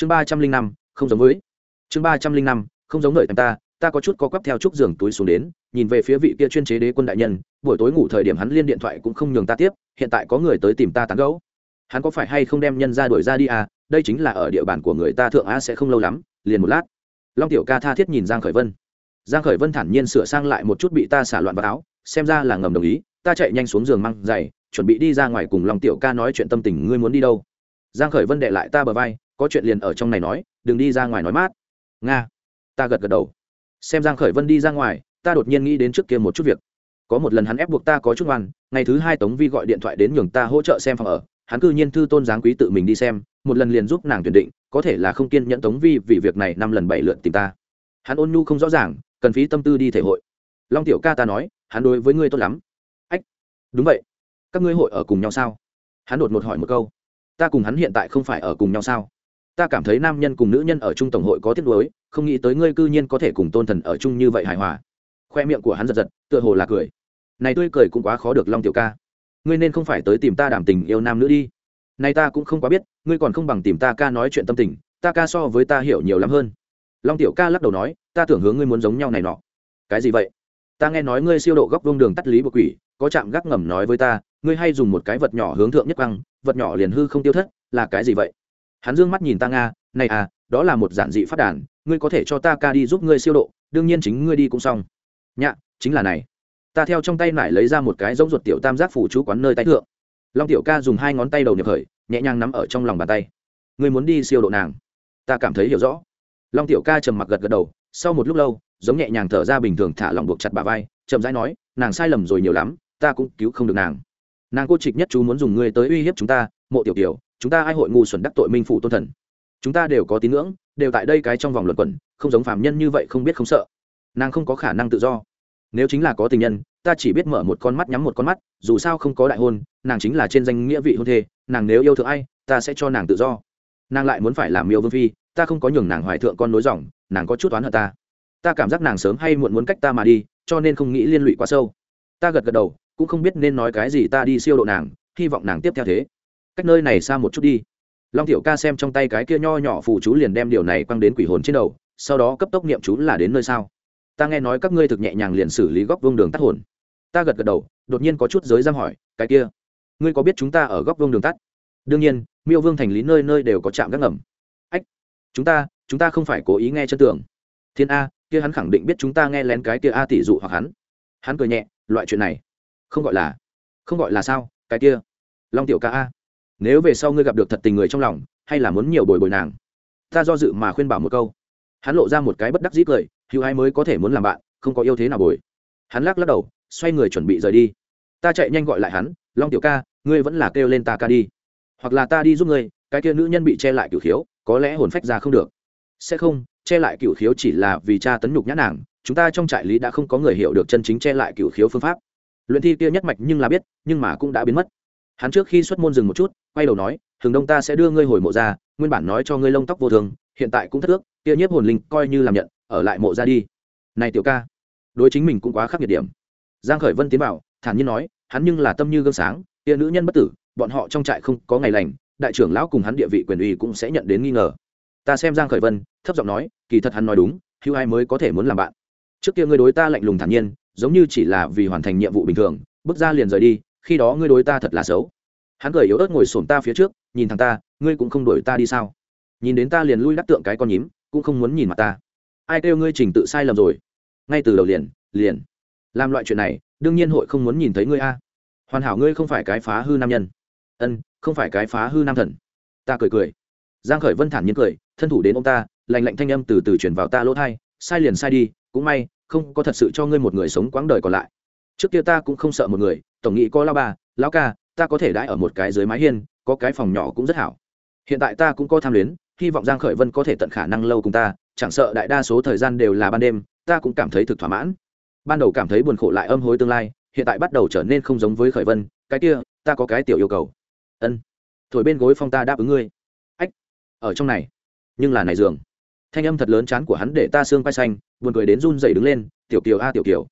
chương ba trăm linh năm, không giống với. Chương ba trăm linh năm, không giống ngợi ta ta có chút có quắp theo trúc giường túi xuống đến, nhìn về phía vị kia chuyên chế đế quân đại nhân, buổi tối ngủ thời điểm hắn liên điện thoại cũng không nhường ta tiếp, hiện tại có người tới tìm ta tán gẫu. Hắn có phải hay không đem nhân ra đuổi ra đi à đây chính là ở địa bàn của người ta thượng á sẽ không lâu lắm, liền một lát. Long tiểu ca tha thiết nhìn giang khởi vân. Giang khởi vân thản nhiên sửa sang lại một chút bị ta xả loạn vào áo, xem ra là ngầm đồng ý, ta chạy nhanh xuống giường mang giày, chuẩn bị đi ra ngoài cùng long tiểu ca nói chuyện tâm tình, ngươi muốn đi đâu? Giang khởi vân đệ lại ta bờ vai có chuyện liền ở trong này nói, đừng đi ra ngoài nói mát. Nga, ta gật gật đầu. Xem giang khởi vân đi ra ngoài, ta đột nhiên nghĩ đến trước kia một chút việc. Có một lần hắn ép buộc ta có chút ngoan ngày thứ hai tống vi gọi điện thoại đến nhường ta hỗ trợ xem phòng ở, hắn cư nhiên thư tôn giáng quý tự mình đi xem, một lần liền giúp nàng tuyển định, có thể là không kiên nhẫn tống vi vì việc này năm lần bảy lượt tìm ta. Hắn ôn nhu không rõ ràng, cần phí tâm tư đi thể hội. Long tiểu ca ta nói, hắn đối với ngươi tốt lắm. Ách, đúng vậy. Các ngươi hội ở cùng nhau sao? Hắn đột ngột hỏi một câu. Ta cùng hắn hiện tại không phải ở cùng nhau sao? Ta cảm thấy nam nhân cùng nữ nhân ở chung tổng hội có tiếc nuối, không nghĩ tới ngươi cư nhiên có thể cùng tôn thần ở chung như vậy hài hòa. Khoe miệng của hắn giật giật, tựa hồ là cười. Này tươi cười cũng quá khó được long tiểu ca. Ngươi nên không phải tới tìm ta đảm tình yêu nam nữ đi. Nay ta cũng không quá biết, ngươi còn không bằng tìm ta ca nói chuyện tâm tình, ta ca so với ta hiểu nhiều lắm hơn. Long tiểu ca lắc đầu nói, ta tưởng hướng ngươi muốn giống nhau này nọ. Cái gì vậy? Ta nghe nói ngươi siêu độ góc vông đường tắt lý bộ quỷ, có chạm gác ngầm nói với ta, ngươi hay dùng một cái vật nhỏ hướng thượng nhất băng vật nhỏ liền hư không tiêu thất, là cái gì vậy? Hắn dương mắt nhìn ta nga, này à đó là một giản dị phát đàn, ngươi có thể cho ta ca đi giúp ngươi siêu độ, đương nhiên chính ngươi đi cũng xong. Nhạ, chính là này. Ta theo trong tay lại lấy ra một cái giống ruột tiểu tam giác phủ chú quán nơi tay thượng. Long tiểu ca dùng hai ngón tay đầu nhập khởi, nhẹ nhàng nắm ở trong lòng bàn tay. Ngươi muốn đi siêu độ nàng? Ta cảm thấy hiểu rõ. Long tiểu ca trầm mặc gật gật đầu, sau một lúc lâu, giống nhẹ nhàng thở ra bình thường thả lòng buộc chặt bà vai, chậm rãi nói, nàng sai lầm rồi nhiều lắm, ta cũng cứu không được nàng. Nàng cô trịch nhất chú muốn dùng ngươi tới uy hiếp chúng ta, mộ tiểu tiểu chúng ta ai hội ngu xuẩn đắc tội minh phụ tôn thần? Chúng ta đều có tín ngưỡng, đều tại đây cái trong vòng luận quẩn, không giống phàm nhân như vậy không biết không sợ. Nàng không có khả năng tự do. Nếu chính là có tình nhân, ta chỉ biết mở một con mắt nhắm một con mắt, dù sao không có đại hôn, nàng chính là trên danh nghĩa vị hôn thê, nàng nếu yêu thương ai, ta sẽ cho nàng tự do. Nàng lại muốn phải làm miêu vương phi, ta không có nhường nàng hoài thượng con nối dòng, nàng có chút toán hận ta. Ta cảm giác nàng sớm hay muộn muốn cách ta mà đi, cho nên không nghĩ liên lụy quá sâu. Ta gật gật đầu, cũng không biết nên nói cái gì ta đi siêu độ nàng, hy vọng nàng tiếp theo thế cách nơi này xa một chút đi. Long tiểu ca xem trong tay cái kia nho nhỏ phù chú liền đem điều này quăng đến quỷ hồn trên đầu, sau đó cấp tốc niệm chú là đến nơi sao. Ta nghe nói các ngươi thực nhẹ nhàng liền xử lý góc vương đường tắt hồn. Ta gật gật đầu, đột nhiên có chút giới giam hỏi, cái kia, ngươi có biết chúng ta ở góc vương đường tắt? Đương nhiên, miêu vương thành lý nơi nơi đều có trạm gác ngầm. Ách, chúng ta chúng ta không phải cố ý nghe chân tưởng thiên a, kia hắn khẳng định biết chúng ta nghe lén cái kia a tỷ dụ hoặc hắn. Hắn cười nhẹ, loại chuyện này không gọi là, không gọi là sao, cái kia, long tiểu ca a nếu về sau ngươi gặp được thật tình người trong lòng, hay là muốn nhiều bồi bồi nàng? Ta do dự mà khuyên bảo một câu. Hắn lộ ra một cái bất đắc dĩ cười, hữu ai mới có thể muốn làm bạn, không có yêu thế nào bồi. Hắn lắc lắc đầu, xoay người chuẩn bị rời đi. Ta chạy nhanh gọi lại hắn, long tiểu ca, ngươi vẫn là kêu lên ta ca đi. Hoặc là ta đi giúp ngươi, cái kia nữ nhân bị che lại cửu khiếu, có lẽ hồn phách ra không được. Sẽ không, che lại cửu khiếu chỉ là vì cha tấn nhục nhã nàng, chúng ta trong trại lý đã không có người hiểu được chân chính che lại cửu khiếu phương pháp. Luyện thi kia nhất mạch nhưng là biết, nhưng mà cũng đã biến mất hắn trước khi xuất môn dừng một chút, quay đầu nói thường đông ta sẽ đưa ngươi hồi mộ ra, nguyên bản nói cho ngươi lông tóc vô thường, hiện tại cũng thất ước, kia nhiếp hồn linh coi như làm nhận, ở lại mộ ra đi. Này tiểu ca. Đối chính mình cũng quá khắc nghiệt điểm. Giang khởi vân tiến vào, thản nhiên nói, hắn nhưng là tâm như gương sáng, kia nữ nhân bất tử, bọn họ trong trại không có ngày lành, đại trưởng lão cùng hắn địa vị quyền uy cũng sẽ nhận đến nghi ngờ. Ta xem giang khởi vân, thấp giọng nói, kỳ thật hắn nói đúng, hữu ai mới có thể muốn làm bạn. Trước kia ngươi đối ta lạnh lùng thản nhiên, giống như chỉ là vì hoàn thành nhiệm vụ bình thường, bước ra liền rời đi khi đó ngươi đối ta thật là xấu. Hắn cười yếu ớt ngồi xổm ta phía trước, nhìn thằng ta, ngươi cũng không đuổi ta đi sao? Nhìn đến ta liền lui đắc tượng cái con nhím, cũng không muốn nhìn mặt ta. Ai kêu ngươi trình tự sai lầm rồi? Ngay từ đầu liền liền. Làm loại chuyện này, đương nhiên hội không muốn nhìn thấy ngươi a. Hoàn hảo ngươi không phải cái phá hư nam nhân. Ân, không phải cái phá hư nam thần. Ta cười cười. Giang khởi vân thản nhiên cười, thân thủ đến ông ta, lạnh lạnh thanh âm từ từ chuyển vào ta lỗ thai, sai liền sai đi, cũng may, không có thật sự cho ngươi một người sống quãng đời còn lại. Trước kia ta cũng không sợ một người tổng nghĩ có lao ba, lao ca, ta có thể đãi ở một cái dưới mái hiên, có cái phòng nhỏ cũng rất hảo. Hiện tại ta cũng có tham luyến, hy vọng giang khởi vân có thể tận khả năng lâu cùng ta, chẳng sợ đại đa số thời gian đều là ban đêm, ta cũng cảm thấy thực thỏa mãn. Ban đầu cảm thấy buồn khổ lại âm hối tương lai, hiện tại bắt đầu trở nên không giống với khởi vân, cái kia, ta có cái tiểu yêu cầu. Ân. Thổi bên gối phong ta đáp ứng ngươi. Ách. Ở trong này. Nhưng là này giường. Thanh âm thật lớn chán của hắn để ta xương quay xanh, buồn cười đến run dậy đứng lên, tiểu kiều a, tiểu kiều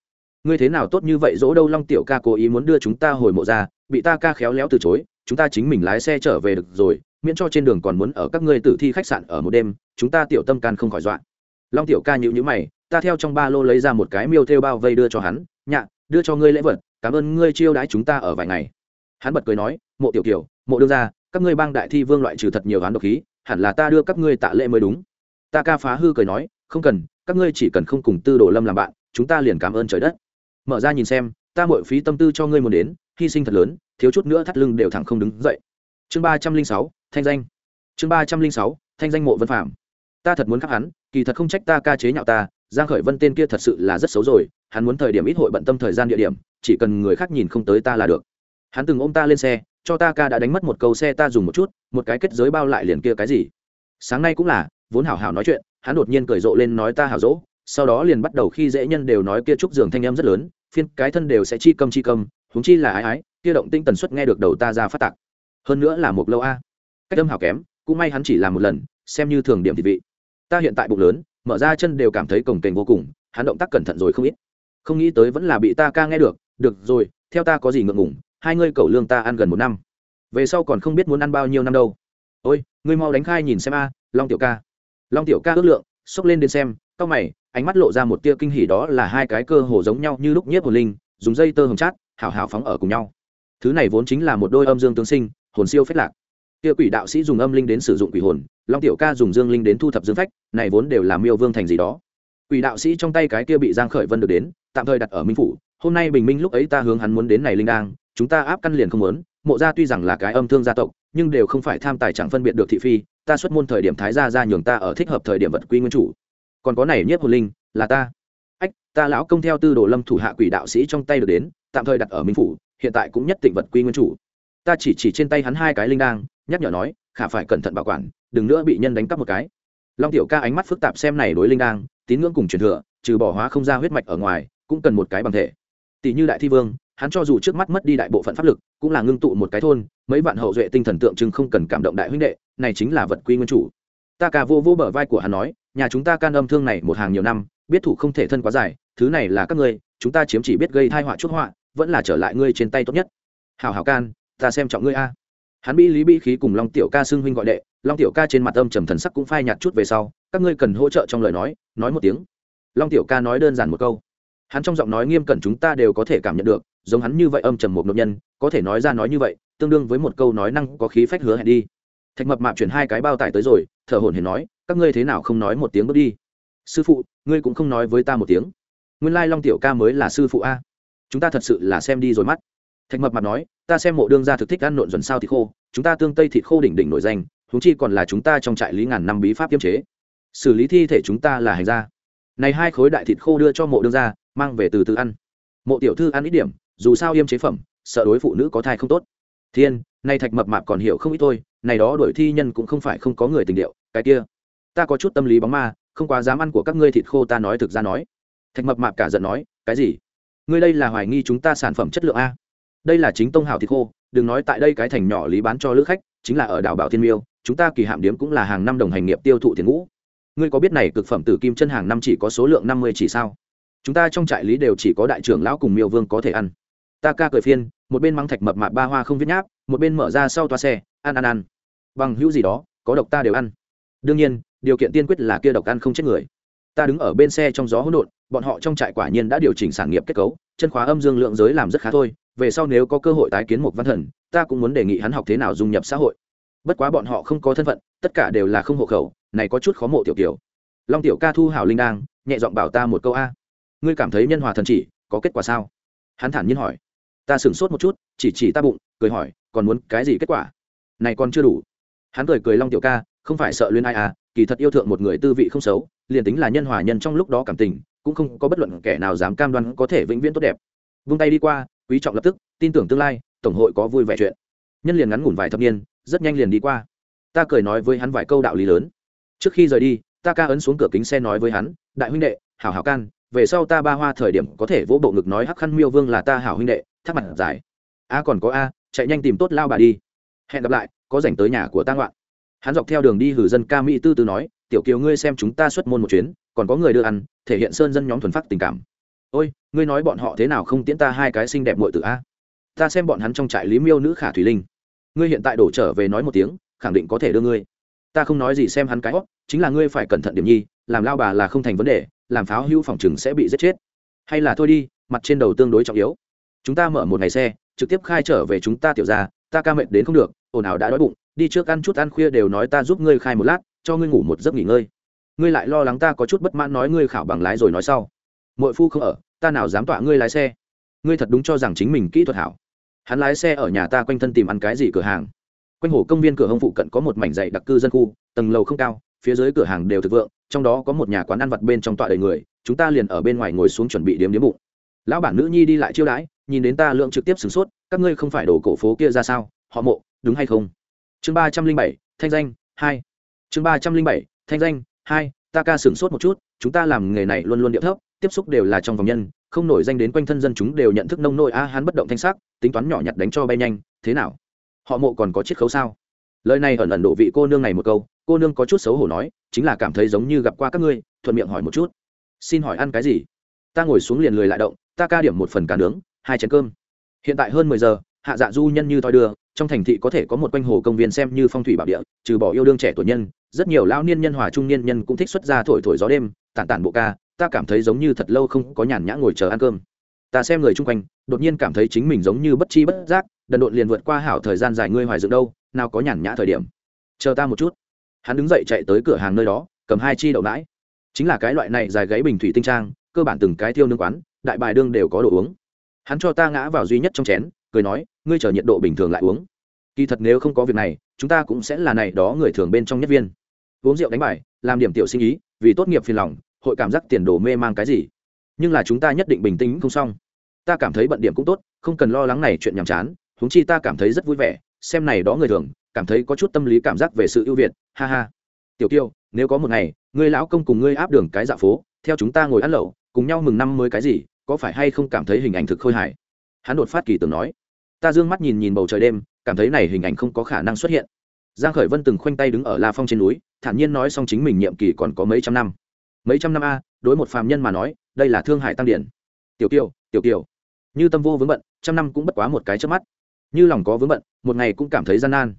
ngươi thế nào tốt như vậy dỗ đâu long tiểu ca cố ý muốn đưa chúng ta hồi mộ ra, bị ta ca khéo léo từ chối, chúng ta chính mình lái xe trở về được rồi, miễn cho trên đường còn muốn ở các ngươi tử thi khách sạn ở một đêm, chúng ta tiểu tâm can không khỏi dọa. Long tiểu ca nhịu nhữ mày, ta theo trong ba lô lấy ra một cái miêu thêu bao vây đưa cho hắn, nhạ, đưa cho ngươi lễ vật, cảm ơn ngươi chiêu đãi chúng ta ở vài ngày. Hắn bật cười nói, mộ tiểu kiều, mộ đương ra các ngươi bang đại thi vương loại trừ thật nhiều hắn độc khí, hẳn là ta đưa các ngươi tạ lễ mới đúng. Ta ca phá hư cười nói, không cần, các ngươi chỉ cần không cùng tư đồ lâm làm bạn, chúng ta liền cảm ơn trời đất mở ra nhìn xem, ta mội phí tâm tư cho ngươi muốn đến, hy sinh thật lớn, thiếu chút nữa thắt lưng đều thẳng không đứng dậy. Chương ba trăm linh sáu, thanh danh. Chương ba trăm linh sáu, thanh danh mộ vân phạm ta thật muốn khắc hắn, kỳ thật không trách ta ca chế nhạo ta, giang khởi vân tên kia thật sự là rất xấu rồi, hắn muốn thời điểm ít hội bận tâm thời gian địa điểm, chỉ cần người khác nhìn không tới ta là được. Hắn từng ôm ta lên xe, cho ta ca đã đánh mất một câu xe ta dùng một chút, một cái kết giới bao lại liền kia cái gì. Sáng nay cũng là, vốn hảo hảo nói chuyện, hắn đột nhiên cười rộ lên nói ta hảo dỗ sau đó liền bắt đầu khi dễ nhân đều nói kia trúc giường thanh em rất lớn, phiên cái thân đều sẽ chi câm chi câm húng chi là ái ái, kia động tinh tần suất nghe được đầu ta ra phát tạc. Hơn nữa là một lâu a. Cách âm hảo kém, cũng may hắn chỉ làm một lần, xem như thường điểm thị vị. Ta hiện tại bụng lớn, mở ra chân đều cảm thấy cồng kềnh vô cùng, hắn động tác cẩn thận rồi không ít. Không nghĩ tới vẫn là bị ta ca nghe được được rồi, theo ta có gì ngượng ngủng hai ngươi cầu lương ta ăn gần một năm. Về sau còn không biết muốn ăn bao nhiêu năm đâu. Ôi, ngươi mau đánh khai nhìn xem a, long tiểu ca. Long tiểu ca ước lượng xốc lên đến xem, cau mày ánh mắt lộ ra một tia kinh hỉ đó là hai cái cơ hồ giống nhau như lúc nhiếp hồn linh, dùng dây tơ hồng chát hảo hảo phóng ở cùng nhau. Thứ này vốn chính là một đôi âm dương tương sinh, hồn siêu phách lạc. Kia quỷ đạo sĩ dùng âm linh đến sử dụng quỷ hồn, long tiểu ca dùng dương linh đến thu thập dương phách, này vốn đều là miêu vương thành gì đó. Quỷ đạo sĩ trong tay cái kia bị giang khởi vân được đến, tạm thời đặt ở minh phủ, hôm nay bình minh lúc ấy ta hướng hắn muốn đến này linh đang chúng ta áp căn liền không muốn, mộ gia tuy rằng là cái âm thương gia tộc, nhưng đều không phải tham tài chẳng phân biệt được thị phi, ta xuất môn thời điểm thái gia ra nhường ta ở thích hợp thời điểm vật quy nguyên chủ còn có này nhiếp hồn linh, là ta. Ách, ta lão công theo tư đồ lâm thủ hạ quỷ đạo sĩ trong tay được đến, tạm thời đặt ở minh phủ, hiện tại cũng nhất tịnh vật quy nguyên chủ. Ta chỉ chỉ trên tay hắn hai cái linh đang nhắc nhở nói, khả phải cẩn thận bảo quản, đừng nữa bị nhân đánh cắp một cái. Long tiểu ca ánh mắt phức tạp xem này đối linh đang tín ngưỡng cùng truyền thừa, trừ bỏ hóa không ra huyết mạch ở ngoài, cũng cần một cái bằng thể. Tỷ như đại thi vương, hắn cho dù trước mắt mất đi đại bộ phận pháp lực, cũng là ngưng tụ một cái thôn, mấy vạn hậu duệ tinh thần tượng trưng không cần cảm động đại huynh đệ, này chính là vật quy nguyên chủ. Ta cả vô vô bờ vai của hắn nói nhà chúng ta can âm thương này một hàng nhiều năm, biết thủ không thể thân quá dài, thứ này là các ngươi, chúng ta chiếm chỉ biết gây thai họa chút họa, vẫn là trở lại ngươi trên tay tốt nhất. Hào hào can, ta xem trọng ngươi a. Hắn bị lý bị khí cùng long tiểu ca xưng huynh gọi đệ, long tiểu ca trên mặt âm trầm thần sắc cũng phai nhạt chút về sau, các ngươi cần hỗ trợ trong lời nói nói một tiếng. Long tiểu ca nói đơn giản một câu. Hắn trong giọng nói nghiêm cẩn chúng ta đều có thể cảm nhận được, giống hắn như vậy âm trầm một nội nhân, có thể nói ra nói như vậy, tương đương với một câu nói năng có khí phách hứa hẹn đi. Thạch mập mạp chuyển hai cái bao tải tới rồi, thở hổn hển nói các ngươi thế nào không nói một tiếng bước đi? Sư phụ, ngươi cũng không nói với ta một tiếng. Nguyên lai long tiểu ca mới là sư phụ a. Chúng ta thật sự là xem đi rồi mắt. Thạch mập mạp nói, ta xem mộ đương gia thực thích ăn nộn dần sao thịt khô, chúng ta tương tây thịt khô đỉnh đỉnh nổi danh, huống chi còn là chúng ta trong trại lý ngàn năm bí pháp kiêm chế. Xử lý thi thể chúng ta là hành gia. Này hai khối đại thịt khô đưa cho mộ đương gia, mang về từ từ ăn. Mộ tiểu thư ăn ít điểm, dù sao yêm chế phẩm, sợ đối phụ nữ có thai không tốt. Thiên nay thạch mập mạp còn hiểu không ít thôi, này đó đổi thi nhân cũng không phải không có người tình điệu, cái kia ta có chút tâm lý bóng ma, không quá dám ăn của các ngươi thịt khô, ta nói thực ra nói. Thạch mập mạp cả giận nói, cái gì? Ngươi đây là hoài nghi chúng ta sản phẩm chất lượng a? Đây là chính tông hào thịt khô, đừng nói tại đây cái thành nhỏ lý bán cho lữ khách, chính là ở đảo bảo thiên miêu, chúng ta kỳ hạm điếm cũng là hàng năm đồng hành nghiệp tiêu thụ tiền ngũ. Ngươi có biết này cực phẩm tử kim chân hàng năm chỉ có số lượng năm mươi chỉ sao? Chúng ta trong trại lý đều chỉ có đại trưởng lão cùng miêu vương có thể ăn. Ta ca cười phiên, một bên mắng thạch mập mạp ba hoa không viết nháp, một bên mở ra sau toa xe, ăn ăn ăn. Bằng hữu gì đó, có độc ta đều ăn. Đương nhiên điều kiện tiên quyết là kia độc ăn không chết người. Ta đứng ở bên xe trong gió hỗn độn, bọn họ trong trại quả nhiên đã điều chỉnh sản nghiệp kết cấu, chân khóa âm dương lượng giới làm rất khá thôi, về sau nếu có cơ hội tái kiến một văn thần, ta cũng muốn đề nghị hắn học thế nào dung nhập xã hội. Bất quá bọn họ không có thân phận, tất cả đều là không hộ khẩu, này có chút khó mộ tiểu kiểu long tiểu ca thu hảo linh đang nhẹ giọng bảo ta một câu a. Ngươi cảm thấy nhân hòa thần chỉ, có kết quả sao? Hắn thản nhiên hỏi. Ta sửng sốt một chút, chỉ chỉ ta bụng, cười hỏi, còn muốn cái gì kết quả? Này còn chưa đủ. Hắn cười cười long tiểu ca, không phải sợ luyến ai à kỳ thật yêu thượng một người tư vị không xấu, liền tính là nhân hòa nhân trong lúc đó cảm tình, cũng không có bất luận kẻ nào dám cam đoan có thể vĩnh viễn tốt đẹp. Vung tay đi qua, quý trọng lập tức, tin tưởng tương lai, tổng hội có vui vẻ chuyện. Nhân liền ngắn ngủn vài thập niên, rất nhanh liền đi qua. Ta cười nói với hắn vài câu đạo lý lớn. Trước khi rời đi, ta ca ấn xuống cửa kính xe nói với hắn, đại huynh đệ, hảo hảo can, về sau ta ba hoa thời điểm có thể vỗ bộ ngực nói hắc khăn miêu vương là ta hảo huynh đệ thắc mặt giải a còn có a, chạy nhanh tìm tốt lao bà đi. Hẹn gặp lại, có dành tới nhà của ta ngoạn hắn dọc theo đường đi hử dân ca mỹ tư tư nói, tiểu kiều ngươi xem chúng ta xuất môn một chuyến, còn có người đưa ăn, thể hiện sơn dân nhóm thuần phát tình cảm. Ôi, ngươi nói bọn họ thế nào không tiễn ta hai cái xinh đẹp muội tử a? Ta xem bọn hắn trong trại lý miêu nữ khả thủy linh. Ngươi hiện tại đổ trở về nói một tiếng, khẳng định có thể đưa ngươi. Ta không nói gì xem hắn cái hót chính là ngươi phải cẩn thận điểm nhi, làm lao bà là không thành vấn đề, làm pháo hữu phòng chừng sẽ bị giết chết. Hay là thôi đi, mặt trên đầu tương đối trọng yếu. Chúng ta mở một ngày xe, trực tiếp khai trở về chúng ta tiểu ra ta ca mệnh đến không được, ồn ào đã đói bụng đi trước ăn chút ăn khuya đều nói ta giúp ngươi khai một lát, cho ngươi ngủ một giấc nghỉ ngơi. Ngươi lại lo lắng ta có chút bất mãn nói ngươi khảo bằng lái rồi nói sau. Mỗi phu không ở, ta nào dám tọa ngươi lái xe. Ngươi thật đúng cho rằng chính mình kỹ thuật hảo. Hắn lái xe ở nhà ta quanh thân tìm ăn cái gì cửa hàng. Quanh hồ công viên cửa hông phụ cận có một mảnh dạy đặc cư dân khu, tầng lầu không cao, phía dưới cửa hàng đều thực vượng, trong đó có một nhà quán ăn vặt bên trong tọa đầy người, chúng ta liền ở bên ngoài ngồi xuống chuẩn bị điếm điếm bụng. Lão bản nữ nhi đi lại chiêu đãi, nhìn đến ta lượng trực tiếp sửng sốt, các ngươi không phải đổ cổ phố kia ra sao, họ mộ, đúng hay không? Chương ba trăm linh bảy, thanh danh, hai. Chương ba trăm linh bảy, thanh danh, hai, ta ca sửng sốt một chút, chúng ta làm nghề này luôn luôn điệu thấp, tiếp xúc đều là trong vòng nhân, không nổi danh đến quanh thân dân chúng đều nhận thức nông nội a, hắn bất động thanh sắc, tính toán nhỏ nhặt đánh cho bay nhanh, thế nào? Họ mộ còn có chiết khấu sao? Lời này ẩn ẩn độ vị cô nương này một câu, cô nương có chút xấu hổ nói, chính là cảm thấy giống như gặp qua các ngươi, thuận miệng hỏi một chút. Xin hỏi ăn cái gì? Ta ngồi xuống liền lười lại động, ta ca điểm một phần cá nướng, hai chén cơm. Hiện tại hơn mười giờ hạ dạ du nhân như thoi đưa, trong thành thị có thể có một quanh hồ công viên xem như phong thủy bảo địa, trừ bỏ yêu đương trẻ tuổi nhân, rất nhiều lão niên nhân hòa trung niên nhân cũng thích xuất ra thổi thổi gió đêm, tản tản bộ ca, ta cảm thấy giống như thật lâu không có nhàn nhã ngồi chờ ăn cơm. Ta xem người chung quanh, đột nhiên cảm thấy chính mình giống như bất chi bất giác, đần độn liền vượt qua hảo thời gian dài ngươi hoài dựng đâu, nào có nhàn nhã thời điểm. Chờ ta một chút. Hắn đứng dậy chạy tới cửa hàng nơi đó, cầm hai chi đậu nãi. Chính là cái loại này dài gáy bình thủy tinh trang, cơ bản từng cái thiêu nương quán, đại bài đương đều có đồ uống. Hắn cho ta ngã vào duy nhất trong chén cười nói, ngươi chờ nhiệt độ bình thường lại uống. Kỳ thật nếu không có việc này, chúng ta cũng sẽ là này đó người thường bên trong nhất viên. Uống rượu đánh bài, làm điểm tiểu sinh ý, vì tốt nghiệp phiền lòng, hội cảm giác tiền đồ mê mang cái gì. Nhưng là chúng ta nhất định bình tĩnh không xong. Ta cảm thấy bận điểm cũng tốt, không cần lo lắng này chuyện nhàm chán, huống chi ta cảm thấy rất vui vẻ, xem này đó người thường, cảm thấy có chút tâm lý cảm giác về sự ưu việt, ha ha. Tiểu kiêu, nếu có một ngày, ngươi lão công cùng ngươi áp đường cái dạ phố, theo chúng ta ngồi ăn lẩu, cùng nhau mừng năm mới cái gì, có phải hay không cảm thấy hình ảnh thực khôi hài? Hắn đột phát kỳ tưởng nói ta d ư ơ n g mắt nhìn nhìn bầu trời đêm, cảm thấy này hình ảnh không có khả năng xuất hiện. Giang khởi vân từng khoanh tay đứng ở la phong trên núi, thản nhiên nói xong chính mình nhiệm kỳ còn có mấy trăm năm. Mấy trăm năm a, đối một phàm nhân mà nói, đây là thương hại tăng điển. Tiểu kiều tiểu kiều. Như tâm vô vướng bận, trăm năm cũng bất quá một cái trước mắt. Như lòng có vướng bận, một ngày cũng cảm thấy gian nan.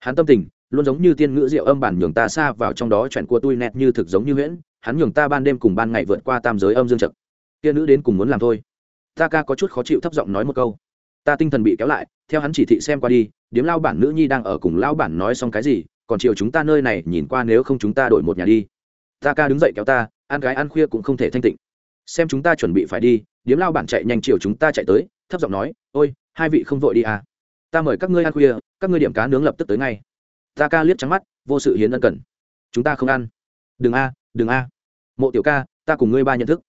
Hắn tâm tình, luôn giống như tiên ngữ diệu âm bản nhường ta xa vào trong đó chuyện của tôi nẹt như thực giống như huyễn, hắn nhường ta ban đêm cùng ban ngày vượt qua tam giới âm dương trực. Kia nữ đến cùng muốn làm thôi. Ta ca có chút khó chịu thấp giọng nói một câu ta tinh thần bị kéo lại, theo hắn chỉ thị xem qua đi, điếm lao bản nữ nhi đang ở cùng lao bản nói xong cái gì, còn chiều chúng ta nơi này nhìn qua nếu không chúng ta đổi một nhà đi. Ta ca đứng dậy kéo ta, ăn gái ăn khuya cũng không thể thanh tịnh. Xem chúng ta chuẩn bị phải đi, điếm lao bản chạy nhanh chiều chúng ta chạy tới, thấp giọng nói, ôi, hai vị không vội đi à. Ta mời các ngươi ăn khuya, các ngươi điểm cá nướng lập tức tới ngay. Ta ca liếc trắng mắt, vô sự hiến ân cần. Chúng ta không ăn. Đừng a đừng a. Mộ tiểu ca, ta cùng ngươi ba nhận thức.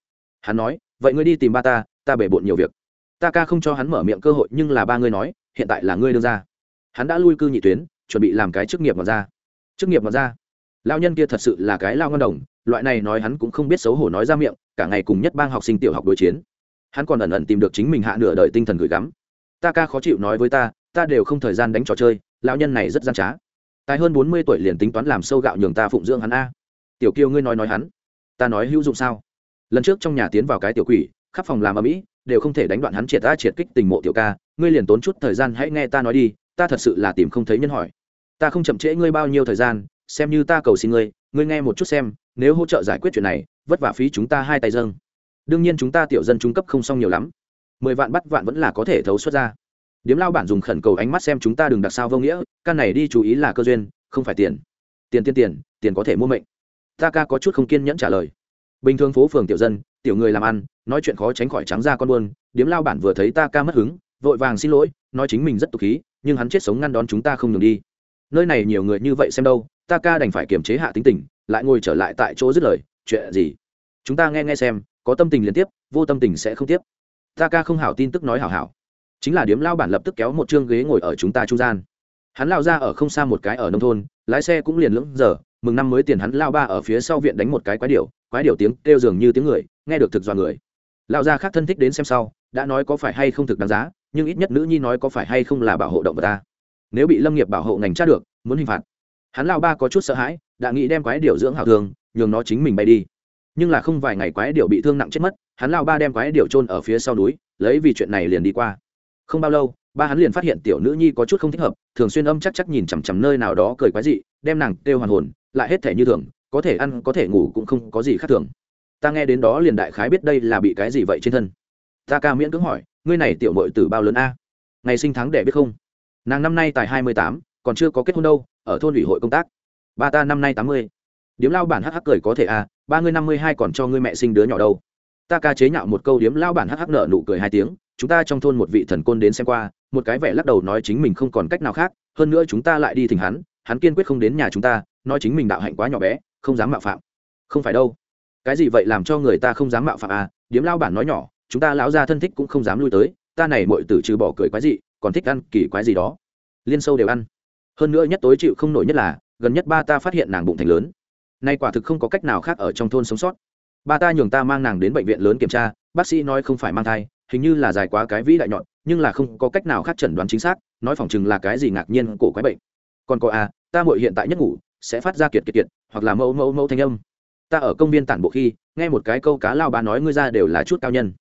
Hắn nói, vậy ngươi đi tìm ba ta ta bể bộn nhiều việc ta ca không cho hắn mở miệng cơ hội, nhưng là ba ngươi nói, hiện tại là ngươi đưa ra. Hắn đã lui cư nhị tuyến, chuẩn bị làm cái chức nghiệp mà ra. Chức nghiệp mà ra? Lao nhân kia thật sự là cái lao ngon đồng, loại này nói hắn cũng không biết xấu hổ nói ra miệng, cả ngày cùng nhất bang học sinh tiểu học đối chiến. Hắn còn ẩn ẩn tìm được chính mình hạ nửa đời tinh thần gửi gắm. Ta ca khó chịu nói với ta ta đều không thời gian đánh trò chơi lao nhân này rất gian trá. Tài hơn bốn mươi tuổi liền tính toán làm sâu gạo nhường ta phụng dưỡng hắn a. Tiểu kiêu ngươi nói nói hắn. Ta nói hữu dụng sao? Lần trước trong nhà tiến vào cái tiểu quỷ, khắp phòng làm ở mỹ đều không thể đánh đoạn hắn triệt ta triệt kích tình mộ tiểu ca, ngươi liền tốn chút thời gian hãy nghe ta nói đi, ta thật sự là tìm không thấy nhân hỏi. Ta không chậm trễ ngươi bao nhiêu thời gian, xem như ta cầu xin ngươi ngươi nghe một chút xem, nếu hỗ trợ giải quyết chuyện này, vất vả phí chúng ta hai tay dâng. Đương nhiên chúng ta tiểu dân trung cấp không xong nhiều lắm. Mười vạn bắt vạn vẫn là có thể thấu xuất ra. Điếm lao bản dùng khẩn cầu ánh mắt xem chúng ta đừng đặc sao vô nghĩa căn này đi chú ý là cơ duyên, không phải tiền. Tiền tiền tiền tiền có thể mua mệnh. Ta ca có chút không kiên nhẫn trả lời. Bình thường phố phường tiểu dân tiểu người làm ăn, nói chuyện khó tránh khỏi trắng ra con buôn, điếm lao bản vừa thấy ta ca mất hứng, vội vàng xin lỗi, nói chính mình rất tục khí, nhưng hắn chết sống ngăn đón chúng ta không đường đi. Nơi này nhiều người như vậy xem đâu, ta ca đành phải kiềm chế hạ tính tình, lại ngồi trở lại tại chỗ dứt lời, chuyện gì? Chúng ta nghe nghe xem, có tâm tình liên tiếp, vô tâm tình sẽ không tiếp. Ta ca không hảo tin tức nói hảo hảo. Chính là điếm lao bản lập tức kéo một chương ghế ngồi ở chúng ta trung gian. Hắn lao ra ở không xa một cái ở nông thôn, lái xe cũng liền lưỡng giờ, mừng năm mới tiền hắn lao ba ở phía sau viện đánh một cái quái điệu quái điệu tiếng kêu dường như tiếng người nghe được thực dọa người. Lão gia khác thân thích đến xem sau, đã nói có phải hay không thực đáng giá, nhưng ít nhất nữ nhi nói có phải hay không là bảo hộ động vật ta. Nếu bị lâm nghiệp bảo hộ ngành tra được, muốn hình phạt. Hắn lao ba có chút sợ hãi, đã nghĩ đem quái điệu dưỡng hảo thường, nhường nó chính mình bay đi. Nhưng là không vài ngày quái điệu bị thương nặng chết mất, hắn lao ba đem quái điệu trôn ở phía sau núi, lấy vì chuyện này liền đi qua. Không bao lâu, ba hắn liền phát hiện tiểu nữ nhi có chút không thích hợp, thường xuyên âm chắc chắc nhìn chằm chằm nơi nào đó cười quái dị, đem nàng kêu hoàn hồn, lại hết thể như thường, có thể ăn, có thể ngủ cũng không có gì khác thường ta nghe đến đó liền đại khái biết đây là bị cái gì vậy trên thân. Ta ca miễn cưỡng hỏi, ngươi này tiểu mội từ bao lớn a? Ngày sinh tháng đẻ biết không? Nàng năm nay tài hai mươi tám, còn chưa có kết hôn đâu, ở thôn ủy hội công tác. Ba ta năm nay tám mươi. Điếm lao bản hắc hắc cười có thể a, ba ngươi năm mươi hai còn cho ngươi mẹ sinh đứa nhỏ đâu. Ta ca chế nhạo một câu điếm lao bản hắc hắc nợ nụ cười hai tiếng, chúng ta trong thôn một vị thần côn đến xem qua, một cái vẻ lắc đầu nói chính mình không còn cách nào khác, hơn nữa chúng ta lại đi thỉnh hắn hắn kiên quyết không đến nhà chúng ta, nói chính mình đạo hạnh quá nhỏ bé, không dám mạo phạm. Không phải đâu cái gì vậy làm cho người ta không dám mạo phạm à? Điếm lao bản nói nhỏ, chúng ta lão gia thân thích cũng không dám lui tới, ta này mọi tử trừ bỏ cười quái gì còn thích ăn kỳ quái gì đó. Liên sâu đều ăn. Hơn nữa nhất tối chịu không nổi nhất là, gần nhất ba ta phát hiện nàng bụng thành lớn. Nay quả thực không có cách nào khác ở trong thôn sống sót. Ba ta nhường ta mang nàng đến bệnh viện lớn kiểm tra, bác sĩ nói không phải mang thai, hình như là dài quá cái vĩ đại nhọn, nhưng là không có cách nào khác chẩn đoán chính xác, nói phỏng chừng là cái gì ngạc nhiên cổ quái bệnh. Còn có à ta muội hiện tại nhất ngủ, sẽ phát ra kiệt kiệt kiệt, hoặc là mẫu mẫu mẫu thanh âm ta ở công viên tản bộ khi, nghe một cái câu cá lao bà nói ngươi ra đều là chút cao nhân.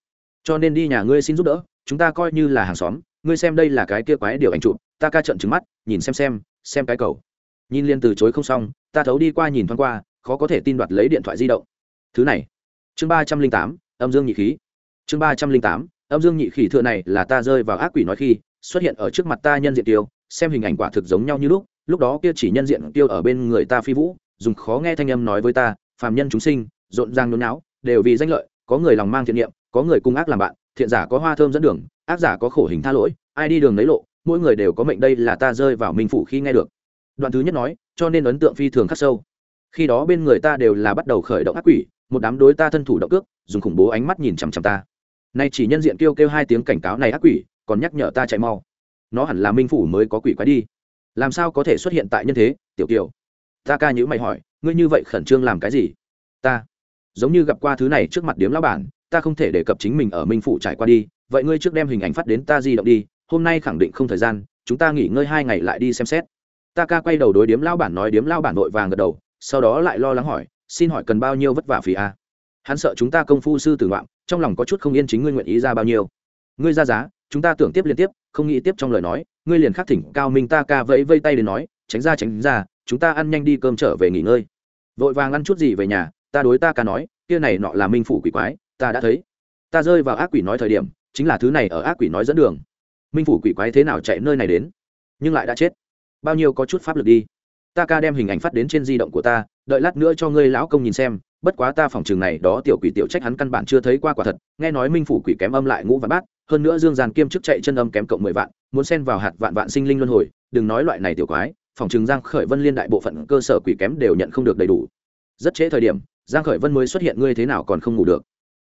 Cho nên đi nhà ngươi xin giúp đỡ, chúng ta coi như là hàng xóm, ngươi xem đây là cái kia quái điều ảnh chụp, ta ca trận trứng mắt, nhìn xem xem xem cái cầu. Nhìn liên từ chối không xong, ta thấu đi qua nhìn thoáng qua, khó có thể tin đoạt lấy điện thoại di động. Thứ này, chương ba trăm linh tám, âm dương nhị khí. Chương ba trăm linh tám, âm dương nhị khí thừa này là ta rơi vào ác quỷ nói khi, xuất hiện ở trước mặt ta nhân diện tiêu, xem hình ảnh quả thực giống nhau như lúc lúc đó kia chỉ nhân diện tiêu ở bên người ta phi vũ, dùng khó nghe thanh âm nói với ta phàm nhân chúng sinh, rộn ràng nhốn náo đều vì danh lợi, có người lòng mang thiện niệm, có người cung ác làm bạn, thiện giả có hoa thơm dẫn đường, ác giả có khổ hình tha lỗi, ai đi đường lấy lộ, mỗi người đều có mệnh đây là ta rơi vào minh phủ khi nghe được. Đoạn thứ nhất nói, cho nên ấn tượng phi thường khắc sâu. Khi đó bên người ta đều là bắt đầu khởi động ác quỷ, một đám đối ta thân thủ động cước, dùng khủng bố ánh mắt nhìn chằm chằm ta. Nay chỉ nhân diện kêu kêu hai tiếng cảnh cáo này ác quỷ, còn nhắc nhở ta chạy mau. Nó hẳn là minh phủ mới có quỷ quái đi. Làm sao có thể xuất hiện tại nhân thế, tiểu kiều? Ta ca nhữ mày hỏi, ngươi như vậy khẩn trương làm cái gì? Ta, giống như gặp qua thứ này trước mặt điếm lão bản, ta không thể đề cập chính mình ở minh phủ trải qua đi, vậy ngươi trước đem hình ảnh phát đến ta di động đi, hôm nay khẳng định không thời gian, chúng ta nghỉ ngơi hai ngày lại đi xem xét. Ta ca quay đầu đối điếm Lão bản nói, điếm Lão bản vội vàng gật đầu, sau đó lại lo lắng hỏi, xin hỏi cần bao nhiêu vất vả phí a hắn sợ chúng ta công phu sư tử ngoạn trong lòng có chút không yên chính ngươi nguyện ý ra bao nhiêu. Ngươi ra giá, chúng ta tưởng tiếp liên tiếp, không nghĩ tiếp trong lời nói, ngươi liền khắc thỉnh cao minh ta ca vẫy vây tay đến nói, tránh ra tránh ra chúng ta ăn nhanh đi cơm trở về nghỉ ngơi. Vội vàng ăn chút gì về nhà, ta đối ta ca nói, kia này nọ là minh phủ quỷ quái, ta đã thấy. Ta rơi vào ác quỷ nói thời điểm, chính là thứ này ở ác quỷ nói dẫn đường. Minh phủ quỷ quái thế nào chạy nơi này đến? Nhưng lại đã chết. Bao nhiêu có chút pháp lực đi. Ta ca đem hình ảnh phát đến trên di động của ta, đợi lát nữa cho ngươi lão công nhìn xem, bất quá ta phòng trường này đó tiểu quỷ tiểu trách hắn căn bản chưa thấy qua quả thật, nghe nói minh phủ quỷ kém âm lại ngũ vạn bát, hơn nữa dương giàn kiêm chức chạy chân âm kém cộng mười vạn, muốn xen vào hạt vạn vạn sinh linh luân hồi, đừng nói loại này tiểu quái phòng trường giang khởi vân liên đại bộ phận cơ sở quỷ kém đều nhận không được đầy đủ. Rất trễ thời điểm, giang khởi vân mới xuất hiện, ngươi thế nào còn không ngủ được?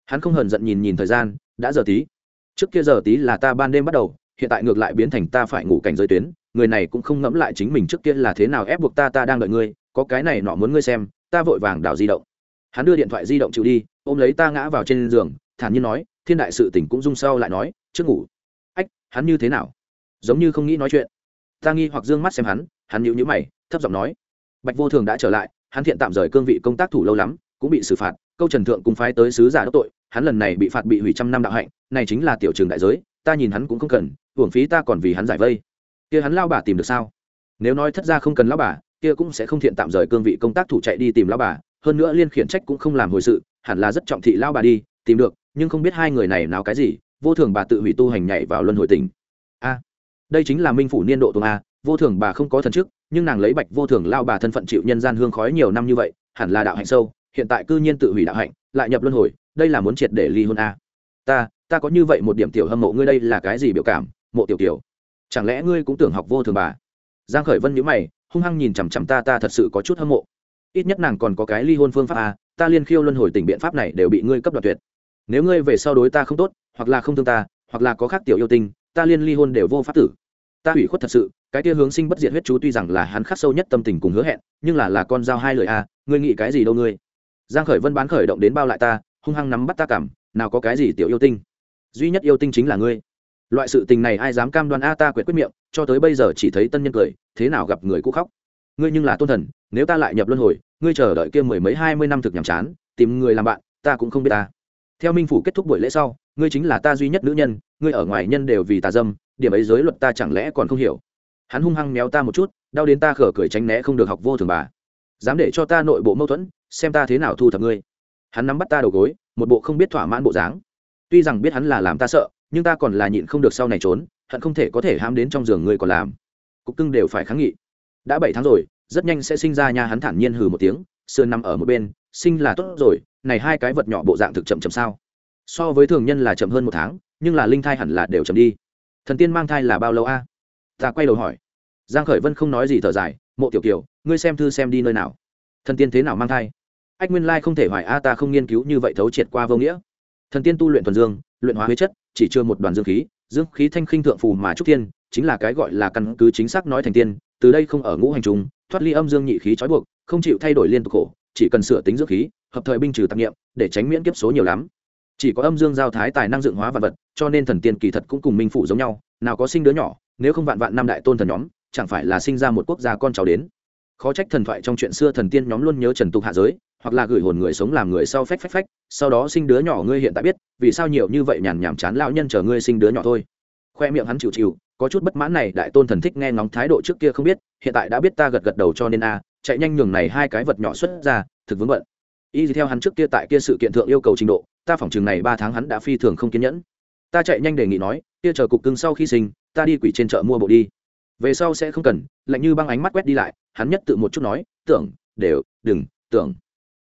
Hắn không hờn giận nhìn nhìn thời gian, đã giờ tí. Trước kia giờ tí là ta ban đêm bắt đầu, hiện tại ngược lại biến thành ta phải ngủ cảnh giới tuyến, người này cũng không ngẫm lại chính mình trước kia là thế nào ép buộc ta ta đang đợi ngươi, có cái này nọ muốn ngươi xem, ta vội vàng đảo di động. Hắn đưa điện thoại di động chịu đi, ôm lấy ta ngã vào trên giường, thản nhiên nói, thiên đại sự tỉnh cũng rung sau lại nói, trước ngủ. Ách, hắn như thế nào? Giống như không nghĩ nói chuyện. Ta nghi hoặc dương mắt xem hắn hắn nhíu nhíu mày, thấp giọng nói, bạch vô thường đã trở lại, hắn thiện tạm rời cương vị công tác thủ lâu lắm, cũng bị xử phạt, câu trần thượng cùng phái tới sứ giả đốc tội, hắn lần này bị phạt bị hủy trăm năm đạo hạnh, này chính là tiểu trường đại giới, ta nhìn hắn cũng không cần, hưởng phí ta còn vì hắn giải vây. Kia hắn lao bà tìm được sao? Nếu nói thất ra không cần lao bà, kia cũng sẽ không thiện tạm rời cương vị công tác thủ chạy đi tìm lao bà, hơn nữa liên khiển trách cũng không làm hồi sự, hẳn là rất trọng thị lao bà đi, tìm được, nhưng không biết hai người này nào cái gì, vô thường bà tự hủy tu hành nhảy vào luân hồi tình a, đây chính là minh phủ niên độ tuồng a vô thường bà không có thần chức, nhưng nàng lấy bạch vô thường lao bà thân phận chịu nhân gian hương khói nhiều năm như vậy, hẳn là đạo hạnh sâu, hiện tại cư nhiên tự hủy đạo hạnh, lại nhập luân hồi, đây là muốn triệt để ly hôn a. Ta ta có như vậy một điểm tiểu hâm mộ ngươi đây là cái gì biểu cảm, mộ tiểu tiểu chẳng lẽ ngươi cũng tưởng học vô thường bà? Giang khởi vân nhíu mày, hung hăng nhìn chằm chằm ta ta thật sự có chút hâm mộ. Ít nhất nàng còn có cái ly hôn phương pháp a, ta liên khiêu luân hồi tình biện pháp này đều bị ngươi cấp đoạt tuyệt. Nếu ngươi về sau đối ta không tốt, hoặc là không thương ta, hoặc là có khác tiểu yêu tinh, ta liên ly hôn đều vô pháp tử ta hủy khuất thật sự, cái kia hướng sinh bất diệt huyết chú tuy rằng là hắn khắc sâu nhất tâm tình cùng hứa hẹn, nhưng là là con dao hai lời a ngươi nghĩ cái gì đâu ngươi? Giang khởi vân bán khởi động đến bao lại ta, hung hăng nắm bắt ta cảm, nào có cái gì tiểu yêu tinh? Duy nhất yêu tinh chính là ngươi. Loại sự tình này ai dám cam đoan a ta quyết quyết miệng, cho tới bây giờ chỉ thấy tân nhân cười, thế nào gặp người cũ khóc? Ngươi nhưng là tôn thần, nếu ta lại nhập luân hồi, ngươi chờ đợi kia mười mấy hai mươi năm thực nhàm chán, tìm người làm bạn, ta cũng không biết ta. Theo minh phủ kết thúc buổi lễ sau, ngươi chính là ta duy nhất nữ nhân, ngươi ở ngoài nhân đều vì tà dâm điểm ấy giới luật ta chẳng lẽ còn không hiểu? Hắn hung hăng méo ta một chút, đau đến ta khở cười tránh né không được học vô thường bà. Dám để cho ta nội bộ mâu thuẫn, xem ta thế nào thu thập ngươi. Hắn nắm bắt ta đầu gối, một bộ không biết thỏa mãn bộ dáng. Tuy rằng biết hắn là làm ta sợ, nhưng ta còn là nhịn không được sau này trốn, hận không thể có thể hám đến trong giường ngươi còn làm. Cục cưng đều phải kháng nghị. Đã bảy tháng rồi, rất nhanh sẽ sinh ra nha hắn thản nhiên hừ một tiếng, sườn nằm ở một bên, sinh là tốt rồi, này hai cái vật nhỏ bộ dạng thực chậm chậm sao? So với thường nhân là chậm hơn một tháng, nhưng là linh thai hẳn là đều chậm đi thần tiên mang thai là bao lâu a? Ta quay đầu hỏi. Giang khởi vân không nói gì thở dài, mộ tiểu kiều, ngươi xem thư xem đi nơi nào? Thần tiên thế nào mang thai? Ách, nguyên lai không thể hỏi a, ta không nghiên cứu như vậy thấu triệt qua vô nghĩa. Thần tiên tu luyện thuần dương, luyện hóa huyết chất, chỉ chưa một đoàn dương khí dương khí thanh khinh thượng phù mà trúc tiên chính là cái gọi là căn cứ chính xác nói thành tiên, từ đây không ở ngũ hành trùng, thoát ly âm dương nhị khí trói buộc, không chịu thay đổi liên tục khổ, chỉ cần sửa tính dưỡng khí, hợp thời binh trừ tạp nghiệm để tránh miễn kiếp số nhiều lắm chỉ có âm dương giao thái tài năng dựng hóa vạn vật, cho nên thần tiên kỳ thật cũng cùng minh phụ giống nhau, nào có sinh đứa nhỏ, nếu không vạn vạn năm đại tôn thần nhóm, chẳng phải là sinh ra một quốc gia con cháu đến. Khó trách thần thoại trong chuyện xưa thần tiên nhóm luôn nhớ trần tục hạ giới, hoặc là gửi hồn người sống làm người sau phách phách phách, sau đó sinh đứa nhỏ ngươi hiện tại biết, vì sao nhiều như vậy nhàn nhảm chán lão nhân chờ ngươi sinh đứa nhỏ thôi. Khoe miệng hắn chịu chịu, có chút bất mãn này, đại tôn thần thích nghe ngóng thái độ trước kia không biết, hiện tại đã biết ta gật gật đầu cho nên a, chạy nhanh nhường này hai cái vật nhỏ xuất ra, thực vướng bận. Y theo hắn trước kia tại kia sự kiện thượng yêu cầu trình độ ta phỏng chừng này ba tháng hắn đã phi thường không kiên nhẫn. Ta chạy nhanh đề nghị nói, kia chờ cục cưng sau khi sinh, ta đi quỷ trên chợ mua bộ đi. Về sau sẽ không cần, lạnh như băng ánh mắt quét đi lại, hắn nhất tự một chút nói, tưởng, đều, đừng, tưởng.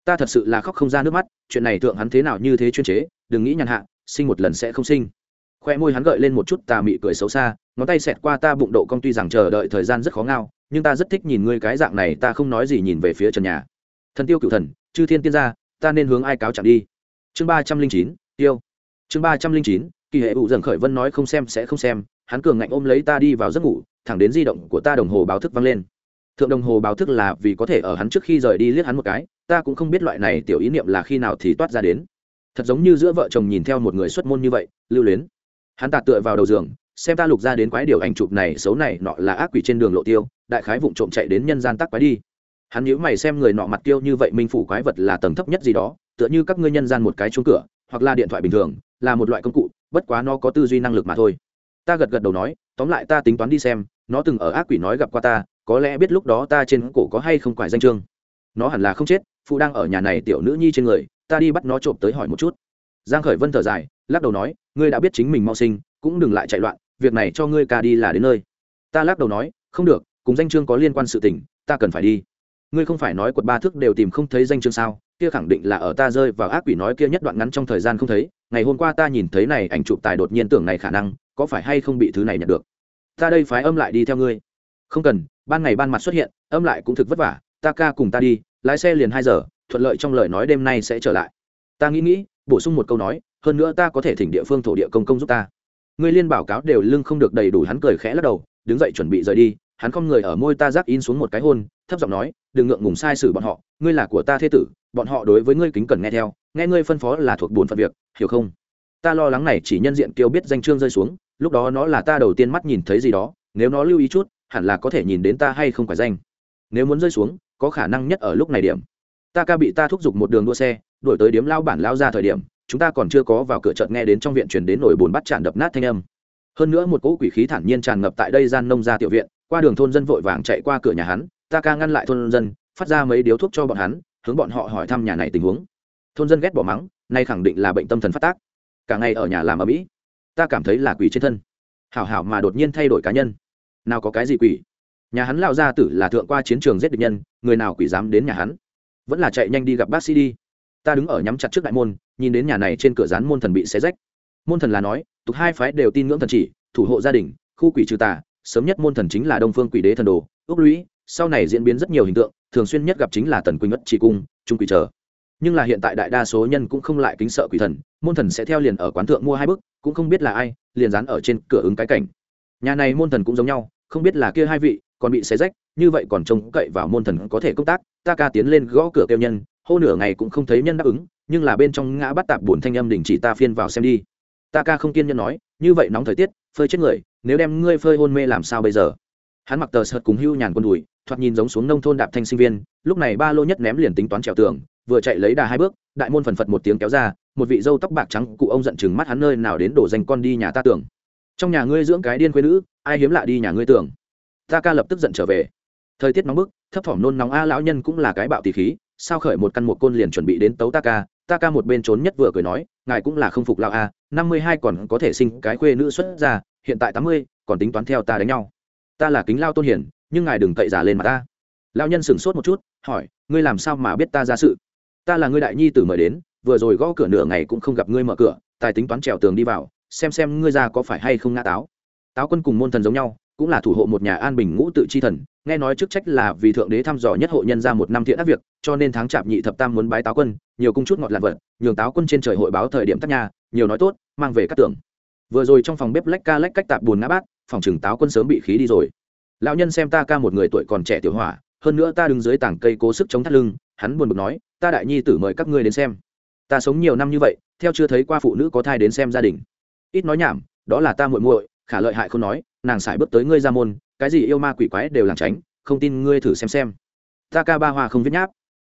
Ta thật sự là khóc không ra nước mắt, chuyện này thượng hắn thế nào như thế chuyên chế, đừng nghĩ nhàn hạ, sinh một lần sẽ không sinh. Khoe môi hắn gợi lên một chút tà mị cười xấu xa, ngón tay xẹt qua ta bụng độ công tuy rằng chờ đợi thời gian rất khó ngao, nhưng ta rất thích nhìn ngươi cái dạng này, ta không nói gì nhìn về phía trần nhà. Thần tiêu cựu thần, chư thiên tiên gia, ta nên hướng ai cáo chẳng đi? Chương ba trăm linh chín, tiêu. Chương ba trăm linh chín, kỳ hệ ủ dần khởi vân nói không xem sẽ không xem, hắn cường ngạnh ôm lấy ta đi vào giấc ngủ, thẳng đến di động của ta đồng hồ báo thức vang lên. Thượng đồng hồ báo thức là vì có thể ở hắn trước khi rời đi liếc hắn một cái, ta cũng không biết loại này tiểu ý niệm là khi nào thì toát ra đến. Thật giống như giữa vợ chồng nhìn theo một người xuất môn như vậy, lưu luyến. Hắn tạt tựa vào đầu giường, xem ta lục ra đến quái điều ảnh chụp này xấu này nọ là ác quỷ trên đường lộ tiêu, đại khái vụng trộm chạy đến nhân gian tắc quái đi. Hắn nhíu mày xem người nọ mặt tiêu như vậy minh phủ quái vật là tầng thấp nhất gì đó tựa như các ngươi nhân gian một cái chuông cửa, hoặc là điện thoại bình thường, là một loại công cụ, bất quá nó có tư duy năng lực mà thôi. Ta gật gật đầu nói, tóm lại ta tính toán đi xem, nó từng ở ác quỷ nói gặp qua ta, có lẽ biết lúc đó ta trên cổ có hay không quải danh chương. Nó hẳn là không chết, phụ đang ở nhà này tiểu nữ nhi trên người, ta đi bắt nó trộm tới hỏi một chút. Giang khởi vân thở dài, lắc đầu nói, ngươi đã biết chính mình mau sinh, cũng đừng lại chạy loạn, việc này cho ngươi ca đi là đến nơi. Ta lắc đầu nói, không được, cùng danh chương có liên quan sự tình, ta cần phải đi. Ngươi không phải nói quật ba thước đều tìm không thấy danh chương sao kia khẳng định là ở ta rơi vào ác quỷ nói kia nhất đoạn ngắn trong thời gian không thấy, ngày hôm qua ta nhìn thấy này ảnh chụp tài đột nhiên tưởng này khả năng, có phải hay không bị thứ này nhận được? Ta đây phái âm lại đi theo ngươi. Không cần, ban ngày ban mặt xuất hiện, âm lại cũng thực vất vả, ta ca cùng ta đi, lái xe liền hai giờ, thuận lợi trong lời nói đêm nay sẽ trở lại. Ta nghĩ nghĩ, bổ sung một câu nói, hơn nữa ta có thể thỉnh địa phương thổ địa công công giúp ta. Ngươi liên bảo cáo đều lưng không được đầy đủ hắn cười khẽ lắc đầu, đứng dậy chuẩn bị rời đi, hắn không người ở môi ta giác in xuống một cái hôn, thấp giọng nói đừng ngượng ngùng sai sử bọn họ, ngươi là của ta thế tử, bọn họ đối với ngươi kính cẩn nghe theo, nghe ngươi phân phó là thuộc bổn phận việc, hiểu không? Ta lo lắng này chỉ nhân diện kiêu biết danh chương rơi xuống, lúc đó nó là ta đầu tiên mắt nhìn thấy gì đó, nếu nó lưu ý chút, hẳn là có thể nhìn đến ta hay không phải danh. Nếu muốn rơi xuống, có khả năng nhất ở lúc này điểm. Ta ca bị ta thúc giục một đường đua xe, đuổi tới điếm lao bản lao ra thời điểm, chúng ta còn chưa có vào cửa chợt nghe đến trong viện truyền đến nổi bùn bắt tràn đập nát thanh âm. Hơn nữa một cỗ quỷ khí thản nhiên tràn ngập tại đây gian nông ra tiểu viện, qua đường thôn dân vội vàng chạy qua cửa nhà hắn ta ca ngăn lại thôn dân, phát ra mấy điếu thuốc cho bọn hắn, hướng bọn họ hỏi thăm nhà này tình huống. Thôn dân ghét bỏ mắng, nay khẳng định là bệnh tâm thần phát tác. Cả ngày ở nhà làm ở mỹ, ta cảm thấy là quỷ trên thân. Hảo hảo mà đột nhiên thay đổi cá nhân. Nào có cái gì quỷ? Nhà hắn lao gia tử là thượng qua chiến trường giết địch nhân, người nào quỷ dám đến nhà hắn? Vẫn là chạy nhanh đi gặp bác sĩ đi. Ta đứng ở nhắm chặt trước đại môn, nhìn đến nhà này trên cửa rán môn thần bị xé rách. Môn thần là nói, tục hai phái đều tin ngưỡng thần chỉ, thủ hộ gia đình, khu quỷ trừ tà, sớm nhất môn thần chính là đông phương quỷ đế thần đồ ước lũy sau này diễn biến rất nhiều hình tượng, thường xuyên nhất gặp chính là tần quỳnh ất trị cung, trung quỷ chờ. Nhưng là hiện tại đại đa số nhân cũng không lại kính sợ quỷ thần, môn thần sẽ theo liền ở quán thượng mua hai bức, cũng không biết là ai, liền dán ở trên cửa ứng cái cảnh. Nhà này môn thần cũng giống nhau, không biết là kia hai vị, còn bị xé rách, như vậy còn trông cậy vào môn thần có thể công tác, ta ca tiến lên gõ cửa kêu nhân, hô nửa ngày cũng không thấy nhân đáp ứng, nhưng là bên trong ngã bắt tạp bổn thanh âm đình chỉ ta phiên vào xem đi. Ta ca không kiên nhân nói, như vậy nóng thời tiết, phơi chết người, nếu đem ngươi phơi hôn mê làm sao bây giờ? Hắn mặc tờ sợt cùng hưu nhàn quân đùi, thoạt nhìn giống xuống nông thôn đạp thanh sinh viên, lúc này ba lô nhất ném liền tính toán trèo tường, vừa chạy lấy đà hai bước, đại môn phần phật một tiếng kéo ra, một vị dâu tóc bạc trắng cụ ông giận chừng mắt hắn nơi nào đến đổ danh con đi nhà ta tưởng. Trong nhà ngươi dưỡng cái điên quê nữ, ai hiếm lạ đi nhà ngươi tưởng. Ta ca lập tức giận trở về. Thời tiết nóng bức, thấp thỏm nôn nóng a lão nhân cũng là cái bạo tỷ khí, sao khởi một căn một côn liền chuẩn bị đến tấu ta ca? Ta ca một bên trốn nhất vừa cười nói, ngài cũng là không phục lão a, năm mươi hai còn có thể sinh cái quê nữ xuất ra hiện tại tám mươi, còn tính toán theo ta đánh nhau ta là kính lao tôn hiển, nhưng ngài đừng cậy giả lên mặt ta. Lao nhân sửng sốt một chút, hỏi, ngươi làm sao mà biết ta ra sự? Ta là ngươi đại nhi tử mời đến, vừa rồi gõ cửa nửa ngày cũng không gặp ngươi mở cửa, tài tính toán trèo tường đi vào, xem xem ngươi ra có phải hay không ngã táo. Táo quân cùng môn thần giống nhau, cũng là thủ hộ một nhà an bình ngũ tự chi thần, nghe nói chức trách là vì thượng đế thăm dò nhất hộ nhân ra một năm thiện ác việc, cho nên tháng chạp nhị thập tam muốn bái táo quân, nhiều cung chút ngọt lạc vật, nhường táo quân trên trời hội báo thời điểm tắt nhà, nhiều nói tốt, mang về các tưởng vừa rồi trong phòng bếp lách ca lách cách tạp bùn ngã bát phòng trừng táo quân sớm bị khí đi rồi. Lão nhân xem ta ca một người tuổi còn trẻ tiểu hỏa, hơn nữa ta đứng dưới tảng cây cố sức chống thắt lưng, hắn buồn bực nói, ta đại nhi tử mời các ngươi đến xem. Ta sống nhiều năm như vậy, theo chưa thấy qua phụ nữ có thai đến xem gia đình. Ít nói nhảm, đó là ta muội muội, khả lợi hại không nói, nàng xài bước tới ngươi ra môn, cái gì yêu ma quỷ quái đều làng tránh, không tin ngươi thử xem xem. Ta ca ba hoa không viết nháp.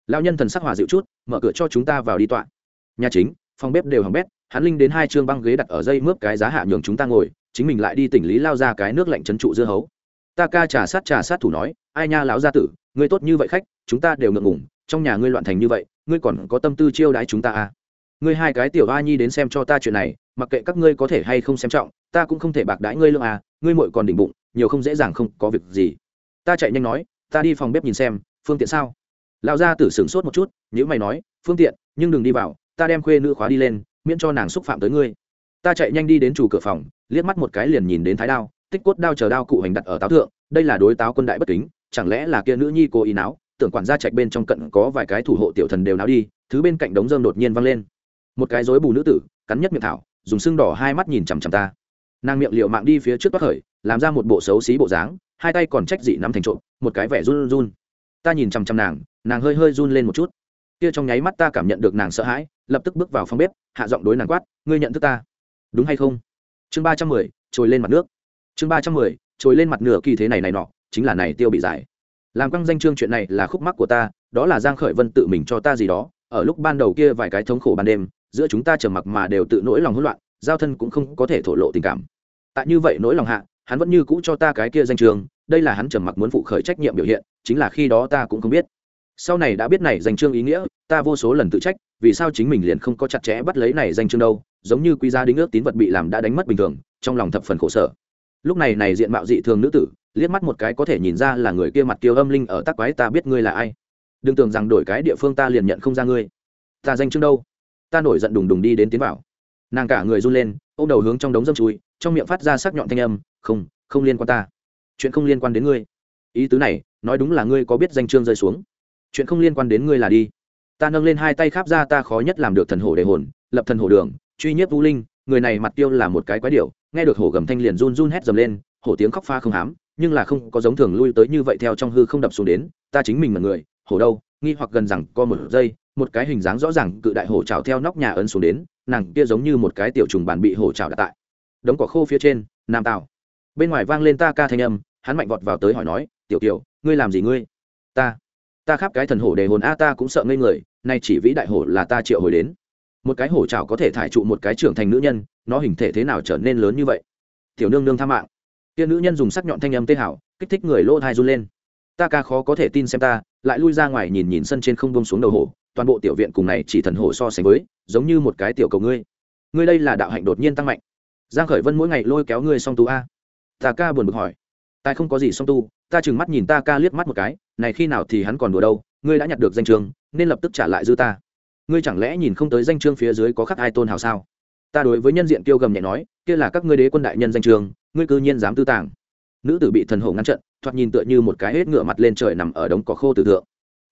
Lão nhân thần sắc hòa dịu chút, mở cửa cho chúng ta vào đi tọa. Nhà chính, phòng bếp đều hỏng bét, hắn linh đến hai chương băng ghế đặt ở dây mướp cái giá hạ nhường chúng ta ngồi chính mình lại đi tỉnh lý lao ra cái nước lạnh trấn trụ dưa hấu. Ta ca trà sát trà sát thủ nói, ai nha lão gia tử, ngươi tốt như vậy khách, chúng ta đều ngượng ngủng trong nhà ngươi loạn thành như vậy, ngươi còn có tâm tư chiêu đãi chúng ta à? Ngươi hai cái tiểu a nhi đến xem cho ta chuyện này, mặc kệ các ngươi có thể hay không xem trọng, ta cũng không thể bạc đãi ngươi lương à ngươi muội còn đỉnh bụng, nhiều không dễ dàng không có việc gì. Ta chạy nhanh nói, ta đi phòng bếp nhìn xem, phương tiện sao? Lão gia tử sửng sốt một chút nhữ mày nói, phương tiện, nhưng đừng đi vào, ta đem khuê nữ khóa đi lên, miễn cho nàng xúc phạm tới ngươi. Ta chạy nhanh đi đến chủ cửa phòng liếc mắt một cái liền nhìn đến thái đao, tích cốt đao chờ đao cụ hành đặt ở táo thượng, đây là đối táo quân đại bất kính, chẳng lẽ là kia nữ nhi cô ý náo, tưởng quản gia trạch bên trong cận có vài cái thủ hộ tiểu thần đều náo đi, thứ bên cạnh đống dơm đột nhiên văng lên. Một cái rối bù nữ tử, cắn nhất miệng thảo, dùng sưng đỏ hai mắt nhìn chằm chằm ta. Nàng miệng liệu mạng đi phía trước bắc khởi, làm ra một bộ xấu xí bộ dáng, hai tay còn trách dị nắm thành trộm, một cái vẻ run run. Ta nhìn chằm chằm nàng nàng hơi hơi run lên một chút. Kia trong nháy mắt ta cảm nhận được nàng sợ hãi, lập tức bước vào phòng bếp, hạ giọng đối nàng quát, ngươi nhận thức ta, đúng hay không? Chương ba trăm mười, trồi lên mặt nước. Chương ba trăm mười, trồi lên mặt nửa kỳ thế này này nọ, chính là này tiêu bị giải. Làm căng danh chương chuyện này là khúc mắc của ta, đó là giang khởi vân tự mình cho ta gì đó, ở lúc ban đầu kia vài cái thống khổ ban đêm, giữa chúng ta trầm mặc mà đều tự nỗi lòng hỗn loạn, giao thân cũng không có thể thổ lộ tình cảm. Tại như vậy nỗi lòng hạ, hắn vẫn như cũ cho ta cái kia danh trường đây là hắn trầm mặc muốn phụ khởi trách nhiệm biểu hiện, chính là khi đó ta cũng không biết. Sau này đã biết này danh chương ý nghĩa, ta vô số lần tự trách, vì sao chính mình liền không có chặt chẽ bắt lấy này danh chương đâu giống như quý gia đính ước tín vật bị làm đã đánh mất bình thường, trong lòng thập phần khổ sở. Lúc này này diện mạo dị thường nữ tử, liếc mắt một cái có thể nhìn ra là người kia mặt kiêu âm linh ở tắc quái ta biết ngươi là ai. Đừng tưởng rằng đổi cái địa phương ta liền nhận không ra ngươi. Ta danh chương đâu? Ta nổi giận đùng đùng đi đến tiến vào. Nàng cả người run lên ô m đầu hướng trong đống dâm chui, trong miệng phát ra sắc nhọn thanh âm, không không liên quan ta. Chuyện không liên quan đến ngươi. Ý tứ này, nói đúng là ngươi có biết danh chương rơi xuống. Chuyện không liên quan đến ngươi là đi. Ta nâng lên hai tay kháp ra ta khó nhất làm được thần hổ đề hồn, lập thần hổ đường truy nhiếp vũ linh, người này mặt tiêu là một cái quái điệu nghe được hổ gầm thanh liền run run hét dầm lên, hổ tiếng khóc pha không hám, nhưng là không có giống thường lui tới như vậy theo trong hư không đập xuống đến, ta chính mình là người, hổ đâu, nghi hoặc gần rằng co một giây, một cái hình dáng rõ ràng cự đại hổ trào theo nóc nhà ấn xuống đến, nàng kia giống như một cái tiểu trùng bản bị hổ trào đặt tại. Đống cỏ khô phía trên, nam tào. Bên ngoài vang lên ta ca thanh âm, hắn mạnh vọt vào tới hỏi nói, tiểu tiểu ngươi làm gì ngươi? Ta ta khắp cái thần hổ đề hồn a, ta cũng sợ ngây người, nay chỉ vĩ đại hổ là ta triệu hồi đến một cái hổ trào có thể thải trụ một cái trưởng thành nữ nhân, nó hình thể thế nào trở nên lớn như vậy? Tiểu nương nương tha mạng. Kia nữ nhân dùng sắc nhọn thanh âm tê hảo, kích thích người lỗ thai run lên. Ta ca khó có thể tin xem ta, lại lui ra ngoài nhìn nhìn sân trên không bông xuống đầu hổ, toàn bộ tiểu viện cùng này chỉ thần hổ so sánh với, giống như một cái tiểu cầu ngươi. Ngươi đây là đạo hạnh đột nhiên tăng mạnh. Giang khởi vân mỗi ngày lôi kéo ngươi song tu a. Ta ca buồn bực hỏi. Ta không có gì song tu, ta chừng mắt nhìn ta ca liếc mắt một cái, này khi nào thì hắn còn đùa đâu, ngươi đã nhặt được danh trường, nên lập tức trả lại dư ta ngươi chẳng lẽ nhìn không tới danh chương phía dưới có khắc ai tôn hào sao? Ta đối với nhân diện tiêu gầm nhẹ nói, kia là các ngươi đế quân đại nhân danh trường, ngươi cư nhiên dám tư tàng. Nữ tử bị thần hổ ngăn trận, thoạt nhìn tựa như một cái hết ngựa mặt lên trời nằm ở đống cỏ khô từ thượng.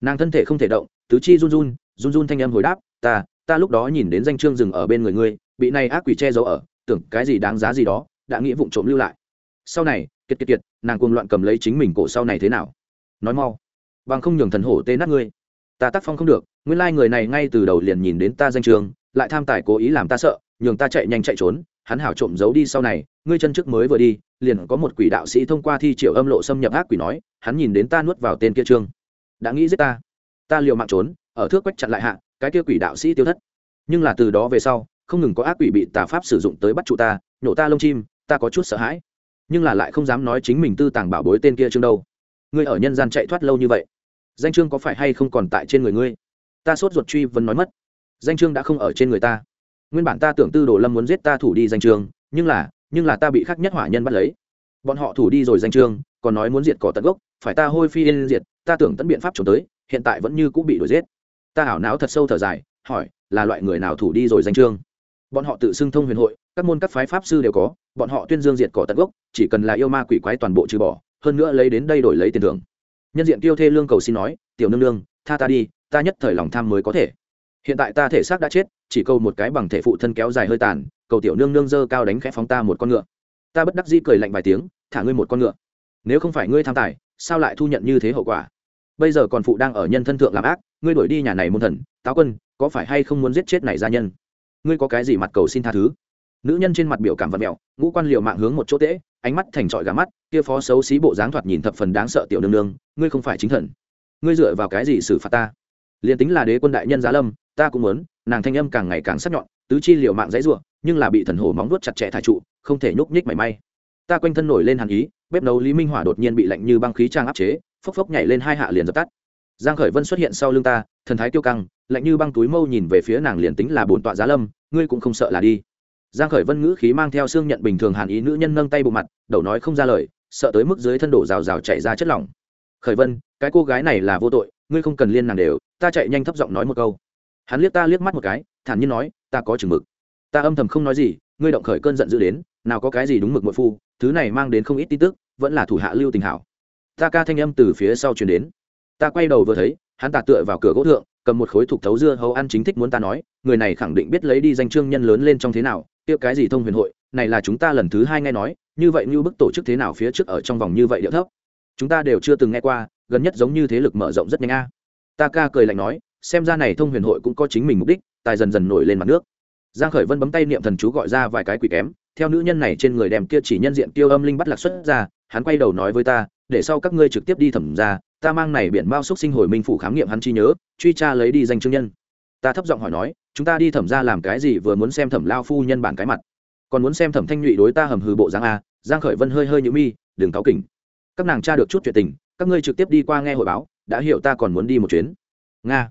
Nàng thân thể không thể động, tứ chi run run run run thanh âm hồi đáp, ta ta lúc đó nhìn đến danh chương dừng ở bên người ngươi, bị này ác quỷ che giấu ở, tưởng cái gì đáng giá gì đó, đã nghĩ vụng trộm lưu lại. Sau này, kiệt kiệt kiệt, nàng cuồng loạn cầm lấy chính mình cổ sau này thế nào? Nói mau. Bằng không nhường thần hổ tê nát ngươi. Ta tác phong không được nguyên lai người này ngay từ đầu liền nhìn đến ta danh trường, lại tham tài cố ý làm ta sợ, nhường ta chạy nhanh chạy trốn, hắn hảo trộm giấu đi sau này, ngươi chân trước mới vừa đi, liền có một quỷ đạo sĩ thông qua thi triệu âm lộ xâm nhập ác quỷ nói, hắn nhìn đến ta nuốt vào tên kia trương. Đã nghĩ giết ta. Ta liều mạng trốn, ở thước quách chặn lại hạ, cái kia quỷ đạo sĩ tiêu thất. Nhưng là từ đó về sau, không ngừng có ác quỷ bị tà pháp sử dụng tới bắt trụ ta, nhổ ta lông chim, ta có chút sợ hãi. Nhưng là lại không dám nói chính mình tư tàng bảo bối tên kia trương đâu. Ngươi ở nhân gian chạy thoát lâu như vậy, danh trương có phải hay không còn tại trên người ngươi? Ta sốt ruột truy vấn nói mất. Danh trương đã không ở trên người ta. Nguyên bản ta tưởng tư đồ lâm muốn giết ta thủ đi danh trương nhưng là nhưng là ta bị khắc nhất hỏa nhân bắt lấy. Bọn họ thủ đi rồi danh trương còn nói muốn diệt cỏ tận gốc, phải ta hôi phi yên diệt, ta tưởng tận biện pháp trốn tới, hiện tại vẫn như cũng bị đuổi giết. Ta ảo não thật sâu thở dài, hỏi, là loại người nào thủ đi rồi danh trương bọn họ tự xưng thông huyền hội, các môn các phái pháp sư đều có, bọn họ tuyên dương diệt cỏ tận gốc, chỉ cần là yêu ma quỷ quái toàn bộ trừ bỏ, hơn nữa lấy đến đây đổi lấy tiền thưởng. Nhân diện tiêu thê lương cầu xin nói, tiểu nương nương, tha ta đi ta nhất thời lòng tham mới có thể. Hiện tại ta thể xác đã chết, chỉ câu một cái bằng thể phụ thân kéo dài hơi tàn, cầu tiểu nương nương dơ cao đánh khẽ phóng ta một con ngựa. Ta bất đắc dĩ cười lạnh vài tiếng, thả ngươi một con ngựa. Nếu không phải ngươi tham tài, sao lại thu nhận như thế hậu quả? Bây giờ còn phụ đang ở nhân thân thượng làm ác, ngươi đuổi đi nhà này môn thần, táo quân, có phải hay không muốn giết chết này gia nhân? Ngươi có cái gì mặt cầu xin tha thứ? Nữ nhân trên mặt biểu cảm vật mẹo, ngũ quan liệu mạng hướng một chỗ tễ, ánh mắt thành trọi gà mắt, kia phó xấu xí bộ dáng thoạt nhìn thập phần đáng sợ tiểu nương nương, ngươi không phải chính thần. Ngươi dựa vào cái gì xử phạt ta? Liền tính là đế quân đại nhân giá lâm, ta cũng muốn, nàng thanh âm càng ngày càng sắc nhọn, tứ chi liệu mạng dãy ruộng nhưng là bị thần hổ móng vuốt chặt chẽ thải trụ, không thể nhúc nhích mảy may. Ta quanh thân nổi lên hàn ý, bếp nấu lý minh hỏa đột nhiên bị lạnh như băng khí trang áp chế, phốc phốc nhảy lên hai hạ liền dập tắt. Giang khởi vân xuất hiện sau lưng ta, thần thái kiêu căng, lạnh như băng túi mâu nhìn về phía nàng liền tính là bổn tọa giá lâm, ngươi cũng không sợ là đi. Giang khởi vân ngữ khí mang theo xương nhận bình thường hàn ý nữ nhân nâng tay bộ mặt, đầu nói không ra lời, sợ tới mức dưới thân đổ rào rào chảy ra chất lỏng. Khởi vân, cái cô gái này là vô tội ngươi không cần liên nàng đều, ta chạy nhanh thấp giọng nói một câu. Hắn liếc ta liếc mắt một cái, thản nhiên nói, ta có chừng mực. Ta âm thầm không nói gì, ngươi động khởi cơn giận dữ đến, nào có cái gì đúng mực muội phu, thứ này mang đến không ít tin tức, vẫn là thủ hạ lưu tình hảo. Ta ca thanh âm từ phía sau truyền đến. Ta quay đầu vừa thấy, hắn tạt tựa vào cửa gỗ thượng, cầm một khối thục thấu dưa hấu ăn chính thích muốn ta nói, người này khẳng định biết lấy đi danh trương nhân lớn lên trong thế nào Tiêu cái gì thông huyền hội, này là chúng ta lần thứ hai nghe nói, như vậy như bức tổ chức thế nào phía trước ở trong vòng như vậy điệu thấp. Chúng ta đều chưa từng nghe qua gần nhất giống như thế lực mở rộng rất nhanh a. Ta ca cười lạnh nói, xem ra này thông huyền hội cũng có chính mình mục đích, tài dần dần nổi lên mặt nước. Giang khởi vân bấm tay niệm thần chú gọi ra vài cái quỷ kém, theo nữ nhân này trên người đem kia chỉ nhân diện tiêu âm linh bắt lạc xuất ra, hắn quay đầu nói với ta, để sau các ngươi trực tiếp đi thẩm ra, ta mang này biển bao xúc sinh hồi minh phủ khám nghiệm hắn chi nhớ, truy tra lấy đi danh chứng nhân. Ta thấp giọng hỏi nói, chúng ta đi thẩm ra làm cái gì vừa muốn xem thẩm lao phu nhân bản cái mặt? Còn muốn xem thẩm thanh nhụy đối ta hầm hừ bộ giang a? Giang khởi vân hơi hơi nhũ mi, đừng cáo kỉnh. Các nàng tra được chút chuyện tình các ngươi trực tiếp đi qua nghe hội báo, đã hiểu ta còn muốn đi một chuyến. Nga.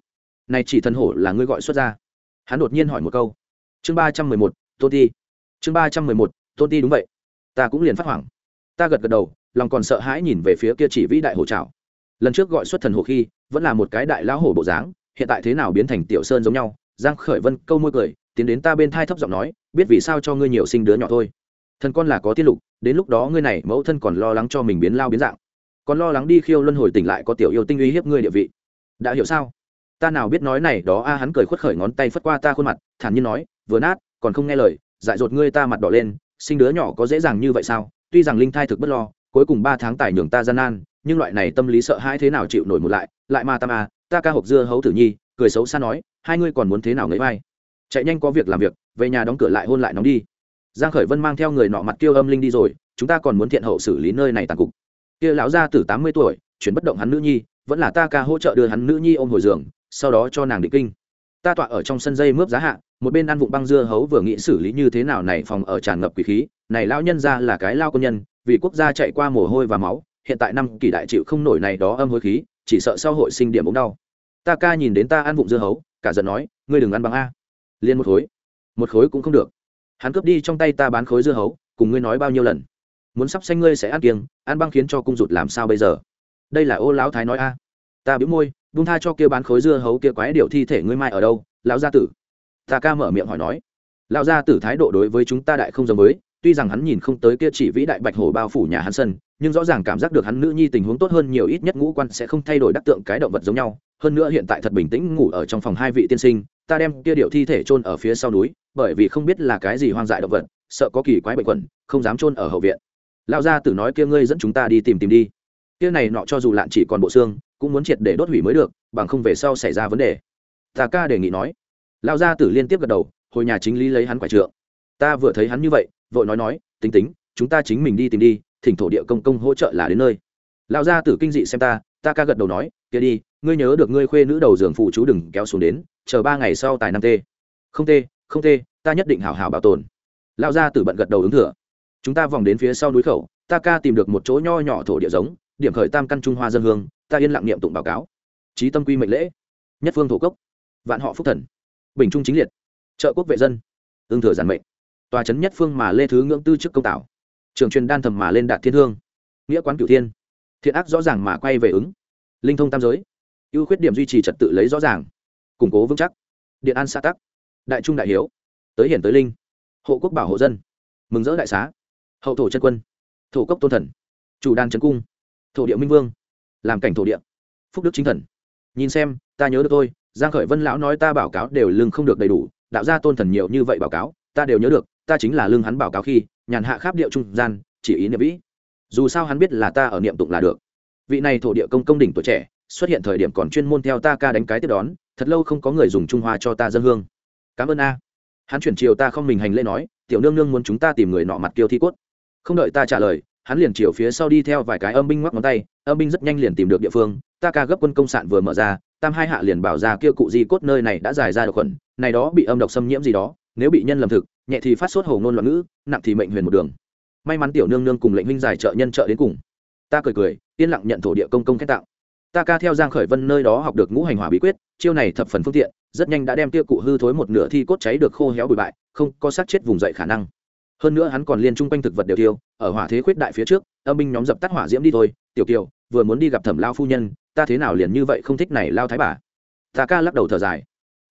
Này chỉ thần hổ là ngươi gọi xuất ra. Hắn đột nhiên hỏi một câu. Chương ba trăm mười một tôn ti. Chương ba trăm mười một tôn ti đúng vậy. Ta cũng liền phát hoảng. Ta gật gật đầu, lòng còn sợ hãi nhìn về phía kia chỉ vĩ đại hổ trào lần trước gọi xuất thần hổ khi, vẫn là một cái đại lão hổ bộ dáng, hiện tại thế nào biến thành tiểu sơn giống nhau? Giang khởi vân câu môi cười, tiến đến ta bên thai thấp giọng nói, biết vì sao cho ngươi nhiều sinh đứa nhỏ thôi. Thần con là có tiết lục, đến lúc đó ngươi này mẫu thân còn lo lắng cho mình biến lao biến dạng còn lo lắng đi khiêu luân hồi tỉnh lại có tiểu yêu tinh uy hiếp ngươi địa vị. Đã hiểu sao? Ta nào biết nói này đó, a, hắn cười khuất khởi ngón tay phất qua ta khuôn mặt, thản nhiên nói, vừa nát, còn không nghe lời, dại dột ngươi ta mặt đỏ lên, sinh đứa nhỏ có dễ dàng như vậy sao? Tuy rằng linh thai thực bất lo, cuối cùng ba tháng tài nhường ta gian nan, nhưng loại này tâm lý sợ hãi thế nào chịu nổi một lại lại mà tam a, ta ca hộp dưa hấu tử nhi, cười xấu xa nói, hai ngươi còn muốn thế nào ngấy vai? Chạy nhanh có việc làm việc, về nhà đóng cửa lại hôn lại nóng đi. Giang khởi vân mang theo người nọ mặt kêu âm linh đi rồi, chúng ta còn muốn thiện hậu xử lý nơi này tàn cục kia lão gia tử tám mươi tuổi, chuyển bất động hắn nữ nhi, vẫn là ta ca hỗ trợ đưa hắn nữ nhi ôm hồi giường, sau đó cho nàng định kinh. Ta tọa ở trong sân dây mướp giá hạ, một bên ăn vụng băng dưa hấu vừa nghĩ xử lý như thế nào này phòng ở tràn ngập quỷ khí, này lão nhân ra là cái lao công nhân, vì quốc gia chạy qua mồ hôi và máu, hiện tại năm kỳ đại chịu không nổi này đó âm hối khí, chỉ sợ sau hội sinh điểm ống đau. Ta ca nhìn đến ta ăn vụng dưa hấu, cả giận nói, ngươi đừng ăn bằng a. Liên một khối. Một khối cũng không được. Hắn cướp đi trong tay ta bán khối dưa hấu, cùng ngươi nói bao nhiêu lần muốn sắp xanh ngươi sẽ ăn kiêng, ăn băng khiến cho cung rụt làm sao bây giờ? Đây là ô lão thái nói a. Ta bĩu môi bung tha cho kia bán khối dưa hấu kia quái điệu thi thể ngươi mai ở đâu, lão gia tử. Ta ca mở miệng hỏi nói. Lão gia tử thái độ đối với chúng ta đại không giống với, tuy rằng hắn nhìn không tới kia chỉ vĩ đại bạch hổ bao phủ nhà hắn sân, nhưng rõ ràng cảm giác được hắn nữ nhi tình huống tốt hơn nhiều ít nhất ngũ quan sẽ không thay đổi đắc tượng cái động vật giống nhau. Hơn nữa hiện tại thật bình tĩnh ngủ ở trong phòng hai vị tiên sinh, ta đem kia điệu thi thể chôn ở phía sau núi, bởi vì không biết là cái gì hoang dại động vật, sợ có kỳ quái bệnh quẩn, không dám chôn ở hậu viện lão gia tử nói kia ngươi dẫn chúng ta đi tìm tìm đi. Kia này nọ cho dù lạn chỉ còn bộ xương, cũng muốn triệt để đốt hủy mới được, bằng không về sau xảy ra vấn đề. Ta ca đề nghị nói. Lão gia tử liên tiếp gật đầu, hồi nhà chính lý lấy hắn quả trượng. Ta vừa thấy hắn như vậy, vội nói nói, tính tính, chúng ta chính mình đi tìm đi, thỉnh thổ địa công công hỗ trợ là đến nơi. Lão gia tử kinh dị xem ta ta ca gật đầu nói, kia đi, ngươi nhớ được ngươi khuê nữ đầu giường phụ chú đừng kéo xuống đến, chờ ba ngày sau tài năm tê. Không tê không tê, ta nhất định hảo hảo bảo tồn. Lão gia tử bận gật đầu ứng thừa chúng ta vòng đến phía sau núi khẩu ta ca tìm được một chỗ nho nhỏ thổ địa giống điểm khởi tam căn trung hoa dân hương ta yên lặng niệm tụng báo cáo. Trí tâm quy mệnh lễ nhất phương thổ cốc vạn họ phúc thần bình trung chính liệt trợ quốc vệ dân ương thừa giản mệnh. Tòa trấn nhất phương mà lê thứ ngưỡng tư chức công tảo, trường truyền đan thầm mà lên đạt thiên hương nghĩa quán cửu thiên thiện ác rõ ràng mà quay về ứng linh thông tam giới ưu khuyết điểm duy trì trật tự lấy rõ ràng củng cố vững chắc điện an xã tắc đại trung đại hiếu tới hiển tới linh hộ quốc bảo hộ dân mừng rỡ đại xá hậu thổ chân quân, thổ cốc tôn thần, chủ đan trấn cung, thổ địa minh vương, làm cảnh thổ địa, phúc đức chính thần. Nhìn xem, ta nhớ được tôi giang khởi vân lão nói ta báo cáo đều lưng không được đầy đủ, đạo gia tôn thần nhiều như vậy báo cáo, ta đều nhớ được, ta chính là lưng hắn báo cáo khi, nhàn hạ kháp điệu trung gian, chỉ ý niệm vĩ. Dù sao hắn biết là ta ở niệm tụng là được. Vị này thổ địa công công đỉnh tuổi trẻ, xuất hiện thời điểm còn chuyên môn theo ta ca đánh cái tiếp đón, thật lâu không có người dùng trung hoa cho ta dân hương. Cảm ơn a. Hắn chuyển chiều ta không mình hành lễ nói, tiểu nương nương muốn chúng ta tìm người nọ mặt kiêu thi cốt không đợi ta trả lời, hắn liền chiều phía sau đi theo vài cái âm binh ngoắc ngón tay, âm binh rất nhanh liền tìm được địa phương, ta ca gấp quân công sạn vừa mở ra, tam hai hạ liền bảo ra kia cụ di cốt nơi này đã giải ra độc khuẩn, này đó bị âm độc xâm nhiễm gì đó, nếu bị nhân lầm thực, nhẹ thì phát sốt hồ ngôn loạn ngữ, nặng thì mệnh huyền một đường. May mắn tiểu nương nương cùng lệnh huynh giải trợ nhân trợ đến cùng. Ta cười cười, yên lặng nhận thổ địa công công khen tặng. ta ca theo giang khởi vân nơi đó học được ngũ hành hỏa bí quyết, chiêu này thập phần phương tiện, rất nhanh đã đem tiêu cụ hư thối một nửa thi cốt cháy được khô héo bụi bại, không có sát chết vùng dậy khả năng hơn nữa hắn còn liên trung quanh thực vật đều tiêu ở hỏa thế khuyết đại phía trước, âm binh nhóm dập tắt hỏa diễm đi thôi. Tiểu kiều, vừa muốn đi gặp thẩm lao phu nhân, ta thế nào liền như vậy không thích này lao thái bà? Ta ca lắc đầu thở dài.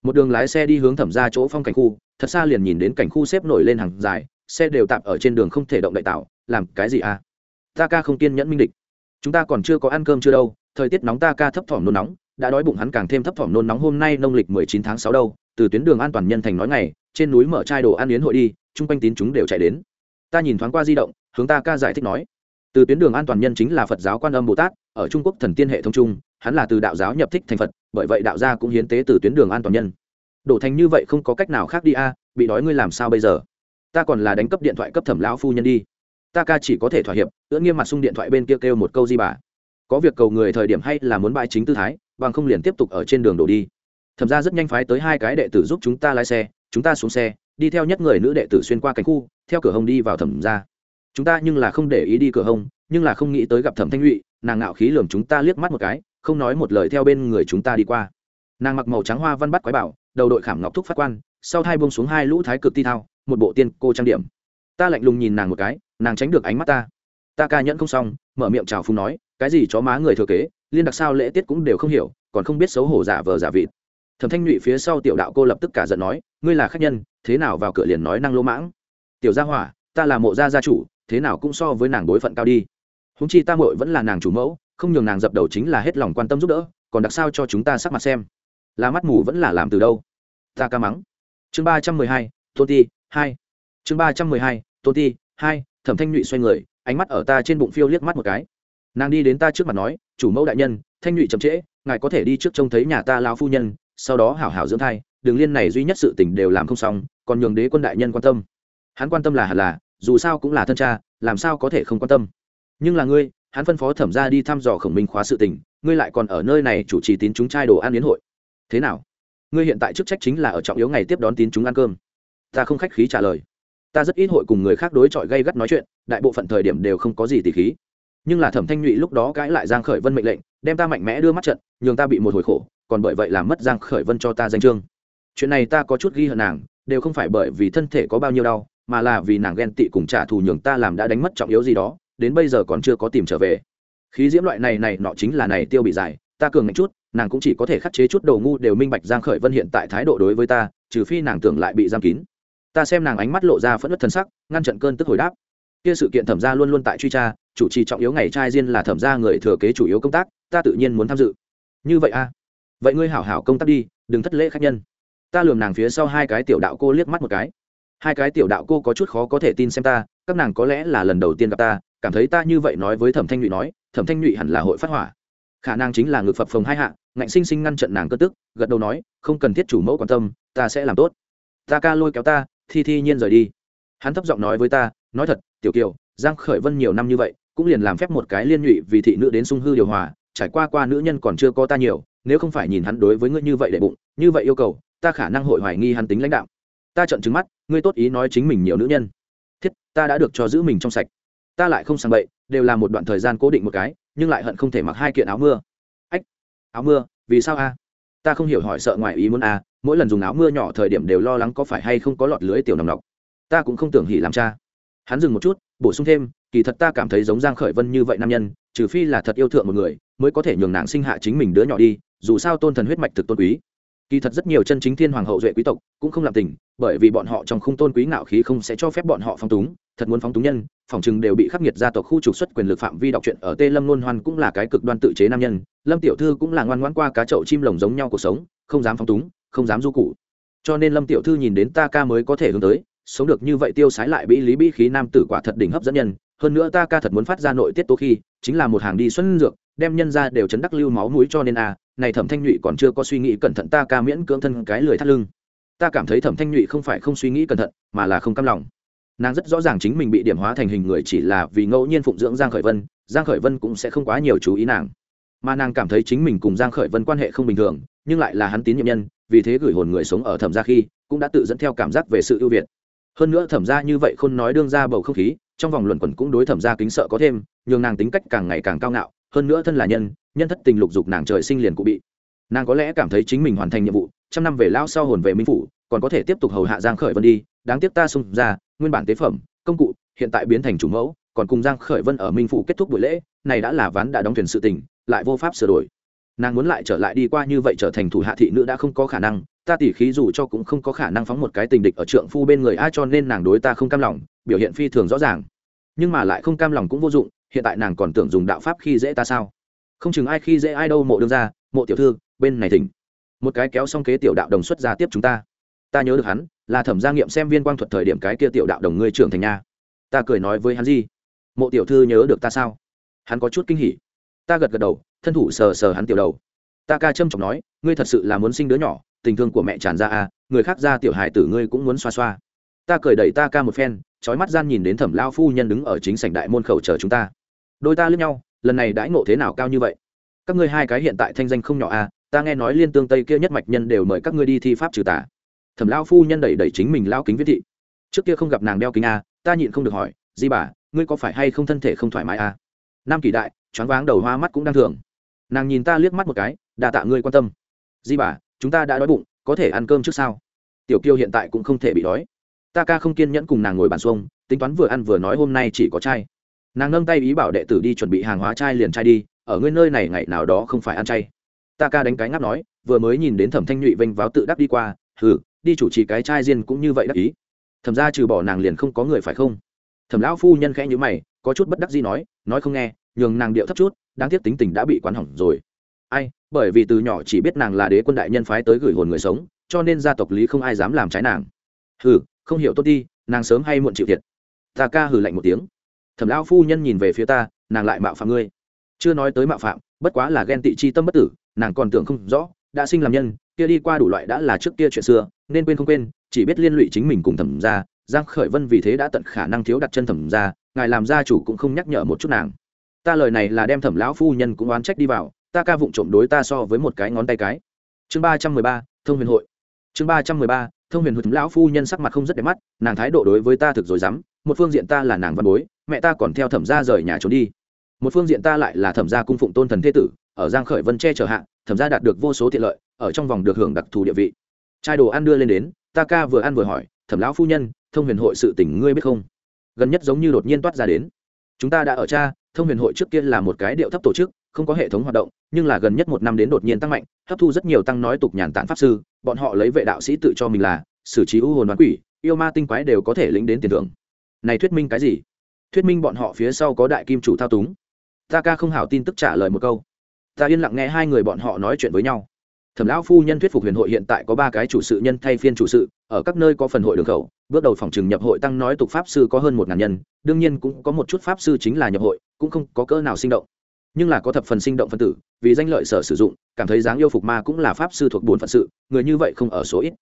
Một đường lái xe đi hướng thẩm ra chỗ phong cảnh khu, thật xa liền nhìn đến cảnh khu xếp nổi lên hàng dài, xe đều tạm ở trên đường không thể động đại tạo, làm cái gì à? Ta ca không kiên nhẫn minh địch. Chúng ta còn chưa có ăn cơm chưa đâu, thời tiết nóng ta ca thấp thỏm nôn nóng, đã đói bụng hắn càng thêm thấp thỏm nôn nóng hôm nay nông lịch mười chín tháng sáu đâu, từ tuyến đường an toàn nhân thành nói ngày, trên núi mở chai đồ ăn yến hội đi chung quanh tín chúng đều chạy đến. Ta nhìn thoáng qua di động hướng ta ca giải thích nói. Từ tuyến đường an toàn nhân chính là phật giáo quan âm bồ tát ở trung quốc thần tiên hệ thống chung, hắn là từ đạo giáo nhập thích thành phật bởi vậy đạo gia cũng hiến tế từ tuyến đường an toàn nhân. Đổ thành như vậy không có cách nào khác đi a à, bị đói ngươi làm sao bây giờ? Ta còn là đánh cấp điện thoại cấp thẩm lão phu nhân đi. Ta ca chỉ có thể thỏa hiệp ưỡn nghiêm mặt xung điện thoại bên kia kêu một câu di bà. Có việc cầu người thời điểm hay là muốn bãi chính tư thái bằng không liền tiếp tục ở trên đường đổ đi. Thẩm ra rất nhanh phái tới hai cái đệ tử giúp chúng ta lái xe chúng ta xuống xe đi theo nhất người nữ đệ tử xuyên qua cánh khu, theo cửa hông đi vào thẩm ra chúng ta nhưng là không để ý đi cửa hông nhưng là không nghĩ tới gặp thẩm thanh nhụy, nàng ngạo khí lường chúng ta liếc mắt một cái, không nói một lời theo bên người chúng ta đi qua. Nàng mặc màu trắng hoa văn bắt quái bảo, đầu đội khảm ngọc thúc phát quan, sau hai bông xuống hai lũ thái cực ti thao, một bộ tiên cô trang điểm. Ta lạnh lùng nhìn nàng một cái, nàng tránh được ánh mắt ta. Ta ca nhẫn không xong, mở miệng chào phung nói, cái gì chó má người thừa kế, liên đặc sao lễ tiết cũng đều không hiểu, còn không biết xấu hổ giả vờ giả vịt. Thẩm thanh nhụy phía sau tiểu đạo cô lập tức cả giận nói, ngươi là khách nhân thế nào vào cửa liền nói năng lỗ mãng? Tiểu gia hỏa, ta là mộ gia gia chủ, thế nào cũng so với nàng đối phận cao đi. Húng chi ta mội vẫn là nàng chủ mẫu, không nhường nàng dập đầu chính là hết lòng quan tâm giúp đỡ, còn đặc sao cho chúng ta sắc mặt xem. Là mắt mù vẫn là làm từ đâu? Ta ca mắng. Chương ba trăm mười hai, tôn ti, hai. Chương ba trăm mười hai, tôn ti, hai, thẩm thanh nhụy xoay người, ánh mắt ở ta trên bụng phiêu liếc mắt một cái. Nàng đi đến ta trước mặt nói, chủ mẫu đại nhân, thanh nhụy chậm trễ, ngài có thể đi trước trông thấy nhà ta lao phu nhân, sau đó hảo hảo dưỡng thai đường liên này duy nhất sự tình đều làm không xong, còn nhường đế quân đại nhân quan tâm. Hắn quan tâm là hẳn là, dù sao cũng là thân cha, làm sao có thể không quan tâm? Nhưng là ngươi, hắn phân phó thẩm ra đi thăm dò khổng minh khóa sự tình, ngươi lại còn ở nơi này chủ trì tín chúng trai đồ ăn yến hội. Thế nào? Ngươi hiện tại chức trách chính là ở trọng yếu ngày tiếp đón tín chúng ăn cơm. Ta không khách khí trả lời. Ta rất ít hội cùng người khác đối chọi gây gắt nói chuyện, đại bộ phận thời điểm đều không có gì tỉ khí. Nhưng là thẩm thanh nhụy lúc đó cãi lại giang khởi vân mệnh lệnh, đem ta mạnh mẽ đưa mắt trận, nhường ta bị một hồi khổ, còn bởi vậy làm mất giang khởi vân cho ta danh trương chuyện này ta có chút ghi hận nàng, đều không phải bởi vì thân thể có bao nhiêu đau, mà là vì nàng ghen tị cùng trả thù nhường ta làm đã đánh mất trọng yếu gì đó, đến bây giờ còn chưa có tìm trở về. Khí diễm loại này này nọ chính là này tiêu bị dài ta cường ngạnh chút, nàng cũng chỉ có thể khắc chế chút đầu ngu đều minh bạch giang khởi vân hiện tại thái độ đối với ta, trừ phi nàng tưởng lại bị giam kín. Ta xem nàng ánh mắt lộ ra phẫn nộ thần sắc, ngăn trận cơn tức hồi đáp. Kia sự kiện thẩm gia luôn luôn tại truy tra, chủ trì trọng yếu ngày trai riêng là thẩm gia người thừa kế chủ yếu công tác, ta tự nhiên muốn tham dự. Như vậy a à? vậy ngươi hảo hảo công tác đi, đừng thất lễ khách nhân ta lườm nàng phía sau hai cái tiểu đạo cô liếc mắt một cái. Hai cái tiểu đạo cô có chút khó có thể tin xem ta, các nàng có lẽ là lần đầu tiên gặp ta, cảm thấy ta như vậy nói với thẩm thanh nhụy nói, thẩm thanh nhụy hẳn là hội phát hỏa. Khả năng chính là ngực phập phồng hai hạ, ngạnh sinh sinh ngăn trận nàng cơ tức, gật đầu nói, không cần thiết chủ mẫu quan tâm, ta sẽ làm tốt. Ta ca lôi kéo ta, thi thi nhiên rời đi. Hắn thấp giọng nói với ta, nói thật, tiểu kiều, giang khởi vân nhiều năm như vậy, cũng liền làm phép một cái liên nhụy vì thị nữ đến sung hư điều hòa, trải qua qua nữ nhân còn chưa có ta nhiều, nếu không phải nhìn hắn đối với ngươi như vậy để bụng như vậy yêu cầu, ta khả năng hội hoài nghi hắn tính lãnh đạo. Ta trợn trừng mắt, ngươi tốt ý nói chính mình nhiều nữ nhân. Thiết, ta đã được cho giữ mình trong sạch. Ta lại không sang bậy, đều là một đoạn thời gian cố định một cái, nhưng lại hận không thể mặc hai kiện áo mưa. Ách, áo mưa, vì sao a? Ta không hiểu hỏi sợ ngoài ý muốn a, mỗi lần dùng áo mưa nhỏ thời điểm đều lo lắng có phải hay không có lọt lưới tiểu nòng nọc. Ta cũng không tưởng hỉ làm cha. Hắn dừng một chút, bổ sung thêm, kỳ thật ta cảm thấy giống giang khởi vân như vậy nam nhân, trừ phi là thật yêu thượng một người, mới có thể nhường nàng sinh hạ chính mình đứa nhỏ đi, dù sao tôn thần huyết mạch thực tôn quý kỳ thật rất nhiều chân chính thiên hoàng hậu duệ quý tộc cũng không làm tình, bởi vì bọn họ trong khung tôn quý ngạo khí không sẽ cho phép bọn họ phong túng, thật muốn phóng túng nhân, phòng chừng đều bị khắc nghiệt gia tộc khu trục xuất quyền lực phạm vi đọc truyện ở tê lâm luôn hoan cũng là cái cực đoan tự chế nam nhân, lâm tiểu thư cũng là ngoan ngoãn qua cá chậu chim lồng giống nhau cuộc sống, không dám phóng túng, không dám du cụ cho nên lâm tiểu thư nhìn đến ta ca mới có thể hướng tới, sống được như vậy tiêu sái lại bị lý bí khí nam tử quả thật đỉnh hấp dẫn nhân hơn nữa ta ca thật muốn phát ra nội tiết tố khi, chính là một hàng đi xuân dược, đem nhân ra đều chấn đắc lưu máu mũi cho nên a này thẩm thanh nhụy còn chưa có suy nghĩ cẩn thận ta ca miễn cưỡng thân cái lười thắt lưng. Ta cảm thấy thẩm thanh nhụy không phải không suy nghĩ cẩn thận, mà là không cam lòng. Nàng rất rõ ràng chính mình bị điểm hóa thành hình người chỉ là vì ngẫu nhiên phụng dưỡng giang khởi vân, giang khởi vân cũng sẽ không quá nhiều chú ý nàng. Mà nàng cảm thấy chính mình cùng giang khởi vân quan hệ không bình thường, nhưng lại là hắn tín nhiệm nhân, vì thế gửi hồn người sống ở thẩm gia khi, cũng đã tự dẫn theo cảm giác về sự ưu việt. Hơn nữa thẩm gia như vậy không nói đương ra bầu không khí trong vòng luận quẩn cũng đối thẩm gia kính sợ có thêm, nhường nàng tính cách càng ngày càng cao ngạo, hơn nữa thân là nhân nhân thất tình lục dục nàng trời sinh liền cụ bị. Nàng có lẽ cảm thấy chính mình hoàn thành nhiệm vụ, trăm năm về lao sau hồn về minh phủ, còn có thể tiếp tục hầu hạ giang khởi vân đi, đáng tiếc ta xung ra, nguyên bản tế phẩm, công cụ, hiện tại biến thành chủ mẫu, còn cùng giang khởi vân ở minh phủ kết thúc buổi lễ, này đã là ván đã đóng thuyền sự tình, lại vô pháp sửa đổi. Nàng muốn lại trở lại đi qua như vậy trở thành thủ hạ thị nữ đã không có khả năng ta tỉ khí dù cho cũng không có khả năng phóng một cái tình địch ở trượng phu bên người ai cho nên nàng đối ta không cam lòng, biểu hiện phi thường rõ ràng. Nhưng mà lại không cam lòng cũng vô dụng, hiện tại nàng còn tưởng dùng đạo pháp khi dễ ta sao? Không chừng ai khi dễ ai đâu, mộ đương ra mộ tiểu thư, bên này thỉnh. Một cái kéo xong kế tiểu đạo đồng xuất ra tiếp chúng ta. Ta nhớ được hắn, là thẩm gia nghiệm xem viên quang thuật thời điểm cái kia tiểu đạo đồng ngươi trưởng thành nha. Ta cười nói với hắn gì? Mộ tiểu thư nhớ được ta sao? Hắn có chút kinh hỉ. Ta gật gật đầu, thân thủ sờ sờ hắn tiểu đầu. Ta ca trâm trọng nói, ngươi thật sự là muốn sinh đứa nhỏ tình thương của mẹ tràn ra à người khác ra tiểu hài tử ngươi cũng muốn xoa xoa. Ta cười đẩy ta ca một phen trói mắt gian nhìn đến thẩm lao phu nhân đứng ở chính sảnh đại môn khẩu chờ chúng ta. Đôi ta lướt nhau lần này đãi ngộ thế nào cao như vậy? Các ngươi hai cái hiện tại thanh danh không nhỏ à ta nghe nói liên tương tây kia nhất mạch nhân đều mời các ngươi đi thi pháp trừ tà. Thẩm lao phu nhân đẩy đẩy chính mình lao kính viết thị. Trước kia không gặp nàng đeo kính à, ta nhịn không được hỏi di bà ngươi có phải hay không thân thể không thoải mái à? nam kỳ đại choáng váng đầu hoa mắt cũng đang thường. Nàng nhìn ta liếc mắt một cái đà tạ ngươi quan tâm. Di bà chúng ta đã đói bụng, có thể ăn cơm trước sao? Tiểu kiêu hiện tại cũng không thể bị đói. Ta ca không kiên nhẫn cùng nàng ngồi bàn xuông, tính toán vừa ăn vừa nói hôm nay chỉ có chai. Nàng nâng tay ý bảo đệ tử đi chuẩn bị hàng hóa chai liền chai đi, ở ngươi nơi này ngày nào đó không phải ăn chay. Ta ca đánh cái ngáp nói, vừa mới nhìn đến thẩm thanh nhụy vênh váo tự đắc đi qua, hừ, đi chủ trì cái chai riêng cũng như vậy đắc ý. Thẩm ra trừ bỏ nàng liền không có người phải không? Thẩm lão phu nhân khẽ nhữ mày, có chút bất đắc gì nói nói không nghe, nhường nàng điệu thấp chút, đáng tiếc tính tình đã bị quán hỏng rồi. Ai bởi vì từ nhỏ chỉ biết nàng là đế quân đại nhân phái tới gửi hồn người sống, cho nên gia tộc lý không ai dám làm trái nàng. Hừ, không hiểu tốt đi, nàng sớm hay muộn chịu thiệt. Ta ca hừ lạnh một tiếng. Thẩm lão phu nhân nhìn về phía ta, nàng lại mạo phạm ngươi. Chưa nói tới mạo phạm, bất quá là ghen tị chi tâm bất tử, nàng còn tưởng không rõ, đã sinh làm nhân, kia đi qua đủ loại đã là trước kia chuyện xưa, nên quên không quên, chỉ biết liên lụy chính mình cùng thẩm ra giang khởi vân vì thế đã tận khả năng thiếu đặt chân thẩm ra ngài làm gia chủ cũng không nhắc nhở một chút nàng. Ta lời này là đem thẩm lão phu nhân cũng oán trách đi vào ta ca vụng trộm đối ta so với một cái ngón tay cái. Chương ba trăm mười ba, thông huyền hội. Chương ba trăm mười ba, thông huyền hội, lão phu nhân sắc mặt không rất đẹp mắt, nàng thái độ đối với ta thực rồi dám một phương diện ta là nàng văn bối, mẹ ta còn theo thẩm gia rời nhà trốn đi. Một phương diện ta lại là thẩm gia cung phụng tôn thần thế tử, ở giang khởi vân che chở hạ, thẩm gia đạt được vô số tiện lợi, ở trong vòng được hưởng đặc thù địa vị. Trai đồ ăn đưa lên đến, ta ca vừa ăn vừa hỏi, thẩm lão phu nhân, thông huyền hội sự tình ngươi biết không? Gần nhất giống như đột nhiên toát ra đến. Chúng ta đã ở cha, thông huyền hội trước kia là một cái điệu thấp tổ chức không có hệ thống hoạt động, nhưng là gần nhất một năm đến đột nhiên tăng mạnh, hấp thu rất nhiều tăng nói tục nhàn tản pháp sư, bọn họ lấy vệ đạo sĩ tự cho mình là, xử trí u hồn đoán quỷ, yêu ma tinh quái đều có thể lĩnh đến tiền thưởng. Này thuyết minh cái gì? Thuyết minh bọn họ phía sau có đại kim chủ thao túng. Ta ca không hảo tin tức trả lời một câu. Ta yên lặng nghe hai người bọn họ nói chuyện với nhau. Thẩm lão phu nhân thuyết phục huyền hội hiện tại có ba cái chủ sự nhân thay phiên chủ sự, ở các nơi có phần hội đường khẩu, bước đầu phòng trừng nhập hội tăng nói tục pháp sư có hơn một ngàn nhân, đương nhiên cũng có một chút pháp sư chính là nhập hội, cũng không có cỡ nào sinh động nhưng là có thập phần sinh động phân tử, vì danh lợi sở sử dụng, cảm thấy dáng yêu phục ma cũng là pháp sư thuộc bốn phận sự, người như vậy không ở số ít.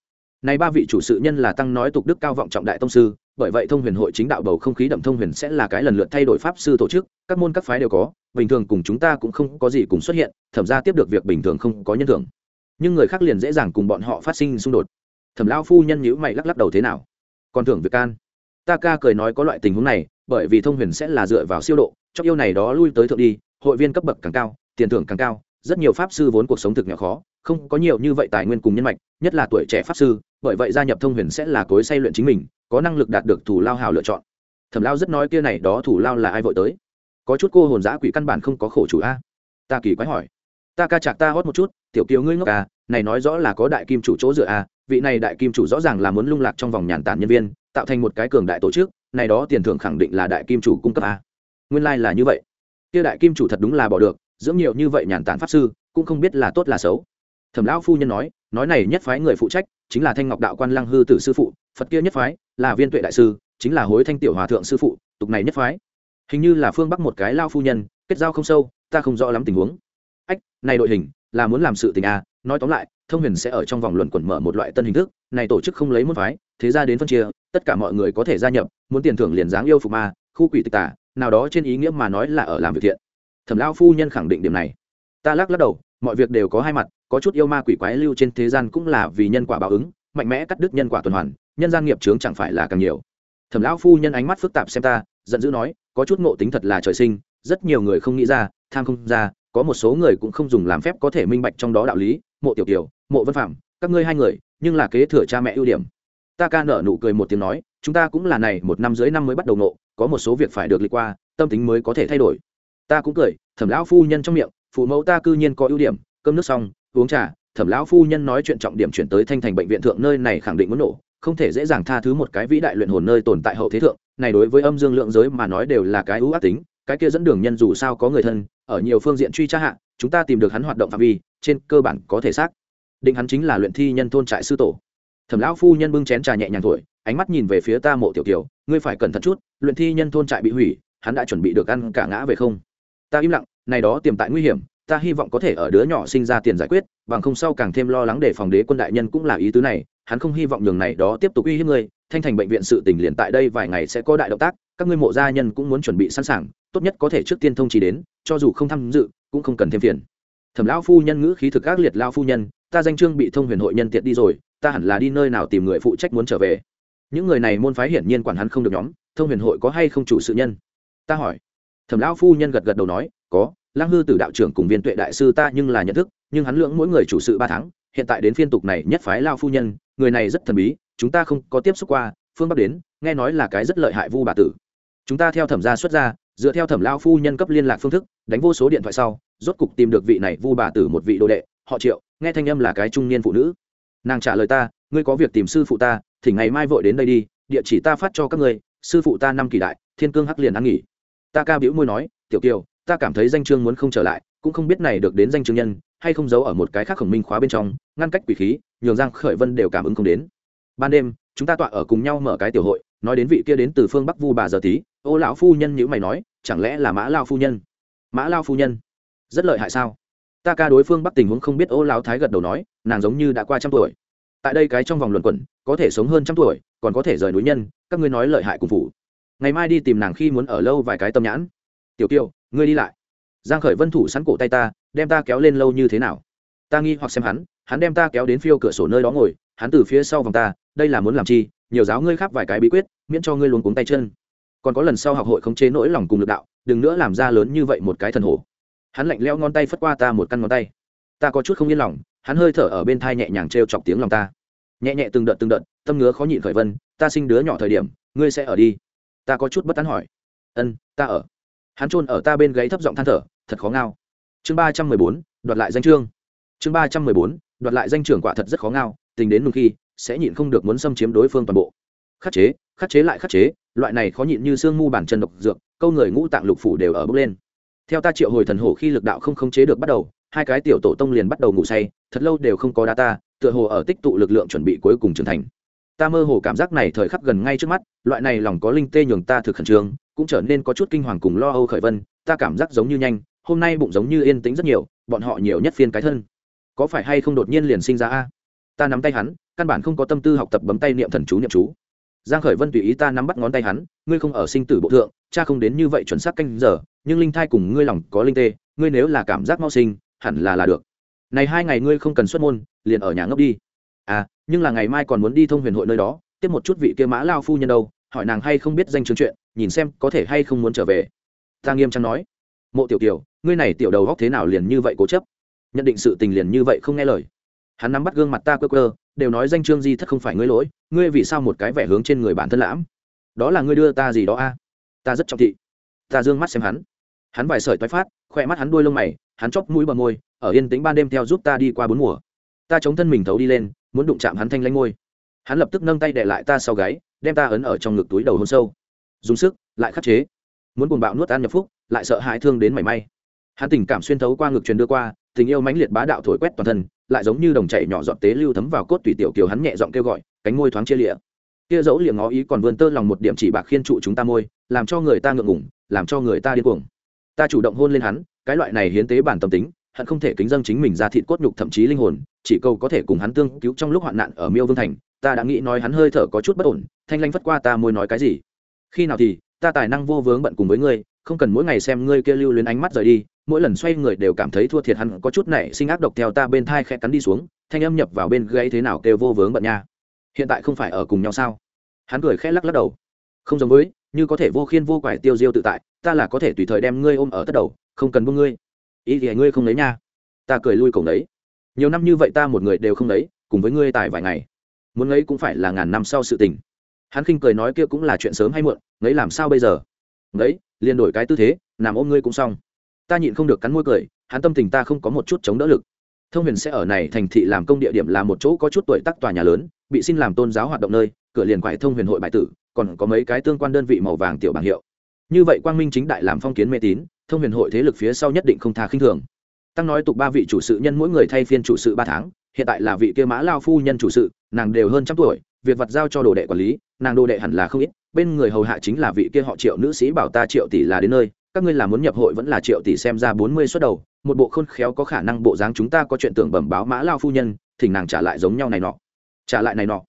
Này ba vị chủ sự nhân là tăng nói tục đức cao vọng trọng đại tông sư, bởi vậy thông huyền hội chính đạo bầu không khí đậm thông huyền sẽ là cái lần lượt thay đổi pháp sư tổ chức, các môn các phái đều có, bình thường cùng chúng ta cũng không có gì cùng xuất hiện thẩm ra tiếp được việc bình thường không có nhân thưởng. Nhưng người khác liền dễ dàng cùng bọn họ phát sinh xung đột. Thẩm lao phu nhân nhữ mày lắc lắc đầu thế nào? Còn thưởng việc can. Ta ca cười nói có loại tình huống này, bởi vì thông huyền sẽ là dựa vào siêu độ trong yêu này đó lui tới thượng đi hội viên cấp bậc càng cao, tiền thưởng càng cao, rất nhiều pháp sư vốn cuộc sống thực nhỏ khó, không có nhiều như vậy tài nguyên cùng nhân mạch, nhất là tuổi trẻ pháp sư, bởi vậy gia nhập thông huyền sẽ là cối say luyện chính mình, có năng lực đạt được thủ lao hào lựa chọn. Thẩm lao rất nói kia này đó thủ lao là ai vội tới? Có chút cô hồn giã quỷ căn bản không có khổ chủ a. Ta kỳ quái hỏi. Ta ca chạc ta hót một chút, tiểu kiều ngươi ngốc à này nói rõ là có đại kim chủ chỗ dựa a vị này đại kim chủ rõ ràng là muốn lung lạc trong vòng nhàn tản nhân viên, tạo thành một cái cường đại tổ chức, này đó tiền thưởng khẳng định là đại kim chủ cung cấp a nguyên lai、like、là như vậy kia đại kim chủ thật đúng là bỏ được, dưỡng nhiều như vậy nhàn tản pháp sư, cũng không biết là tốt là xấu. Thẩm lão phu nhân nói nói này nhất phái người phụ trách, chính là thanh ngọc đạo quan lăng hư tử sư phụ, phật kia nhất phái, là viên tuệ đại sư, chính là hối thanh tiểu hòa thượng sư phụ, tục này nhất phái. Hình như là phương bắc một cái lao phu nhân, kết giao không sâu, ta không rõ lắm tình huống. Ách, này đội hình, là muốn làm sự tình à nói tóm lại, thông huyền sẽ ở trong vòng luận quẩn mở một loại tân hình thức, này tổ chức không lấy môn phái, thế ra đến phân chia, tất cả mọi người có thể gia nhập, muốn tiền thưởng liền dáng yêu phục ma, khu quỷ tịch tả nào đó trên ý nghĩa mà nói là ở làm việc thiện. Thẩm lao phu nhân khẳng định điểm này. Ta lắc lắc đầu mọi việc đều có hai mặt có chút yêu ma quỷ quái lưu trên thế gian cũng là vì nhân quả báo ứng mạnh mẽ cắt đứt nhân quả tuần hoàn nhân gian nghiệp chướng chẳng phải là càng nhiều. Thẩm lão phu nhân ánh mắt phức tạp xem ta giận dữ nói có chút ngộ tính thật là trời sinh rất nhiều người không nghĩ ra tham không ra có một số người cũng không dùng làm phép có thể minh bạch trong đó đạo lý mộ tiểu tiểu, mộ vân phạm các ngươi hai người nhưng là kế thừa cha mẹ ưu điểm ta ca nở nụ cười một tiếng nói, chúng ta cũng là này một năm dưới năm mới bắt đầu nộ có một số việc phải được lịch qua, tâm tính mới có thể thay đổi. Ta cũng cười, thẩm lão phu nhân trong miệng, phụ mẫu ta cư nhiên có ưu điểm, cơm nước xong, uống trà, thẩm lão phu nhân nói chuyện trọng điểm chuyển tới thanh thành bệnh viện thượng nơi này khẳng định muốn nổ, không thể dễ dàng tha thứ một cái vĩ đại luyện hồn nơi tồn tại hậu thế thượng, này đối với âm dương lượng giới mà nói đều là cái ưu ác tính, cái kia dẫn đường nhân dù sao có người thân, ở nhiều phương diện truy tra hạ, chúng ta tìm được hắn hoạt động phạm vi, trên cơ bản có thể xác định hắn chính là luyện thi nhân thôn trại sư tổ thẩm lão phu nhân bưng chén trà nhẹ nhàng thổi, ánh mắt nhìn về phía ta mộ tiểu kiều, ngươi phải cẩn thận chút, luyện thi nhân thôn trại bị hủy, hắn đã chuẩn bị được ăn cả ngã về không? Ta im lặng, này đó tiềm tại nguy hiểm, ta hy vọng có thể ở đứa nhỏ sinh ra tiền giải quyết, bằng không sau càng thêm lo lắng để phòng đế quân đại nhân cũng là ý tứ này, hắn không hy vọng nhường này đó tiếp tục uy hiếp ngươi, thanh thành bệnh viện sự tỉnh liền tại đây vài ngày sẽ có đại động tác, các ngươi mộ gia nhân cũng muốn chuẩn bị sẵn sàng, tốt nhất có thể trước tiên thông chỉ đến, cho dù không tham dự, cũng không cần thêm phiền. Thẩm lão phu nhân ngữ khí thực ác liệt lao phu nhân, ta danh trương bị thông huyền hội nhân tiện đi rồi ta hẳn là đi nơi nào tìm người phụ trách muốn trở về. Những người này môn phái hiển nhiên quản hắn không được nhóm, thông huyền hội có hay không chủ sự nhân? Ta hỏi. Thẩm lão phu nhân gật gật đầu nói, có, lăng hư tử đạo trưởng cùng viên tuệ đại sư ta nhưng là nhận thức, nhưng hắn lưỡng mỗi người chủ sự ba tháng, hiện tại đến phiên tục này nhất phái lao phu nhân, người này rất thần bí, chúng ta không có tiếp xúc qua, phương bắc đến, nghe nói là cái rất lợi hại vu bà tử. Chúng ta theo thẩm gia xuất ra, dựa theo thẩm lao phu nhân cấp liên lạc phương thức, đánh vô số điện thoại sau, rốt cục tìm được vị này vu bà tử một vị đồ đệ, họ triệu, nghe thanh âm là cái trung niên phụ nữ nàng trả lời ta, ngươi có việc tìm sư phụ ta, thì ngày mai vội đến đây đi, địa chỉ ta phát cho các ngươi, sư phụ ta năm kỳ đại, thiên cương hắc liền ăn nghỉ. Ta ca biểu môi nói, tiểu kiều, ta cảm thấy danh chương muốn không trở lại, cũng không biết này được đến danh chương nhân, hay không giấu ở một cái khác khổng minh khóa bên trong, ngăn cách quỷ khí, nhường giang khởi vân đều cảm ứng không đến. Ban đêm, chúng ta tọa ở cùng nhau mở cái tiểu hội, nói đến vị kia đến từ phương bắc vu bà giờ tí, ô lão phu nhân như mày nói, chẳng lẽ là mã lao phu nhân? Mã lao phu nhân. Rất lợi hại sao? Ta ca đối phương bắc tình huống không biết, ô lão thái gật đầu nói nàng giống như đã qua trăm tuổi. Tại đây cái trong vòng luận quẩn, có thể sống hơn trăm tuổi, còn có thể rời núi nhân, các ngươi nói lợi hại cùng phủ ngày mai đi tìm nàng khi muốn ở lâu vài cái tâm nhãn. Tiểu kiều, ngươi đi lại. Giang khởi vân thủ sẵn cổ tay ta, đem ta kéo lên lâu như thế nào? Ta nghi hoặc xem hắn hắn đem ta kéo đến phiêu cửa sổ nơi đó ngồi, hắn từ phía sau vòng ta, đây là muốn làm chi? Nhiều giáo ngươi khắp vài cái bí quyết, miễn cho ngươi luống cuống tay chân. Còn có lần sau học hội không chế nỗi lòng cùng lực đạo, đừng nữa làm ra lớn như vậy một cái thần hổ. Hắn lạnh leo ngón tay phất qua ta một căn ngón tay ta có chút không yên lòng, hắn hơi thở ở bên thai nhẹ nhàng t chọc tiếng lòng ta. Nhẹ nhẹ từng đợt từng đợt, tâm ngứa khó nhịn khởi vân, ta sinh đứa nhỏ thời điểm, ngươi sẽ ở đi. Ta có chút bất tán hỏi. Ân, ta ở. Hắn trôn ở ta bên gáy thấp giọng than thở, thật khó ngao. Chương ba trăm mười bốn, đoạt lại danh chương. Chương ba trăm mười bốn, đoạt lại danh trưởng quả thật rất khó ngao, tình đến nung khi, sẽ nhịn không được muốn xâm chiếm đối phương toàn bộ. Khắc chế khắc chế lại khắc chế, loại này khó nhịn như xương mu bản chân độc dược, câu người ngũ tạng lục phủ đều ở bước lên. Theo ta triệu hồi thần hổ khi lực đạo không khống chế được bắt đầu hai cái tiểu tổ tông liền bắt đầu ngủ say, thật lâu đều không có đá ta, tựa hồ ở tích tụ lực lượng chuẩn bị cuối cùng trưởng thành. Ta mơ hồ cảm giác này thời khắc gần ngay trước mắt, loại này lòng có linh tê nhường ta thực khẩn trương, cũng trở nên có chút kinh hoàng cùng lo âu khởi vân, ta cảm giác giống như nhanh, hôm nay bụng giống như yên tĩnh rất nhiều, bọn họ nhiều nhất phiên cái thân. Có phải hay không đột nhiên liền sinh ra a? Ta nắm tay hắn, căn bản không có tâm tư học tập bấm tay niệm thần chú niệm chú. Giang khởi vân tùy ý ta nắm bắt ngón tay hắn, ngươi không ở sinh tử bộ thượng, cha không đến như vậy chuẩn xác canh giờ, nhưng linh thai cùng ngươi lòng có linh tê, ngươi nếu là cảm giác mau sinh hẳn là là được. Này hai ngày ngươi không cần xuất môn, liền ở nhà ngốc đi. À nhưng là ngày mai còn muốn đi thông huyền hội nơi đó, tiếp một chút vị kia mã lao phu nhân đâu, hỏi nàng hay không biết danh chương chuyện, nhìn xem có thể hay không muốn trở về. Ta nghiêm trang nói. Mộ tiểu tiểu ngươi này tiểu đầu góc thế nào liền như vậy cố chấp? Nhận định sự tình liền như vậy không nghe lời. Hắn nắm bắt gương mặt ta quơ quơ, đều nói danh trương di thất không phải ngươi lỗi, ngươi vì sao một cái vẻ hướng trên người bản thân lãm? Đó là ngươi đưa ta gì đó a? Ta rất trọng thị. Ta d ư ơ n g mắt xem hắn hắn vài sợi toái phát, khoe mắt hắn đuôi lông mày, hắn chóp mũi bờ môi, ở yên tĩnh ban đêm theo giúp ta đi qua bốn mùa. Ta chống thân mình thấu đi lên, muốn đụng chạm hắn thanh lanh ngôi hắn lập tức nâng tay để lại ta sau gáy, đem ta ấn ở trong ngực túi đầu hôn sâu. Dùng sức, lại khắc chế. Muốn buồn bạo nuốt ăn nhập phúc, lại sợ hãi thương đến mảy may. Hắn tình cảm xuyên thấu qua ngực truyền đưa qua, tình yêu mãnh liệt bá đạo thổi quét toàn thân, lại giống như đồng chảy nhỏ giọt tế lưu thấm vào cốt tùy tiểu kiều hắn nhẹ giọng kêu gọi, cánh môi thoáng chia lịa. Kia dẫu liệng ngó ý còn vươn tơ lòng một điểm chỉ bạc khiên trụ chúng ta môi, làm cho người ta ngượng ngủng làm cho người ta điên cuồng ta chủ động hôn lên hắn, cái loại này hiến tế bản tâm tính, hận không thể kính dâng chính mình ra thịt cốt nhục thậm chí linh hồn, chỉ câu có thể cùng hắn tương cứu trong lúc hoạn nạn ở miêu vương thành, ta đã nghĩ nói hắn hơi thở có chút bất ổn, thanh lanh vất qua ta môi nói cái gì? Khi nào thì, ta tài năng vô vướng bận cùng với ngươi, không cần mỗi ngày xem ngươi kia lưu luyến ánh mắt rời đi, mỗi lần xoay người đều cảm thấy thua thiệt hắn có chút này sinh ác độc theo ta bên thai khẽ cắn đi xuống, thanh âm nhập vào bên gây thế nào kêu vô vướng bận nha. Hiện tại không phải ở cùng nhau sao? Hắn cười khẽ lắc lắc đầu. Không giống với, như có thể vô khiên vô quải tiêu diêu tự tại ta là có thể tùy thời đem ngươi ôm ở tất đầu, không cần buông ngươi. Ý thì ngươi không lấy nha. Ta cười lui cổng đấy nhiều năm như vậy ta một người đều không lấy, cùng với ngươi tài vài ngày. Muốn lấy cũng phải là ngàn năm sau sự tình. Hắn khinh cười nói kia cũng là chuyện sớm hay muộn, lấy làm sao bây giờ? Đấy liền đổi cái tư thế, nằm ôm ngươi cũng xong. Ta nhịn không được cắn môi cười, hắn tâm tình ta không có một chút chống đỡ lực. Thông huyền sẽ ở này thành thị làm công địa điểm là một chỗ có chút tuổi tác tòa nhà lớn, bị xin làm tôn giáo hoạt động nơi, cửa liền quải thông huyền hội bại tử, còn có mấy cái tương quan đơn vị màu vàng tiểu bảng hiệu như vậy quang minh chính đại làm phong kiến mê tín, thông huyền hội thế lực phía sau nhất định không tha khinh thường. Tăng nói tục ba vị chủ sự nhân mỗi người thay phiên chủ sự ba tháng, hiện tại là vị kia mã lao phu nhân chủ sự, nàng đều hơn trăm tuổi, việc vặt giao cho đồ đệ quản lý, nàng đồ đệ hẳn là không ít, bên người hầu hạ chính là vị kia họ triệu nữ sĩ bảo ta triệu tỷ là đến nơi, các ngươi là muốn nhập hội vẫn là triệu tỷ xem ra bốn mươi suất đầu, một bộ khôn khéo có khả năng bộ dáng chúng ta có chuyện tưởng bẩm báo mã lao phu nhân, thỉnh nàng trả lại giống nhau này nọ. Trả lại này nọ.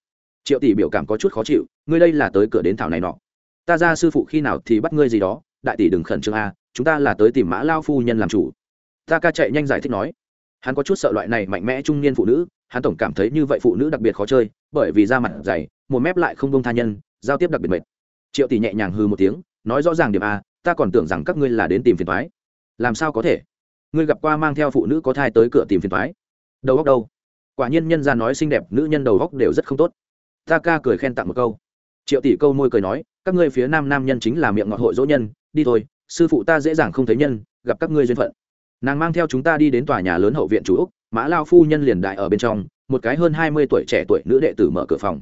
Triệu tỷ biểu cảm có chút khó chịu, ngươi đây là tới cửa đến thảo này nọ ta ra sư phụ khi nào thì bắt ngươi gì đó, đại tỷ đừng khẩn trương a, chúng ta là tới tìm mã lao phu nhân làm chủ. Ta ca chạy nhanh giải thích nói. Hắn có chút sợ loại này mạnh mẽ trung niên phụ nữ, hắn tổng cảm thấy như vậy phụ nữ đặc biệt khó chơi, bởi vì da mặt dày, một mép lại không đông tha nhân, giao tiếp đặc biệt mệt. Triệu tỷ nhẹ nhàng hư một tiếng, nói rõ ràng điểm a, ta còn tưởng rằng các ngươi là đến tìm phiền thoái làm sao có thể? Ngươi gặp qua mang theo phụ nữ có thai tới cửa tìm phiền thoái đầu góc đâu? Quả nhiên nhân ra nói xinh đẹp, nữ nhân đầu góc đều rất không tốt. Ta ca cười khen tặng một câu triệu tỷ câu môi cười nói các ngươi phía nam nam nhân chính là miệng ngọt hội dỗ nhân đi thôi sư phụ ta dễ dàng không thấy nhân gặp các ngươi duyên phận. Nàng mang theo chúng ta đi đến tòa nhà lớn hậu viện chủ úc mã lao phu nhân liền đại ở bên trong một cái hơn hai mươi tuổi trẻ tuổi nữ đệ tử mở cửa phòng.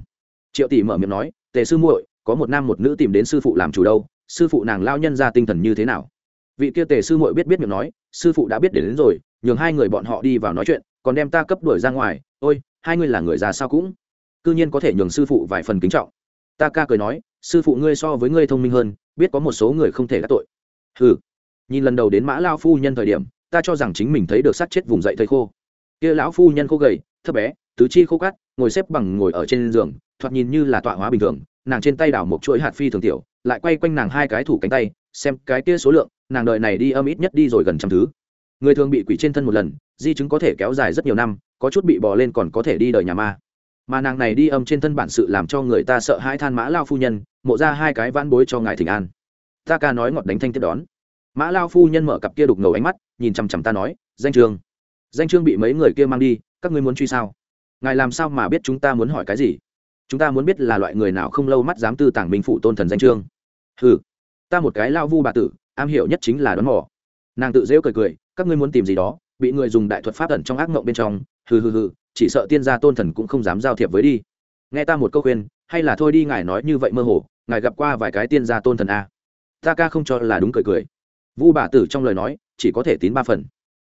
Triệu tỷ mở miệng nói tề sư muội có một nam một nữ tìm đến sư phụ làm chủ đâu sư phụ nàng lao nhân ra tinh thần như thế nào? Vị kia tề sư muội biết biết miệng nói sư phụ đã biết đến, đến rồi nhường hai người bọn họ đi vào nói chuyện còn đem ta cấp đuổi ra ngoài ôi hai người là người già sao cũng? Cư nhiên có thể nhường sư phụ vài phần kính trọng ta ca cười nói, sư phụ ngươi so với ngươi thông minh hơn, biết có một số người không thể gác tội. Ừ nhìn lần đầu đến mã lao phu nhân thời điểm, ta cho rằng chính mình thấy được sát chết vùng dậy thầy khô. Kia lão phu nhân khô gầy, thấp bé, tứ chi khô cát, ngồi xếp bằng ngồi ở trên giường, thoạt nhìn như là tọa hóa bình thường, nàng trên tay đảo một chuỗi hạt phi thường tiểu, lại quay quanh nàng hai cái thủ cánh tay, xem cái kia số lượng, nàng đợi này đi âm ít nhất đi rồi gần trăm thứ. Người thường bị quỷ trên thân một lần, di chứng có thể kéo dài rất nhiều năm, có chút bị bò lên còn có thể đi đời nhà ma mà nàng này đi âm trên thân bản sự làm cho người ta sợ hãi than mã lao phu nhân, mộ ra hai cái vãn bối cho ngài thỉnh an. Ta ca nói ngọt đánh thanh tiếp đón. Mã lao phu nhân mở cặp kia đục ngầu ánh mắt, nhìn chằm chằm ta nói, danh trương danh trương bị mấy người kia mang đi, các ngươi muốn truy sao? Ngài làm sao mà biết chúng ta muốn hỏi cái gì? Chúng ta muốn biết là loại người nào không lâu mắt dám tư tảng minh phụ tôn thần danh trương. Ừ ta một cái lao vu bà tử, am hiểu nhất chính là đón mỏ nàng tự dễu cười cười, các ngươi muốn tìm gì đó? Bị người dùng đại thuật pháp ẩn trong ác mộng bên trong, hừ hừ hừ chỉ sợ tiên gia tôn thần cũng không dám giao thiệp với đi. Nghe ta một câu khuyên, hay là thôi đi, ngài nói như vậy mơ hồ, ngài gặp qua vài cái tiên gia tôn thần a ta ca không cho là đúng cười cười. Vu bà tử trong lời nói, chỉ có thể tín ba phần.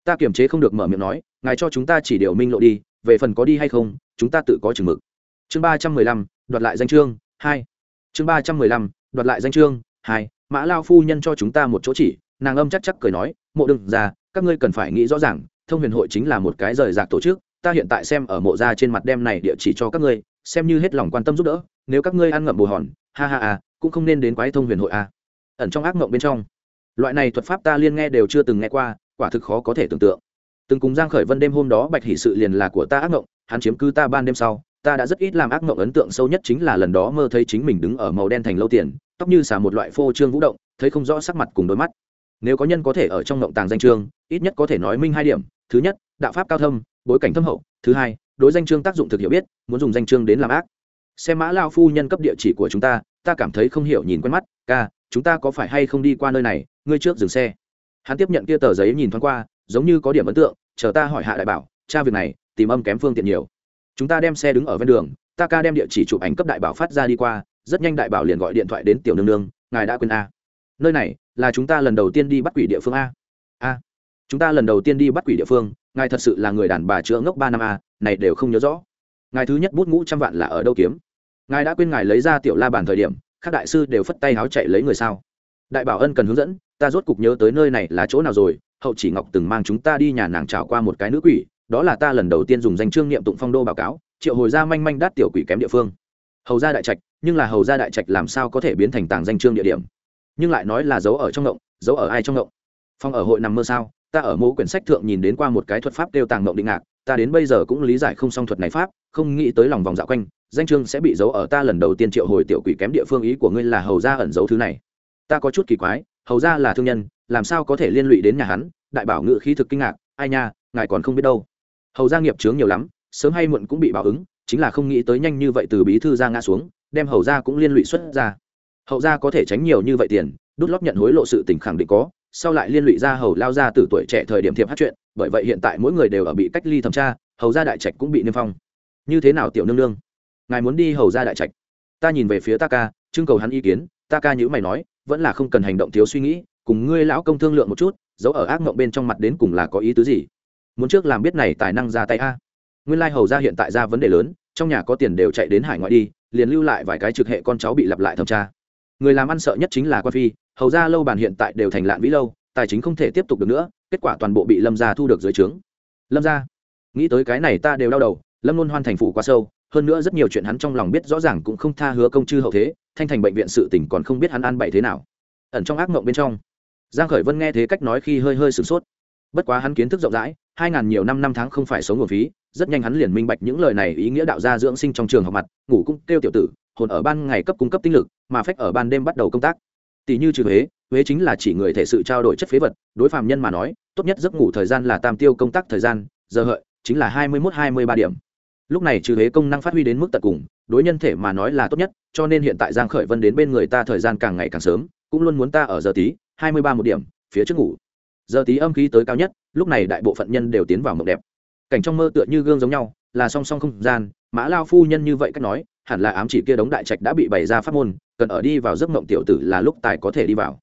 Ta kiềm chế không được mở miệng nói, ngài cho chúng ta chỉ điều minh lộ đi, về phần có đi hay không, chúng ta tự có chừng mực. Chương ba trăm mười lăm, đoạt lại danh chương, hai. Chương ba trăm mười lăm, đoạt lại danh chương, hai. Mã lao phu nhân cho chúng ta một chỗ chỉ, nàng âm chắc chắc cười nói, mộ đừng ra các ngươi cần phải nghĩ rõ ràng, thông huyền hội chính là một cái rời rạc tổ chức ta hiện tại xem ở mộ ra trên mặt đem này địa chỉ cho các ngươi, xem như hết lòng quan tâm giúp đỡ, nếu các ngươi ăn ngậm bồ hòn, ha ha à cũng không nên đến quái thông huyền hội à. ẩn trong ác mộng bên trong. Loại này thuật pháp ta liên nghe đều chưa từng nghe qua, quả thực khó có thể tưởng tượng. Từng cùng giang khởi vân đêm hôm đó bạch hỷ sự liền là của ta ác mộng, hắn chiếm cứ ta ban đêm sau, ta đã rất ít làm ác mộng ấn tượng sâu nhất chính là lần đó mơ thấy chính mình đứng ở màu đen thành lâu tiền, tóc như xả một loại phô trương vũ động, thấy không rõ sắc mặt cùng đôi mắt. Nếu có nhân có thể ở trong mộng tàng danh trương ít nhất có thể nói minh hai điểm. Thứ nhất, đạo pháp cao thâm bối cảnh thâm hậu, thứ hai, đối danh trương tác dụng thực hiểu biết, muốn dùng danh trương đến làm ác. Xem mã lao phu nhân cấp địa chỉ của chúng ta ta cảm thấy không hiểu nhìn quen mắt, ca, chúng ta có phải hay không đi qua nơi này, ngươi trước dừng xe. Hắn tiếp nhận kia tờ giấy nhìn thoáng qua, giống như có điểm ấn tượng, chờ ta hỏi hạ đại bảo, cha việc này, tìm âm kém phương tiện nhiều. Chúng ta đem xe đứng ở ven đường, ta ca đem địa chỉ chụp ảnh cấp đại bảo phát ra đi qua, rất nhanh đại bảo liền gọi điện thoại đến tiểu nương nương, ngài đã quên a. Nơi này, là chúng ta lần đầu tiên đi bắt quỷ địa phương a. A. Chúng ta lần đầu tiên đi bắt quỷ địa phương ngài thật sự là người đàn bà chữa ngốc ba năm a này đều không nhớ rõ. Ngài thứ nhất bút ngũ trăm vạn là ở đâu kiếm? Ngài đã quên ngài lấy ra tiểu la bàn thời điểm, các đại sư đều phất tay háo chạy lấy người sao? Đại bảo ân cần hướng dẫn, ta rốt cục nhớ tới nơi này là chỗ nào rồi, hậu chỉ ngọc từng mang chúng ta đi nhà nàng trào qua một cái nữ quỷ, đó là ta lần đầu tiên dùng danh trương niệm tụng phong đô báo cáo, triệu hồi ra manh manh đắt tiểu quỷ kém địa phương. Hầu ra đại trạch, nhưng là hầu ra đại trạch làm sao có thể biến thành tàng danh trương địa điểm? Nhưng lại nói là giấu ở trong ngộng, giấu ở ai trong ngộng? Phong ở hội nằm mơ sao? Ta ở mẫu quyển sách thượng nhìn đến qua một cái thuật pháp kêu tàng mộng định ngạc, ta đến bây giờ cũng lý giải không xong thuật này pháp, không nghĩ tới lòng vòng dạo quanh, danh chương sẽ bị giấu ở ta lần đầu tiên triệu hồi tiểu quỷ kém địa phương ý của ngươi là hầu ra ẩn giấu thứ này. Ta có chút kỳ quái, hầu ra là thương nhân, làm sao có thể liên lụy đến nhà hắn, đại bảo ngự khí thực kinh ngạc, ai nha, ngài còn không biết đâu. Hầu ra nghiệp chướng nhiều lắm, sớm hay muộn cũng bị báo ứng, chính là không nghĩ tới nhanh như vậy từ bí thư ra ngã xuống, đem hầu ra cũng liên lụy xuất ra. Hậu ra có thể tránh nhiều như vậy tiền, đút lót nhận hối lộ sự tỉnh khẳng định có sau lại liên lụy ra hầu lao ra từ tuổi trẻ thời điểm thiệp hát chuyện, bởi vậy hiện tại mỗi người đều ở bị cách ly thẩm tra, hầu ra đại trạch cũng bị niêm phong. Như thế nào tiểu nương nương? Ngài muốn đi hầu ra đại trạch? Ta nhìn về phía ta ca, trưng cầu hắn ý kiến, ta ca nhữ mày nói, vẫn là không cần hành động thiếu suy nghĩ, cùng ngươi lão công thương lượng một chút, giấu ở ác mộng bên trong mặt đến cùng là có ý tứ gì? Muốn trước làm biết này tài năng ra tay a. Nguyên lai hầu ra hiện tại ra vấn đề lớn, trong nhà có tiền đều chạy đến hải ngoại đi, liền lưu lại vài cái trực hệ con cháu bị lặp lại thẩm tra người làm ăn sợ nhất chính là quan phi, hầu ra lâu bàn hiện tại đều thành lạn vĩ lâu, tài chính không thể tiếp tục được nữa, kết quả toàn bộ bị lâm gia thu được dưới trướng. Lâm gia, nghĩ tới cái này ta đều đau đầu, lâm luôn hoan thành phủ quá sâu, hơn nữa rất nhiều chuyện hắn trong lòng biết rõ ràng cũng không tha hứa công chư hậu thế, thanh thành bệnh viện sự tỉnh còn không biết hắn ăn bậy thế nào. Ẩn trong ác mộng bên trong, giang khởi vân nghe thế cách nói khi hơi hơi sửng sốt. Bất quá hắn kiến thức rộng rãi, hai ngàn nhiều năm năm tháng không phải sống nguồn phí, rất nhanh hắn liền minh bạch những lời này ý nghĩa đạo gia dưỡng sinh trong trường học mặt, ngủ cũng kêu tiểu tử hồn ở ban ngày cấp cung cấp tinh lực, mà phách ở ban đêm bắt đầu công tác. Tỷ như trừ huế huế chính là chỉ người thể sự trao đổi chất phế vật, đối phạm nhân mà nói, tốt nhất giấc ngủ thời gian là tam tiêu công tác thời gian, giờ hợi chính là hai mươi mốt hai mươi ba điểm. Lúc này trừ huế công năng phát huy đến mức tận cùng, đối nhân thể mà nói là tốt nhất, cho nên hiện tại giang khởi vân đến bên người ta thời gian càng ngày càng sớm, cũng luôn muốn ta ở giờ tí, hai mươi ba một điểm, phía trước ngủ. Giờ tí âm khí tới cao nhất, lúc này đại bộ phận nhân đều tiến vào mộng đẹp. Cảnh trong mơ tựa như gương giống nhau là song song không gian, mã lao phu nhân như vậy cách nói, hẳn là ám chỉ kia đống đại trạch đã bị bày ra pháp môn, cần ở đi vào giấc mộng tiểu tử là lúc tài có thể đi vào.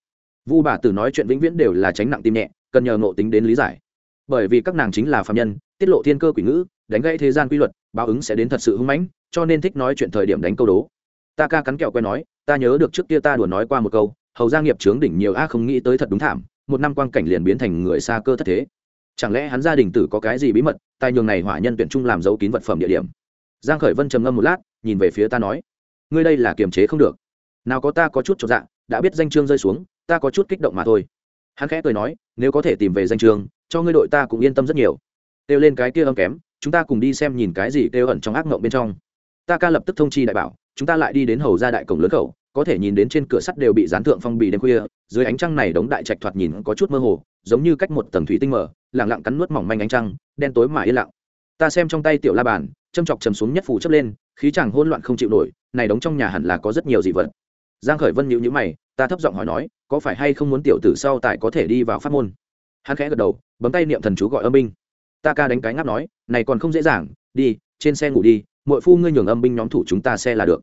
Vu bà tử nói chuyện vĩnh viễn đều là tránh nặng tim nhẹ, cần nhờ ngộ tính đến lý giải. Bởi vì các nàng chính là phạm nhân, tiết lộ thiên cơ quỷ ngữ, đánh gãy thế gian quy luật, báo ứng sẽ đến thật sự hưng mãnh, cho nên thích nói chuyện thời điểm đánh câu đố. Ta ca cắn kẹo quen nói, ta nhớ được trước kia ta đùa nói qua một câu, hầu gia nghiệp trướng đỉnh nhiều a không nghĩ tới thật đúng thảm, một năm quang cảnh liền biến thành người xa cơ thất thế chẳng lẽ hắn gia đình tử có cái gì bí mật, tài nhường này hỏa nhân tuyển trung làm dấu kín vật phẩm địa điểm? Giang khởi vân trầm ngâm một lát, nhìn về phía ta nói, ngươi đây là kiềm chế không được. Nào có ta có chút cho dạ đã biết danh chương rơi xuống, ta có chút kích động mà thôi. Hắn khẽ cười nói, nếu có thể tìm về danh chương, cho ngươi đội ta cũng yên tâm rất nhiều. Kêu lên cái kia âm kém, chúng ta cùng đi xem nhìn cái gì kêu ẩn trong ác mộng bên trong. Ta ca lập tức thông chi đại bảo, chúng ta lại đi đến hầu ra đại cổng lớn khẩu, có thể nhìn đến trên cửa sắt đều bị dán thượng phong bì đêm khuya, dưới ánh trăng này đống đại trạch thoạt nhìn có chút mơ hồ giống như cách một tầng thủy tinh mở, lẳng lặng cắn nuốt mỏng manh ánh trăng, đen tối mà yên lặng. Ta xem trong tay tiểu la bàn, châm chọc chầm xuống nhất phủ chấp lên, khí chàng hỗn loạn không chịu nổi, này đóng trong nhà hẳn là có rất nhiều dị vật. Giang khởi vân nhíu nhíu mày, ta thấp giọng hỏi nói, có phải hay không muốn tiểu tử sau tại có thể đi vào pháp môn? Hắn khẽ gật đầu, bấm tay niệm thần chú gọi âm binh. Ta ca đánh cái ngáp nói, này còn không dễ dàng, đi, trên xe ngủ đi, muội phu ngươi nhường âm binh nhóm thủ chúng ta xe là được.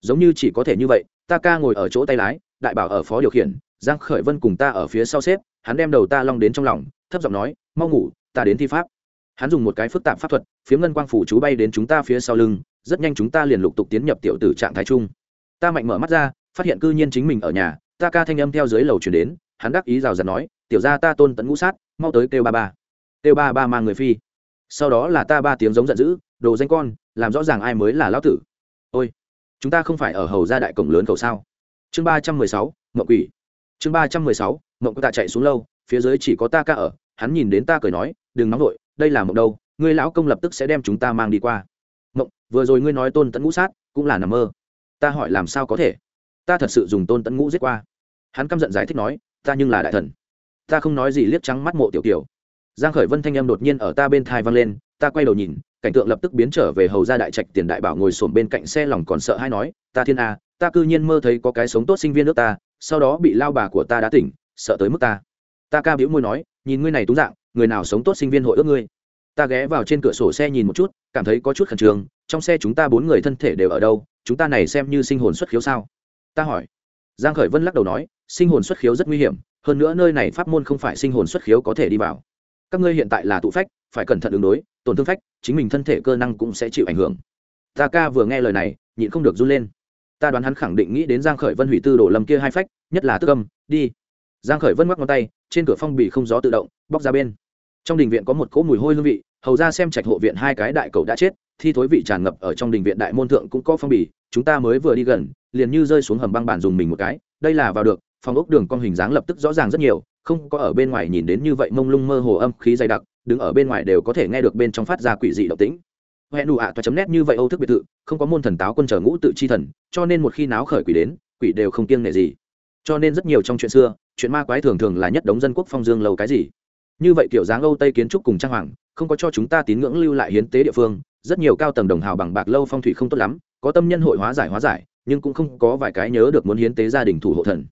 Giống như chỉ có thể như vậy, ta ca ngồi ở chỗ tay lái, đại bảo ở phó điều khiển, giang khởi vân cùng ta ở phía sau xếp hắn đem đầu ta long đến trong lòng, thấp giọng nói, mau ngủ, ta đến thi pháp. Hắn dùng một cái phức tạp pháp thuật, phiếm ngân quang phủ chú bay đến chúng ta phía sau lưng, rất nhanh chúng ta liền lục tục tiến nhập tiểu tử trạng thái chung. Ta mạnh mở mắt ra, phát hiện cư nhiên chính mình ở nhà, ta ca thanh âm theo dưới lầu chuyển đến, hắn đắc ý rào rạt nói, tiểu ra ta tôn tận ngũ sát, mau tới kêu ba ba. Kêu ba ba mang người phi. Sau đó là ta ba tiếng giống giận dữ, đồ danh con, làm rõ ràng ai mới là lão tử. Ôi, chúng ta không phải ở hầu gia đại cổng lớn cầu sao? Chương ba trăm mười sáu mậu quỷ. Chương ba trăm mười sáu Mộng của ta chạy xuống lâu, phía dưới chỉ có ta ca ở, hắn nhìn đến ta cười nói, đừng nóng vội, đây là mộng đâu, ngươi lão công lập tức sẽ đem chúng ta mang đi qua. Mộng, vừa rồi ngươi nói tôn tẫn ngũ sát, cũng là nằm mơ. Ta hỏi làm sao có thể? Ta thật sự dùng tôn tẫn ngũ giết qua. Hắn căm giận giải thích nói, ta nhưng là đại thần. Ta không nói gì liếc trắng mắt mộ tiểu tiểu giang khởi vân thanh em đột nhiên ở ta bên thai vang lên, ta quay đầu nhìn, cảnh tượng lập tức biến trở về hầu gia đại trạch tiền đại bảo ngồi xổm bên cạnh xe lòng còn sợ hay nói, ta thiên a, ta cư nhiên mơ thấy có cái sống tốt sinh viên nước ta, sau đó bị lao bà của ta đã tỉnh sợ tới mức ta. Ta ca biễu môi nói, nhìn ngươi này túng dạng, người nào sống tốt sinh viên hội ước ngươi. Ta ghé vào trên cửa sổ xe nhìn một chút, cảm thấy có chút khẩn trương, trong xe chúng ta bốn người thân thể đều ở đâu, chúng ta này xem như sinh hồn xuất khiếu sao? Ta hỏi. Giang khởi vân lắc đầu nói, sinh hồn xuất khiếu rất nguy hiểm, hơn nữa nơi này pháp môn không phải sinh hồn xuất khiếu có thể đi vào. Các ngươi hiện tại là tụ phách, phải cẩn thận ứng đối, tổn thương phách, chính mình thân thể cơ năng cũng sẽ chịu ảnh hưởng. Ta ca vừa nghe lời này, nhịn không được run lên. Ta đoán hắn khẳng định nghĩ đến giang khởi vân hủy tư đổ lâm kia hai phách, nhất là tức âm, đi giang khởi vân ngoắc ngón tay, trên cửa phong bì không gió tự động, bóc ra bên. Trong đình viện có một cỗ mùi hôi hương vị, hầu ra xem trạch hộ viện hai cái đại cầu đã chết, thi thối vị tràn ngập ở trong đình viện đại môn thượng cũng có phong bì, chúng ta mới vừa đi gần, liền như rơi xuống hầm băng bản dùng mình một cái, đây là vào được, phòng ốc đường con hình dáng lập tức rõ ràng rất nhiều, không có ở bên ngoài nhìn đến như vậy mông lung mơ hồ âm khí dày đặc, đứng ở bên ngoài đều có thể nghe được bên trong phát ra quỷ dị động tĩnh. Hẹn đủ ạ toa chấm nét như vậy âu thức biệt thự, không có môn thần táo quân trở ngũ tự chi thần, cho nên một khi náo khởi quỷ đến, quỷ đều không kiêng nể gì cho nên rất nhiều trong chuyện xưa, chuyện ma quái thường thường là nhất đống dân quốc phong dương lâu cái gì. Như vậy kiểu dáng âu tây kiến trúc cùng trang hoàng, không có cho chúng ta tín ngưỡng lưu lại hiến tế địa phương, rất nhiều cao tầng đồng hào bằng bạc lâu phong thủy không tốt lắm, có tâm nhân hội hóa giải hóa giải, nhưng cũng không có vài cái nhớ được muốn hiến tế gia đình thủ hộ thần.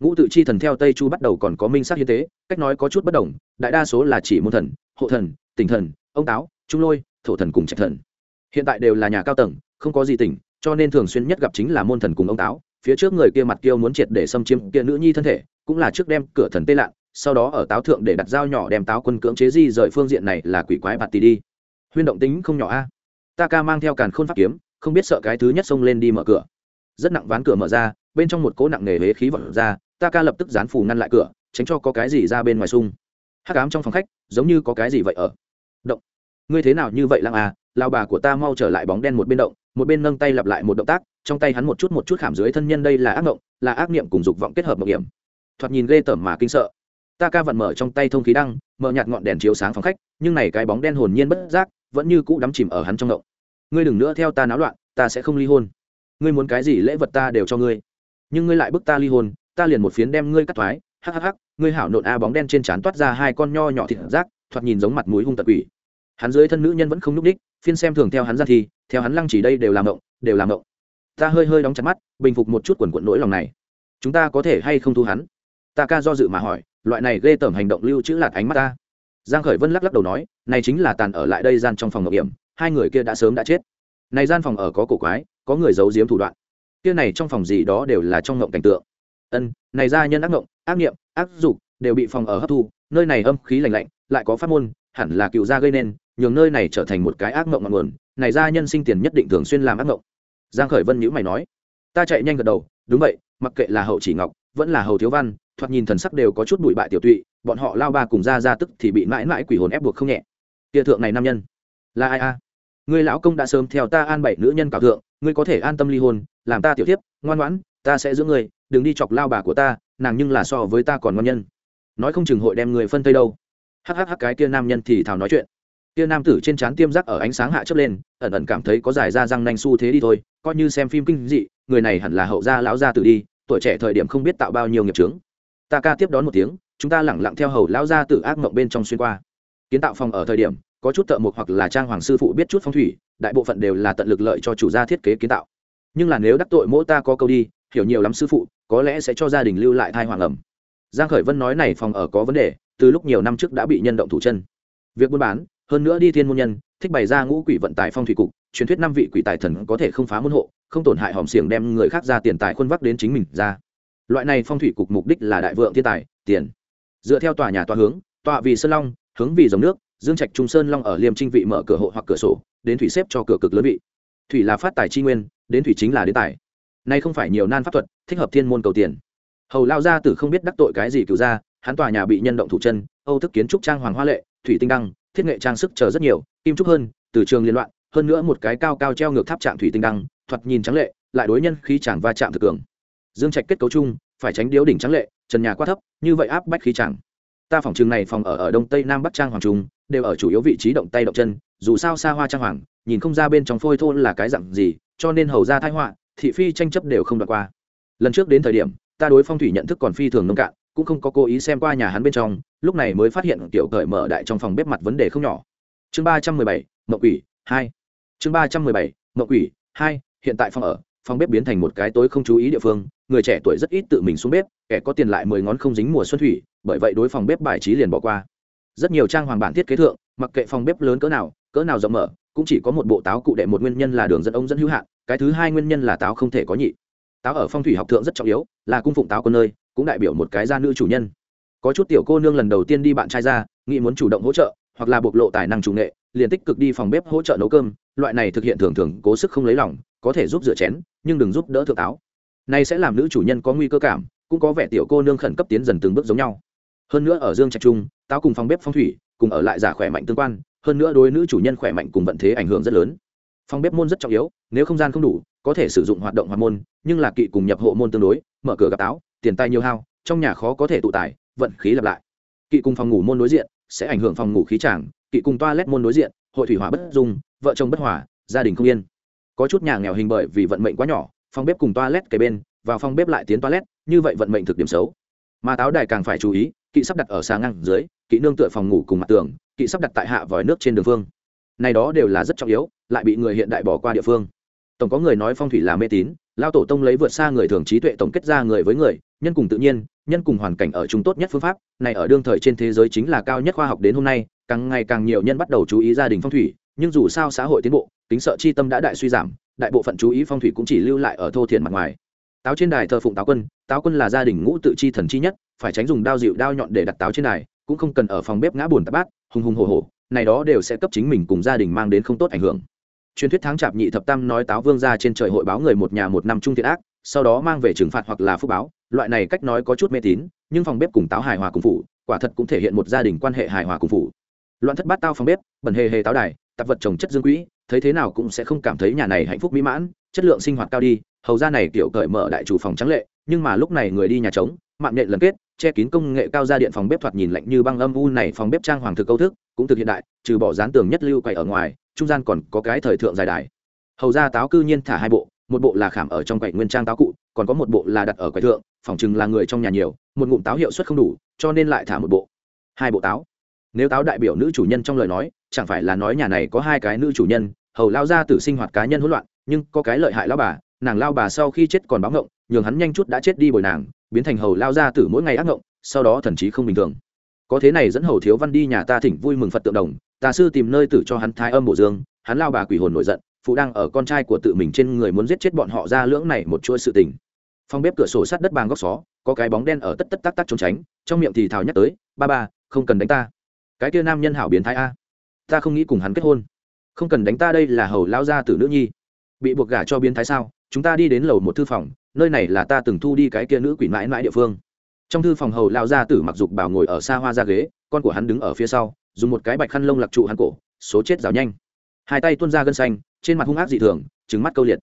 Ngũ tự chi thần theo tây chu bắt đầu còn có minh sát hiến tế, cách nói có chút bất đồng, đại đa số là chỉ môn thần, hộ thần, tỉnh thần, ông táo, trung lôi, thổ thần cùng trạch thần. Hiện tại đều là nhà cao tầng, không có gì tỉnh, cho nên thường xuyên nhất gặp chính là môn thần cùng ông táo phía trước người kia mặt kiêu muốn triệt để xâm chiếm kia nữ nhi thân thể, cũng là trước đem cửa thần tê lạn, sau đó ở táo thượng để đặt dao nhỏ đem táo quân cưỡng chế di rời phương diện này là quỷ quái bạt tì đi. Huyên động tính không nhỏ a. Ta ca mang theo càn khôn pháp kiếm, không biết sợ cái thứ nhất xông lên đi mở cửa. Rất nặng ván cửa mở ra, bên trong một cỗ nặng nề huế khí vọt ra, ta ca lập tức dán phù ngăn lại cửa, tránh cho có cái gì ra bên ngoài sung hắc ám trong phòng khách, giống như có cái gì vậy ở? Động. Ngươi thế nào như vậy lăng à? Lao bà của ta mau trở lại bóng đen một bên động một bên nâng tay lặp lại một động tác, trong tay hắn một chút một chút khảm dưới thân nhân đây là ác mộng là ác niệm cùng dục vọng kết hợp mộng hiểm thoạt nhìn ghê tởm mà kinh sợ. Ta ca vặn mở trong tay thông khí đăng, mở nhạt ngọn đèn chiếu sáng phòng khách, nhưng này cái bóng đen hồn nhiên bất giác, vẫn như cũ đắm chìm ở hắn trong ngộng. Ngươi đừng nữa theo ta náo loạn, ta sẽ không ly hôn. Ngươi muốn cái gì lễ vật ta đều cho ngươi. Nhưng ngươi lại bức ta ly hôn, ta liền một phiến đem ngươi cắt thoái. Hắc hắc hắc, ngươi hảo nộn a bóng đen trên trán toát ra hai con nho nhỏ thịt rác, thoạt nhìn giống mặt mũi hung tật quỷ. Hắn dưới thân nữ nhân vẫn không núp đích phiên xem thường theo hắn ra thì theo hắn lăng chỉ đây đều làm động đều làm động ta hơi hơi đóng chặt mắt, bình phục một chút quần quận nỗi lòng này. Chúng ta có thể hay không thu hắn? Ta ca do dự mà hỏi, loại này ghê tởm hành động lưu trữ lạt ánh mắt ta. Giang khởi vân lắc lắc đầu nói, này chính là tàn ở lại đây gian trong phòng ngọc hiểm, hai người kia đã sớm đã chết. Này gian phòng ở có cổ quái, có người giấu giếm thủ đoạn. Kia này trong phòng gì đó đều là trong ngộng cảnh tượng. Ân, này ra nhân ác ngộng, ác niệm ác dục đều bị phòng ở hấp thu, nơi này âm khí lạnh lạnh, lại có pháp môn, hẳn là cựu gia gây nên nhường nơi này trở thành một cái ác mộng ngọn nguồn, này ra nhân sinh tiền nhất định thường xuyên làm ác mộng. Giang khởi vân nhữ mày nói, ta chạy nhanh gật đầu, đúng vậy, mặc kệ là hậu chỉ ngọc, vẫn là hầu thiếu văn, thoạt nhìn thần sắc đều có chút bụi bại tiểu tụy, bọn họ lao ba cùng ra ra tức thì bị mãi mãi quỷ hồn ép buộc không nhẹ. Kia thượng này nam nhân, là ai a? Ngươi lão công đã sớm theo ta an bảy nữ nhân cảo thượng, ngươi có thể an tâm ly hôn, làm ta tiểu tiếp ngoan ngoãn, ta sẽ giữ ngươi, đừng đi chọc lao bà của ta, nàng nhưng là so với ta còn ngon nhân. Nói không chừng hội đem người phân tây đâu. Hắc hắc hắc, cái kia nam nhân thì thào nói chuyện kia nam tử trên trán tiêm rắc ở ánh sáng hạ chớp lên, ẩn ẩn cảm thấy có dài ra răng nanh xu thế đi thôi, coi như xem phim kinh dị, người này hẳn là hậu gia lão gia tử đi, tuổi trẻ thời điểm không biết tạo bao nhiêu nghiệp trướng ta ca tiếp đón một tiếng, chúng ta lẳng lặng theo hầu lão gia tử ác mộng bên trong xuyên qua. Kiến tạo phòng ở thời điểm, có chút thợ mộc hoặc là trang hoàng sư phụ biết chút phong thủy, đại bộ phận đều là tận lực lợi cho chủ gia thiết kế kiến tạo. Nhưng là nếu đắc tội mỗi ta có câu đi, hiểu nhiều lắm sư phụ, có lẽ sẽ cho gia đình lưu lại thai hoàng ẩm. Giang khởi vân nói này phòng ở có vấn đề, từ lúc nhiều năm trước đã bị nhân động thủ chân. Việc buôn bán hơn nữa đi thiên môn nhân, thích bày ra ngũ quỷ vận tải phong thủy cục, truyền thuyết năm vị quỷ tài thần có thể không phá môn hộ, không tổn hại hòm xiềng đem người khác ra tiền tài khuôn vác đến chính mình ra. Loại này phong thủy cục mục đích là đại vượng thiên tài, tiền. Dựa theo tòa nhà tòa hướng tọa vì sơn long, hướng vì dòng nước, dương trạch trung sơn long ở liêm trinh vị mở cửa hộ hoặc cửa sổ, đến thủy xếp cho cửa cực lớn vị. Thủy là phát tài chi nguyên, đến thủy chính là đến tài. Nay không phải nhiều nan pháp thuật, thích hợp thiên môn cầu tiền. Hầu lao gia tử không biết đắc tội cái gì cứu ra hắn tòa nhà bị nhân động thủ chân, âu thức kiến trúc trang hoàng hoa lệ, thủy tinh đăng thiết nghệ trang sức chờ rất nhiều, kim trúc hơn, từ trường liên loạn, hơn nữa một cái cao cao treo ngược tháp trạng thủy tinh đăng, thoạt nhìn trắng lệ, lại đối nhân khí chẳng va chạm thực cường. Dương trạch kết cấu chung, phải tránh điếu đỉnh trắng lệ, trần nhà quá thấp, như vậy áp bách khí chẳng ta phòng trường này phòng ở ở đông tây nam bắc trang hoàng trung, đều ở chủ yếu vị trí động tay động chân, dù sao xa hoa trang hoàng, nhìn không ra bên trong phôi thôn là cái dặn gì, cho nên hầu ra thái họa, thị phi tranh chấp đều không đoạt qua. Lần trước đến thời điểm, ta đối phong thủy nhận thức còn phi thường nông cạn, cũng không có cố ý xem qua nhà hắn bên trong lúc này mới phát hiện tiểu cởi mở đại trong phòng bếp mặt vấn đề không nhỏ. Chương ba trăm mười bảy, mậu quỷ hai. Chương ba trăm mười bảy, mậu quỷ hai, hiện tại phòng ở, phòng bếp biến thành một cái tối không chú ý địa phương, người trẻ tuổi rất ít tự mình xuống bếp, kẻ có tiền lại mười ngón không dính mùa xuân thủy, bởi vậy đối phòng bếp bài trí liền bỏ qua. Rất nhiều trang hoàng bản thiết kế thượng, mặc kệ phòng bếp lớn cỡ nào cỡ nào rộng mở, cũng chỉ có một bộ táo cụ đệ một nguyên nhân là đường dẫn ông dẫn hữu hạn, cái thứ hai nguyên nhân là táo không thể có nhị. Táo ở phong thủy học thượng rất trọng yếu, là cung phụng táo con nơi, cũng đại biểu một cái gia nữ chủ nhân có chút tiểu cô nương lần đầu tiên đi bạn trai ra, nghĩ muốn chủ động hỗ trợ, hoặc là bộc lộ tài năng chủ nghệ, liền tích cực đi phòng bếp hỗ trợ nấu cơm. Loại này thực hiện thường thường cố sức không lấy lòng, có thể giúp rửa chén, nhưng đừng giúp đỡ thượng táo. Này sẽ làm nữ chủ nhân có nguy cơ cảm, cũng có vẻ tiểu cô nương khẩn cấp tiến dần từng bước giống nhau. Hơn nữa ở dương trạch trung, táo cùng phòng bếp phong thủy, cùng ở lại giả khỏe mạnh tương quan, hơn nữa đối nữ chủ nhân khỏe mạnh cùng vận thế ảnh hưởng rất lớn. Phòng bếp môn rất trọng yếu, nếu không gian không đủ, có thể sử dụng hoạt động hoạt môn, nhưng là kỵ cùng nhập hộ môn tương đối, mở cửa gặp táo, tiền tay nhiều hao, trong nhà khó có thể tụ tài vận khí lặp lại. Kỵ cùng phòng ngủ môn đối diện sẽ ảnh hưởng phòng ngủ khí tràng kỵ cùng toilet môn đối diện, hội thủy hỏa bất dung, vợ chồng bất hòa, gia đình không yên. Có chút nhà nghèo hình bởi vì vận mệnh quá nhỏ, phòng bếp cùng toilet kề bên, vào phòng bếp lại tiến toilet, như vậy vận mệnh thực điểm xấu. Mà táo đài càng phải chú ý, kỵ sắp đặt ở xa ngang dưới, kỵ nương tựa phòng ngủ cùng mặt tường, kỵ sắp đặt tại hạ vòi nước trên đường phương. Này đó đều là rất trọng yếu, lại bị người hiện đại bỏ qua địa phương. Tổng có người nói phong thủy là mê tín, lao tổ tông lấy vượt xa người thường trí tuệ tổng kết ra người với người nhân cùng tự nhiên, nhân cùng hoàn cảnh ở chúng tốt nhất phương pháp, này ở đương thời trên thế giới chính là cao nhất khoa học đến hôm nay, càng ngày càng nhiều nhân bắt đầu chú ý gia đình phong thủy, nhưng dù sao xã hội tiến bộ tính sợ chi tâm đã đại suy giảm, đại bộ phận chú ý phong thủy cũng chỉ lưu lại ở thô thiền mặt ngoài. Táo trên đài thờ phụng táo quân táo quân là gia đình ngũ tự chi thần chi nhất, phải tránh dùng đao dịu đao nhọn để đặt táo trên đài, cũng không cần ở phòng bếp ngã buồn tạp bát, hùng hùng hồ hồ này đó đều sẽ cấp chính mình cùng gia đình mang đến không tốt ảnh hưởng. Truyền thuyết tháng chạp nhị thập tam nói táo vương ra trên trời hội báo người một nhà một năm trung thiện ác, sau đó mang về trừng phạt hoặc là phúc báo loại này cách nói có chút mê tín, nhưng phòng bếp cùng táo hài hòa cùng phủ, quả thật cũng thể hiện một gia đình quan hệ hài hòa cùng phủ. Loạn thất bát tao phòng bếp, bẩn hề hề táo đài, tạp vật trồng chất dương quỹ, thấy thế nào cũng sẽ không cảm thấy nhà này hạnh phúc mỹ mãn, chất lượng sinh hoạt cao đi, hầu ra này kiểu cởi mở đại chủ phòng trắng lệ, nhưng mà lúc này người đi nhà trống, mạng nhện lần kết, che kín công nghệ cao ra điện phòng bếp thoạt nhìn lạnh như băng âm u này phòng bếp trang hoàng thực câu thức, cũng thực hiện đại, trừ bỏ dán tường nhất lưu quậy ở ngoài, trung gian còn có cái thời thượng dài đài. Hầu ra táo cư nhiên thả hai bộ, một bộ là khảm ở trong quậy nguyên trang táo cụ, còn có một bộ là đặt ở quầy thượng Phỏng chừng là người trong nhà nhiều, một ngụm táo hiệu suất không đủ, cho nên lại thả một bộ. Hai bộ táo. Nếu táo đại biểu nữ chủ nhân trong lời nói, chẳng phải là nói nhà này có hai cái nữ chủ nhân, hầu lao ra tử sinh hoạt cá nhân hỗn loạn, nhưng có cái lợi hại lao bà, nàng lao bà sau khi chết còn báo ngộng, nhường hắn nhanh chút đã chết đi bồi nàng, biến thành hầu lao ra tử mỗi ngày ác ngộng, sau đó thần trí không bình thường. Có thế này dẫn hầu thiếu văn đi nhà ta thỉnh vui mừng phật tượng đồng, tà sư tìm nơi tử cho hắn thái âm bổ dương, hắn lao bà quỷ hồn nổi giận, phụ đang ở con trai của tự mình trên người muốn giết chết bọn họ ra lưỡng này một chuỗi sự tình phòng bếp cửa sổ sát đất bàng góc xó, có cái bóng đen ở tất tất tắc tắc trốn tránh, trong miệng thì thào nhắc tới, ba ba, không cần đánh ta. Cái kia nam nhân hảo biến thái a. Ta không nghĩ cùng hắn kết hôn. Không cần đánh ta đây là hầu lao gia tử nữ nhi. Bị buộc gả cho biến thái sao? Chúng ta đi đến lầu một thư phòng, nơi này là ta từng thu đi cái kia nữ quỷ mãi mãi địa phương. Trong thư phòng hầu lao gia tử mặc dục bảo ngồi ở xa hoa ra ghế, con của hắn đứng ở phía sau, dùng một cái bạch khăn lông lạc trụ hắn cổ, số chết rào nhanh. Hai tay tuôn ra gân xanh, trên mặt hung ác dị thường trứng mắt câu liệt.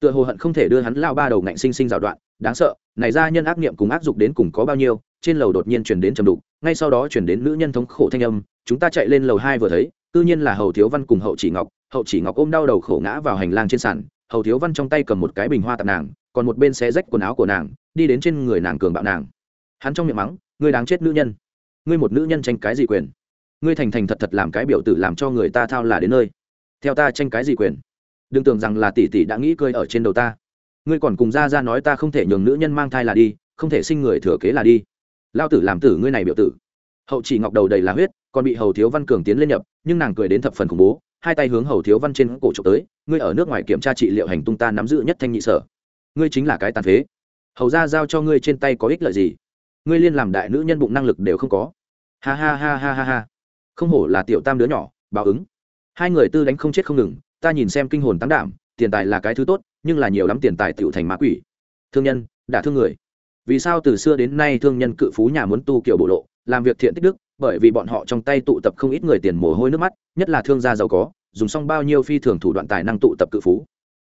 Tựa hồ hận không thể đưa hắn lao ba đầu ngạnh sinh sinh rào đoạn đáng sợ, này ra nhân ác niệm cùng ác dục đến cùng có bao nhiêu, trên lầu đột nhiên chuyển đến trầm đục, ngay sau đó chuyển đến nữ nhân thống khổ thanh âm, chúng ta chạy lên lầu hai vừa thấy tự nhiên là hầu thiếu văn cùng hậu chỉ ngọc, hậu chỉ ngọc ôm đau đầu khổ ngã vào hành lang trên sàn, hầu thiếu văn trong tay cầm một cái bình hoa tạp nàng, còn một bên xé rách quần áo của nàng, đi đến trên người nàng cường bạo nàng. Hắn trong miệng mắng, ngươi đáng chết nữ nhân. Ngươi một nữ nhân tranh cái gì quyền? Ngươi thành thành thật thật làm cái biểu tử làm cho người ta thao là đến nơi. Theo ta tranh cái gì quyền? Đừng tưởng rằng là tỷ tỷ đã nghĩ cười ở trên đầu ta ngươi còn cùng ra ra nói ta không thể nhường nữ nhân mang thai là đi, không thể sinh người thừa kế là đi. Lao tử làm tử ngươi này biểu tử. Hậu chỉ ngọc đầu đầy là huyết, còn bị hầu thiếu văn cường tiến lên nhập, nhưng nàng cười đến thập phần khủng bố, hai tay hướng hầu thiếu văn trên cổ trộm tới, ngươi ở nước ngoài kiểm tra trị liệu hành tung ta nắm giữ nhất thanh nhị sở. Ngươi chính là cái tàn phế. Hầu ra giao cho ngươi trên tay có ích lợi gì? Ngươi liên làm đại nữ nhân bụng năng lực đều không có. Ha ha ha ha ha ha. Không hổ là tiểu tam đứa nhỏ, báo ứng. Hai người tư đánh không chết không ngừng, ta nhìn xem kinh hồn tăng đảm, tiền tài là cái thứ tốt nhưng là nhiều lắm tiền tài tựu thành ma quỷ. Thương nhân đã thương người. Vì sao từ xưa đến nay thương nhân cự phú nhà muốn tu kiểu bộ lộ, làm việc thiện tích đức, bởi vì bọn họ trong tay tụ tập không ít người tiền mồ hôi nước mắt, nhất là thương gia giàu có, dùng xong bao nhiêu phi thường thủ đoạn tài năng tụ tập cự phú.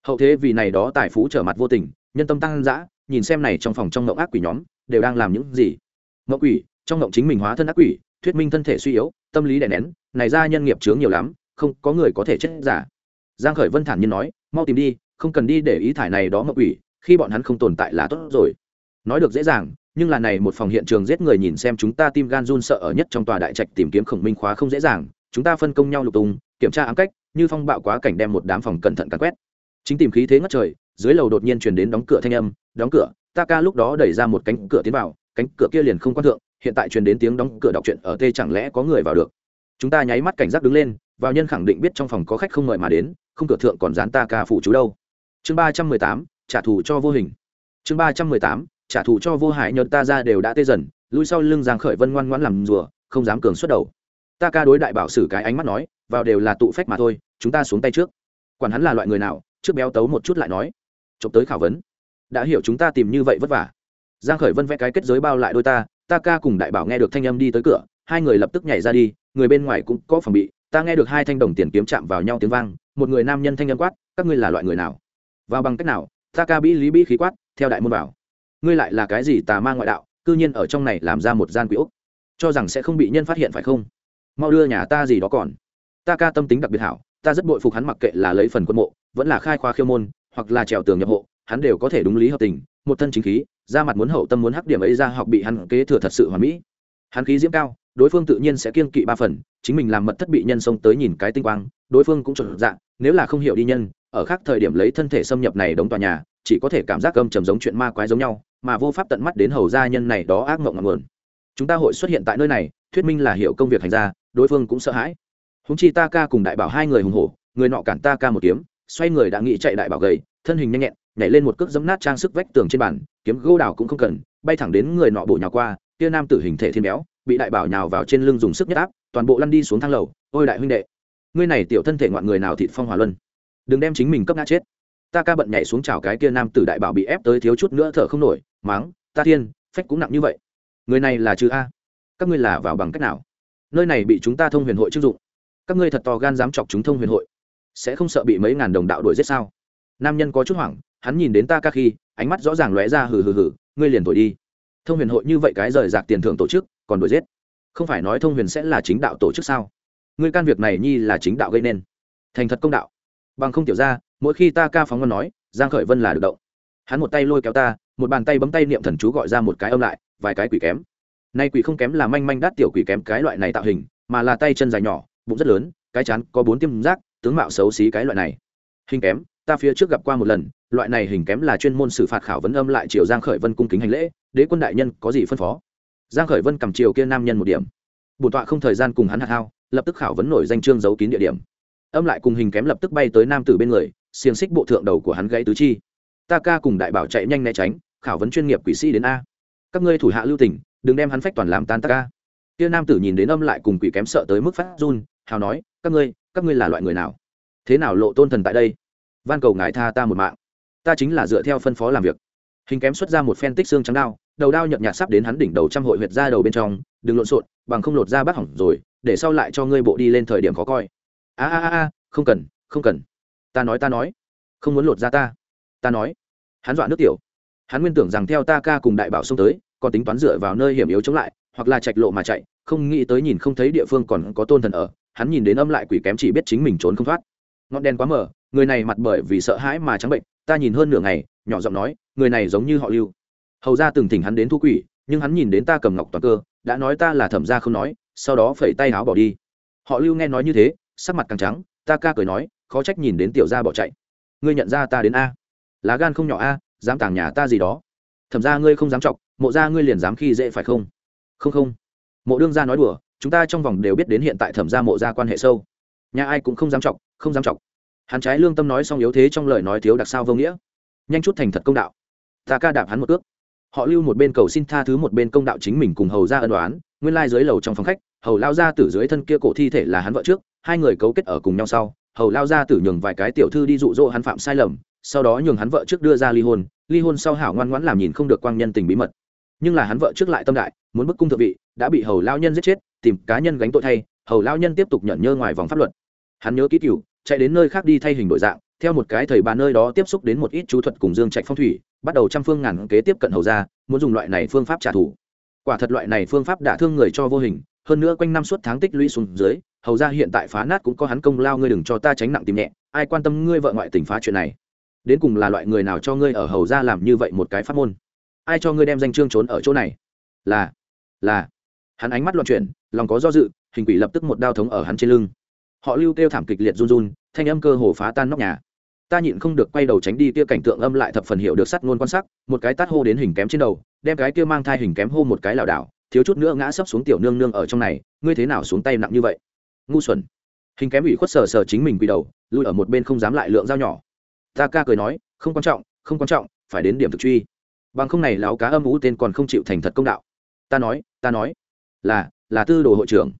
Hậu thế vì này đó tài phú trở mặt vô tình, nhân tâm tăng dã, nhìn xem này trong phòng trong ngộng ác quỷ nhóm, đều đang làm những gì? Ngộng quỷ, trong ngộng chính mình hóa thân ác quỷ, thuyết minh thân thể suy yếu, tâm lý đè nén, này ra nhân nghiệp chướng nhiều lắm, không có người có thể chết giả. Giang khởi vân thản nhiên nói, mau tìm đi không cần đi để ý thải này đó ngọc ủy khi bọn hắn không tồn tại là tốt rồi. Nói được dễ dàng, nhưng là này một phòng hiện trường giết người nhìn xem chúng ta tim gan run sợ ở nhất trong tòa đại trạch tìm kiếm khổng minh khóa không dễ dàng, chúng ta phân công nhau lục tung, kiểm tra ám cách, như phong bạo quá cảnh đem một đám phòng cẩn thận cắn quét. Chính tìm khí thế ngất trời, dưới lầu đột nhiên truyền đến đóng cửa thanh âm, đóng cửa. Ta ca lúc đó đẩy ra một cánh cửa tiến vào, cánh cửa kia liền không quan thượng, hiện tại truyền đến tiếng đóng cửa đọc chuyện ở tê chẳng lẽ có người vào được. Chúng ta nháy mắt cảnh giác đứng lên, vào nhân khẳng định biết trong phòng có khách không mời mà đến, không cửa thượng còn dán ta ca phụ chú đâu chương ba trăm mười tám, trả thù cho vô hình. Chương ba trăm mười tám, trả thù cho vô hại nhờ ta ra đều đã tê dần, lui sau lưng giang khởi vân ngoan ngoãn làm rùa, không dám cường xuất đầu. Ta ca đối đại bảo sử cái ánh mắt nói, vào đều là tụ phách mà thôi, chúng ta xuống tay trước. Quản hắn là loại người nào, trước béo tấu một chút lại nói. Chụp tới khảo vấn. Đã hiểu chúng ta tìm như vậy vất vả. Giang khởi vân vẽ cái kết giới bao lại đôi ta ta ca cùng đại bảo nghe được thanh âm đi tới cửa, hai người lập tức nhảy ra đi, người bên ngoài cũng có phòng bị, ta nghe được hai thanh đồng tiền kiếm chạm vào nhau tiếng vang, một người nam nhân thanh âm quát, các ngươi là loại người nào? Vào bằng cách nào? Ta ca bí lý bí khí quát, theo đại môn bảo ngươi lại là cái gì tà ma ngoại đạo, cư nhiên ở trong này làm ra một gian quỷ ốc? Cho rằng sẽ không bị nhân phát hiện phải không? Mau đưa nhà ta gì đó còn. Ta ca tâm tính đặc biệt hảo, ta rất bội phục hắn mặc kệ là lấy phần quân mộ, vẫn là khai khoa khiêu môn, hoặc là trèo tường nhập hộ, hắn đều có thể đúng lý hợp tình, một thân chính khí, ra mặt muốn hậu tâm muốn hắc điểm ấy ra học bị hắn kế thừa thật sự hoàn mỹ. Hắn khí diễm cao, đối phương tự nhiên sẽ kiên kỵ ba phần, chính mình làm mật thất bị nhân xông tới nhìn cái tinh quang, đối phương cũng chuẩn dạng nếu là không hiểu đi nhân ở khác thời điểm lấy thân thể xâm nhập này đống tòa nhà, chỉ có thể cảm giác âm trầm giống chuyện ma quái giống nhau, mà vô pháp tận mắt đến hầu gia nhân này đó ác mộng ngọn nguồn. Chúng ta hội xuất hiện tại nơi này, thuyết minh là hiểu công việc hành ra đối phương cũng sợ hãi. Húng chi ta ca cùng đại bảo hai người hùng hổ, người nọ cản ta ca một kiếm, xoay người đã nghĩ chạy đại bảo gầy, thân hình nhanh nhẹn, nhảy lên một cước dẫm nát trang sức vách tường trên bàn, kiếm gô đào cũng không cần, bay thẳng đến người nọ bộ nhào qua, kia nam tử hình thể thiên béo, bị đại bảo nhào vào trên lưng dùng sức nhất áp, toàn bộ lăn đi xuống thang lầu. Ôi đại huynh đệ, ngươi này tiểu thân thể ngoạn người nào thịt phong hỏa luân? Đừng đem chính mình cấp ngã chết. Ta ca bận nhảy xuống chào cái kia nam tử đại bảo bị ép tới thiếu chút nữa thở không nổi máng ta thiên, phách cũng nặng như vậy. Người này là chữ a. Các ngươi là vào bằng cách nào? Nơi này bị chúng ta thông huyền hội chưng dụng. Các ngươi thật to gan dám chọc chúng thông huyền hội. Sẽ không sợ bị mấy ngàn đồng đạo đuổi giết sao? Nam nhân có chút hoảng, hắn nhìn đến ta ca khi, ánh mắt rõ ràng lóe ra hừ hừ hừ, ngươi liền thổi đi. Thông huyền hội như vậy cái rời rạc tiền thưởng tổ chức, còn đuổi giết. Không phải nói thông huyền sẽ là chính đạo tổ chức sao? Ngươi can việc này nhi là chính đạo gây nên. Thành thật công đạo bằng không tiểu ra mỗi khi ta ca phóng ngon nói, giang khởi vân là được động. Hắn một tay lôi kéo ta, một bàn tay bấm tay niệm thần chú gọi ra một cái âm lại, vài cái quỷ kém. Nay quỷ không kém là manh manh đắt tiểu quỷ kém cái loại này tạo hình, mà là tay chân dài nhỏ, bụng rất lớn, cái chán có bốn tiêm giác tướng mạo xấu xí cái loại này. Hình kém, ta phía trước gặp qua một lần, loại này hình kém là chuyên môn xử phạt khảo vấn âm lại triều giang khởi vân cung kính hành lễ, đế quân đại nhân có gì phân phó? Giang khởi vân cầm triều kia nam nhân một điểm. Bổn tọa không thời gian cùng hắn hạt hao, lập tức khảo vấn nổi danh trương giấu kín địa điểm âm lại cùng hình kém lập tức bay tới nam tử bên người, xiềng xích bộ thượng đầu của hắn gãy tứ chi. Ta ca cùng đại bảo chạy nhanh né tránh, khảo vấn chuyên nghiệp quỷ sĩ đến a. Các ngươi thủ hạ lưu tình, đừng đem hắn phách toàn làm tan ta ca kia nam tử nhìn đến âm lại cùng quỷ kém sợ tới mức phát run, hào nói, các ngươi các ngươi là loại người nào? Thế nào lộ tôn thần tại đây? Van cầu ngài tha ta một mạng. Ta chính là dựa theo phân phó làm việc. Hình kém xuất ra một phen tích xương trắng đao, đầu đao nhợt nhạt sắp đến hắn đỉnh đầu trăm hội huyệt ra đầu bên trong, đừng lộn xộn, bằng không lột ra bắt hỏng rồi, để sau lại cho ngươi bộ đi lên thời điểm khó coi a a a không cần không cần. Ta nói ta nói. Không muốn lột ra ta. Ta nói. Hắn dọa nước tiểu. Hắn nguyên tưởng rằng theo ta ca cùng đại bảo xông tới còn tính toán dựa vào nơi hiểm yếu chống lại hoặc là chạch lộ mà chạy không nghĩ tới nhìn không thấy địa phương còn có tôn thần ở. Hắn nhìn đến âm lại quỷ kém chỉ biết chính mình trốn không thoát. Ngọn đèn quá mờ, người này mặt bởi vì sợ hãi mà trắng bệnh ta nhìn hơn nửa ngày nhỏ giọng nói người này giống như họ lưu. Hầu ra từng thỉnh hắn đến thu quỷ nhưng hắn nhìn đến ta cầm ngọc toàn cơ đã nói ta là thẩm gia không nói sau đó phẩy tay áo bỏ đi. Họ lưu nghe nói như thế sắc mặt càng trắng, ta ca cười nói, khó trách nhìn đến tiểu gia bỏ chạy. Ngươi nhận ra ta đến a. Lá gan không nhỏ a, dám tàng nhà ta gì đó. Thẩm ra ngươi không dám chọc, mộ ra ngươi liền dám khi dễ phải không? Không không. Mộ đương gia nói đùa, chúng ta trong vòng đều biết đến hiện tại thẩm ra mộ ra quan hệ sâu. Nhà ai cũng không dám chọc, không dám chọc. Hắn trái lương tâm nói xong yếu thế trong lời nói thiếu đặc sao vô nghĩa. Nhanh chút thành thật công đạo. Ta ca đạp hắn một ước họ lưu một bên cầu xin tha thứ một bên công đạo chính mình cùng hầu ra ân đoán nguyên lai dưới lầu trong phòng khách hầu lao ra từ dưới thân kia cổ thi thể là hắn vợ trước, hai người cấu kết ở cùng nhau sau, hầu lao ra tử nhường vài cái tiểu thư đi dụ dỗ hắn phạm sai lầm, sau đó nhường hắn vợ trước đưa ra ly hôn ly hôn sau hảo ngoan ngoãn làm nhìn không được quang nhân tình bí mật. Nhưng là hắn vợ trước lại tâm đại, muốn bức cung thượng vị, đã bị hầu lao nhân giết chết, tìm cá nhân gánh tội thay, hầu lao nhân tiếp tục nhận nhơ ngoài vòng pháp luật. Hắn nhớ kỹ cựu chạy đến nơi khác đi thay hình đổi dạng, theo một cái thầy bà nơi đó tiếp xúc đến một ít chú thuật cùng dương trạch phong thủy, bắt đầu trăm phương ngàn kế tiếp cận hầu ra muốn dùng loại này phương pháp trả thù. Quả thật loại này phương pháp đả thương người cho vô hình hơn nữa quanh năm suốt tháng tích lũy xuống dưới, hầu ra hiện tại phá nát cũng có hắn công lao, ngươi đừng cho ta tránh nặng tìm nhẹ, ai quan tâm ngươi vợ ngoại tình phá chuyện này? Đến cùng là loại người nào cho ngươi ở hầu ra làm như vậy một cái pháp môn? Ai cho ngươi đem danh trương trốn ở chỗ này? Là là. Hắn ánh mắt loạn chuyển, lòng có do dự, hình quỷ lập tức một đao thống ở hắn trên lưng. Họ lưu kêu thảm kịch liệt run run, thanh âm cơ hồ phá tan nóc nhà. Ta nhịn không được quay đầu tránh đi kia cảnh tượng âm lại thập phần hiệu được sắt ngôn quan sắc, một cái tát hô đến hình kém trên đầu, đem cái kia mang thai hình kém hô một cái lảo đảo thiếu chút nữa ngã sấp xuống tiểu nương nương ở trong này, ngươi thế nào xuống tay nặng như vậy? Ngu xuẩn. Hình kém ủy khuất sờ sờ chính mình quỳ đầu, lui ở một bên không dám lại lượng dao nhỏ. Ta ca cười nói, không quan trọng, không quan trọng, phải đến điểm thực truy. Bằng không này láo cá âm ú tên còn không chịu thành thật công đạo. Ta nói ta nói. Là là tư đồ hội trưởng.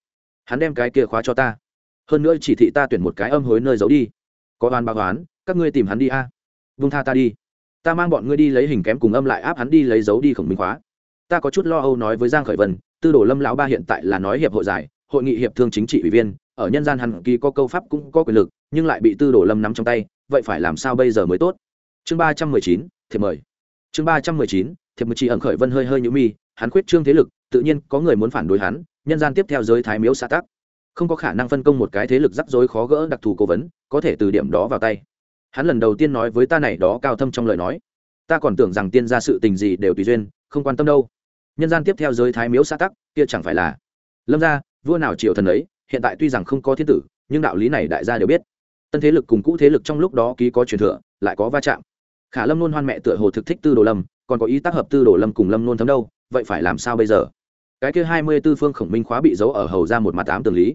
Hắn đem cái kia khóa cho ta. Hơn nữa chỉ thị ta tuyển một cái âm hối nơi giấu đi. Có oan báo oán, các ngươi tìm hắn đi a. À. vung tha ta đi. Ta mang bọn ngươi đi lấy hình kém cùng âm lại áp hắn đi lấy giấu đi khổng minh khóa ta có chút lo âu nói với giang khởi vân, tư đồ lâm lão ba hiện tại là nói hiệp hội giải, hội nghị hiệp thương chính trị ủy viên, ở nhân gian hắn Kỳ có câu pháp cũng có quyền lực, nhưng lại bị tư đồ lâm nắm trong tay, vậy phải làm sao bây giờ mới tốt? Chương ba trăm mười chín, thiệp mời. Chương ba trăm mười chín, thiệp mời chỉ ẩn khởi vân hơi hơi nhũ mi, hắn khuyết trương thế lực, tự nhiên có người muốn phản đối hắn, nhân gian tiếp theo giới thái miếu xã tắc. Không có khả năng phân công một cái thế lực rắc rối khó gỡ đặc thù cố vấn, có thể từ điểm đó vào tay. Hắn lần đầu tiên nói với ta này đó cao thâm trong lời nói. Ta còn tưởng rằng tiên gia sự tình gì đều tùy duyên, không quan tâm đâu nhân gian tiếp theo giới thái miếu xã tắc, kia chẳng phải là. Lâm gia, vua nào triều thần ấy, hiện tại tuy rằng không có thiên tử, nhưng đạo lý này đại gia đều biết. Tân thế lực cùng cũ thế lực trong lúc đó ký có truyền thừa, lại có va chạm. Khả lâm luôn hoan mẹ tựa hồ thực thích tư đồ lâm, còn có ý tác hợp tư đồ lâm cùng lâm luôn thấm đâu, vậy phải làm sao bây giờ? Cái kia hai mươi tư phương khổng minh khóa bị giấu ở hầu ra một mặt tám tường lý.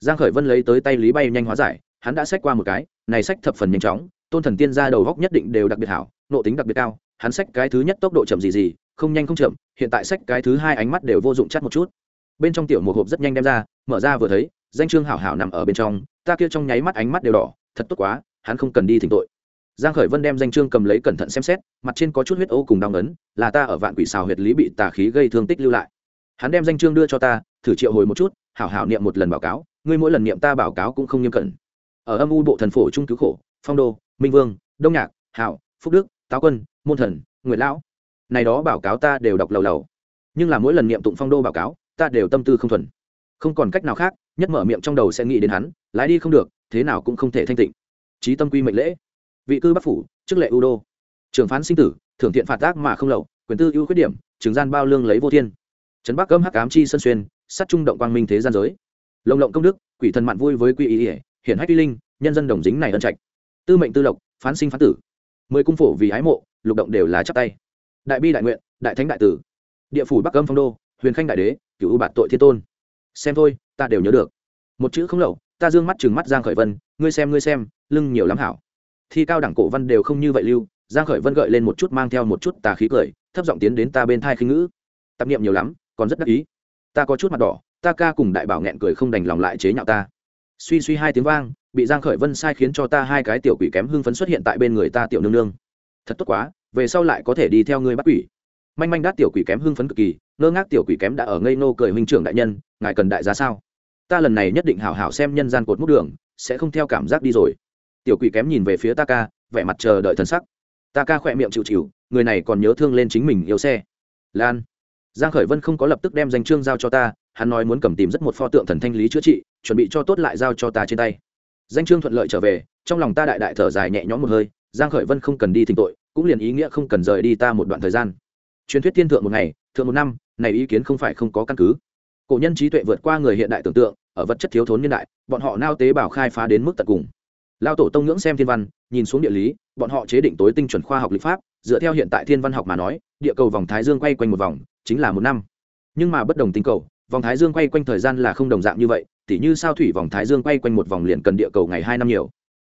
Giang khởi vân lấy tới tay lý bay nhanh hóa giải, hắn đã xách qua một cái, này sách thập phần nhanh chóng, tôn thần tiên ra đầu góc nhất định đều đặc biệt hảo, nộ tính đặc biệt cao, hắn sách cái thứ nhất tốc độ chậm gì gì không nhanh không chậm, hiện tại sách cái thứ hai ánh mắt đều vô dụng chắt một chút. Bên trong tiểu một hộp rất nhanh đem ra, mở ra vừa thấy, danh trương hảo hảo nằm ở bên trong, ta kia trong nháy mắt ánh mắt đều đỏ, thật tốt quá, hắn không cần đi thỉnh tội. Giang khởi vân đem danh trương cầm lấy cẩn thận xem xét, mặt trên có chút huyết ô cùng đau ngấn, là ta ở vạn quỷ xào huyệt lý bị tà khí gây thương tích lưu lại. Hắn đem danh trương đưa cho ta, thử triệu hồi một chút, hảo hảo niệm một lần báo cáo, ngươi mỗi lần niệm ta báo cáo cũng không nghiêm cẩn. Ở âm u bộ thần phổ trung cứu khổ, phong đô, minh vương, đông nhạc, hảo, phúc đức, táo quân, môn thần, nguyệt lão này đó báo cáo ta đều đọc lầu lầu. Nhưng là mỗi lần niệm tụng phong đô báo cáo, ta đều tâm tư không thuần. Không còn cách nào khác, nhất mở miệng trong đầu sẽ nghĩ đến hắn, lái đi không được, thế nào cũng không thể thanh tịnh. Trí tâm quy mệnh lễ. Vị cư bắc phủ chức lệ u đô trưởng phán sinh tử, thưởng thiện phạt tác mà không lậu, quyền tư ưu khuyết điểm, trường gian bao lương lấy vô thiên. Trấn bắc cấm hắc ám chi sân xuyên, sát trung động quang minh thế gian giới. Lồng lộng công đức, quỷ thần mạn vui với quy ý ỉa hiển hách uy linh, nhân dân đồng dính này ân trạch. Tư mệnh tư lộc, phán sinh phán tử. Mười cung phổ vì ái mộ, lục động đều là chắp tay đại bi đại nguyện, đại thánh đại tử. Địa phủ bắc âm phong đô, huyền khanh đại đế cựu ưu bạt tội thiên tôn. Xem thôi, ta đều nhớ được. Một chữ không lậu, ta d ư ơ n g mắt chừng mắt giang khởi vân, ngươi xem ngươi xem, lưng nhiều lắm hảo. Thi cao đẳng cổ văn đều không như vậy lưu, giang khởi vân gợi lên một chút mang theo một chút tà khí cười, thấp giọng tiến đến ta bên thai khinh ngữ. Tạp niệm nhiều lắm, còn rất đắc ý. Ta có chút mặt đỏ, ta ca cùng đại bảo nghẹn cười không đành lòng lại chế nhạo ta. Suy suy hai tiếng vang, bị giang khởi vân sai khiến cho ta hai cái tiểu quỷ kém hưng phấn xuất hiện tại bên người ta tiểu nương nương. Thật tốt quá về sau lại có thể đi theo ngươi bắt quỷ. Manh manh đát tiểu quỷ kém hưng phấn cực kỳ, ngơ ngác tiểu quỷ kém đã ở ngây nô cười huynh trưởng đại nhân, ngài cần đại giá sao? Ta lần này nhất định hảo hảo xem nhân gian cột mút đường, sẽ không theo cảm giác đi rồi. Tiểu quỷ kém nhìn về phía ta ca, vẻ mặt chờ đợi thần sắc. Ta ca khỏe miệng chịu chịu, người này còn nhớ thương lên chính mình yêu xe. Lan. Giang khởi vân không có lập tức đem danh trương giao cho ta, hắn nói muốn cầm tìm rất một pho tượng thần thanh lý chữa trị, chuẩn bị cho tốt lại giao cho ta trên tay. Danh trương thuận lợi trở về, trong lòng ta đại đại thở dài nhẹ nhõm một hơi giang khởi vân không cần đi thỉnh tội, cũng liền ý nghĩa không cần rời đi ta một đoạn thời gian. Truyền thuyết thiên thượng một ngày, thượng một năm, này ý kiến không phải không có căn cứ. Cổ nhân trí tuệ vượt qua người hiện đại tưởng tượng, ở vật chất thiếu thốn niên đại, bọn họ nao tế bào khai phá đến mức tận cùng. Lao tổ tông ngưỡng xem thiên văn, nhìn xuống địa lý, bọn họ chế định tối tinh chuẩn khoa học lịch pháp, dựa theo hiện tại thiên văn học mà nói, địa cầu vòng thái dương quay quanh một vòng, chính là một năm. Nhưng mà bất đồng tinh cầu, vòng thái dương quay quanh thời gian là không đồng dạng như vậy, tỉ như sao thủy vòng thái dương quay quanh một vòng liền cần địa cầu ngày hai năm nhiều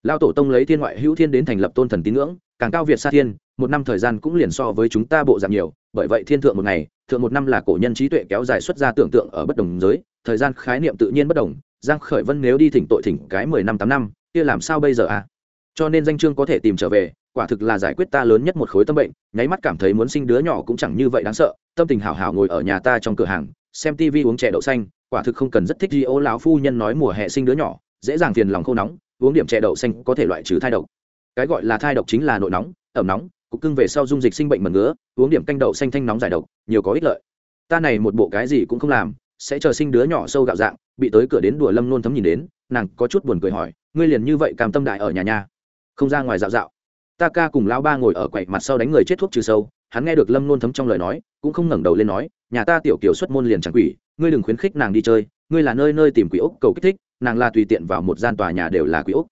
lao tổ tông lấy thiên ngoại hữu thiên đến thành lập tôn thần tín ngưỡng, càng cao việt xa thiên, một năm thời gian cũng liền so với chúng ta bộ dạng nhiều, bởi vậy thiên thượng một ngày, thượng một năm là cổ nhân trí tuệ kéo dài xuất ra tưởng tượng ở bất đồng giới, thời gian khái niệm tự nhiên bất đồng, giang khởi vân nếu đi thỉnh tội thỉnh cái mười năm tám năm, kia làm sao bây giờ à? Cho nên danh chương có thể tìm trở về, quả thực là giải quyết ta lớn nhất một khối tâm bệnh, nháy mắt cảm thấy muốn sinh đứa nhỏ cũng chẳng như vậy đáng sợ, tâm tình hảo hảo ngồi ở nhà ta trong cửa hàng, xem tivi uống chè đậu xanh, quả thực không cần rất thích gì ô lão phu nhân nói mùa hè sinh đứa nhỏ, dễ dàng phiền lòng khô nóng uống điểm chè đậu xanh có thể loại trừ thai độc. Cái gọi là thai độc chính là nội nóng, ẩm nóng, cục cưng về sau dung dịch sinh bệnh mẩn ngứa, uống điểm canh đậu xanh thanh nóng giải độc, nhiều có ích lợi. Ta này một bộ cái gì cũng không làm, sẽ chờ sinh đứa nhỏ sâu gạo dạng, bị tới cửa đến đùa lâm nôn thấm nhìn đến, nàng có chút buồn cười hỏi, ngươi liền như vậy cam tâm đại ở nhà nhà không ra ngoài dạo dạo. Ta ca cùng lão ba ngồi ở quậy mặt sau đánh người chết thuốc trừ sâu, hắn nghe được lâm nôn thấm trong lời nói, cũng không ngẩng đầu lên nói, nhà ta tiểu kiều xuất môn liền chẳng quỷ, ngươi đừng khuyến khích nàng đi chơi ngươi là nơi nơi tìm quỷ ốc cầu kích thích, nàng là tùy tiện vào một gian tòa nhà đều là quỷ ốc.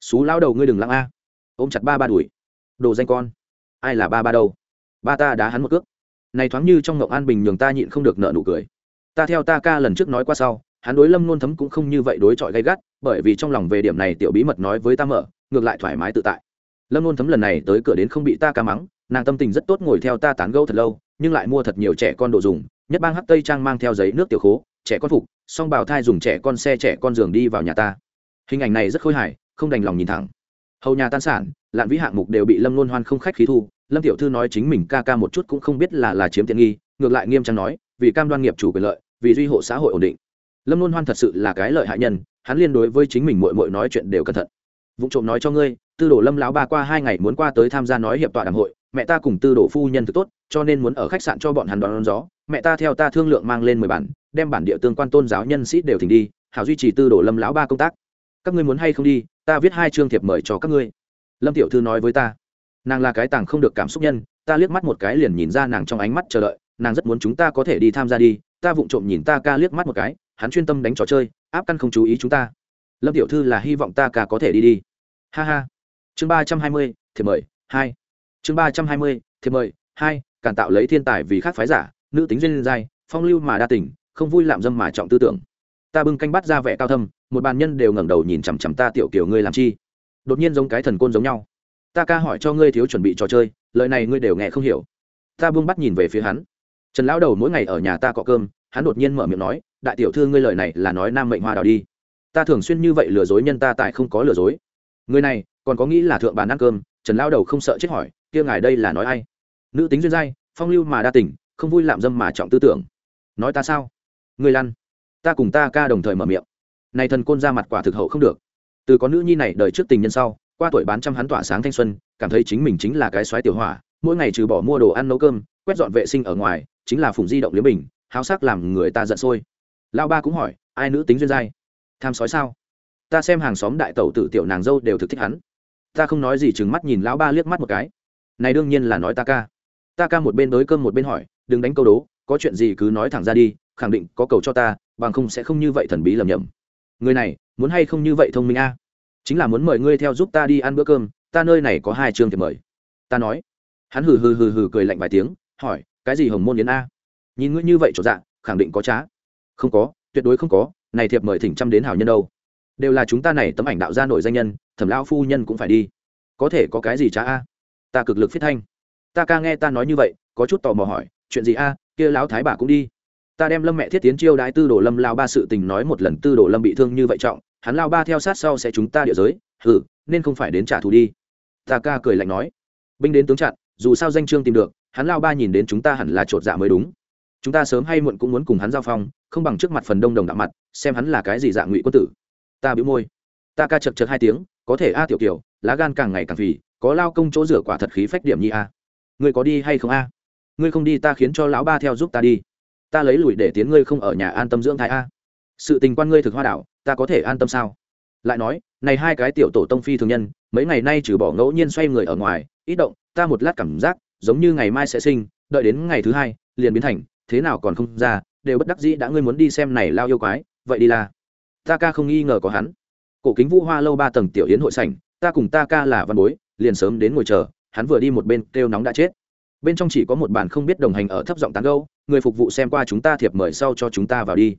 Xú lao đầu ngươi đừng lăng a. Ôm chặt ba ba đuổi. Đồ danh con. Ai là ba ba đâu? Ba ta đá hắn một cước. Này thoáng như trong ngộng an bình nhường ta nhịn không được nợ nụ cười. Ta theo ta ca lần trước nói qua sau, hắn đối lâm nôn thấm cũng không như vậy đối chọi gay gắt, bởi vì trong lòng về điểm này tiểu bí mật nói với ta mở, ngược lại thoải mái tự tại. Lâm nôn thấm lần này tới cửa đến không bị ta ca mắng, nàng tâm tình rất tốt ngồi theo ta tán gâu thật lâu, nhưng lại mua thật nhiều trẻ con đồ dùng, nhất bang hắc tây trang mang theo giấy nước tiểu khố, trẻ con phục song bào thai dùng trẻ con xe trẻ con giường đi vào nhà ta. Hình ảnh này rất khôi hài, không đành lòng nhìn thẳng. Hầu nhà tan sản, lạn vĩ hạng mục đều bị lâm luôn hoan không khách khí thu. Lâm tiểu thư nói chính mình ca ca một chút cũng không biết là là chiếm tiện nghi, ngược lại nghiêm trang nói, vì cam đoan nghiệp chủ quyền lợi, vì duy hộ xã hội ổn định. Lâm luôn hoan thật sự là cái lợi hại nhân, hắn liên đối với chính mình mội mội nói chuyện đều cẩn thận. Vụ trộm nói cho ngươi, tư đồ lâm lão ba qua hai ngày muốn qua tới tham gia nói hiệp tọa đàm hội, mẹ ta cùng tư đồ phu nhân thực tốt, cho nên muốn ở khách sạn cho bọn hắn đón gió mẹ ta theo ta thương lượng mang lên mười bản, đem bản địa tương quan tôn giáo nhân sĩ đều thỉnh đi, hảo duy trì tư đồ lâm lão ba công tác. Các ngươi muốn hay không đi, ta viết hai chương thiệp mời cho các ngươi. Lâm tiểu thư nói với ta. Nàng là cái tàng không được cảm xúc nhân, ta liếc mắt một cái liền nhìn ra nàng trong ánh mắt chờ đợi, nàng rất muốn chúng ta có thể đi tham gia đi, ta vụng trộm nhìn ta ca liếc mắt một cái, hắn chuyên tâm đánh trò chơi, áp căn không chú ý chúng ta. Lâm tiểu thư là hy vọng ta ca có thể đi đi. Ha ha. Chương ba trăm hai mươi, thiệp mời, hai. Chương ba trăm hai mươi, thiệp mời, hai. Càn tạo lấy thiên tài vì khác phái giả nữ tính duyên giai phong lưu mà đa tình, không vui lạm dâm mà trọng tư tưởng. Ta bưng canh bắt ra vẻ cao thâm, một bàn nhân đều ngẩng đầu nhìn chằm chằm ta tiểu kiểu ngươi làm chi. Đột nhiên giống cái thần côn giống nhau. Ta ca hỏi cho ngươi thiếu chuẩn bị trò chơi, lời này ngươi đều nghe không hiểu. Ta buông bắt nhìn về phía hắn. Trần lão đầu mỗi ngày ở nhà ta cọ cơm, hắn đột nhiên mở miệng nói, đại tiểu thư ngươi lời này là nói nam mệnh hoa đào đi. Ta thường xuyên như vậy lừa dối nhân ta tại không có lừa dối. Người này, còn có nghĩ là thượng bàn ăn cơm? Trần lão đầu không sợ chết hỏi, kia ngài đây là nói ai? Nữ tính duyên giai phong lưu mà đa tình không vui lạm dâm mà trọng tư tưởng. Nói ta sao? Người lăn. Ta cùng ta ca đồng thời mở miệng. Này thần côn ra mặt quả thực hậu không được. Từ có nữ nhi này đời trước tình nhân sau, qua tuổi bán trăm hắn tỏa sáng thanh xuân, cảm thấy chính mình chính là cái xoáy tiểu hỏa, mỗi ngày trừ bỏ mua đồ ăn nấu cơm, quét dọn vệ sinh ở ngoài, chính là phùng di động liếm bình, háo sắc làm người ta giận sôi. Lao ba cũng hỏi, ai nữ tính duyên dai tham sói sao? Ta xem hàng xóm đại tẩu tử tiểu nàng dâu đều thực thích hắn. Ta không nói gì chừng mắt nhìn lão ba liếc mắt một cái. Này đương nhiên là nói ta ca. Ta ca một bên đới cơm một bên hỏi đừng đánh câu đố, có chuyện gì cứ nói thẳng ra đi, khẳng định có cầu cho ta, bằng không sẽ không như vậy thần bí lầm nhầm. Người này, muốn hay không như vậy thông minh a? Chính là muốn mời ngươi theo giúp ta đi ăn bữa cơm, ta nơi này có hai chương thì mời. Ta nói. Hắn hừ hừ hừ hừ cười lạnh vài tiếng, hỏi, cái gì hồng môn yến a? Nhìn ngươi như vậy chỗ dạ khẳng định có trá. Không có, tuyệt đối không có, này thiệp mời thỉnh trăm đến hảo nhân đâu. Đều là chúng ta này tấm ảnh đạo gia nổi danh nhân, thẩm lão phu nhân cũng phải đi. Có thể có cái gì trá a? Ta cực lực phiết thanh. Ta ca nghe ta nói như vậy, có chút tò mò hỏi chuyện gì a, kia lão thái bà cũng đi. Ta đem lâm mẹ thiết tiến chiêu đái tư đồ lâm lao ba sự tình nói một lần, tư đồ lâm bị thương như vậy trọng, hắn lao ba theo sát sau sẽ chúng ta địa giới hử nên không phải đến trả thù đi. Ta ca cười lạnh nói. Binh đến tướng chặn, dù sao danh trương tìm được, hắn lao ba nhìn đến chúng ta hẳn là chột dạ mới đúng. Chúng ta sớm hay muộn cũng muốn cùng hắn giao phong, không bằng trước mặt phần đông đồng đạo mặt, xem hắn là cái gì dạng ngụy quân tử. Ta bĩu môi. Ta ca chật chật hai tiếng, có thể a tiểu kiểu lá gan càng ngày càng phì, có lao công chỗ rửa quả thật khí phách điểm nhi a. Người có đi hay không a? Ngươi không đi ta khiến cho lão ba theo giúp ta đi. Ta lấy lùi để tiến ngươi không ở nhà an tâm dưỡng thái a. Sự tình quan ngươi thực hoa đảo, ta có thể an tâm sao? Lại nói, này hai cái tiểu tổ tông phi thường nhân, mấy ngày nay trừ bỏ ngẫu nhiên xoay người ở ngoài, ít động, ta một lát cảm giác, giống như ngày mai sẽ sinh, đợi đến ngày thứ hai, liền biến thành, thế nào còn không ra, đều bất đắc dĩ đã ngươi muốn đi xem này lao yêu quái, vậy đi là. Ta ca không nghi ngờ có hắn. Cổ kính vũ hoa lâu ba tầng tiểu yến hội sảnh, ta cùng ta ca là văn bối, liền sớm đến ngồi chờ, hắn vừa đi một bên kêu nóng đã chết bên trong chỉ có một bàn không biết đồng hành ở thấp giọng tán gâu người phục vụ xem qua chúng ta thiệp mời sau cho chúng ta vào đi.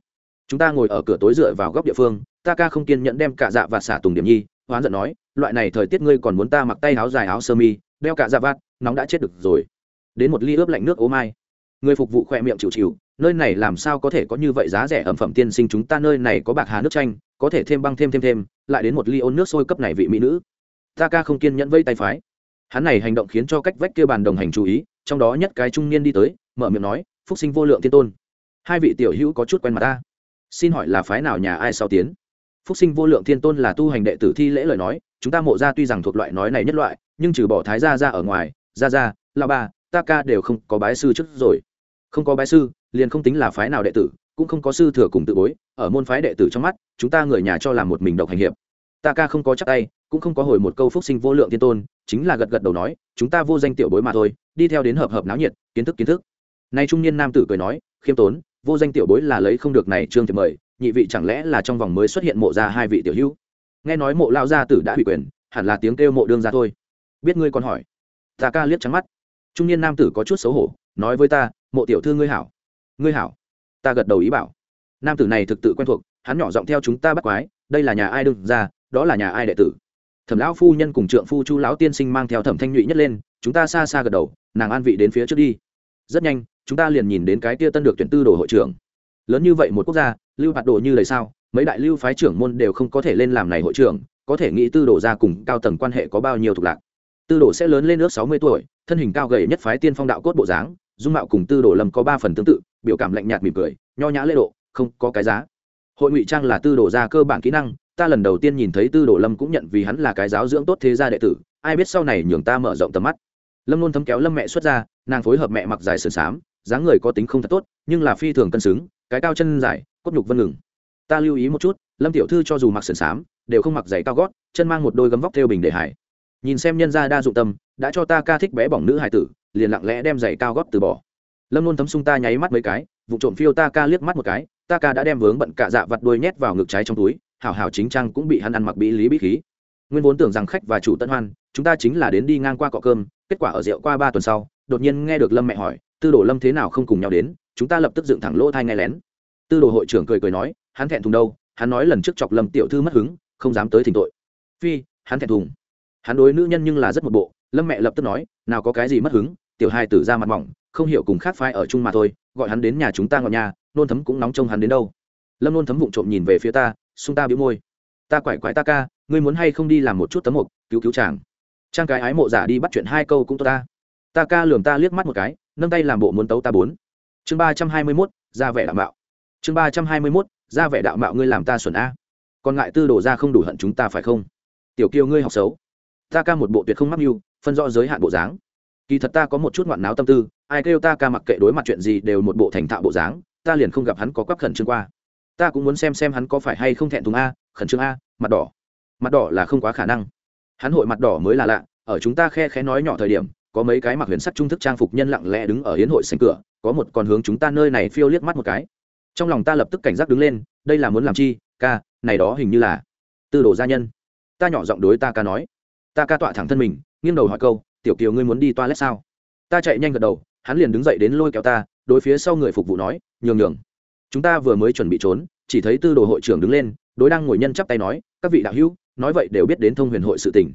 Chúng ta ngồi ở cửa tối dựa vào góc địa phương, ta ca không kiên nhẫn đem cả dạ và xả tùng điểm nhi, hoán giận nói, loại này thời tiết ngươi còn muốn ta mặc tay áo dài áo sơ mi, đeo cả dạ vạt, nóng đã chết được rồi. Đến một ly ướp lạnh nước ố mai. Người phục vụ khỏe miệng chịu chịu, nơi này làm sao có thể có như vậy giá rẻ ẩm phẩm tiên sinh chúng ta nơi này có bạc hà nước chanh, có thể thêm băng thêm thêm thêm, lại đến một ly ôn nước sôi cấp này vị mỹ nữ. Ta ca không kiên nhẫn vây tay phái. Hắn này hành động khiến cho cách vách kia bàn đồng hành chú ý trong đó nhất cái trung niên đi tới mở miệng nói phúc sinh vô lượng thiên tôn. Hai vị tiểu hữu có chút quen mặt ta. Xin hỏi là phái nào nhà ai sau tiến? Phúc sinh vô lượng thiên tôn là tu hành đệ tử thi lễ lời nói chúng ta mộ ra tuy rằng thuộc loại nói này nhất loại nhưng trừ bỏ thái gia ra ở ngoài gia gia, la ba ta ca đều không có bái sư trước rồi. Không có bái sư liền không tính là phái nào đệ tử cũng không có sư thừa cùng tự bối ở môn phái đệ tử trong mắt chúng ta người nhà cho làm một mình độc hành hiệp. Ta ca không có chắc tay cũng không có hồi một câu phúc sinh vô lượng tiên tôn, chính là gật gật đầu nói, chúng ta vô danh tiểu bối mà thôi, đi theo đến hợp hợp náo nhiệt, kiến thức kiến thức. Nay trung niên nam tử cười nói, khiêm tốn, vô danh tiểu bối là lấy không được này trương thiệp mời, nhị vị chẳng lẽ là trong vòng mới xuất hiện mộ ra hai vị tiểu hữu? Nghe nói mộ lao gia tử đã hủy quyền, hẳn là tiếng kêu mộ đương ra thôi. Biết ngươi còn hỏi. Ta ca liếc trắng mắt. Trung niên nam tử có chút xấu hổ, nói với ta, mộ tiểu thư ngươi hảo ngươi hảo. Ta gật đầu ý bảo. Nam tử này thực tự quen thuộc, hắn nhỏ giọng theo chúng ta bắt quái, đây là nhà ai đương ra đó là nhà ai đệ tử? Thẩm lão phu nhân cùng trượng phu chu lão tiên sinh mang theo thẩm thanh nhụy nhất lên, chúng ta xa xa gật đầu, nàng an vị đến phía trước đi. Rất nhanh, chúng ta liền nhìn đến cái tia tân được tuyển tư đồ hội trưởng. Lớn như vậy một quốc gia, lưu hạt đồ như lời sao, mấy đại lưu phái trưởng môn đều không có thể lên làm này hội trưởng, có thể nghĩ tư đồ ra cùng cao tầng quan hệ có bao nhiêu thuộc lạc. Tư đồ sẽ lớn lên nước sáu mươi tuổi, thân hình cao gầy nhất phái tiên phong đạo cốt bộ dáng, dung mạo cùng tư đồ lâm có ba phần tương tự, biểu cảm lạnh nhạt mỉm cười, nho nhã lễ độ, không có cái giá. Hội ngụy trang là tư đồ ra cơ bản kỹ năng ta lần đầu tiên nhìn thấy tư đồ lâm cũng nhận vì hắn là cái giáo dưỡng tốt thế gia đệ tử, ai biết sau này nhường ta mở rộng tầm mắt. Lâm luôn thấm kéo lâm mẹ xuất ra, nàng phối hợp mẹ mặc dài sườn xám, dáng người có tính không thật tốt, nhưng là phi thường cân xứng, cái cao chân dài, cốt nhục vân ngừng. Ta lưu ý một chút, lâm tiểu thư cho dù mặc sườn xám, đều không mặc giày cao gót, chân mang một đôi gấm vóc theo bình để hải. Nhìn xem nhân gia đa dụng tâm, đã cho ta ca thích bé bỏng nữ hải tử, liền lặng lẽ đem giày cao gót từ bỏ. Lâm luôn thấm sung ta nháy mắt mấy cái vụ trộm phiêu ta ca liếc mắt một cái, ta ca đã đem vướng bận cả dạ vặt đuôi nhét vào ngực trái trong túi hảo hảo chính trang cũng bị hắn ăn mặc bí lý bí khí. Nguyên vốn tưởng rằng khách và chủ tân hoan, chúng ta chính là đến đi ngang qua cọ cơm, kết quả ở rượu qua ba tuần sau, đột nhiên nghe được lâm mẹ hỏi, tư đồ lâm thế nào không cùng nhau đến? Chúng ta lập tức dựng thẳng lỗ thai nghe lén. Tư đồ hội trưởng cười cười nói, hắn thẹn thùng đâu? Hắn nói lần trước chọc lâm tiểu thư mất hứng, không dám tới thỉnh tội. Phi, hắn thẹn thùng. Hắn đối nữ nhân nhưng là rất một bộ, lâm mẹ lập tức nói, nào có cái gì mất hứng, tiểu hai tử ra mặt mỏng, không hiểu cùng khác phái ở chung mà thôi, gọi hắn đến nhà chúng ta ngọn nhà, nôn thấm cũng nóng trông hắn đến đâu. Lâm nôn thấm vụng trộm nhìn về phía ta xung ta bĩu môi. Ta quải quái ta ca, ngươi muốn hay không đi làm một chút tấm mục, cứu cứu chàng. Trang cái ái mộ giả đi bắt chuyện hai câu cũng tốt ta. Ta ca lườm ta liếc mắt một cái, nâng tay làm bộ muốn tấu ta bốn. Chương ba trăm hai mươi mốt, ra vẻ đạo mạo. Chương ba trăm hai mươi mốt, ra vẻ đạo mạo ngươi làm ta xuẩn a. Còn ngại tư đồ ra không đủ hận chúng ta phải không? Tiểu kiều ngươi học xấu. Ta ca một bộ tuyệt không mắc mưu, phân rõ giới hạn bộ dáng. Kỳ thật ta có một chút ngoạn náo tâm tư, ai kêu ta ca mặc kệ đối mặt chuyện gì đều một bộ thành thạo bộ dáng, ta liền không gặp hắn có quắc khẩn trương qua ta cũng muốn xem xem hắn có phải hay không thẹn thùng a, khẩn trương a, mặt đỏ. Mặt đỏ là không quá khả năng. Hắn hội mặt đỏ mới là lạ, ở chúng ta khe khẽ nói nhỏ thời điểm, có mấy cái mặc huyền sắc trung thức trang phục nhân lặng lẽ đứng ở hiến hội sành cửa, có một còn hướng chúng ta nơi này phiêu liếc mắt một cái. Trong lòng ta lập tức cảnh giác đứng lên, đây là muốn làm chi, ca, này đó hình như là tư đồ gia nhân. Ta nhỏ giọng đối ta ca nói. Ta ca tọa thẳng thân mình, nghiêng đầu hỏi câu, tiểu kiều ngươi muốn đi toilet sao? Ta chạy nhanh gật đầu, hắn liền đứng dậy đến lôi kéo ta, đối phía sau người phục vụ nói, nhường nhường chúng ta vừa mới chuẩn bị trốn, chỉ thấy tư đồ hội trưởng đứng lên, đối đang ngồi nhân chắp tay nói, các vị đạo hữu, nói vậy đều biết đến thông huyền hội sự tình.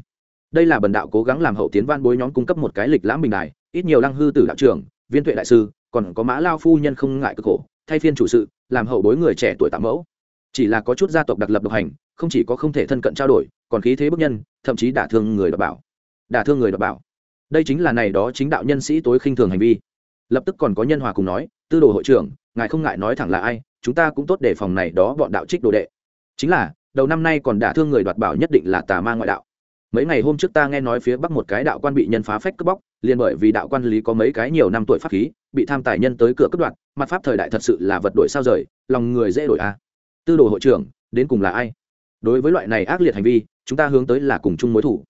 Đây là bần đạo cố gắng làm hậu tiến văn bối nhóm cung cấp một cái lịch lãm bình đài, ít nhiều lăng hư tử đạo trưởng, viên tuệ đại sư, còn có mã lao phu nhân không ngại cực khổ, thay phiên chủ sự, làm hậu bối người trẻ tuổi tạm mẫu. Chỉ là có chút gia tộc đặc lập độc hành, không chỉ có không thể thân cận trao đổi, còn khí thế bức nhân, thậm chí đả thương người đọc bảo. Đả thương người đọc bảo. Đây chính là này đó chính đạo nhân sĩ tối khinh thường hành vi. Lập tức còn có nhân hòa cùng nói, tư đồ hội trưởng ngài không ngại nói thẳng là ai, chúng ta cũng tốt để phòng này đó bọn đạo trích đồ đệ. Chính là, đầu năm nay còn đả thương người đoạt bảo nhất định là tà ma ngoại đạo. Mấy ngày hôm trước ta nghe nói phía bắc một cái đạo quan bị nhân phá phách cướp bóc, liền bởi vì đạo quan lý có mấy cái nhiều năm tuổi pháp khí, bị tham tài nhân tới cửa cướp đoạt mặt pháp thời đại thật sự là vật đổi sao rời, lòng người dễ đổi a. À. tư đồ hội trưởng, đến cùng là ai? Đối với loại này ác liệt hành vi, chúng ta hướng tới là cùng chung mối thủ.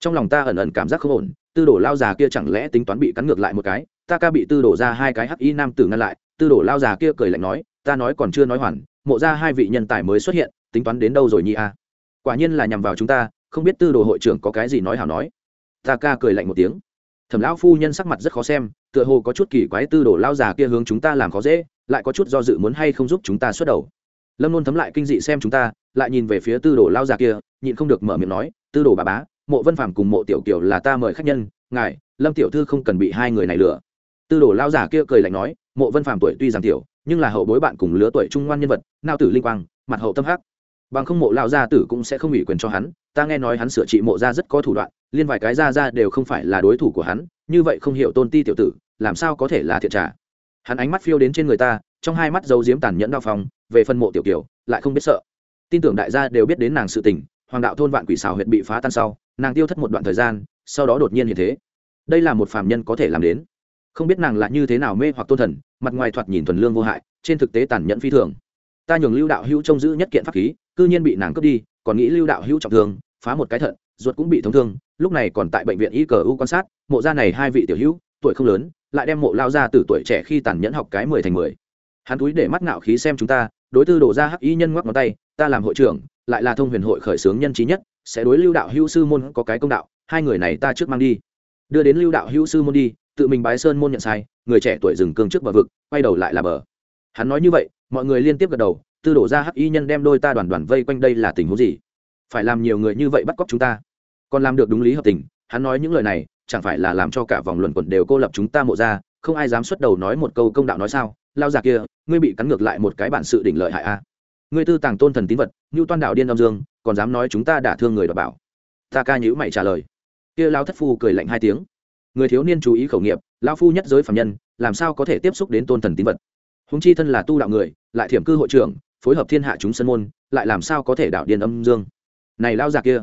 Trong lòng ta ẩn ẩn cảm giác không ổn, tư đồ lao già kia chẳng lẽ tính toán bị cắn ngược lại một cái, ta ca bị tư đổ ra hai cái hắc y nam tử ngăn lại tư đổ lao già kia cười lạnh nói, ta nói còn chưa nói hoàn, mộ ra hai vị nhân tài mới xuất hiện, tính toán đến đâu rồi nhi a? Quả nhiên là nhằm vào chúng ta, không biết tư đồ hội trưởng có cái gì nói hảo nói. Ta ca cười lạnh một tiếng. Thẩm lão phu nhân sắc mặt rất khó xem, tựa hồ có chút kỳ quái tư đồ lao già kia hướng chúng ta làm khó dễ, lại có chút do dự muốn hay không giúp chúng ta xuất đầu. Lâm luôn thấm lại kinh dị xem chúng ta, lại nhìn về phía tư đồ lao già kia, nhịn không được mở miệng nói, tư đồ bà bá, mộ vân phàm cùng mộ tiểu kiều là ta mời khách nhân, ngài, lâm tiểu thư không cần bị hai người này lừa. Tư đồ lao già kia cười lạnh nói mộ vân phàm tuổi tuy giảm tiểu nhưng là hậu bối bạn cùng lứa tuổi trung ngoan nhân vật, nao tử linh quang, mặt hậu tâm hắc. Bằng không mộ lao gia tử cũng sẽ không ủy quyền cho hắn, ta nghe nói hắn sửa trị mộ ra rất có thủ đoạn, liên vài cái ra ra đều không phải là đối thủ của hắn, như vậy không hiểu tôn ti tiểu tử, làm sao có thể là thiện trả. Hắn ánh mắt phiêu đến trên người ta, trong hai mắt giấu diếm tàn nhẫn đau phòng, về phân mộ tiểu kiều, lại không biết sợ. Tin tưởng đại gia đều biết đến nàng sự tình, hoàng đạo thôn vạn quỷ xào huyện bị phá tan sau, nàng tiêu thất một đoạn thời gian, sau đó đột nhiên như thế. Đây là một phàm nhân có thể làm đến không biết nàng là như thế nào mê hoặc tôn thần, mặt ngoài thoạt nhìn thuần lương vô hại, trên thực tế tàn nhẫn phi thường. Ta nhường lưu đạo hữu trông giữ nhất kiện pháp khí, cư nhiên bị nàng cướp đi, còn nghĩ lưu đạo hữu trọng thương, phá một cái thận, ruột cũng bị thống thương, lúc này còn tại bệnh viện y cờ u quan sát, mộ gia này hai vị tiểu hữu, tuổi không lớn, lại đem mộ lao ra từ tuổi trẻ khi tàn nhẫn học cái mười thành mười. Hắn túi để mắt ngạo khí xem chúng ta, đối tư đổ ra hắc y nhân ngoắc ngón tay, ta làm hội trưởng, lại là thông huyền hội khởi xướng nhân trí nhất, sẽ đối lưu đạo hữu sư môn có cái công đạo, hai người này ta trước mang đi. Đưa đến lưu đạo hữu sư môn đi tự mình bái sơn môn nhận sai, người trẻ tuổi dừng cương trước bờ vực, quay đầu lại là bờ. Hắn nói như vậy, mọi người liên tiếp gật đầu, tư đổ ra hắc y nhân đem đôi ta đoàn đoàn vây quanh đây là tình huống gì? Phải làm nhiều người như vậy bắt cóc chúng ta? Còn làm được đúng lý hợp tình, hắn nói những lời này, chẳng phải là làm cho cả vòng luận quẩn đều cô lập chúng ta mộ ra, không ai dám xuất đầu nói một câu công đạo nói sao? Lao già kia, ngươi bị cắn ngược lại một cái bản sự đỉnh lợi hại a. Ngươi tư tàng tôn thần tín vật như toan đạo điên âm dương, còn dám nói chúng ta đả thương người đọc bảo. Ta ca nhữ mày trả lời. Kia lao thất phu cười lạnh hai tiếng người thiếu niên chú ý khẩu nghiệp lao phu nhất giới phạm nhân, làm sao có thể tiếp xúc đến tôn thần tín vật? Húng chi thân là tu đạo người, lại thiểm cư hội trưởng, phối hợp thiên hạ chúng sân môn, lại làm sao có thể đạo điền âm dương? Này lao già kia,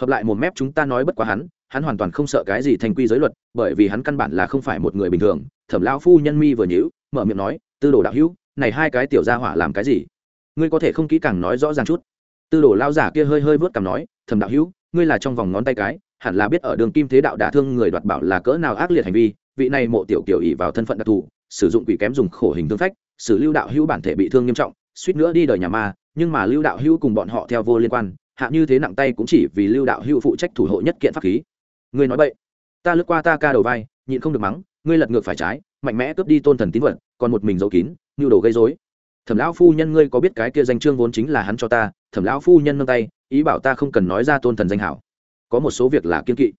hợp lại một mép chúng ta nói bất quá hắn hắn hoàn toàn không sợ cái gì thành quy giới luật, bởi vì hắn căn bản là không phải một người bình thường. Thẩm lao phu nhân mi vừa nhữ mở miệng nói, tư đồ đạo hữu, này hai cái tiểu gia hỏa làm cái gì? Ngươi có thể không kỹ càng nói rõ ràng chút. Tư đồ lao giả kia hơi hơi vớt cảm nói, thẩm đạo hữu, ngươi là trong vòng ngón tay cái hẳn là biết ở đường kim thế đạo đả thương người đoạt bảo là cỡ nào ác liệt hành vi, vị này mộ tiểu kiểu ỉ vào thân phận đặc thù, sử dụng quỷ kém dùng khổ hình thương phách, xử lưu đạo hữu bản thể bị thương nghiêm trọng, suýt nữa đi đời nhà ma, nhưng mà lưu đạo hữu cùng bọn họ theo vô liên quan, hạ như thế nặng tay cũng chỉ vì lưu đạo hữu phụ trách thủ hộ nhất kiện pháp khí. Ngươi nói vậy ta lướt qua ta ca đầu vai, nhịn không được mắng, ngươi lật ngược phải trái, mạnh mẽ cướp đi tôn thần tín vật, còn một mình giấu kín nhu đồ gây dối thẩm lão phu nhân ngươi có biết cái kia danh trương vốn chính là hắn cho ta, thẩm lão phu nhân nâng tay, ý bảo ta không cần nói ra tôn thần danh hảo có một số việc là kiên kỵ.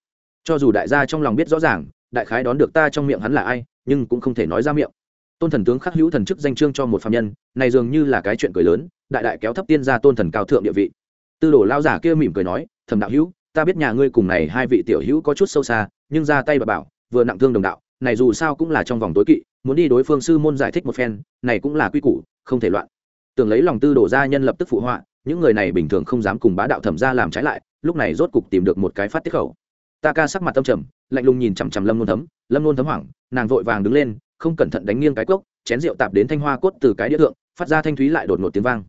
Cho dù đại gia trong lòng biết rõ ràng, đại khái đón được ta trong miệng hắn là ai, nhưng cũng không thể nói ra miệng. Tôn thần tướng khắc hữu thần chức danh trương cho một phạm nhân, này dường như là cái chuyện cười lớn, đại đại kéo thấp tiên ra tôn thần cao thượng địa vị. Tư đồ lao giả kia mỉm cười nói, thẩm đạo hữu, ta biết nhà ngươi cùng này hai vị tiểu hữu có chút sâu xa, nhưng ra tay và bảo, vừa nặng thương đồng đạo, này dù sao cũng là trong vòng tối kỵ, muốn đi đối phương sư môn giải thích một phen, này cũng là quy củ, không thể loạn. Tưởng lấy lòng tư đổ gia nhân lập tức phụ họa những người này bình thường không dám cùng bá đạo thẩm ra làm trái lại, lúc này rốt cục tìm được một cái phát tiết khẩu. Ta ca sắc mặt tâm trầm, lạnh lùng nhìn chằm chằm lâm nôn thấm. Lâm nôn thấm hoảng, nàng vội vàng đứng lên, không cẩn thận đánh nghiêng cái cốc, chén rượu tạp đến thanh hoa cốt từ cái đĩa thượng, phát ra thanh thúy lại đột ngột tiếng vang.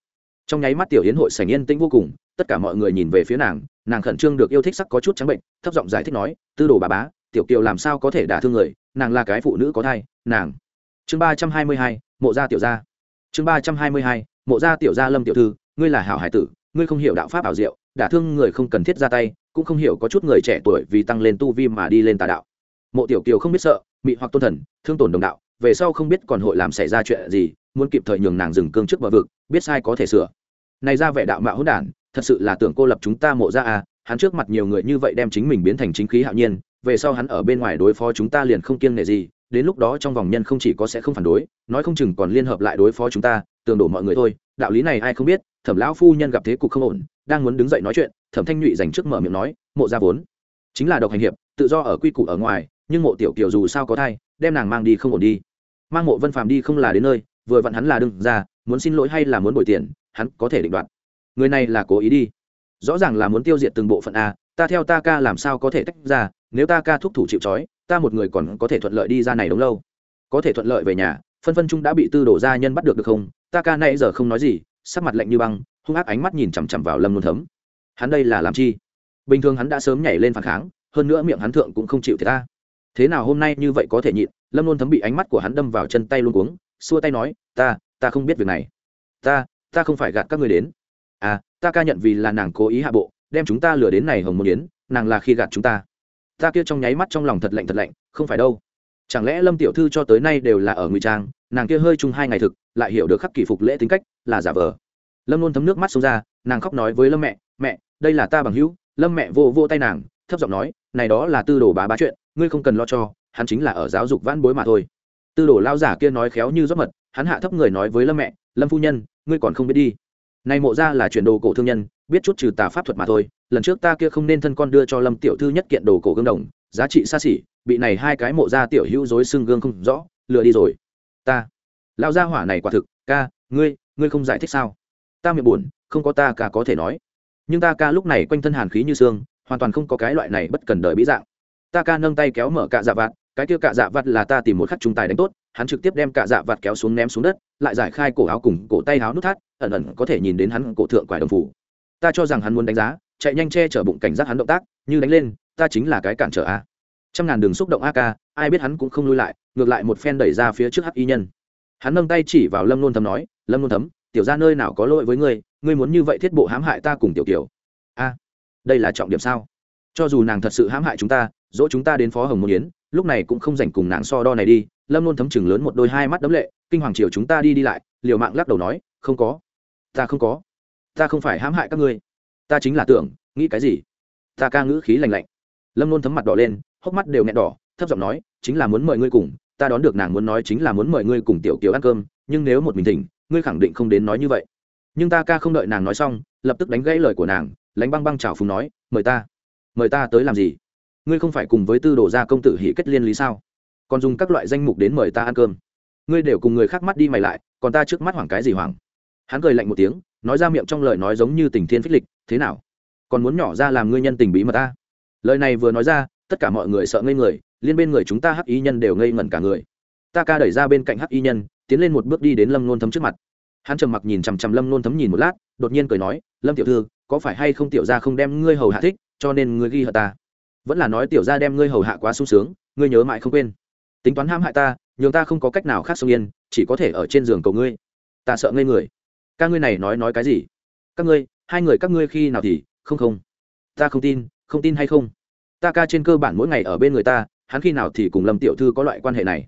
Trong nháy mắt tiểu yến hội sảnh yên tĩnh vô cùng, tất cả mọi người nhìn về phía nàng nàng khẩn trương được yêu thích sắc có chút trắng bệnh, thấp giọng giải thích nói, tư đồ bà bá, tiểu kiều làm sao có thể đả thương người, nàng là cái phụ nữ có thai, nàng. Chương ba trăm hai mươi hai, mộ gia tiểu gia. Chương ba trăm hai mươi hai, mộ gia tiểu gia lâm tiểu thư ngươi là hảo hải tử, ngươi không hiểu đạo pháp ảo diệu, đả thương người không cần thiết ra tay, cũng không hiểu có chút người trẻ tuổi vì tăng lên tu vi mà đi lên tà đạo. Mộ tiểu kiều không biết sợ, mị hoặc tôn thần, thương tổn đồng đạo, về sau không biết còn hội làm xảy ra chuyện gì, muốn kịp thời nhường nàng dừng cương trước bờ vực, biết sai có thể sửa. Này ra vẻ đạo mạo hỗn đản, thật sự là tưởng cô lập chúng ta mộ ra à hắn trước mặt nhiều người như vậy đem chính mình biến thành chính khí hạo nhiên, về sau hắn ở bên ngoài đối phó chúng ta liền không kiêng nể gì, đến lúc đó trong vòng nhân không chỉ có sẽ không phản đối, nói không chừng còn liên hợp lại đối phó chúng ta tường đổ mọi người thôi, đạo lý này ai không biết, thẩm lão phu nhân gặp thế cục không ổn, đang muốn đứng dậy nói chuyện, thẩm thanh nhụy dành trước mở miệng nói, mộ ra vốn chính là độc hành hiệp, tự do ở quy củ ở ngoài, nhưng mộ tiểu kiều dù sao có thai, đem nàng mang đi không ổn đi. Mang mộ vân phàm đi không là đến nơi, vừa vặn hắn là đừng ra muốn xin lỗi hay là muốn bồi tiền, hắn có thể định đoạt. Người này là cố ý đi. Rõ ràng là muốn tiêu diệt từng bộ phận a, ta theo ta ca làm sao có thể tách ra, nếu ta ca thúc thủ chịu trói, ta một người còn có thể thuận lợi đi ra này đúng lâu. Có thể thuận lợi về nhà, phân phân chung đã bị tư đổ gia nhân bắt được được không? Ta ca nãy giờ không nói gì, sắc mặt lạnh như băng, hung ác ánh mắt nhìn chằm chằm vào lâm nôn thấm. Hắn đây là làm chi? Bình thường hắn đã sớm nhảy lên phản kháng, hơn nữa miệng hắn thượng cũng không chịu thì ta thế nào hôm nay như vậy có thể nhịn? Lâm nôn thấm bị ánh mắt của hắn đâm vào chân tay luôn cuống, xua tay nói, ta ta không biết việc này. Ta ta không phải gạt các người đến. À ta ca nhận vì là nàng cố ý hạ bộ, đem chúng ta lừa đến này hồng môn yến, nàng là khi gạt chúng ta. Ta kia trong nháy mắt trong lòng thật lạnh thật lạnh, không phải đâu chẳng lẽ lâm tiểu thư cho tới nay đều là ở ngụy trang, nàng kia hơi chung hai ngày thực, lại hiểu được khắc kỷ phục lễ tính cách, là giả vờ. Lâm luôn thấm nước mắt xông ra, nàng khóc nói với lâm mẹ mẹ, đây là ta bằng hữu. Lâm mẹ vô vô tay nàng, thấp giọng nói, này đó là tư đồ bá bá chuyện, ngươi không cần lo cho, hắn chính là ở giáo dục vãn bối mà thôi. Tư đồ lao giả kia nói khéo như rót mật, hắn hạ thấp người nói với lâm mẹ, lâm phu nhân, ngươi còn không biết đi nay mộ ra là chuyển đồ cổ thương nhân, biết chút trừ tà pháp thuật mà thôi, lần trước ta kia không nên thân con đưa cho lâm tiểu thư nhất kiện đồ cổ gương đồng, giá trị xa xỉ, bị này hai cái mộ ra tiểu hữu dối xưng gương không rõ, lừa đi rồi. Ta lao gia hỏa này quả thực, ca, ngươi ngươi không giải thích sao? Ta miệng buồn, không có ta ca có thể nói. Nhưng ta ca lúc này quanh thân hàn khí như xương, hoàn toàn không có cái loại này bất cần đời bí dạng. Ta ca nâng tay kéo mở cạ dạ vạt, cái kia cạ dạ vạt là ta tìm một khắc trung tài đánh tốt hắn trực tiếp đem cả dạ vạt kéo xuống ném xuống đất, lại giải khai cổ áo cùng cổ tay áo nút thắt, ẩn ẩn có thể nhìn đến hắn cổ thượng quải đồng phủ. Ta cho rằng hắn muốn đánh giá, chạy nhanh che chở bụng cảnh giác hắn động tác, như đánh lên, ta chính là cái cản trở a. Trăm ngàn đường xúc động a ca ai biết hắn cũng không lui lại, ngược lại một phen đẩy ra phía trước hắc y nhân. Hắn nâng tay chỉ vào lâm nôn thấm nói, lâm nôn thấm, tiểu ra nơi nào có lỗi với ngươi ngươi muốn như vậy thiết bộ hãm hại ta cùng tiểu tiểu a, đây là trọng điểm sao? Cho dù nàng thật sự hãm hại chúng ta, dỗ chúng ta đến phó hồng môn yến lúc này cũng không rảnh cùng nàng so đo này đi, lâm luôn thấm chừng lớn một đôi hai mắt đấm lệ, kinh hoàng triều chúng ta đi đi lại, liều mạng lắc đầu nói, không có, ta không có, ta không phải hãm hại các ngươi, ta chính là tưởng, nghĩ cái gì? Ta ca ngữ khí lành lạnh. Lâm luôn thấm mặt đỏ lên, hốc mắt đều nghẹn đỏ, thấp giọng nói, chính là muốn mời ngươi cùng, ta đón được nàng muốn nói chính là muốn mời ngươi cùng tiểu kiều ăn cơm, nhưng nếu một mình thỉnh, ngươi khẳng định không đến nói như vậy. Nhưng ta ca không đợi nàng nói xong, lập tức đánh gãy lời của nàng lánh băng băng chào phùng nói, mời ta mời ta tới làm gì? Ngươi không phải cùng với tư đồ gia công tử hỉ kết liên lý sao? Còn dùng các loại danh mục đến mời ta ăn cơm. Ngươi đều cùng người khác mắt đi mày lại, còn ta trước mắt hoảng cái gì hoảng? Hắn cười lạnh một tiếng, nói ra miệng trong lời nói giống như tình thiên phích lịch, thế nào? Còn muốn nhỏ ra làm ngươi nhân tình bí mật ta? Lời này vừa nói ra, tất cả mọi người sợ ngây người, liên bên người chúng ta hắc y nhân đều ngây ngẩn cả người. Ta ca đẩy ra bên cạnh hắc y nhân, tiến lên một bước đi đến lâm nôn thấm trước mặt. Hắn trầm mặc nhìn chằm chằm lâm nôn thấm nhìn một lát, đột nhiên cười nói, lâm tiểu thư, có phải hay không tiểu ra không đem ngươi hầu hạ thích, cho nên ngươi ghi hận ta? Vẫn là nói tiểu ra đem ngươi hầu hạ quá sung sướng, ngươi nhớ mãi không quên. Tính toán ham hại ta, nhường ta không có cách nào khác sông yên, chỉ có thể ở trên giường cầu ngươi. Ta sợ ngây người. Ca ngươi này nói nói cái gì? Các ngươi, hai người các ngươi khi nào thì, không không. Ta không tin không tin hay không? Ta ca trên cơ bản mỗi ngày ở bên người ta, hắn khi nào thì cùng lâm tiểu thư có loại quan hệ này?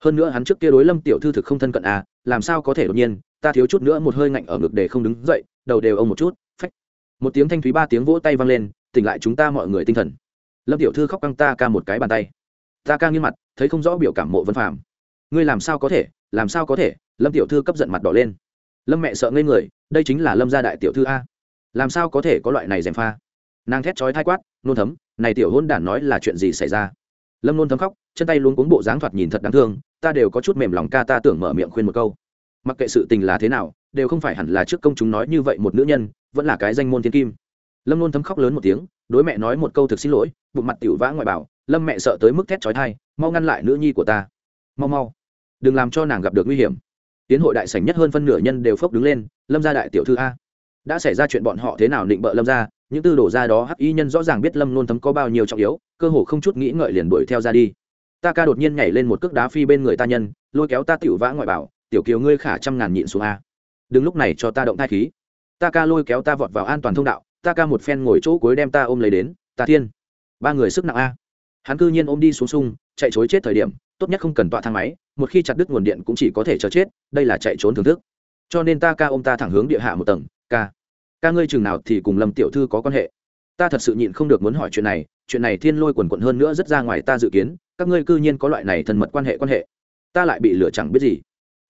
Hơn nữa hắn trước kia đối lâm tiểu thư thực không thân cận à làm sao có thể đột nhiên, ta thiếu chút nữa một hơi ngạnh ở ngực để không đứng dậy, đầu đều ông một chút, phách. Một tiếng thanh thúy ba tiếng vỗ tay vang lên, tỉnh lại chúng ta mọi người tinh thần lâm tiểu thư khóc căng ta ca một cái bàn tay. Ta ca nghiêm mặt, thấy không rõ biểu cảm mộ vân phàm. Ngươi làm sao có thể, làm sao có thể? Lâm tiểu thư cấp giận mặt đỏ lên. Lâm mẹ sợ ngây người, đây chính là lâm gia đại tiểu thư a. Làm sao có thể có loại này dèm pha? Nàng thét chói thai quát, nôn thấm, này tiểu hôn đản nói là chuyện gì xảy ra? Lâm nôn thấm khóc, chân tay luống cuống bộ dáng thoạt nhìn thật đáng thương, ta đều có chút mềm lòng ca ta tưởng mở miệng khuyên một câu. Mặc kệ sự tình là thế nào, đều không phải hẳn là trước công chúng nói như vậy một nữ nhân, vẫn là cái danh môn thiên kim. Lâm nôn thấm khóc lớn một tiếng đối mẹ nói một câu thực xin lỗi, bụng mặt tiểu vã ngoại bảo, lâm mẹ sợ tới mức thét chói thai mau ngăn lại nữ nhi của ta. Mau mau, đừng làm cho nàng gặp được nguy hiểm. Tiến hội đại sảnh nhất hơn phân nửa nhân đều phốc đứng lên, lâm gia đại tiểu thư a. Đã xảy ra chuyện bọn họ thế nào định bợ lâm gia, những tư đổ ra đó hắc y nhân rõ ràng biết lâm nôn thấm có bao nhiêu trọng yếu, cơ hồ không chút nghĩ ngợi liền đuổi theo ra đi. Ta ca đột nhiên nhảy lên một cước đá phi bên người ta nhân, lôi kéo ta tiểu vã ngoại bảo, tiểu kiều ngươi khả trăm ngàn nhịn xuống a. Đừng lúc này cho ta động thai khí. Ta ca lôi kéo ta vọt vào an toàn thông đạo ta ca một phen ngồi chỗ cuối đem ta ôm lấy đến, ta thiên. Ba người sức nặng a. Hắn cư nhiên ôm đi xuống sung, chạy chối chết thời điểm, tốt nhất không cần tọa thang máy, một khi chặt đứt nguồn điện cũng chỉ có thể chờ chết, đây là chạy trốn thưởng thức. Cho nên ta ca ôm ta thẳng hướng địa hạ một tầng, ca. Ca ngươi chừng nào thì cùng lâm tiểu thư có quan hệ. Ta thật sự nhịn không được muốn hỏi chuyện này chuyện này thiên lôi quần quận hơn nữa rất ra ngoài ta dự kiến, các ngươi cư nhiên có loại này thân mật quan hệ quan hệ. Ta lại bị lửa chẳng biết gì.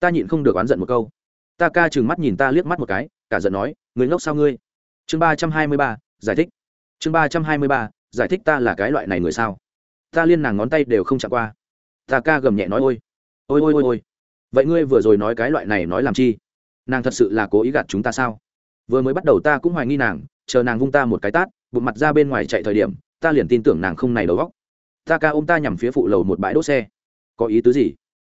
Ta nhịn không được oán giận một câu. Ta ca chừng mắt nhìn ta liếc mắt một cái, cả giận nói người ngốc sao ngươi? Chương ba trăm hai mươi ba, giải thích. Chương ba trăm hai mươi ba, giải thích ta là cái loại này người sao? Ta liên nàng ngón tay đều không chạm qua. Ta ca gầm nhẹ nói, ôi ôi ôi ôi ôi. Vậy ngươi vừa rồi nói cái loại này nói làm chi? Nàng thật sự là cố ý gạt chúng ta sao? Vừa mới bắt đầu ta cũng hoài nghi nàng, chờ nàng vung ta một cái tát, bụng mặt ra bên ngoài chạy thời điểm, ta liền tin tưởng nàng không này đầu góc. Ta ca ôm ta nhằm phía phụ lầu một bãi đỗ xe. Có ý tứ gì?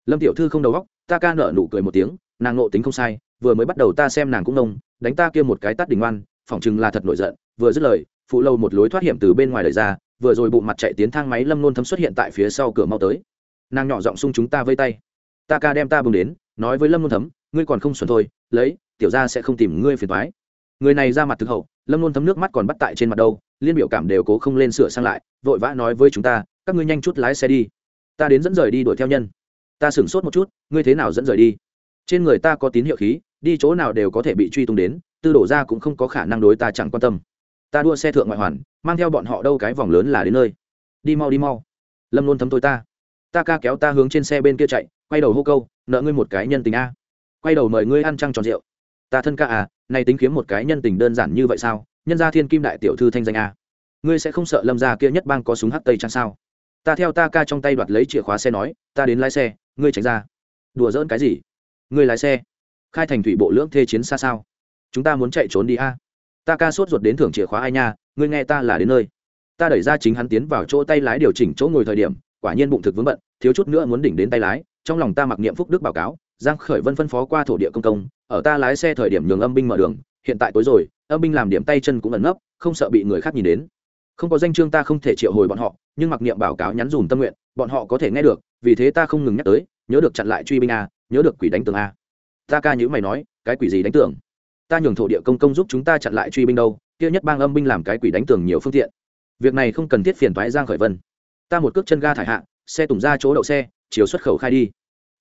Lâm tiểu thư không đầu góc, ta ca nở nụ cười một tiếng, nàng nộ tính không sai, vừa mới bắt đầu ta xem nàng cũng nông, đánh ta kia một cái tát đỉnh ngoan phỏng chừng là thật nổi giận, vừa dứt lời, phụ lâu một lối thoát hiểm từ bên ngoài đời ra, vừa rồi bụng mặt chạy tiến thang máy lâm nôn thấm xuất hiện tại phía sau cửa mau tới. Nàng nhỏ giọng xung chúng ta vây tay. Ta ca đem ta bừng đến, nói với lâm nôn thấm, ngươi còn không xuẩn thôi, lấy, tiểu ra sẽ không tìm ngươi phiền thoái người này ra mặt thực hậu, lâm nôn thấm nước mắt còn bắt tại trên mặt đâu, liên biểu cảm đều cố không lên sửa sang lại, vội vã nói với chúng ta, các ngươi nhanh chút lái xe đi. Ta đến dẫn rời đi đuổi theo nhân. Ta sửng sốt một chút, ngươi thế nào dẫn rời đi? Trên người ta có tín hiệu khí, đi chỗ nào đều có thể bị truy tung đến tư đổ ra cũng không có khả năng đối ta chẳng quan tâm. Ta đua xe thượng ngoại hoàn, mang theo bọn họ đâu cái vòng lớn là đến nơi. Đi mau đi mau. Lâm luôn thấm tôi ta. Ta ca kéo ta hướng trên xe bên kia chạy, quay đầu hô câu, nợ ngươi một cái nhân tình a. Quay đầu mời ngươi ăn trăng tròn rượu. Ta thân ca à này tính kiếm một cái nhân tình đơn giản như vậy sao? Nhân gia thiên kim đại tiểu thư thanh danh a. Ngươi sẽ không sợ lâm gia kia nhất bang có súng hắt tây chăng sao? Ta theo ta ca trong tay đoạt lấy chìa khóa xe nói, ta đến lái xe, ngươi tránh ra. Đùa giỡn cái gì? Ngươi lái xe. Khai thành thủy bộ lưỡng thê chiến xa sao? Chúng ta muốn chạy trốn đi a. Ta ca sốt ruột đến thưởng chìa khóa ai nha, ngươi nghe ta là đến nơi. Ta đẩy ra chính hắn tiến vào chỗ tay lái điều chỉnh chỗ ngồi thời điểm, quả nhiên bụng thực vướng bận, thiếu chút nữa muốn đỉnh đến tay lái, trong lòng ta mặc niệm phúc đức báo cáo, giang khởi vân phân phó qua thổ địa công công, ở ta lái xe thời điểm nhường âm binh mở đường, hiện tại tối rồi, âm binh làm điểm tay chân cũng ẩn nấp, không sợ bị người khác nhìn đến. Không có danh chương ta không thể triệu hồi bọn họ, nhưng mặc niệm báo cáo nhắn dùm tâm nguyện, bọn họ có thể nghe được, vì thế ta không ngừng nhắc tới, nhớ được chặn lại truy binh a, nhớ được quỷ đánh tường a. Ta ca nhữ mày nói, cái quỷ gì đánh tường? Ta nhường thổ địa công công giúp chúng ta chặn lại truy binh đâu, kia nhất bang âm binh làm cái quỷ đánh tường nhiều phương tiện. Việc này không cần thiết phiền thoái giang khởi vân. Ta một cước chân ga thải hạ, xe tùng ra chỗ đậu xe, chiều xuất khẩu khai đi.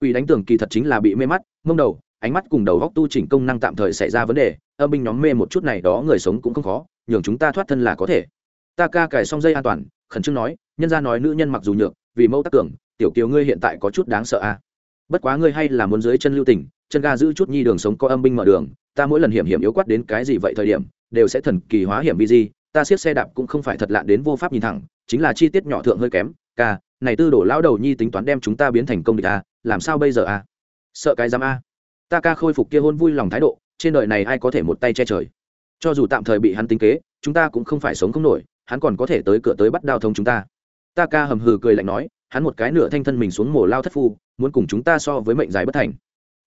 Quỷ đánh tường kỳ thật chính là bị mê mắt, mông đầu, ánh mắt cùng đầu góc tu chỉnh công năng tạm thời xảy ra vấn đề, âm binh nhóm mê một chút này đó người sống cũng không khó, nhường chúng ta thoát thân là có thể. Ta ca cài xong dây an toàn, khẩn trương nói, nhân ra nói nữ nhân mặc dù nhược, vì mẫu tác tưởng tiểu kiều ngươi hiện tại có chút đáng sợ a à. bất quá ngươi hay là muốn dưới chân lưu tình, chân ga giữ chút nhi đường sống có âm binh mở đường ta mỗi lần hiểm hiểm yếu quát đến cái gì vậy thời điểm, đều sẽ thần kỳ hóa hiểm vi di, ta siết xe đạp cũng không phải thật lạ đến vô pháp nhìn thẳng, chính là chi tiết nhỏ thượng hơi kém, ca, này tư đổ lão đầu nhi tính toán đem chúng ta biến thành công địch a, làm sao bây giờ a? Sợ cái dám a? Ta ca khôi phục kia hôn vui lòng thái độ, trên đời này ai có thể một tay che trời? Cho dù tạm thời bị hắn tính kế, chúng ta cũng không phải sống không nổi, hắn còn có thể tới cửa tới bắt đao thông chúng ta. Ta ca hầm hừ cười lạnh nói, hắn một cái nửa thanh thân mình xuống mổ lao thất phu, muốn cùng chúng ta so với mệnh dài bất thành.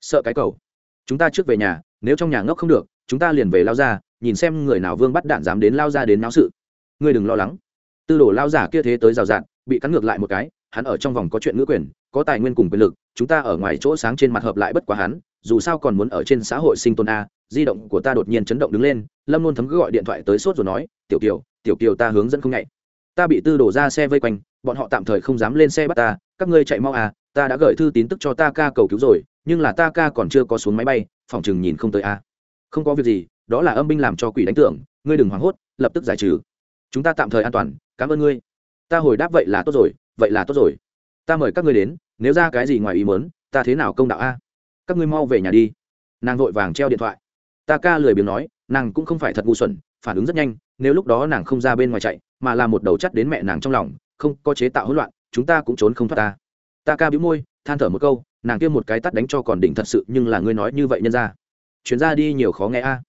Sợ cái cầu chúng ta trước về nhà, nếu trong nhà ngốc không được, chúng ta liền về lao ra, nhìn xem người nào vương bắt đạn dám đến lao ra đến náo sự. Ngươi đừng lo lắng. Tư đồ lao giả kia thế tới rào rạt, bị cắn ngược lại một cái, hắn ở trong vòng có chuyện ngữ quyền, có tài nguyên cùng quyền lực, chúng ta ở ngoài chỗ sáng trên mặt hợp lại bất quá hắn, dù sao còn muốn ở trên xã hội sinh tồn a, di động của ta đột nhiên chấn động đứng lên, lâm luôn thấm cứ gọi điện thoại tới sốt rồi nói, tiểu kiều tiểu kiều ta hướng dẫn không nhạy. Ta bị tư đổ ra xe vây quanh, bọn họ tạm thời không dám lên xe bắt ta, các ngươi chạy mau à ta đã gửi thư tín tức cho ta ca cầu cứu rồi nhưng là ta ca còn chưa có xuống máy bay phòng chừng nhìn không tới a. Không có việc gì, đó là âm binh làm cho quỷ đánh tưởng, ngươi đừng hoảng hốt, lập tức giải trừ. Chúng ta tạm thời an toàn, cảm ơn ngươi. Ta hồi đáp vậy là tốt rồi, vậy là tốt rồi. Ta mời các ngươi đến, nếu ra cái gì ngoài ý mớn ta thế nào công đạo a? Các ngươi mau về nhà đi. Nàng vội vàng treo điện thoại. Ta ca lười biếng nói, nàng cũng không phải thật ngu xuẩn, phản ứng rất nhanh, nếu lúc đó nàng không ra bên ngoài chạy, mà là một đầu chắt đến mẹ nàng trong lòng, không có chế tạo hỗn loạn, chúng ta cũng trốn không thoát ta. Ta ca bĩu môi than thở một câu, nàng kia một cái tắt đánh cho còn đỉnh thật sự, nhưng là ngươi nói như vậy nhân ra. Chuyến ra đi nhiều khó nghe a.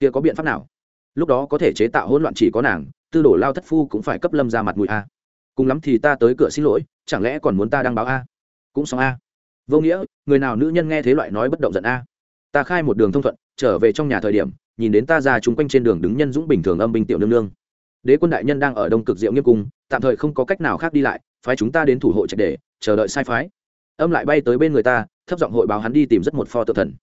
Kia có biện pháp nào? Lúc đó có thể chế tạo hỗn loạn chỉ có nàng, tư đổ lao thất phu cũng phải cấp lâm ra mặt mũi a. Cùng lắm thì ta tới cửa xin lỗi, chẳng lẽ còn muốn ta đăng báo a? Cũng xong a. Vô nghĩa, người nào nữ nhân nghe thế loại nói bất động giận a? Ta khai một đường thông thuận, trở về trong nhà thời điểm, nhìn đến ta ra chung quanh trên đường đứng nhân dũng bình thường âm binh tiểu nương nương. Đế quân đại nhân đang ở đông cực diệu nghiêm cung, tạm thời không có cách nào khác đi lại, phái chúng ta đến thủ hộ trạch để, chờ đợi sai phái âm lại bay tới bên người ta, thấp giọng hội báo hắn đi tìm rất một pho tự thần.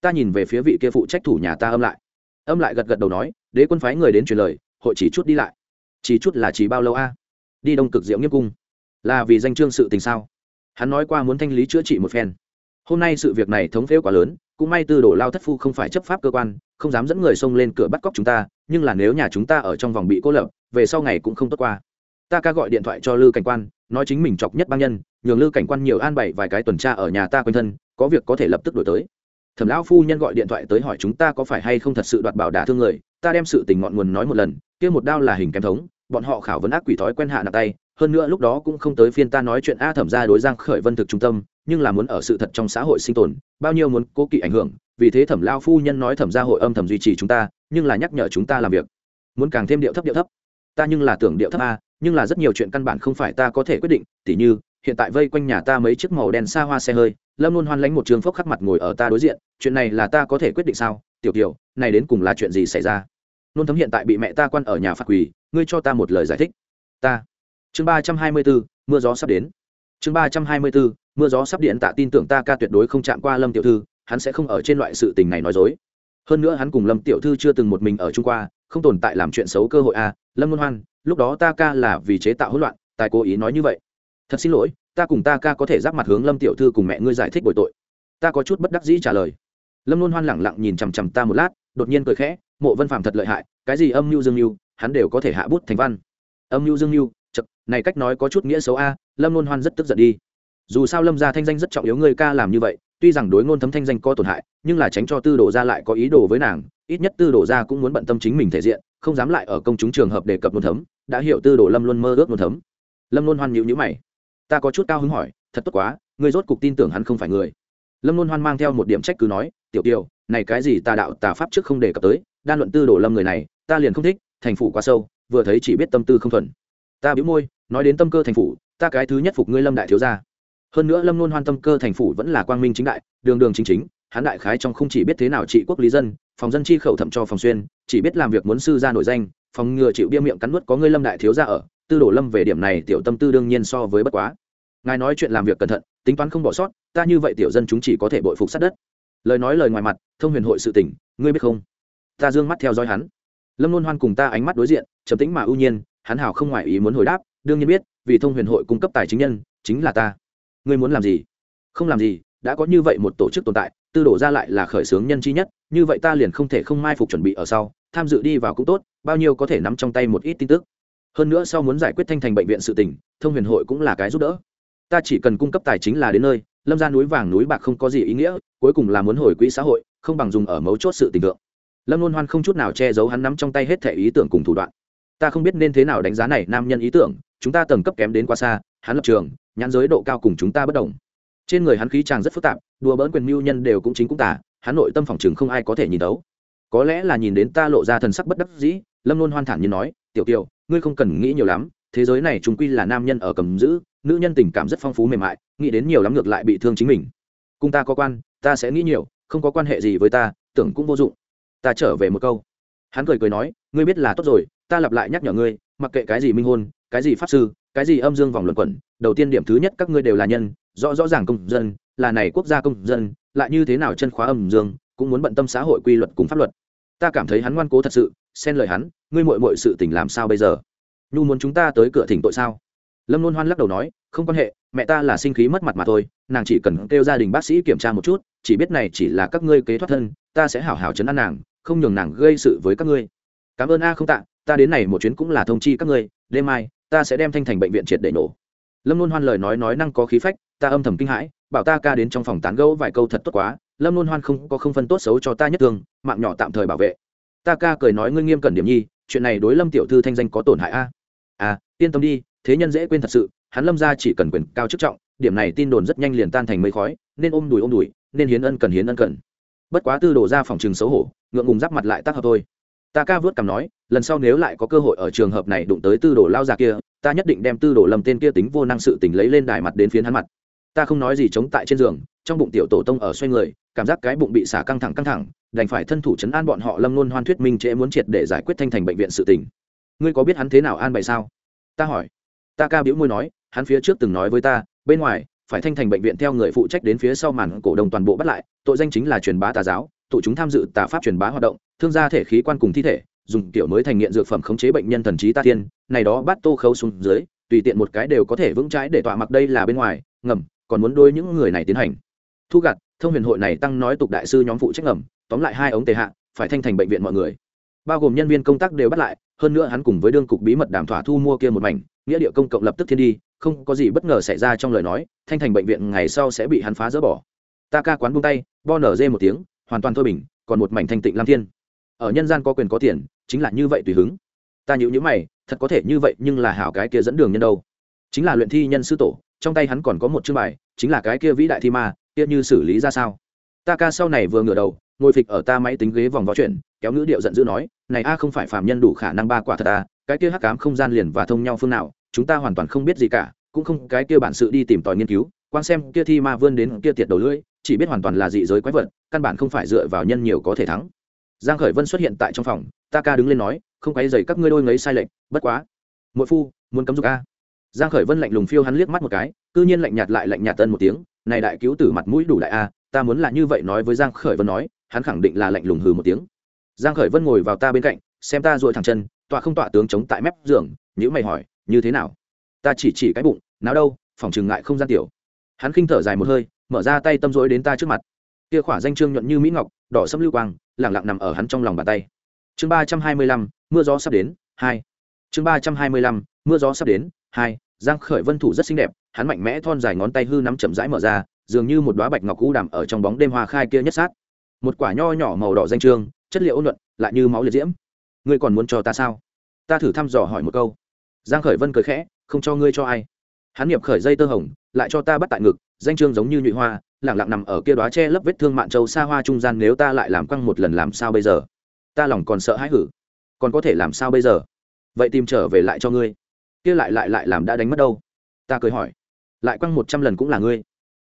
Ta nhìn về phía vị kia phụ trách thủ nhà ta âm lại. Âm lại gật gật đầu nói, đế quân phái người đến truyền lời, hội chỉ chút đi lại. Chỉ chút là chỉ bao lâu a? Đi đông cực diệu nghiêm cung. Là vì danh trương sự tình sao? Hắn nói qua muốn thanh lý chữa trị một phen. Hôm nay sự việc này thống phễu quá lớn, cũng may tư đồ lao thất phu không phải chấp pháp cơ quan, không dám dẫn người xông lên cửa bắt cóc chúng ta, nhưng là nếu nhà chúng ta ở trong vòng bị cô lập, về sau ngày cũng không tốt qua ta ca gọi điện thoại cho lư cảnh quan, nói chính mình chọc nhất bang nhân, nhường lư cảnh quan nhiều an bày vài cái tuần tra ở nhà ta quanh thân, có việc có thể lập tức đổi tới. Thẩm lão phu nhân gọi điện thoại tới hỏi chúng ta có phải hay không thật sự đoạt bảo đả thương người, ta đem sự tình ngọn nguồn nói một lần, kia một đao là hình kém thống, bọn họ khảo vấn ác quỷ thói quen hạ nặng tay, hơn nữa lúc đó cũng không tới phiên ta nói chuyện a thẩm ra đối giang khởi vân thực trung tâm, nhưng là muốn ở sự thật trong xã hội sinh tồn, bao nhiêu muốn cố kỵ ảnh hưởng, vì thế thẩm lao phu nhân nói thẩm gia hội âm thầm duy trì chúng ta, nhưng là nhắc nhở chúng ta làm việc. Muốn càng thêm điệu thấp điệu thấp. Ta nhưng là tưởng điệu thấp a nhưng là rất nhiều chuyện căn bản không phải ta có thể quyết định, tỉ như, hiện tại vây quanh nhà ta mấy chiếc màu đen xa hoa xe hơi, lâm luôn hoan lánh một trường phốc khắc mặt ngồi ở ta đối diện, chuyện này là ta có thể quyết định sao? Tiểu tiểu này đến cùng là chuyện gì xảy ra? Nôn thấm hiện tại bị mẹ ta quan ở nhà phạt quỳ, ngươi cho ta một lời giải thích. Ta. Chương ba trăm hai mươi bốn mưa gió sắp đến. Chương ba trăm hai mươi bốn mưa gió sắp điện, tạ tin tưởng ta ca tuyệt đối không chạm qua lâm tiểu thư, hắn sẽ không ở trên loại sự tình này nói dối. Hơn nữa hắn cùng lâm tiểu thư chưa từng một mình ở trung qua không tồn tại làm chuyện xấu cơ hội a à. lâm luân hoan, lúc đó ta ca là vì chế tạo hỗn loạn, tài cố ý nói như vậy. Thật xin lỗi, ta cùng ta ca có thể giáp mặt hướng lâm tiểu thư cùng mẹ ngươi giải thích bồi tội. Ta có chút bất đắc dĩ trả lời. Lâm luân hoan lẳng lặng nhìn chằm chằm ta một lát, đột nhiên cười khẽ, mộ vân phàm thật lợi hại, cái gì âm mưu dương mưu, hắn đều có thể hạ bút thành văn. Âm mưu dương mưu? Chật này cách nói có chút nghĩa xấu a, lâm luân hoan rất tức giận đi. Dù sao lâm gia thanh danh rất trọng yếu người ca làm như vậy, tuy rằng đối ngôn thấm thanh danh có tổn hại, nhưng là tránh cho tư đồ gia lại có ý đồ với nàng ít nhất tư đồ gia cũng muốn bận tâm chính mình thể diện, không dám lại ở công chúng trường hợp đề cập nôn thấm, đã hiểu tư đồ lâm luôn mơ ước nôn thấm. Lâm luôn hoan nhịu nhữ mày. Ta có chút cao hứng hỏi, thật tốt quá, ngươi rốt cục tin tưởng hắn không phải người. Lâm luôn hoan mang theo một điểm trách cứ nói, tiểu kiều, này cái gì tà đạo tà pháp trước không đề cập tới, đan luận tư đồ lâm người này, ta liền không thích, thành phủ quá sâu, vừa thấy chỉ biết tâm tư không thuần. Ta bĩu môi, nói đến tâm cơ thành phủ, ta cái thứ nhất phục ngươi lâm đại thiếu gia. Hơn nữa lâm luôn hoan tâm cơ thành phủ vẫn là quang minh chính đại, đường đường chính chính hắn đại khái trong không chỉ biết thế nào trị quốc lý dân, phòng dân chi khẩu thẩm cho phòng xuyên, chỉ biết làm việc muốn sư ra nổi danh, phòng ngừa chịu bia miệng cắn nuốt có ngươi lâm đại thiếu gia ở, tư đổ lâm về điểm này tiểu tâm tư đương nhiên so với bất quá. Ngài nói chuyện làm việc cẩn thận, tính toán không bỏ sót, ta như vậy tiểu dân chúng chỉ có thể bội phục sát đất. Lời nói lời ngoài mặt, thông huyền hội sự tỉnh, ngươi biết không? Ta dương mắt theo dõi hắn. Lâm luôn hoan cùng ta ánh mắt đối diện, trầm tĩnh mà ưu nhiên, hắn hào không ngoại ý muốn hồi đáp, đương nhiên biết, vì thông huyền hội cung cấp tài chính nhân, chính là ta. Ngươi muốn làm gì? Không làm gì đã có như vậy một tổ chức tồn tại, tư đổ ra lại là khởi xướng nhân chi nhất, như vậy ta liền không thể không mai phục chuẩn bị ở sau, tham dự đi vào cũng tốt, bao nhiêu có thể nắm trong tay một ít tin tức. Hơn nữa sau muốn giải quyết thanh thành bệnh viện sự tỉnh thông huyền hội cũng là cái giúp đỡ. Ta chỉ cần cung cấp tài chính là đến nơi, lâm ra núi vàng núi bạc không có gì ý nghĩa, cuối cùng là muốn hồi quỹ xã hội, không bằng dùng ở mấu chốt sự tình tượng lâm luôn hoan không chút nào che giấu hắn nắm trong tay hết thẻ ý tưởng cùng thủ đoạn. Ta không biết nên thế nào đánh giá này nam nhân ý tưởng, chúng ta tầng cấp kém đến quá xa, hắn lập trường, nhãn giới độ cao cùng chúng ta bất đồng trên người hắn khí chàng rất phức tạp, đùa bỡn quyền mưu nhân đều cũng chính cũng tả hắn nội tâm phòng chừng không ai có thể nhìn đấu có lẽ là nhìn đến ta lộ ra thần sắc bất đắc dĩ, lâm luôn hoan thản như nói, tiểu kiều, ngươi không cần nghĩ nhiều lắm, thế giới này chúng quy là nam nhân ở cầm giữ, nữ nhân tình cảm rất phong phú mềm mại, nghĩ đến nhiều lắm ngược lại bị thương chính mình. Cùng ta có quan, ta sẽ nghĩ nhiều, không có quan hệ gì với ta, tưởng cũng vô dụng. Ta trở về một câu. Hắn cười cười nói, ngươi biết là tốt rồi, ta lặp lại nhắc nhở ngươi, mặc kệ cái gì minh hôn, cái gì pháp sư, cái gì âm dương vòng luận quẩn, đầu tiên điểm thứ nhất các ngươi đều là nhân rõ rõ ràng công dân, là này quốc gia công dân, lại như thế nào chân khóa âm dương, cũng muốn bận tâm xã hội quy luật cùng pháp luật. Ta cảm thấy hắn ngoan cố thật sự, xen lời hắn, ngươi mội mội sự tình làm sao bây giờ? Nhu muốn chúng ta tới cửa thỉnh tội sao? Lâm luôn hoan lắc đầu nói, không quan hệ, mẹ ta là sinh khí mất mặt mà thôi, nàng chỉ cần kêu gia đình bác sĩ kiểm tra một chút, chỉ biết này chỉ là các ngươi kế thoát thân, ta sẽ hảo hảo chấn an nàng, không nhường nàng gây sự với các ngươi. Cảm ơn a không tạ, ta đến này một chuyến cũng là thông chi các ngươi, đêm mai, ta sẽ đem thanh thành bệnh viện triệt để nổ. Lâm luôn hoan lời nói nói năng có khí phách ta âm thầm kinh hãi, bảo ta ca đến trong phòng tán gẫu vài câu thật tốt quá, lâm luôn hoan không, có không phân tốt xấu cho ta nhất thương, mạng nhỏ tạm thời bảo vệ. Ta ca cười nói ngươi nghiêm cẩn điểm nhi, chuyện này đối lâm tiểu thư thanh danh có tổn hại a? À yên tâm đi, thế nhân dễ quên thật sự, hắn lâm ra chỉ cần quyền cao chức trọng, điểm này tin đồn rất nhanh liền tan thành mây khói, nên ôm đùi ôm đùi, nên hiến ân cần hiến ân cần. Bất quá tư đổ ra phòng trường xấu hổ, ngượng ngùng giáp mặt lại tác hợp thôi. Ta ca vớt cằm nói, lần sau nếu lại có cơ hội ở trường hợp này đụng tới tư đồ lao già kia, ta nhất định đem tư đồ lầm tên kia tính vô năng sự tình lấy lên đài mặt đến phiến hắn mặt ta không nói gì chống tại trên giường, trong bụng tiểu tổ tông ở xoay người, cảm giác cái bụng bị xả căng thẳng căng thẳng, đành phải thân thủ chấn an bọn họ lâm luôn hoan thuyết minh trễ muốn triệt để giải quyết thanh thành bệnh viện sự tình. Ngươi có biết hắn thế nào an bày sao? Ta hỏi. Ta ca biểu môi nói, hắn phía trước từng nói với ta, bên ngoài, phải thanh thành bệnh viện theo người phụ trách đến phía sau màn cổ đồng toàn bộ bắt lại, tội danh chính là truyền bá tà giáo, tụ chúng tham dự tà pháp truyền bá hoạt động, thương gia thể khí quan cùng thi thể, dùng kiểu mới thành nghiện dược phẩm khống chế bệnh nhân thần trí ta tiên, này đó bắt tô khâu xuống dưới, tùy tiện một cái đều có thể vững trái để tọa mặc đây là bên ngoài, ngầm còn muốn đối những người này tiến hành. Thu gặt thông huyền hội này tăng nói tục đại sư nhóm phụ trách ngầm, tóm lại hai ống tề hạ, phải thanh thành bệnh viện mọi người. Bao gồm nhân viên công tác đều bắt lại, hơn nữa hắn cùng với đương cục bí mật đàm thỏa thu mua kia một mảnh, nghĩa địa công cộng lập tức thiên đi, không có gì bất ngờ xảy ra trong lời nói, thanh thành bệnh viện ngày sau sẽ bị hắn phá dỡ bỏ. Ta ca quán buông tay, bo nở dê một tiếng, hoàn toàn thôi bình, còn một mảnh thanh tịnh lam thiên. Ở nhân gian có quyền có tiền, chính là như vậy tùy hứng. Ta nhịu nhữ mày, thật có thể như vậy, nhưng là hảo cái kia dẫn đường nhân đâu? Chính là luyện thi nhân sư tổ trong tay hắn còn có một chương bài, chính là cái kia vĩ đại thi ma, kia như xử lý ra sao? Ta ca sau này vừa ngửa đầu, ngồi phịch ở ta máy tính ghế vòng vó chuyện, kéo ngữ điệu giận dữ nói, này a, không phải phạm nhân đủ khả năng ba quả thật à cái kia hắc cám không gian liền và thông nhau phương nào, chúng ta hoàn toàn không biết gì cả, cũng không, cái kia bản sự đi tìm tòi nghiên cứu, quan xem kia thi ma vươn đến kia tiệt đầu lưỡi, chỉ biết hoàn toàn là dị giới quái vật, căn bản không phải dựa vào nhân nhiều có thể thắng. Giang khởi vân xuất hiện tại trong phòng, ta ca đứng lên nói, không quấy dày các ngươi đôi ngấy sai lệch, bất quá, muội phu, muốn cấm dục a giang khởi vân lạnh lùng phiêu hắn liếc mắt một cái, cư nhiên lạnh nhạt lại lạnh nhạt tân một tiếng, này đại cứu tử mặt mũi đủ đại a, ta muốn là như vậy nói với giang khởi vân nói, hắn khẳng định là lạnh lùng hừ một tiếng. Giang khởi vân ngồi vào ta bên cạnh, xem ta duỗi thẳng chân, tọa không tọa tướng chống tại mép giường nhữ mày hỏi, như thế nào? Ta chỉ chỉ cái bụng, nào đâu, phòng trường ngại không gian tiểu. Hắn khinh thở dài một hơi, mở ra tay tâm rối đến ta trước mặt. Kia khỏa danh trương nhuận như mỹ ngọc, đỏ sẫm lưu quang, lẳng lặng nằm ở hắn trong lòng bàn tay. Chương ba trăm hai mươi lăm, mưa gió sắp đến, hai. Chương ba trăm hai mươi lăm, mưa gió sắp đến hai, giang khởi vân thủ rất xinh đẹp, hắn mạnh mẽ thon dài ngón tay hư nắm chậm rãi mở ra, dường như một đóa bạch ngọc cũ đàm ở trong bóng đêm hoa khai kia nhất sát. Một quả nho nhỏ màu đỏ danh trương, chất liệu ôn nhuận, lại như máu liệt diễm. Ngươi còn muốn cho ta sao? Ta thử thăm dò hỏi một câu. Giang khởi vân cười khẽ, không cho ngươi cho ai. Hắn nghiệp khởi dây tơ hồng, lại cho ta bắt tại ngực, danh trương giống như nhụy hoa lẳng lặng nằm ở kia đóa che lấp vết thương mạn châu xa hoa trung gian, nếu ta lại làm quăng một lần làm sao bây giờ? Ta lòng còn sợ hãi hử. Còn có thể làm sao bây giờ? Vậy tìm trở về lại cho ngươi kia lại lại lại làm đã đánh mất đâu? Ta cười hỏi. Lại quăng một trăm lần cũng là ngươi.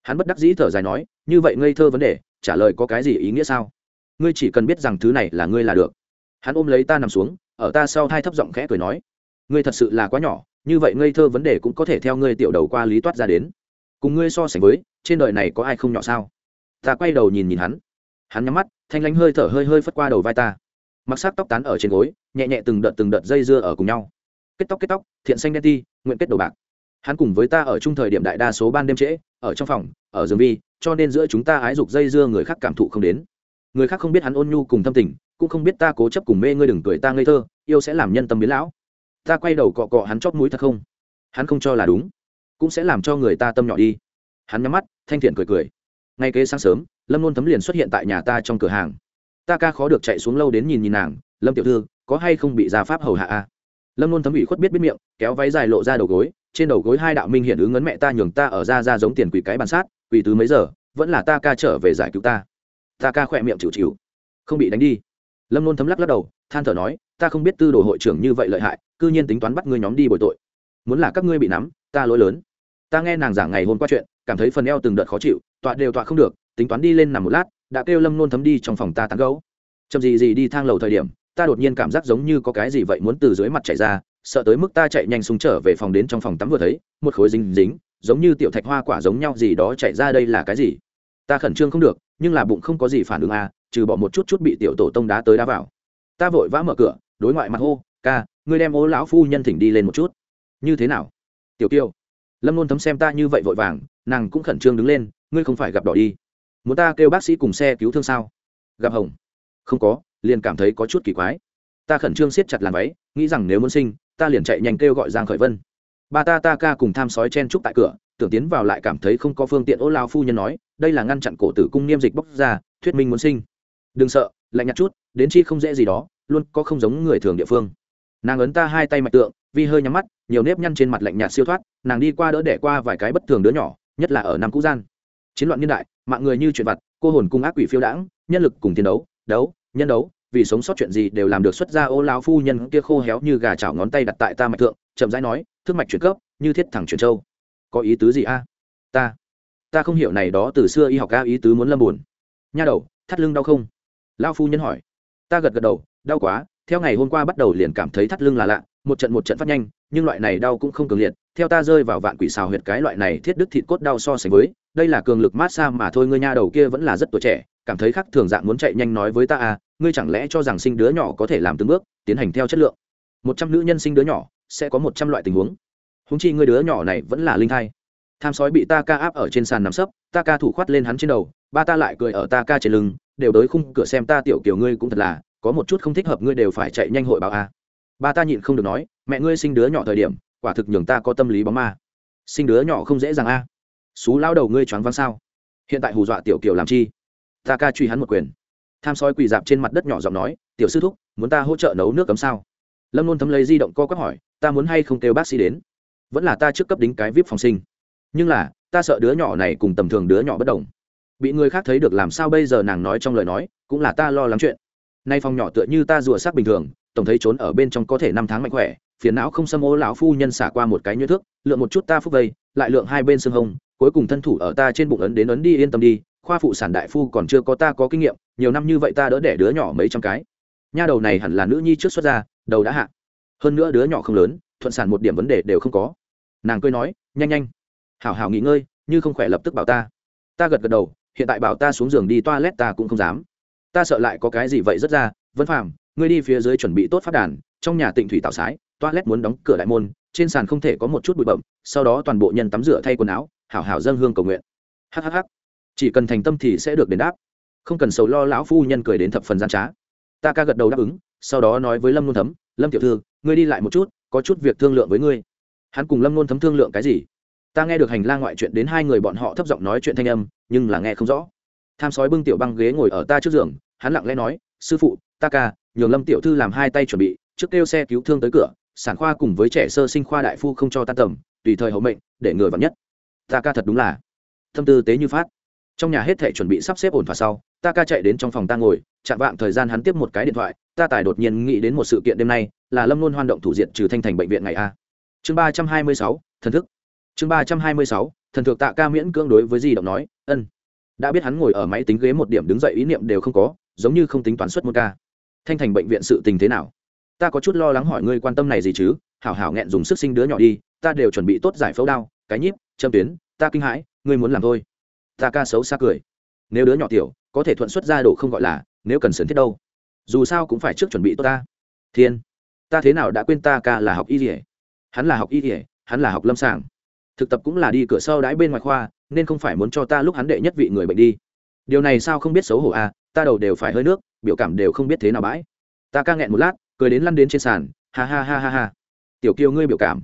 Hắn bất đắc dĩ thở dài nói, như vậy ngây thơ vấn đề, trả lời có cái gì ý nghĩa sao? Ngươi chỉ cần biết rằng thứ này là ngươi là được. Hắn ôm lấy ta nằm xuống, ở ta sau hai thấp giọng khẽ cười nói, ngươi thật sự là quá nhỏ, như vậy ngây thơ vấn đề cũng có thể theo ngươi tiểu đầu qua lý toát ra đến. Cùng ngươi so sánh với, trên đời này có ai không nhỏ sao? Ta quay đầu nhìn nhìn hắn. Hắn nhắm mắt, thanh lánh hơi thở hơi hơi phất qua đầu vai ta. Mặc sắc tóc tán ở trên gối, nhẹ nhẹ từng đợt từng đợt dây dưa ở cùng nhau kết tóc kết tóc, thiện xanh đen ti, nguyện kết đồ bạc. Hắn cùng với ta ở chung thời điểm đại đa số ban đêm trễ, ở trong phòng, ở giường vi, cho nên giữa chúng ta ái dục dây dưa người khác cảm thụ không đến. Người khác không biết hắn ôn nhu cùng tâm tình, cũng không biết ta cố chấp cùng mê ngươi đừng cười ta ngây thơ, yêu sẽ làm nhân tâm biến lão. Ta quay đầu cọ cọ hắn chót mũi thật không? Hắn không cho là đúng, cũng sẽ làm cho người ta tâm nhỏ đi. Hắn nhắm mắt, thanh thiện cười cười. Ngay kế sáng sớm, lâm luôn thấm liền xuất hiện tại nhà ta trong cửa hàng. Ta ca khó được chạy xuống lâu đến nhìn nhìn nàng, lâm tiểu thư, có hay không bị gia pháp hầu hạ a lâm luôn thấm ủy khuất biết biết miệng, kéo váy dài lộ ra đầu gối, trên đầu gối hai đạo minh hiện ứng ấn mẹ ta nhường ta ở ra ra giống tiền quỷ cái bàn sát, quỷ từ mấy giờ, vẫn là ta ca trở về giải cứu ta. Ta ca khỏe miệng chịu chịu, không bị đánh đi. Lâm luôn thấm lắc lắc đầu, than thở nói, ta không biết tư đồ hội trưởng như vậy lợi hại, cư nhiên tính toán bắt ngươi nhóm đi bồi tội. Muốn là các ngươi bị nắm, ta lỗi lớn. Ta nghe nàng giảng ngày hôm qua chuyện, cảm thấy phần eo từng đợt khó chịu, tọa đều tọa không được, tính toán đi lên nằm một lát, đã kêu lâm nôn thấm đi trong phòng ta tán gấu chậm gì gì đi thang lầu thời điểm ta đột nhiên cảm giác giống như có cái gì vậy muốn từ dưới mặt chảy ra, sợ tới mức ta chạy nhanh xuống trở về phòng đến trong phòng tắm vừa thấy, một khối dính dính, giống như tiểu thạch hoa quả giống nhau gì đó chạy ra đây là cái gì? Ta khẩn trương không được, nhưng là bụng không có gì phản ứng à trừ bỏ một chút chút bị tiểu tổ tông đá tới đá vào. Ta vội vã mở cửa, đối ngoại mặt hô, ca, ngươi đem ô lão phu nhân thỉnh đi lên một chút. Như thế nào? Tiểu tiêu lâm luôn thấm xem ta như vậy vội vàng, nàng cũng khẩn trương đứng lên, ngươi không phải gặp đỏ đi. Muốn ta kêu bác sĩ cùng xe cứu thương sao? Gặp hồng. Không có liền cảm thấy có chút kỳ quái. Ta khẩn trương siết chặt làn váy, nghĩ rằng nếu muốn sinh, ta liền chạy nhanh kêu gọi giang khởi vân. Ba ta ta ca cùng tham sói chen trúc tại cửa, tưởng tiến vào lại cảm thấy không có phương tiện, ô lao phu nhân nói, đây là ngăn chặn cổ tử cung niêm dịch bốc ra, thuyết minh muốn sinh. Đừng sợ, lạnh nhạt chút, đến chi không dễ gì đó, luôn có không giống người thường địa phương. Nàng ấn ta hai tay mạch tượng, vi hơi nhắm mắt, nhiều nếp nhăn trên mặt lạnh nhạt siêu thoát, nàng đi qua đỡ đẻ qua vài cái bất thường đứa nhỏ, nhất là ở năm cũ gian. Chiến loạn niên đại, mạng người như chuyện vặt, cô hồn cung ác quỷ phiêu đãng, nhân lực cùng chiến đấu đấu nhân đấu, vì sống sót chuyện gì đều làm được xuất ra ô lão phu nhân kia khô héo như gà chảo ngón tay đặt tại ta mạch thượng, chậm rãi nói thương mạch chuyển cấp, như thiết thẳng chuyển châu. Có ý tứ gì a? Ta ta không hiểu này đó từ xưa y học ca ý tứ muốn lâm buồn. Nha đầu, thắt lưng đau không? Lão phu nhân hỏi. Ta gật gật đầu, đau quá, theo ngày hôm qua bắt đầu liền cảm thấy thắt lưng là lạ, một trận một trận phát nhanh, nhưng loại này đau cũng không cường liệt, theo ta rơi vào vạn quỷ xào huyệt cái loại này thiết đức thịt cốt đau so sánh với, đây là cường lực mát xa mà thôi, ngươi nha đầu kia vẫn là rất tuổi trẻ cảm thấy khác thường dạng muốn chạy nhanh nói với ta à ngươi chẳng lẽ cho rằng sinh đứa nhỏ có thể làm từng bước, tiến hành theo chất lượng? Một trăm nữ nhân sinh đứa nhỏ sẽ có một trăm loại tình huống. Húng chi ngươi đứa nhỏ này vẫn là linh thai. Tham sói bị ta ca áp ở trên sàn nằm sấp, ta ca thủ khoát lên hắn trên đầu, ba ta lại cười ở ta ca trên lưng, đều tới khung cửa xem ta tiểu kiểu ngươi cũng thật là, có một chút không thích hợp ngươi đều phải chạy nhanh hội báo a. À. ba ta nhịn không được nói, mẹ ngươi sinh đứa nhỏ thời điểm, quả thực nhường ta có tâm lý bóng ma. Sinh đứa nhỏ không dễ dàng a. À. xú lao đầu ngươi choáng váng sao? Hiện tại hù dọa tiểu kiều làm chi? Ta ca truy hắn một quyền. Tham soi quỳ dạp trên mặt đất nhỏ giọng nói, tiểu sư thúc, muốn ta hỗ trợ nấu nước cấm sao? Lâm luôn thấm lấy di động co quắp hỏi, ta muốn hay không kêu bác sĩ đến? Vẫn là ta trước cấp đính cái vip phòng sinh. Nhưng là, ta sợ đứa nhỏ này cùng tầm thường đứa nhỏ bất đồng. Bị người khác thấy được làm sao bây giờ nàng nói trong lời nói, cũng là ta lo lắng chuyện. Nay phòng nhỏ tựa như ta rùa sắc bình thường, tổng thấy trốn ở bên trong có thể năm tháng mạnh khỏe, phiền não không xâm ô lão phu nhân xả qua một cái nhuyễn thước, lượng một chút ta phúc vây, lại lượng hai bên xương hông, cuối cùng thân thủ ở ta trên bụng ấn đến ấn đi yên tâm đi khoa phụ sản đại phu còn chưa có ta có kinh nghiệm, nhiều năm như vậy ta đỡ đẻ đứa nhỏ mấy trăm cái. Nha đầu này hẳn là nữ nhi trước xuất ra đầu đã hạ. Hơn nữa đứa nhỏ không lớn, thuận sản một điểm vấn đề đều không có. Nàng cười nói, nhanh nhanh. Hảo hảo nghỉ ngơi, như không khỏe lập tức bảo ta. Ta gật gật đầu, hiện tại bảo ta xuống giường đi toilet ta cũng không dám. Ta sợ lại có cái gì vậy rất ra, vân phàm, ngươi đi phía dưới chuẩn bị tốt phát đàn, trong nhà tịnh thủy tạo sái, toilet muốn đóng cửa đại môn, trên sàn không thể có một chút bụi bậm sau đó toàn bộ nhân tắm rửa thay quần áo, hảo hảo dâng hương cầu nguyện. Hhh chỉ cần thành tâm thì sẽ được đền đáp. Không cần sầu lo, lão phu nhân cười đến thập phần gian trá. Ta ca gật đầu đáp ứng, sau đó nói với lâm nôn thấm, lâm tiểu thư, ngươi đi lại một chút, có chút việc thương lượng với ngươi. Hắn cùng lâm nôn thấm thương lượng cái gì? Ta nghe được hành lang ngoại chuyện đến hai người bọn họ thấp giọng nói chuyện thanh âm, nhưng là nghe không rõ. Tham sói bưng tiểu băng ghế ngồi ở ta trước giường, hắn lặng lẽ nói, sư phụ, ta ca, nhường lâm tiểu thư làm hai tay chuẩn bị, trước kêu xe cứu thương tới cửa, sản khoa cùng với trẻ sơ sinh khoa đại phu không cho ta tầm, tùy thời hậu mệnh, để người vào nhất. Ta ca thật đúng là thâm tư tế như phát trong nhà hết thể chuẩn bị sắp xếp ổn thỏa sau ta ca chạy đến trong phòng ta ngồi, chạm vạng thời gian hắn tiếp một cái điện thoại, ta tài đột nhiên nghĩ đến một sự kiện đêm nay, là lâm luôn hoan động thủ diện trừ thanh thành bệnh viện ngày a. Chương ba trăm hai mươi sáu, thần thức. Chương ba trăm hai mươi sáu, thần thượng tạ ca miễn cưỡng đối với di động nói, ân. Đã biết hắn ngồi ở máy tính ghế một điểm đứng dậy ý niệm đều không có, giống như không tính toán suất một ca. Thanh thành bệnh viện sự tình thế nào? Ta có chút lo lắng hỏi ngươi quan tâm này gì chứ? Hảo hảo nghẹn dùng sức sinh đứa nhỏ đi, ta đều chuẩn bị tốt giải phẫu đao, cái nhíp, châm tuyến, ta kinh hãi, ngươi muốn làm thôi ta ca xấu xa cười. Nếu đứa nhỏ tiểu, có thể thuận xuất ra độ không gọi là, nếu cần sớm thiết đâu. Dù sao cũng phải trước chuẩn bị tốt ta. Thiên, ta thế nào đã quên ta ca là học y dỉa hắn là học y dỉa hắn là học lâm sàng. Thực tập cũng là đi cửa sau đãi bên ngoài khoa, nên không phải muốn cho ta lúc hắn đệ nhất vị người bệnh đi. Điều này sao không biết xấu hổ à ta đầu đều phải hơi nước, biểu cảm đều không biết thế nào bãi. Ta ca nghẹn một lát, cười đến lăn đến trên sàn, ha ha ha ha ha. Tiểu kiều ngươi biểu cảm,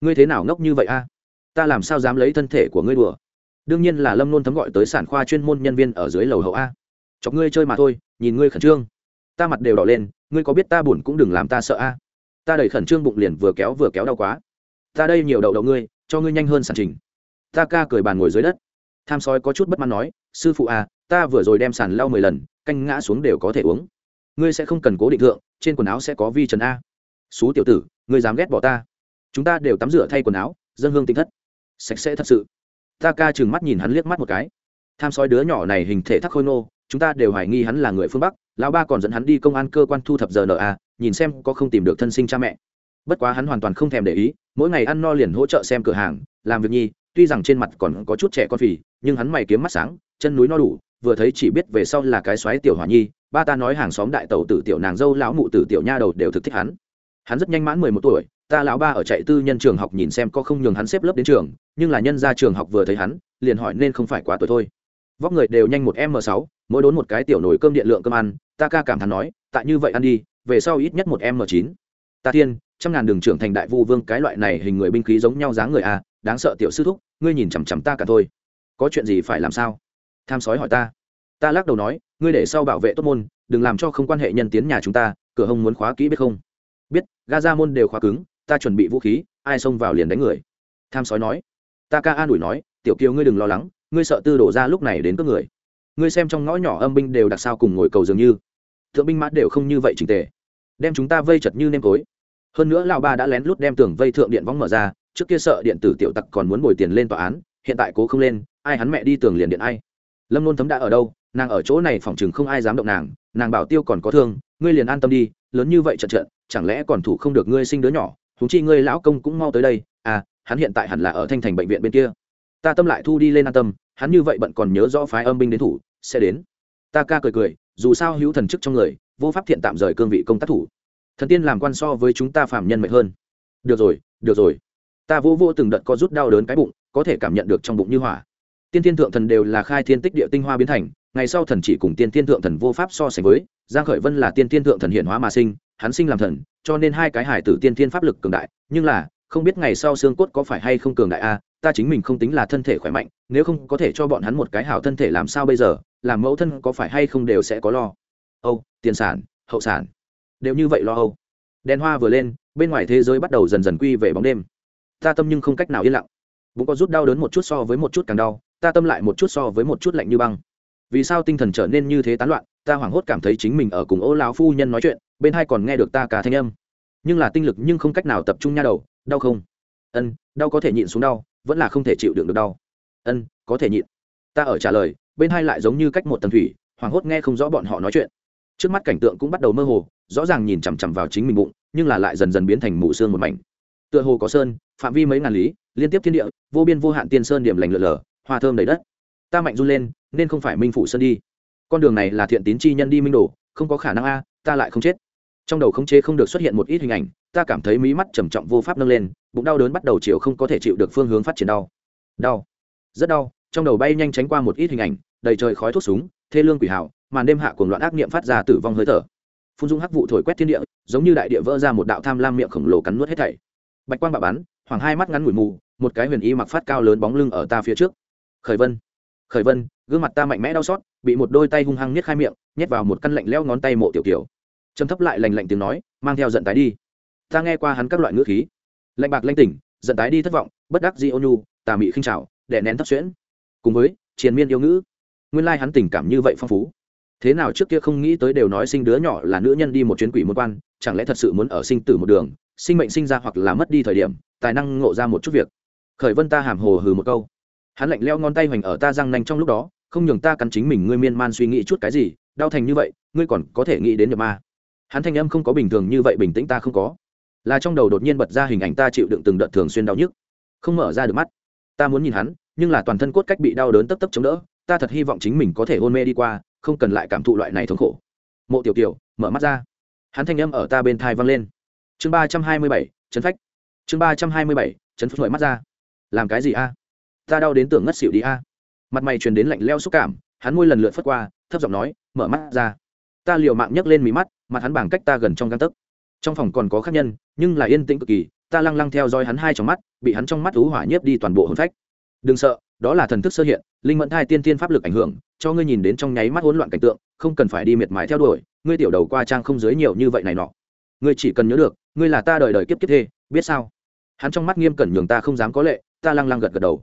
ngươi thế nào ngốc như vậy a ta làm sao dám lấy thân thể của ngươi đùa? Đương nhiên là lâm nôn thấm gọi tới sản khoa chuyên môn nhân viên ở dưới lầu hậu a. Chọc ngươi chơi mà thôi, nhìn ngươi khẩn trương. Ta mặt đều đỏ lên, ngươi có biết ta buồn cũng đừng làm ta sợ a. Ta đầy khẩn trương bụng liền vừa kéo vừa kéo đau quá. Ta đây nhiều đậu đậu ngươi, cho ngươi nhanh hơn sản trình. Ta ca cười bàn ngồi dưới đất. Tham sói có chút bất mãn nói, sư phụ à ta vừa rồi đem sàn lau mười lần, canh ngã xuống đều có thể uống. Ngươi sẽ không cần cố định thượng, trên quần áo sẽ có vi trần a. Xú tiểu tử, ngươi dám ghét bỏ ta. Chúng ta đều tắm rửa thay quần áo, dân hương tinh thất. Sạch sẽ thật sự ta ca chừng mắt nhìn hắn liếc mắt một cái. Tham sói đứa nhỏ này hình thể thắc khôi nô chúng ta đều hoài nghi hắn là người phương bắc, lão ba còn dẫn hắn đi công an cơ quan thu thập giờ nợ à, nhìn xem có không tìm được thân sinh cha mẹ. Bất quá hắn hoàn toàn không thèm để ý, mỗi ngày ăn no liền hỗ trợ xem cửa hàng, làm việc nhi, tuy rằng trên mặt còn có chút trẻ con phì, nhưng hắn mày kiếm mắt sáng, chân núi no đủ, vừa thấy chỉ biết về sau là cái xoáy tiểu hỏa nhi, ba ta nói hàng xóm đại tẩu tử tiểu nàng dâu lão mụ tử tiểu nha đầu đều thực thích hắn. Hắn rất nhanh mãn mười một tuổi, ta lão ba ở chạy tư nhân trường học nhìn xem có không nhường hắn xếp lớp đến trường nhưng là nhân ra trường học vừa thấy hắn, liền hỏi nên không phải quá tuổi thôi. Vóc người đều nhanh một m sáu, mỗi đốn một cái tiểu nồi cơm điện lượng cơm ăn, ta ca cảm thán nói tại như vậy ăn đi, về sau ít nhất một m chín. Ta thiên, trăm ngàn đường trưởng thành đại vu vương cái loại này hình người binh khí giống nhau dáng người à đáng sợ tiểu sư thúc, ngươi nhìn chằm chằm ta cả thôi. Có chuyện gì phải làm sao? Tham sói hỏi ta. Ta lắc đầu nói, ngươi để sau bảo vệ tốt môn, đừng làm cho không quan hệ nhân tiến nhà chúng ta, cửa hông muốn khóa kỹ biết không? Biết ga ra môn đều khóa cứng, ta chuẩn bị vũ khí, ai xông vào liền đánh người. Tham sói nói ta ca an ủi nói, tiểu kiều ngươi đừng lo lắng, ngươi sợ tư đổ ra lúc này đến cướp người. Ngươi xem trong ngõ nhỏ âm binh đều đặc sao cùng ngồi cầu dường như. Thượng binh mã đều không như vậy trình tề. Đem chúng ta vây chật như nêm tối hơn nữa lão ba đã lén lút đem tường vây thượng điện võng mở ra, trước kia sợ điện tử tiểu tặc còn muốn bồi tiền lên tòa án, hiện tại cố không lên, ai hắn mẹ đi tường liền điện ai. Lâm nôn thấm đã ở đâu, nàng ở chỗ này phòng chừng không ai dám động nàng nàng bảo tiêu còn có thương, ngươi liền an tâm đi, lớn như vậy trận trận, chẳng lẽ còn thủ không được ngươi sinh đứa nhỏ húng chi ngươi lão công cũng mau tới đây à hắn hiện tại hẳn là ở thanh thành bệnh viện bên kia. Ta tâm lại thu đi lên an tâm, hắn như vậy bận còn nhớ rõ phái âm binh đến thủ, sẽ đến. Ta ca cười cười, dù sao hữu thần chức trong người, vô pháp thiện tạm rời cương vị công tác thủ. Thần tiên làm quan so với chúng ta phạm nhân mệnh hơn. Được rồi được rồi. Ta vô vô từng đợt có rút đau đớn cái bụng, có thể cảm nhận được trong bụng như hỏa. Tiên thiên thượng thần đều là khai thiên tích địa tinh hoa biến thành, ngày sau thần chỉ cùng tiên thiên thượng thần vô pháp so sánh với, giang khởi vân là tiên thiên thượng thần hiện hóa mà sinh, hắn sinh làm thần, cho nên hai cái hải tử tiên thiên pháp lực cường đại, nhưng là không biết ngày sau xương cốt có phải hay không cường đại a, ta chính mình không tính là thân thể khỏe mạnh, nếu không có thể cho bọn hắn một cái hảo thân thể làm sao bây giờ, làm mẫu thân có phải hay không đều sẽ có lo. Âu, tiền sản, hậu sản, đều như vậy lo âu. Đèn hoa vừa lên, bên ngoài thế giới bắt đầu dần dần quy về bóng đêm. Ta tâm nhưng không cách nào yên lặng. Bụng có rút đau đớn một chút so với một chút càng đau, ta tâm lại một chút so với một chút lạnh như băng. Vì sao tinh thần trở nên như thế tán loạn, ta hoảng hốt cảm thấy chính mình ở cùng ô lão phu nhân nói chuyện, bên hai còn nghe được ta cả thanh âm. Nhưng là tinh lực nhưng không cách nào tập trung nha đầu đau không? Ân, đau có thể nhịn xuống đau, vẫn là không thể chịu đựng được đau. Ân, có thể nhịn. Ta ở trả lời, bên hai lại giống như cách một tầng thủy hoảng hốt nghe không rõ bọn họ nói chuyện. Trước mắt cảnh tượng cũng bắt đầu mơ hồ, rõ ràng nhìn chằm chằm vào chính mình bụng, nhưng là lại dần dần biến thành mù xương một mảnh. Tựa hồ có sơn, phạm vi mấy ngàn lý, liên tiếp thiên địa, vô biên vô hạn tiên sơn điểm lành lượn lờ, hoa thơm đầy đất. Ta mạnh run lên, nên không phải minh phủ sơn đi. Con đường này là thiện tín chi nhân đi minh đồ, không có khả năng a, ta lại không chết trong đầu khống chế không được xuất hiện một ít hình ảnh, ta cảm thấy mí mắt trầm trọng vô pháp nâng lên, bụng đau đớn bắt đầu chiều không có thể chịu được phương hướng phát triển đau. Đau. Rất đau, trong đầu bay nhanh tránh qua một ít hình ảnh, đầy trời khói thuốc súng, thê lương quỷ hảo màn đêm hạ cuồng loạn ác niệm phát ra tử vong hơi thở. Phun dung hắc vụ thổi quét thiên địa, giống như đại địa vỡ ra một đạo tham lam miệng khổng lồ cắn nuốt hết thảy. Bạch quang bạo bắn, hoàng hai mắt ngắn ngủi mù, một cái huyền y mặc phát cao lớn bóng lưng ở ta phía trước. Khởi vân khởi vân, gương mặt ta mạnh mẽ đau xót, bị một đôi tay hung hăng niết khai miệng, nhét vào một căn lạnh leo ngón tay mộ tiểu kiểu trầm thấp lại lành lạnh tiếng nói, mang theo giận tái đi. Ta nghe qua hắn các loại ngữ khí. Lạnh bạc lanh tỉnh, giận tái đi thất vọng, bất đắc di ô nhu, tà mị khinh trào đè nén thấp xuyễn. Cùng với, triền miên yêu ngữ. Nguyên lai hắn tình cảm như vậy phong phú. Thế nào trước kia không nghĩ tới đều nói sinh đứa nhỏ là nữ nhân đi một chuyến quỷ môn quan, chẳng lẽ thật sự muốn ở sinh tử một đường, sinh mệnh sinh ra hoặc là mất đi thời điểm, tài năng ngộ ra một chút việc. Khởi vân ta hàm hồ hừ một câu. Hắn lạnh leo ngón tay hoành ở ta răng nanh trong lúc đó, không nhường ta cắn chính mình, ngươi miên man suy nghĩ chút cái gì, đau thành như vậy, ngươi còn có thể nghĩ đến nhập ma hắn thanh âm không có bình thường như vậy, bình tĩnh ta không có. Là trong đầu đột nhiên bật ra hình ảnh ta chịu đựng từng đợt thường xuyên đau nhức. Không mở ra được mắt. Ta muốn nhìn hắn, nhưng là toàn thân cốt cách bị đau đớn tấp tấp chống đỡ. Ta thật hy vọng chính mình có thể hôn mê đi qua, không cần lại cảm thụ loại này thống khổ. Mộ tiểu tiểu mở mắt ra. Hắn thanh âm ở ta bên thai vang lên. Chương ba trăm hai mươi bảy chấn phách. Chương ba trăm hai mươi bảy chấn phách mở mắt ra. Làm cái gì a? Ta đau đến tưởng ngất xỉu đi a. Mặt mày truyền đến lạnh leo xúc cảm, hắn môi lần lượt phất qua, thấp giọng nói, mở mắt ra. Ta liều mạng nhấc lên mí mắt mặt hắn bảng cách ta gần trong găng tấc. Trong phòng còn có khác nhân, nhưng là yên tĩnh cực kỳ, ta lăng lăng theo dõi hắn hai trong mắt, bị hắn trong mắt thú hỏa nhiếp đi toàn bộ hồn phách. Đừng sợ, đó là thần thức sơ hiện, linh mẫn thai tiên tiên pháp lực ảnh hưởng, cho ngươi nhìn đến trong nháy mắt hỗn loạn cảnh tượng, không cần phải đi miệt mài theo đuổi, ngươi tiểu đầu qua trang không dưới nhiều như vậy này nọ. Ngươi chỉ cần nhớ được, ngươi là ta đời đời kiếp kiếp thê, biết sao? Hắn trong mắt nghiêm cẩn nhường ta không dám có lệ, ta lăng lăng gật gật đầu.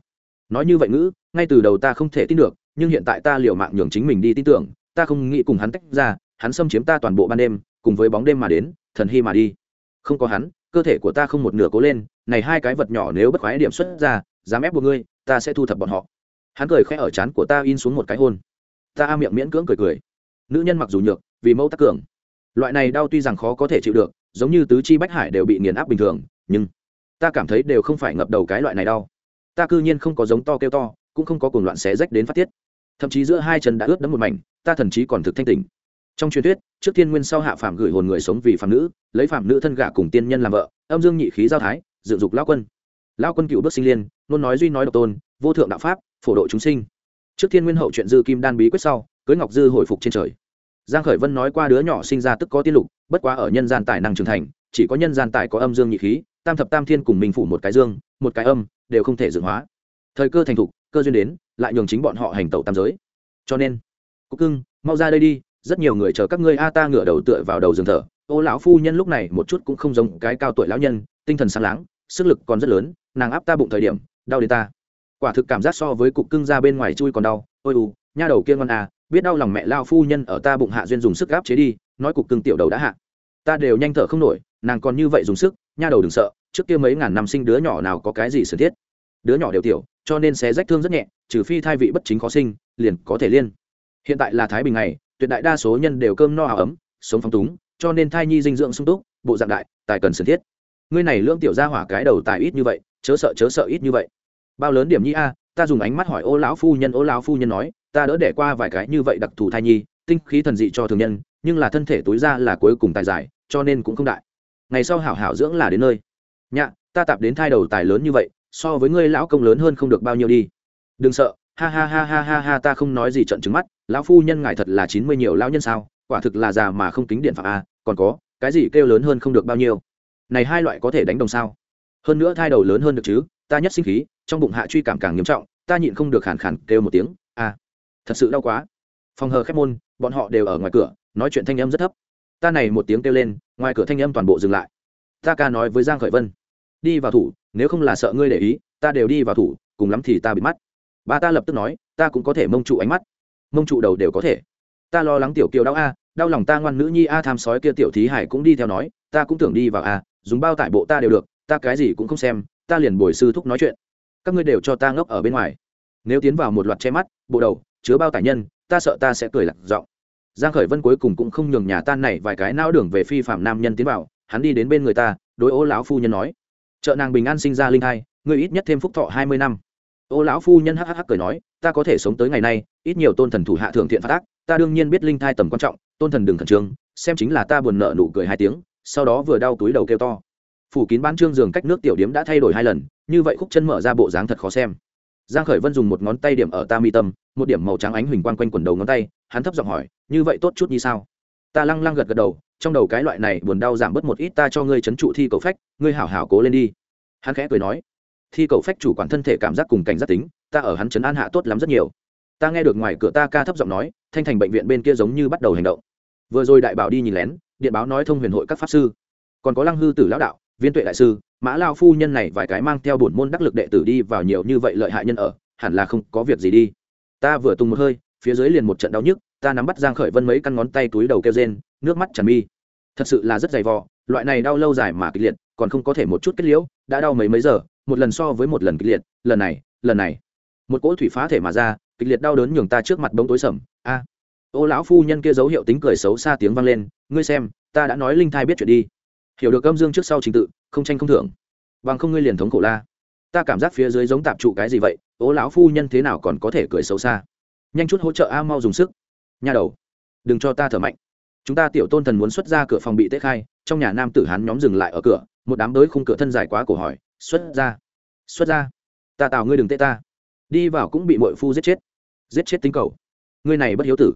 Nói như vậy ngữ, ngay từ đầu ta không thể tin được, nhưng hiện tại ta liều mạng nhường chính mình đi tin tưởng, ta không nghĩ cùng hắn tách ra hắn xâm chiếm ta toàn bộ ban đêm, cùng với bóng đêm mà đến, thần hy mà đi. Không có hắn, cơ thể của ta không một nửa cố lên, này hai cái vật nhỏ nếu bất khoái điểm xuất ra, dám ép buộc ngươi, ta sẽ thu thập bọn họ. Hắn cười khẽ ở chán của ta in xuống một cái hôn. Ta a miệng miễn cưỡng cười cười. Nữ nhân mặc dù nhược, vì mẫu tắc cường. Loại này đau tuy rằng khó có thể chịu được, giống như tứ chi bách hải đều bị nghiền áp bình thường, nhưng ta cảm thấy đều không phải ngập đầu cái loại này đau. Ta cư nhiên không có giống to kêu to, cũng không có cuồng loạn xé rách đến phát tiết. Thậm chí giữa hai chân đã ướt đẫm một mảnh, ta thậm chí còn thực thanh tỉnh trong truyền thuyết, trước tiên nguyên sau hạ phạm gửi hồn người sống vì phạm nữ, lấy phạm nữ thân gả cùng tiên nhân làm vợ, âm dương nhị khí giao thái, dựng dục lao quân. Lao quân cựu bước sinh liên, luôn nói duy nói độc tôn, vô thượng đạo pháp, phổ độ chúng sinh. Trước thiên nguyên hậu chuyện dư kim đan bí quyết sau, cưới ngọc dư hồi phục trên trời. Giang khởi vân nói qua đứa nhỏ sinh ra tức có tiên lục, bất quá ở nhân gian tài năng trưởng thành, chỉ có nhân gian tài có âm dương nhị khí, tam thập tam thiên cùng mình phủ một cái dương, một cái âm, đều không thể dựng hóa. Thời cơ thành thục, cơ duyên đến, lại nhường chính bọn họ hành tẩu tam giới. Cho nên, cúc cưng, mau ra đây đi rất nhiều người chờ các ngươi a ta ngửa đầu tựa vào đầu giường thở ô lão phu nhân lúc này một chút cũng không giống cái cao tuổi lão nhân, tinh thần sáng láng, sức lực còn rất lớn, nàng áp ta bụng thời điểm, đau đến ta. Quả thực cảm giác so với cục cưng ra bên ngoài chui còn đau. Ôi u, nha đầu kia ngon à biết đau lòng mẹ lao phu nhân ở ta bụng hạ duyên dùng sức gáp chế đi, nói cục cưng tiểu đầu đã hạ. Ta đều nhanh thở không nổi, nàng còn như vậy dùng sức, nha đầu đừng sợ, trước kia mấy ngàn năm sinh đứa nhỏ nào có cái gì sửa thiết. Đứa nhỏ đều tiểu, cho nên xé rách thương rất nhẹ, trừ phi thai vị bất chính khó sinh, liền có thể liên. Hiện tại là thái bình này tuyệt đại đa số nhân đều cơm no áo ấm, sống phong túng, cho nên thai nhi dinh dưỡng sung túc, bộ dạng đại, tài cần sửa thiết. Ngươi này lương tiểu ra hỏa cái đầu tài ít như vậy, chớ sợ chớ sợ ít như vậy. Bao lớn điểm nhi a, ta dùng ánh mắt hỏi ô lão phu nhân, ô lão phu nhân nói, ta đỡ để qua vài cái như vậy đặc thù thai nhi, tinh khí thần dị cho thường nhân, nhưng là thân thể túi ra là cuối cùng tài giải, cho nên cũng không đại. Ngày sau hảo hảo dưỡng là đến nơi. Nhạ, ta tạp đến thai đầu tài lớn như vậy, so với ngươi lão công lớn hơn không được bao nhiêu đi. Đừng sợ, ha ha ha ha ha ha ta không nói gì trận trứng mắt lão phu nhân ngài thật là chín mươi nhiều lão nhân sao? Quả thực là già mà không kính điện phạm a, còn có, cái gì kêu lớn hơn không được bao nhiêu? Này hai loại có thể đánh đồng sao? Hơn nữa thai đầu lớn hơn được chứ, ta nhất sinh khí, trong bụng hạ truy cảm càng nghiêm trọng, ta nhịn không được khàn khàn kêu một tiếng, a, thật sự đau quá. Phòng hờ khép môn, bọn họ đều ở ngoài cửa, nói chuyện thanh âm rất thấp. Ta này một tiếng kêu lên, ngoài cửa thanh âm toàn bộ dừng lại. Ta ca nói với giang khởi vân, đi vào thủ, nếu không là sợ ngươi để ý, ta đều đi vào thủ, cùng lắm thì ta bị mắt. Ba ta lập tức nói, ta cũng có thể mông trụ ánh mắt mông trụ đầu đều có thể. Ta lo lắng tiểu kiều đau a đau lòng ta ngoan nữ nhi a tham sói kia tiểu thí hải cũng đi theo nói ta cũng tưởng đi vào a dùng bao tải bộ ta đều được ta cái gì cũng không xem ta liền bồi sư thúc nói chuyện. Các ngươi đều cho ta ngốc ở bên ngoài. Nếu tiến vào một loạt che mắt bộ đầu chứa bao tải nhân ta sợ ta sẽ cười lạc giọng. Giang khởi vân cuối cùng cũng không nhường nhà tan này vài cái não đường về phi phạm nam nhân tiến vào hắn đi đến bên người ta đối ô lão phu nhân nói chợ nàng bình an sinh ra linh hai, ngươi ít nhất thêm phúc thọ hai mươi năm ô lão phu nhân hắc hắc cười nói, ta có thể sống tới ngày nay, ít nhiều tôn thần thủ hạ thường thiện phát tác ta đương nhiên biết linh thai tầm quan trọng, tôn thần đừng khẩn trương, xem chính là ta buồn nợ nụ cười hai tiếng, sau đó vừa đau túi đầu kêu to. Phủ kín bán trương giường cách nước tiểu điếm đã thay đổi hai lần, như vậy khúc chân mở ra bộ dáng thật khó xem. Giang khởi vân dùng một ngón tay điểm ở ta mi tâm, một điểm màu trắng ánh huỳnh quang quanh quần đầu ngón tay, hắn thấp giọng hỏi, như vậy tốt chút như sao? Ta lăng lăng gật gật đầu, trong đầu cái loại này buồn đau giảm bớt một ít, ta cho ngươi chấn trụ thi cầu phách, ngươi hảo hảo cố lên đi. Hắn khẽ cười nói thi cầu phách chủ quản thân thể cảm giác cùng cảnh giác tính, ta ở hắn chấn an hạ tốt lắm rất nhiều. Ta nghe được ngoài cửa ta ca thấp giọng nói, thanh thành bệnh viện bên kia giống như bắt đầu hành động. Vừa rồi đại bảo đi nhìn lén, điện báo nói thông huyền hội các pháp sư. Còn có lăng hư tử lão đạo, viên tuệ đại sư, mã lao phu nhân này vài cái mang theo bổn môn đắc lực đệ tử đi vào nhiều như vậy lợi hại nhân ở, hẳn là không có việc gì đi. Ta vừa tung một hơi, phía dưới liền một trận đau nhức, ta nắm bắt giang khởi vân mấy căn ngón tay túi đầu kêu rên, nước mắt tràn mi. Thật sự là rất dày vò, loại này đau lâu dài mà kịch liệt, còn không có thể một chút kết liễu, đã đau mấy mấy giờ một lần so với một lần kịch liệt, lần này lần này. Một cỗ thủy phá thể mà ra, kịch liệt đau đớn nhường ta trước mặt bóng tối sầm. A. Ô lão phu nhân kia dấu hiệu tính cười xấu xa tiếng vang lên, ngươi xem, ta đã nói linh thai biết chuyện đi. Hiểu được âm dương trước sau trình tự, không tranh không thưởng. Bằng không ngươi liền thống khổ la. Ta cảm giác phía dưới giống tạp trụ cái gì vậy, ô lão phu nhân thế nào còn có thể cười xấu xa. Nhanh chút hỗ trợ a mau dùng sức. Nha đầu, đừng cho ta thở mạnh. Chúng ta tiểu tôn thần muốn xuất ra cửa phòng bị tế khai, trong nhà nam tử hán nhóm dừng lại ở cửa, một đám đới khung cửa thân dài quá cổ hỏi xuất ra xuất ra. Ta tào ngươi đừng tê ta. Đi vào cũng bị mội phu giết chết. Giết chết tính cầu. Ngươi này bất hiếu tử.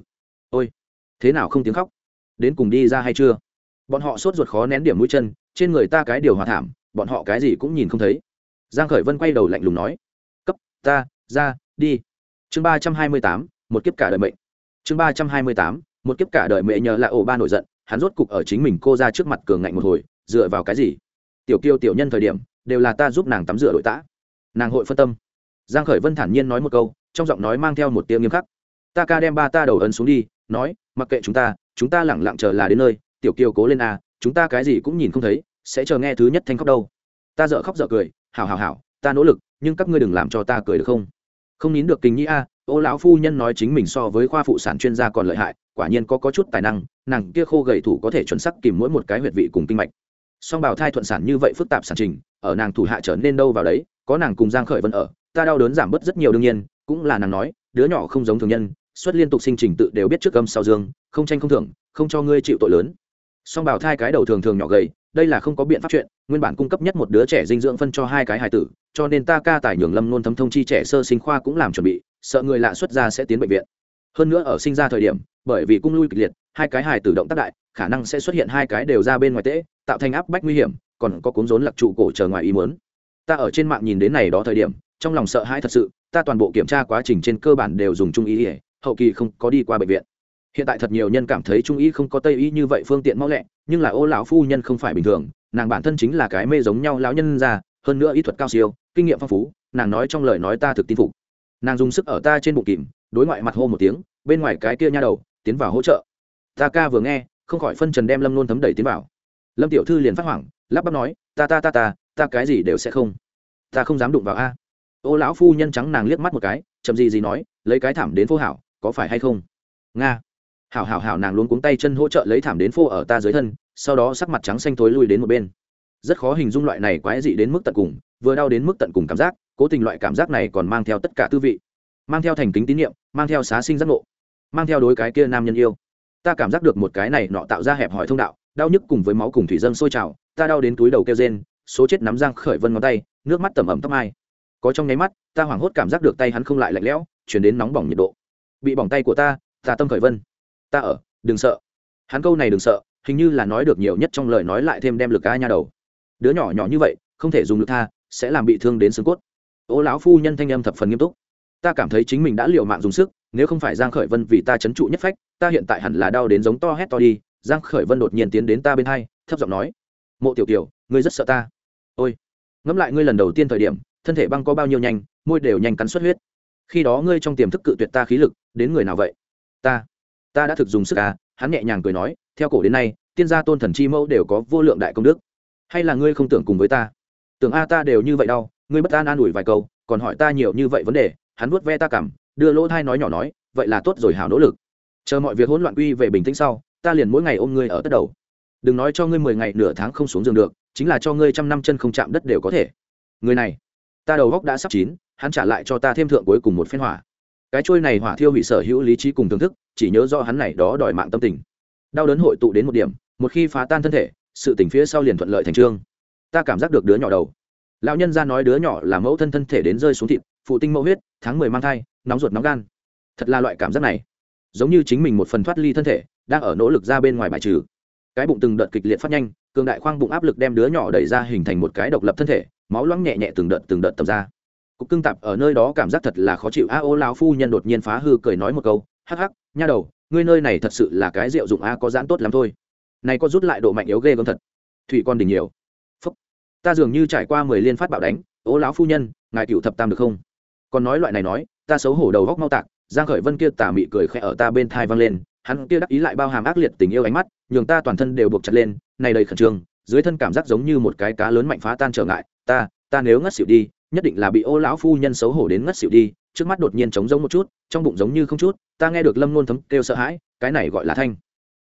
Ôi, thế nào không tiếng khóc? Đến cùng đi ra hay chưa? Bọn họ sốt ruột khó nén điểm mũi chân, trên người ta cái điều hòa thảm, bọn họ cái gì cũng nhìn không thấy. Giang khởi vân quay đầu lạnh lùng nói, cấp, ta, ra, đi. Chương ba trăm hai mươi tám, một kiếp cả đời mệnh. Chương ba trăm hai mươi tám, một kiếp cả đời mẹ nhờ là ổ ba nổi giận, hắn rốt cục ở chính mình cô ra trước mặt cường ngạnh một hồi, dựa vào cái gì? Tiểu kiêu tiểu nhân thời điểm đều là ta giúp nàng tắm rửa đội tã. Nàng hội phân tâm. Giang khởi vân thản nhiên nói một câu, trong giọng nói mang theo một tiếng nghiêm khắc. Ta ca đem ba ta đầu ấn xuống đi, nói, mặc kệ chúng ta chúng ta lẳng lặng chờ là đến nơi, tiểu kiều cố lên a chúng ta cái gì cũng nhìn không thấy, sẽ chờ nghe thứ nhất thanh khóc đâu. Ta dở khóc dở cười, hảo hảo hảo, ta nỗ lực, nhưng các ngươi đừng làm cho ta cười được không? Không nín được kinh nhĩ a, ô lão phu nhân nói chính mình so với khoa phụ sản chuyên gia còn lợi hại, quả nhiên có có chút tài năng, nàng kia khô gầy thủ có thể chuẩn sắc kìm mỗi một cái huyệt vị cùng kinh mạch song bào thai thuận sản như vậy phức tạp sản trình, ở nàng thủ hạ trở nên đâu vào đấy, có nàng cùng giang khởi vân ở, ta đau đớn giảm bớt rất nhiều đương nhiên, cũng là nàng nói, đứa nhỏ không giống thường nhân xuất liên tục sinh trình tự đều biết trước âm sau dương, không tranh không thưởng, không cho ngươi chịu tội lớn. Song bào thai cái đầu thường thường nhỏ gầy, đây là không có biện pháp chuyện, nguyên bản cung cấp nhất một đứa trẻ dinh dưỡng phân cho hai cái hài tử, cho nên ta ca tài nhường lâm luôn thấm thông chi trẻ sơ sinh khoa cũng làm chuẩn bị, sợ người lạ xuất ra sẽ tiến bệnh viện. Hơn nữa ở sinh ra thời điểm, bởi vì cung lui kịch liệt, hai cái hài tử động tác đại, khả năng sẽ xuất hiện hai cái đều ra bên ngoài tễ tạo thành áp bách nguy hiểm, còn có cuốn rốn lạc trụ cổ chờ ngoài ý muốn. Ta ở trên mạng nhìn đến này đó thời điểm, trong lòng sợ hãi thật sự, ta toàn bộ kiểm tra quá trình trên cơ bản đều dùng trung ý ỉa hậu kỳ không có đi qua bệnh viện. Hiện tại thật nhiều nhân cảm thấy trung ý không có tây y như vậy phương tiện mau lẹ, nhưng là ô lão phu nhân không phải bình thường, nàng bản thân chính là cái mê giống nhau lão nhân ra, hơn nữa y thuật cao siêu, kinh nghiệm phong phú, nàng nói trong lời nói ta thực tin phục. Nàng dùng sức ở ta trên bụng kìm, đối ngoại mặt hô một tiếng, bên ngoài cái kia nha đầu, tiến vào hỗ trợ. Ta ca vừa nghe, không khỏi phân trần đem lâm nôn thấm đẩy tiến vào lâm tiểu thư liền phát hoảng, lắp bắp nói, ta ta ta ta ta cái gì đều sẽ không. Ta không dám đụng vào a. Ô lão phu nhân trắng nàng liếc mắt một cái, chậm gì gì nói, lấy cái thảm đến phô hảo, có phải hay không? Nga. Hảo hảo hảo, nàng luôn cuống tay chân hỗ trợ lấy thảm đến phô ở ta dưới thân, sau đó sắc mặt trắng xanh thối lui đến một bên. Rất khó hình dung loại này quái dị đến mức tận cùng, vừa đau đến mức tận cùng cảm giác, cố tình loại cảm giác này còn mang theo tất cả tư vị. Mang theo thành kính tín nhiệm, mang theo xá sinh giác ngộ, mang theo đối cái kia nam nhân yêu. Ta cảm giác được một cái này nọ tạo ra hẹp hỏi thông đạo đau nhức cùng với máu cùng thủy dâng sôi trào, ta đau đến túi đầu kêu rên, số chết nắm giang khởi vân ngón tay, nước mắt tẩm ẩm tóc mai. Có trong nháy mắt, ta hoảng hốt cảm giác được tay hắn không lại lạnh lẽo, chuyển đến nóng bỏng nhiệt độ. Bị bỏng tay của ta ta tâm khởi vân. Ta ở, đừng sợ. Hắn câu này đừng sợ, hình như là nói được nhiều nhất trong lời nói lại thêm đem lực ca nha đầu. Đứa nhỏ nhỏ như vậy, không thể dùng lực tha, sẽ làm bị thương đến xương cốt. Ô lão phu nhân thanh âm thập phần nghiêm túc. Ta cảm thấy chính mình đã liều mạng dùng sức, nếu không phải giang khởi vân vì ta chấn trụ nhất phách, ta hiện tại hẳn là đau đến giống to hét to đi giang khởi vân đột nhiên tiến đến ta bên hai, thấp giọng nói, mộ tiểu tiểu ngươi rất sợ ta. Ôi. Ngẫm lại ngươi lần đầu tiên thời điểm, thân thể băng có bao nhiêu nhanh, môi đều nhanh cắn xuất huyết. Khi đó ngươi trong tiềm thức cự tuyệt ta khí lực, đến người nào vậy? Ta. Ta đã thực dùng sức à? Hắn nhẹ nhàng cười nói, theo cổ đến nay, tiên gia tôn thần chi mẫu đều có vô lượng đại công đức. Hay là ngươi không tưởng cùng với ta? Tưởng a ta đều như vậy đau, ngươi bất an an ủi vài câu, còn hỏi ta nhiều như vậy vấn đề, hắn vuốt ve ta cảm đưa lỗ thai nói nhỏ nói, vậy là tốt rồi hảo nỗ lực. Chờ mọi việc hỗn loạn quy về bình tĩnh sau ta liền mỗi ngày ôm ngươi ở tất đầu. Đừng nói cho ngươi mười ngày nửa tháng không xuống giường được, chính là cho ngươi trăm năm chân không chạm đất đều có thể. Người này, ta đầu góc đã sắp chín, hắn trả lại cho ta thêm thượng cuối cùng một phen hỏa. Cái trôi này hỏa thiêu hủy sở hữu lý trí cùng thưởng thức, chỉ nhớ do hắn này đó đòi mạng tâm tình. Đau đớn hội tụ đến một điểm, một khi phá tan thân thể, sự tỉnh phía sau liền thuận lợi thành trương. Ta cảm giác được đứa nhỏ đầu. Lão nhân ra nói đứa nhỏ là mẫu thân thân thể đến rơi xuống thịt, phụ tinh mẫu huyết, tháng mười mang thai, nóng ruột nóng gan. Thật là loại cảm giác này. Giống như chính mình một phần thoát ly thân thể đang ở nỗ lực ra bên ngoài bài trừ. Cái bụng từng đợt kịch liệt phát nhanh, cường đại khoang bụng áp lực đem đứa nhỏ đẩy ra hình thành một cái độc lập thân thể, máu loãng nhẹ nhẹ từng đợt từng đợt tập ra. Cục cưng tạp ở nơi đó cảm giác thật là khó chịu. A ô lão phu nhân đột nhiên phá hư cười nói một câu, hắc hắc, nha đầu, ngươi nơi này thật sự là cái rượu dụng a, có giãn tốt lắm thôi. Này có rút lại độ mạnh yếu ghê gớm thật. Thủy con đỉnh nhiều. Phúc. ta dường như trải qua mười liên phát bạo đánh, ô lão phu nhân, ngài cựu thập tam được không? Còn nói loại này nói, ta xấu hổ đầu góc mau tạc, giang khởi vân kia tà mị cười khẽ ở ta bên thai vang lên hắn kia đắc ý lại bao hàm ác liệt tình yêu ánh mắt, nhường ta toàn thân đều buộc chặt lên, này đầy khẩn trương, dưới thân cảm giác giống như một cái cá lớn mạnh phá tan trở ngại, ta ta nếu ngất xỉu đi, nhất định là bị ô lão phu nhân xấu hổ đến ngất xỉu đi, trước mắt đột nhiên trống rỗng một chút, trong bụng giống như không chút, ta nghe được lâm nôn thấm kêu sợ hãi, cái này gọi là thanh.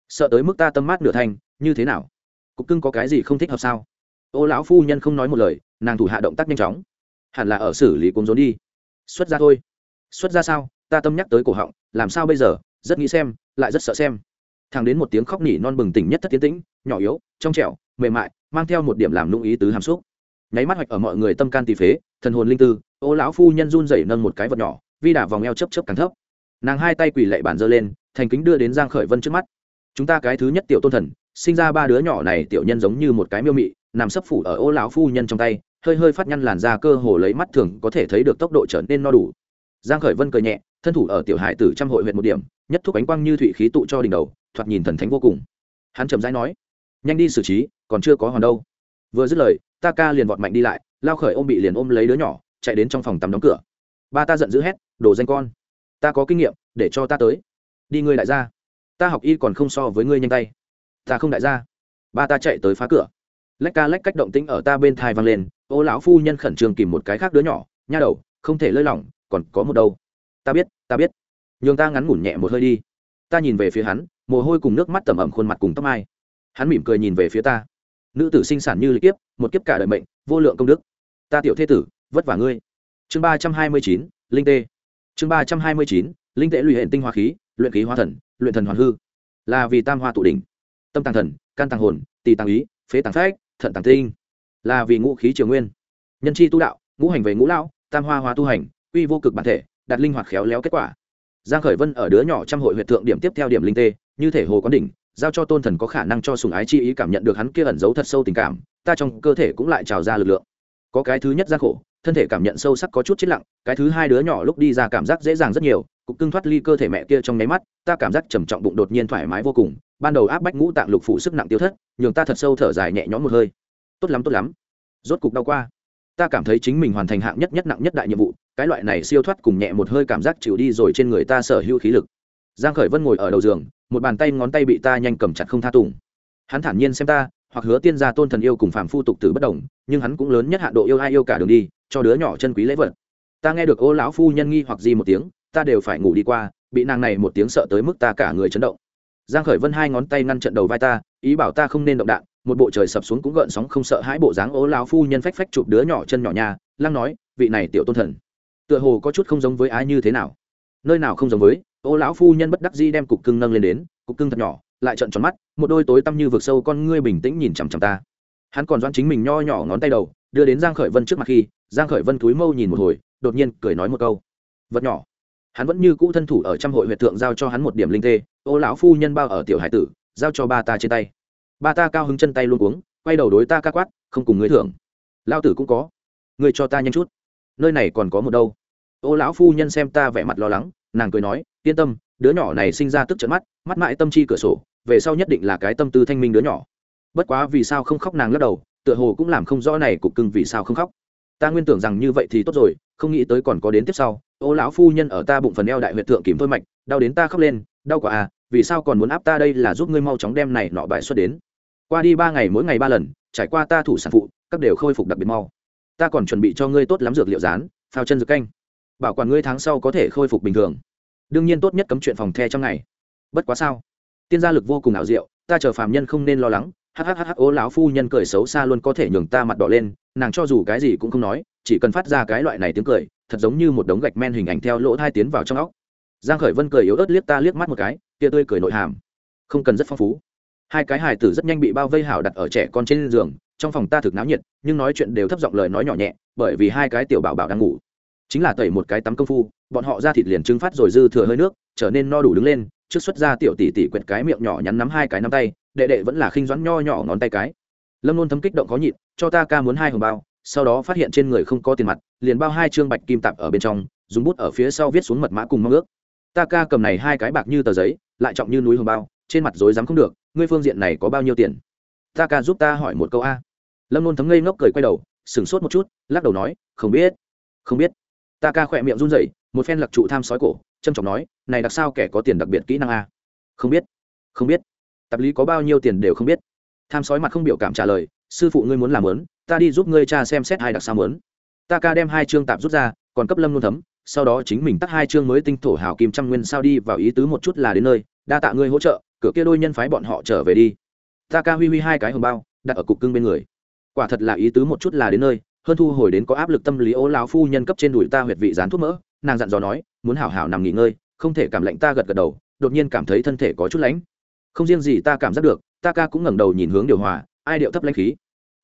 Sợ tới mức ta tâm mát nửa thanh, như thế nào? Cục cưng có cái gì không thích hợp sao? Ô lão phu nhân không nói một lời, nàng thủ hạ động tác nhanh chóng. Hẳn là ở xử lý cuốn rốn đi. Xuất ra thôi. Xuất ra sao? Ta tâm nhắc tới cổ họng, làm sao bây giờ? Rất nghĩ xem lại rất sợ xem. Thằng đến một tiếng khóc nỉ non bừng tỉnh nhất thất tiến tĩnh, nhỏ yếu, trong trẻo, mềm mại, mang theo một điểm làm nung ý tứ hàm xúc. Nháy mắt hoạch ở mọi người tâm can tì phế, thần hồn linh tư, ô lão phu nhân run rẩy nâng một cái vật nhỏ, vi đả vòng eo chấp chấp càng thấp. Nàng hai tay quỳ lệ bản giơ lên, thành kính đưa đến giang khởi vân trước mắt. Chúng ta cái thứ nhất tiểu tôn thần, sinh ra ba đứa nhỏ này tiểu nhân giống như một cái miêu mị, nằm sấp phủ ở ô lão phu nhân trong tay, hơi hơi phát nhăn làn da cơ hồ lấy mắt thường có thể thấy được tốc độ trở nên no đủ. Giang khởi vân cười nhẹ, thân thủ ở tiểu hải tử trăm hội huyện một điểm nhất thúc ánh quang như thủy khí tụ cho đỉnh đầu, thoạt nhìn thần thánh vô cùng. Hắn chậm rãi nói, nhanh đi xử trí, còn chưa có hoàn đâu. Vừa dứt lời, ta ca liền vọt mạnh đi lại, lao khởi ôm bị liền ôm lấy đứa nhỏ, chạy đến trong phòng tắm đóng cửa. Ba ta giận dữ hét, Đồ danh con, ta có kinh nghiệm, để cho ta tới. Đi ngươi đại gia. Ta học y còn không so với ngươi nhanh tay. Ta không đại gia. Ba ta chạy tới phá cửa. Lách ca lách cách động tĩnh ở ta bên thai vang lên, ô lão phu nhân khẩn trương kìm một cái khác đứa nhỏ, nha đầu, không thể lơi lỏng, còn có một đâu. Ta biết ta biết nhường ta ngắn ngủn nhẹ một hơi đi. Ta nhìn về phía hắn, mồ hôi cùng nước mắt tẩm ẩm khuôn mặt cùng tóc mai. Hắn mỉm cười nhìn về phía ta. Nữ tử sinh sản như lịch kiếp, một kiếp cả đời mệnh, vô lượng công đức. Ta tiểu thế tử, vất vả ngươi. Chương ba trăm hai mươi chín, linh tê. Chương ba trăm hai mươi chín, linh tệ lụy hệ tinh hoa khí, luyện khí hóa thần, luyện thần hoàn hư. Là vì tam hoa tụ đỉnh. Tâm tàng thần, can tàng hồn, tỳ tàng ý, phế tàng phách, thận tàng tinh. Là vì ngũ khí triều nguyên. Nhân chi tu đạo, ngũ hành về ngũ lão, tam hoa hoa tu hành uy vô cực bản thể, đạt linh hoạt khéo léo kết quả giang khởi vân ở đứa nhỏ trăm hội huyệt thượng điểm tiếp theo điểm linh tê, như thể hồ quán đỉnh, giao cho tôn thần có khả năng cho sùng ái chi ý cảm nhận được hắn kia ẩn giấu thật sâu tình cảm, ta trong cơ thể cũng lại trào ra lực lượng. Có cái thứ nhất gian khổ, thân thể cảm nhận sâu sắc có chút chết lặng, cái thứ hai đứa nhỏ lúc đi ra cảm giác dễ dàng rất nhiều, cục cưng thoát ly cơ thể mẹ kia trong nháy mắt, ta cảm giác trầm trọng bụng đột nhiên thoải mái vô cùng, ban đầu áp bách ngũ tạng lục phụ sức nặng tiêu thất, nhường ta thật sâu thở dài nhẹ nhõm một hơi. Tốt lắm tốt lắm. Rốt cục đau qua. Ta cảm thấy chính mình hoàn thành hạng nhất nhất nặng nhất đại nhiệm vụ cái loại này siêu thoát cùng nhẹ một hơi cảm giác chịu đi rồi trên người ta sở hữu khí lực. Giang khởi vân ngồi ở đầu giường, một bàn tay ngón tay bị ta nhanh cầm chặt không tha tùng. Hắn thản nhiên xem ta, hoặc hứa tiên gia tôn thần yêu cùng phàm phu tục tử bất đồng, nhưng hắn cũng lớn nhất hạn độ yêu ai yêu cả đường đi, cho đứa nhỏ chân quý lễ vật. Ta nghe được ô lão phu nhân nghi hoặc gì một tiếng, ta đều phải ngủ đi qua, bị nàng này một tiếng sợ tới mức ta cả người chấn động. Giang khởi vân hai ngón tay ngăn trận đầu vai ta, ý bảo ta không nên động đạn, một bộ trời sập xuống cũng gợn sóng không sợ hãi bộ dáng ô lão phu nhân phách phách chụp đứa nhỏ chân nhỏ nha lăng nói, vị này tiểu tôn thần tựa hồ có chút không giống với ai như thế nào. Nơi nào không giống với, ô lão phu nhân bất đắc dĩ đem cục cưng nâng lên đến, cục cưng thật nhỏ, lại trận tròn mắt, một đôi tối tăm như vực sâu con ngươi bình tĩnh nhìn chằm chằm ta. Hắn còn doan chính mình nho nhỏ ngón tay đầu, đưa đến giang khởi vân trước mặt khi, giang khởi vân túi mâu nhìn một hồi, đột nhiên cười nói một câu. Vật nhỏ. Hắn vẫn như cũ thân thủ ở trăm hội huyệt thượng giao cho hắn một điểm linh tê, ô lão phu nhân bao ở tiểu hải tử, giao cho ba ta trên tay. Ba ta cao hứng chân tay luôn uống quay đầu đối ta ca quát, không cùng người thưởng. Lao tử cũng có. Người cho ta nhanh chút. Nơi này còn có một đâu? Ô lão phu nhân xem ta vẻ mặt lo lắng, nàng cười nói, yên tâm, đứa nhỏ này sinh ra tức trận mắt mắt mãi tâm chi cửa sổ, về sau nhất định là cái tâm tư thanh minh đứa nhỏ. Bất quá vì sao không khóc nàng lắc đầu, tựa hồ cũng làm không rõ này cục cưng vì sao không khóc. Ta nguyên tưởng rằng như vậy thì tốt rồi, không nghĩ tới còn có đến tiếp sau. Ô lão phu nhân ở ta bụng phần eo đại huyện thượng kìm thôi mạch, đau đến ta khóc lên, đau quả à vì sao còn muốn áp ta đây là giúp ngươi mau chóng đem này nọ bài xuất đến. Qua đi ba ngày mỗi ngày ba lần, trải qua ta thủ sản phụ, các đều khôi phục đặc biệt mau. Ta còn chuẩn bị cho ngươi tốt lắm dược liệu rán, phao chân dược canh bảo quản ngươi tháng sau có thể khôi phục bình thường. Đương nhiên tốt nhất cấm chuyện phòng the trong ngày. Bất quá sao? Tiên gia lực vô cùng ảo diệu, ta chờ phàm nhân không nên lo lắng. Hhh ố lão phu nhân cười xấu xa luôn có thể nhường ta mặt đỏ lên, nàng cho dù cái gì cũng không nói, chỉ cần phát ra cái loại này tiếng cười, thật giống như một đống gạch men hình ảnh theo lỗ thai tiến vào trong óc. Giang khởi vân cười yếu ớt liếc ta liếc mắt một cái, tia tươi cười nội hàm. Không cần rất phong phú. Hai cái hài tử rất nhanh bị bao vây hảo đặt ở trẻ con trên giường, trong phòng ta thực náo nhiệt, nhưng nói chuyện đều thấp giọng lời nói nhỏ nhẹ, bởi vì hai cái tiểu bảo bảo đang ngủ chính là tẩy một cái tắm công phu, bọn họ ra thịt liền trưng phát rồi dư thừa hơi nước, trở nên no đủ đứng lên, trước xuất ra tiểu tỷ tỷ quẹt cái miệng nhỏ nhắn nắm hai cái nắm tay, đệ đệ vẫn là khinh doãn nho nhỏ ngón tay cái. Lâm luôn thấm kích động có nhịn, cho ta ca muốn hai hồng bao, sau đó phát hiện trên người không có tiền mặt, liền bao hai trương bạch kim tạp ở bên trong, dùng bút ở phía sau viết xuống mật mã cùng mong ước. Ta ca cầm này hai cái bạc như tờ giấy, lại trọng như núi hồng bao, trên mặt rối dám không được, ngươi phương diện này có bao nhiêu tiền? Ta ca giúp ta hỏi một câu a. Lâm luôn thấm ngây ngốc cười quay đầu, sửng sốt một chút, lắc đầu nói, không biết. Không biết ta ca khỏe miệng run rẩy, một phen lặc trụ tham sói cổ, trâm trọng nói, này đặc sao kẻ có tiền đặc biệt kỹ năng a? Không biết không biết. Tập lý có bao nhiêu tiền đều không biết. Tham sói mặt không biểu cảm trả lời, sư phụ ngươi muốn làm lớn, ta đi giúp ngươi cha xem xét hai đặc sao muốn. Ta ca đem hai chương tạp rút ra, còn cấp lâm luôn thấm, sau đó chính mình tắt hai chương mới tinh thổ hào kim trăm nguyên sao đi vào ý tứ một chút là đến nơi, đa tạ ngươi hỗ trợ, cửa kia đôi nhân phái bọn họ trở về đi. Ta ca huy huy hai cái hồng bao, đặt ở cục cưng bên người. Quả thật là ý tứ một chút là đến nơi hơn thu hồi đến có áp lực tâm lý ô lão phu nhân cấp trên đùi ta huyệt vị dán thuốc mỡ, nàng dặn dò nói, muốn hảo hảo nằm nghỉ ngơi, không thể cảm lạnh ta gật gật đầu, đột nhiên cảm thấy thân thể có chút lạnh. Không riêng gì ta cảm giác được, ta ca cũng ngẩng đầu nhìn hướng điều hòa, ai điệu thấp lãnh khí.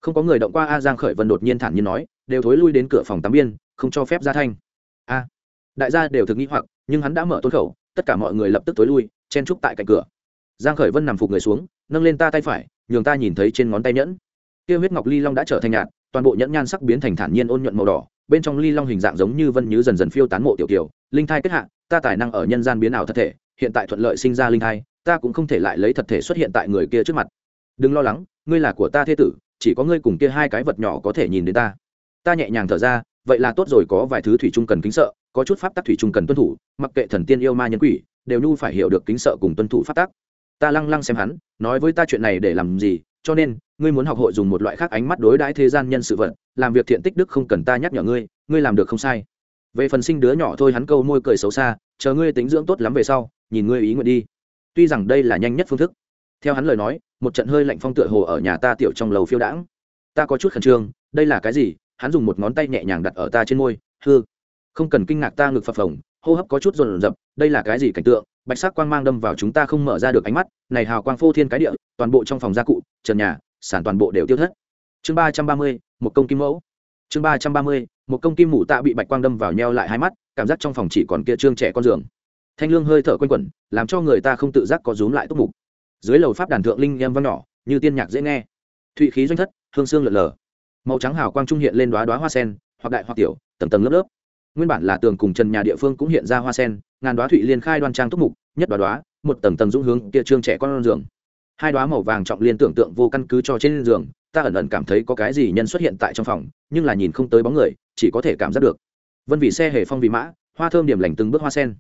Không có người động qua a giang khởi vân đột nhiên thản nhiên nói, đều thối lui đến cửa phòng tắm biên, không cho phép ra thanh. A. Đại gia đều thực nghĩ hoặc, nhưng hắn đã mở tôn khẩu, tất cả mọi người lập tức tối lui, chen trúc tại cạnh cửa. Giang khởi vân nằm phục người xuống, nâng lên ta tay phải, nhường ta nhìn thấy trên ngón tay nhẫn. Kia huyết ngọc ly long đã trở thành nhạt toàn bộ nhẫn nhan sắc biến thành thản nhiên ôn nhuận màu đỏ, bên trong ly long hình dạng giống như vân như dần dần phiêu tán mộ tiểu kiều, linh thai kết hạ, ta tài năng ở nhân gian biến ảo thật thể, hiện tại thuận lợi sinh ra linh thai, ta cũng không thể lại lấy thật thể xuất hiện tại người kia trước mặt. Đừng lo lắng, ngươi là của ta thế tử, chỉ có ngươi cùng kia hai cái vật nhỏ có thể nhìn đến ta. Ta nhẹ nhàng thở ra, vậy là tốt rồi, có vài thứ thủy chung cần kính sợ, có chút pháp tắc thủy chung cần tuân thủ, mặc kệ thần tiên yêu ma nhân quỷ, đều nhu phải hiểu được kính sợ cùng tuân thủ pháp tắc. Ta lăng lăng xem hắn, nói với ta chuyện này để làm gì, cho nên ngươi muốn học hội dùng một loại khác ánh mắt đối đãi thế gian nhân sự vật, làm việc thiện tích đức không cần ta nhắc nhở ngươi ngươi làm được không sai. Về phần sinh đứa nhỏ thôi hắn câu môi cười xấu xa, chờ ngươi tính dưỡng tốt lắm về sau, nhìn ngươi ý nguyện đi. Tuy rằng đây là nhanh nhất phương thức. Theo hắn lời nói, một trận hơi lạnh phong tựa hồ ở nhà ta tiểu trong lầu phiêu đãng. Ta có chút khẩn trương, đây là cái gì? Hắn dùng một ngón tay nhẹ nhàng đặt ở ta trên môi, hư. Không cần kinh ngạc ta ngực phập phồng, hô hấp có chút rồn rập, đây là cái gì cảnh tượng? Bạch sắc quang mang đâm vào chúng ta không mở ra được ánh mắt, này hào quang phô thiên cái địa, toàn bộ trong phòng gia cụ, trần nhà sản toàn bộ đều tiêu thất. Chương ba trăm ba mươi, một công kim mẫu. Chương ba trăm ba mươi, một công kim mụ tạ bị bạch quang đâm vào nheo lại hai mắt, cảm giác trong phòng chỉ còn kia trương trẻ con giường. Thanh lương hơi thở quanh quẩn, làm cho người ta không tự giác có rúm lại túc mục. Dưới lầu pháp đàn thượng linh em vang nhỏ, như tiên nhạc dễ nghe. Thụy khí doanh thất, hương xương lợn lờ. Màu trắng hào quang trung hiện lên đoá đoá hoa sen, hoặc đại hoặc tiểu, tầng tầng lớp lớp. Nguyên bản là tường cùng trần nhà địa phương cũng hiện ra hoa sen, ngàn đoá thụy liên khai đoan trang túc mục, nhất đoá đoá một tầng tầng dũng hướng kia trương trẻ con giường hai đoá màu vàng trọng liên tưởng tượng vô căn cứ cho trên giường, ta ẩn ẩn cảm thấy có cái gì nhân xuất hiện tại trong phòng, nhưng là nhìn không tới bóng người, chỉ có thể cảm giác được. Vân vì xe hề phong vì mã, hoa thơm điểm lành từng bước hoa sen.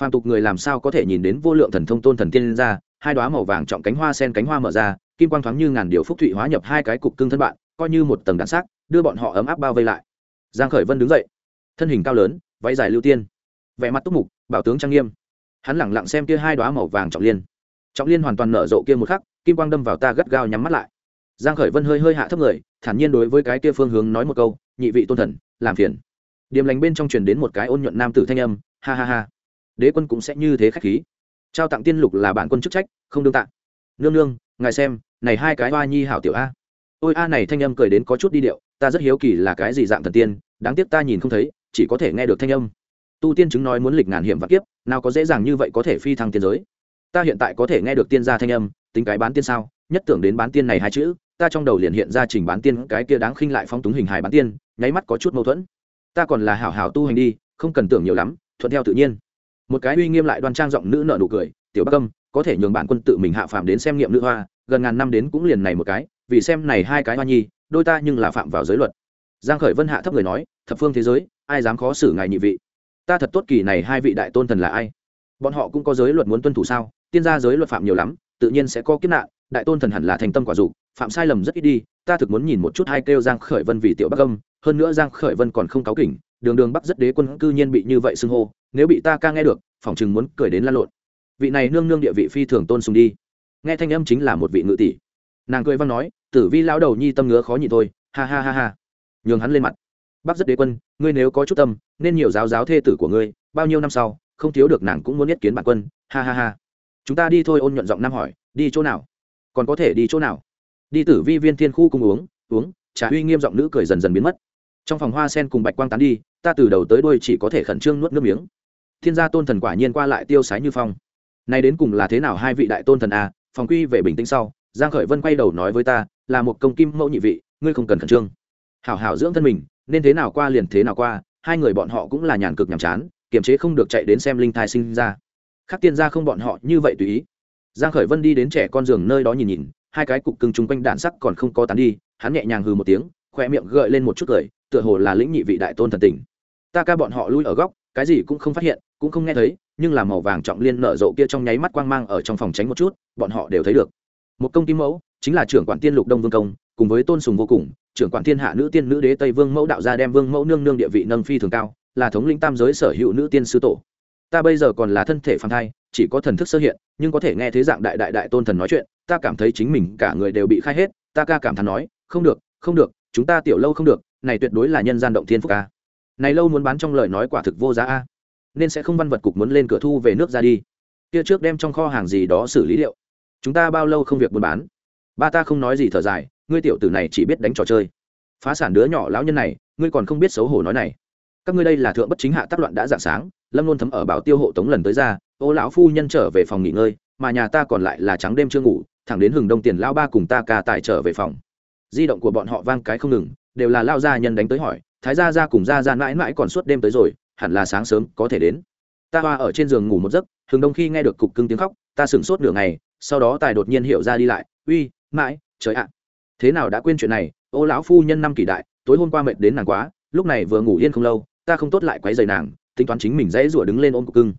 Phàm tục người làm sao có thể nhìn đến vô lượng thần thông tôn thần tiên ra, hai đoá màu vàng trọng cánh hoa sen cánh hoa mở ra, kim quang thoáng như ngàn điều phúc thụy hóa nhập hai cái cục cưng thân bạn, coi như một tầng đạn sắc đưa bọn họ ấm áp bao vây lại. Giang khởi vân đứng dậy, thân hình cao lớn, váy dài lưu tiên, vẻ mặt túc mục, bảo tướng trang nghiêm. Hắn lẳng lặng xem kia hai đóa màu vàng trọng liên trọng liên hoàn toàn nở rộ kia một khắc, kim quang đâm vào ta gắt gao nhắm mắt lại. Giang khởi vân hơi hơi hạ thấp người, thản nhiên đối với cái kia phương hướng nói một câu, nhị vị tôn thần, làm phiền. Điềm lành bên trong truyền đến một cái ôn nhuận nam tử thanh âm, ha ha ha, đế quân cũng sẽ như thế khách khí. Trao tặng tiên lục là bản quân chức trách, không đương tặng nương nương, ngài xem, này hai cái hoa nhi hảo tiểu a. Ôi a, này thanh âm cười đến có chút đi điệu, ta rất hiếu kỳ là cái gì dạng thần tiên, đáng tiếc ta nhìn không thấy, chỉ có thể nghe được thanh âm. Tu tiên chứng nói muốn lịch ngàn hiểm và kiếp, nào có dễ dàng như vậy có thể phi thăng tiên giới ta hiện tại có thể nghe được tiên gia thanh âm, tính cái bán tiên sao? Nhất tưởng đến bán tiên này hai chữ, ta trong đầu liền hiện ra trình bán tiên cái kia đáng khinh lại phong túng hình hài bán tiên, nháy mắt có chút mâu thuẫn. Ta còn là hảo hảo tu hành đi, không cần tưởng nhiều lắm, thuận theo tự nhiên. Một cái uy nghiêm lại đoan trang giọng nữ nợ nụ cười, tiểu bắc âm, có thể nhường bản quân tự mình hạ phạm đến xem nghiệm nữ hoa, gần ngàn năm đến cũng liền này một cái, vì xem này hai cái hoa nhi, đôi ta nhưng là phạm vào giới luật. Giang khởi vân hạ thấp người nói, thập phương thế giới, ai dám khó xử ngài nhị vị? Ta thật tốt kỳ này hai vị đại tôn thần là ai? Bọn họ cũng có giới luật muốn tuân thủ sao? Tiên gia giới luật phạm nhiều lắm, tự nhiên sẽ có kiếp nạn, đại tôn thần hẳn là thành tâm quả dục, phạm sai lầm rất ít đi, ta thực muốn nhìn một chút hai kêu giang khởi vân vì tiểu bắc âm, hơn nữa giang khởi vân còn không cáo kỉnh, đường đường bắc rất đế quân cư nhiên bị như vậy xưng hô, nếu bị ta ca nghe được, phỏng chừng muốn cười đến lan lộn. Vị này nương nương địa vị phi thường tôn sùng đi. Nghe thanh âm chính là một vị ngự tỷ. Nàng cười văn nói, tử vi lão đầu nhi tâm ngứa khó nhịn thôi, ha ha ha ha. Nhường hắn lên mặt. Bắc rất đế quân, ngươi nếu có chút tâm, nên nhiều giáo giáo thê tử của ngươi, bao nhiêu năm sau không thiếu được nàng cũng muốn nhất kiến bản quân, ha ha ha. Chúng ta đi thôi, ôn nhuận giọng nam hỏi, đi chỗ nào? Còn có thể đi chỗ nào? Đi tử vi viên thiên khu cùng uống uống, trà uy nghiêm giọng nữ cười dần dần biến mất. Trong phòng hoa sen cùng bạch quang tán đi, ta từ đầu tới đuôi chỉ có thể khẩn trương nuốt nước miếng. Thiên gia tôn thần quả nhiên qua lại tiêu sái như phong. Nay đến cùng là thế nào hai vị đại tôn thần a? À? phòng quy về bình tĩnh sau, giang khởi vân quay đầu nói với ta, là một công kim mẫu nhị vị, ngươi không cần khẩn trương. Hảo hảo dưỡng thân mình, nên thế nào qua liền thế nào qua, hai người bọn họ cũng là nhàn cực nhàm chán kiềm chế không được chạy đến xem linh thai sinh ra. Khác tiên gia không bọn họ như vậy tùy ý. Giang khởi vân đi đến trẻ con giường nơi đó nhìn nhìn, hai cái cục cưng chung quanh đạn sắc còn không có tán đi, hắn nhẹ nhàng hừ một tiếng, khoe miệng gợi lên một chút cười, tựa hồ là lĩnh nhị vị đại tôn thần tình. Ta ca bọn họ lui ở góc, cái gì cũng không phát hiện, cũng không nghe thấy, nhưng là màu vàng trọng liên nở rộ kia trong nháy mắt quang mang ở trong phòng tránh một chút, bọn họ đều thấy được. Một công kim mẫu, chính là trưởng quản tiên lục đông vương công, cùng với tôn sùng vô cùng, trưởng quản thiên hạ nữ tiên nữ đế tây vương mẫu đạo gia đem vương mẫu nương nương địa vị nâng phi thường cao là thống lĩnh tam giới sở hữu nữ tiên sư tổ. Ta bây giờ còn là thân thể phàm thai, chỉ có thần thức sơ hiện, nhưng có thể nghe thấy dạng đại đại đại tôn thần nói chuyện, ta cảm thấy chính mình cả người đều bị khai hết, ta ca cảm thán nói, không được không được, chúng ta tiểu lâu không được, này tuyệt đối là nhân gian động thiên phúc ca này lâu muốn bán trong lời nói quả thực vô giá a, nên sẽ không văn vật cục muốn lên cửa thu về nước ra đi. Kia trước đem trong kho hàng gì đó xử lý liệu. Chúng ta bao lâu không việc buôn bán? Ba ta không nói gì thở dài, ngươi tiểu tử này chỉ biết đánh trò chơi. Phá sản đứa nhỏ lão nhân này, ngươi còn không biết xấu hổ nói này các ngươi đây là thượng bất chính hạ tác loạn đã dạng sáng, lâm luôn thấm ở bảo tiêu hộ tống lần tới ra, ô lão phu nhân trở về phòng nghỉ ngơi, mà nhà ta còn lại là trắng đêm chưa ngủ, thẳng đến hừng đông tiền lao ba cùng ta ca tài trở về phòng. Di động của bọn họ vang cái không ngừng, đều là lao gia nhân đánh tới hỏi, thái gia ra cùng gia ra mãi mãi còn suốt đêm tới rồi, hẳn là sáng sớm có thể đến. Ta hoa ở trên giường ngủ một giấc, hừng đông khi nghe được cục cưng tiếng khóc, ta sửng sốt nửa ngày, sau đó tài đột nhiên hiểu ra đi lại, uy, mãi, trời ạ. Thế nào đã quên chuyện này, ô lão phu nhân năm kỷ đại, tối hôm qua mệt đến nàng quá, lúc này vừa ngủ yên không lâu ta không tốt lại quấy rầy nàng, tính toán chính mình dãy rủa đứng lên ôm cục cưng.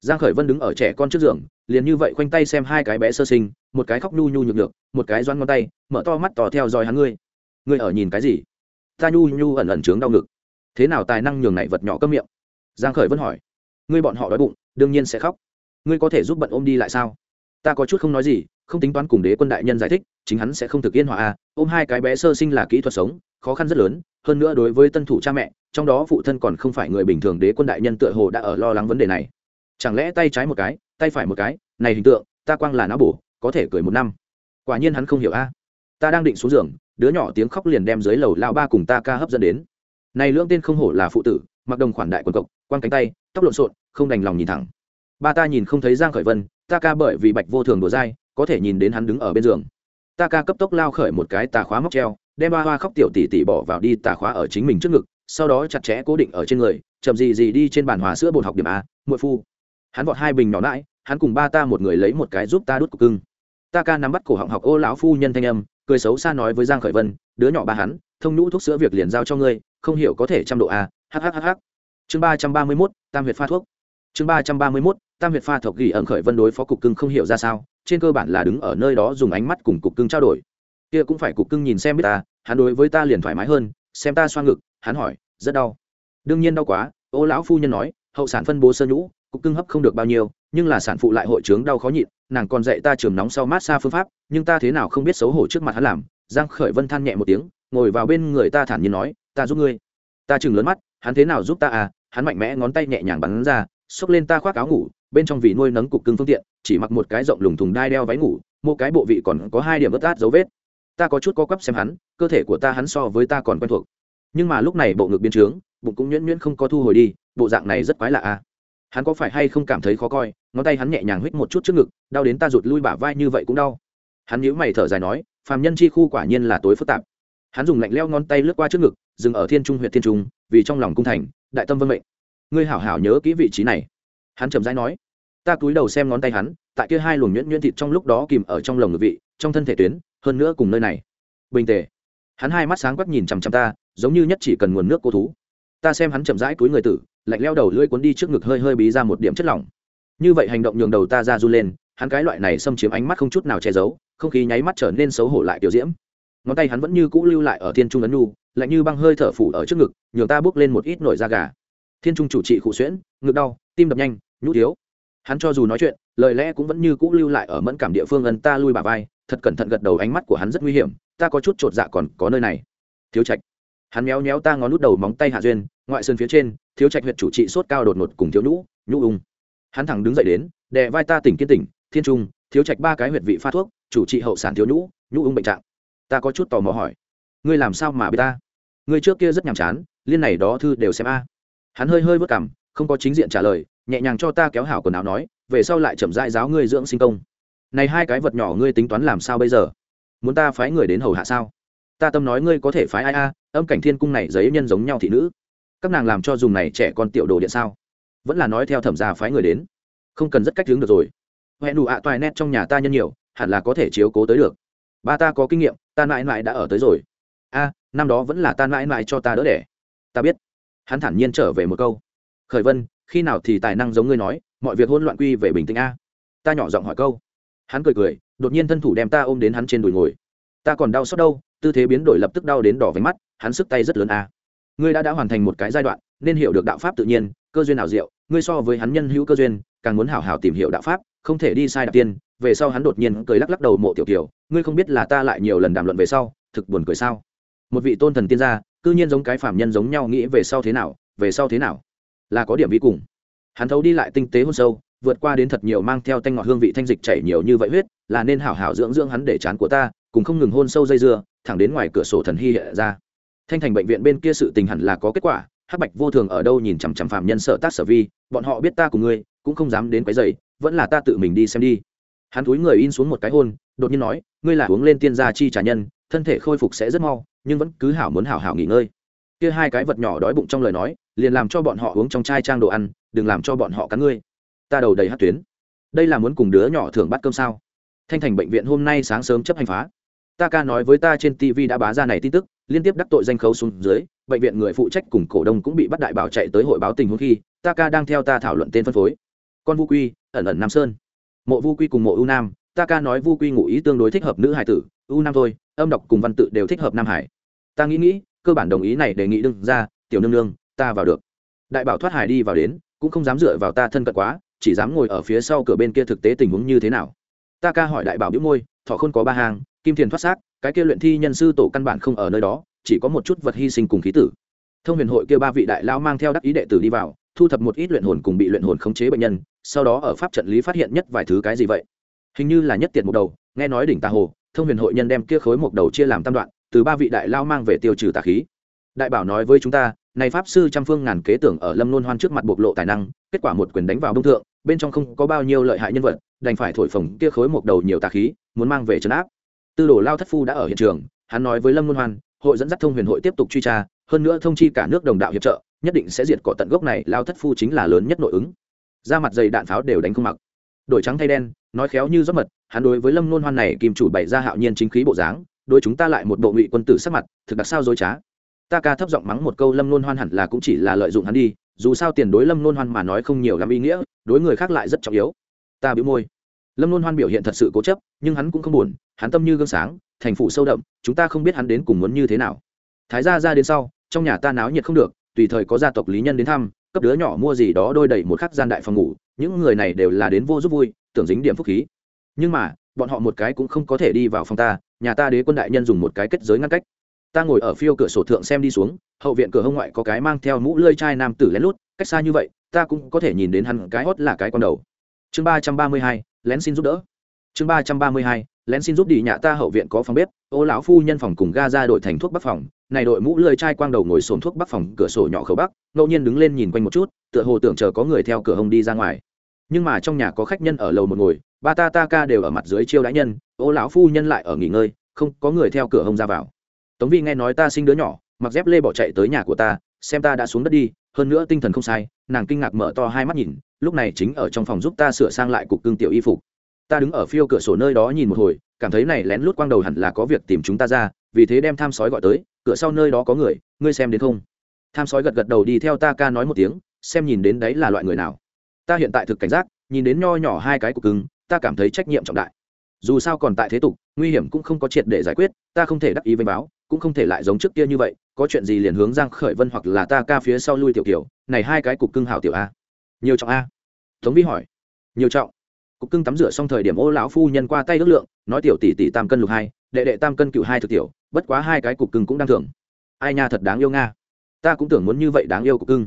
Giang khởi vân đứng ở trẻ con trước giường, liền như vậy khoanh tay xem hai cái bé sơ sinh, một cái khóc nhu nhu nhược nhược, một cái doan ngón tay, mở to mắt tò theo dõi hắn ngươi. Ngươi ở nhìn cái gì? Ta nhu nhu ẩn ẩn trướng đau ngực. Thế nào tài năng nhường này vật nhỏ câm miệng? Giang khởi vân hỏi. Ngươi bọn họ đói bụng, đương nhiên sẽ khóc. Ngươi có thể giúp bận ôm đi lại sao? Ta có chút không nói gì, không tính toán cùng đế quân đại nhân giải thích, chính hắn sẽ không thực yên hòa a ôm hai cái bé sơ sinh là kỹ thuật sống, khó khăn rất lớn hơn nữa đối với tân thủ cha mẹ, trong đó phụ thân còn không phải người bình thường đế quân đại nhân tựa hồ đã ở lo lắng vấn đề này. Chẳng lẽ tay trái một cái, tay phải một cái, này hình tượng, ta quang là não bổ, có thể cười một năm. Quả nhiên hắn không hiểu a. Ta đang định xuống giường, đứa nhỏ tiếng khóc liền đem dưới lầu lao ba cùng ta ca hấp dẫn đến. Này lưỡng tên không hổ là phụ tử, mặc đồng khoản đại quần cộc, quang cánh tay, tóc lộn xộn, không đành lòng nhìn thẳng. Ba ta nhìn không thấy giang khởi vân, ta ca bởi vì bạch vô thường đùa dai, có thể nhìn đến hắn đứng ở bên giường. Ta ca cấp tốc lao khởi một cái tà khóa móc treo đem ba hoa khóc tiểu tỷ tỷ bỏ vào đi tà khóa ở chính mình trước ngực, sau đó chặt chẽ cố định ở trên người, chậm gì gì đi trên bàn hòa sữa bột học điểm a, muội phu. Hắn vọt hai bình nhỏ nãi, hắn cùng ba ta một người lấy một cái giúp ta đút cục cưng. Ta ca nắm bắt cổ họng học ô lão phu nhân thanh âm, cười xấu xa nói với giang khởi vân, đứa nhỏ ba hắn, thông nhũ thuốc sữa việc liền giao cho ngươi, không hiểu có thể trăm độ a hhhh chương ba trăm ba mươi mốt, tam huyệt pha thuốc. Chương ba trăm ba mươi mốt, tam huyệt pha thuộc gỉ ẩn khởi vân đối phó cục cưng không hiểu ra sao, trên cơ bản là đứng ở nơi đó dùng ánh mắt cùng cục cưng trao đổi kia cũng phải cục cưng nhìn xem biết ta, hắn đối với ta liền thoải mái hơn, xem ta xoa ngực, hắn hỏi, rất đau. Đương nhiên đau quá, ô lão phu nhân nói, hậu sản phân bố sơ nhũ, cục cưng hấp không được bao nhiêu, nhưng là sản phụ lại hội chứng đau khó nhịn, nàng còn dạy ta trường nóng sau mát xa phương pháp, nhưng ta thế nào không biết xấu hổ trước mặt hắn làm. Giang khởi vân than nhẹ một tiếng, ngồi vào bên người ta thản nhiên nói, ta giúp ngươi. Ta chừng lớn mắt, hắn thế nào giúp ta à? Hắn mạnh mẽ ngón tay nhẹ nhàng bắn ra, xốc lên ta khoác áo ngủ, bên trong vì nuôi nấng cục cưng phương tiện, chỉ mặc một cái rộng lùng thùng đai đeo váy ngủ một cái bộ vị còn có hai điểm ướt át dấu vết ta có chút co quắp xem hắn, cơ thể của ta hắn so với ta còn quen thuộc. Nhưng mà lúc này bộ ngực biến trướng, bụng cũng nhuyễn nhuyễn không có thu hồi đi, bộ dạng này rất quái lạ à. Hắn có phải hay không cảm thấy khó coi, ngón tay hắn nhẹ nhàng huých một chút trước ngực, đau đến ta rụt lui bả vai như vậy cũng đau. Hắn nhíu mày thở dài nói, phàm nhân chi khu quả nhiên là tối phức tạp. Hắn dùng lạnh leo ngón tay lướt qua trước ngực, dừng ở thiên trung huyện thiên trung, vì trong lòng cung thành, đại tâm vân mệnh. Ngươi hảo hảo nhớ kỹ vị trí này. Hắn chậm rãi nói, ta cúi đầu xem ngón tay hắn tại kia hai luồng nhuyễn nhuyễn thịt trong lúc đó kìm ở trong lồng ngực vị, trong thân thể tuyến, hơn nữa cùng nơi này. Bình tề. Hắn hai mắt sáng quắc nhìn chằm chằm ta, giống như nhất chỉ cần nguồn nước cô thú. Ta xem hắn chậm rãi cúi người tử, lạnh leo đầu lưỡi cuốn đi trước ngực hơi hơi bí ra một điểm chất lỏng. Như vậy hành động nhường đầu ta ra run lên, hắn cái loại này xâm chiếm ánh mắt không chút nào che giấu, không khí nháy mắt trở nên xấu hổ lại tiểu diễm. Ngón tay hắn vẫn như cũ lưu lại ở thiên trung ấn nu lạnh như băng hơi thở phủ ở trước ngực, nhường ta bước lên một ít nổi da gà. Thiên trung chủ trị khụ xuyễn, ngực đau, tim đập nhanh, nhũ thiếu. Hắn cho dù nói chuyện lời lẽ cũng vẫn như cũ lưu lại ở mẫn cảm địa phương ân ta lui bà vai, thật cẩn thận gật đầu ánh mắt của hắn rất nguy hiểm, ta có chút chột dạ còn có nơi này. Thiếu trạch. Hắn méo méo ta ngón nút đầu móng tay hạ duyên, ngoại sơn phía trên, thiếu trạch huyện chủ trị sốt cao đột ngột cùng thiếu nhũ nhũ ung. Hắn thẳng đứng dậy đến, đè vai ta tỉnh kiên tỉnh, thiên trung, thiếu trạch ba cái huyệt vị pha thuốc, chủ trị hậu sản thiếu nhũ nhũ ung bệnh trạng. Ta có chút tò mò hỏi, ngươi làm sao mà biết ta? Ngươi trước kia rất nhàm chán, liên này đó thư đều xem a. Hắn hơi hơi vất cảm không có chính diện trả lời nhẹ nhàng cho ta kéo hảo quần áo nói, về sau lại chậm dại giáo ngươi dưỡng sinh công. Này hai cái vật nhỏ ngươi tính toán làm sao bây giờ? Muốn ta phái người đến hầu hạ sao? Ta tâm nói ngươi có thể phái ai a, âm cảnh thiên cung này giấy nhân giống nhau thị nữ. Các nàng làm cho dùng này trẻ con tiểu đồ điện sao? Vẫn là nói theo thẩm gia phái người đến. Không cần rất cách hướng được rồi. Hẹn đủ ạ toài nét trong nhà ta nhân nhiều, hẳn là có thể chiếu cố tới được. Ba ta có kinh nghiệm, ta mãi mãi đã ở tới rồi. A, năm đó vẫn là ta mãi mãi cho ta đỡ đẻ. Ta biết. Hắn thản nhiên trở về một câu. Khởi vân khi nào thì tài năng giống ngươi nói, mọi việc hỗn loạn quy về bình tĩnh a. Ta nhỏ giọng hỏi câu. Hắn cười cười, đột nhiên thân thủ đem ta ôm đến hắn trên đùi ngồi. Ta còn đau xót đâu, tư thế biến đổi lập tức đau đến đỏ váy mắt, hắn sức tay rất lớn a. Ngươi đã đã hoàn thành một cái giai đoạn, nên hiểu được đạo pháp tự nhiên, cơ duyên ảo diệu, ngươi so với hắn nhân hữu cơ duyên, càng muốn hảo hảo tìm hiểu đạo pháp, không thể đi sai đạo tiên. Về sau hắn đột nhiên cười lắc lắc đầu mộ tiểu kiều, ngươi không biết là ta lại nhiều lần đàm luận về sau, thực buồn cười sao? Một vị tôn thần tiên gia, cư nhiên giống cái phạm nhân giống nhau nghĩ về sau thế nào, về sau thế nào? Là có điểm vi cùng. Hắn thấu đi lại tinh tế hôn sâu, vượt qua đến thật nhiều mang theo tanh ngọt hương vị thanh dịch chảy nhiều như vậy huyết, là nên hảo hảo dưỡng dưỡng hắn để chán của ta, cùng không ngừng hôn sâu dây dưa, thẳng đến ngoài cửa sổ thần hy hệ ra. Thanh thành bệnh viện bên kia sự tình hẳn là có kết quả, hắc bạch vô thường ở đâu nhìn chằm chằm phạm nhân sợ tác sở vi, bọn họ biết ta cùng ngươi, cũng không dám đến quấy dày vẫn là ta tự mình đi xem đi. Hắn túi người in xuống một cái hôn, đột nhiên nói, ngươi là uống lên tiên gia chi trả nhân, thân thể khôi phục sẽ rất mau, nhưng vẫn cứ hảo muốn hảo hảo nghỉ ngơi. Kia hai cái vật nhỏ đói bụng trong lời nói liền làm cho bọn họ uống trong chai trang đồ ăn, đừng làm cho bọn họ cắn ngươi. Ta đầu đầy hát tuyến. Đây là muốn cùng đứa nhỏ thường bắt cơm sao? Thanh thành bệnh viện hôm nay sáng sớm chấp hành phá. Ta ca nói với ta trên tv đã bá ra này tin tức, liên tiếp đắc tội danh khấu xuống dưới, bệnh viện người phụ trách cùng cổ đông cũng bị bắt đại bảo chạy tới hội báo tình huống khi, ta ca đang theo ta thảo luận tên phân phối. Con vu quy, ẩn ẩn nam sơn. Mộ vu quy cùng mộ u nam, ta ca nói vu quy ngụ ý tương đối thích hợp nữ hải tử, u nam thôi, âm đọc cùng văn tự đều thích hợp nam hải. Ta nghĩ nghĩ, cơ bản đồng ý này đề nghị đương ra, tiểu nương nương ta vào được. Đại bảo thoát hải đi vào đến, cũng không dám dựa vào ta thân cận quá, chỉ dám ngồi ở phía sau cửa bên kia thực tế tình huống như thế nào. Ta ca hỏi đại bảo biếu môi, thọ không có ba hàng, kim thiền thoát xác, cái kia luyện thi nhân sư tổ căn bản không ở nơi đó, chỉ có một chút vật hy sinh cùng khí tử. Thông huyền hội kia ba vị đại lao mang theo đắc ý đệ tử đi vào, thu thập một ít luyện hồn cùng bị luyện hồn khống chế bệnh nhân, sau đó ở pháp trận lý phát hiện nhất vài thứ cái gì vậy? Hình như là nhất tiệt một đầu, nghe nói đỉnh tà hồ, thông huyền hội nhân đem kia khối một đầu chia làm tam đoạn, từ ba vị đại lao mang về tiêu trừ tà khí. Đại bảo nói với chúng ta này pháp sư trăm phương ngàn kế tưởng ở lâm nôn hoan trước mặt bộc lộ tài năng, kết quả một quyền đánh vào đông thượng, bên trong không có bao nhiêu lợi hại nhân vật, đành phải thổi phồng kia khối một đầu nhiều tà khí, muốn mang về trấn áp. Tư đồ lao thất phu đã ở hiện trường, hắn nói với lâm nôn hoan, hội dẫn dắt thông huyền hội tiếp tục truy tra, hơn nữa thông chi cả nước đồng đạo hiệp trợ, nhất định sẽ diệt cỏ tận gốc này, lao thất phu chính là lớn nhất nội ứng. Ra mặt dày đạn pháo đều đánh không mặc. Đổi trắng thay đen, nói khéo như rót mật, hắn đối với lâm nôn hoan này kìm chủ bày ra hạo nhiên chính khí bộ dáng, đối chúng ta lại một bộ ngụy quân tử sắc mặt, thực đặc sao dối trá ta ca thấp giọng mắng một câu lâm nôn hoan hẳn là cũng chỉ là lợi dụng hắn đi, dù sao tiền đối lâm nôn hoan mà nói không nhiều lắm ý nghĩa, đối người khác lại rất trọng yếu. Ta bị môi. Lâm nôn hoan biểu hiện thật sự cố chấp, nhưng hắn cũng không buồn, hắn tâm như gương sáng, thành phủ sâu đậm, chúng ta không biết hắn đến cùng muốn như thế nào. Thái gia ra đến sau, trong nhà ta náo nhiệt không được, tùy thời có gia tộc lý nhân đến thăm, cấp đứa nhỏ mua gì đó đôi đầy một khắc gian đại phòng ngủ, những người này đều là đến vô giúp vui, tưởng dính điểm phúc khí. Nhưng mà, bọn họ một cái cũng không có thể đi vào phòng ta, nhà ta đế quân đại nhân dùng một cái kết giới ngăn cách ta ngồi ở phiêu cửa sổ thượng xem đi xuống, hậu viện cửa hông ngoại có cái mang theo mũ lơi chai nam tử lén lút, cách xa như vậy, ta cũng có thể nhìn đến hắn, cái hót là cái con đầu. Chương ba trăm ba mươi hai, lén xin giúp đỡ. Chương ba trăm ba mươi hai, lén xin giúp đi nhà ta hậu viện có phòng bếp, ô lão phu nhân phòng cùng ga ra đội thành thuốc bắc phòng, này đội mũ lơi chai quang đầu ngồi xổm thuốc bắc phòng, cửa sổ nhỏ khẩu bắc, ngẫu nhiên đứng lên nhìn quanh một chút, tựa hồ tưởng chờ có người theo cửa hông đi ra ngoài. Nhưng mà trong nhà có khách nhân ở lầu một ngồi, ba ta ta ca đều ở mặt dưới chiêu đãi nhân, ô lão phu nhân lại ở nghỉ ngơi, không có người theo cửa hông ra vào tống vi nghe nói ta sinh đứa nhỏ, mặc dép lê bỏ chạy tới nhà của ta, xem ta đã xuống đất đi, hơn nữa tinh thần không sai, nàng kinh ngạc mở to hai mắt nhìn, lúc này chính ở trong phòng giúp ta sửa sang lại cục cưng tiểu y phục. Ta đứng ở phiêu cửa sổ nơi đó nhìn một hồi, cảm thấy này lén lút quang đầu hẳn là có việc tìm chúng ta ra, vì thế đem tham sói gọi tới, cửa sau nơi đó có người, ngươi xem đến không? Tham sói gật gật đầu đi theo ta ca nói một tiếng, xem nhìn đến đấy là loại người nào. Ta hiện tại thực cảnh giác, nhìn đến nho nhỏ hai cái cục cưng ta cảm thấy trách nhiệm trọng đại. Dù sao còn tại thế tục, nguy hiểm cũng không có triệt để giải quyết, ta không thể đắc ý với báo cũng không thể lại giống trước kia như vậy có chuyện gì liền hướng giang khởi vân hoặc là ta ca phía sau lui tiểu tiểu, này hai cái cục cưng hảo tiểu a. Nhiều trọng a. Tống vi hỏi. Nhiều trọng. Cục cưng tắm rửa xong thời điểm ô lão phu nhân qua tay ước lượng nói tiểu tỷ tỷ tam cân lục hai đệ đệ tam cân cựu hai thực tiểu bất quá hai cái cục cưng cũng đang thường ai nha thật đáng yêu nga. Ta cũng tưởng muốn như vậy đáng yêu cục cưng.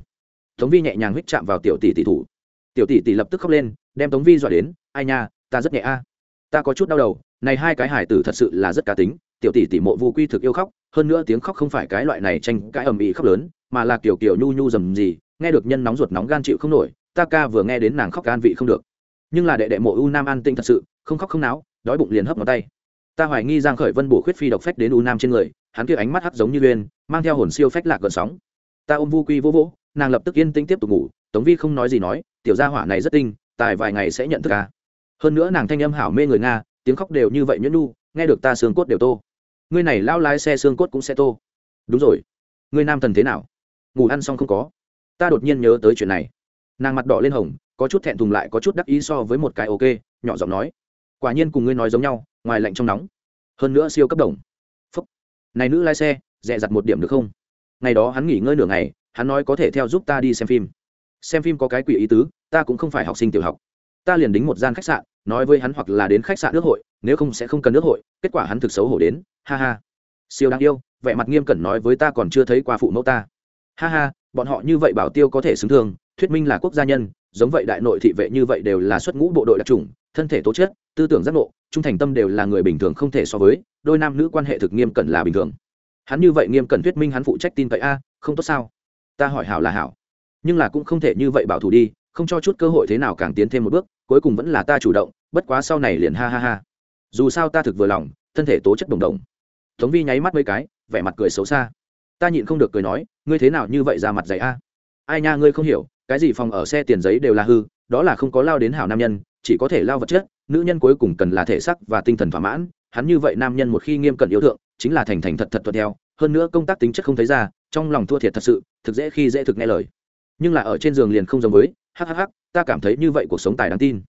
Tống vi nhẹ nhàng huých chạm vào tiểu tỷ tỷ thủ. Tiểu tỷ tỷ lập tức khóc lên đem tống vi dọa đến ai nha ta rất nhẹ a. Ta có chút đau đầu này hai cái hải tử thật sự là rất cá tính, tiểu tỷ tỷ mộ vu quy thực yêu khóc, hơn nữa tiếng khóc không phải cái loại này tranh cãi ầm ĩ khóc lớn, mà là kiểu kiểu nhu nhu dầm gì nghe được nhân nóng ruột nóng gan chịu không nổi, ta ca vừa nghe đến nàng khóc gan vị không được. Nhưng là đệ đệ mộ u nam an tinh thật sự, không khóc không náo, đói bụng liền hấp ngón tay. Ta hoài nghi giang khởi vân bổ khuyết phi độc phách đến u nam trên người, hắn kia ánh mắt hắt giống như uyên, mang theo hồn siêu phách lạc gần sóng. Ta ôm vu quy vô vỗ, nàng lập tức yên tĩnh tiếp tục ngủ, tống vi không nói gì nói, tiểu gia hỏa này rất tinh, tài vài ngày sẽ nhận thức ca hơn nữa nàng thanh âm hảo mê người nga tiếng khóc đều như vậy nhuyễn nu, nghe được ta xương cốt đều tô. Ngươi này lao lái xe xương cốt cũng sẽ tô. Đúng rồi. Ngươi nam thần thế nào? Ngủ ăn xong không có? Ta đột nhiên nhớ tới chuyện này. Nàng mặt đỏ lên hồng, có chút thẹn thùng lại có chút đắc ý so với một cái ok, nhỏ giọng nói. Quả nhiên cùng ngươi nói giống nhau, ngoài lạnh trong nóng. Hơn nữa siêu cấp đồng. Phúc. Này nữ lái xe dẹ dặt một điểm được không? Ngày đó hắn nghỉ ngơi nửa ngày, hắn nói có thể theo giúp ta đi xem phim. Xem phim có cái quỷ ý tứ, ta cũng không phải học sinh tiểu học. Ta liền đính một gian khách sạn nói với hắn hoặc là đến khách sạn nước hội, nếu không sẽ không cần nước hội, kết quả hắn thực xấu hổ đến, ha ha. Siêu đáng yêu, vẻ mặt nghiêm cẩn nói với ta còn chưa thấy qua phụ mẫu ta. Ha ha, bọn họ như vậy bảo tiêu có thể xứng thường, thuyết minh là quốc gia nhân, giống vậy đại nội thị vệ như vậy đều là xuất ngũ bộ đội đặc trùng thân thể tố chất, tư tưởng giác ngộ, trung thành tâm đều là người bình thường không thể so với, đôi nam nữ quan hệ thực nghiêm cẩn là bình thường. Hắn như vậy nghiêm cẩn thuyết minh hắn phụ trách tin cậy a, không tốt sao? Ta hỏi hảo là hảo. Nhưng là cũng không thể như vậy bảo thủ đi, không cho chút cơ hội thế nào càng tiến thêm một bước cuối cùng vẫn là ta chủ động, bất quá sau này liền ha ha ha. Dù sao ta thực vừa lòng, thân thể tố chất đồng đồng tống vi nháy mắt mấy cái, vẻ mặt cười xấu xa. Ta nhịn không được cười nói, ngươi thế nào như vậy ra mặt dày a? Ai nha, ngươi không hiểu, cái gì phòng ở xe tiền giấy đều là hư, đó là không có lao đến hảo nam nhân, chỉ có thể lao vật chất, nữ nhân cuối cùng cần là thể sắc và tinh thần thỏa mãn. Hắn như vậy nam nhân một khi nghiêm cẩn yêu thượng, chính là thành thành thật thật thuận theo, hơn nữa công tác tính chất không thấy ra, trong lòng thua thiệt thật sự, thực dễ khi dễ thực nghe lời. Nhưng là ở trên giường liền không giống với hhh ta cảm thấy như vậy cuộc sống tài đáng tin.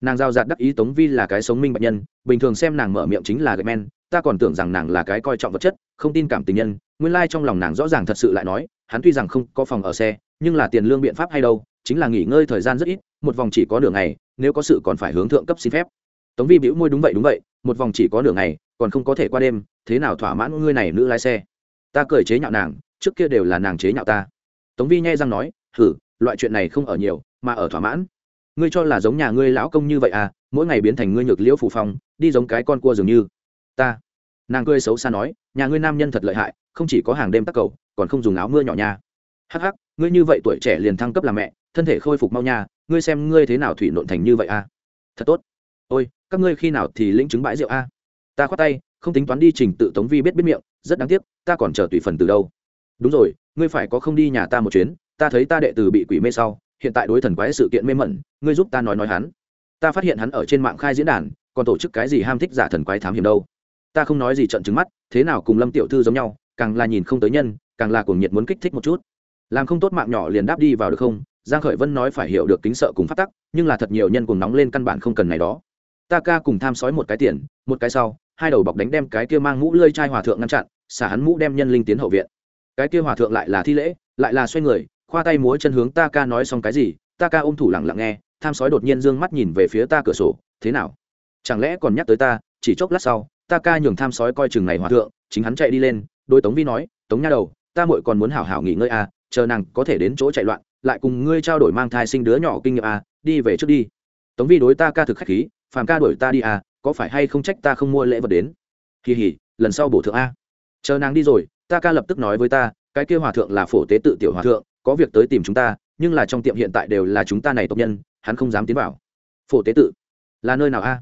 Nàng giao giạt đắc ý tống vi là cái sống minh bạch nhân, bình thường xem nàng mở miệng chính là gậy men, ta còn tưởng rằng nàng là cái coi trọng vật chất, không tin cảm tình nhân, nguyên lai、like、trong lòng nàng rõ ràng thật sự lại nói, hắn tuy rằng không có phòng ở xe, nhưng là tiền lương biện pháp hay đâu, chính là nghỉ ngơi thời gian rất ít, một vòng chỉ có nửa ngày, nếu có sự còn phải hướng thượng cấp xin phép. Tống vi bĩu môi đúng vậy đúng vậy, một vòng chỉ có nửa ngày, còn không có thể qua đêm, thế nào thỏa mãn ngươi này nữ lái xe? Ta cười chế nhạo nàng, trước kia đều là nàng chế nhạo ta. Tống vi nhai răng nói thử loại chuyện này không ở nhiều mà ở thỏa mãn. Ngươi cho là giống nhà ngươi lão công như vậy à mỗi ngày biến thành ngươi nhược liễu phù phong, đi giống cái con cua dường như. Ta. Nàng cười xấu xa nói, nhà ngươi nam nhân thật lợi hại, không chỉ có hàng đêm tắc cầu, còn không dùng áo mưa nhỏ nha. Hắc hắc, ngươi như vậy tuổi trẻ liền thăng cấp làm mẹ, thân thể khôi phục mau nha, ngươi xem ngươi thế nào thủy nộn thành như vậy à? thật tốt. Ôi, các ngươi khi nào thì lĩnh chứng bãi rượu a à? ta khoát tay, không tính toán đi trình tự tống vi biết biết miệng, rất đáng tiếc, ta còn chờ tùy phần từ đâu. Đúng rồi, ngươi phải có không đi nhà ta một chuyến, ta thấy ta đệ tử bị quỷ mê sau hiện tại đối thần quái sự kiện mê mẩn, ngươi giúp ta nói nói hắn. Ta phát hiện hắn ở trên mạng khai diễn đàn, còn tổ chức cái gì ham thích giả thần quái thám hiểm đâu. Ta không nói gì trận trứng mắt, thế nào cùng lâm tiểu thư giống nhau, càng là nhìn không tới nhân, càng là cuồng nhiệt muốn kích thích một chút. Làm không tốt mạng nhỏ liền đáp đi vào được không? Giang khởi vân nói phải hiểu được kính sợ cùng phát tắc, nhưng là thật nhiều nhân cùng nóng lên căn bản không cần này đó. Ta ca cùng tham sói một cái tiền, một cái sau, hai đầu bọc đánh đem cái kia mang mũ lơi chai hòa thượng ngăn chặn, xả hắn mũ đem nhân linh tiến hậu viện. Cái kia hòa thượng lại là thi lễ, lại là xoay người khoa tay múa chân hướng ta ca nói xong cái gì, ta ca ôm thủ lặng lặng nghe, tham sói đột nhiên dương mắt nhìn về phía ta cửa sổ, thế nào? Chẳng lẽ còn nhắc tới ta, chỉ chốc lát sau, ta ca nhường tham sói coi chừng này hòa thượng, chính hắn chạy đi lên đôi tống vi nói, tống nha đầu, ta muội còn muốn hảo hảo nghỉ ngơi à chờ nàng có thể đến chỗ chạy loạn, lại cùng ngươi trao đổi mang thai sinh đứa nhỏ kinh nghiệm à đi về trước đi. Tống vi đối ta ca thực khách khí, phàm ca đuổi ta đi à có phải hay không trách ta không mua lễ vật đến? Kỳ hỉ lần sau bổ thượng a. Chờ nàng đi rồi, ta ca lập tức nói với ta, cái kia hòa thượng là phổ tế tự tiểu hòa thượng có việc tới tìm chúng ta, nhưng là trong tiệm hiện tại đều là chúng ta này tộc nhân, hắn không dám tiến vào. Phổ tế tự, là nơi nào a?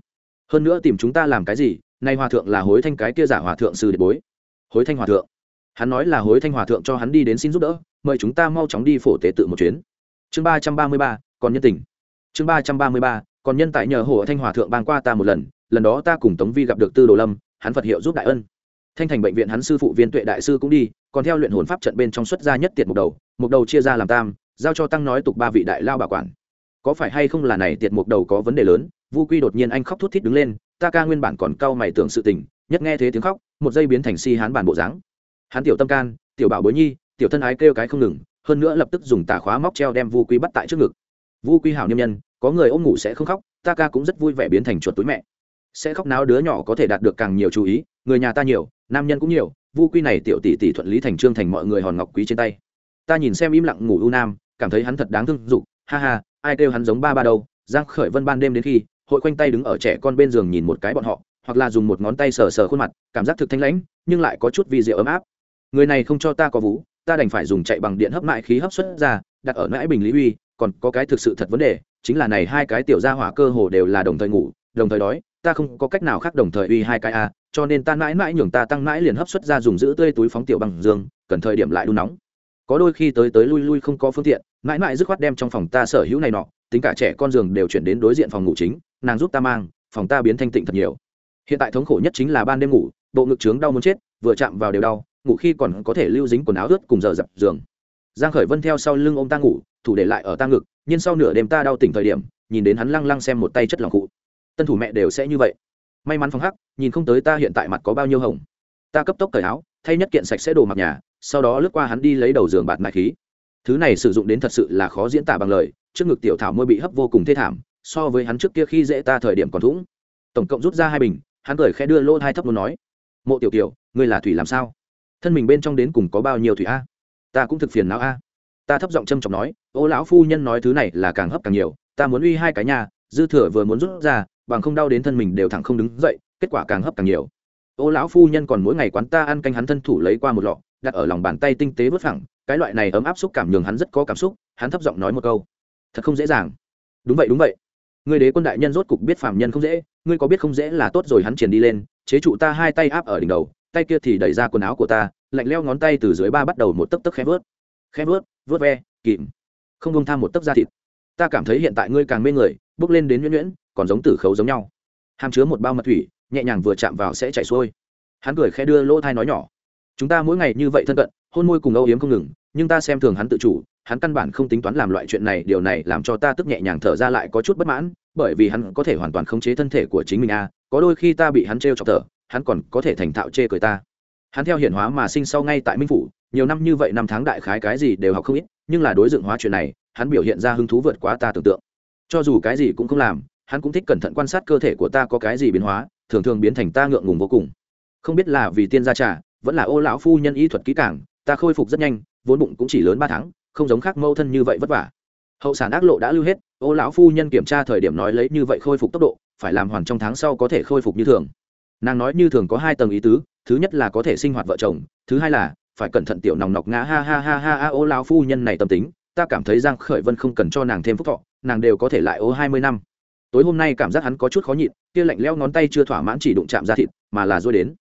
Hơn nữa tìm chúng ta làm cái gì, nay hòa thượng là hối thanh cái kia giả hòa thượng sư đệ bối. Hối thanh hòa thượng. Hắn nói là hối thanh hòa thượng cho hắn đi đến xin giúp đỡ, mời chúng ta mau chóng đi phổ tế tự một chuyến. Chương ba trăm ba mươi ba, còn nhân tình. Chương ba trăm ba mươi ba, còn nhân tại nhờ hồ thanh hòa thượng ban qua ta một lần lần đó ta cùng tống vi gặp được tư đồ lâm, hắn phật hiệu giúp đại ân thanh thành bệnh viện hắn sư phụ viên tuệ đại sư cũng đi, còn theo luyện hồn pháp trận bên trong xuất gia nhất tiệt một đầu một đầu chia ra làm tam, giao cho tăng nói tục ba vị đại lao bảo quản. Có phải hay không là này tiệt một đầu có vấn đề lớn? Vu quy đột nhiên anh khóc thút thít đứng lên, ta ca nguyên bản còn cau mày tưởng sự tình, nhất nghe thế tiếng khóc, một giây biến thành si hán bản bộ dáng. Hắn tiểu tâm can, tiểu bảo bối nhi, tiểu thân ái kêu cái không ngừng, hơn nữa lập tức dùng tà khóa móc treo đem vu quy bắt tại trước ngực. Vu quy hảo niêm nhân, có người ôm ngủ sẽ không khóc, ta ca cũng rất vui vẻ biến thành chuột túi mẹ. Sẽ khóc náo đứa nhỏ có thể đạt được càng nhiều chú ý, người nhà ta nhiều nam nhân cũng nhiều, vu quy này tiểu tỷ tỷ thuận lý thành trương thành mọi người hòn ngọc quý trên tay. Ta nhìn xem im lặng ngủ u nam, cảm thấy hắn thật đáng thương, dục, ha ha, ai kêu hắn giống ba ba đâu. Giang khởi vân ban đêm đến khi, hội quanh tay đứng ở trẻ con bên giường nhìn một cái bọn họ, hoặc là dùng một ngón tay sờ sờ khuôn mặt, cảm giác thực thanh lãnh, nhưng lại có chút vi diệu ấm áp. Người này không cho ta có vú, ta đành phải dùng chạy bằng điện hấp mại khí hấp xuất ra, đặt ở nãy bình lý uy, còn có cái thực sự thật vấn đề, chính là này hai cái tiểu gia hỏa cơ hồ đều là đồng thời ngủ, đồng thời đói, ta không có cách nào khác đồng thời uy hai cái a cho nên ta mãi mãi nhường ta tăng mãi liền hấp xuất ra dùng giữ tươi túi phóng tiểu bằng dương, cần thời điểm lại đun nóng. Có đôi khi tới tới lui lui không có phương tiện, mãi mãi dứt khoát đem trong phòng ta sở hữu này nọ, tính cả trẻ con giường đều chuyển đến đối diện phòng ngủ chính, nàng giúp ta mang, phòng ta biến thanh tịnh thật nhiều. Hiện tại thống khổ nhất chính là ban đêm ngủ, bộ ngực trướng đau muốn chết, vừa chạm vào đều đau, ngủ khi còn có thể lưu dính quần áo ướt cùng giờ dập giường. Giang khởi vân theo sau lưng ông ta ngủ, thủ để lại ở ta ngực, nhưng sau nửa đêm ta đau tỉnh thời điểm, nhìn đến hắn lăng lăng xem một tay chất lòng cụ. Tân thủ mẹ đều sẽ như vậy may mắn phong hắc, nhìn không tới ta hiện tại mặt có bao nhiêu hồng. Ta cấp tốc cởi áo, thay nhất kiện sạch sẽ đồ mặc nhà, sau đó lướt qua hắn đi lấy đầu giường bạt mại khí. Thứ này sử dụng đến thật sự là khó diễn tả bằng lời, trước ngực tiểu thảo môi bị hấp vô cùng thê thảm, so với hắn trước kia khi dễ ta thời điểm còn thủng tổng cộng rút ra hai bình, hắn cười khẽ đưa lô hai thấp muốn nói, mộ tiểu tiểu ngươi là thủy làm sao? Thân mình bên trong đến cùng có bao nhiêu thủy a? Ta cũng thực phiền não a. Ta thấp giọng châm chọc nói, ô lão phu nhân nói thứ này là càng hấp càng nhiều, ta muốn uy hai cái nhà, dư thừa vừa muốn rút ra bằng không đau đến thân mình đều thẳng không đứng dậy, kết quả càng hấp càng nhiều. Ô lão phu nhân còn mỗi ngày quán ta ăn canh hắn thân thủ lấy qua một lọ, đặt ở lòng bàn tay tinh tế vớt phẳng, cái loại này ấm áp xúc cảm nhường hắn rất có cảm xúc, hắn thấp giọng nói một câu. Thật không dễ dàng. Đúng vậy đúng vậy. Người đế quân đại nhân rốt cục biết phạm nhân không dễ, ngươi có biết không dễ là tốt rồi hắn triển đi lên, chế trụ ta hai tay áp ở đỉnh đầu, tay kia thì đẩy ra quần áo của ta, lạnh leo ngón tay từ dưới ba bắt đầu một tấc tấc khẽ vớt khẽ vớt vớt ve, kìm. Không bông tham một tấc da thịt. Ta cảm thấy hiện tại ngươi càng mê người bước lên đến nhuyễn nhuyễn, còn giống tử khấu giống nhau. Hàm chứa một bao mật thủy, nhẹ nhàng vừa chạm vào sẽ chảy xuôi. Hắn cười khẽ đưa lỗ thai nói nhỏ. Chúng ta mỗi ngày như vậy thân cận, hôn môi cùng âu yếm không ngừng, nhưng ta xem thường hắn tự chủ, hắn căn bản không tính toán làm loại chuyện này, điều này làm cho ta tức nhẹ nhàng thở ra lại có chút bất mãn, bởi vì hắn có thể hoàn toàn khống chế thân thể của chính mình a, có đôi khi ta bị hắn trêu chọc thở, hắn còn có thể thành thạo chê cười ta. Hắn theo hiện hóa mà sinh sau ngay tại minh phủ, nhiều năm như vậy năm tháng đại khái cái gì đều học không ít, nhưng là đối dựng hóa chuyện này, hắn biểu hiện ra hứng thú vượt quá ta tưởng tượng cho dù cái gì cũng không làm hắn cũng thích cẩn thận quan sát cơ thể của ta có cái gì biến hóa thường thường biến thành ta ngượng ngùng vô cùng. Không biết là vì tiên gia trà vẫn là ô lão phu nhân y thuật kỹ càng, ta khôi phục rất nhanh vốn bụng cũng chỉ lớn ba tháng không giống khác mâu thân như vậy vất vả. Hậu sản ác lộ đã lưu hết ô lão phu nhân kiểm tra thời điểm nói lấy như vậy khôi phục tốc độ phải làm hoàn trong tháng sau có thể khôi phục như thường. Nàng nói như thường có hai tầng ý tứ thứ nhất là có thể sinh hoạt vợ chồng thứ hai là phải cẩn thận tiểu nòng nọc ngã ha ha ha ha ha ô lão phu nhân này tâm tính ta cảm thấy giang khởi vân không cần cho nàng thêm phúc thọ nàng đều có thể lại ô hai mươi năm. Tối hôm nay cảm giác hắn có chút khó nhịn, kia lạnh leo ngón tay chưa thỏa mãn chỉ đụng chạm ra thịt, mà là rồi đến.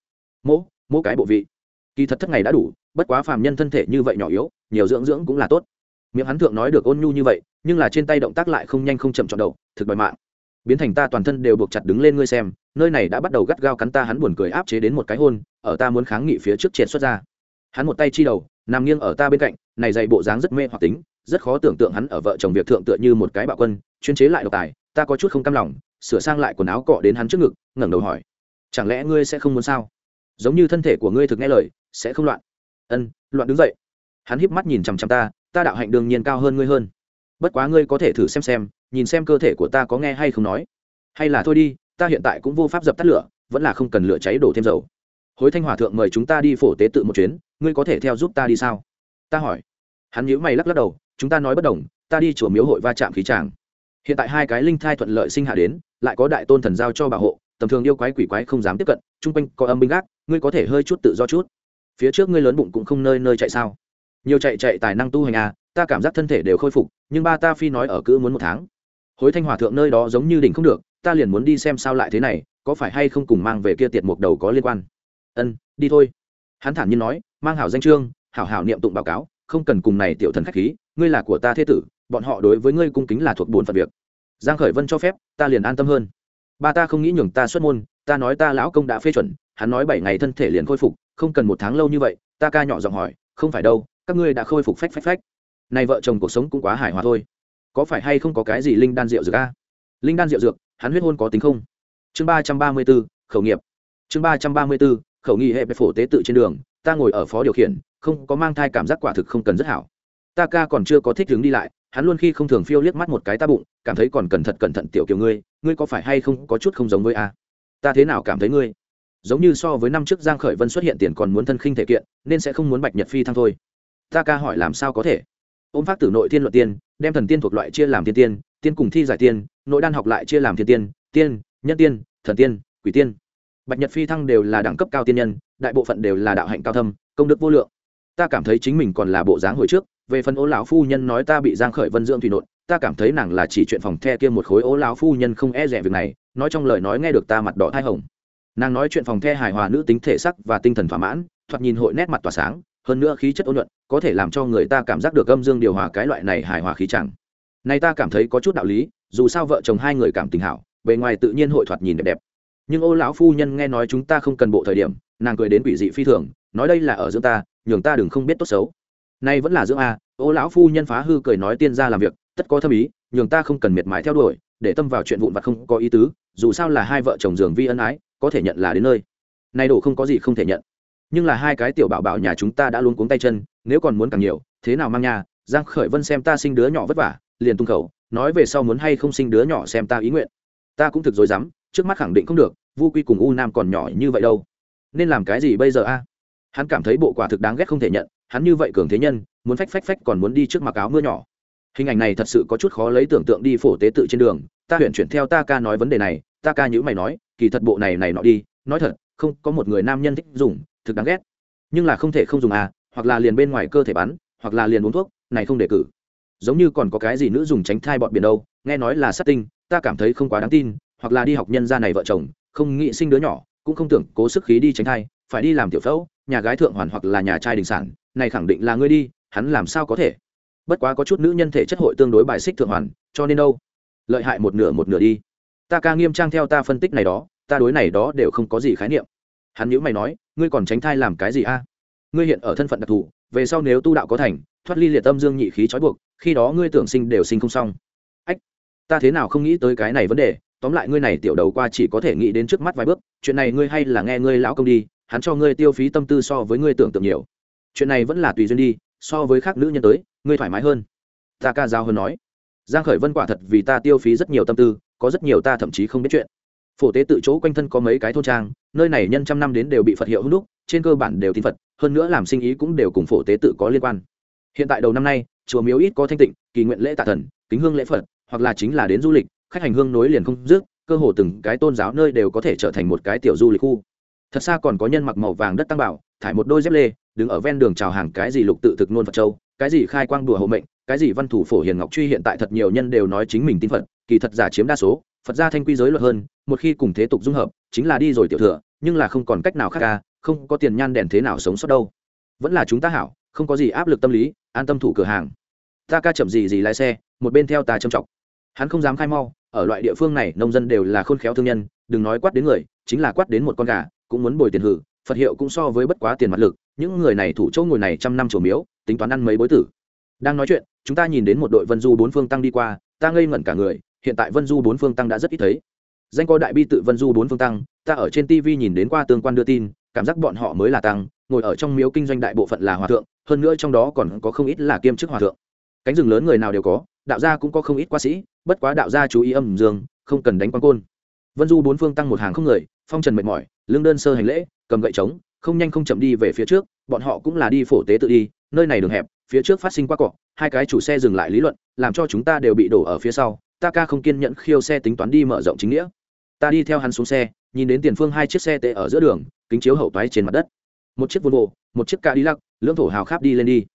Mỗ mỗ cái bộ vị. Kỳ thật thất ngày đã đủ, bất quá phàm nhân thân thể như vậy nhỏ yếu, nhiều dưỡng dưỡng cũng là tốt. Miệng hắn thượng nói được ôn nhu như vậy, nhưng là trên tay động tác lại không nhanh không chậm chọn đầu, thực bại mạng. Biến thành ta toàn thân đều buộc chặt đứng lên ngươi xem, nơi này đã bắt đầu gắt gao cắn ta hắn buồn cười áp chế đến một cái hôn, ở ta muốn kháng nghị phía trước triệt xuất ra. Hắn một tay chi đầu, nằm nghiêng ở ta bên cạnh, này dày bộ dáng rất mê hoặc tính rất khó tưởng tượng hắn ở vợ chồng việc thượng tựa như một cái bạo quân, chuyên chế lại độc tài, ta có chút không cam lòng, sửa sang lại quần áo cọ đến hắn trước ngực, ngẩng đầu hỏi, chẳng lẽ ngươi sẽ không muốn sao? Giống như thân thể của ngươi thực nghe lời, sẽ không loạn. Ân, loạn đứng dậy. Hắn híp mắt nhìn chằm chằm ta ta đạo hạnh đương nhiên cao hơn ngươi hơn. Bất quá ngươi có thể thử xem xem, nhìn xem cơ thể của ta có nghe hay không nói. Hay là thôi đi, ta hiện tại cũng vô pháp dập tắt lửa, vẫn là không cần lửa cháy đổ thêm dầu. Hối thanh hòa thượng mời chúng ta đi phổ tế tự một chuyến, ngươi có thể theo giúp ta đi sao? Ta hỏi hắn nhíu mày lắc lắc đầu, chúng ta nói bất đồng, ta đi chùa miếu hội va chạm khí tràng. Hiện tại hai cái linh thai thuận lợi sinh hạ đến, lại có đại tôn thần giao cho bảo hộ, tầm thường yêu quái quỷ quái không dám tiếp cận, chung quanh có âm binh gác, ngươi có thể hơi chút tự do chút. Phía trước ngươi lớn bụng cũng không nơi nơi chạy sao? Nhiều chạy chạy tài năng tu hành à ta cảm giác thân thể đều khôi phục, nhưng ba ta phi nói ở cữ muốn một tháng. Hối thanh hòa thượng nơi đó giống như đỉnh không được, ta liền muốn đi xem sao lại thế này, có phải hay không cùng mang về kia tiệt mục đầu có liên quan? Ân, đi thôi. Hắn thản nhiên nói, mang hảo danh trương hảo hảo niệm tụng báo cáo không cần cùng này tiểu thần khách khí, ngươi là của ta thế tử, bọn họ đối với ngươi cung kính là thuộc bổn phận việc. Giang khởi vân cho phép, ta liền an tâm hơn. Ba ta không nghĩ nhường ta xuất môn, ta nói ta lão công đã phê chuẩn, hắn nói bảy ngày thân thể liền khôi phục, không cần một tháng lâu như vậy, ta ca nhỏ giọng hỏi, không phải đâu, các ngươi đã khôi phục phách phách phách. Này vợ chồng cuộc sống cũng quá hài hòa thôi. Có phải hay không có cái gì linh đan rượu dược a? Linh đan rượu dược, hắn huyết hôn có tính không? Chương ba trăm ba mươi b ố khẩu nghiệp. Chương ba trăm ba mươi b ố khẩu nghi hệ phổ tế tự trên đường, ta ngồi ở phó điều khiển không có mang thai cảm giác quả thực không cần rất hảo. Ta ca còn chưa có thích hướng đi lại, hắn luôn khi không thường phiêu liếc mắt một cái ta bụng, cảm thấy còn cẩn thận cẩn thận tiểu kiểu ngươi ngươi có phải hay không có chút không giống với a? Ta thế nào cảm thấy ngươi? Giống như so với năm trước giang khởi vân xuất hiện tiền còn muốn thân khinh thể kiện, nên sẽ không muốn bạch nhật phi thăng thôi. Ta ca hỏi làm sao có thể? Ôm phát tử nội tiên luận tiên, đem thần tiên thuộc loại chia làm tiên tiên tiên cùng thi giải tiên, nội đan học lại chia làm thiên tiên tiên, nhân tiên, thần tiên, quỷ tiên. Bạch nhật phi thăng đều là đẳng cấp cao tiên nhân, đại bộ phận đều là đạo hạnh cao thâm, công đức vô lượng ta cảm thấy chính mình còn là bộ dáng hồi trước, về phần ô lão phu nhân nói ta bị giang khởi vân dưỡng thủy nộn, ta cảm thấy nàng là chỉ chuyện phòng the kia một khối ô lão phu nhân không e rẻ việc này, nói trong lời nói nghe được ta mặt đỏ thai hồng. Nàng nói chuyện phòng the hài hòa nữ tính thể sắc và tinh thần thỏa mãn, thoạt nhìn hội nét mặt tỏa sáng, hơn nữa khí chất ôn nhuận, có thể làm cho người ta cảm giác được âm dương điều hòa cái loại này hài hòa khí chẳng. Này ta cảm thấy có chút đạo lý, dù sao vợ chồng hai người cảm tình hảo, bề ngoài tự nhiên hội thoạt nhìn đẹp đẹp. Nhưng ô lão phu nhân nghe nói chúng ta không cần bộ thời điểm, nàng cười đến quỷ dị phi thường, nói đây là ở dưỡng ta nhường ta đừng không biết tốt xấu. Nay vẫn là dưỡng a, ô lão phu nhân phá hư cười nói tiên ra làm việc, tất có thâm ý, nhường ta không cần miệt mài theo đuổi, để tâm vào chuyện vụn vặt không có ý tứ, dù sao là hai vợ chồng giường vi ân ái, có thể nhận là đến nơi. Nay đồ không có gì không thể nhận. Nhưng là hai cái tiểu bảo bảo nhà chúng ta đã luôn cuống tay chân, nếu còn muốn càng nhiều, thế nào mang nhà, giang khởi vân xem ta sinh đứa nhỏ vất vả, liền tung khẩu, nói về sau muốn hay không sinh đứa nhỏ xem ta ý nguyện. Ta cũng thực dối dám, trước mắt khẳng định không được, vu quy cùng u nam còn nhỏ như vậy đâu. Nên làm cái gì bây giờ a? Hắn cảm thấy bộ quả thực đáng ghét không thể nhận, hắn như vậy cường thế nhân, muốn phách phách phách còn muốn đi trước mặc áo mưa nhỏ. Hình ảnh này thật sự có chút khó lấy tưởng tượng đi phổ tế tự trên đường, ta huyện chuyển theo ta ca nói vấn đề này, ta ca nhữ mày nói, kỳ thật bộ này này nọ đi, nói thật, không, có một người nam nhân thích dùng, thực đáng ghét. Nhưng là không thể không dùng à hoặc là liền bên ngoài cơ thể bắn, hoặc là liền uống thuốc, này không đề cử. Giống như còn có cái gì nữ dùng tránh thai bọn biển đâu, nghe nói là sát tinh, ta cảm thấy không quá đáng tin, hoặc là đi học nhân gia này vợ chồng, không nghĩ sinh đứa nhỏ, cũng không tưởng cố sức khí đi tránh thai, phải đi làm tiểu phẫu nhà gái thượng hoàn hoặc là nhà trai đình sản, này khẳng định là ngươi đi, hắn làm sao có thể? Bất quá có chút nữ nhân thể chất hội tương đối bài xích thượng hoàn, cho nên đâu? Lợi hại một nửa một nửa đi. Ta ca nghiêm trang theo ta phân tích này đó, ta đối này đó đều không có gì khái niệm. Hắn nhữ mày nói, ngươi còn tránh thai làm cái gì a? À? Ngươi hiện ở thân phận đặc thù, về sau nếu tu đạo có thành, thoát ly liệt tâm dương nhị khí trói buộc, khi đó ngươi tưởng sinh đều sinh không xong. Ách, ta thế nào không nghĩ tới cái này vấn đề, tóm lại ngươi này tiểu đầu qua chỉ có thể nghĩ đến trước mắt vài bước, chuyện này ngươi hay là nghe ngươi lão công đi hắn cho ngươi tiêu phí tâm tư so với ngươi tưởng tượng nhiều. Chuyện này vẫn là tùy duyên đi, so với khác nữ nhân tới, ngươi thoải mái hơn. Ta ca giao hơn nói. Giang khởi vân quả thật vì ta tiêu phí rất nhiều tâm tư, có rất nhiều ta thậm chí không biết chuyện. Phổ tế tự chỗ quanh thân có mấy cái thôn trang, nơi này nhân trăm năm đến đều bị phật hiệu hưng đúc, trên cơ bản đều tin phật, hơn nữa làm sinh ý cũng đều cùng phổ tế tự có liên quan. Hiện tại đầu năm nay, chùa miếu ít có thanh tịnh, kỳ nguyện lễ tạ thần, kính hương lễ phật, hoặc là chính là đến du lịch, khách hành hương nối liền không dứt, cơ hồ từng cái tôn giáo nơi đều có thể trở thành một cái tiểu du lịch khu thật xa còn có nhân mặc màu vàng đất tăng bảo, thải một đôi dép lê, đứng ở ven đường chào hàng cái gì lục tự thực nôn phật châu, cái gì khai quang đùa hộ mệnh, cái gì văn thủ phổ hiền ngọc truy hiện tại thật nhiều nhân đều nói chính mình tin phật, kỳ thật giả chiếm đa số, phật gia thanh quy giới luật hơn, một khi cùng thế tục dung hợp, chính là đi rồi tiểu thừa, nhưng là không còn cách nào khác ca không có tiền nhan đèn thế nào sống sót đâu. Vẫn là chúng ta hảo, không có gì áp lực tâm lý, an tâm thủ cửa hàng. Ta ca chậm gì gì lái xe, một bên theo ta châm trọng hắn không dám khai mau, ở loại địa phương này, nông dân đều là khôn khéo thương nhân, đừng nói quát đến người, chính là quát đến một con gà cũng muốn bồi tiền hử, phật hiệu cũng so với bất quá tiền mặt lực, những người này thủ châu ngồi này trăm năm chủ miếu, tính toán ăn mấy bối tử. Đang nói chuyện, chúng ta nhìn đến một đội vân du bốn phương tăng đi qua, ta ngây ngẩn cả người, hiện tại vân du bốn phương tăng đã rất ít thấy. Danh có đại bi tự vân du bốn phương tăng, ta ở trên tv nhìn đến qua tương quan đưa tin, cảm giác bọn họ mới là tăng, ngồi ở trong miếu kinh doanh đại bộ phận là hòa thượng, hơn nữa trong đó còn có không ít là kiêm chức hòa thượng. Cánh rừng lớn người nào đều có, đạo gia cũng có không ít qua sĩ, bất quá đạo gia chú ý âm dương, không cần đánh quan côn. Vân du bốn phương tăng một hàng không người, phong trần mệt mỏi lương đơn sơ hành lễ, cầm gậy trống, không nhanh không chậm đi về phía trước, bọn họ cũng là đi phổ tế tự đi, nơi này đường hẹp, phía trước phát sinh qua cọ, hai cái chủ xe dừng lại lý luận, làm cho chúng ta đều bị đổ ở phía sau, ta ca không kiên nhẫn khiêu xe tính toán đi mở rộng chính nghĩa. Ta đi theo hắn xuống xe, nhìn đến tiền phương hai chiếc xe tệ ở giữa đường, kính chiếu hậu toái trên mặt đất. Một chiếc volvo, một chiếc ca đi lắc lưỡng thổ hào kháp đi lên đi.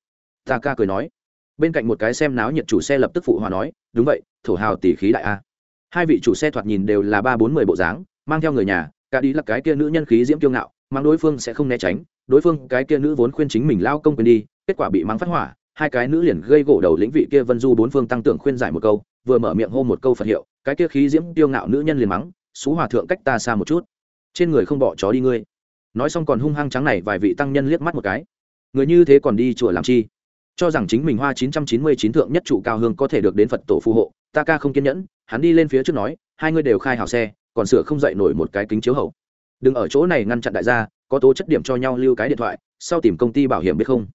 Ta ca cười nói. Bên cạnh một cái xem náo nhiệt chủ xe lập tức phụ hòa nói, đúng vậy, thổ hào tỷ khí đại a. Hai vị chủ xe thoạt nhìn đều là ba bốn mươi bộ dáng, mang theo người nhà Cả đi là cái kia nữ nhân khí diễm kiêu ngạo mang đối phương sẽ không né tránh, đối phương cái kia nữ vốn khuyên chính mình lao công quyền đi, kết quả bị mắng phát hỏa, hai cái nữ liền gây gỗ đầu lĩnh vị kia vân du bốn phương tăng tưởng khuyên giải một câu, vừa mở miệng hô một câu phật hiệu, cái kia khí diễm tiêu ngạo nữ nhân liền mắng xú hòa thượng cách ta xa một chút, trên người không bỏ chó đi ngươi. Nói xong còn hung hăng trắng này vài vị tăng nhân liếc mắt một cái. Người như thế còn đi chùa làm chi? Cho rằng chính mình hoa chín trăm chín mươi chín thượng nhất trụ cao hương có thể được đến phật tổ phù hộ, ta ca không kiên nhẫn, hắn đi lên phía trước nói, hai người đều khai hào xe còn sửa không dậy nổi một cái kính chiếu hậu. Đừng ở chỗ này ngăn chặn đại gia, có tố chất điểm cho nhau lưu cái điện thoại, sau tìm công ty bảo hiểm biết không?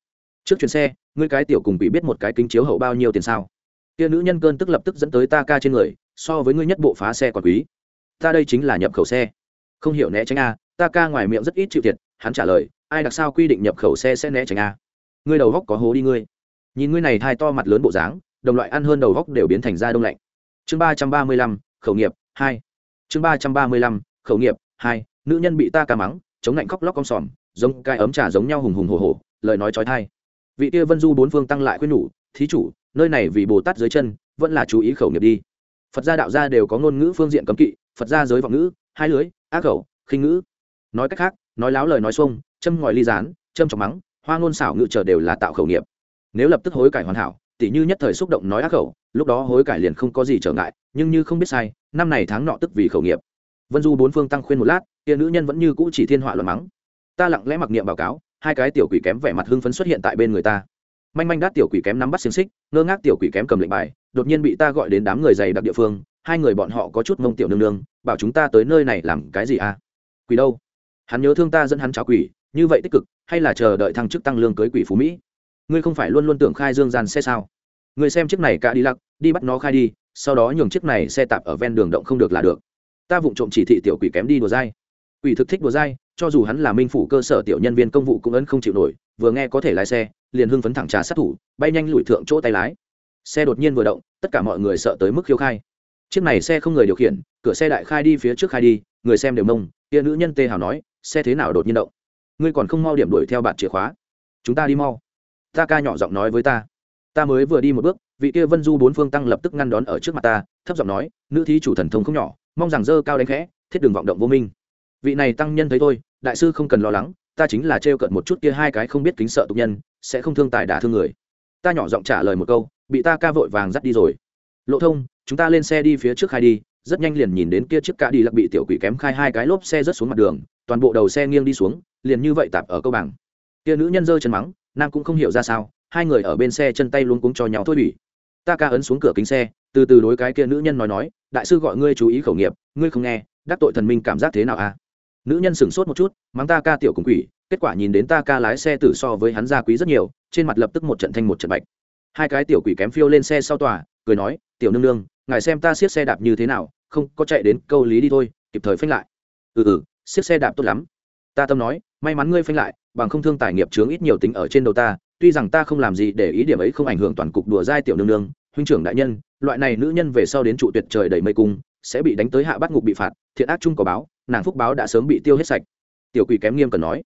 Trước chuyến xe, ngươi cái tiểu cùng bị biết một cái kính chiếu hậu bao nhiêu tiền sao? Kia nữ nhân cơn tức lập tức dẫn tới ta ca trên người, so với ngươi nhất bộ phá xe còn quý. Ta đây chính là nhập khẩu xe. Không hiểu né tránh a, ta ca ngoài miệng rất ít chịu thiệt, hắn trả lời, ai đặc sao quy định nhập khẩu xe sẽ né tránh a? Ngươi đầu góc có hố đi ngươi. Nhìn ngươi này thai to mặt lớn bộ dáng, đồng loại ăn hơn đầu góc đều biến thành da đông lạnh. Chương ba trăm ba mươi lăm, khẩu nghiệp, hai chương ba trăm ba mươi lăm, khẩu nghiệp, hai, nữ nhân bị ta ca mắng, chống lạnh khóc lóc con sòm, giống cai ấm trà giống nhau hùng hùng hồ hồ lời nói trói thai. Vị kia vân du bốn phương tăng lại khuyên nhủ, thí chủ, nơi này vì bồ tát dưới chân, vẫn là chú ý khẩu nghiệp đi. Phật gia đạo gia đều có ngôn ngữ phương diện cấm kỵ, phật gia giới vọng ngữ, hai lưới, ác khẩu, khinh ngữ. Nói cách khác, nói láo lời nói xuông, châm ngòi ly rán châm chọc mắng, hoa ngôn xảo ngự trở đều là tạo khẩu nghiệp. Nếu lập tức hối cải hoàn hảo tỉ như nhất thời xúc động nói ác khẩu, lúc đó hối cải liền không có gì trở ngại, nhưng như không biết sai, năm này tháng nọ tức vì khẩu nghiệp. Vân du bốn phương tăng khuyên một lát, kia nữ nhân vẫn như cũ chỉ thiên họa luận mắng. Ta lặng lẽ mặc niệm báo cáo, hai cái tiểu quỷ kém vẻ mặt hưng phấn xuất hiện tại bên người ta. Manh manh đát tiểu quỷ kém nắm bắt xiềng xích, ngơ ngác tiểu quỷ kém cầm lệnh bài, đột nhiên bị ta gọi đến đám người dày đặc địa phương, hai người bọn họ có chút mông tiểu nương nương, bảo chúng ta tới nơi này làm cái gì à? Quỷ đâu? Hắn nhớ thương ta dẫn hắn cháo quỷ, như vậy tích cực, hay là chờ đợi thăng chức tăng lương cưới quỷ phú mỹ? Ngươi không phải luôn luôn tưởng khai dương gian xe sao? Ngươi xem chiếc này cả đi lặc đi bắt nó khai đi, sau đó nhường chiếc này xe tạp ở ven đường động không được là được. Ta vụng trộm chỉ thị tiểu quỷ kém đi đùa dai. Quỷ thực thích đùa dai, cho dù hắn là minh phủ cơ sở tiểu nhân viên công vụ cũng ấn không chịu nổi, vừa nghe có thể lái xe, liền hưng phấn thẳng trà sát thủ, bay nhanh lùi thượng chỗ tay lái. Xe đột nhiên vừa động, tất cả mọi người sợ tới mức khiêu khai. Chiếc này xe không người điều khiển, cửa xe đại khai đi phía trước khai đi, người xem đều mông, kia nữ nhân tê hào nói, xe thế nào đột nhiên động? Ngươi còn không mau điểm đuổi theo bạn chìa khóa. Chúng ta đi mau ta ca nhỏ giọng nói với ta. Ta mới vừa đi một bước, vị kia vân du bốn phương tăng lập tức ngăn đón ở trước mặt ta, thấp giọng nói, nữ thí chủ thần thông không nhỏ, mong rằng dơ cao đánh khẽ, thiết đường vọng động vô minh. Vị này tăng nhân thấy tôi, đại sư không cần lo lắng, ta chính là trêu cận một chút kia hai cái không biết kính sợ tục nhân, sẽ không thương tài đả thương người. Ta nhỏ giọng trả lời một câu, bị ta ca vội vàng dắt đi rồi. Lộ thông, chúng ta lên xe đi phía trước khai đi. Rất nhanh liền nhìn đến kia chiếc cả đi lặc bị tiểu quỷ kém khai hai cái lốp xe rớt xuống mặt đường, toàn bộ đầu xe nghiêng đi xuống, liền như vậy tạp ở câu bảng. Kia nữ nhân rơi chân mắng nam cũng không hiểu ra sao, hai người ở bên xe chân tay luôn cuống cho nhau thôi bỉ. Ta ca ấn xuống cửa kính xe, từ từ đối cái kia nữ nhân nói nói, đại sư gọi ngươi chú ý khẩu nghiệp, ngươi không nghe, đắc tội thần minh cảm giác thế nào à? Nữ nhân sửng sốt một chút, mắng ta ca tiểu cùng quỷ, kết quả nhìn đến ta ca lái xe tử so với hắn gia quý rất nhiều, trên mặt lập tức một trận thanh một trận bạch. Hai cái tiểu quỷ kém phiêu lên xe sau tòa, cười nói, tiểu nương nương, ngài xem ta siết xe đạp như thế nào, không, có chạy đến câu lý đi thôi, kịp thời phanh lại. Ừ ừ siết xe đạp tốt lắm. Ta tâm nói may mắn ngươi phanh lại, bằng không thương tài nghiệp chướng ít nhiều tính ở trên đầu ta, tuy rằng ta không làm gì để ý điểm ấy không ảnh hưởng toàn cục đùa dai tiểu nương nương, huynh trưởng đại nhân, loại này nữ nhân về sau đến trụ tuyệt trời đầy mây cung, sẽ bị đánh tới hạ bắt ngục bị phạt, thiện ác chung có báo, nàng phúc báo đã sớm bị tiêu hết sạch. Tiểu quỷ kém nghiêm cần nói,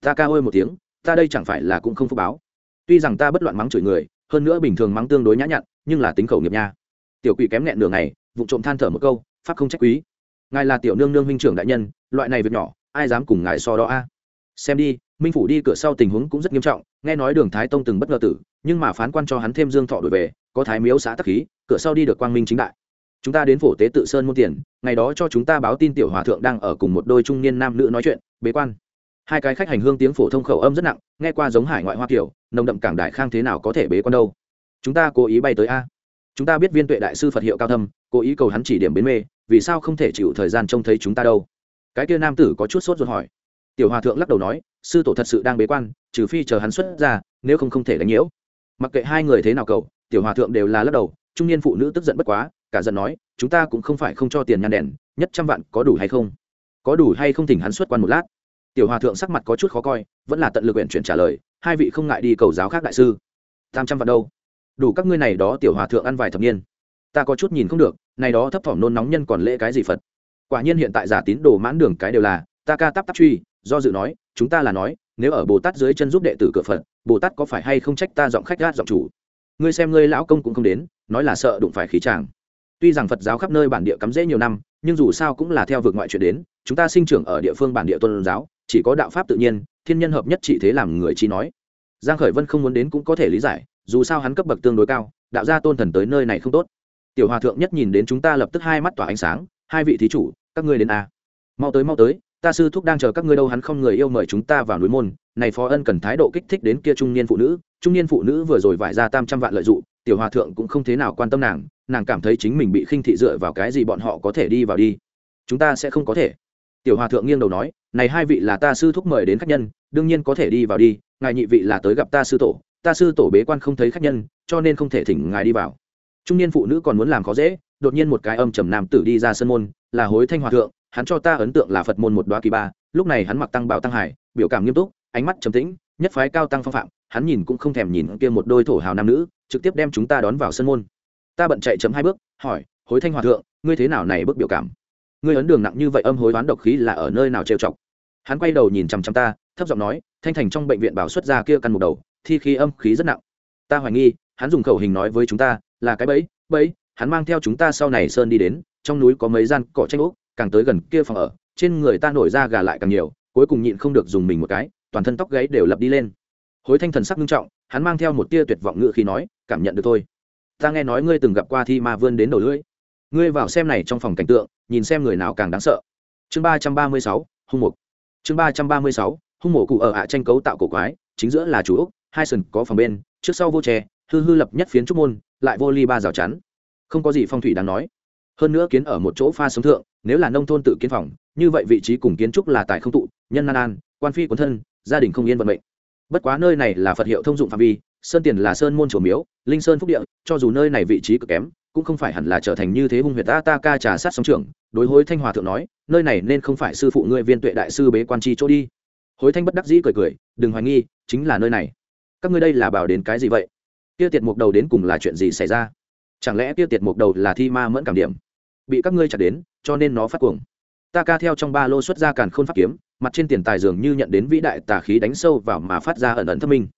ta ca ôi một tiếng, ta đây chẳng phải là cũng không phúc báo. Tuy rằng ta bất loạn mắng chửi người, hơn nữa bình thường mắng tương đối nhã nhặn, nhưng là tính khẩu nghiệp nha. Tiểu quỷ kém nghẹn nửa ngày vụ trộm than thở một câu, pháp không trách quý. Ngài là tiểu nương nương huynh trưởng đại nhân, loại này việc nhỏ, ai dám cùng ngài so đó a? Xem đi, minh phủ đi cửa sau tình huống cũng rất nghiêm trọng, nghe nói đường thái tông từng bất ngờ tử, nhưng mà phán quan cho hắn thêm dương thọ đổi về, có thái miếu xã tắc khí, cửa sau đi được quang minh chính đại. Chúng ta đến phổ tế tự sơn muôn tiền, ngày đó cho chúng ta báo tin tiểu hòa thượng đang ở cùng một đôi trung niên nam nữ nói chuyện, bế quan. Hai cái khách hành hương tiếng phổ thông khẩu âm rất nặng, nghe qua giống hải ngoại hoa kiểu, nồng đậm cảng đại khang thế nào có thể bế quan đâu. Chúng ta cố ý bay tới a. Chúng ta biết viên tuệ đại sư phật hiệu cao thâm, cố ý cầu hắn chỉ điểm bến mê, vì sao không thể chịu thời gian trông thấy chúng ta đâu? Cái kia nam tử có chút sốt ruột hỏi tiểu hòa thượng lắc đầu nói, sư tổ thật sự đang bế quan, trừ phi chờ hắn xuất ra nếu không không thể đánh nhiễu. Mặc kệ hai người thế nào cầu, tiểu hòa thượng đều là lắc đầu, trung niên phụ nữ tức giận bất quá, cả giận nói, chúng ta cũng không phải không cho tiền nhan đèn, nhất trăm vạn có đủ hay không? Có đủ hay không thỉnh hắn xuất quan một lát. Tiểu hòa thượng sắc mặt có chút khó coi, vẫn là tận lực nguyện chuyển trả lời, hai vị không ngại đi cầu giáo khác đại sư. Tam trăm vạn đâu? Đủ các ngươi này đó tiểu hòa thượng ăn vài thập niên. Ta có chút nhìn không được, này đó thấp thỏm nôn nóng nhân còn lễ cái gì phật? Quả nhiên hiện tại giả tín đồ mãn đường cái đều là, ta ca tắp tắp truy do dự nói, chúng ta là nói, nếu ở bồ tát dưới chân giúp đệ tử cửa phật, bồ tát có phải hay không trách ta giọng khách gát giọng chủ? Ngươi xem ngươi lão công cũng không đến, nói là sợ đụng phải khí tràng tuy rằng phật giáo khắp nơi bản địa cắm rễ nhiều năm, nhưng dù sao cũng là theo vực ngoại chuyện đến, chúng ta sinh trưởng ở địa phương bản địa tôn giáo, chỉ có đạo pháp tự nhiên, thiên nhân hợp nhất chỉ thế làm người chi nói. Giang khởi vân không muốn đến cũng có thể lý giải, dù sao hắn cấp bậc tương đối cao, đạo gia tôn thần tới nơi này không tốt. Tiểu hòa thượng nhất nhìn đến chúng ta lập tức hai mắt tỏa ánh sáng, hai vị thí chủ, các ngươi đến a. À. mau tới mau tới ta sư thúc đang chờ các ngươi đâu, hắn không người yêu mời chúng ta vào núi môn, này phó ân cần thái độ kích thích đến kia trung niên phụ nữ, trung niên phụ nữ vừa rồi vải ra tam trăm vạn lợi dụng, tiểu hòa thượng cũng không thế nào quan tâm nàng nàng cảm thấy chính mình bị khinh thị dựa vào cái gì bọn họ có thể đi vào đi. Chúng ta sẽ không có thể. Tiểu hòa thượng nghiêng đầu nói, này hai vị là ta sư thúc mời đến khách nhân, đương nhiên có thể đi vào đi, ngài nhị vị là tới gặp ta sư tổ, ta sư tổ bế quan không thấy khách nhân, cho nên không thể thỉnh ngài đi vào. Trung niên phụ nữ còn muốn làm khó dễ, đột nhiên một cái âm trầm nam tử đi ra sân môn, là hối thanh hòa thượng hắn cho ta ấn tượng là phật môn một đoá kỳ ba, lúc này hắn mặc tăng bào tăng hải, biểu cảm nghiêm túc, ánh mắt trầm tĩnh, nhất phái cao tăng phong phạm, hắn nhìn cũng không thèm nhìn kia một đôi thổ hào nam nữ, trực tiếp đem chúng ta đón vào sân môn. Ta bận chạy chấm hai bước, hỏi, hối thanh hòa thượng, ngươi thế nào này bước biểu cảm? Ngươi ấn đường nặng như vậy âm hối đoán độc khí là ở nơi nào trêu chọc? Hắn quay đầu nhìn chằm chằm ta, thấp giọng nói, thanh thành trong bệnh viện bảo xuất ra kia căn một đầu, thi khí âm khí rất nặng. Ta hoài nghi, hắn dùng khẩu hình nói với chúng ta, là cái bẫy bẫy, hắn mang theo chúng ta sau này sơn đi đến, trong núi có mấy gian cỏ tranh úc càng tới gần kia phòng ở, trên người ta nổi ra gà lại càng nhiều, cuối cùng nhịn không được dùng mình một cái, toàn thân tóc gáy đều lập đi lên. Hối thanh thần sắc nghiêm trọng, hắn mang theo một tia tuyệt vọng ngự khi nói, cảm nhận được thôi. Ta nghe nói ngươi từng gặp qua thi ma vươn đến đầu lưỡi. Ngươi vào xem này trong phòng cảnh tượng, nhìn xem người nào càng đáng sợ. Chương ba trăm ba mươi sáu, hung mục chương ba trăm ba mươi sáu, hung mộ cụ ở ạ tranh cấu tạo cổ quái, chính giữa là chủ úc, hai sừng có phòng bên, trước sau vô tre, hư hư lập nhất phiến trúc môn, lại vô ly ba rào chắn. Không có gì phong thủy đáng nói. Hơn nữa kiến ở một chỗ pha sống thượng nếu là nông thôn tự kiến phòng, như vậy vị trí cùng kiến trúc là tài không tụ, nhân nan an, quan phi quấn thân, gia đình không yên vận mệnh. Bất quá nơi này là phật hiệu thông dụng phạm vi, sơn tiền là sơn môn chủ miếu, linh sơn phúc địa, cho dù nơi này vị trí cực kém, cũng không phải hẳn là trở thành như thế hung huyệt ta ta ca trà sát sóng trưởng, đối hối thanh hòa thượng nói, nơi này nên không phải sư phụ ngươi viên tuệ đại sư bế quan chi chỗ đi. Hối thanh bất đắc dĩ cười cười, đừng hoài nghi, chính là nơi này. Các ngươi đây là bảo đến cái gì vậy? Kia tiệt mục đầu đến cùng là chuyện gì xảy ra? Chẳng lẽ kia tiệt mục đầu là thi ma mẫn cảm điểm? Bị các ngươi chặt đến cho nên nó phát cuồng. Ta ca theo trong ba lô xuất ra càn khôn pháp kiếm, mặt trên tiền tài dường như nhận đến vĩ đại tà khí đánh sâu vào mà phát ra ẩn ẩn thâm minh.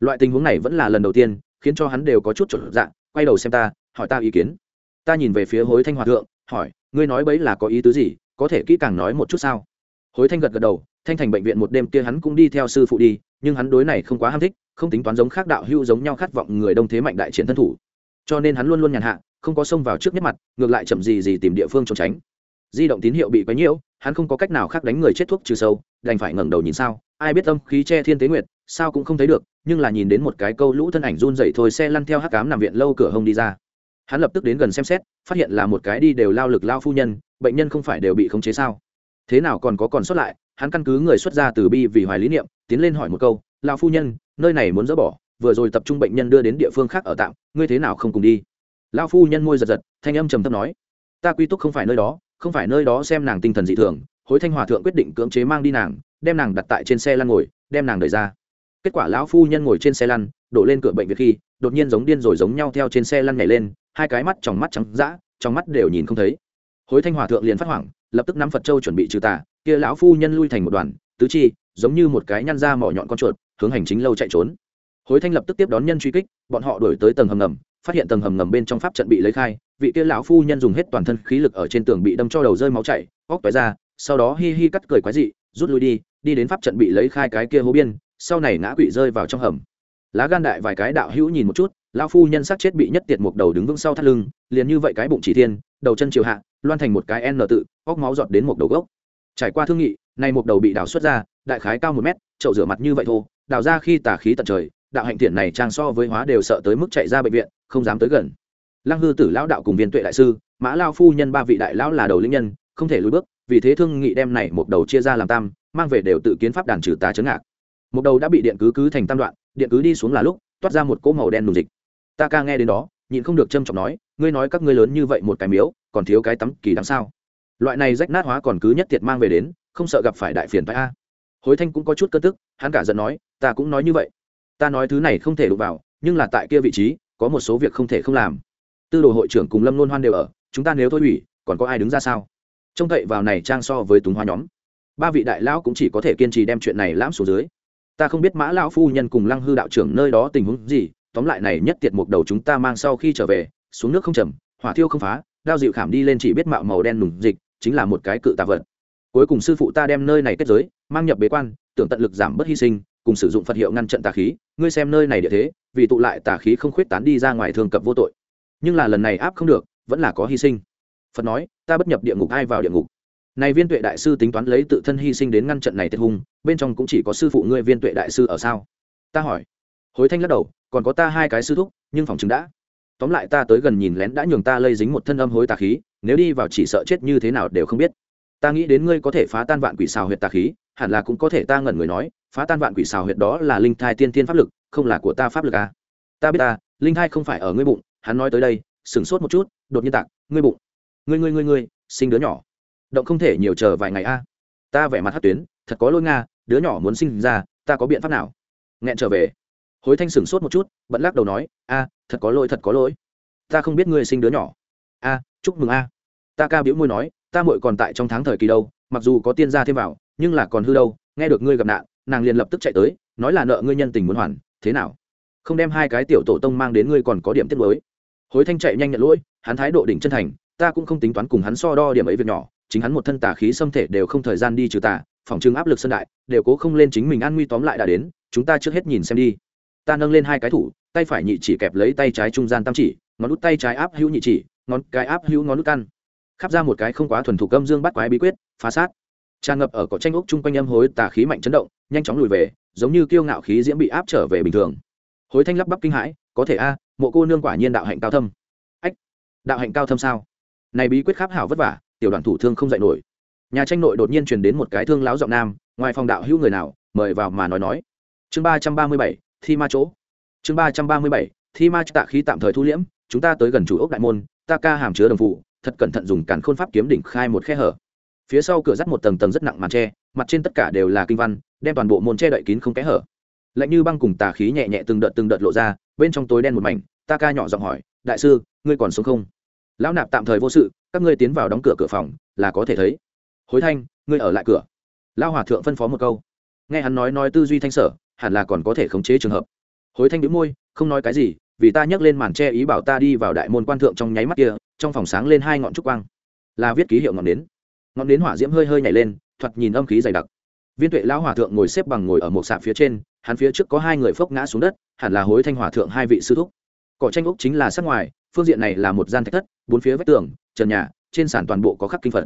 Loại tình huống này vẫn là lần đầu tiên, khiến cho hắn đều có chút trộn dạng quay đầu xem ta, hỏi ta ý kiến. Ta nhìn về phía hối thanh hòa thượng, hỏi, ngươi nói bấy là có ý tứ gì, có thể kỹ càng nói một chút sao? Hối thanh gật gật đầu, thanh thành bệnh viện một đêm kia hắn cũng đi theo sư phụ đi, nhưng hắn đối này không quá ham thích, không tính toán giống khác đạo hưu giống nhau khát vọng người đông thế mạnh đại chiến thân thủ. Cho nên hắn luôn luôn nhàn hạ, không có xông vào trước nhất mặt, ngược lại chậm gì gì tìm địa phương trốn tránh di động tín hiệu bị quấy nhiễu, hắn không có cách nào khác đánh người chết thuốc trừ sâu, đành phải ngẩng đầu nhìn sao. Ai biết âm khí che thiên tế nguyệt, sao cũng không thấy được, nhưng là nhìn đến một cái câu lũ thân ảnh run dậy thôi, xe lăn theo hắc cám nằm viện lâu cửa hông đi ra. Hắn lập tức đến gần xem xét, phát hiện là một cái đi đều lao lực lao phu nhân, bệnh nhân không phải đều bị khống chế sao? Thế nào còn có còn sót lại? Hắn căn cứ người xuất ra từ bi vì hoài lý niệm, tiến lên hỏi một câu lao phu nhân, nơi này muốn dỡ bỏ, vừa rồi tập trung bệnh nhân đưa đến địa phương khác ở tạm, ngươi thế nào không cùng đi? Lao phu nhân môi giật giật, thanh âm trầm thấp nói, ta quy túc không phải nơi đó không phải nơi đó xem nàng tinh thần dị thường, hối thanh hòa thượng quyết định cưỡng chế mang đi nàng, đem nàng đặt tại trên xe lăn ngồi, đem nàng đẩy ra. Kết quả lão phu nhân ngồi trên xe lăn, đổ lên cửa bệnh viện khi, đột nhiên giống điên rồi giống nhau theo trên xe lăn nhảy lên, hai cái mắt trong mắt trắng dã, trong mắt đều nhìn không thấy. Hối thanh hòa thượng liền phát hoảng, lập tức nắm phật châu chuẩn bị trừ tà, kia lão phu nhân lui thành một đoàn, tứ chi, giống như một cái nhăn ra mỏ nhọn con chuột, hướng hành chính lâu chạy trốn. Hối thanh lập tức tiếp đón nhân truy kích, bọn họ đuổi tới tầng hầm ngầm, phát hiện tầng hầm ngầm bên trong pháp trận bị lấy khai vị kia lão phu nhân dùng hết toàn thân khí lực ở trên tường bị đâm cho đầu rơi máu chảy óc tóe ra, sau đó hi hi cắt cười quái dị, rút lui đi đi đến pháp trận bị lấy khai cái kia hố biên, sau này ngã quỵ rơi vào trong hầm. Lá gan đại vài cái đạo hữu nhìn một chút, lão phu nhân sát chết bị nhất tiệt một đầu đứng vững sau thắt lưng, liền như vậy cái bụng chỉ thiên, đầu chân chiều hạ, loan thành một cái n tự óc máu giọt đến một đầu gốc. Trải qua thương nghị này một đầu bị đào xuất ra, đại khái cao một mét, chậu rửa mặt như vậy thô đào ra khi tà khí tận trời, đạo hạnh thiện này trang so với hóa đều sợ tới mức chạy ra bệnh viện, không dám tới gần lăng hư tử lão đạo cùng viên tuệ đại sư, mã lao phu nhân ba vị đại lão là đầu lĩnh nhân, không thể lùi bước, vì thế thương nghị đem này một đầu chia ra làm tam, mang về đều tự kiến pháp đàn trừ tà chấn ngạc. Một đầu đã bị điện cứ cứ thành tam đoạn, điện cứ đi xuống là lúc, toát ra một cỗ màu đen nùng dịch. Ta ca nghe đến đó, nhịn không được trâm trọng nói, ngươi nói các ngươi lớn như vậy một cái miếu, còn thiếu cái tắm kỳ đằng sao loại này rách nát hóa còn cứ nhất tiệt mang về đến, không sợ gặp phải đại phiền phải a. Hối thanh cũng có chút cơn tức, hắn cả giận nói, ta cũng nói như vậy. Ta nói thứ này không thể đụng vào, nhưng là tại kia vị trí, có một số việc không thể không làm tư đồ hội trưởng cùng lâm nôn hoan đều ở, chúng ta nếu thôi hủy, còn có ai đứng ra sao? Trông cậy vào này trang so với túng hoa nhóm. Ba vị đại lão cũng chỉ có thể kiên trì đem chuyện này lãm xuống dưới. Ta không biết mã lão phu nhân cùng lăng hư đạo trưởng nơi đó tình huống gì, tóm lại này nhất tiệt một đầu chúng ta mang sau khi trở về, xuống nước không trầm hỏa thiêu không phá, đao dịu khảm đi lên chỉ biết mạo màu đen nùng dịch, chính là một cái cự tạ vật. Cuối cùng sư phụ ta đem nơi này kết giới, mang nhập bế quan, tưởng tận lực giảm bớt hy sinh, cùng sử dụng phật hiệu ngăn trận tà khí, ngươi xem nơi này địa thế, vì tụ lại tà khí không khuyết tán đi ra ngoài thường cập vô tội nhưng là lần này áp không được, vẫn là có hy sinh. Phật nói, ta bất nhập địa ngục ai vào địa ngục? Này viên tuệ đại sư tính toán lấy tự thân hy sinh đến ngăn trận này tiệt hung bên trong cũng chỉ có sư phụ ngươi viên tuệ đại sư ở sao? Ta hỏi. Hối thanh lắc đầu, còn có ta hai cái sư thúc, nhưng phòng chứng đã. Tóm lại ta tới gần nhìn lén đã nhường ta lây dính một thân âm hối tà khí, nếu đi vào chỉ sợ chết như thế nào đều không biết. Ta nghĩ đến ngươi có thể phá tan vạn quỷ xào huyệt tà khí, hẳn là cũng có thể ta ngẩn người nói, phá tan vạn quỷ xào huyệt đó là linh thai tiên tiên pháp lực, không là của ta pháp lực à. ta biết ta, linh thai không phải ở ngươi bụng hắn nói tới đây, sửng sốt một chút, đột nhiên tạc, ngươi bụng, ngươi ngươi ngươi ngươi, sinh đứa nhỏ. Động không thể nhiều chờ vài ngày a. Ta vẻ mặt hát tuyến, thật có lỗi nga, đứa nhỏ muốn sinh ra, ta có biện pháp nào? Nghẹn trở về. Hối thanh sửng sốt một chút vẫn lắc đầu nói, a, thật có lỗi, thật có lỗi. Ta không biết ngươi sinh đứa nhỏ. A, chúc mừng a. Ta ca biễu môi nói, ta muội còn tại trong tháng thời kỳ đâu, mặc dù có tiên gia thêm vào, nhưng là còn hư đâu, nghe được ngươi gặp nạn, nàng liền lập tức chạy tới, nói là nợ ngươi nhân tình muốn hoàn, thế nào? Không đem hai cái tiểu tổ tông mang đến ngươi còn có điểm tiết mới. Hối thanh chạy nhanh nhận lỗi, hắn thái độ đỉnh chân thành, ta cũng không tính toán cùng hắn so đo điểm ấy việc nhỏ, chính hắn một thân tà khí xâm thể đều không thời gian đi trừ tà, phòng trưng áp lực sân đại, đều cố không lên chính mình an nguy tóm lại đã đến, chúng ta trước hết nhìn xem đi. Ta nâng lên hai cái thủ, tay phải nhị chỉ kẹp lấy tay trái trung gian tam chỉ, ngón út tay trái áp hữu nhị chỉ, ngón cái áp hữu ngón út căn. Khắp ra một cái không quá thuần thủ âm dương bắt quái bí quyết, phá sát. Tràn ngập ở cỏ tranh ốc chung quanh âm hối tà khí mạnh chấn động, nhanh chóng lùi về, giống như kiêu ngạo khí diễm bị áp trở về bình thường hối thanh lắp bắp kinh hãi, có thể a, mộ cô nương quả nhiên đạo hạnh cao thâm. Ách, đạo hạnh cao thâm sao? Này bí quyết kháp hảo vất vả, tiểu đoàn thủ thương không dạy nổi. Nhà tranh nội đột nhiên truyền đến một cái thương láo giọng nam, ngoài phòng đạo hữu người nào, mời vào mà nói nói. Chương ba trăm ba mươi bảy, thi ma chỗ. Chương ba trăm ba mươi bảy, thi ma tạ khí tạm thời thu liễm, chúng ta tới gần chủ ốc đại môn, ta ca hàm chứa đồng phụ, thật cẩn thận dùng cản khôn pháp kiếm đỉnh khai một khe hở. Phía sau cửa dắt một tầng tầng rất nặng màn tre, mặt trên tất cả đều là kinh văn, đem toàn bộ môn che đậy kín không kẽ hở lạnh như băng cùng tà khí nhẹ nhẹ từng đợt từng đợt lộ ra, bên trong tối đen một mảnh, ta ca nhỏ giọng hỏi, đại sư, ngươi còn sống không? Lão nạp tạm thời vô sự, các ngươi tiến vào đóng cửa cửa phòng, là có thể thấy. Hối thanh, ngươi ở lại cửa. Lao hòa thượng phân phó một câu. Nghe hắn nói nói tư duy thanh sở, hẳn là còn có thể khống chế trường hợp. Hối thanh đĩu môi, không nói cái gì, vì ta nhấc lên màn che ý bảo ta đi vào đại môn quan thượng trong nháy mắt kia, trong phòng sáng lên hai ngọn trúc quang. Là viết ký hiệu ngọn nến. Ngọn nến hỏa diễm hơi hơi nhảy lên, thoạt nhìn âm khí dày đặc. Viên tuệ lão hòa thượng ngồi xếp bằng ngồi ở một sạp phía trên hắn phía trước có hai người phốc ngã xuống đất, hẳn là hối thanh hòa thượng hai vị sư thúc. Cỏ tranh úc chính là sát ngoài, phương diện này là một gian thạch thất, bốn phía vách tường, trần nhà, trên sàn toàn bộ có khắc kinh phật.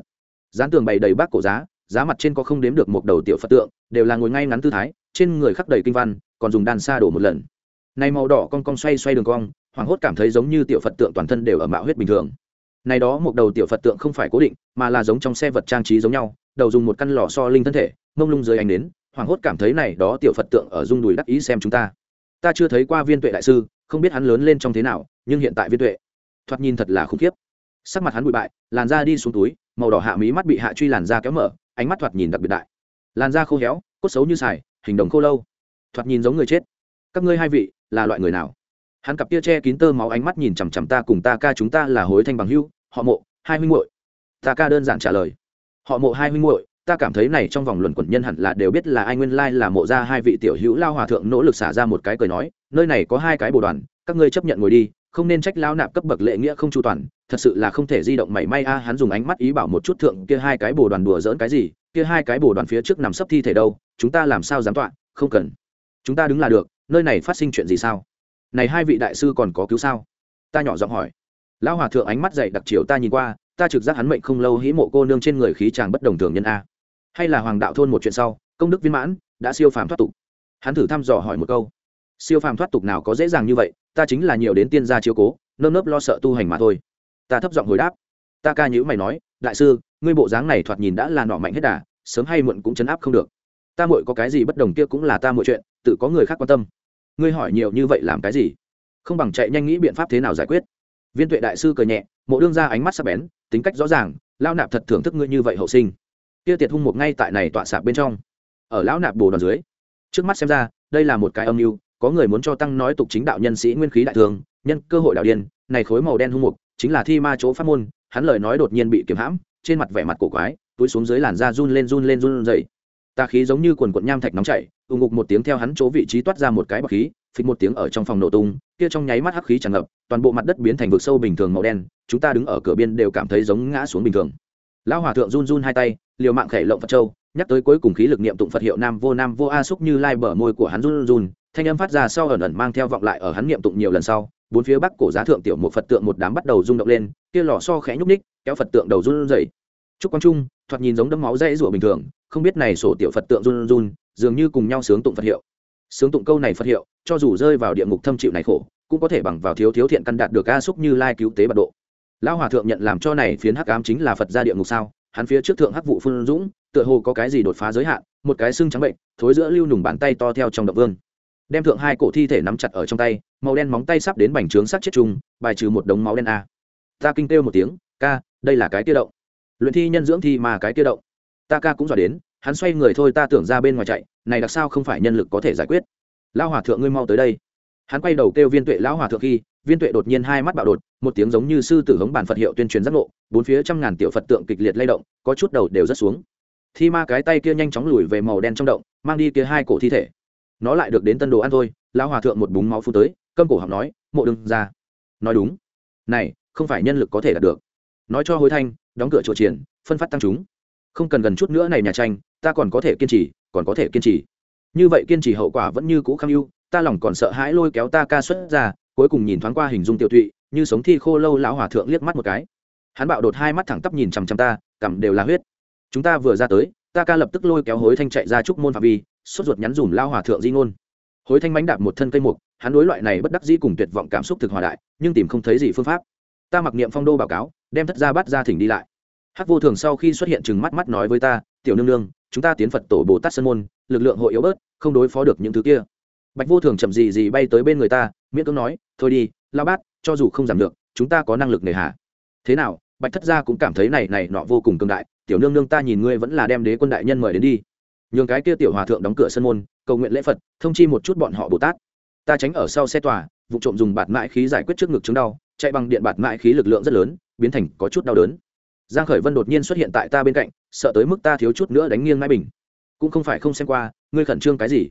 Dán tường bày đầy bác cổ giá giá mặt trên có không đếm được một đầu tiểu phật tượng, đều là ngồi ngay ngắn tư thái, trên người khắc đầy kinh văn, còn dùng đàn sa đổ một lần. Này màu đỏ con cong xoay xoay đường cong hoàng hốt cảm thấy giống như tiểu phật tượng toàn thân đều ở mạo huyết bình thường. Này đó một đầu tiểu phật tượng không phải cố định, mà là giống trong xe vật trang trí giống nhau, đầu dùng một căn lò so linh thân thể, mông lung dưới ánh nến. Hoảng hốt cảm thấy này đó tiểu phật tượng ở dung đùi đắc ý xem chúng ta. Ta chưa thấy qua viên tuệ đại sư, không biết hắn lớn lên trong thế nào, nhưng hiện tại viên tuệ. Thoạt nhìn thật là khủng khiếp. Sắc mặt hắn bụi bại, làn da đi xuống túi, màu đỏ hạ mí mắt bị hạ truy làn da kéo mở, ánh mắt thoạt nhìn đặc biệt đại. Làn da khô héo, cốt xấu như xài hình đồng khô lâu. Thoạt nhìn giống người chết. Các ngươi hai vị, là loại người nào? Hắn cặp tia che kín tơ máu ánh mắt nhìn chằm chằm ta cùng ta ca chúng ta là hối thanh bằng hưu họ mộ, hai huynh muội. Ta ca đơn giản trả lời. Họ mộ, hai huynh muội ta cảm thấy này trong vòng luận quẩn nhân hẳn là đều biết là ai nguyên lai là mộ ra hai vị tiểu hữu lao hòa thượng nỗ lực xả ra một cái cười nói, nơi này có hai cái bồ đoàn, các ngươi chấp nhận ngồi đi, không nên trách lao nạp cấp bậc lệ nghĩa không chu toàn, thật sự là không thể di động mảy may a, hắn dùng ánh mắt ý bảo một chút thượng kia hai cái bồ đoàn đùa dỡn cái gì, kia hai cái bồ đoàn phía trước nằm sấp thi thể đâu, chúng ta làm sao dám tọa, không cần. Chúng ta đứng là được, nơi này phát sinh chuyện gì sao? Này hai vị đại sư còn có cứu sao? Ta nhỏ giọng hỏi. Lão hòa thượng ánh mắt dậy đặc chiều ta nhìn qua, ta trực giác hắn mệnh không lâu hĩ mộ cô nương trên người khí chàng bất đồng thường nhân a hay là hoàng đạo thôn một chuyện sau, công đức viên mãn, đã siêu phàm thoát tục. Hắn thử thăm dò hỏi một câu. Siêu phàm thoát tục nào có dễ dàng như vậy, ta chính là nhiều đến tiên gia chiếu cố, nơm nớp lo sợ tu hành mà thôi. Ta thấp giọng hồi đáp. Ta ca nhữ mày nói, đại sư, ngươi bộ dáng này thoạt nhìn đã là nọ mạnh hết đà, sớm hay muộn cũng chấn áp không được. Ta muội có cái gì bất đồng kia cũng là ta muội chuyện, tự có người khác quan tâm. Ngươi hỏi nhiều như vậy làm cái gì? Không bằng chạy nhanh nghĩ biện pháp thế nào giải quyết. Viên tuệ đại sư cười nhẹ, mộ đương ra ánh mắt sắc bén, tính cách rõ ràng, lao nạp thật thưởng thức ngươi như vậy hậu sinh kia tiệt hung một ngay tại này tọa sạp bên trong. Ở lão nạp bồ đoàn dưới. Trước mắt xem ra, đây là một cái âm mưu, có người muốn cho tăng nói tục chính đạo nhân sĩ nguyên khí đại thường, nhân cơ hội đạo điên, này khối màu đen hung mục, chính là thi ma chỗ pháp môn, hắn lời nói đột nhiên bị kiềm hãm, trên mặt vẻ mặt cổ quái, túi xuống dưới làn da run lên run lên run dậy tà khí giống như quần quận nham thạch nóng chảy, ù ngục một tiếng theo hắn chỗ vị trí toát ra một cái bọc khí, phịch một tiếng ở trong phòng nổ tung, kia trong nháy mắt hắc khí tràn ngập, toàn bộ mặt đất biến thành vực sâu bình thường màu đen, chúng ta đứng ở cửa biên đều cảm thấy giống ngã xuống bình thường. Lão hòa thượng run run hai tay liều mạng khẽ lộng phật châu, nhắc tới cuối cùng khí lực niệm tụng phật hiệu nam vô nam vô a xúc như lai bờ môi của hắn run run, thanh âm phát ra sau ẩn ẩn mang theo vọng lại ở hắn niệm tụng nhiều lần sau, bốn phía bắc cổ giá thượng tiểu một phật tượng một đám bắt đầu rung động lên, kia lò so khẽ nhúc ních kéo phật tượng đầu run rẩy trúc quang trung, thoạt nhìn giống đấm máu dãy rủa bình thường, không biết này sổ tiểu phật tượng run run, dường như cùng nhau sướng tụng phật hiệu. Sướng tụng câu này phật hiệu, cho dù rơi vào địa ngục thâm chịu này khổ, cũng có thể bằng vào thiếu thiếu thiện căn đạt được a xúc như lai cứu tế bạt độ. Lão hòa thượng nhận làm cho này phiến hắc ám chính là phật ra địa ngục sao? Hắn phía trước thượng hắc vụ phun dũng, tựa hồ có cái gì đột phá giới hạn, một cái xương trắng bệnh, thối giữa lưu nùng bàn tay to theo trong động vương. Đem thượng hai cổ thi thể nắm chặt ở trong tay, màu đen móng tay sắp đến bành trướng sát chết chung bài trừ một đống máu đen a. Ta kinh kêu một tiếng, ca, đây là cái tiêu động. Luyện thi nhân dưỡng thi mà cái tiêu động. Ta ca cũng dọa đến, hắn xoay người thôi ta tưởng ra bên ngoài chạy, này đặc sao không phải nhân lực có thể giải quyết. Lao hòa thượng ngươi mau tới đây hắn quay đầu kêu viên tuệ lão hòa thượng khi, viên tuệ đột nhiên hai mắt bạo đột, một tiếng giống như sư tử hống bản phật hiệu tuyên truyền giác ngộ, bốn phía trăm ngàn tiểu phật tượng kịch liệt lay động, có chút đầu đều rất xuống. Thi ma cái tay kia nhanh chóng lùi về màu đen trong động, mang đi kia hai cổ thi thể. Nó lại được đến tân đồ ăn thôi, lão hòa thượng một búng máu phu tới, câm cổ học nói, mộ đừng ra. Nói đúng. Này, không phải nhân lực có thể đạt được. Nói cho hối thanh, đóng cửa chỗ triển phân phát tăng chúng. Không cần gần chút nữa này nhà tranh, ta còn có thể kiên trì, còn có thể kiên trì. Như vậy kiên trì hậu quả vẫn như cũ kham ưu ta lòng còn sợ hãi lôi kéo ta ca xuất ra, cuối cùng nhìn thoáng qua hình dung tiêu thụy như sống thi khô lâu lão hòa thượng liếc mắt một cái. Hắn bạo đột hai mắt thẳng tắp nhìn chằm chằm ta, cằm đều là huyết. Chúng ta vừa ra tới, ta ca lập tức lôi kéo hối thanh chạy ra trúc môn phạm vi, sốt ruột nhắn dùm lao hòa thượng di ngôn. Hối thanh bánh đạp một thân cây mục, hắn đối loại này bất đắc dĩ cùng tuyệt vọng cảm xúc thực hòa đại, nhưng tìm không thấy gì phương pháp. Ta mặc niệm phong đô báo cáo, đem thất ra bắt ra thỉnh đi lại. Hắc vô thường sau khi xuất hiện chừng mắt mắt nói với ta, tiểu nương nương, chúng ta tiến phật tổ bồ tát sơn môn, lực lượng hội yếu bớt, không đối phó được những thứ kia bạch vô thường chậm gì gì bay tới bên người ta, miễn cưỡng nói, thôi đi lao bát, cho dù không giảm được, chúng ta có năng lực nề hà. Thế nào? Bạch thất gia cũng cảm thấy này này nọ vô cùng cường đại, tiểu nương nương ta nhìn ngươi vẫn là đem đế quân đại nhân mời đến đi. Nhường cái kia tiểu hòa thượng đóng cửa sân môn, cầu nguyện lễ phật, thông chi một chút bọn họ bồ tát. Ta tránh ở sau xe tòa, vụ trộm dùng bạt mãi khí giải quyết trước ngực chứng đau, chạy bằng điện bạt mãi khí lực lượng rất lớn, biến thành có chút đau đớn. Giang khởi vân đột nhiên xuất hiện tại ta bên cạnh, sợ tới mức ta thiếu chút nữa đánh nghiêng mai bình. Cũng không phải không xem qua, ngươi khẩn trương cái gì?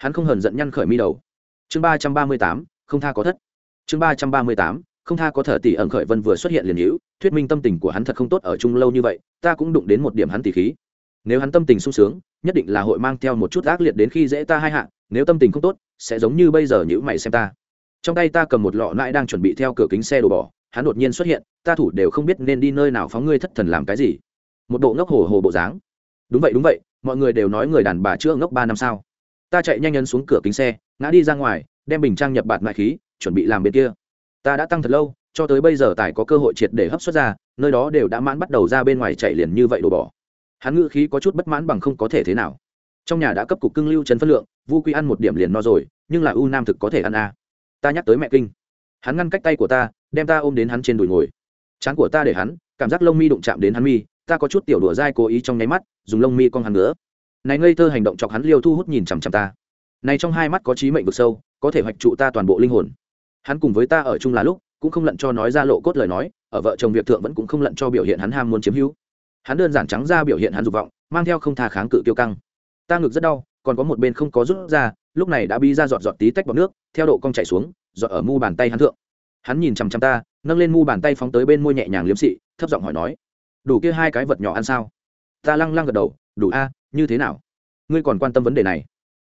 Hắn không hờn giận nhăn khởi mi đầu. Chương ba trăm ba mươi tám, không tha có thất. Chương ba trăm ba mươi tám, không tha có thở tỷ ẩn khởi vân vừa xuất hiện liền hữu, thuyết minh tâm tình của hắn thật không tốt ở chung lâu như vậy, ta cũng đụng đến một điểm hắn tỷ khí. Nếu hắn tâm tình sung sướng, nhất định là hội mang theo một chút ác liệt đến khi dễ ta hai hạ, nếu tâm tình không tốt, sẽ giống như bây giờ nhữ mày xem ta. Trong tay ta cầm một lọ nãi đang chuẩn bị theo cửa kính xe đổ bỏ, hắn đột nhiên xuất hiện, ta thủ đều không biết nên đi nơi nào phóng ngươi thất thần làm cái gì. Một bộ ngốc hồ hồ bộ dáng. Đúng vậy đúng vậy, mọi người đều nói người đàn bà chưa ngốc ba năm sao ta chạy nhanh nhấn xuống cửa kính xe, ngã đi ra ngoài, đem bình trang nhập bạt mại khí, chuẩn bị làm bên kia. Ta đã tăng thật lâu, cho tới bây giờ tài có cơ hội triệt để hấp xuất ra, nơi đó đều đã mãn bắt đầu ra bên ngoài chạy liền như vậy đổ bỏ. Hắn ngữ khí có chút bất mãn bằng không có thể thế nào. Trong nhà đã cấp cục cưng lưu trần phân lượng, vu quy ăn một điểm liền no rồi, nhưng là u nam thực có thể ăn a à. ta nhắc tới mẹ kinh. Hắn ngăn cách tay của ta, đem ta ôm đến hắn trên đùi ngồi. Trán của ta để hắn, cảm giác lông mi đụng chạm đến hắn mi, ta có chút tiểu đùa dai cố ý trong nháy mắt, dùng lông mi con hắn nữa này ngây thơ hành động chọc hắn liêu thu hút nhìn chằm chằm ta. Này trong hai mắt có trí mệnh vực sâu, có thể hoạch trụ ta toàn bộ linh hồn. Hắn cùng với ta ở chung là lúc, cũng không lận cho nói ra lộ cốt lời nói, ở vợ chồng việc thượng vẫn cũng không lận cho biểu hiện hắn ham muốn chiếm hữu. Hắn đơn giản trắng ra biểu hiện hắn dục vọng, mang theo không tha kháng cự kiêu căng. Ta ngực rất đau, còn có một bên không có rút ra, lúc này đã bi ra giọt giọt tí tách bọc nước, theo độ cong chảy xuống, giọt ở mu bàn tay hắn thượng. Hắn nhìn chằm chằm ta, nâng lên mu bàn tay phóng tới bên môi nhẹ nhàng liếm xị, thấp giọng hỏi nói, đủ kia hai cái vật nhỏ ăn sao? Ta lăng lăng gật đầu, đủ a, như thế nào? Ngươi còn quan tâm vấn đề này?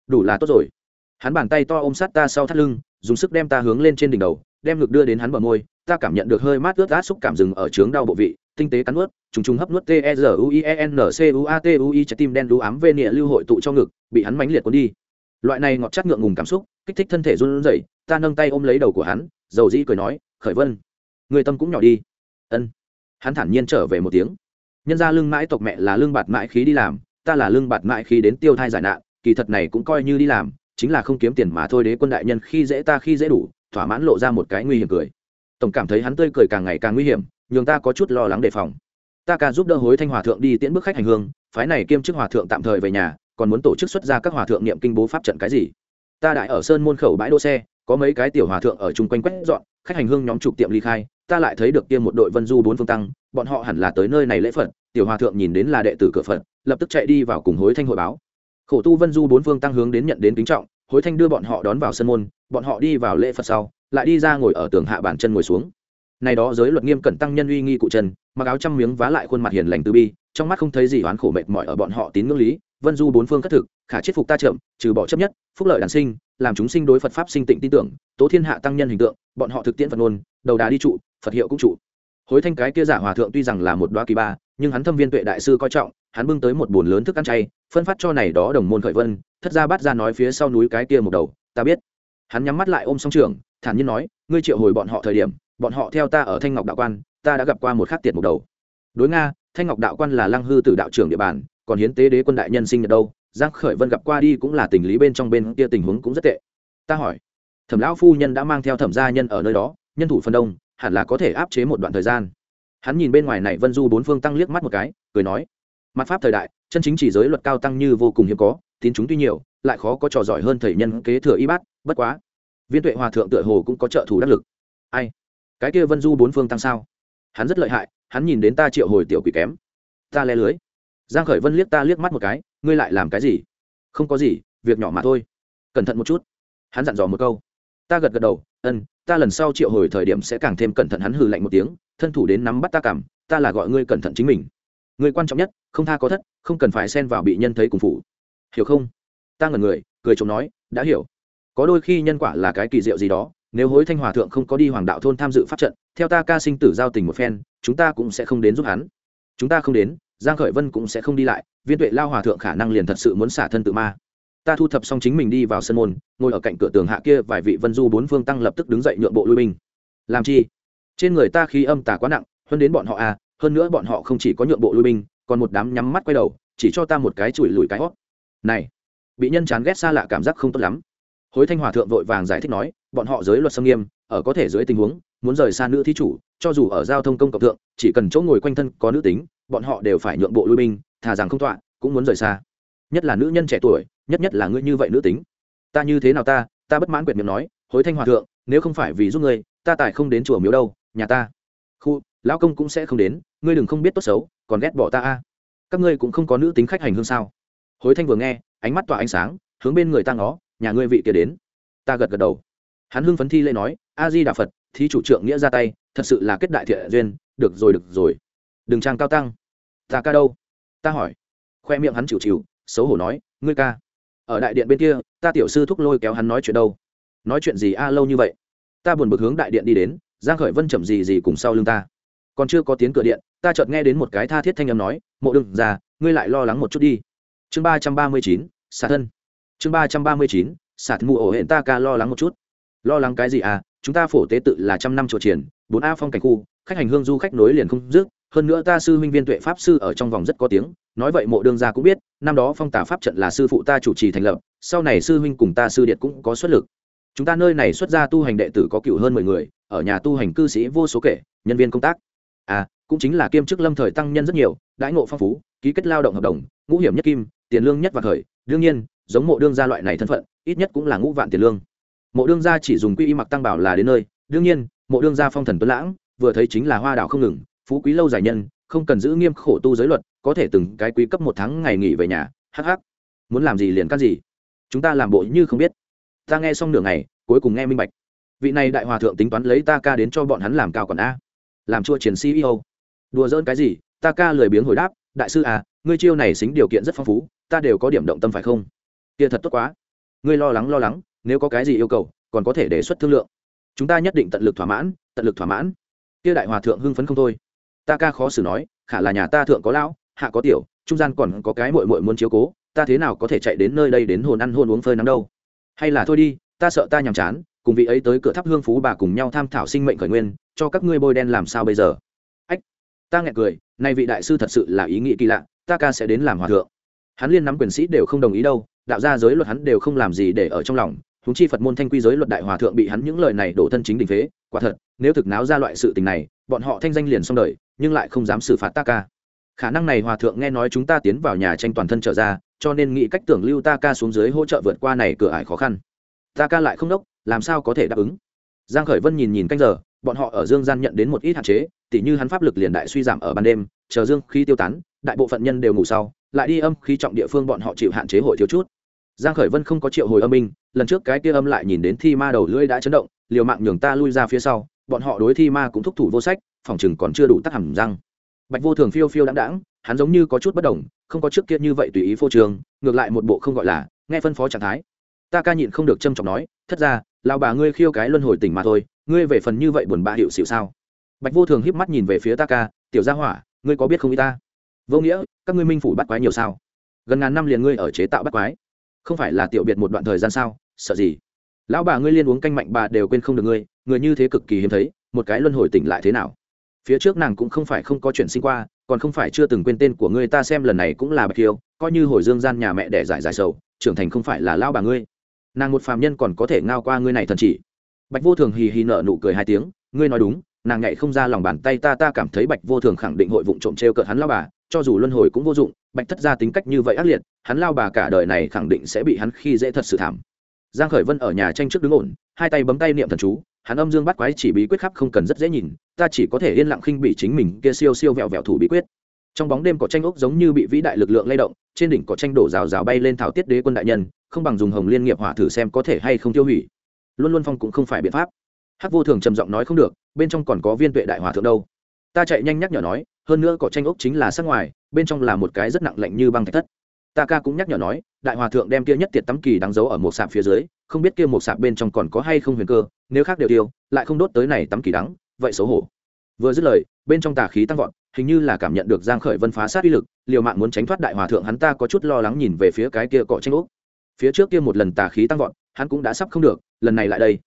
Đủ là tốt rồi. Hắn bàn tay to ôm sát ta sau thắt lưng, dùng sức đem ta hướng lên trên đỉnh đầu, đem ngực đưa đến hắn bờ môi, ta cảm nhận được hơi mát ướt át xúc cảm rừng ở trướng đau bộ vị, tinh tế cắn ướt trùng trùng hấp nuốt t e r u i e n c u a t u i, trái tim đen đu ám vê nịa lưu hội tụ cho ngực, bị hắn mánh liệt cuốn đi. Loại này ngọt chắc ngượng ngùng cảm xúc, kích thích thân thể run rẩy, ta nâng tay ôm lấy đầu của hắn, dầu dĩ cười nói, khởi vân, người tâm cũng nhỏ đi. Ân. Hắn thản nhiên trở về một tiếng nhân ra lương mãi tộc mẹ là lương bạt mãi khí đi làm, ta là lương bạt mãi khí đến tiêu thai giải nạn, kỳ thật này cũng coi như đi làm, chính là không kiếm tiền mà thôi đế quân đại nhân khi dễ ta khi dễ đủ, thỏa mãn lộ ra một cái nguy hiểm cười. Tổng cảm thấy hắn tươi cười càng ngày càng nguy hiểm, nhường ta có chút lo lắng đề phòng. Ta ca giúp đỡ hối thanh hòa thượng đi tiễn bước khách hành hương, phái này kiêm chức hòa thượng tạm thời về nhà, còn muốn tổ chức xuất ra các hòa thượng niệm kinh bố pháp trận cái gì. Ta đại ở sơn môn khẩu bãi đỗ xe, có mấy cái tiểu hòa thượng ở chung quanh quét dọn, khách hành hương nhóm chụp tiệm ly khai ta lại thấy được kia một đội vân du bốn phương tăng, bọn họ hẳn là tới nơi này lễ phật, tiểu hòa thượng nhìn đến là đệ tử cửa phật, lập tức chạy đi vào cùng hối thanh hội báo. Khổ tu vân du bốn phương tăng hướng đến nhận đến kính trọng, hối thanh đưa bọn họ đón vào sân môn, bọn họ đi vào lễ phật sau, lại đi ra ngồi ở tường hạ bàn chân ngồi xuống. Này đó giới luật nghiêm cẩn tăng nhân uy nghi cụ chân, mặc áo trăm miếng vá lại khuôn mặt hiền lành từ bi, trong mắt không thấy gì oán khổ mệt mỏi ở bọn họ tín ngưỡng lý, vân du bốn phương cất thực, khả chết phục ta trộm trừ bỏ chấp nhất, phúc lợi đàn sinh, làm chúng sinh đối phật pháp sinh tịnh tin tưởng, tố thiên hạ tăng nhân hình tượng, bọn họ thực tiễn phật ngôn, đầu đà đi trụ phật hiệu cũng trụ hối thanh cái kia giả hòa thượng tuy rằng là một đoa kỳ ba, nhưng hắn thâm viên tuệ đại sư coi trọng, hắn bưng tới một bồn lớn thức ăn chay, phân phát cho này đó đồng môn khởi vân, thất ra bắt ra nói phía sau núi cái kia một đầu, ta biết. Hắn nhắm mắt lại ôm song trường, thản nhiên nói, ngươi triệu hồi bọn họ thời điểm, bọn họ theo ta ở thanh ngọc đạo quan, ta đã gặp qua một khắc tiệt một đầu. Đối nga, thanh ngọc đạo quan là lăng hư tử đạo trưởng địa bàn, còn hiến tế đế quân đại nhân sinh nhật đâu, giang khởi vân gặp qua đi cũng là tình lý bên trong bên kia tình huống cũng rất tệ. Ta hỏi, thẩm lão phu nhân đã mang theo thẩm gia nhân ở nơi đó, nhân thủ phân đông hẳn là có thể áp chế một đoạn thời gian. Hắn nhìn bên ngoài này vân du bốn phương tăng liếc mắt một cái, cười nói, mặt pháp thời đại, chân chính chỉ giới luật cao tăng như vô cùng hiếm có, tín chúng tuy nhiều, lại khó có trò giỏi hơn thầy nhân kế thừa y bát, bất quá, viên tuệ hòa thượng tựa hồ cũng có trợ thủ đắc lực. Ai? Cái kia vân du bốn phương tăng sao? Hắn rất lợi hại, hắn nhìn đến ta triệu hồi tiểu quỷ kém. Ta le lưới. Giang khởi vân liếc ta liếc mắt một cái, ngươi lại làm cái gì? Không có gì, việc nhỏ mà thôi. Cẩn thận một chút. Hắn dặn dò một câu ta gật gật đầu, ân, ta lần sau triệu hồi thời điểm sẽ càng thêm cẩn thận. Hắn hừ lạnh một tiếng, thân thủ đến nắm bắt ta cảm, ta là gọi ngươi cẩn thận chính mình. Người quan trọng nhất, không tha có thất, không cần phải xen vào bị nhân thấy cùng phụ. Hiểu không? Ta ngẩn người, cười chồng nói, đã hiểu. Có đôi khi nhân quả là cái kỳ diệu gì đó, nếu hối thanh hòa thượng không có đi hoàng đạo thôn tham dự pháp trận, theo ta ca sinh tử giao tình một phen, chúng ta cũng sẽ không đến giúp hắn. Chúng ta không đến, giang khởi vân cũng sẽ không đi lại, viên tuệ lao hòa thượng khả năng liền thật sự muốn xả thân tự ma ta thu thập xong chính mình đi vào sân môn, ngồi ở cạnh cửa tường hạ kia vài vị vân du bốn phương tăng lập tức đứng dậy nhượng bộ lui binh. Làm chi? Trên người ta khí âm tà quá nặng, hơn đến bọn họ à hơn nữa bọn họ không chỉ có nhượng bộ lui binh, còn một đám nhắm mắt quay đầu, chỉ cho ta một cái chùi lùi cái hót. Này, bị nhân chán ghét xa lạ cảm giác không tốt lắm. Hối thanh hòa thượng vội vàng giải thích nói, bọn họ giới luật xâm nghiêm, ở có thể dưới tình huống, muốn rời xa nữ thí chủ, cho dù ở giao thông công cộng thượng, chỉ cần chỗ ngồi quanh thân có nữ tính, bọn họ đều phải nhượng bộ lui binh, thà rằng không tọa, cũng muốn rời xa nhất là nữ nhân trẻ tuổi, nhất nhất là ngươi như vậy nữ tính. Ta như thế nào ta? Ta bất mãn quyệt miệng nói, hối thanh hòa thượng, nếu không phải vì giúp ngươi, ta tài không đến chùa miếu đâu, nhà ta. Khu, lão công cũng sẽ không đến, ngươi đừng không biết tốt xấu, còn ghét bỏ ta a. Các ngươi cũng không có nữ tính khách hành hương sao? Hối thanh vừa nghe, ánh mắt tỏa ánh sáng, hướng bên người ta ngó, nhà ngươi vị kia đến. Ta gật gật đầu. Hắn hưng phấn thi lễ nói, a di đà phật, thí chủ trượng nghĩa ra tay, thật sự là kết đại thiện duyên, được rồi được rồi. Đừng trang cao tăng. Ta ca đâu? Ta hỏi. Khoe miệng hắn chịu chịu xấu hổ nói ngươi ca ở đại điện bên kia ta tiểu sư thúc lôi kéo hắn nói chuyện đâu? Nói chuyện gì a lâu như vậy? Ta buồn bực hướng đại điện đi đến giang khởi vân chậm gì gì cùng sau lưng ta. Còn chưa có tiếng cửa điện ta chợt nghe đến một cái tha thiết thanh âm nói mộ đừng già, ngươi lại lo lắng một chút đi. Chương ba trăm ba mươi chín xả thân. Chương ba trăm ba mươi chín xả mù ổ hẹn ta ca lo lắng một chút. Lo lắng cái gì à? Chúng ta phổ tế tự là trăm năm chùa triển bốn a phong cảnh khu khách hành hương du khách nối liền không dứt hơn nữa ta sư huynh viên tuệ pháp sư ở trong vòng rất có tiếng, nói vậy mộ đương gia cũng biết, năm đó phong tả pháp trận là sư phụ ta chủ trì thành lập, sau này sư huynh cùng ta sư điện cũng có xuất lực. Chúng ta nơi này xuất gia tu hành đệ tử có cựu hơn mười người, ở nhà tu hành cư sĩ vô số kể, nhân viên công tác. À cũng chính là kiêm chức lâm thời tăng nhân rất nhiều, đãi ngộ phong phú, ký kết lao động hợp đồng, ngũ hiểm nhất kim, tiền lương nhất và thời đương nhiên, giống mộ đương gia loại này thân phận, ít nhất cũng là ngũ vạn tiền lương. Mộ đương gia chỉ dùng quy y mặc tăng bảo là đến nơi. Đương nhiên, mộ đương gia phong thần tuấn lãng, vừa thấy chính là hoa đảo không ngừng phú quý lâu dài nhân, không cần giữ nghiêm khổ tu giới luật, có thể từng cái quý cấp một tháng ngày nghỉ về nhà hh muốn làm gì liền cắt gì. Chúng ta làm bộ như không biết. Ta nghe xong nửa ngày, cuối cùng nghe minh bạch. Vị này đại hòa thượng tính toán lấy ta ca đến cho bọn hắn làm cao còn a. Làm chua triển ceo đùa dỡn cái gì? Ta ca lười biếng hồi đáp, đại sư à ngươi chiêu này xính điều kiện rất phong phú, ta đều có điểm động tâm phải không? Kia thật tốt quá. Ngươi lo lắng lo lắng, nếu có cái gì yêu cầu, còn có thể đề xuất thương lượng. Chúng ta nhất định tận lực thỏa mãn, tận lực thỏa mãn. Kia đại hòa thượng hưng phấn không thôi ta ca khó xử nói, khả là nhà ta thượng có lão, hạ có tiểu, trung gian còn có cái mội mội muốn chiếu cố, ta thế nào có thể chạy đến nơi đây đến hồn ăn hôn uống phơi nắng đâu? Hay là thôi đi, ta sợ ta nhàm chán, cùng vị ấy tới cửa thắp hương phú bà cùng nhau tham thảo sinh mệnh khởi nguyên, cho các ngươi bôi đen làm sao bây giờ? Ách, ta nghẹn cười, nay vị đại sư thật sự là ý nghĩ kỳ lạ, ta ca sẽ đến làm hòa thượng. Hắn liên nắm quyền sĩ đều không đồng ý đâu, đạo gia giới luật hắn đều không làm gì để ở trong lòng huống chi phật môn thanh quy giới luật đại hòa thượng bị hắn những lời này đổ thân chính đình phế, quả thật, nếu thực náo ra loại sự tình này, bọn họ thanh danh liền xong đời, nhưng lại không dám xử phạt ta ca. Khả năng này hòa thượng nghe nói chúng ta tiến vào nhà tranh toàn thân trở ra, cho nên nghĩ cách tưởng lưu ta ca xuống dưới hỗ trợ vượt qua này cửa ải khó khăn. Ta ca lại không đốc, làm sao có thể đáp ứng? Giang khởi vân nhìn nhìn canh giờ, bọn họ ở dương gian nhận đến một ít hạn chế, tỉ như hắn pháp lực liền đại suy giảm ở ban đêm, chờ dương khí tiêu tán, đại bộ phận nhân đều ngủ sau, lại đi âm khí trọng địa phương bọn họ chịu hạn chế hội thiếu chút giang khởi vân không có triệu hồi âm minh lần trước cái kia âm lại nhìn đến thi ma đầu lưỡi đã chấn động, liều mạng nhường ta lui ra phía sau, bọn họ đối thi ma cũng thúc thủ vô sách, phòng chừng còn chưa đủ tắt hẳn răng. Bạch vô thường phiêu phiêu đãng đãng, hắn giống như có chút bất đồng, không có trước kia như vậy tùy ý phô trường ngược lại một bộ không gọi là, nghe phân phó trạng thái. Ta ca nhịn không được trâm trọng nói, thất ra lão bà ngươi khiêu cái luân hồi tỉnh mà thôi, ngươi về phần như vậy buồn bã hiệu xịu sao? Bạch vô thường híp mắt nhìn về phía ta ca, tiểu gia hỏa, ngươi có biết không ý ta? Vô nghĩa, các ngươi minh phủ bắt quái nhiều sao? Gần ngàn năm liền ngươi ở chế tạo bắt quái không phải là tiểu biệt một đoạn thời gian sao? Sợ gì? Lão bà ngươi liên uống canh mạnh bà đều quên không được ngươi, người như thế cực kỳ hiếm thấy, một cái luân hồi tỉnh lại thế nào? Phía trước nàng cũng không phải không có chuyện sinh qua, còn không phải chưa từng quên tên của ngươi, ta xem lần này cũng là bạch kiều coi như hồi dương gian nhà mẹ để giải giải sầu, trưởng thành không phải là lão bà ngươi. Nàng một phàm nhân còn có thể ngao qua ngươi này thần chỉ. Bạch vô thường hì hì nở nụ cười hai tiếng, ngươi nói đúng, nàng nhảy không ra lòng bàn tay ta ta cảm thấy bạch vô thường khẳng định hội vụng trộm t r e o cợt hắn lao bà, cho dù luân hồi cũng vô dụng bạch thất gia tính cách như vậy ác liệt, hắn lao bà cả đời này khẳng định sẽ bị hắn khi dễ thật sự thảm. Giang khởi vân ở nhà tranh trước đứng ổn, hai tay bấm tay niệm thần chú, hắn âm dương bắt quái chỉ bí quyết khắp không cần rất dễ nhìn, ta chỉ có thể yên lặng khinh bị chính mình, kia siêu siêu vẹo vẹo thủ bí quyết. Trong bóng đêm cỏ tranh ốc giống như bị vĩ đại lực lượng lay động, trên đỉnh cỏ tranh đổ rào rào bay lên thảo tiết đế quân đại nhân, không bằng dùng hồng liên nghiệp hỏa thử xem có thể hay không tiêu hủy. Luôn luôn phong cũng không phải biện pháp. Hắc vô thường trầm giọng nói không được, bên trong còn có viên tuệ đại hòa thượng đâu. Ta chạy nhanh nhắc nhở nói hơn nữa cỏ tranh ốc chính là sắc ngoài, bên trong là một cái rất nặng lạnh như băng thạch thất. Ta ca cũng nhắc nhở nói, đại hòa thượng đem kia nhất tiệt tắm kỳ đáng giấu ở một sạp phía dưới, không biết kia một sạp bên trong còn có hay không huyền cơ, nếu khác đều tiêu, lại không đốt tới này tắm kỳ đắng, vậy xấu hổ. Vừa dứt lời, bên trong tà khí tăng vọt, hình như là cảm nhận được giang khởi vân phá sát uy lực, liều mạng muốn tránh thoát đại hòa thượng hắn ta có chút lo lắng nhìn về phía cái kia cỏ tranh ốc. Phía trước kia một lần tà khí tăng vọt, hắn cũng đã sắp không được, lần này lại đây.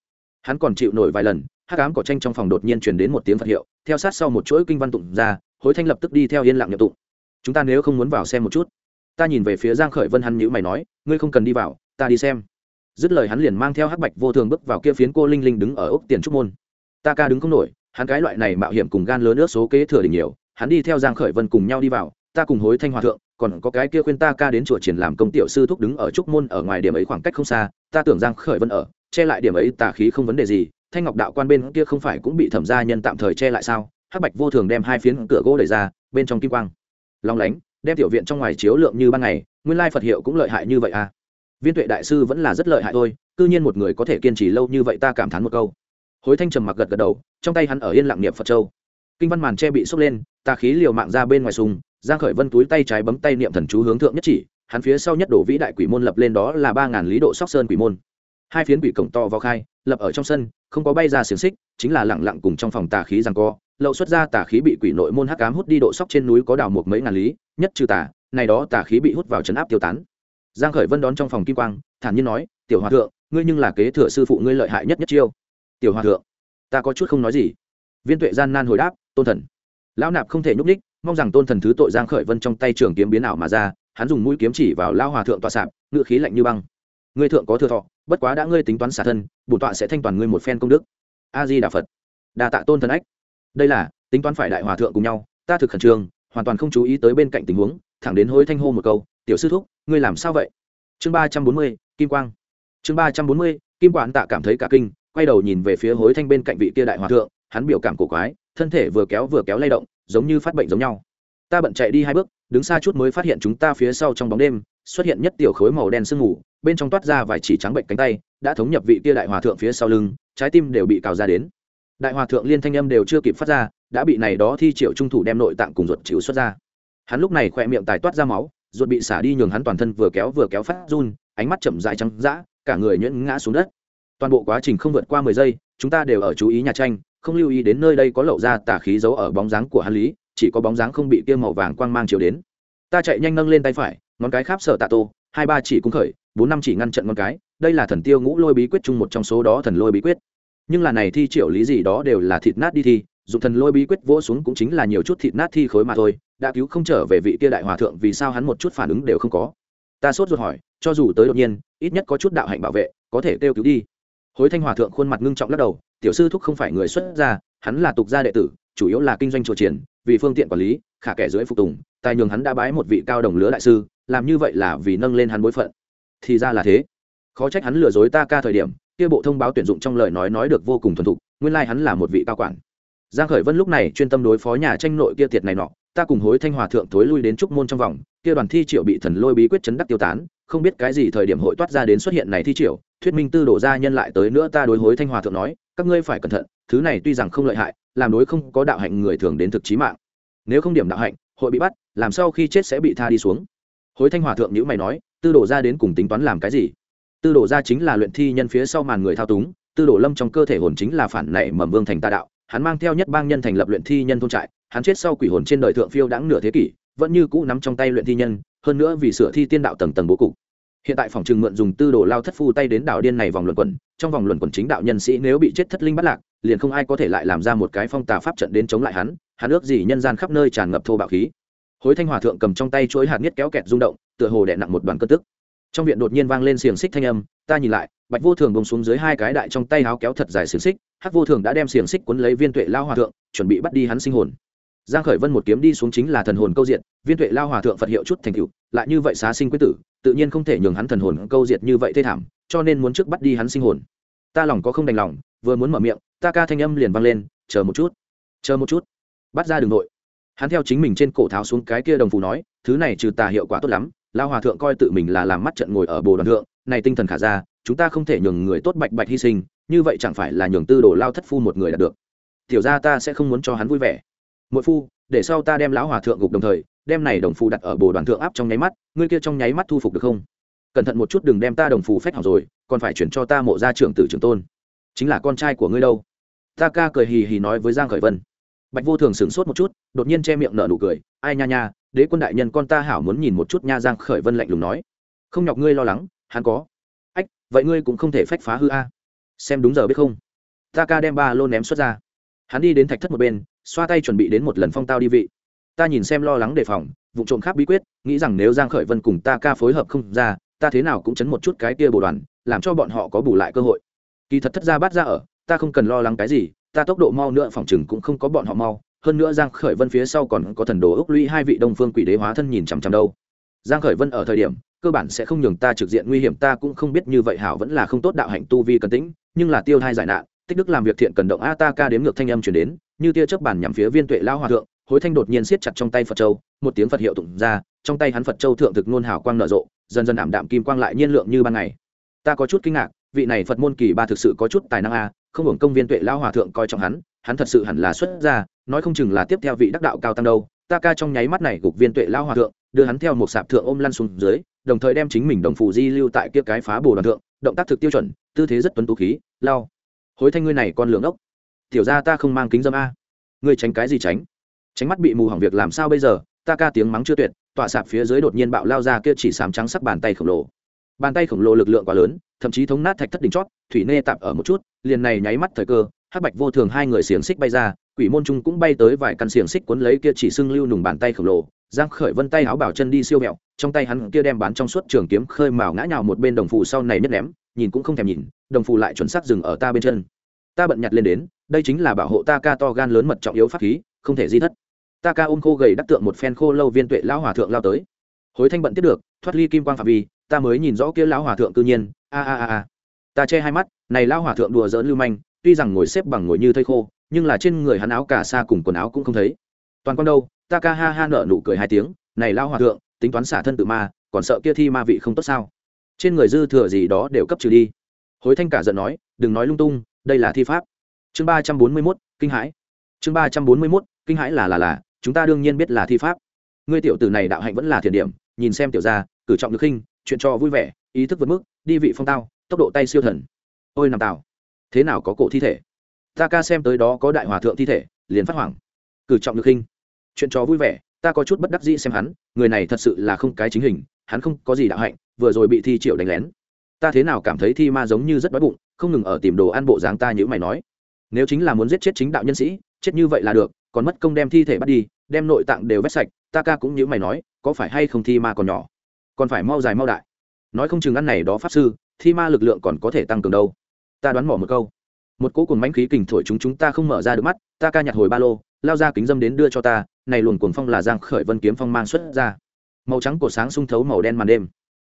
Hắn còn chịu nổi vài lần hắc ám cỏ tranh trong phòng đột nhiên truyền đến một tiếng phật hiệu, theo sát sau một chuỗi kinh văn tụng ra, hối thanh lập tức đi theo yên lặng nhập tụng. Chúng ta nếu không muốn vào xem một chút, ta nhìn về phía giang khởi vân hắn nhíu mày nói, ngươi không cần đi vào, ta đi xem. Dứt lời hắn liền mang theo hắc bạch vô thường bước vào kia phiến cô linh linh đứng ở ốc tiền trúc môn. Ta ca đứng không nổi, hắn cái loại này mạo hiểm cùng gan lớn ước số kế thừa đỉnh nhiều, hắn đi theo giang khởi vân cùng nhau đi vào, ta cùng hối thanh hòa thượng, còn có cái kia khuyên ta ca đến chùa triển làm công tiểu sư thúc đứng ở trúc môn ở ngoài điểm ấy khoảng cách không xa, ta tưởng giang khởi vân ở, che lại điểm ấy tà khí không vấn đề gì thanh ngọc đạo quan bên kia không phải cũng bị thẩm gia nhân tạm thời che lại sao? Hắc bạch vô thường đem hai phiến cửa gỗ đẩy ra, bên trong kim quang. Long lánh, đem tiểu viện trong ngoài chiếu lượng như ban ngày, nguyên lai phật hiệu cũng lợi hại như vậy à? Viên tuệ đại sư vẫn là rất lợi hại thôi, cư nhiên một người có thể kiên trì lâu như vậy ta cảm thán một câu. Hối thanh trầm mặc gật gật đầu, trong tay hắn ở yên lặng niệm phật châu. Kinh văn màn che bị sốc lên tà khí liều mạng ra bên ngoài sùng, giang khởi vân túi tay trái bấm tay niệm thần chú hướng thượng nhất chỉ, hắn phía sau nhất đổ vĩ đại quỷ môn lập lên đó là ba ngàn lý độ sóc sơn quỷ môn hai phiến quỷ cổng to vào khai, lập ở trong sân, không có bay ra xiềng xích, chính là lặng lặng cùng trong phòng tà khí rằng co. Lậu xuất ra tà khí bị quỷ nội môn hắc cám hút đi độ sóc trên núi có đào một mấy ngàn lý, nhất trừ tà, này đó tà khí bị hút vào trấn áp tiêu tán. Giang khởi vân đón trong phòng kim quang, thản nhiên nói, tiểu hòa thượng, ngươi nhưng là kế thừa sư phụ ngươi lợi hại nhất nhất chiêu. Tiểu hòa thượng, ta có chút không nói gì. Viên tuệ gian nan hồi đáp, tôn thần. Lão nạp không thể nhúc ních mong rằng tôn thần thứ tội giang khởi vân trong tay trường kiếm biến ảo mà ra, hắn dùng mũi kiếm chỉ vào lao hòa thượng tọa sạp ngựa khí lạnh như băng ngươi thượng có thừa thọ, bất quá đã ngươi tính toán xả thân, bổn tọa sẽ thanh toàn ngươi một phen công đức. A di đà phật. Đà tạ tôn thần ách. Đây là, tính toán phải đại hòa thượng cùng nhau, ta thực khẩn trương, hoàn toàn không chú ý tới bên cạnh tình huống, thẳng đến hối thanh hô một câu, tiểu sư thúc, ngươi làm sao vậy? Chương ba trăm bốn mươi, kim quang. Chương ba trăm bốn mươi, kim quản tạ cảm thấy cả kinh, quay đầu nhìn về phía hối thanh bên cạnh vị kia đại hòa thượng, hắn biểu cảm cổ quái, thân thể vừa kéo vừa kéo lay động, giống như phát bệnh giống nhau. Ta bận chạy đi hai bước, đứng xa chút mới phát hiện chúng ta phía sau trong bóng đêm xuất hiện nhất tiểu khối màu đen sương mù, bên trong toát ra vài chỉ trắng bệnh cánh tay, đã thống nhập vị kia đại hòa thượng phía sau lưng, trái tim đều bị cào ra đến. Đại hòa thượng liên thanh âm đều chưa kịp phát ra, đã bị này đó thi triệu trung thủ đem nội tạng cùng ruột chịu xuất ra. Hắn lúc này khỏe miệng tài toát ra máu, ruột bị xả đi nhường hắn toàn thân vừa kéo vừa kéo phát run, ánh mắt chậm dài trắng dã, cả người nhuyễn ngã xuống đất. Toàn bộ quá trình không vượt qua mười giây, chúng ta đều ở chú ý nhà tranh, không lưu ý đến nơi đây có lậu ra tả khí giấu ở bóng dáng của hắn lý, chỉ có bóng dáng không bị kia màu vàng quang mang chiếu đến. Ta chạy nhanh nâng lên tay phải ngón cái kháp sở tạ tô, hai ba chỉ cung khởi, bốn năm chỉ ngăn trận ngón cái, đây là thần tiêu ngũ lôi bí quyết chung một trong số đó thần lôi bí quyết. Nhưng là này thi triệu lý gì đó đều là thịt nát đi thi, dùng thần lôi bí quyết vỗ xuống cũng chính là nhiều chút thịt nát thi khối mà thôi, đã cứu không trở về vị kia đại hòa thượng vì sao hắn một chút phản ứng đều không có. Ta sốt ruột hỏi, cho dù tới đột nhiên, ít nhất có chút đạo hạnh bảo vệ, có thể kêu cứu đi. Hối thanh hòa thượng khuôn mặt ngưng trọng lắc đầu, tiểu sư thúc không phải người xuất gia, hắn là tục gia đệ tử, chủ yếu là kinh doanh chùa triển, vì phương tiện quản lý, khả kẻ dưới phục tùng, tài nhường hắn đã bái một vị cao đồng lứa đại sư làm như vậy là vì nâng lên hắn bối phận. Thì ra là thế. Khó trách hắn lừa dối ta ca thời điểm, kia bộ thông báo tuyển dụng trong lời nói nói được vô cùng thuần thục, nguyên lai、like、hắn là một vị cao quản. Giang khởi vân lúc này chuyên tâm đối phó nhà tranh nội kia tiệt này nọ, ta cùng hối thanh hòa thượng thối lui đến trúc môn trong vòng, kia đoàn thi triệu bị thần lôi bí quyết chấn đắc tiêu tán, không biết cái gì thời điểm hội toát ra đến xuất hiện này thi triệu thuyết minh tư đổ ra nhân lại tới nữa ta đối hối thanh hòa thượng nói, các ngươi phải cẩn thận, thứ này tuy rằng không lợi hại, làm đối không có đạo hạnh người thường đến thực chí mạng. Nếu không điểm đạo hạnh, hội bị bắt, làm sao khi chết sẽ bị tha đi xuống hối thanh hòa thượng nhữ mày nói, tư đổ ra đến cùng tính toán làm cái gì? Tư đổ ra chính là luyện thi nhân phía sau màn người thao túng, tư đổ lâm trong cơ thể hồn chính là phản nảy mầm vương thành tà đạo, hắn mang theo nhất bang nhân thành lập luyện thi nhân thôn trại, hắn chết sau quỷ hồn trên đời thượng phiêu đãng nửa thế kỷ, vẫn như cũ nắm trong tay luyện thi nhân, hơn nữa vì sửa thi tiên đạo tầng tầng bố cục. Hiện tại phòng trừng mượn dùng tư đồ lao thất phu tay đến đảo điên này vòng luận quẩn trong vòng luận quẩn chính đạo nhân sĩ nếu bị chết thất linh bắt lạc, liền không ai có thể lại làm ra một cái phong tà pháp trận đến chống lại hắn hắn ước gì nhân gian khắp nơi tràn ngập thô bạo khí hối thanh hòa thượng cầm trong tay chuỗi hạt nhất kéo kẹt rung động, tựa hồ đè nặng một đoàn cơn tức. Trong viện đột nhiên vang lên xiềng xích thanh âm, ta nhìn lại, bạch vô thường bông xuống dưới hai cái đại trong tay áo kéo thật dài xiềng xích, hắc vô thường đã đem xiềng xích cuốn lấy viên tuệ lao hòa thượng, chuẩn bị bắt đi hắn sinh hồn. Giang khởi vân một kiếm đi xuống chính là thần hồn câu diện viên tuệ lao hòa thượng phật hiệu chút thành tựu, lại như vậy xá sinh quyết tử, tự nhiên không thể nhường hắn thần hồn câu diệt như vậy thê thảm, cho nên muốn trước bắt đi hắn sinh hồn. Ta lòng có không đành lòng, vừa muốn mở miệng, ta ca thanh âm liền vang lên, chờ một chút, chờ một chút, bắt ra đường nội hắn theo chính mình trên cổ tháo xuống cái kia đồng phù nói, thứ này trừ tà hiệu quả tốt lắm lao hòa thượng coi tự mình là làm mắt trận ngồi ở bồ đoàn thượng, này tinh thần khả ra, chúng ta không thể nhường người tốt bạch bạch hy sinh, như vậy chẳng phải là nhường tư đồ lao thất phu một người đạt được. Tiểu ra ta sẽ không muốn cho hắn vui vẻ. Mỗi phu, để sau ta đem lão hòa thượng gục đồng thời, đem này đồng phù đặt ở bồ đoàn thượng áp trong nháy mắt, ngươi kia trong nháy mắt thu phục được không? Cẩn thận một chút đừng đem ta đồng phù phép hỏng rồi, còn phải chuyển cho ta mộ gia trưởng tử trưởng tôn. Chính là con trai của ngươi đâu. Ta ca cười hì hì nói với giang khởi vân bạch vô thường sửng sốt một chút, đột nhiên che miệng nở nụ cười, ai nha nha, đế quân đại nhân, con ta hảo muốn nhìn một chút nha giang khởi vân lạnh lùng nói. Không nhọc ngươi lo lắng, hắn có. Ách, vậy ngươi cũng không thể phách phá hư a. Xem đúng giờ biết không. Ta ca đem ba lô ném xuất ra. Hắn đi đến thạch thất một bên, xoa tay chuẩn bị đến một lần phong tao đi vị. Ta nhìn xem lo lắng đề phòng, vụ trộm khác bí quyết, nghĩ rằng nếu giang khởi vân cùng ta ca phối hợp không ra, ta thế nào cũng chấn một chút cái kia bồ đoàn, làm cho bọn họ có bù lại cơ hội. Kỳ thật thất ra bắt ra ở, ta không cần lo lắng cái gì ta tốc độ mau nữa phòng chừng cũng không có bọn họ mau, hơn nữa giang khởi vân phía sau còn có thần đồ ước lũy hai vị đông phương quỷ đế hóa thân nhìn chằm chằm đâu. Giang khởi vân ở thời điểm, cơ bản sẽ không nhường ta trực diện nguy hiểm, ta cũng không biết như vậy hảo vẫn là không tốt đạo hạnh tu vi cần tĩnh, nhưng là tiêu thai giải nạn, tích đức làm việc thiện cần động a ta ca đếm ngược thanh âm truyền đến, như tia chớp bản nhằm phía viên tuệ lao hòa thượng, hối thanh đột nhiên siết chặt trong tay phật châu, một tiếng phật hiệu tụng ra, trong tay hắn phật châu thượng thực nôn hào quang nở rộ, dần dần ảm đạm kim quang lại nhiên lượng như ban ngày. Ta có chút kinh ngạc, vị này phật môn kỳ ba thực sự có chút tài năng a không hưởng công viên tuệ lao hòa thượng coi trọng hắn hắn thật sự hẳn là xuất gia, nói không chừng là tiếp theo vị đắc đạo cao tăng đâu. Ta ca trong nháy mắt này gục viên tuệ lao hòa thượng, đưa hắn theo một sạp thượng ôm lăn xuống dưới, đồng thời đem chính mình đồng phụ di lưu tại kia cái phá bồ đoàn thượng, động tác thực tiêu chuẩn, tư thế rất tuấn tú khí, lao. Hối thanh ngươi này con lường ốc. Tiểu ra ta không mang kính dâm a. Ngươi tránh cái gì tránh? Tránh mắt bị mù hỏng việc làm sao bây giờ? Ta ca tiếng mắng chưa tuyệt, tọa sạp phía dưới đột nhiên bạo lao ra kia chỉ sám trắng sắc bàn tay khổng lồ bàn tay khổng lồ lực lượng quá lớn, thậm chí thống nát thạch thất đỉnh chót, thủy nê tạm ở một chút, liền này nháy mắt thời cơ, hắc bạch vô thường hai người xiềng xích bay ra, quỷ môn trung cũng bay tới vài căn xiềng xích cuốn lấy kia chỉ xưng lưu nùng bàn tay khổng lồ, giang khởi vân tay áo bảo chân đi siêu mẹo, trong tay hắn kia đem bán trong suốt trường kiếm khơi mào ngã nhào một bên đồng phụ sau này nhất ném, nhìn cũng không thèm nhìn, đồng phụ lại chuẩn xác dừng ở ta bên chân. Ta bận nhặt lên đến, đây chính là bảo hộ ta ca to gan lớn mật trọng yếu pháp khí, không thể di thất. Ta ca ôm khô gầy đắc tượng một phen khô lâu viên tuệ lão hòa thượng lao tới. Hối thanh bận tiếp được, thoát ly kim quang phạm vi ta mới nhìn rõ kia lão hòa thượng cư nhiên. A a a a. Ta che hai mắt, này lão hòa thượng đùa giỡn lưu manh, tuy rằng ngồi xếp bằng ngồi như thây khô, nhưng là trên người hắn áo cả xa cùng quần áo cũng không thấy. Toàn con đâu, ta ca ha ha nở nụ cười hai tiếng, này lão hòa thượng, tính toán xả thân tự ma, còn sợ kia thi ma vị không tốt sao? Trên người dư thừa gì đó đều cấp trừ đi. Hối thanh cả giận nói, đừng nói lung tung, đây là thi pháp. Chương ba trăm bốn mươi mốt, kinh hãi. Chương ba trăm bốn mươi mốt, kinh hãi là là là, chúng ta đương nhiên biết là thi pháp. Ngươi tiểu tử này đạo hạnh vẫn là thiền điểm, nhìn xem tiểu gia, cử trọng được khinh chuyện cho vui vẻ, ý thức vượt mức, đi vị phong tao, tốc độ tay siêu thần. Ôi nằm tào, thế nào có cổ thi thể? Ta ca xem tới đó có đại hòa thượng thi thể, liền phát hoảng. Cử trọng được khinh chuyện cho vui vẻ, ta có chút bất đắc dĩ xem hắn, người này thật sự là không cái chính hình, hắn không có gì đạo hạnh, vừa rồi bị thi triệu đánh lén. Ta thế nào cảm thấy thi ma giống như rất đói bụng, không ngừng ở tìm đồ ăn bộ dáng ta như mày nói. Nếu chính là muốn giết chết chính đạo nhân sĩ, chết như vậy là được, còn mất công đem thi thể bắt đi, đem nội tạng đều vét sạch, ta ca cũng như mày nói, có phải hay không thi ma còn nhỏ? Còn phải mau dài mau đại. Nói không chừng ăn này đó pháp sư, thi ma lực lượng còn có thể tăng cường đâu. Ta đoán mỏ một câu. Một cỗ cùng mánh khí kình thổi chúng chúng ta không mở ra được mắt, ta ca nhặt hồi ba lô, lao ra kính dâm đến đưa cho ta, này luồn cuồng phong là giang khởi vân kiếm phong mang xuất ra. Màu trắng của sáng sung thấu màu đen màn đêm.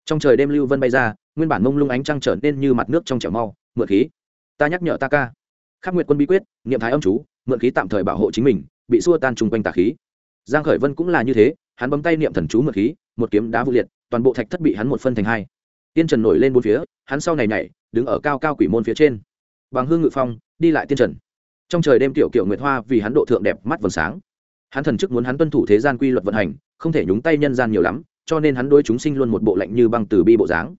Trong trời đêm lưu vân bay ra, nguyên bản mông lung ánh trăng trở nên như mặt nước trong chảo mau, mượn khí. Ta nhắc nhở ta ca. Khắc nguyệt quân bí quyết, niệm thái âm chú, mượn khí tạm thời bảo hộ chính mình, bị xua tan chung quanh tà khí. Giang khởi vân cũng là như thế, hắn bấm tay niệm thần chú mượn khí, một kiếm đá vụ liệt toàn bộ thạch thất bị hắn một phân thành hai. Tiên trần nổi lên bốn phía, hắn sau này nhảy, đứng ở cao cao quỷ môn phía trên. Bằng hương ngự phong, đi lại tiên trần. Trong trời đêm tiểu kiểu nguyệt hoa vì hắn độ thượng đẹp mắt vầng sáng. Hắn thần chức muốn hắn tuân thủ thế gian quy luật vận hành, không thể nhúng tay nhân gian nhiều lắm, cho nên hắn đối chúng sinh luôn một bộ lạnh như băng từ bi bộ dáng.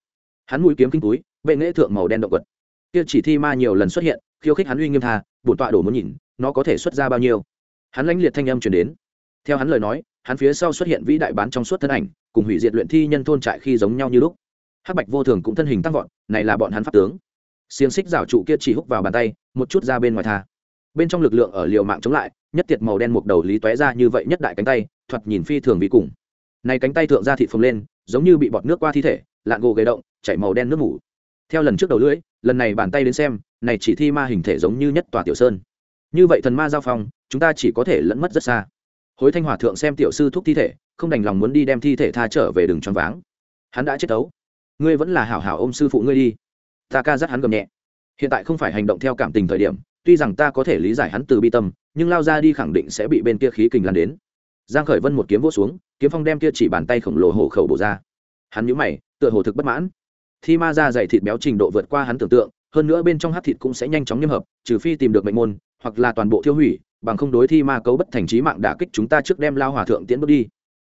Hắn mũi kiếm kinh túi, bệ nghệ thượng màu đen động vật. Kia chỉ thi ma nhiều lần xuất hiện, khiêu khích hắn uy nghiêm tha, bổn tọa đổ muốn nhìn, nó có thể xuất ra bao nhiêu. Hắn lãnh liệt thanh âm truyền đến. Theo hắn lời nói, hắn phía sau xuất hiện vĩ đại bán trong suốt thân ảnh cùng hủy diệt luyện thi nhân thôn trại khi giống nhau như lúc. Hắc bạch vô thường cũng thân hình tăng vọt, này là bọn hắn pháp tướng. Xiềng xích rào trụ kia chỉ hút vào bàn tay, một chút ra bên ngoài tha. Bên trong lực lượng ở liều mạng chống lại, nhất tiệt màu đen một đầu lý tóe ra như vậy nhất đại cánh tay, thoạt nhìn phi thường vì cùng. Này cánh tay thượng ra thịt phồng lên, giống như bị bọt nước qua thi thể, lạn gồ gây động, chảy màu đen nước ngủ theo lần trước đầu lưỡi, lần này bàn tay đến xem, này chỉ thi ma hình thể giống như nhất tòa tiểu sơn. Như vậy thần ma giao phong, chúng ta chỉ có thể lẫn mất rất xa. Hối thanh hòa thượng xem tiểu sư thuốc thi thể không đành lòng muốn đi đem thi thể tha trở về đường tròn váng. Hắn đã chết tấu. Ngươi vẫn là hảo hảo ôm sư phụ ngươi đi. Ta ca dắt hắn gầm nhẹ. Hiện tại không phải hành động theo cảm tình thời điểm, tuy rằng ta có thể lý giải hắn từ bi tâm, nhưng lao ra đi khẳng định sẽ bị bên kia khí kình lan đến. Giang khởi vân một kiếm vỗ xuống, kiếm phong đem kia chỉ bàn tay khổng lồ hổ khẩu bổ ra. Hắn nhíu mày, tựa hồ thực bất mãn. Thi ma ra dày thịt béo trình độ vượt qua hắn tưởng tượng, hơn nữa bên trong hát thịt cũng sẽ nhanh chóng nhiễm hợp, trừ phi tìm được mệnh môn, hoặc là toàn bộ thiêu hủy, bằng không đối thi ma cấu bất thành trí mạng đả kích chúng ta trước đem lao hòa thượng tiến bước đi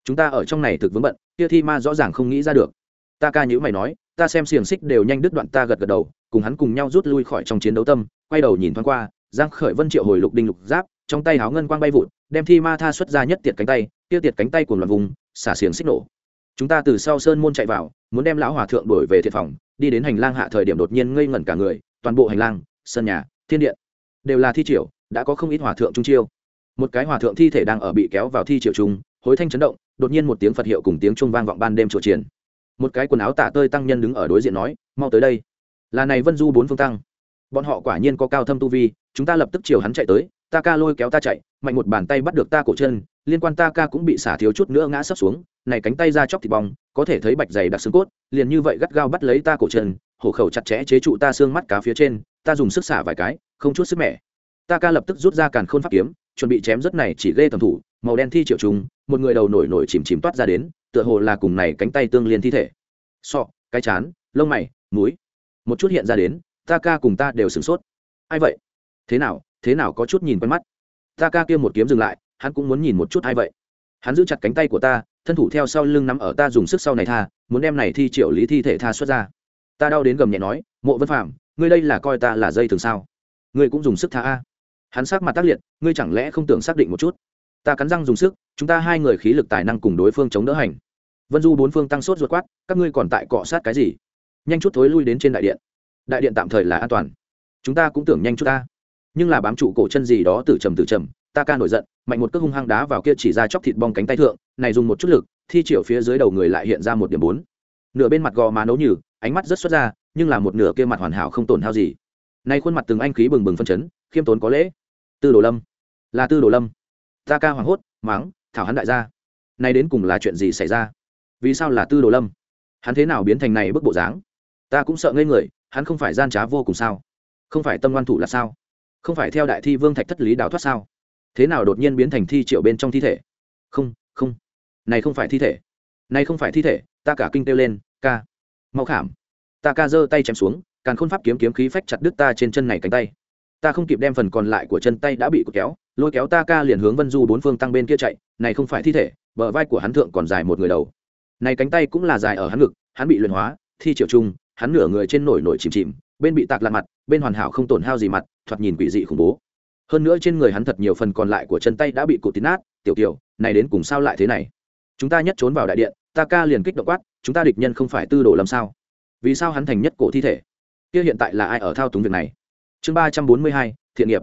chúng ta ở trong này thực vướng bận, kia thi ma rõ ràng không nghĩ ra được. Ta ca nhữ mày nói, ta xem xiềng xích đều nhanh đứt đoạn ta gật gật đầu, cùng hắn cùng nhau rút lui khỏi trong chiến đấu tâm, quay đầu nhìn thoáng qua, giang khởi vân triệu hồi lục đinh lục giáp, trong tay háo ngân quang bay vụt, đem thi ma tha xuất ra nhất tiệt cánh tay, kia tiệt cánh tay của loạn vùng, xả xiềng xích nổ. Chúng ta từ sau sơn môn chạy vào, muốn đem lão hòa thượng đuổi về thiệt phòng, đi đến hành lang hạ thời điểm đột nhiên ngây ngẩn cả người, toàn bộ hành lang sân nhà, thiên điện, đều là thi triều, đã có không ít hòa thượng trung chiêu. Một cái hòa thượng thi thể đang ở bị kéo vào thi triều trung hối thanh chấn động, đột nhiên một tiếng phật hiệu cùng tiếng trung vang vọng ban đêm chùa triển một cái quần áo tả tơi tăng nhân đứng ở đối diện nói, mau tới đây. Là này vân du bốn phương tăng. Bọn họ quả nhiên có cao thâm tu vi, chúng ta lập tức chiều hắn chạy tới, ta ca lôi kéo ta chạy, mạnh một bàn tay bắt được ta cổ chân, liên quan ta ca cũng bị xả thiếu chút nữa ngã sấp xuống, này cánh tay ra chóc thịt bong, có thể thấy bạch dày đặc xương cốt, liền như vậy gắt gao bắt lấy ta cổ chân, hổ khẩu chặt chẽ chế trụ ta xương mắt cá phía trên, ta dùng sức xả vài cái, không chút sức mẻ. Ta ca lập tức rút ra càn khôn pháp kiếm, chuẩn bị chém rất này chỉ ghê tầm thủ, màu đen thi triệu trùng một người đầu nổi nổi chìm chìm toát ra đến, tựa hồ là cùng này cánh tay tương liên thi thể. Sọ cái chán, lông mày múi một chút hiện ra đến, ta ca cùng ta đều sửng sốt. Ai vậy? Thế nào thế nào có chút nhìn quen mắt? Ta ca kia một kiếm dừng lại, hắn cũng muốn nhìn một chút ai vậy. Hắn giữ chặt cánh tay của ta, thân thủ theo sau lưng nắm ở ta dùng sức sau này tha, muốn đem này thi triệu lý thi thể tha xuất ra. Ta đau đến gầm nhẹ nói, mộ vân phạm ngươi đây là coi ta là dây thường sao? Ngươi cũng dùng sức tha a. Hắn sắc mặt tác liệt, ngươi chẳng lẽ không tưởng xác định một chút? Ta cắn răng dùng sức, chúng ta hai người khí lực tài năng cùng đối phương chống đỡ hành. Vân du bốn phương tăng sốt ruột quát, các ngươi còn tại cọ sát cái gì? Nhanh chút thối lui đến trên đại điện. Đại điện tạm thời là an toàn. Chúng ta cũng tưởng nhanh chút ta. Nhưng là bám trụ cổ chân gì đó từ trầm từ trầm, ta ca nổi giận, mạnh một cước hung hăng đá vào kia chỉ ra chóc thịt bong cánh tay thượng, này dùng một chút lực, thi triệu phía dưới đầu người lại hiện ra một điểm bốn. Nửa bên mặt gò má nấu nhừ, ánh mắt rất xuất ra, nhưng là một nửa kia mặt hoàn hảo không tổn hao gì. Nay khuôn mặt từng anh khí bừng bừng phân chấn, khiêm tốn có lễ. Tư đồ lâm. Là tư đồ lâm ta ca hoảng hốt, mắng, thảo hắn đại gia. Nay đến cùng là chuyện gì xảy ra? Vì sao là tư đồ lâm? Hắn thế nào biến thành này bức bộ dáng? Ta cũng sợ ngây người, hắn không phải gian trá vô cùng sao? Không phải tâm ngoan thủ là sao? Không phải theo đại thi vương thạch thất lý đào thoát sao? Thế nào đột nhiên biến thành thi triệu bên trong thi thể? Không không. Này không phải thi thể. Này không phải thi thể, ta cả kinh kêu lên, ca. Mau khảm. Ta ca giơ tay chém xuống càng khôn pháp kiếm kiếm khí phách chặt đứt ta trên chân này cánh tay. Ta không kịp đem phần còn lại của chân tay đã bị cột kéo lôi kéo ta ca liền hướng vân du bốn phương tăng bên kia chạy, này không phải thi thể, bờ vai của hắn thượng còn dài một người đầu. Này cánh tay cũng là dài ở hắn ngực, hắn bị luyện hóa, thi triệu trung, hắn nửa người trên nổi nổi chìm chìm, bên bị tạc lạ mặt, bên hoàn hảo không tổn hao gì mặt, thoạt nhìn quỷ dị khủng bố. Hơn nữa trên người hắn thật nhiều phần còn lại của chân tay đã bị cụt tín nát, tiểu tiểu, này đến cùng sao lại thế này? Chúng ta nhất trốn vào đại điện ta ca liền kích động quát, chúng ta địch nhân không phải tư đồ làm sao? Vì sao hắn thành nhất cổ thi thể? Kia hiện tại là ai ở thao túng việc này? Chương ba trăm bốn mươi hai, thiện nghiệp.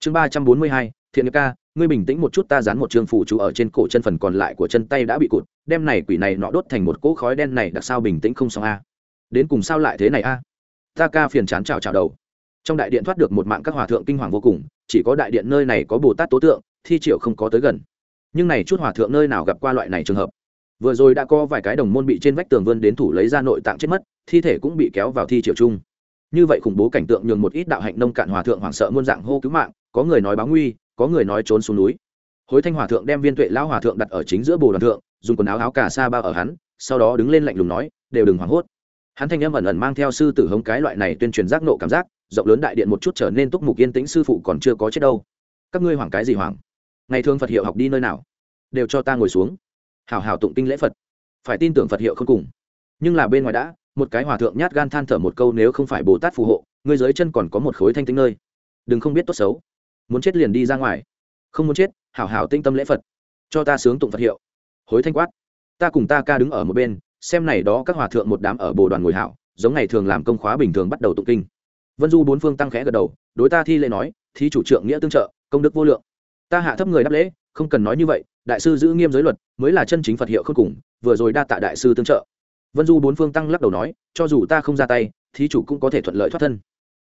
Chương ba trăm bốn mươi hai thiện nghiệp ca, ngươi bình tĩnh một chút, ta dán một chương phụ chú ở trên cổ chân phần còn lại của chân tay đã bị cụt, đem này quỷ này nọ đốt thành một cỗ khói đen này, đặc sao bình tĩnh không xong a. Đến cùng sao lại thế này a? Ta ca phiền chán chào chào đầu. Trong đại điện thoát được một mạng các hòa thượng kinh hoàng vô cùng, chỉ có đại điện nơi này có bồ tát tố tượng, thi triệu không có tới gần. Nhưng này chút hòa thượng nơi nào gặp qua loại này trường hợp? Vừa rồi đã có vài cái đồng môn bị trên vách tường vươn đến thủ lấy ra nội tạng chết mất, thi thể cũng bị kéo vào thi triệu chung. Như vậy khủng bố cảnh tượng nhường một ít đạo hạnh nông cạn hòa thượng hoảng sợ muôn dạng hô cứu mạng, có người nói báo nguy có người nói trốn xuống núi. Hối thanh hòa thượng đem viên tuệ lão hòa thượng đặt ở chính giữa bồ đoàn thượng, dùng quần áo áo cà sa bao ở hắn, sau đó đứng lên lạnh lùng nói, đều đừng hoảng hốt. Hắn thanh âm ẩn ẩn mang theo sư tử hống cái loại này tuyên truyền giác nộ cảm giác, rộng lớn đại điện một chút trở nên túc mục yên tĩnh sư phụ còn chưa có chết đâu. Các ngươi hoảng cái gì hoảng? Ngày thường phật hiệu học đi nơi nào? Đều cho ta ngồi xuống. Hào hào tụng kinh lễ phật. Phải tin tưởng phật hiệu không cùng. Nhưng là bên ngoài đã, một cái hòa thượng nhát gan than thở một câu, nếu không phải bồ tát phù hộ, ngươi dưới chân còn có một khối thanh tinh nơi. Đừng không biết tốt xấu muốn chết liền đi ra ngoài. Không muốn chết, hảo hảo tinh tâm lễ phật. Cho ta sướng tụng phật hiệu. Hối thanh quát. Ta cùng ta ca đứng ở một bên, xem này đó các hòa thượng một đám ở bồ đoàn ngồi hảo, giống ngày thường làm công khóa bình thường bắt đầu tụng kinh. Vân du bốn phương tăng khẽ gật đầu, đối ta thi lễ nói thi chủ trượng nghĩa tương trợ, công đức vô lượng. Ta hạ thấp người đáp lễ, không cần nói như vậy, đại sư giữ nghiêm giới luật, mới là chân chính phật hiệu không cùng, vừa rồi đa tạ đại sư tương trợ. Vân du bốn phương tăng lắc đầu nói, cho dù ta không ra tay, thí chủ cũng có thể thuận lợi thoát thân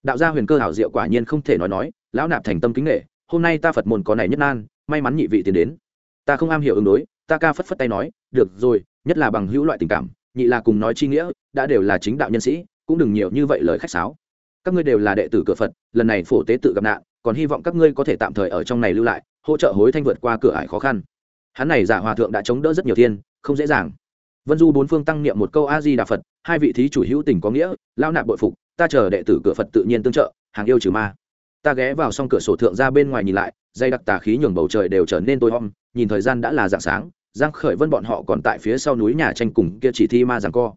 đạo gia huyền cơ hảo diệu quả nhiên không thể nói nói, lão nạp thành tâm kính nghệ, hôm nay ta phật môn có này nhất nan, may mắn nhị vị tiến đến. Ta không am hiểu ứng đối, ta ca phất phất tay nói, được rồi, nhất là bằng hữu loại tình cảm, nhị là cùng nói chi nghĩa, đã đều là chính đạo nhân sĩ, cũng đừng nhiều như vậy lời khách sáo. Các ngươi đều là đệ tử cửa phật, lần này phổ tế tự gặp nạn, còn hy vọng các ngươi có thể tạm thời ở trong này lưu lại, hỗ trợ hối thanh vượt qua cửa ải khó khăn. Hắn này giả hòa thượng đã chống đỡ rất nhiều thiên, không dễ dàng. Vân du bốn phương tăng niệm một câu a di đà phật, hai vị thí chủ hữu tình có nghĩa lao nạp bội phục ta chờ đệ tử cửa phật tự nhiên tương trợ, hàng yêu trừ ma. Ta ghé vào xong cửa sổ thượng ra bên ngoài nhìn lại, dây đặc tà khí nhường bầu trời đều trở nên tối om, nhìn thời gian đã là dạng sáng, giang khởi vân bọn họ còn tại phía sau núi nhà tranh cùng kia chỉ thi ma giằng co.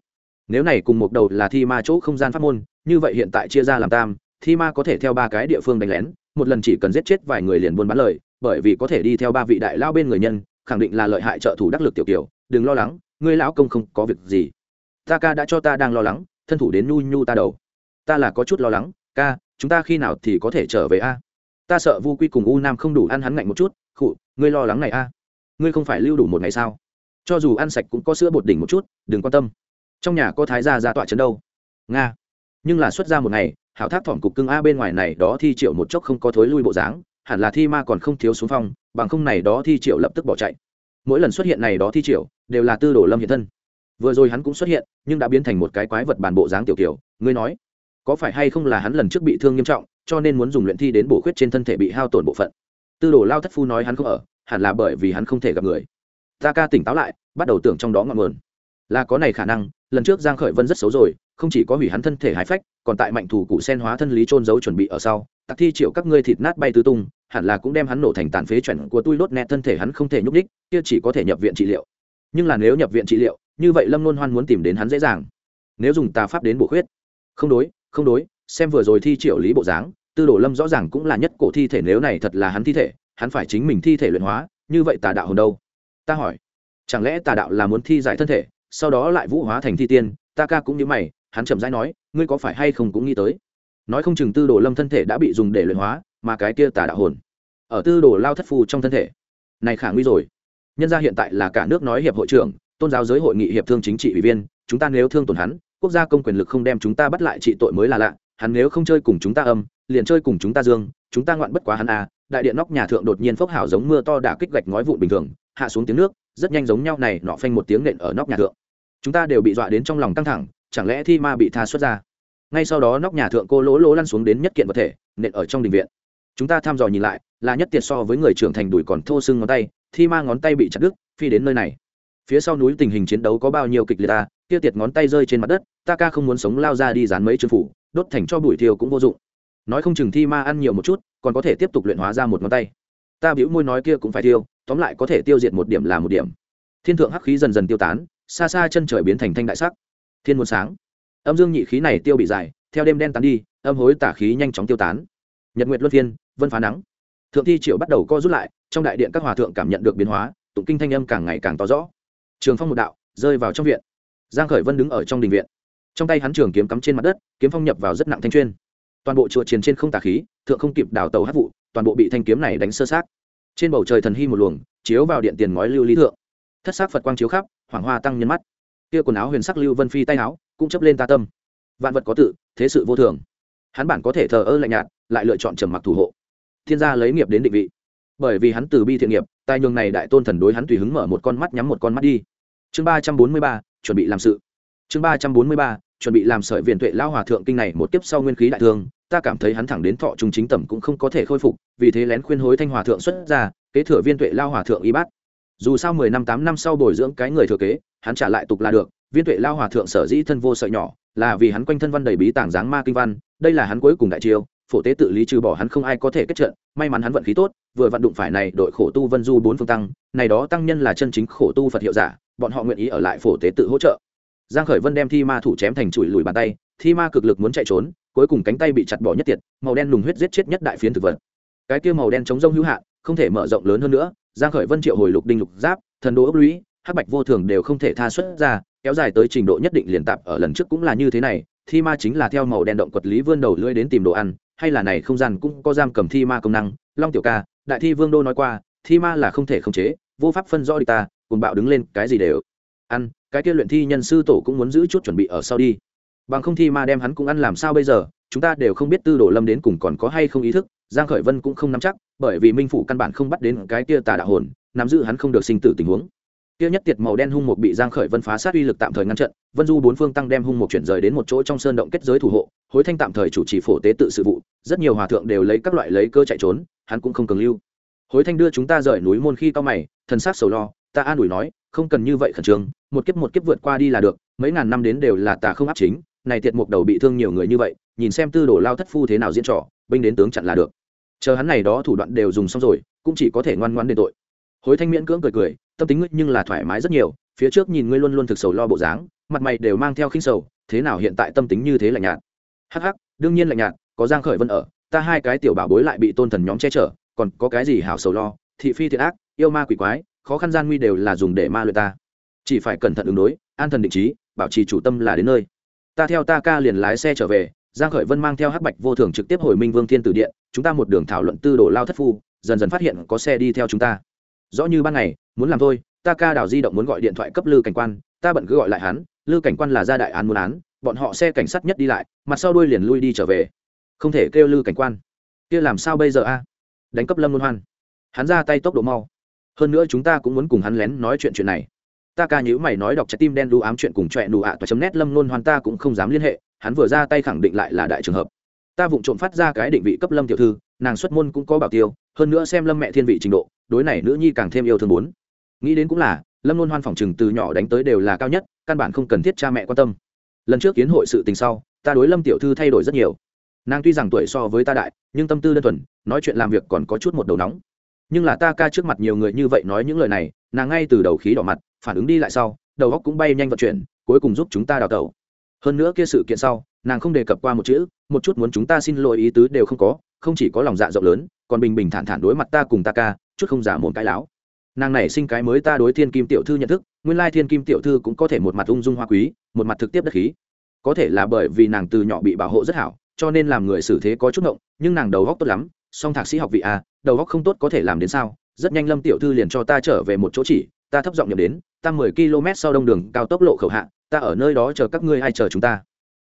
Nếu này cùng một đầu là thi ma chỗ không gian pháp môn, như vậy hiện tại chia ra làm tam, thi ma có thể theo ba cái địa phương đánh lén, một lần chỉ cần giết chết vài người liền buôn bán lời, bởi vì có thể đi theo ba vị đại lao bên người nhân, khẳng định là lợi hại trợ thủ đắc lực tiểu kiểu, đừng lo lắng, ngươi lão công không có việc gì. Ta ca đã cho ta đang lo lắng, thân thủ đến nhu nhu ta đầu ta là có chút lo lắng, ca, chúng ta khi nào thì có thể trở về a? Ta sợ vu quy cùng u nam không đủ ăn hắn ngạnh một chút, khụ, ngươi lo lắng này a? Ngươi không phải lưu đủ một ngày sao? Cho dù ăn sạch cũng có sữa bột đỉnh một chút, đừng quan tâm. Trong nhà có thái gia ra tọa trấn đâu? Nga. Nhưng là xuất ra một ngày, hảo thác thỏm cục cưng a bên ngoài này đó thi triệu một chốc không có thối lui bộ dáng, hẳn là thi ma còn không thiếu xuống phong bằng không này đó thi triệu lập tức bỏ chạy. Mỗi lần xuất hiện này đó thi triệu, đều là tư đồ lâm hiện thân. Vừa rồi hắn cũng xuất hiện, nhưng đã biến thành một cái quái vật bản bộ dáng tiểu kiểu, ngươi nói có phải hay không là hắn lần trước bị thương nghiêm trọng, cho nên muốn dùng luyện thi đến bổ khuyết trên thân thể bị hao tổn bộ phận. Tư đồ lao thất phu nói hắn không ở, hẳn là bởi vì hắn không thể gặp người. Ta ca tỉnh táo lại, bắt đầu tưởng trong đó ngọn nguồn. Là có này khả năng, lần trước giang khởi vân rất xấu rồi, không chỉ có hủy hắn thân thể hái phách, còn tại mạnh thủ cụ sen hóa thân lý trôn giấu chuẩn bị ở sau Tạc thi triệu các ngươi thịt nát bay tứ tung, hẳn là cũng đem hắn nổ thành tàn phế chuẩn của tôi lốt nẹt thân thể hắn không thể nhúc đích kia chỉ có thể nhập viện trị liệu. Nhưng là nếu nhập viện trị liệu, như vậy lâm luôn hoan muốn tìm đến hắn dễ dàng. Nếu dùng tà pháp đến bổ khuyết, không đối không đối, xem vừa rồi thi triệu lý bộ dáng, tư đồ lâm rõ ràng cũng là nhất cổ thi thể nếu này thật là hắn thi thể, hắn phải chính mình thi thể luyện hóa, như vậy tà đạo hồn đâu? Ta hỏi. Chẳng lẽ tà đạo là muốn thi giải thân thể, sau đó lại vũ hóa thành thi tiên? Ta ca cũng như mày, hắn chậm rãi nói, ngươi có phải hay không cũng nghĩ tới. Nói không chừng tư đồ lâm thân thể đã bị dùng để luyện hóa, mà cái kia tà đạo hồn ở tư đồ lao thất phu trong thân thể. Này khả nguy rồi. Nhân gia hiện tại là cả nước nói hiệp hội trưởng, tôn giáo giới hội nghị hiệp thương chính trị ủy viên, chúng ta nếu thương tổn hắn quốc gia công quyền lực không đem chúng ta bắt lại trị tội mới là lạ, hắn nếu không chơi cùng chúng ta âm, liền chơi cùng chúng ta dương, chúng ta ngoạn bất quá hắn à đại điện nóc nhà thượng đột nhiên phốc hảo giống mưa to đả kích gạch ngói vụn bình thường, hạ xuống tiếng nước, rất nhanh giống nhau này nọ phanh một tiếng nện ở nóc nhà thượng. Chúng ta đều bị dọa đến trong lòng căng thẳng, chẳng lẽ thi ma bị tha xuất ra? Ngay sau đó nóc nhà thượng cô lỗ lỗ lăn xuống đến nhất kiện vật thể, nện ở trong đình viện. Chúng ta thăm dò nhìn lại, là nhất tiệt so với người trưởng thành đùi còn thô xương ngón tay, thi ma ngón tay bị chặt đứt, phi đến nơi này phía sau núi tình hình chiến đấu có bao nhiêu kịch liệt ta, kia tiệt ngón tay rơi trên mặt đất, ta ca không muốn sống lao ra đi dán mấy chân phủ, đốt thành cho bụi thiêu cũng vô dụng. Nói không chừng thi ma ăn nhiều một chút, còn có thể tiếp tục luyện hóa ra một ngón tay. Ta biểu môi nói kia cũng phải tiêu tóm lại có thể tiêu diệt một điểm là một điểm. Thiên thượng hắc khí dần dần tiêu tán, xa xa chân trời biến thành thanh đại sắc. Thiên muôn sáng. Âm dương nhị khí này tiêu bị dài theo đêm đen tán đi, âm hối tả khí nhanh chóng tiêu tán. Nhật nguyệt luân phiên, vân phá nắng. Thượng thi triệu bắt đầu co rút lại, trong đại điện các hòa thượng cảm nhận được biến hóa, tụng kinh thanh âm càng ngày càng to rõ trường phong một đạo, rơi vào trong viện. Giang khởi vân đứng ở trong đình viện. Trong tay hắn trường kiếm cắm trên mặt đất, kiếm phong nhập vào rất nặng thanh chuyên. Toàn bộ chùa chiến trên không tà khí, thượng không kịp đào tàu hát vụ, toàn bộ bị thanh kiếm này đánh sơ sát trên bầu trời thần hy một luồng, chiếu vào điện tiền ngói lưu lý thượng. Thất sắc phật quang chiếu khắp hoàng hoa tăng nhân mắt. Kia quần áo huyền sắc lưu vân phi tay áo, cũng chấp lên ta tâm. Vạn vật có tự, thế sự vô thường. Hắn bản có thể thờ ơ lạnh nhạt, lại lựa chọn trầm mặc thủ hộ. Thiên gia lấy nghiệp đến định vị. Bởi vì hắn từ bi thiện nghiệp, tài nhường này đại tôn thần đối hắn tùy hứng mở một con mắt nhắm một con mắt đi chương ba trăm bốn mươi ba, chuẩn bị làm sự. Chương ba trăm bốn mươi ba, chuẩn bị làm sợi viện tuệ lao hòa thượng kinh này một kiếp sau nguyên khí đại thương, ta cảm thấy hắn thẳng đến thọ trung chính tầm cũng không có thể khôi phục, vì thế lén khuyên hối thanh hòa thượng xuất ra, kế thừa viên tuệ lao hòa thượng y bát. Dù sao mười năm tám năm sau bồi dưỡng cái người thừa kế, hắn trả lại tục là được, viên tuệ lao hòa thượng sở dĩ thân vô sợi nhỏ, là vì hắn quanh thân văn đầy bí tàng dáng ma kinh văn, đây là hắn cuối cùng đại chiêu phổ tế tự lý trừ bỏ hắn không ai có thể kết trận, may mắn hắn vận khí tốt, vừa vận đụng phải này đội khổ tu vân du bốn phương tăng, này đó tăng nhân là chân chính khổ tu phật hiệu giả, bọn họ nguyện ý ở lại phổ tế tự hỗ trợ. Giang khởi vân đem thi ma thủ chém thành chuỗi lùi bàn tay, thi ma cực lực muốn chạy trốn, cuối cùng cánh tay bị chặt bỏ nhất tiệt, màu đen lùng huyết giết chết nhất đại phiến thực vật. Cái kia màu đen chống rông hữu hạn, không thể mở rộng lớn hơn nữa, giang khởi vân triệu hồi lục đinh lục giáp, thần đồ ốc lũy, hắc bạch vô thường đều không thể tha xuất ra, kéo dài tới trình độ nhất định liền tạp ở lần trước cũng là như thế này, thi ma chính là theo màu đen động quật lý vươn đầu lưỡi đến tìm đồ ăn hay là này không gian cũng có giam cầm thi ma công năng, long tiểu ca, đại thi vương đô nói qua, thi ma là không thể khống chế, vô pháp phân rõ đi ta, cùng bạo đứng lên cái gì đều. Ăn, cái kia luyện thi nhân sư tổ cũng muốn giữ chút chuẩn bị ở sau đi. Bằng không thi ma đem hắn cũng ăn làm sao bây giờ, chúng ta đều không biết tư đồ lâm đến cùng còn có hay không ý thức, giang khởi vân cũng không nắm chắc, bởi vì minh phủ căn bản không bắt đến cái kia tà đạo hồn, nắm giữ hắn không được sinh tử tình huống. Kia nhất tiệt màu đen hung mục bị giang khởi vân phá sát uy lực tạm thời ngăn trận vân du bốn phương tăng đem hung mục chuyển rời đến một chỗ trong sơn động kết giới thủ hộ hối thanh tạm thời chủ trì phổ tế tự sự vụ, rất nhiều hòa thượng đều lấy các loại lấy cơ chạy trốn, hắn cũng không cường lưu. Hối thanh đưa chúng ta rời núi môn khi cao mày, thần sát sầu lo, ta an ủi nói, không cần như vậy khẩn trương, một kiếp một kiếp vượt qua đi là được, mấy ngàn năm đến đều là tà không áp chính, này tiệt mục đầu bị thương nhiều người như vậy, nhìn xem tư đồ lao thất phu thế nào diễn trò, binh đến tướng chặn là được. Chờ hắn này đó thủ đoạn đều dùng xong rồi, cũng chỉ có thể ngoan ngoan đền tội. Hối thanh miễn cưỡng cười cười, tâm tính ngươi nhưng là thoải mái rất nhiều, phía trước nhìn ngươi luôn luôn thực sầu lo bộ dáng, mặt mày đều mang theo khinh sầu, thế nào hiện tại tâm tính như thế là nhạt hắc hắc, đương nhiên lạnh nhạt, có giang khởi vân ở, ta hai cái tiểu bảo bối lại bị tôn thần nhóm che chở, còn có cái gì hảo sầu lo, thị phi thiện ác, yêu ma quỷ quái, khó khăn gian nguy đều là dùng để ma luyện ta. Chỉ phải cẩn thận ứng đối, an thần định trí, bảo trì chủ tâm là đến nơi. Ta theo ta ca liền lái xe trở về, giang khởi vân mang theo hắc bạch vô thường trực tiếp hồi minh vương thiên tử điện, chúng ta một đường thảo luận tư đồ lao thất phu, dần dần phát hiện có xe đi theo chúng ta. Rõ như ban ngày, muốn làm thôi, ta ca đào di động muốn gọi điện thoại cấp lư cảnh quan, ta bận cứ gọi lại hắn, lư cảnh quan là gia đại án muốn án bọn họ xe cảnh sát nhất đi lại, mặt sau đuôi liền lui đi trở về. Không thể kêu lư cảnh quan. Kia làm sao bây giờ a? Đánh cấp lâm luân hoan. Hắn ra tay tốc độ mau. Hơn nữa chúng ta cũng muốn cùng hắn lén nói chuyện chuyện này. Ta ca nhữ mày nói đọc trái tim đen đu ám chuyện cùng trọe nụ ạ và chấm nét lâm luân hoan ta cũng không dám liên hệ, hắn vừa ra tay khẳng định lại là đại trường hợp. Ta vụng trộm phát ra cái định vị cấp lâm tiểu thư, nàng xuất môn cũng có bảo tiêu, hơn nữa xem lâm mẹ thiên vị trình độ, đối này nữ nhi càng thêm yêu thương bốn. Nghĩ đến cũng là, lâm luôn hoan phòng chừng từ nhỏ đánh tới đều là cao nhất, căn bản không cần thiết cha mẹ quan tâm lần trước kiến hội sự tình sau, ta đối lâm tiểu thư thay đổi rất nhiều. Nàng tuy rằng tuổi so với ta đại, nhưng tâm tư đơn thuần, nói chuyện làm việc còn có chút một đầu nóng. Nhưng là ta ca trước mặt nhiều người như vậy nói những lời này, nàng ngay từ đầu khí đỏ mặt, phản ứng đi lại sau, đầu óc cũng bay nhanh vận chuyển, cuối cùng giúp chúng ta đào tẩu. Hơn nữa kia sự kiện sau, nàng không đề cập qua một chữ, một chút muốn chúng ta xin lỗi ý tứ đều không có, không chỉ có lòng dạ rộng lớn, còn bình bình thản thản đối mặt ta cùng ta ca, chút không giả mồm cái láo. Nàng này sinh cái mới ta đối thiên kim tiểu thư nhận thức, nguyên lai thiên kim tiểu thư cũng có thể một mặt ung dung hoa quý một mặt thực tiếp đất khí. Có thể là bởi vì nàng từ nhỏ bị bảo hộ rất hảo, cho nên làm người xử thế có chút ngộng, nhưng nàng đầu góc tốt lắm, song thạc sĩ học vị a, đầu góc không tốt có thể làm đến sao? Rất nhanh lâm tiểu thư liền cho ta trở về một chỗ chỉ, ta thấp giọng nhập đến, ta mười km sau đông đường, cao tốc lộ khẩu hạ, ta ở nơi đó chờ các ngươi hay chờ chúng ta.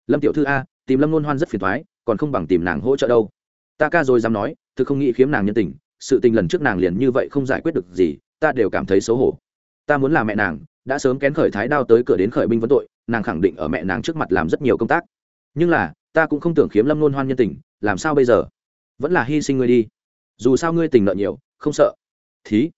Lâm tiểu thư a, tìm lâm luôn hoan rất phiền thoái còn không bằng tìm nàng hỗ trợ đâu. Ta ca rồi dám nói, thực không nghĩ khiếm nàng nhân tình, sự tình lần trước nàng liền như vậy không giải quyết được gì, ta đều cảm thấy xấu hổ. Ta muốn là mẹ nàng đã sớm kén khởi thái đao tới cửa đến khởi binh vấn tội, nàng khẳng định ở mẹ nàng trước mặt làm rất nhiều công tác. Nhưng là, ta cũng không tưởng khiếm lâm luôn hoan nhân tình, làm sao bây giờ? Vẫn là hy sinh ngươi đi. Dù sao ngươi tình nợ nhiều, không sợ. Thí,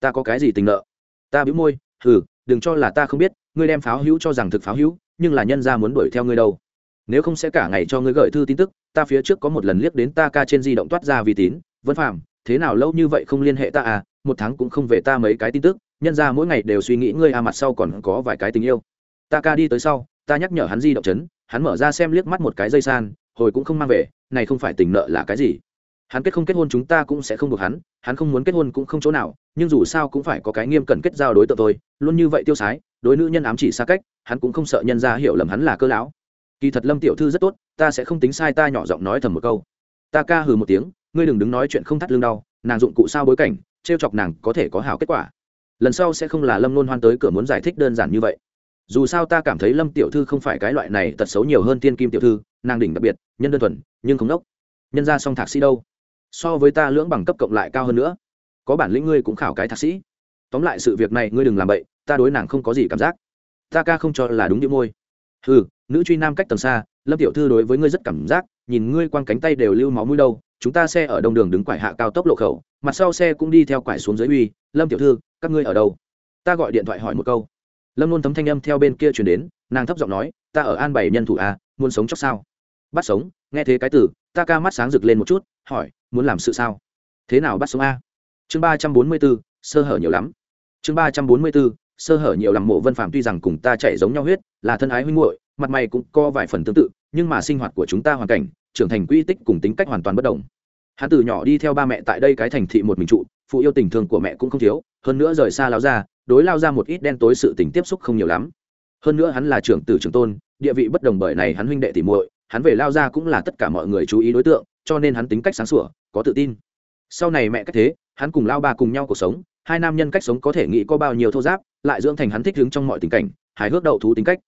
ta có cái gì tình nợ? Ta bĩu môi, hừ, đừng cho là ta không biết, ngươi đem pháo hữu cho rằng thực pháo hữu, nhưng là nhân ra muốn đuổi theo ngươi đâu. Nếu không sẽ cả ngày cho ngươi gửi thư tin tức, ta phía trước có một lần liếc đến ta ca trên di động toát ra vì tín, vân phạm thế nào lâu như vậy không liên hệ ta à? Một tháng cũng không về ta mấy cái tin tức nhân ra mỗi ngày đều suy nghĩ ngươi à mặt sau còn có vài cái tình yêu. Ta ca đi tới sau, ta nhắc nhở hắn di động chấn, hắn mở ra xem liếc mắt một cái dây san, hồi cũng không mang về, này không phải tình nợ là cái gì? Hắn kết không kết hôn chúng ta cũng sẽ không buộc hắn hắn không muốn kết hôn cũng không chỗ nào, nhưng dù sao cũng phải có cái nghiêm cẩn kết giao đối tượng tôi luôn như vậy tiêu sái, đối nữ nhân ám chỉ xa cách, hắn cũng không sợ nhân ra hiểu lầm hắn là cơ lão. Kỳ thật lâm tiểu thư rất tốt, ta sẽ không tính sai ta nhỏ giọng nói thầm một câu. Ta ca hừ một tiếng, ngươi đừng đứng nói chuyện không thắt lưng đau, nàng dụng cụ sao bối cảnh, trêu chọc nàng có thể có hảo kết quả lần sau sẽ không là lâm nôn hoan tới cửa muốn giải thích đơn giản như vậy. Dù sao ta cảm thấy lâm tiểu thư không phải cái loại này tật xấu nhiều hơn tiên kim tiểu thư, nàng đỉnh đặc biệt, nhân đơn thuần, nhưng không đốc. Nhân ra song thạc sĩ đâu? So với ta lưỡng bằng cấp cộng lại cao hơn nữa. Có bản lĩnh ngươi cũng khảo cái thạc sĩ. Tóm lại sự việc này ngươi đừng làm bậy, ta đối nàng không có gì cảm giác. Ta ca không cho là đúng điệu môi. Ừ nữ truy nam cách tầm xa, lâm tiểu thư đối với ngươi rất cảm giác, nhìn ngươi quăng cánh tay đều lưu máu mũi đâu chúng ta xe ở đông đường đứng quải hạ cao tốc lộ khẩu, mặt sau xe cũng đi theo quải xuống dưới uy. Lâm tiểu thư, các ngươi ở đâu? Ta gọi điện thoại hỏi một câu. Lâm luôn tấm thanh âm theo bên kia chuyển đến, nàng thấp giọng nói, ta ở an bảy nhân thủ a, muốn sống chóc sao? Bắt sống, nghe thế cái từ, ta ca mắt sáng rực lên một chút, hỏi, muốn làm sự sao? Thế nào bắt sống a? Chương ba trăm bốn mươi bốn, sơ hở nhiều lắm. Chương ba trăm bốn mươi bốn, sơ hở nhiều lắm, mộ vân phạm tuy rằng cùng ta chạy giống nhau huyết, là thân ái huynh muội, mặt mày cũng có vài phần tương tự, nhưng mà sinh hoạt của chúng ta hoàn cảnh trưởng thành quy tích cùng tính cách hoàn toàn bất đồng. Hắn từ nhỏ đi theo ba mẹ tại đây cái thành thị một mình trụ, phụ yêu tình thương của mẹ cũng không thiếu, hơn nữa rời xa lao ra đối lao ra một ít đen tối sự tình tiếp xúc không nhiều lắm. Hơn nữa hắn là trưởng tử trưởng tôn, địa vị bất đồng bởi này hắn huynh đệ tỉ muội, hắn về lao ra cũng là tất cả mọi người chú ý đối tượng, cho nên hắn tính cách sáng sủa, có tự tin. Sau này mẹ cách thế, hắn cùng lao ba cùng nhau cuộc sống, hai nam nhân cách sống có thể nghĩ có bao nhiêu thô giáp, lại dưỡng thành hắn thích hứng trong mọi tình cảnh, hài hước đậu thú tính cách.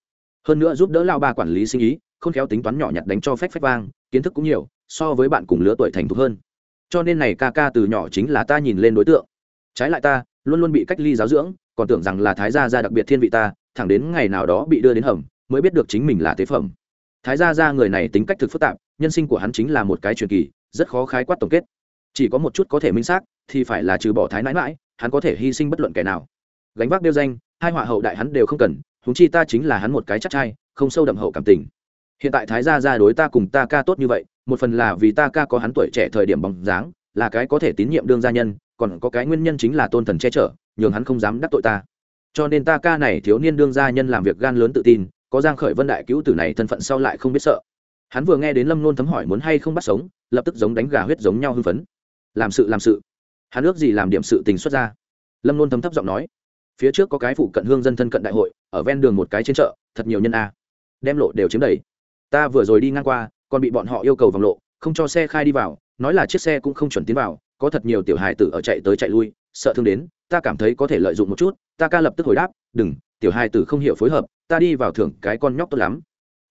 Hơn nữa giúp đỡ lao ba quản lý sinh ý, không khéo tính toán nhỏ nhặt đánh cho phép phép vang kiến thức cũng nhiều, so với bạn cùng lứa tuổi thành thục hơn. Cho nên này ca ca từ nhỏ chính là ta nhìn lên đối tượng. Trái lại ta, luôn luôn bị cách ly giáo dưỡng, còn tưởng rằng là thái gia gia đặc biệt thiên vị ta, thẳng đến ngày nào đó bị đưa đến hầm, mới biết được chính mình là tế phẩm. Thái gia gia người này tính cách thực phức tạp, nhân sinh của hắn chính là một cái truyền kỳ, rất khó khái quát tổng kết. Chỉ có một chút có thể minh xác, thì phải là trừ bỏ thái nãi mãi hắn có thể hy sinh bất luận kẻ nào. Gánh vác đeo danh, hai họa hậu đại hắn đều không cần húng chi ta chính là hắn một cái chắc chai không sâu đậm hậu cảm tình hiện tại thái gia gia đối ta cùng ta ca tốt như vậy, một phần là vì ta ca có hắn tuổi trẻ thời điểm bóng dáng, là cái có thể tín nhiệm đương gia nhân, còn có cái nguyên nhân chính là tôn thần che chở, nhường hắn không dám đắc tội ta. Cho nên ta ca này thiếu niên đương gia nhân làm việc gan lớn tự tin, có giang khởi vân đại cứu tử này thân phận sau lại không biết sợ. Hắn vừa nghe đến lâm nôn thấm hỏi muốn hay không bắt sống, lập tức giống đánh gà huyết giống nhau hưng phấn. Làm sự làm sự. Hắn ước gì làm điểm sự tình xuất ra. Lâm nôn thấm thấp giọng nói. Phía trước có cái phụ cận hương dân thân cận đại hội, ở ven đường một cái trên chợ, thật nhiều nhân a. Đem lộ đều chiếm đầy ta vừa rồi đi ngang qua, còn bị bọn họ yêu cầu vòng lộ, không cho xe khai đi vào, nói là chiếc xe cũng không chuẩn tiến vào, có thật nhiều tiểu hài tử ở chạy tới chạy lui, sợ thương đến, ta cảm thấy có thể lợi dụng một chút, ta ca lập tức hồi đáp, đừng, tiểu hài tử không hiểu phối hợp, ta đi vào thưởng cái con nhóc tốt lắm.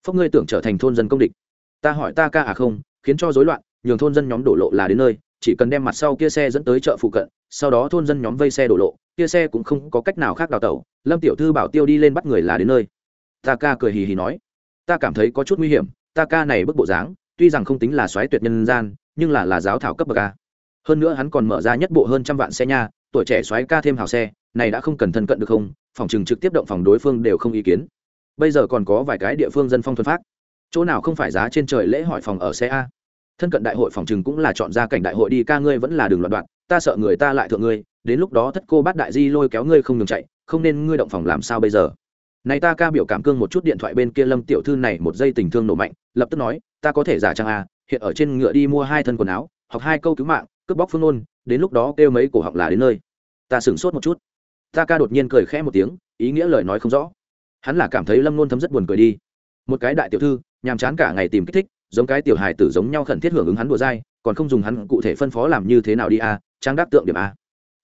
Phốc ngươi tưởng trở thành thôn dân công địch. Ta hỏi ta ca à không, khiến cho rối loạn, nhường thôn dân nhóm đổ lộ là đến nơi, chỉ cần đem mặt sau kia xe dẫn tới chợ phụ cận, sau đó thôn dân nhóm vây xe đổ lộ, kia xe cũng không có cách nào khác đào tẩu, lâm tiểu thư bảo tiêu đi lên bắt người là đến nơi. Ta ca cười hì hì nói ta cảm thấy có chút nguy hiểm, ta ca này bức bộ dáng, tuy rằng không tính là xoáy tuyệt nhân gian, nhưng là là giáo thảo cấp bậc ca. hơn nữa hắn còn mở ra nhất bộ hơn trăm vạn xe nha, tuổi trẻ xoáy ca thêm hào xe, này đã không cần thân cận được không, phòng chừng trực tiếp động phòng đối phương đều không ý kiến. Bây giờ còn có vài cái địa phương dân phong thuần phát. Chỗ nào không phải giá trên trời lễ hỏi phòng ở xe a? Thân cận đại hội phòng chừng cũng là chọn ra cảnh đại hội đi, ca ngươi vẫn là đường loạn đoạn, ta sợ người ta lại thượng ngươi, đến lúc đó thất cô bắt đại di lôi kéo ngươi không ngừng chạy, không nên ngươi động phòng làm sao bây giờ? Này ta ca biểu cảm cương một chút điện thoại bên kia lâm tiểu thư này một giây tình thương nổ mạnh, lập tức nói, ta có thể giả trang a hiện ở trên ngựa đi mua hai thân quần áo, học hai câu cứu mạng, cướp bóc phương nôn đến lúc đó kêu mấy cổ học là đến nơi. Ta sửng sốt một chút. Ta ca đột nhiên cười khẽ một tiếng, ý nghĩa lời nói không rõ. Hắn là cảm thấy lâm nôn thấm rất buồn cười đi. Một cái đại tiểu thư, nhàm chán cả ngày tìm kích thích, giống cái tiểu hài tử giống nhau khẩn thiết hưởng ứng hắn đùa dai, còn không dùng hắn cụ thể phân phó làm như thế nào đi a trang đáp tượng điểm a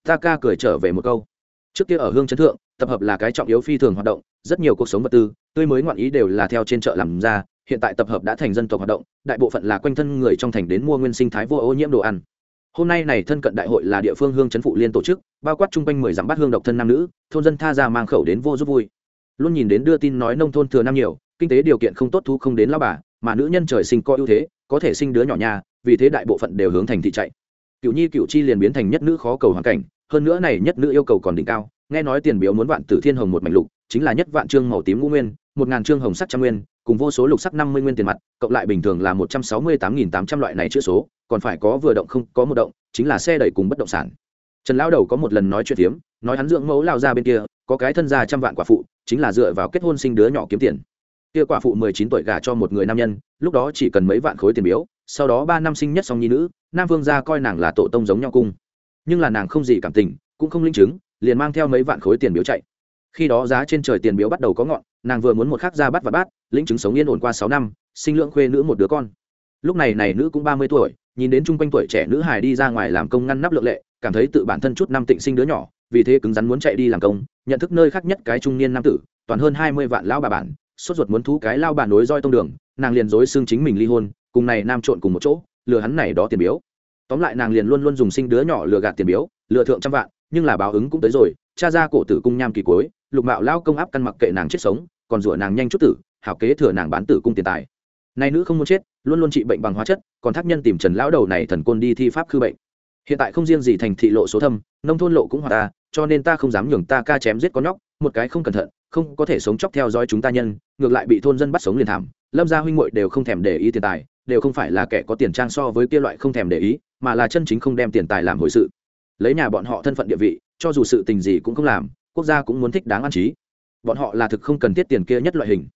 ta ca cười trở về một câu. Trước kia ở hương chấn thượng tập hợp là cái trọng yếu phi thường hoạt động, rất nhiều cuộc sống vật tư, tươi mới ngoạn ý đều là theo trên chợ làm ra, hiện tại tập hợp đã thành dân tộc hoạt động, đại bộ phận là quanh thân người trong thành đến mua nguyên sinh thái vô ô nhiễm đồ ăn. Hôm nay này thân cận đại hội là địa phương hương chấn phụ liên tổ chức, bao quát chung quanh mười dặm bát hương độc thân nam nữ, thôn dân tha ra mang khẩu đến vô giúp vui. Luôn nhìn đến đưa tin nói nông thôn thừa năm nhiều, kinh tế điều kiện không tốt thu không đến lao bà, mà nữ nhân trời sinh có ưu thế, có thể sinh đứa nhỏ nhà, vì thế đại bộ phận đều hướng thành thị chạy. Cựu nhi cựu chi liền biến thành nhất nữ khó cầu hoàn cảnh, hơn nữa này nhất nữ yêu cầu còn đỉnh cao nghe nói tiền biếu muốn vạn tử thiên hồng một mảnh lục, chính là nhất vạn trương màu tím ngũ nguyên, một ngàn trương hồng sắc trăm nguyên, cùng vô số lục sắc năm mươi nguyên tiền mặt, cộng lại bình thường là một trăm sáu mươi tám nghìn tám trăm loại này chữ số, còn phải có vừa động không có một động, chính là xe đẩy cùng bất động sản. Trần lão đầu có một lần nói chuyện tiếm nói hắn dưỡng mẫu lao ra bên kia, có cái thân gia trăm vạn quả phụ, chính là dựa vào kết hôn sinh đứa nhỏ kiếm tiền. Kia quả phụ mười chín tuổi gả cho một người nam nhân, lúc đó chỉ cần mấy vạn khối tiền biếu, sau đó ba năm sinh nhất song nhi nữ, nam vương gia coi nàng là tổ tông giống nhau cung. Nhưng là nàng không gì cảm tình, cũng không linh chứng liền mang theo mấy vạn khối tiền biếu chạy. Khi đó giá trên trời tiền biếu bắt đầu có ngọn, nàng vừa muốn một khắc ra bắt và bát lĩnh chứng sống yên ổn qua sáu năm, sinh lượng khuê nữ một đứa con. Lúc này này nữ cũng ba mươi tuổi, nhìn đến chung quanh tuổi trẻ nữ hài đi ra ngoài làm công ngăn nắp lượng lệ, cảm thấy tự bản thân chút năm tịnh sinh đứa nhỏ, vì thế cứng rắn muốn chạy đi làm công, nhận thức nơi khác nhất cái trung niên nam tử, toàn hơn hai mươi vạn lao bà bản, sốt ruột muốn thú cái lao bà nối roi tông đường, nàng liền dối xương chính mình ly hôn, cùng này nam trộn cùng một chỗ, lừa hắn này đó tiền biếu. Tóm lại nàng liền luôn luôn dùng sinh đứa nhỏ lừa gạt tiền biếu, lừa thượng trăm vạn nhưng là báo ứng cũng tới rồi, cha ra cổ tử cung nham kỳ cuối, lục mạo lao công áp căn mặc kệ nàng chết sống, còn rủa nàng nhanh chút tử, hảo kế thừa nàng bán tử cung tiền tài. Nay nữ không muốn chết, luôn luôn trị bệnh bằng hóa chất, còn thác nhân tìm trần lão đầu này thần côn đi thi pháp khư bệnh. Hiện tại không riêng gì thành thị lộ số thâm, nông thôn lộ cũng hòa ta, cho nên ta không dám nhường ta ca chém giết con nhóc, một cái không cẩn thận, không có thể sống chóc theo dõi chúng ta nhân, ngược lại bị thôn dân bắt sống liền thảm, lâm gia huynh muội đều không thèm để ý tiền tài, đều không phải là kẻ có tiền trang so với kia loại không thèm để ý, mà là chân chính không đem tiền tài làm hồi sự lấy nhà bọn họ thân phận địa vị, cho dù sự tình gì cũng không làm, quốc gia cũng muốn thích đáng an trí. Bọn họ là thực không cần thiết tiền kia nhất loại hình.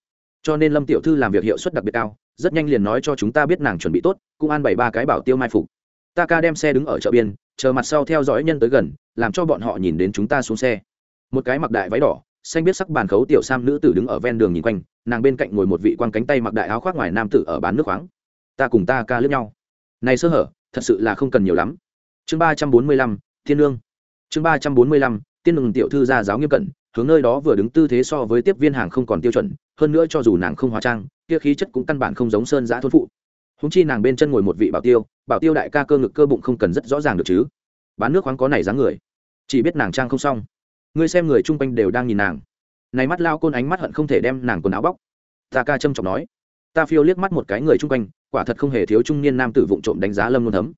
Cho nên lâm tiểu thư làm việc hiệu suất đặc biệt cao, rất nhanh liền nói cho chúng ta biết nàng chuẩn bị tốt, cũng an bảy ba cái bảo tiêu mai phục. Ta ca đem xe đứng ở chợ biên, chờ mặt sau theo dõi nhân tới gần, làm cho bọn họ nhìn đến chúng ta xuống xe. Một cái mặc đại váy đỏ, xanh biết sắc bàn khấu tiểu sam nữ tử đứng ở ven đường nhìn quanh, nàng bên cạnh ngồi một vị quan cánh tay mặc đại áo khoác ngoài nam tử ở bán nước khoáng. Ta cùng ta ca lướt nhau. Này sơ hở, thật sự là không cần nhiều lắm. Chương ba trăm bốn mươi lăm thiên lương. Chương ba trăm bốn mươi lăm, tiên lương tiểu thư gia giáo nghiêm cẩn, hướng nơi đó vừa đứng tư thế so với tiếp viên hàng không còn tiêu chuẩn, hơn nữa cho dù nàng không hóa trang, kia khí chất cũng căn bản không giống sơn giã thôn phụ. Húng chi nàng bên chân ngồi một vị bảo tiêu bảo tiêu đại ca cơ ngực cơ bụng không cần rất rõ ràng được chứ. Bán nước khoáng có này dáng người. Chỉ biết nàng trang không xong. Ngươi xem người chung quanh đều đang nhìn nàng. Này mắt lao côn ánh mắt hận không thể đem nàng quần áo bóc. Ta ca trâm trọng nói. Ta phiêu liếc mắt một cái người chung quanh, quả thật không hề thiếu trung niên nam tử vụng trộm đánh giá lâm luôn thấm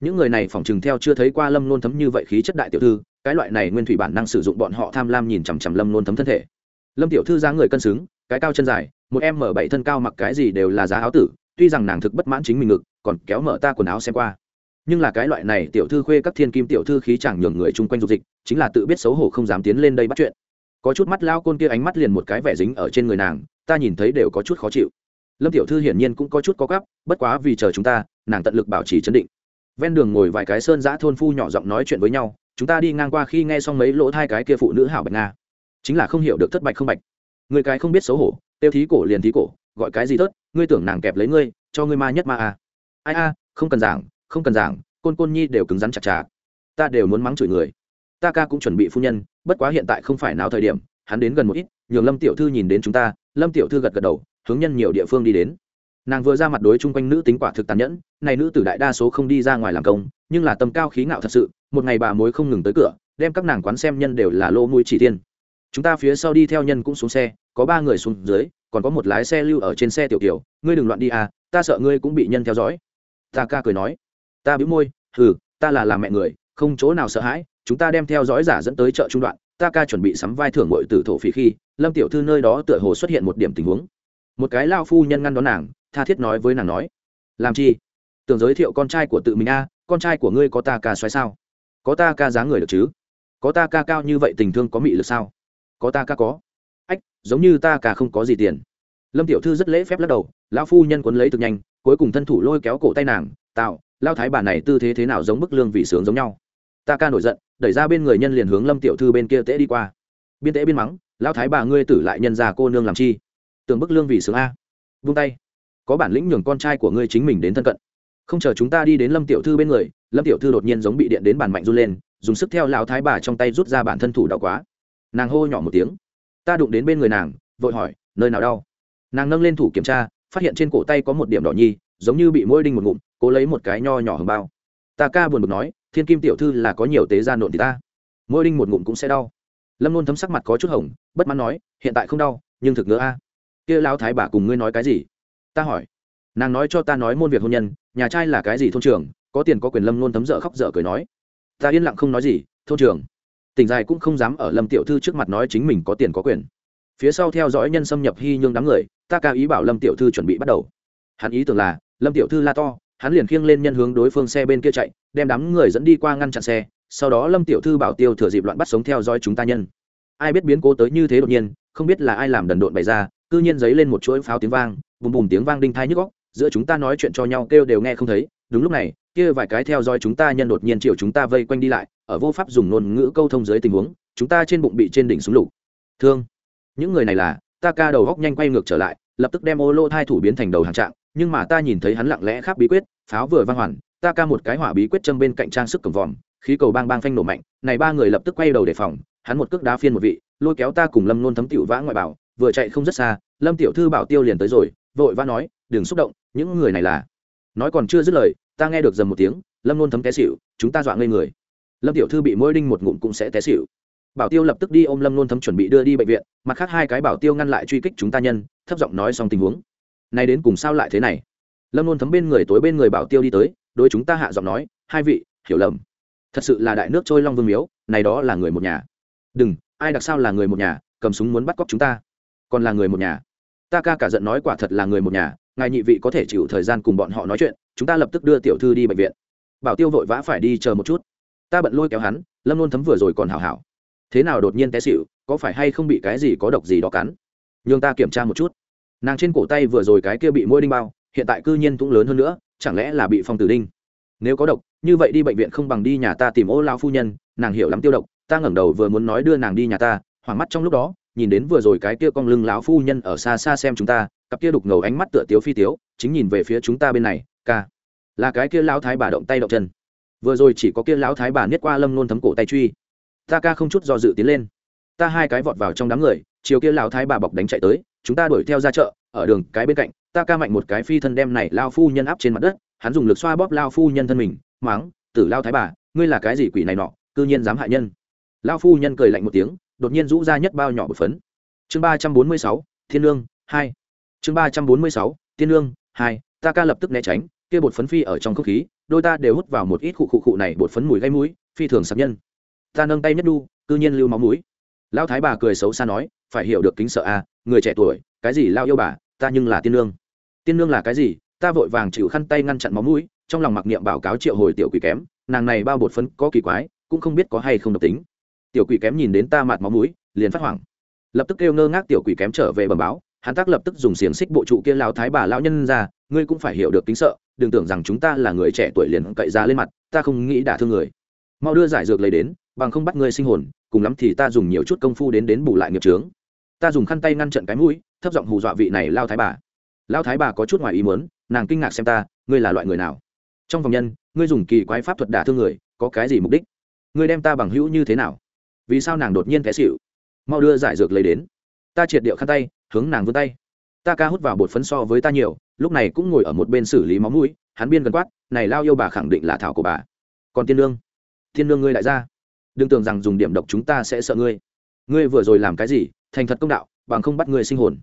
những người này phỏng chừng theo chưa thấy qua lâm nôn thấm như vậy khí chất đại tiểu thư, cái loại này nguyên thủy bản năng sử dụng bọn họ tham lam nhìn chằm chằm lâm nôn thấm thân thể. Lâm tiểu thư ra người cân xứng, cái cao chân dài, một em mở bảy thân cao mặc cái gì đều là giá áo tử, tuy rằng nàng thực bất mãn chính mình ngực, còn kéo mở ta quần áo xem qua. Nhưng là cái loại này tiểu thư khuê các thiên kim tiểu thư khí chẳng nhường người chung quanh dục dịch, chính là tự biết xấu hổ không dám tiến lên đây bắt chuyện. Có chút mắt lao côn kia ánh mắt liền một cái vẻ dính ở trên người nàng, ta nhìn thấy đều có chút khó chịu. Lâm tiểu thư hiển nhiên cũng có chút có gắp, bất quá vì chờ chúng ta, nàng tận lực bảo trì chấn định ven đường ngồi vài cái sơn giã thôn phu nhỏ giọng nói chuyện với nhau, chúng ta đi ngang qua khi nghe xong mấy lỗ thai cái kia phụ nữ hảo bạch nga. Chính là không hiểu được thất bạch không bạch. Người cái không biết xấu hổ, tiêu thí cổ liền thí cổ, gọi cái gì thớt, ngươi tưởng nàng kẹp lấy ngươi, cho ngươi ma nhất ma à. ai a, không cần giảng, không cần giảng, côn côn nhi đều cứng rắn chặt chặt ta đều muốn mắng chửi người. Ta ca cũng chuẩn bị phu nhân, bất quá hiện tại không phải nào thời điểm, hắn đến gần một ít, nhường lâm tiểu thư nhìn đến chúng ta. Lâm tiểu thư gật gật đầu, hướng nhân nhiều địa phương đi đến nàng vừa ra mặt đối chung quanh nữ tính quả thực tàn nhẫn, này nữ tử đại đa số không đi ra ngoài làm công, nhưng là tầm cao khí ngạo thật sự, một ngày bà mối không ngừng tới cửa, đem các nàng quán xem nhân đều là lô mũi chỉ tiên chúng ta phía sau đi theo nhân cũng xuống xe, có ba người xuống dưới, còn có một lái xe lưu ở trên xe tiểu tiểu. ngươi đừng loạn đi à ta sợ ngươi cũng bị nhân theo dõi ta ca cười nói, ta bĩu môi, hừ, ta là làm mẹ người, không chỗ nào sợ hãi, chúng ta đem theo dõi giả dẫn tới chợ trung đoạn, ta ca chuẩn bị sắm vai thưởng ngội từ thổ phỉ khi, lâm tiểu thư nơi đó tựa hồ xuất hiện một điểm tình huống một cái lao phu nhân ngăn đón nàng tha thiết nói với nàng nói. Làm chi? Tưởng giới thiệu con trai của tự mình a, con trai của ngươi có ta ca xoáy sao? Có ta ca giá người được chứ? Có ta ca cao như vậy tình thương có mị lực sao? Có ta ca có. Ách, giống như ta ca không có gì tiền. Lâm tiểu thư rất lễ phép lắc đầu, lão phu nhân quấn lấy thực nhanh, cuối cùng thân thủ lôi kéo cổ tay nàng tạo lao thái bà này tư thế thế nào giống bức lương vị sướng giống nhau? Ta ca nổi giận, đẩy ra bên người nhân liền hướng lâm tiểu thư bên kia tễ đi qua. Biên tễ biên mắng lao thái bà ngươi tử lại nhân già cô nương làm chi? Tưởng bức lương vị sướng a. Vung tay có bản lĩnh nhường con trai của ngươi chính mình đến thân cận. Không chờ chúng ta đi đến lâm tiểu thư bên người, lâm tiểu thư đột nhiên giống bị điện đến bàn mạnh run lên, dùng sức theo lão thái bà trong tay rút ra bản thân thủ đau quá. Nàng hô nhỏ một tiếng. Ta đụng đến bên người nàng, vội hỏi, nơi nào đau? Nàng nâng lên thủ kiểm tra, phát hiện trên cổ tay có một điểm đỏ nhi, giống như bị môi đinh một ngụm, cố lấy một cái nho nhỏ hơn bao. Ta ca buồn bực nói, thiên kim tiểu thư là có nhiều tế gia nộn thì ta. Môi đinh một ngụm cũng sẽ đau. Lâm luôn thấm sắc mặt có chút hồng, bất mãn nói, hiện tại không đau, nhưng thực nữa a. Kia lão thái bà cùng ngươi nói cái gì? Ta hỏi. Nàng nói cho ta nói môn việc hôn nhân, nhà trai là cái gì thôn trường có tiền có quyền lâm luôn thấm dở khóc dở cười nói. Ta yên lặng không nói gì, thôn trường tỉnh dài cũng không dám ở lâm tiểu thư trước mặt nói chính mình có tiền có quyền. Phía sau theo dõi nhân xâm nhập hy nhương đám người, ta ca ý bảo lâm tiểu thư chuẩn bị bắt đầu. Hắn ý tưởng là, lâm tiểu thư la to, hắn liền khiêng lên nhân hướng đối phương xe bên kia chạy, đem đám người dẫn đi qua ngăn chặn xe, sau đó lâm tiểu thư bảo tiêu thừa dịp loạn bắt sống theo dõi chúng ta nhân. Ai biết biến cố tới như thế đột nhiên, không biết là ai làm đần độn bày ra, cư nhiên giấy lên một chuỗi pháo tiếng vang bùm bùm tiếng vang đinh thai nhức góc, giữa chúng ta nói chuyện cho nhau kêu đều nghe không thấy, đúng lúc này, kia vài cái theo dõi chúng ta nhân đột nhiên chịu chúng ta vây quanh đi lại, ở vô pháp dùng ngôn ngữ câu thông dưới tình huống, chúng ta trên bụng bị trên đỉnh súng lục. Thương. Những người này là, ta ca đầu góc nhanh quay ngược trở lại, lập tức đem ô lô thai thủ biến thành đầu hàng trạng, nhưng mà ta nhìn thấy hắn lặng lẽ khác bí quyết, pháo vừa vang hoàn, ta ca một cái hỏa bí quyết châm bên cạnh trang sức cầm vòm, khí cầu bang bang phanh nổ mạnh, này ba người lập tức quay đầu đề phòng, hắn một cước đá phiên một vị, lôi kéo ta cùng lâm nôn thấm tiểu vã ngoại bảo, vừa chạy không rất xa, lâm tiểu thư bảo tiêu liền tới rồi vội vã nói, đừng xúc động, những người này là nói còn chưa dứt lời, ta nghe được dầm một tiếng, lâm nôn thấm té xịu chúng ta dọa ngây người. Lâm tiểu thư bị mỗi đinh một ngụm cũng sẽ té xịu bảo tiêu lập tức đi ôm lâm nôn thấm chuẩn bị đưa đi bệnh viện, mặt khác hai cái bảo tiêu ngăn lại truy kích chúng ta nhân, thấp giọng nói xong tình huống. Này đến cùng sao lại thế này? Lâm nôn thấm bên người tối bên người bảo tiêu đi tới, đối chúng ta hạ giọng nói, hai vị, hiểu lầm. Thật sự là đại nước trôi long vương miếu, này đó là người một nhà. Đừng, ai đặc sao là người một nhà, cầm súng muốn bắt cóc chúng ta? Còn là người một nhà ta ca cả giận nói quả thật là người một nhà, ngài nhị vị có thể chịu thời gian cùng bọn họ nói chuyện, chúng ta lập tức đưa tiểu thư đi bệnh viện. Bảo tiêu vội vã phải đi chờ một chút. Ta bận lôi kéo hắn, lâm luôn thấm vừa rồi còn hảo hảo. Thế nào đột nhiên té xịu có phải hay không bị cái gì có độc gì đó cắn? Nhường ta kiểm tra một chút. Nàng trên cổ tay vừa rồi cái kia bị môi đinh bao, hiện tại cư nhiên cũng lớn hơn nữa, chẳng lẽ là bị phong tử đinh? Nếu có độc, như vậy đi bệnh viện không bằng đi nhà ta tìm ô lao phu nhân, nàng hiểu lắm tiêu độc, ta ngẩng đầu vừa muốn nói đưa nàng đi nhà ta, hoảng mắt trong lúc đó nhìn đến vừa rồi cái kia con lưng lão phu nhân ở xa xa xem chúng ta, cặp kia đục ngầu ánh mắt tựa tiếu phi tiếu, chính nhìn về phía chúng ta bên này, ca. Là cái kia lão thái bà động tay động chân. Vừa rồi chỉ có kia lão thái bà niết qua lâm nôn thấm cổ tay truy. Ta ca không chút do dự tiến lên. Ta hai cái vọt vào trong đám người, chiều kia lão thái bà bọc đánh chạy tới, chúng ta đuổi theo ra chợ, ở đường cái bên cạnh, ta ca mạnh một cái phi thân đem này lao phu nhân áp trên mặt đất, hắn dùng lực xoa bóp lao phu nhân thân mình, máng, tử lao thái bà, ngươi là cái gì quỷ này nọ, cư nhiên dám hại nhân. Lao phu nhân cười lạnh một tiếng đột nhiên rũ ra nhất bao nhỏ bột phấn. Chương ba trăm bốn mươi sáu, thiên lương, hai. Chương ba trăm bốn mươi sáu, thiên lương, hai. Ta ca lập tức né tránh, kia bột phấn phi ở trong không khí, đôi ta đều hút vào một ít khụ khụ khụ này bột phấn mùi gây mũi, phi thường sạc nhân. Ta nâng tay nhất đu, cư nhiên lưu máu mũi. Lão thái bà cười xấu xa nói, phải hiểu được kính sợ a người trẻ tuổi, cái gì lao yêu bà, ta nhưng là tiên lương. Tiên lương là cái gì? Ta vội vàng chịu khăn tay ngăn chặn máu mũi, trong lòng mặc niệm báo cáo triệu hồi tiểu quỷ kém, nàng này bao bột phấn có kỳ quái, cũng không biết có hay không độc tính tiểu quỷ kém nhìn đến ta mạt máu mũi, liền phát hoảng. Lập tức kêu ngơ ngác tiểu quỷ kém trở về bẩm báo, hắn tác lập tức dùng xiềng xích bộ trụ kia lao thái bà lão nhân ra, ngươi cũng phải hiểu được tính sợ, đừng tưởng rằng chúng ta là người trẻ tuổi liền cậy ra lên mặt, ta không nghĩ đả thương người. Mau đưa giải dược lấy đến, bằng không bắt ngươi sinh hồn, cùng lắm thì ta dùng nhiều chút công phu đến đến bù lại nghiệp trướng ta dùng khăn tay ngăn trận cái mũi, thấp giọng hù dọa vị này lao thái bà. Lao thái bà có chút ngoài ý muốn, nàng kinh ngạc xem ta, ngươi là loại người nào? Trong vòng nhân, ngươi dùng kỳ quái pháp thuật đả thương người, có cái gì mục đích? Ngươi đem ta bằng hữu như thế nào? Vì sao nàng đột nhiên té xịu mau đưa giải dược lấy đến. Ta triệt điệu khăn tay, hướng nàng vươn tay. Ta ca hút vào bột phấn so với ta nhiều, lúc này cũng ngồi ở một bên xử lý máu mũi, hắn biên gần quát, này lao yêu bà khẳng định là thảo của bà. Còn tiên lương? Thiên lương ngươi lại ra? Đừng tưởng rằng dùng điểm độc chúng ta sẽ sợ ngươi. Ngươi vừa rồi làm cái gì? Thành thật công đạo, bằng không bắt ngươi sinh hồn.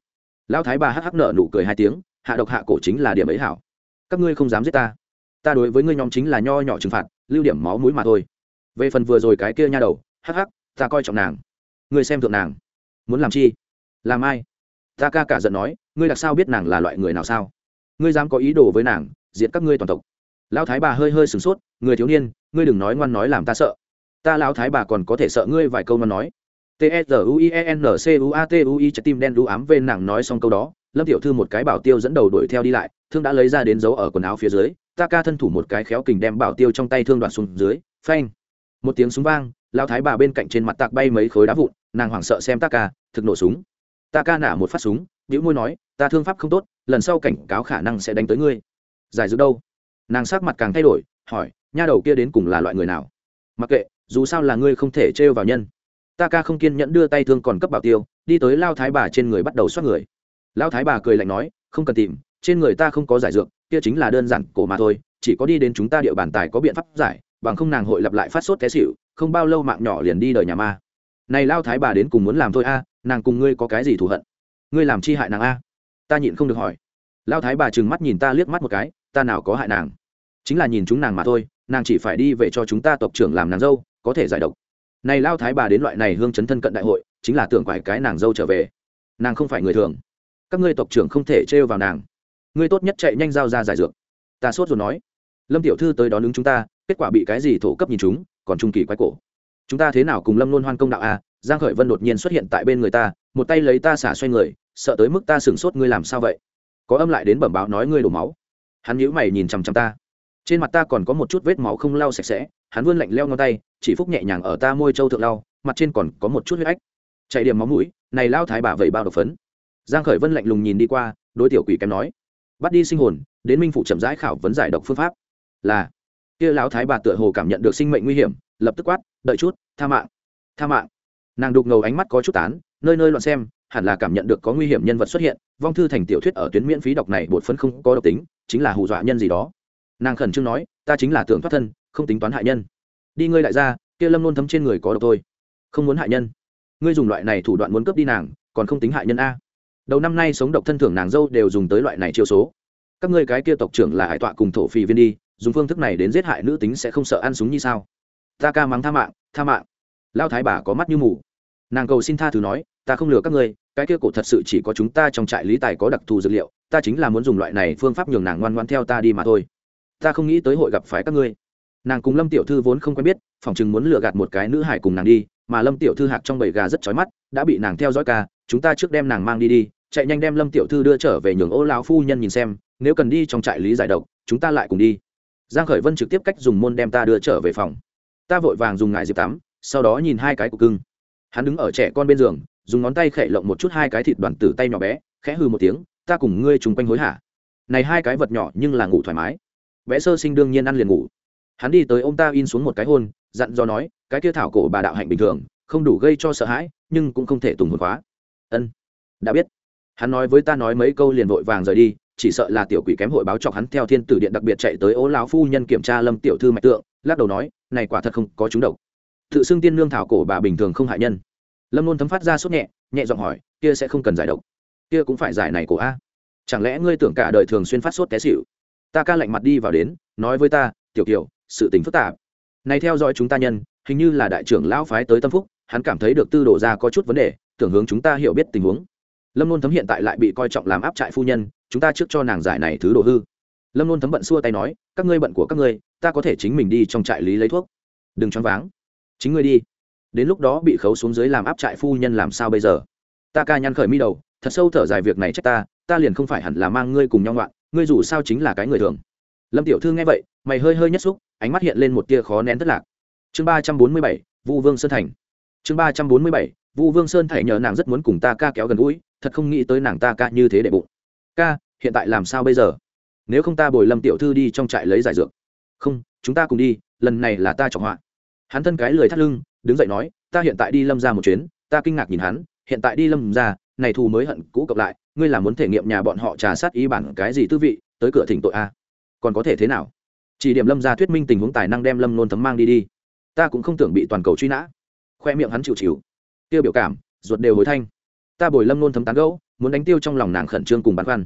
Lão thái bà hắc hắc nợ nụ cười hai tiếng, hạ độc hạ cổ chính là điểm ấy hảo. Các ngươi không dám giết ta. Ta đối với ngươi nhóm chính là nho nhỏ trừng phạt, lưu điểm máu mũi mà thôi. Về phần vừa rồi cái kia nha đầu, hắc hắc ta coi trọng nàng. Ngươi xem thượng nàng. Muốn làm chi? Làm ai? Ta ca cả giận nói, ngươi đặc sao biết nàng là loại người nào sao? Ngươi dám có ý đồ với nàng, diệt các ngươi toàn tộc. Lão thái bà hơi hơi sửng sốt, người thiếu niên, ngươi đừng nói ngoan nói làm ta sợ. Ta lão thái bà còn có thể sợ ngươi vài câu mà nói. T e r u i e n c u a t u i, trái tim đen đu ám về nàng nói xong câu đó, lâm tiểu thư một cái bảo tiêu dẫn đầu đuổi theo đi lại, thương đã lấy ra đến dấu ở quần áo phía dưới, ta ca thân thủ một cái khéo kình đem bảo tiêu trong tay thương đoạn xuống dưới, phanh. Một tiếng súng vang lao thái bà bên cạnh trên mặt tạc bay mấy khối đá vụn, nàng hoảng sợ xem ta ca thực nổ súng. Ta ca nả một phát súng nữ môi nói, ta thương pháp không tốt, lần sau cảnh cáo khả năng sẽ đánh tới ngươi. Giải dữ đâu? Nàng sắc mặt càng thay đổi, hỏi, nha đầu kia đến cùng là loại người nào? Mặc kệ, dù sao là ngươi không thể trêu vào nhân. Ta ca không kiên nhẫn đưa tay thương còn cấp bảo tiêu, đi tới lao thái bà trên người bắt đầu xoát người. Lao thái bà cười lạnh nói, không cần tìm, trên người ta không có giải dược, kia chính là đơn giản cổ mà thôi, chỉ có đi đến chúng ta địa bàn tài có biện pháp giải, bằng không nàng hội lặp lại phát sốt té xịu không bao lâu mạng nhỏ liền đi đời nhà ma. Này lao thái bà đến cùng muốn làm thôi a, nàng cùng ngươi có cái gì thù hận? Ngươi làm chi hại nàng a? Ta nhịn không được hỏi. Lao thái bà trừng mắt nhìn ta liếc mắt một cái, ta nào có hại nàng? Chính là nhìn chúng nàng mà thôi, nàng chỉ phải đi về cho chúng ta tộc trưởng làm nàng dâu, có thể giải độc. Này lao thái bà đến loại này hương chấn thân cận đại hội, chính là tưởng quải cái nàng dâu trở về. Nàng không phải người thường. Các ngươi tộc trưởng không thể trêu vào nàng. Ngươi tốt nhất chạy nhanh giao ra giải dược. Ta sốt rồi nói. Lâm tiểu thư tới đón ứng chúng ta kết quả bị cái gì thổ cấp nhìn chúng, còn trung kỳ quái cổ. Chúng ta thế nào cùng lâm luôn hoan công đạo a giang khởi vân đột nhiên xuất hiện tại bên người ta, một tay lấy ta xả xoay người, sợ tới mức ta sửng sốt ngươi làm sao vậy? Có âm lại đến bẩm báo nói ngươi đổ máu. Hắn nhíu mày nhìn chằm chằm ta. Trên mặt ta còn có một chút vết máu không lau sạch sẽ, hắn vươn lạnh leo ngón tay, chỉ phúc nhẹ nhàng ở ta môi châu thượng lau, mặt trên còn có một chút huyết ách. Chạy điểm máu mũi, này lao thái bà vẩy bao độc phấn. Giang khởi vân lạnh lùng nhìn đi qua, đối tiểu quỷ kém nói, bắt đi sinh hồn, đến minh phụ chậm rãi khảo vấn giải độc phương pháp. Là kia lão thái bà tựa hồ cảm nhận được sinh mệnh nguy hiểm, lập tức quát, đợi chút, tha mạng tha mạng. Nàng đục ngầu ánh mắt có chút tán, nơi nơi loạn xem, hẳn là cảm nhận được có nguy hiểm nhân vật xuất hiện, vong thư thành tiểu thuyết ở tuyến miễn phí đọc này bột phấn không có độc tính, chính là hù dọa nhân gì đó. Nàng khẩn trương nói, ta chính là tưởng thoát thân, không tính toán hại nhân. Đi ngươi lại ra kia lâm nôn thấm trên người có độc thôi. Không muốn hại nhân. Ngươi dùng loại này thủ đoạn muốn cướp đi nàng, còn không tính hại nhân a. Đầu năm nay sống độc thân thưởng nàng dâu đều dùng tới loại này chiêu số. Các ngươi cái kia tộc trưởng là hải tọa cùng thổ phì viên đi dùng phương thức này đến giết hại nữ tính sẽ không sợ ăn súng như sao? Ta ca mắng tha mạng tha mạng. Lao thái bà có mắt như mù. Nàng cầu xin tha thứ nói, ta không lừa các ngươi, cái kia cổ thật sự chỉ có chúng ta trong trại lý tài có đặc thù dược liệu, ta chính là muốn dùng loại này phương pháp nhường nàng ngoan ngoan theo ta đi mà thôi. Ta không nghĩ tới hội gặp phải các ngươi. Nàng cùng lâm tiểu thư vốn không quen biết phòng chừng muốn lừa gạt một cái nữ hải cùng nàng đi, mà lâm tiểu thư hạc trong bầy gà rất chói mắt, đã bị nàng theo dõi ca, chúng ta trước đem nàng mang đi đi, chạy nhanh đem lâm tiểu thư đưa trở về nhường ô lão phu nhân nhìn xem, nếu cần đi trong trại lý giải độc, chúng ta lại cùng đi giang khởi vân trực tiếp cách dùng môn đem ta đưa trở về phòng. Ta vội vàng dùng ngải diệp tắm, sau đó nhìn hai cái của cưng. Hắn đứng ở trẻ con bên giường, dùng ngón tay khẽ lộng một chút hai cái thịt đoàn tử tay nhỏ bé, khẽ hừ một tiếng, ta cùng ngươi trùng quanh hối hả? Này hai cái vật nhỏ nhưng là ngủ thoải mái. Vẽ sơ sinh đương nhiên ăn liền ngủ. Hắn đi tới ô m ta in xuống một cái hôn, dặn do nói, cái kia thảo cổ bà đạo hạnh bình thường, không đủ gây cho sợ hãi, nhưng cũng không thể tùng hồn khóa ân, đã biết. Hắn nói với ta nói mấy câu liền vội vàng rời đi chỉ sợ là tiểu quỷ kém hội báo chọc hắn theo thiên tử điện đặc biệt chạy tới ố lão phu nhân kiểm tra lâm tiểu thư mạch tượng, lắc đầu nói, này quả thật không có chúng độc. Tự xưng tiên lương thảo cổ bà bình thường không hại nhân. Lâm luôn thấm phát ra sốt nhẹ nhẹ giọng hỏi, kia sẽ không cần giải độc? Kia cũng phải giải này cổ a? Chẳng lẽ ngươi tưởng cả đời thường xuyên phát sốt té xỉu? Ta ca lạnh mặt đi vào đến, nói với ta, tiểu kiều, sự tình phức tạp. Này theo dõi chúng ta nhân, hình như là đại trưởng lão phái tới tâm phúc, hắn cảm thấy được tư đồ ra có chút vấn đề, tưởng hướng chúng ta hiểu biết tình huống. Lâm luôn thấm hiện tại lại bị coi trọng làm áp trại phu nhân chúng ta trước cho nàng giải này thứ đồ hư. Lâm luôn thấm bận xua tay nói, các ngươi bận của các ngươi, ta có thể chính mình đi trong trại lý lấy thuốc. Đừng choáng váng. Chính ngươi đi. Đến lúc đó bị khấu xuống dưới làm áp trại phu nhân làm sao bây giờ? Ta ca nhăn khởi mi đầu, thật sâu thở dài việc này trách ta ta liền không phải hẳn là mang ngươi cùng nhau ngoạn, ngươi dù sao chính là cái người thường. Lâm tiểu thư nghe vậy, mày hơi hơi nhất xúc, ánh mắt hiện lên một tia khó nén thất lạc. Chương ba trăm bốn mươi bảy, vu vương sơn thành. Chương ba trăm bốn mươi bảy, vu vương sơn thảy nhờ nàng rất muốn cùng ta ca kéo gần gũi, thật không nghĩ tới nàng ta ca như thế để bụng ca, hiện tại làm sao bây giờ? Nếu không ta bồi lâm tiểu thư đi trong trại lấy giải dược. Không, chúng ta cùng đi, lần này là ta trọng họa. Hắn thân cái lười thắt lưng, đứng dậy nói, ta hiện tại đi lâm ra một chuyến, ta kinh ngạc nhìn hắn, hiện tại đi lâm ra, này thù mới hận cũ cộng lại, ngươi là muốn thể nghiệm nhà bọn họ trà sát ý bản cái gì tư vị, tới cửa thỉnh tội a. Còn có thể thế nào? Chỉ điểm lâm ra thuyết minh tình huống tài năng đem lâm nôn thấm mang đi đi. Ta cũng không tưởng bị toàn cầu truy nã. Khoe miệng hắn chịu chịu. Tiêu biểu cảm, ruột đều hối thanh. Ta bồi lâm nôn thấm tán gẫu muốn đánh tiêu trong lòng nàng khẩn trương cùng băn khoăn.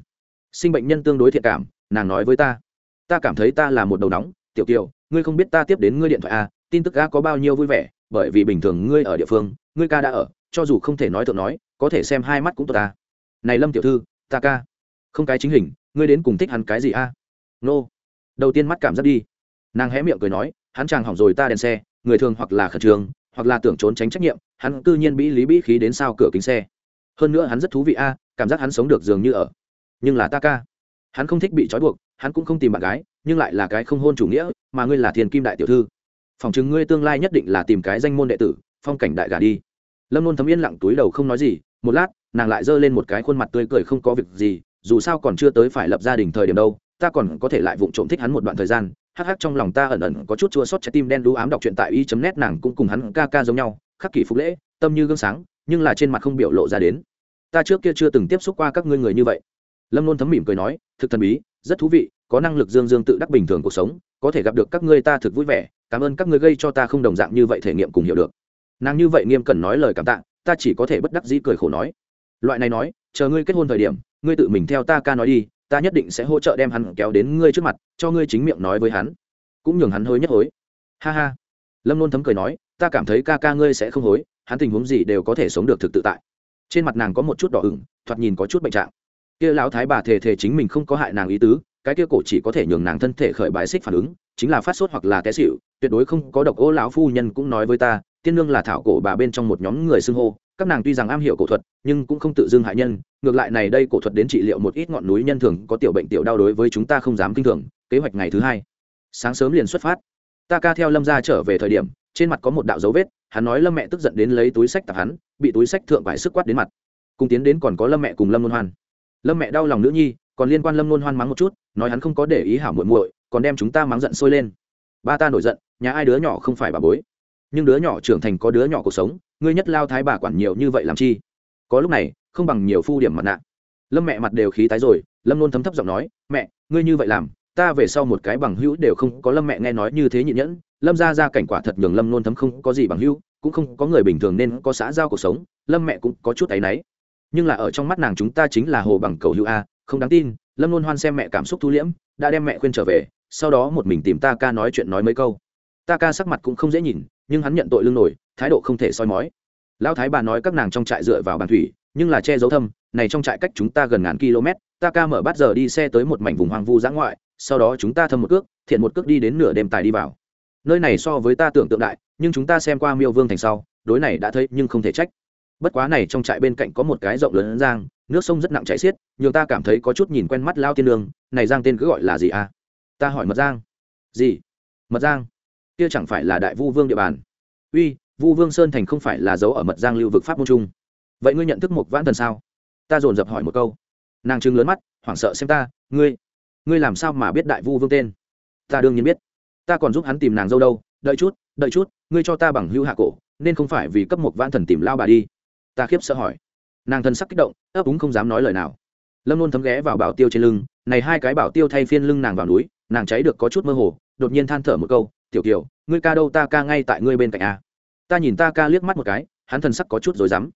Sinh bệnh nhân tương đối thiện cảm, nàng nói với ta ta cảm thấy ta là một đầu nóng, tiểu kiều, ngươi không biết ta tiếp đến ngươi điện thoại a tin tức a có bao nhiêu vui vẻ, bởi vì bình thường ngươi ở địa phương, ngươi ca đã ở, cho dù không thể nói thượng nói, có thể xem hai mắt cũng tốt ta. Này lâm tiểu thư, ta ca. Không cái chính hình, ngươi đến cùng thích hắn cái gì a? Nô. Đầu tiên mắt cảm giác đi. Nàng hé miệng cười nói, hắn chàng hỏng rồi ta đèn xe, người thường hoặc là khẩn trương, hoặc là tưởng trốn tránh trách nhiệm, hắn cư nhiên bĩ lý bĩ khí đến sao cửa kính xe hơn nữa hắn rất thú vị a, cảm giác hắn sống được dường như ở. Nhưng là ta ca. Hắn không thích bị trói buộc, hắn cũng không tìm bạn gái, nhưng lại là cái không hôn chủ nghĩa, mà ngươi là thiền kim đại tiểu thư. Phòng chứng ngươi tương lai nhất định là tìm cái danh môn đệ tử, phong cảnh đại gà đi. Lâm nôn thấm yên lặng túi đầu không nói gì, một lát, nàng lại giơ lên một cái khuôn mặt tươi cười không có việc gì, dù sao còn chưa tới phải lập gia đình thời điểm đâu, ta còn có thể lại vụng trộm thích hắn một đoạn thời gian. Hắc hắc, trong lòng ta ẩn ẩn có chút chua sót trái tim đen đu ám đọc truyện tại y chấm nét nàng cũng cùng hắn ca ca giống nhau, khắc kỷ phục lễ, tâm như gương sáng nhưng là trên mặt không biểu lộ ra đến. Ta trước kia chưa từng tiếp xúc qua các ngươi người như vậy. Lâm nôn thấm mỉm cười nói, thực thần bí, rất thú vị, có năng lực dương dương tự đắc bình thường cuộc sống, có thể gặp được các ngươi ta thực vui vẻ, cảm ơn các ngươi gây cho ta không đồng dạng như vậy thể nghiệm cùng hiểu được. Nàng như vậy nghiêm cần nói lời cảm tạ, ta chỉ có thể bất đắc dĩ cười khổ nói. Loại này nói, chờ ngươi kết hôn thời điểm, ngươi tự mình theo ta ca nói đi, ta nhất định sẽ hỗ trợ đem hắn kéo đến ngươi trước mặt, cho ngươi chính miệng nói với hắn. Cũng nhường hắn hối nhất hối. Ha ha. Lâm nôn thấm cười nói, ta cảm thấy ca ca ngươi sẽ không hối hắn tình huống gì đều có thể sống được thực tự tại. Trên mặt nàng có một chút đỏ ửng, thoạt nhìn có chút bệnh trạng. Kia lão thái bà thề thề chính mình không có hại nàng ý tứ, cái kia cổ chỉ có thể nhường nàng thân thể khởi bài xích phản ứng, chính là phát sốt hoặc là té xịu tuyệt đối không có độc ô lão phu nhân cũng nói với ta, tiên nương là thảo cổ bà bên trong một nhóm người xưng hô, các nàng tuy rằng am hiểu cổ thuật, nhưng cũng không tự dưng hại nhân, ngược lại này đây cổ thuật đến trị liệu một ít ngọn núi nhân thường có tiểu bệnh tiểu đau đối với chúng ta không dám kinh thường, kế hoạch ngày thứ hai. Sáng sớm liền xuất phát. Ta ca theo lâm ra trở về thời điểm, trên mặt có một đạo dấu vết hắn nói lâm mẹ tức giận đến lấy túi sách tạp hắn, bị túi sách thượng vải sức quát đến mặt. Cùng tiến đến còn có lâm mẹ cùng lâm luân hoan. Lâm mẹ đau lòng nữ nhi, còn liên quan lâm luân hoan mắng một chút, nói hắn không có để ý hảo muội muội, còn đem chúng ta mắng giận sôi lên. Ba ta nổi giận, nhà ai đứa nhỏ không phải bà bối. Nhưng đứa nhỏ trưởng thành có đứa nhỏ cuộc sống, ngươi nhất lao thái bà quản nhiều như vậy làm chi? Có lúc này, không bằng nhiều phu điểm mặt nạ. Lâm mẹ mặt đều khí tái rồi, lâm luôn thấm thấp giọng nói, mẹ, ngươi như vậy làm ta về sau một cái bằng hữu đều không có lâm mẹ nghe nói như thế nhịn nhẫn. Lâm ra ra cảnh quả thật nhường lâm nôn thấm không có gì bằng hữu, cũng không có người bình thường nên có xã giao cuộc sống, lâm mẹ cũng có chút áy náy. Nhưng là ở trong mắt nàng chúng ta chính là hồ bằng cầu hữu a, không đáng tin, lâm nôn hoan xem mẹ cảm xúc thu liễm, đã đem mẹ khuyên trở về, sau đó một mình tìm ta ca nói chuyện nói mấy câu. Ta ca sắc mặt cũng không dễ nhìn, nhưng hắn nhận tội lương nổi, thái độ không thể soi mói. Lão thái bà nói các nàng trong trại dựa vào bàn thủy, nhưng là che giấu thâm, này trong trại cách chúng ta gần ngàn km ta ca mở bắt giờ đi xe tới một mảnh vùng hoang vu giã ngoại sau đó chúng ta thâm một cước, thiện một cước đi đến nửa đêm tài đi vào. Nơi này so với ta tưởng tượng đại, nhưng chúng ta xem qua miêu vương thành sau, đối này đã thấy nhưng không thể trách. Bất quá này trong trại bên cạnh có một cái rộng lớn giang, nước sông rất nặng chảy xiết, nhường ta cảm thấy có chút nhìn quen mắt lao tiên đường, này giang tên cứ gọi là gì à? Ta hỏi mật giang. Gì? Mật giang? Kia chẳng phải là đại vu vương địa bàn. Uy, vu vương sơn thành không phải là dấu ở mật giang lưu vực pháp môn trung. Vậy ngươi nhận thức một vãn thần sao? Ta dồn dập hỏi một câu. Nàng trừng lớn mắt, hoảng sợ xem ta, ngươi ngươi làm sao mà biết đại vu vương tên? Ta đương nhiên biết. Ta còn giúp hắn tìm nàng dâu đâu. Đợi chút đợi chút, ngươi cho ta bằng hưu hạ cổ, nên không phải vì cấp một vãn thần tìm lao bà đi. Ta khiếp sợ hỏi. Nàng thân sắc kích động, ấp úng không dám nói lời nào. Lâm luôn thấm ghé vào bảo tiêu trên lưng, này hai cái bảo tiêu thay phiên lưng nàng vào núi, nàng cháy được có chút mơ hồ, đột nhiên than thở một câu, tiểu kiều, ngươi ca đâu ta ca ngay tại ngươi bên cạnh a ta nhìn ta ca liếc mắt một cái, hắn thần sắc có chút rồi dám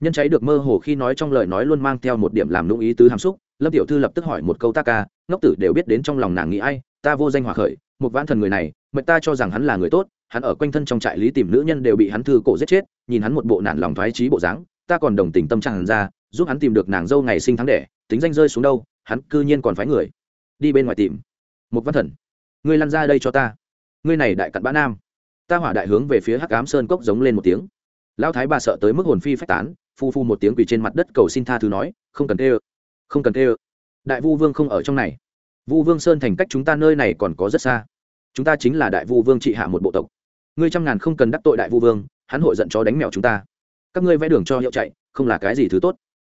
nhân cháy được mơ hồ khi nói trong lời nói luôn mang theo một điểm làm lũng ý tứ hàm xúc lâm tiểu thư lập tức hỏi một câu ta ca, ngốc tử đều biết đến trong lòng nàng nghĩ ai, ta vô danh hòa khởi, một vãn thần người này, mệnh ta cho rằng hắn là người tốt, hắn ở quanh thân trong trại lý tìm nữ nhân đều bị hắn thư cổ giết chết, nhìn hắn một bộ nản lòng thoái trí bộ dáng, ta còn đồng tình tâm trạng hắn ra, giúp hắn tìm được nàng dâu ngày sinh tháng đẻ, tính danh rơi xuống đâu, hắn cư nhiên còn phái người. Đi bên ngoài tìm. Một văn thần. Ngươi lăn ra đây cho ta. Ngươi này đại cặn bã nam. Ta hỏa đại hướng về phía hắc ám sơn cốc giống lên một tiếng. Lão thái bà sợ tới mức hồn phi phách tán, phu phu một tiếng quỳ trên mặt đất cầu xin tha thứ nói, không cần tê ơ không cần tê ơ. Đại vu vương không ở trong này. Vu vương sơn thành cách chúng ta nơi này còn có rất xa. Chúng ta chính là đại vu vương trị hạ một bộ tộc. Ngươi trăm ngàn không cần đắc tội đại vu vương, hắn hội giận chó đánh mèo chúng ta. Các ngươi vẽ đường cho hiệu chạy, không là cái gì thứ tốt.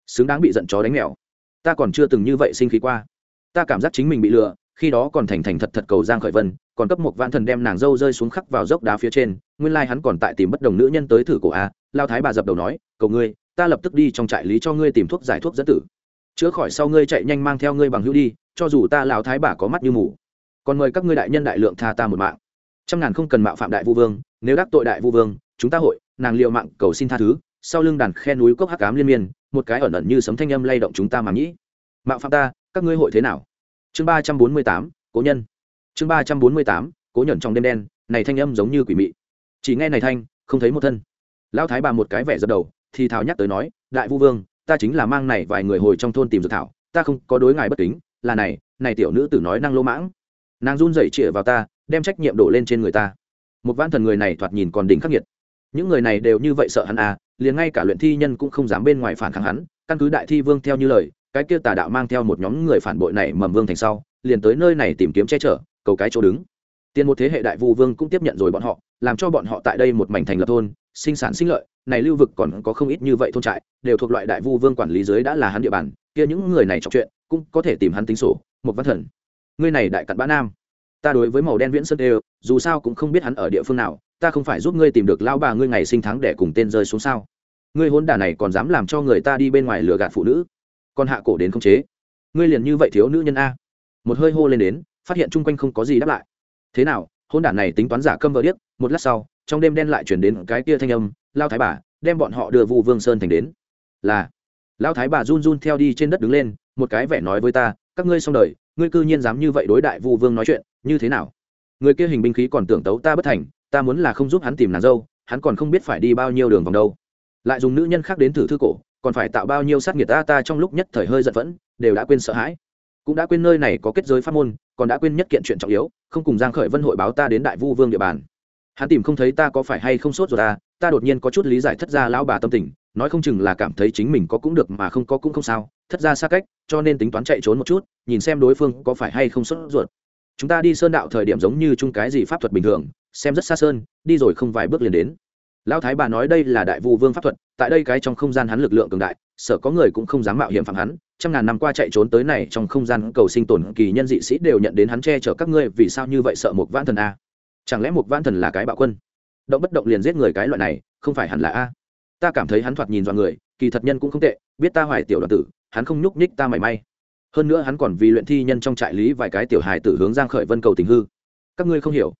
Xứng đáng bị giận chó đánh mèo. Ta còn chưa từng như vậy sinh khí qua. Ta cảm giác chính mình bị lừa, khi đó còn thành thành thật thật cầu giang khởi vân, còn cấp một vạn thần đem nàng dâu rơi xuống khắc vào dốc đá phía trên, nguyên lai hắn còn tại tìm bất đồng nữ nhân tới thử cổ a, lao thái bà dập đầu nói, cầu ngươi, ta lập tức đi trong trại lý cho ngươi tìm thuốc giải thuốc dẫn tử chữa khỏi sau ngươi chạy nhanh mang theo ngươi bằng hữu đi, cho dù ta lão thái bà có mắt như mù. Còn mời các ngươi đại nhân đại lượng tha ta một mạng. Trăm ngàn không cần mạo phạm đại vu vương, nếu đắc tội đại vu vương, chúng ta hội, nàng liệu mạng cầu xin tha thứ, sau lưng đàn khe núi cốc hắc cám liên miên, một cái ẩn ẩn như sấm thanh âm lay động chúng ta mà nghĩ. Mạo phạm ta, các ngươi hội thế nào? Chương ba trăm bốn mươi tám, cố nhân. Chương ba trăm bốn mươi tám, cố nhẫn trong đêm đen, này thanh âm giống như quỷ mị. Chỉ nghe này thanh, không thấy một thân. Lão thái bà một cái vẻ dập đầu, thì thào nhắc tới nói, đại vu vương ta chính là mang này vài người hồi trong thôn tìm dược thảo, ta không có đối ngài bất kính, là này này tiểu nữ tử nói năng lỗ mãng. Nàng run rẩy chĩa vào ta, đem trách nhiệm đổ lên trên người ta. Một vãn thần người này thoạt nhìn còn đỉnh khắc nghiệt. Những người này đều như vậy sợ hắn à liền ngay cả luyện thi nhân cũng không dám bên ngoài phản kháng hắn, căn cứ đại thi vương theo như lời, cái kia tà đạo mang theo một nhóm người phản bội này mầm vương thành sau, liền tới nơi này tìm kiếm che chở, cầu cái chỗ đứng. Tiền một thế hệ đại vu vương cũng tiếp nhận rồi bọn họ, làm cho bọn họ tại đây một mảnh thành lập thôn, sinh sản sinh lợi này lưu vực còn có không ít như vậy thôn trại, đều thuộc loại đại vu vương quản lý dưới đã là hắn địa bàn, kia những người này trò chuyện, cũng có thể tìm hắn tính sổ, một văn thần. Ngươi này đại cặn bã nam, ta đối với màu đen viễn sơn đều, dù sao cũng không biết hắn ở địa phương nào, ta không phải giúp ngươi tìm được lao bà ngươi ngày sinh tháng để cùng tên rơi xuống sao? Ngươi hôn đả này còn dám làm cho người ta đi bên ngoài lừa gạt phụ nữ, còn hạ cổ đến không chế. Ngươi liền như vậy thiếu nữ nhân a. Một hơi hô lên đến, phát hiện chung quanh không có gì đáp lại. Thế nào, hôn đản này tính toán giả câm vợ điếc, một lát sau, trong đêm đen lại chuyển đến cái kia thanh âm lao thái bà, đem bọn họ đưa vu vương sơn thành đến. Là. Lao thái bà run run theo đi trên đất đứng lên, một cái vẻ nói với ta, các ngươi xong đời, ngươi cư nhiên dám như vậy đối đại vu vương nói chuyện, như thế nào? Người kia hình binh khí còn tưởng tấu ta bất thành, ta muốn là không giúp hắn tìm nàng dâu, hắn còn không biết phải đi bao nhiêu đường vòng đâu. Lại dùng nữ nhân khác đến thử thư cổ, còn phải tạo bao nhiêu sát nghiệt ta ta trong lúc nhất thời hơi giận vẫn đều đã quên sợ hãi. Cũng đã quên nơi này có kết giới pháp môn, còn đã quên nhất kiện chuyện trọng yếu, không cùng giang khởi vân hội báo ta đến đại vu vương địa bàn. Hắn tìm không thấy ta có phải hay không sốt rồi ta à, ta đột nhiên có chút lý giải thất gia lão bà tâm tình, nói không chừng là cảm thấy chính mình có cũng được mà không có cũng không sao, thất gia xa cách, cho nên tính toán chạy trốn một chút, nhìn xem đối phương có phải hay không sốt ruột. Chúng ta đi sơn đạo thời điểm giống như chung cái gì pháp thuật bình thường, xem rất xa sơn, đi rồi không vài bước liền đến. Lão thái bà nói đây là đại vu vương pháp thuật, tại đây cái trong không gian hắn lực lượng cường đại, sợ có người cũng không dám mạo hiểm phạm hắn, trăm ngàn năm qua chạy trốn tới này trong không gian cầu sinh tồn kỳ nhân dị sĩ đều nhận đến hắn che chở các ngươi, vì sao như vậy sợ một vãn thần a chẳng lẽ một vãn thần là cái bạo quân? Động bất động liền giết người cái loại này, không phải hẳn là a. Ta cảm thấy hắn thoạt nhìn dọn người, kỳ thật nhân cũng không tệ, biết ta hoài tiểu đoàn tử, hắn không nhúc nhích ta mảy may. Hơn nữa hắn còn vì luyện thi nhân trong trại lý vài cái tiểu hài tử hướng giang khởi vân cầu tình hư. Các ngươi không hiểu.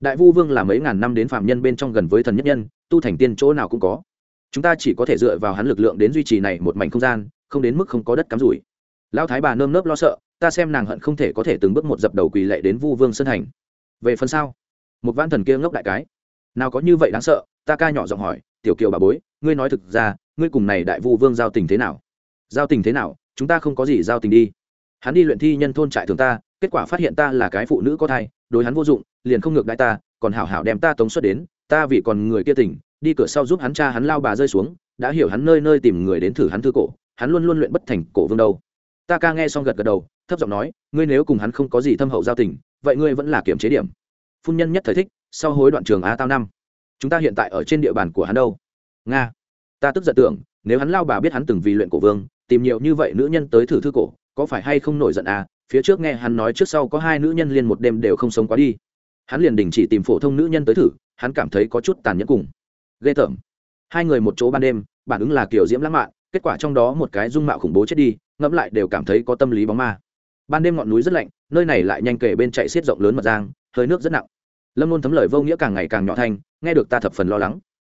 Đại vu vương là mấy ngàn năm đến phạm nhân bên trong gần với thần nhất nhân, tu thành tiên chỗ nào cũng có. Chúng ta chỉ có thể dựa vào hắn lực lượng đến duy trì này một mảnh không gian, không đến mức không có đất cắm rủi. Lão thái bà nơm nớp lo sợ, ta xem nàng hận không thể có thể từng bước một dập đầu quỳ lệ đến vu vương sân hành. Về phần sau, một vãn thần kia ngốc đại cái nào có như vậy đáng sợ, ta ca nhỏ giọng hỏi, tiểu kiều bà bối, ngươi nói thực ra, ngươi cùng này đại vu vương giao tình thế nào? Giao tình thế nào? Chúng ta không có gì giao tình đi. Hắn đi luyện thi nhân thôn trại thường ta, kết quả phát hiện ta là cái phụ nữ có thai, đối hắn vô dụng, liền không ngược đãi ta, còn hảo hảo đem ta tống xuất đến, ta vì còn người kia tỉnh, đi cửa sau giúp hắn cha hắn lao bà rơi xuống, đã hiểu hắn nơi nơi tìm người đến thử hắn thư cổ, hắn luôn luôn luyện bất thành cổ vương đâu. Ta ca nghe xong gật gật đầu, thấp giọng nói, ngươi nếu cùng hắn không có gì thâm hậu giao tình, vậy ngươi vẫn là kiểm chế điểm. Phun nhân nhất thời thích sau hối đoạn trường á tao năm. Chúng ta hiện tại ở trên địa bàn của hắn đâu? Nga. Ta tức giận tưởng, nếu hắn lao bà biết hắn từng vì luyện cổ vương, tìm nhiều như vậy nữ nhân tới thử thư cổ, có phải hay không nổi giận à? Phía trước nghe hắn nói trước sau có hai nữ nhân liên một đêm đều không sống quá đi. Hắn liền đình chỉ tìm phổ thông nữ nhân tới thử, hắn cảm thấy có chút tàn nhẫn cùng ghê tởm. Hai người một chỗ ban đêm, bản ứng là kiểu diễm lãng mạn, kết quả trong đó một cái dung mạo khủng bố chết đi, ngẫm lại đều cảm thấy có tâm lý bóng ma. Ban đêm ngọn núi rất lạnh, nơi này lại nhanh kể bên chạy xiết rộng lớn mật giang, hơi nước rất nặng lâm luôn thấm lời vô nghĩa càng ngày càng nhỏ thanh, nghe được ta thập phần lo lắng.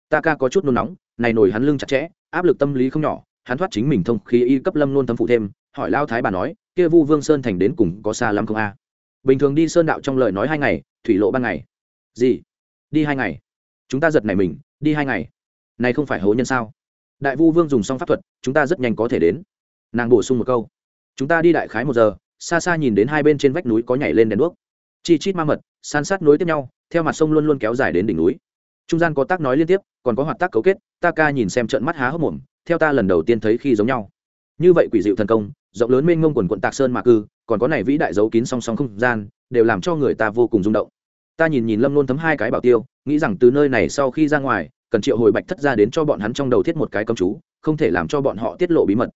Ta ca có chút nôn nóng, này nổi hắn lưng chặt chẽ, áp lực tâm lý không nhỏ, hắn thoát chính mình thông khí y cấp lâm luôn thấm phụ thêm, hỏi lao thái bà nói, kia vu vương sơn thành đến cùng có xa lắm không a? Bình thường đi sơn đạo trong lời nói hai ngày, thủy lộ ban ngày. Gì? Đi hai ngày? Chúng ta giật này mình, đi hai ngày. Này không phải hố nhân sao? Đại vu vương dùng xong pháp thuật, chúng ta rất nhanh có thể đến. Nàng bổ sung một câu. Chúng ta đi đại khái một giờ, xa xa nhìn đến hai bên trên vách núi có nhảy lên đèn đuốc. Chi chít ma mật san sát nối tiếp nhau, theo mặt sông luôn luôn kéo dài đến đỉnh núi. Trung gian có tác nói liên tiếp, còn có hoạt tác cấu kết, ta ca nhìn xem trận mắt há hốc mồm, theo ta lần đầu tiên thấy khi giống nhau. Như vậy quỷ dịu thần công, rộng lớn mênh mông quần quận tạc sơn mạc cư, còn có này vĩ đại dấu kín song song không gian, đều làm cho người ta vô cùng rung động. Ta nhìn nhìn lâm luôn thấm hai cái bảo tiêu, nghĩ rằng từ nơi này sau khi ra ngoài, cần triệu hồi bạch thất ra đến cho bọn hắn trong đầu thiết một cái công chú, không thể làm cho bọn họ tiết lộ bí mật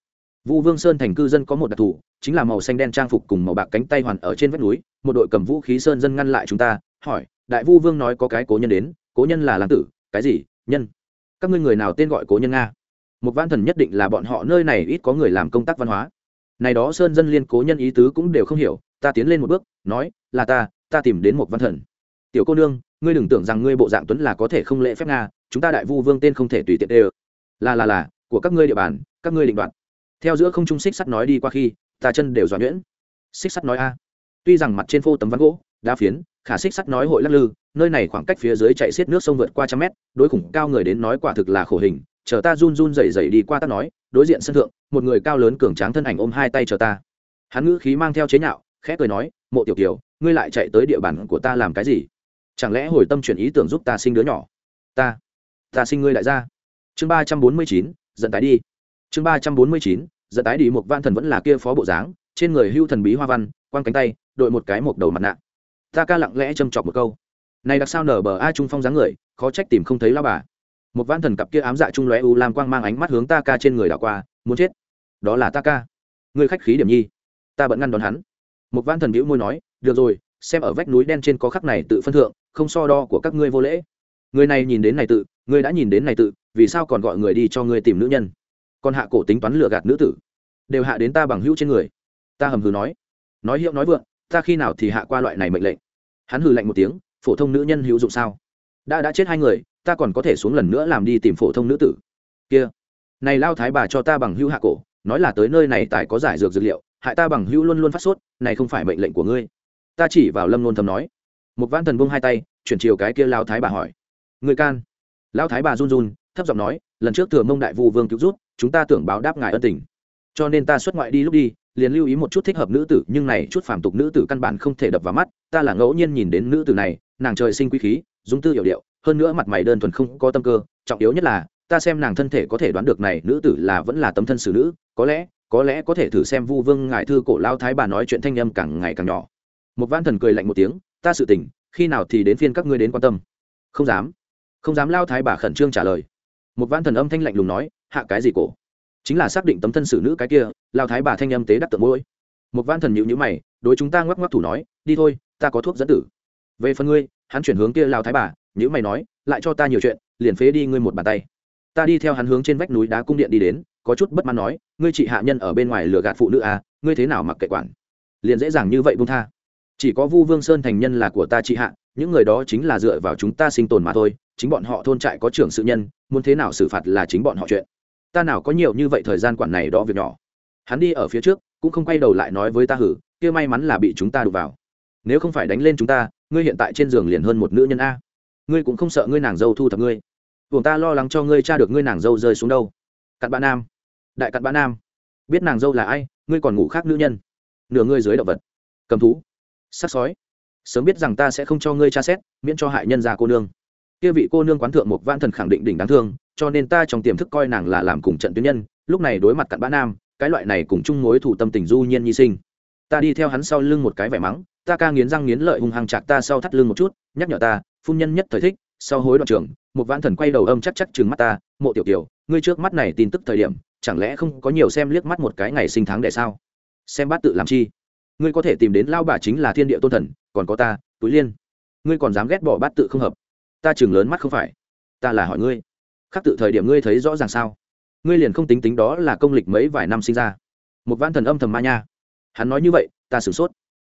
vu vương sơn thành cư dân có một đặc thù, chính là màu xanh đen trang phục cùng màu bạc cánh tay hoàn ở trên vách núi, một đội cầm vũ khí sơn dân ngăn lại chúng ta, hỏi, đại vu vương nói có cái cố nhân đến, cố nhân là lãng tử, cái gì? Nhân? Các ngươi người nào tên gọi cố nhân nga? Một văn thần nhất định là bọn họ, nơi này ít có người làm công tác văn hóa. Này đó sơn dân liên cố nhân ý tứ cũng đều không hiểu, ta tiến lên một bước, nói, là ta ta tìm đến một văn thần. Tiểu cô nương, ngươi đừng tưởng rằng ngươi bộ dạng tuấn là có thể không lễ phép nga, chúng ta đại vu vương tên không thể tùy tiện đều. Là là là, của các ngươi địa bàn, các ngươi định đoạt theo giữa không trung xích sắt nói đi qua khi, ta chân đều dọa nhuyễn. Xích sắt nói a. Tuy rằng mặt trên phô tấm ván gỗ, đá phiến, khả xích sắt nói hội lắc lư, nơi này khoảng cách phía dưới chạy xiết nước sông vượt qua trăm mét, đối khủng cao người đến nói quả thực là khổ hình, chờ ta run run rẩy rẩy đi qua ta nói, đối diện sân thượng, một người cao lớn cường tráng thân ảnh ôm hai tay chờ ta. Hắn ngữ khí mang theo chế nhạo, khẽ cười nói, mộ tiểu kiều, ngươi lại chạy tới địa bàn của ta làm cái gì? Chẳng lẽ hồi tâm chuyển ý tưởng giúp ta sinh đứa nhỏ? Ta ta sinh ngươi lại ra chương ba trăm bốn mươi chín dẫn tái đi chương ba trăm bốn mươi chín dẫn tái đi một van thần vẫn là kia phó bộ dáng, trên người hưu thần bí hoa văn quăng cánh tay, đội một cái một đầu mặt nạ. Ta ca lặng lẽ châm chọc một câu. Này đặc sao nở bờ a trung phong dáng người, khó trách tìm không thấy lao bà. Một van thần cặp kia ám dạ trung lóe u lam quang mang ánh mắt hướng ta ca trên người đảo qua, muốn chết. Đó là ta ca. Người khách khí điểm nhi. Ta bận ngăn đón hắn. Một van thần bĩu môi nói, được rồi, xem ở vách núi đen trên có khắc này tự phân thượng, không so đo của các ngươi vô lễ. Người này nhìn đến này tự ngươi đã nhìn đến này tự, vì sao còn gọi người đi cho ngươi tìm nữ nhân? Còn hạ cổ tính toán lừa gạt nữ tử, đều hạ đến ta bằng hữu trên người. Ta hầm hừ nói. Nói hiệu nói vượng, ta khi nào thì hạ qua loại này mệnh lệnh? Hắn hừ lạnh một tiếng, phổ thông nữ nhân hữu dụng sao? Đã đã chết hai người, ta còn có thể xuống lần nữa làm đi tìm phổ thông nữ tử. Kia, này lao thái bà cho ta bằng hữu hạ cổ, nói là tới nơi này tại có giải dược dược liệu, hại ta bằng hữu luôn luôn phát sốt, này không phải mệnh lệnh của ngươi. Ta chỉ vào lâm luôn thầm nói. Một vãn thần buông hai tay, chuyển chiều cái kia lao thái bà hỏi. Người can? Lao thái bà run run, thấp giọng nói lần trước thừa mông đại vu vương cứu rút chúng ta tưởng báo đáp ngài ân tình. Cho nên ta xuất ngoại đi lúc đi, liền lưu ý một chút thích hợp nữ tử, nhưng này chút phàm tục nữ tử căn bản không thể đập vào mắt, ta là ngẫu nhiên nhìn đến nữ tử này, nàng trời sinh quý khí, dung tư hiểu điệu, hơn nữa mặt mày đơn thuần không có tâm cơ, trọng yếu nhất là, ta xem nàng thân thể có thể đoán được này nữ tử là vẫn là tấm thân xử nữ, có lẽ có lẽ có thể thử xem vu vương ngài thư cổ lao thái bà nói chuyện thanh âm càng ngày càng nhỏ. Một văn thần cười lạnh một tiếng, ta sự tình, khi nào thì đến phiên các ngươi đến quan tâm. Không dám. Không dám, lao thái bà khẩn trương trả lời một văn thần âm thanh lạnh lùng nói, hạ cái gì cổ? Chính là xác định tấm thân xử nữ cái kia lao thái bà thanh âm tế đắc tượng mũi một văn thần nhịu nhữ mày, đối chúng ta ngoắc ngoắc thủ nói, đi thôi, ta có thuốc dẫn tử. Về phần ngươi, hắn chuyển hướng kia lao thái bà nhữ mày nói, lại cho ta nhiều chuyện, liền phế đi ngươi một bàn tay. Ta đi theo hắn hướng trên vách núi đá cung điện đi đến, có chút bất mãn nói, ngươi chị hạ nhân ở bên ngoài lừa gạt phụ nữ à ngươi thế nào mặc kệ quản? Liền dễ dàng như vậy buông tha. Chỉ có vu vương sơn thành nhân là của ta chị hạ, những người đó chính là dựa vào chúng ta sinh tồn mà thôi, chính bọn họ thôn trại có trưởng sự nhân muốn thế nào xử phạt là chính bọn họ chuyện. Ta nào có nhiều như vậy thời gian quản này đó việc nhỏ. Hắn đi ở phía trước, cũng không quay đầu lại nói với ta hử, kia may mắn là bị chúng ta đụng vào. Nếu không phải đánh lên chúng ta, ngươi hiện tại trên giường liền hơn một nữ nhân a. Ngươi cũng không sợ ngươi nàng dâu thu thập ngươi. Buồng ta lo lắng cho ngươi cha được ngươi nàng dâu rơi xuống đâu. Cặn bã nam. Đại cặn bã nam. Biết nàng dâu là ai, ngươi còn ngủ khác nữ nhân. Nửa ngươi dưới động vật. Cầm thú. Sắc sói. Sớm biết rằng ta sẽ không cho ngươi tra xét, miễn cho hại nhân già cô nương kia vị cô nương quán thượng một vạn thần khẳng định đỉnh đáng thương cho nên ta trong tiềm thức coi nàng là làm cùng trận tuyến nhân lúc này đối mặt cặn bã nam cái loại này cùng chung mối thủ tâm tình du nhiên nhi sinh. Ta đi theo hắn sau lưng một cái vẻ mắng ta ca nghiến răng nghiến lợi hung hăng chạc ta sau thắt lưng một chút nhắc nhở ta phu nhân nhất thời thích sau hối đoạn trưởng một vãn thần quay đầu âm chắc chắc chừng mắt ta mộ tiểu tiểu, ngươi trước mắt này tin tức thời điểm chẳng lẽ không có nhiều xem liếc mắt một cái ngày sinh tháng để sao? Xem bát tự làm chi. Ngươi có thể tìm đến lao bà chính là thiên địa tôn thần còn có ta túi liên. Ngươi còn dám ghét bỏ bát tự không hợp ta chừng lớn mắt không phải. Ta là hỏi ngươi. Khắc tự thời điểm ngươi thấy rõ ràng sao? Ngươi liền không tính tính đó là công lịch mấy vài năm sinh ra. Một văn thần âm thầm ma nha. Hắn nói như vậy, ta sửng sốt.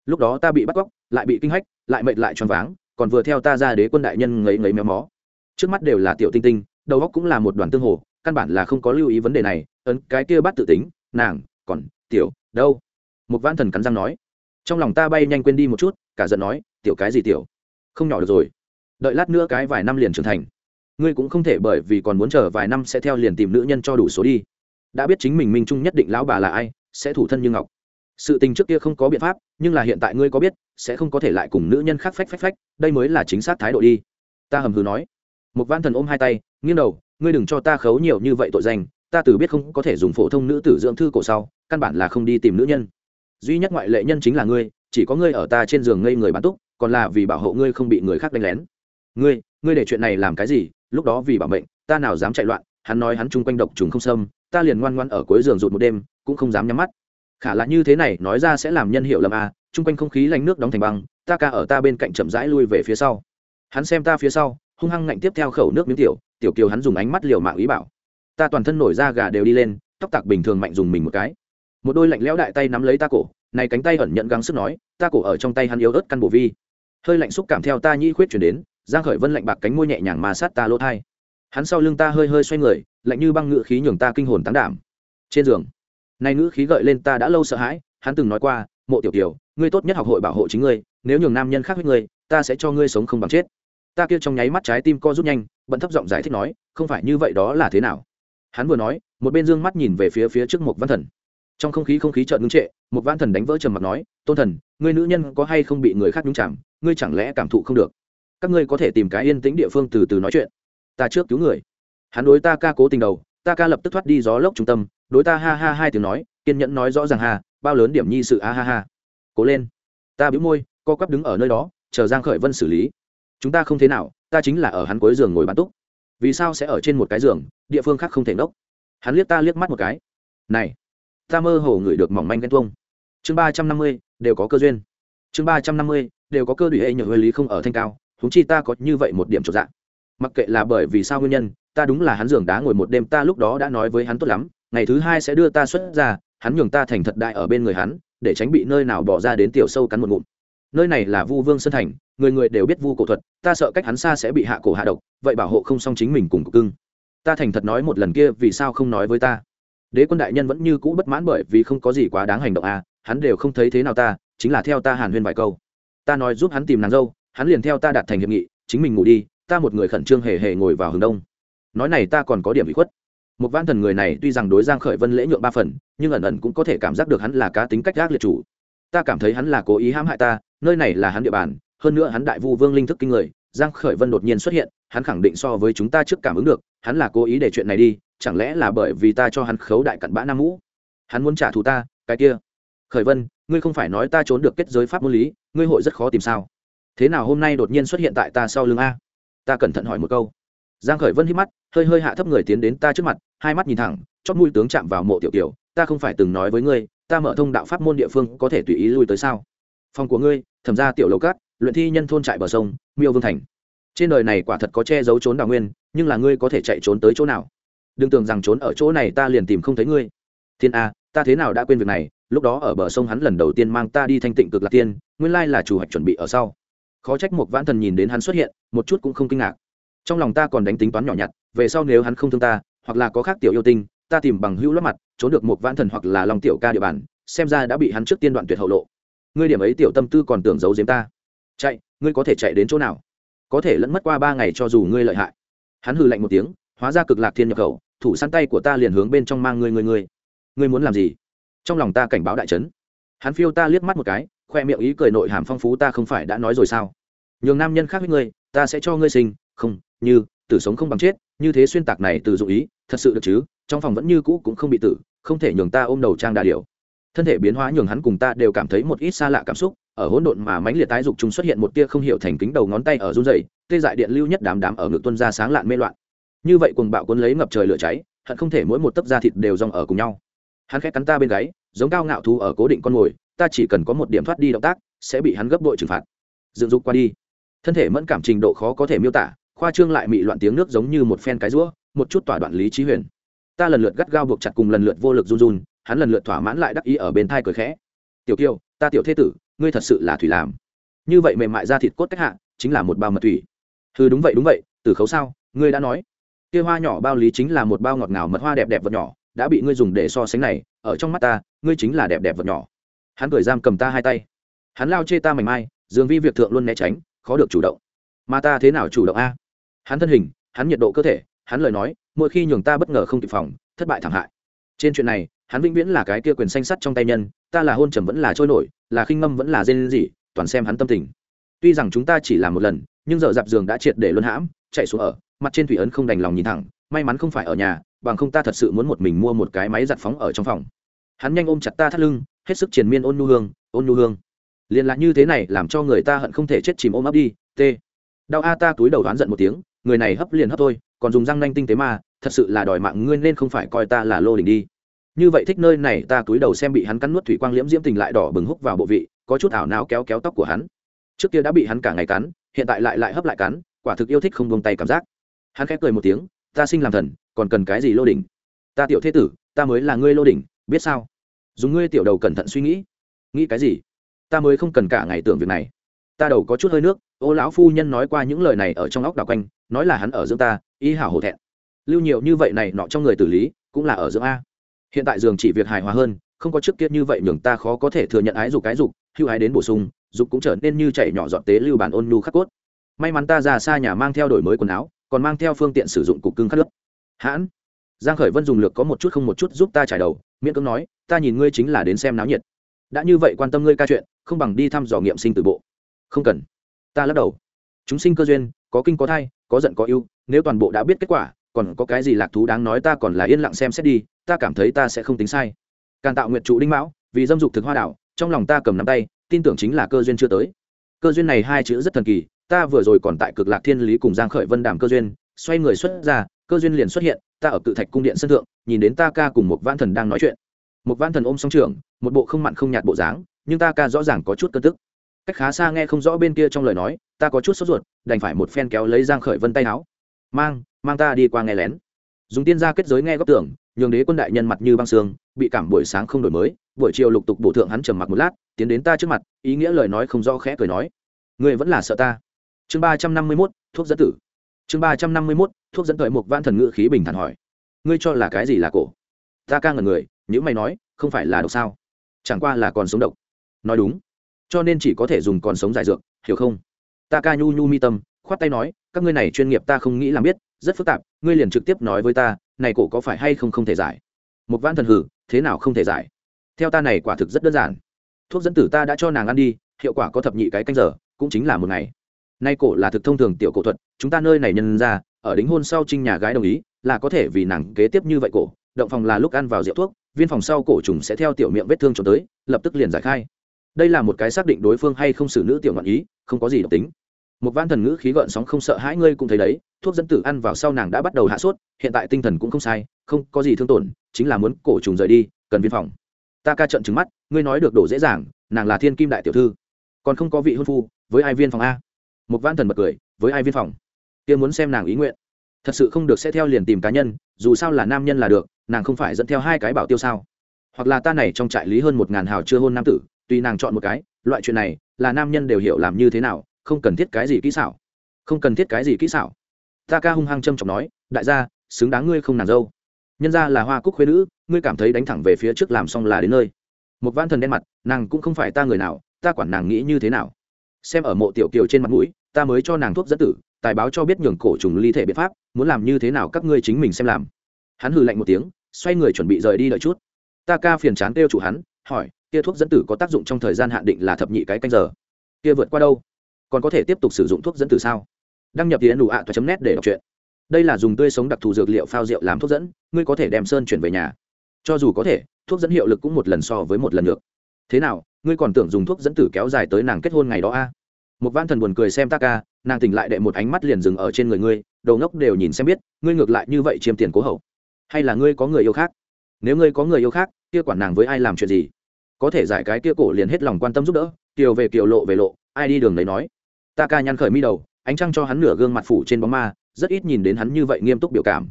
Lúc đó ta bị bắt cóc, lại bị kinh hách, lại mệt lại choáng váng, còn vừa theo ta ra đế quân đại nhân ngấy ngấy méo mó. Trước mắt đều là tiểu tinh tinh, đầu óc cũng là một đoàn tương hồ, căn bản là không có lưu ý vấn đề này. Ấn cái kia bắt tự tính, nàng, còn, tiểu, đâu? Một văn thần cắn răng nói. Trong lòng ta bay nhanh quên đi một chút, cả giận nói, tiểu cái gì tiểu? Không nhỏ được rồi đợi lát nữa cái vài năm liền trưởng thành. Ngươi cũng không thể bởi vì còn muốn chờ vài năm sẽ theo liền tìm nữ nhân cho đủ số đi. Đã biết chính mình minh trung nhất định lão bà là ai, sẽ thủ thân như ngọc. Sự tình trước kia không có biện pháp, nhưng là hiện tại ngươi có biết, sẽ không có thể lại cùng nữ nhân khác phách phách phách, đây mới là chính xác thái độ đi. Ta hầm hừ nói. Một văn thần ôm hai tay, nghiêng đầu, ngươi đừng cho ta khấu nhiều như vậy tội danh, ta từ biết không có thể dùng phổ thông nữ tử dưỡng thư cổ sau, căn bản là không đi tìm nữ nhân. Duy nhất ngoại lệ nhân chính là ngươi, chỉ có ngươi ở ta trên giường ngây người bán túc, còn là vì bảo hộ ngươi không bị người khác đánh lén ngươi ngươi để chuyện này làm cái gì? Lúc đó vì bảo mệnh ta nào dám chạy loạn hắn nói hắn chung quanh độc trùng không xâm, ta liền ngoan ngoan ở cuối giường rụt một đêm cũng không dám nhắm mắt. Khả là như thế này nói ra sẽ làm nhân hiệu lầm à chung quanh không khí lạnh nước đóng thành băng ta ca ở ta bên cạnh chậm rãi lui về phía sau. Hắn xem ta phía sau hung hăng ngạnh tiếp theo khẩu nước miếng tiểu tiểu kiều hắn dùng ánh mắt liều mạng ý bảo. Ta toàn thân nổi da gà đều đi lên tóc tạc bình thường mạnh dùng mình một cái. Một đôi lạnh lẽo đại tay nắm lấy ta cổ này cánh tay ẩn nhận gắng sức nói ta cổ ở trong tay hắn yếu ớt căn bộ vi. Hơi lạnh xúc cảm theo ta nhi khuyết chuyển đến giang khởi vân lạnh bạc cánh môi nhẹ nhàng mà sát ta lỗ thai. Hắn sau lưng ta hơi hơi xoay người, lạnh như băng ngựa khí nhường ta kinh hồn tán đảm. Trên giường, này ngữ khí gợi lên ta đã lâu sợ hãi, hắn từng nói qua, mộ tiểu tiểu ngươi tốt nhất học hội bảo hộ chính ngươi, nếu nhường nam nhân khác với ngươi, ta sẽ cho ngươi sống không bằng chết. Ta kia trong nháy mắt trái tim co rút nhanh, bận thấp giọng giải thích nói, không phải như vậy đó là thế nào? Hắn vừa nói, một bên dương mắt nhìn về phía phía trước một văn thần. Trong không khí không khí chợt ngưng trệ một văn thần đánh vỡ trầm mặt nói, tôn thần, ngươi nữ nhân có hay không bị người khác nhúng chạm ngươi chẳng lẽ cảm thụ không được? Các ngươi có thể tìm cái yên tĩnh địa phương từ từ nói chuyện. Ta trước cứu người. Hắn đối ta ca cố tình đầu ta ca lập tức thoát đi gió lốc trung tâm đối ta ha ha hai tiếng nói kiên nhẫn nói rõ ràng hà, bao lớn điểm nhi sự a ha ha. Cố lên. Ta bĩu môi co quắp đứng ở nơi đó chờ giang khởi vân xử lý. Chúng ta không thế nào ta chính là ở hắn cuối giường ngồi bán túc. Vì sao sẽ ở trên một cái giường địa phương khác không thể nốc hắn liếc ta liếc mắt một cái. Này ta mơ hồ ngửi được mỏng manh ghen tuông. Chương ba trăm năm mươi đều có cơ duyên. Chương ba trăm năm mươi đều có cơ đủy hệ nhờ huệ lý không ở thanh cao huống chi ta có như vậy một điểm trọn dạng mặc kệ là bởi vì sao nguyên nhân, ta đúng là hắn giường đá ngồi một đêm, ta lúc đó đã nói với hắn tốt lắm, ngày thứ hai sẽ đưa ta xuất ra, hắn nhường ta thành thật đại ở bên người hắn, để tránh bị nơi nào bỏ ra đến tiểu sâu cắn một ngụm. Nơi này là vu vương sơn thành, người người đều biết vu cổ thuật, ta sợ cách hắn xa sẽ bị hạ cổ hạ độc, vậy bảo hộ không xong chính mình cùng cục cưng. Ta thành thật nói một lần kia, vì sao không nói với ta? Đế quân đại nhân vẫn như cũ bất mãn bởi vì không có gì quá đáng hành động à hắn đều không thấy thế nào ta, chính là theo ta hàn huyên vài câu. Ta nói giúp hắn tìm nàng dâu hắn liền theo ta đạt thành hiệp nghị, chính mình ngủ đi, ta một người khẩn trương hề hề ngồi vào hướng đông. Nói này ta còn có điểm bị khuất. Một văn thần người này tuy rằng đối giang khởi vân lễ nhượng ba phần, nhưng ẩn ẩn cũng có thể cảm giác được hắn là cá tính cách gác liệt chủ. Ta cảm thấy hắn là cố ý hãm hại ta, nơi này là hắn địa bàn, hơn nữa hắn đại vu vương linh thức kinh người, giang khởi vân đột nhiên xuất hiện, hắn khẳng định so với chúng ta trước cảm ứng được, hắn là cố ý để chuyện này đi, chẳng lẽ là bởi vì ta cho hắn khấu đại cặn bã nam mũ hắn muốn trả thù ta, cái kia. Khởi vân, ngươi không phải nói ta trốn được kết giới pháp môn lý, ngươi hội rất khó tìm sao? Thế nào hôm nay đột nhiên xuất hiện tại ta sau lưng a? Ta cẩn thận hỏi một câu. Giang khởi vân hít mắt, hơi hơi hạ thấp người tiến đến ta trước mặt, hai mắt nhìn thẳng, chót mũi tướng chạm vào mộ tiểu tiểu ta không phải từng nói với ngươi, ta mở thông đạo pháp môn địa phương có thể tùy ý lui tới sao? Phòng của ngươi, thẩm ra tiểu lầu cát, luyện thi nhân thôn trại bờ sông, miêu vương thành. Trên đời này quả thật có che giấu trốn đào nguyên, nhưng là ngươi có thể chạy trốn tới chỗ nào? Đừng tưởng rằng trốn ở chỗ này ta liền tìm không thấy ngươi. Thiên a, ta thế nào đã quên việc này, lúc đó ở bờ sông hắn lần đầu tiên mang ta đi thanh tịnh cực lạc tiên, nguyên lai là chủ hạch chuẩn bị ở sau khó trách một vãn thần nhìn đến hắn xuất hiện, một chút cũng không kinh ngạc. Trong lòng ta còn đánh tính toán nhỏ nhặt, về sau nếu hắn không thương ta, hoặc là có khác tiểu yêu tinh, ta tìm bằng hữu lót mặt, trốn được một vãn thần hoặc là lòng tiểu ca địa bàn, xem ra đã bị hắn trước tiên đoạn tuyệt hậu lộ. Ngươi điểm ấy tiểu tâm tư còn tưởng giấu giếm ta. Chạy, ngươi có thể chạy đến chỗ nào? Có thể lẫn mất qua ba ngày cho dù ngươi lợi hại. Hắn hừ lạnh một tiếng, hóa ra cực lạc thiên nhập khẩu, thủ săn tay của ta liền hướng bên trong mang ngươi ngươi ngươi. Ngươi muốn làm gì? Trong lòng ta cảnh báo đại trấn hắn phiêu ta liếc mắt một cái, khoe miệng ý cười nội hàm phong phú ta không phải đã nói rồi sao? Nhường nam nhân khác với ngươi, ta sẽ cho ngươi sinh, không, như, tử sống không bằng chết, như thế xuyên tạc này từ dụ ý, thật sự được chứ, trong phòng vẫn như cũ cũng không bị tử, không thể nhường ta ôm đầu trang đà điều thân thể biến hóa nhường hắn cùng ta đều cảm thấy một ít xa lạ cảm xúc, ở hỗn độn mà mãnh liệt tái dục chúng xuất hiện một tia không hiểu thành kính đầu ngón tay ở run rẩy, tê dại điện lưu nhất đám đám ở ngực tuân ra sáng lạn mê loạn. Như vậy cuồng bạo cuốn lấy ngập trời lửa cháy, hận không thể mỗi một tấc da thịt đều rong ở cùng nhau. Hắn khẽ cắn ta bên gáy, giống cao ngạo thú ở cố định con mồi, ta chỉ cần có một điểm thoát đi động tác, sẽ bị hắn gấp đội trừng phạt. Dựng dục qua đi thân thể mẫn cảm trình độ khó có thể miêu tả, khoa trương lại mị loạn tiếng nước giống như một phen cái rũa, một chút tỏa đoạn lý trí huyền. Ta lần lượt gắt gao buộc chặt cùng lần lượt vô lực run run, hắn lần lượt thỏa mãn lại đắc ý ở bên thai cười khẽ. Tiểu kiều ta tiểu thế tử, ngươi thật sự là thủy làm. Như vậy mềm mại ra thịt cốt cách hạ, chính là một bao mật thủy. Thư đúng vậy đúng vậy, từ khấu sao, ngươi đã nói. Kia hoa nhỏ bao lý chính là một bao ngọt ngào mật hoa đẹp đẹp vật nhỏ, đã bị ngươi dùng để so sánh này, ở trong mắt ta, ngươi chính là đẹp đẹp vật nhỏ. Hắn cười giam cầm ta hai tay. Hắn lao chê ta mảnh mai, dường vi việc thượng luôn né tránh khó được chủ động. Mà ta thế nào chủ động a? Hắn thân hình, hắn nhiệt độ cơ thể, hắn lời nói, mỗi khi nhường ta bất ngờ không kịp phòng, thất bại thảm hại. Trên chuyện này, hắn vĩnh viễn là cái kia quyền xanh sắt trong tay nhân, ta là hôn trầm vẫn là trôi nổi, là khinh ngâm vẫn là dên gì toàn xem hắn tâm tình. Tuy rằng chúng ta chỉ làm một lần, nhưng giờ dạp giường đã triệt để luân hãm, chạy xuống ở, mặt trên thủy ấn không đành lòng nhìn thẳng, may mắn không phải ở nhà, bằng không ta thật sự muốn một mình mua một cái máy giặt phóng ở trong phòng. Hắn nhanh ôm chặt ta thắt lưng, hết sức triền miên ôn nhu hương, ôn nhu hương liền là như thế này làm cho người ta hận không thể chết chìm ôm ấp đi, t. Đau a ta túi đầu đoán giận một tiếng, người này hấp liền hấp thôi, còn dùng răng nanh tinh tế mà, thật sự là đòi mạng ngươi nên không phải coi ta là lô đình đi. Như vậy thích nơi này ta túi đầu xem bị hắn cắn nuốt thủy quang liễm diễm tình lại đỏ bừng húc vào bộ vị, có chút ảo não kéo kéo tóc của hắn. Trước kia đã bị hắn cả ngày cắn, hiện tại lại lại hấp lại cắn, quả thực yêu thích không buông tay cảm giác. Hắn khẽ cười một tiếng, ta sinh làm thần, còn cần cái gì lô đỉnh? Ta tiểu thế tử, ta mới là ngươi lô đỉnh, biết sao? Dùng ngươi tiểu đầu cẩn thận suy nghĩ. Nghĩ cái gì? Ta mới không cần cả ngày tưởng việc này. Ta đầu có chút hơi nước, ô lão phu nhân nói qua những lời này ở trong óc đào quanh, nói là hắn ở dưỡng ta ý hảo hổ thẹn. Lưu nhiều như vậy này nọ trong người tử lý, cũng là ở dưỡng a. Hiện tại giường chỉ việc hài hòa hơn, không có trước kia như vậy nhường ta khó có thể thừa nhận ái dục cái dục, hưu ái đến bổ sung, dục cũng trở nên như chảy nhỏ dọn tế lưu bản ôn nhu khắc cốt. May mắn ta ra xa nhà mang theo đổi mới quần áo, còn mang theo phương tiện sử dụng cục cưng khát nước hãn, giang khởi vân dùng lược có một chút không một chút giúp ta trải đầu, miễn cưỡng nói, ta nhìn ngươi chính là đến xem náo nhiệt. Đã như vậy quan tâm ngươi ca chuyện không bằng đi thăm dò nghiệm sinh từ bộ. Không cần. Ta lắc đầu. Chúng sinh cơ duyên, có kinh có thai, có giận có yêu nếu toàn bộ đã biết kết quả, còn có cái gì lạc thú đáng nói ta còn là yên lặng xem xét đi, ta cảm thấy ta sẽ không tính sai. Càn tạo nguyệt trụ đinh mão, vì dâm dục thực hoa đảo, trong lòng ta cầm nắm tay, tin tưởng chính là cơ duyên chưa tới. Cơ duyên này hai chữ rất thần kỳ, ta vừa rồi còn tại cực lạc thiên lý cùng giang khởi vân đàm cơ duyên, xoay người xuất ra, cơ duyên liền xuất hiện, ta ở cự thạch cung điện sân thượng, nhìn đến ta ca cùng một vãn thần đang nói chuyện. Một vãn thần ôm song trưởng, một bộ không mặn không nhạt bộ dáng nhưng ta ca rõ ràng có chút cơn tức. Cách khá xa nghe không rõ bên kia trong lời nói, ta có chút sốt ruột, đành phải một phen kéo lấy giang khởi vân tay áo. Mang mang ta đi qua nghe lén. Dùng tiên gia kết giới nghe góc tưởng nhường đế quân đại nhân mặt như băng sương, bị cảm buổi sáng không đổi mới, buổi chiều lục tục bổ thượng hắn trầm mặc một lát, tiến đến ta trước mặt, ý nghĩa lời nói không rõ khẽ cười nói người vẫn là sợ ta. Chương ba trăm năm mươi mốt, thuốc dẫn tử. Chương ba trăm năm mươi mốt, thuốc dẫn thời một vạn thần ngựa khí bình thản hỏi, ngươi cho là cái gì là cổ? Ta ca ngẩn người những mày nói, không phải là độc sao? Chẳng qua là còn sống độc nói đúng. Cho nên chỉ có thể dùng còn sống giải dược, hiểu không? Ta ca nhu nhu mi tâm, khoát tay nói, các ngươi này chuyên nghiệp ta không nghĩ làm biết, rất phức tạp, ngươi liền trực tiếp nói với ta, này cổ có phải hay không không thể giải? Một vãn thần hử, thế nào không thể giải? Theo ta này quả thực rất đơn giản. Thuốc dẫn tử ta đã cho nàng ăn đi, hiệu quả có thập nhị cái canh giờ, cũng chính là một ngày. Nay cổ là thực thông thường tiểu cổ thuật, chúng ta nơi này nhân ra, ở đính hôn sau trinh nhà gái đồng ý, là có thể vì nàng kế tiếp như vậy cổ, động phòng là lúc ăn vào rượu thuốc, viên phòng sau cổ trùng sẽ theo tiểu miệng vết thương trốn tới, lập tức liền giải khai đây là một cái xác định đối phương hay không xử nữ tiểu ngọn ý, không có gì độc tính. Một văn thần ngữ khí gợn sóng không sợ hãi ngươi cũng thấy đấy, thuốc dẫn tử ăn vào sau nàng đã bắt đầu hạ sốt, hiện tại tinh thần cũng không sai, không có gì thương tổn, chính là muốn cổ trùng rời đi, cần viên phòng. Ta ca trận trứng mắt, ngươi nói được đổ dễ dàng, nàng là thiên kim đại tiểu thư, còn không có vị hôn phu, với ai viên phòng a? Một văn thần bật cười, với ai viên phòng? Kia muốn xem nàng ý nguyện. Thật sự không được sẽ theo liền tìm cá nhân, dù sao là nam nhân là được, nàng không phải dẫn theo hai cái bảo tiêu sao? Hoặc là ta này trong trại lý hơn một ngàn hào chưa hôn nam tử tùy nàng chọn một cái, loại chuyện này là nam nhân đều hiểu làm như thế nào, không cần thiết cái gì kỹ xảo. Không cần thiết cái gì kỹ xảo. Ta ca hung hăng châm trọng nói, đại gia, xứng đáng ngươi không nàng dâu. Nhân ra là hoa cúc khuê nữ, ngươi cảm thấy đánh thẳng về phía trước làm xong là đến nơi. Một văn thần đen mặt, nàng cũng không phải ta người nào, ta quản nàng nghĩ như thế nào. Xem ở mộ tiểu kiều trên mặt mũi, ta mới cho nàng thuốc dẫn tử, tài báo cho biết nhường cổ trùng ly thể biện pháp, muốn làm như thế nào các ngươi chính mình xem làm. Hắn hừ lạnh một tiếng, xoay người chuẩn bị rời đi đợi chút. Ta ca phiền chán kêu chủ hắn, hỏi kia thuốc dẫn tử có tác dụng trong thời gian hạn định là thập nhị cái canh giờ. Kia vượt qua đâu? Còn có thể tiếp tục sử dụng thuốc dẫn tử sao? Đăng nhập tiến đủ ạ chấm nét để đọc chuyện đây là dùng tươi sống đặc thù dược liệu phao rượu làm thuốc dẫn, ngươi có thể đem sơn chuyển về nhà. Cho dù có thể, thuốc dẫn hiệu lực cũng một lần so với một lần được. Thế nào, ngươi còn tưởng dùng thuốc dẫn tử kéo dài tới nàng kết hôn ngày đó a? À? một van thần buồn cười xem ta ca, nàng tỉnh lại đệ một ánh mắt liền dừng ở trên người ngươi, đầu ngốc đều nhìn xem biết, ngươi ngược lại như vậy chiêm tiền cố hậu. Hay là ngươi có người yêu khác? Nếu ngươi có người yêu khác, kia quản nàng với ai làm chuyện gì? Có thể giải cái kia cổ liền hết lòng quan tâm giúp đỡ, kiều về kiều lộ về lộ, ai đi đường lấy nói. Ta ca nhăn khởi mi đầu, ánh trăng cho hắn nửa gương mặt phủ trên bóng ma, rất ít nhìn đến hắn như vậy nghiêm túc biểu cảm.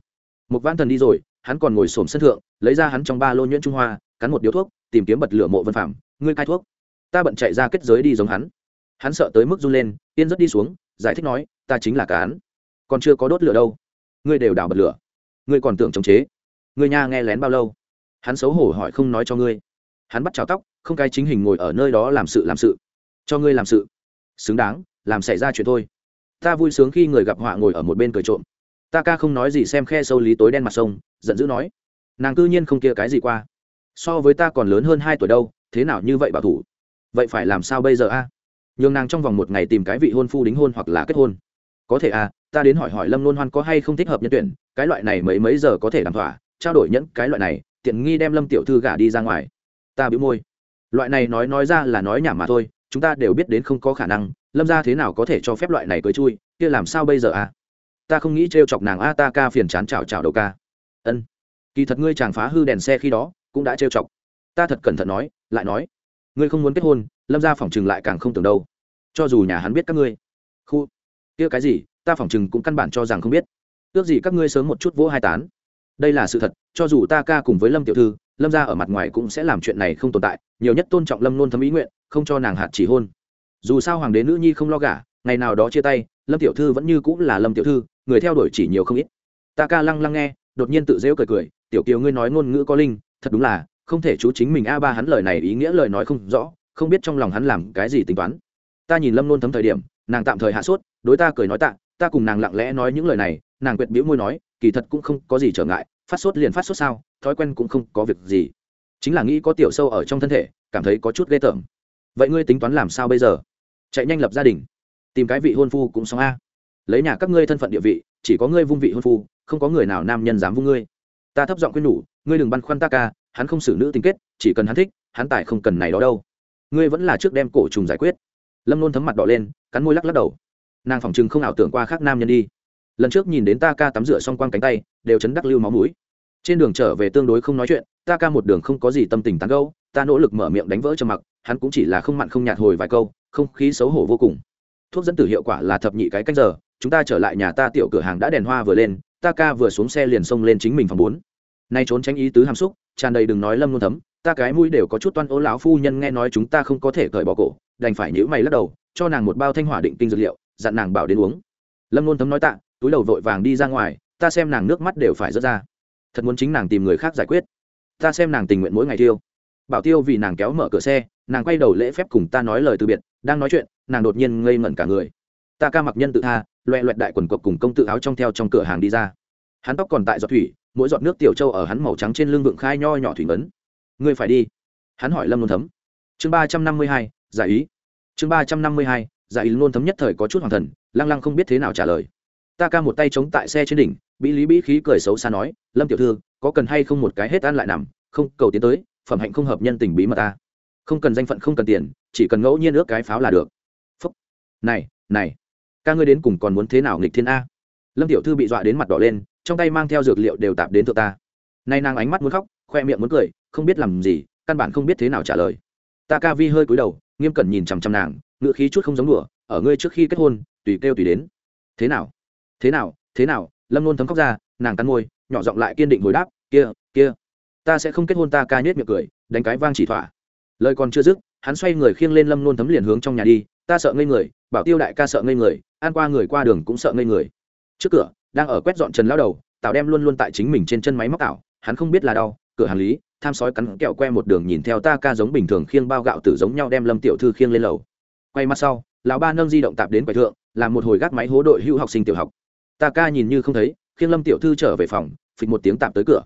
Một văn thần đi rồi, hắn còn ngồi xổm sân thượng, lấy ra hắn trong ba lô nhuyễn trung hoa, cắn một điếu thuốc, tìm kiếm bật lửa mộ vân phạm ngươi cai thuốc. Ta bận chạy ra kết giới đi giống hắn. Hắn sợ tới mức run lên tiên rất đi xuống, giải thích nói, ta chính là cán còn chưa có đốt lửa đâu. Ngươi đều đảo bật lửa. Ngươi còn tưởng chống chế. Ngươi nha nghe lén bao lâu. Hắn xấu hổ hỏi không nói cho ngươi hắn bắt cháo tóc, không cái chính hình ngồi ở nơi đó làm sự làm sự. Cho ngươi làm sự. Xứng đáng, làm xảy ra chuyện thôi. Ta vui sướng khi người gặp họa ngồi ở một bên cười trộm. Ta ca không nói gì xem khe sâu lý tối đen mặt sông, giận dữ nói. Nàng cư nhiên không kia cái gì qua. So với ta còn lớn hơn hai tuổi đâu, thế nào như vậy bảo thủ? Vậy phải làm sao bây giờ a? Nhường nàng trong vòng một ngày tìm cái vị hôn phu đính hôn hoặc là kết hôn. Có thể à ta đến hỏi hỏi lâm nôn hoan có hay không thích hợp nhân tuyển, cái loại này mấy mấy giờ có thể đảm thỏa, trao đổi nhẫn cái loại này, tiện nghi đem lâm tiểu thư gả đi ra ngoài ta bĩu môi. Loại này nói nói ra là nói nhảm mà thôi, chúng ta đều biết đến không có khả năng, lâm ra thế nào có thể cho phép loại này cưới chui, kia làm sao bây giờ à? Ta không nghĩ t chọc nàng a ta ca phiền chán chào chào đầu ca. Ân. Kỳ thật ngươi chàng phá hư đèn xe khi đó, cũng đã t chọc. Ta thật cẩn thận nói, lại nói, ngươi không muốn kết hôn, lâm ra phỏng chừng lại càng không tưởng đâu. Cho dù nhà hắn biết các ngươi. Khu. Kia cái gì, ta phỏng chừng cũng căn bản cho rằng không biết. Ước gì các ngươi sớm một chút vỗ hai tán. Đây là sự thật, cho dù ta ca cùng với lâm tiểu thư lâm ra ở mặt ngoài cũng sẽ làm chuyện này không tồn tại, nhiều nhất tôn trọng lâm nôn thấm ý nguyện, không cho nàng hạt chỉ hôn. Dù sao hoàng đế nữ nhi không lo gả, ngày nào đó chia tay, lâm tiểu thư vẫn như cũng là lâm tiểu thư, người theo đuổi chỉ nhiều không ít. Ta ca lăng lăng nghe, đột nhiên tự dễu cười cười, tiểu kiều ngươi nói ngôn ngữ có linh, thật đúng là, không thể chú chính mình a ba hắn lời này ý nghĩa lời nói không rõ, không biết trong lòng hắn làm cái gì tính toán. Ta nhìn lâm nôn thấm thời điểm, nàng tạm thời hạ sốt, đối ta cười nói tạ, ta cùng nàng lặng lẽ nói những lời này, nàng quyệt bĩu môi nói, kỳ thật cũng không có gì trở ngại phát sốt liền phát sốt sao, thói quen cũng không có việc gì. Chính là nghĩ có tiểu sâu ở trong thân thể, cảm thấy có chút ghê tởm. Vậy ngươi tính toán làm sao bây giờ? Chạy nhanh lập gia đình. Tìm cái vị hôn phu cũng xong a. Lấy nhà các ngươi thân phận địa vị, chỉ có ngươi vung vị hôn phu, không có người nào nam nhân dám vung ngươi. Ta thấp giọng khuyên nhủ, ngươi đừng băn khoăn ta ca, hắn không xử nữ tình kết, chỉ cần hắn thích, hắn tài không cần này đó đâu. Ngươi vẫn là trước đem cổ trùng giải quyết. Lâm nôn thấm mặt đỏ lên, cắn môi lắc lắc đầu. Nàng phỏng chừng không ảo tưởng qua khác nam nhân đi lần trước nhìn đến ta ca tắm rửa xong quang cánh tay, đều chấn đắc lưu máu mũi. Trên đường trở về tương đối không nói chuyện, ta ca một đường không có gì tâm tình tán gâu ta nỗ lực mở miệng đánh vỡ cho mặc, hắn cũng chỉ là không mặn không nhạt hồi vài câu, không khí xấu hổ vô cùng. Thuốc dẫn tử hiệu quả là thập nhị cái cách giờ, chúng ta trở lại nhà ta tiểu cửa hàng đã đèn hoa vừa lên, ta ca vừa xuống xe liền xông lên chính mình phòng bốn. Nay trốn tránh ý tứ hàm xúc, tràn đầy đừng nói lâm luôn thấm, ta cái mũi đều có chút toan ố lão phu nhân nghe nói chúng ta không có thể cởi bỏ cổ, đành phải nhữ mày lắc đầu, cho nàng một bao thanh hỏa định tinh dược liệu, dặn nàng bảo đến uống. Lâm luôn thấm nói tạ túi đầu vội vàng đi ra ngoài, ta xem nàng nước mắt đều phải rớt ra. Thật muốn chính nàng tìm người khác giải quyết. Ta xem nàng tình nguyện mỗi ngày tiêu bảo tiêu vì nàng kéo mở cửa xe, nàng quay đầu lễ phép cùng ta nói lời từ biệt, đang nói chuyện, nàng đột nhiên ngây ngẩn cả người. Ta ca mặc nhân tự tha, loẹ loẹt đại quần cộc cùng công tự áo trong theo trong cửa hàng đi ra. Hắn tóc còn tại giọt thủy, mỗi giọt nước tiểu trâu ở hắn màu trắng trên lưng vượng khai nho nhỏ thủy ngấn. Ngươi phải đi. Hắn hỏi lâm nôn thấm. Chương ba trăm năm mươi hai, giải ý. Chương ba trăm năm mươi hai, giải ý nôn thấm nhất thời có chút hoàng thần, lăng lăng không biết thế nào trả lời ta ca một tay chống tại xe trên đỉnh bị lý bí khí cười xấu xa nói, lâm tiểu thư, có cần hay không một cái hết ăn lại nằm? Không, cầu tiến tới, phẩm hạnh không hợp nhân tình bí mật ta. Không cần danh phận, không cần tiền, chỉ cần ngẫu nhiên ước cái pháo là được. Phúc. Này này, ca ngươi đến cùng còn muốn thế nào nghịch thiên a? Lâm tiểu thư bị dọa đến mặt đỏ lên, trong tay mang theo dược liệu đều tạp đến thượng ta. Nay nàng ánh mắt muốn khóc, khoe miệng muốn cười, không biết làm gì, căn bản không biết thế nào trả lời. Ta ca vi hơi cúi đầu, nghiêm cẩn nhìn chằm chằm nàng, ngựa khí chút không giống đùa, ở ngươi trước khi kết hôn, tùy kêu tùy đến. Thế nào? Thế nào thế nào? Lâm nôn thấm khóc ra, nàng cắn môi, nhỏ giọng lại kiên định hồi đáp, kia kia, ta sẽ không kết hôn ta ca nhết miệng cười, đánh cái vang chỉ thỏa. Lời còn chưa dứt, hắn xoay người khiêng lên lâm nôn thấm liền hướng trong nhà đi, ta sợ ngây người, bảo tiêu đại ca sợ ngây người an qua người qua đường cũng sợ ngây người. Trước cửa, đang ở quét dọn trần lao đầu, tào đem luôn luôn tại chính mình trên chân máy móc ảo, hắn không biết là đau, cửa hàng lý, tham sói cắn kẹo que một đường nhìn theo ta ca giống bình thường khiêng bao gạo tử giống nhau đem lâm tiểu thư khiêng lên lầu. Quay mặt sau, lão ba nâng di động tạp đến quầy thượng, làm một hồi gác máy hố đội hữu học sinh tiểu học ta ca nhìn như không thấy, khiêng lâm tiểu thư trở về phòng, phịch một tiếng tạm tới cửa.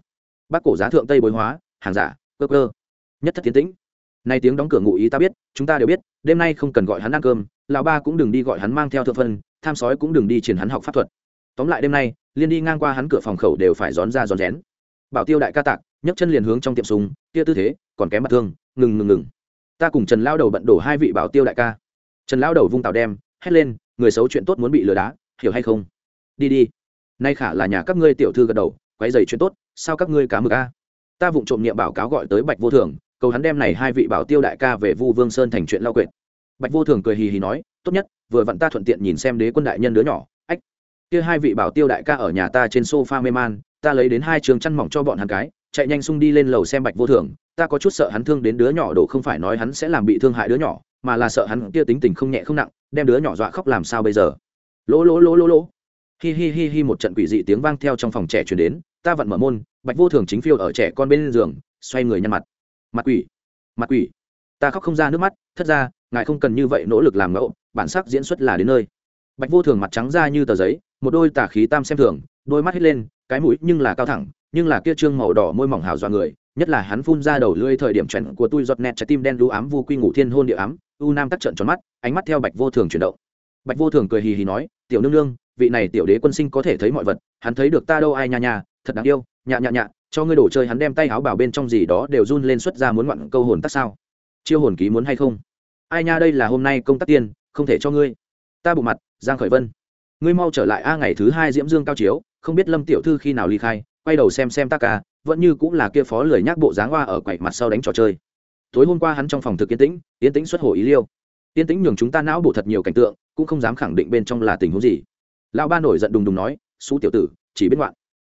Bác cổ giá thượng tây bối hóa, hàng giả cơ cơ nhất thất tiến tĩnh. Nay tiếng đóng cửa ngụ ý ta biết, chúng ta đều biết, đêm nay không cần gọi hắn ăn cơm, lão ba cũng đừng đi gọi hắn mang theo thượng phân, tham sói cũng đừng đi triển hắn học pháp thuật. Tóm lại đêm nay, liên đi ngang qua hắn cửa phòng khẩu đều phải rón ra rón rén. Bảo tiêu đại ca tạc, nhấc chân liền hướng trong tiệm súng, kia tư thế, còn kém mặt thương, ngừng ngừng ngừng. Ta cùng trần lao đầu bận đổ hai vị bảo tiêu đại ca. Trần lao đầu vung tàu đem, hét lên, người xấu chuyện tốt muốn bị lừa đá, hiểu hay không? Đi đi. Nay khả là nhà các ngươi tiểu thư gật đầu, quấy dày chuyện tốt, sao các ngươi cá mực a? Ta vụng trộm niệm báo cáo gọi tới bạch vô thường, cầu hắn đem này hai vị bảo tiêu đại ca về vu vương sơn thành chuyện lao quyệt bạch vô thường cười hì hì nói, tốt nhất, vừa vặn ta thuận tiện nhìn xem đế quân đại nhân đứa nhỏ, ách. Kia hai vị bảo tiêu đại ca ở nhà ta trên sofa mê man, ta lấy đến hai trường chăn mỏng cho bọn hắn cái, chạy nhanh xung đi lên lầu xem bạch vô thường, ta có chút sợ hắn thương đến đứa nhỏ đổ không phải nói hắn sẽ làm bị thương hại đứa nhỏ, mà là sợ hắn kia tính tình không nhẹ không nặng, đem đứa nhỏ dọa khóc làm sao bây giờ. Lỗ lỗ lỗ lỗ lỗ hi hi hi hi, một trận quỷ dị tiếng vang theo trong phòng trẻ chuyển đến. Ta vặn mở môn, bạch vô thường chính phiêu ở trẻ con bên giường, xoay người nhăn mặt. Mặt quỷ mặt quỷ. Ta khóc không ra nước mắt, thất ra, ngài không cần như vậy nỗ lực làm ngẫu, bản sắc diễn xuất là đến nơi. Bạch vô thường mặt trắng ra như tờ giấy, một đôi tà khí tam xem thường, đôi mắt hết lên, cái mũi nhưng là cao thẳng, nhưng là kia trương màu đỏ môi mỏng hào dọa người, nhất là hắn phun ra đầu lưỡi thời điểm chuẩn của tôi giọt nẹt trái tim đen lũ ám vu quy ngủ thiên hôn địa ám, u nam tắc trận tròn mắt, ánh mắt theo bạch vô thường chuyển động. Bạch vô thường cười hì hì nói, tiểu nương nương vị này tiểu đế quân sinh có thể thấy mọi vật, hắn thấy được ta đâu ai nha nha, thật đáng yêu, nhạ nhạ nhạ, cho ngươi đổ chơi hắn đem tay áo bảo bên trong gì đó đều run lên xuất ra muốn ngoặn câu hồn tắc sao. Chiêu hồn ký muốn hay không? Ai nha, đây là hôm nay công tác tiên, không thể cho ngươi. Ta bộ mặt, giang khởi vân. Ngươi mau trở lại a ngày thứ hai diễm dương cao chiếu, không biết lâm tiểu thư khi nào ly khai, quay đầu xem xem ta ca vẫn như cũng là kia phó lười nhác bộ dáng hoa ở quậy mặt sau đánh trò chơi. Tối hôm qua hắn trong phòng thực yên tĩnh yên tĩnh xuất hồ ý liêu. Yên tĩnh nhường chúng ta não bộ thật nhiều cảnh tượng, cũng không dám khẳng định bên trong là tình huống gì lão ba nổi giận đùng đùng nói xú tiểu tử, chỉ biết ngoạn.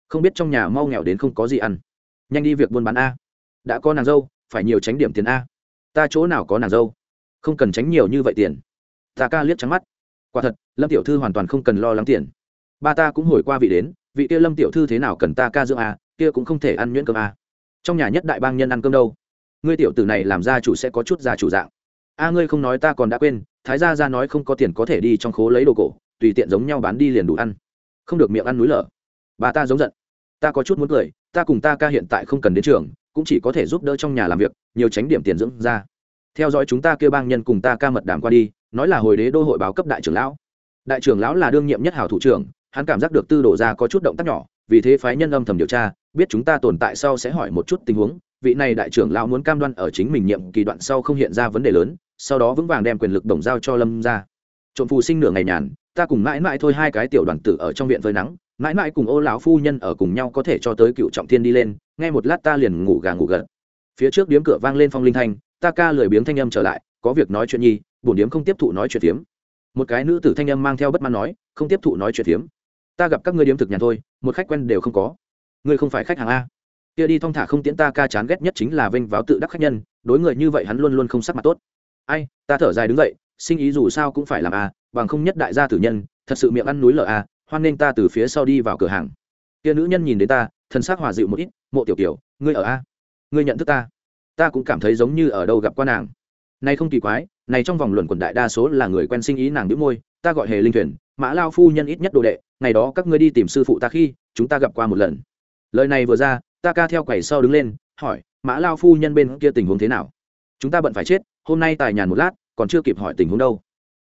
Không biết trong nhà mau nghèo đến không có gì ăn. Nhanh đi việc buôn bán a. Đã có nàng dâu, phải nhiều tránh điểm tiền a. Ta chỗ nào có nàng dâu? Không cần tránh nhiều như vậy tiền. Ta ca liếc trắng mắt. Quả thật, lâm tiểu thư hoàn toàn không cần lo lắng tiền. Ba ta cũng hồi qua vị đến, vị kia lâm tiểu thư thế nào cần ta ca dưỡng a, kia cũng không thể ăn nhuyễn cơm a. Trong nhà nhất đại bang nhân ăn cơm đâu? Ngươi tiểu tử này làm gia chủ sẽ có chút gia chủ dạng. A ngươi không nói ta còn đã quên, thái gia ra nói không có tiền có thể đi trong khố lấy đồ cổ tùy tiện giống nhau bán đi liền đủ ăn. Không được miệng ăn núi lở. Bà ta giống giận. Ta có chút muốn cười, ta cùng ta ca hiện tại không cần đến trường, cũng chỉ có thể giúp đỡ trong nhà làm việc, nhiều tránh điểm tiền dưỡng ra. Theo dõi chúng ta kêu bang nhân cùng ta ca mật đàm qua đi, nói là hồi đế đô hội báo cấp đại trưởng lão. Đại trưởng lão là đương nhiệm nhất hảo thủ trưởng, hắn cảm giác được tư đổ ra có chút động tác nhỏ, vì thế phái nhân âm thầm điều tra, biết chúng ta tồn tại sau sẽ hỏi một chút tình huống. Vị này đại trưởng lão muốn cam đoan ở chính mình nhiệm kỳ đoạn sau không hiện ra vấn đề lớn, sau đó vững vàng đem quyền lực đồng giao cho lâm ra trộm phù sinh nửa ngày nhàn ta cùng mãi mãi thôi, hai cái tiểu đoàn tử ở trong viện phơi nắng, mãi mãi cùng ô lão phu nhân ở cùng nhau có thể cho tới cựu trọng thiên đi lên ngay một lát ta liền ngủ gà ngủ gật. Phía trước điếm cửa vang lên phong linh thanh, ta ca lười biếng thanh âm trở lại, có việc nói chuyện nhi bổn điếm không tiếp thụ nói chuyện tiếm một cái nữ tử thanh âm mang theo bất mãn nói, không tiếp thụ nói chuyện tiếm ta gặp các ngươi điếm thực nhàn thôi, một khách quen đều không có. Ngươi không phải khách hàng a. Kia đi thong thả không tiễn ta ca chán ghét nhất chính là vênh váo tự đắc khách nhân, đối người như vậy hắn luôn luôn không sắc mặt tốt. Ai, ta thở dài đứng dậy, sinh ý dù sao cũng phải làm a bằng không nhất đại gia tử nhân, thật sự miệng ăn núi lở a hoan nghênh ta từ phía sau đi vào cửa hàng. Kia nữ nhân nhìn đến ta thân xác hòa dịu một ít, mộ tiểu kiểu ngươi ở a? Ngươi nhận thức ta? Ta cũng cảm thấy giống như ở đâu gặp qua nàng. Này không kỳ quái, này trong vòng luận quần đại đa số là người quen sinh ý nàng đĩu môi, ta gọi hề linh thuyền, mã lao phu nhân ít nhất đồ đệ, ngày đó các ngươi đi tìm sư phụ ta khi, chúng ta gặp qua một lần. Lời này vừa ra, ta ca theo quầy sau đứng lên, hỏi, mã lao phu nhân bên kia tình huống thế nào? Chúng ta bận phải chết, hôm nay tài nhàn một lát, còn chưa kịp hỏi tình huống đâu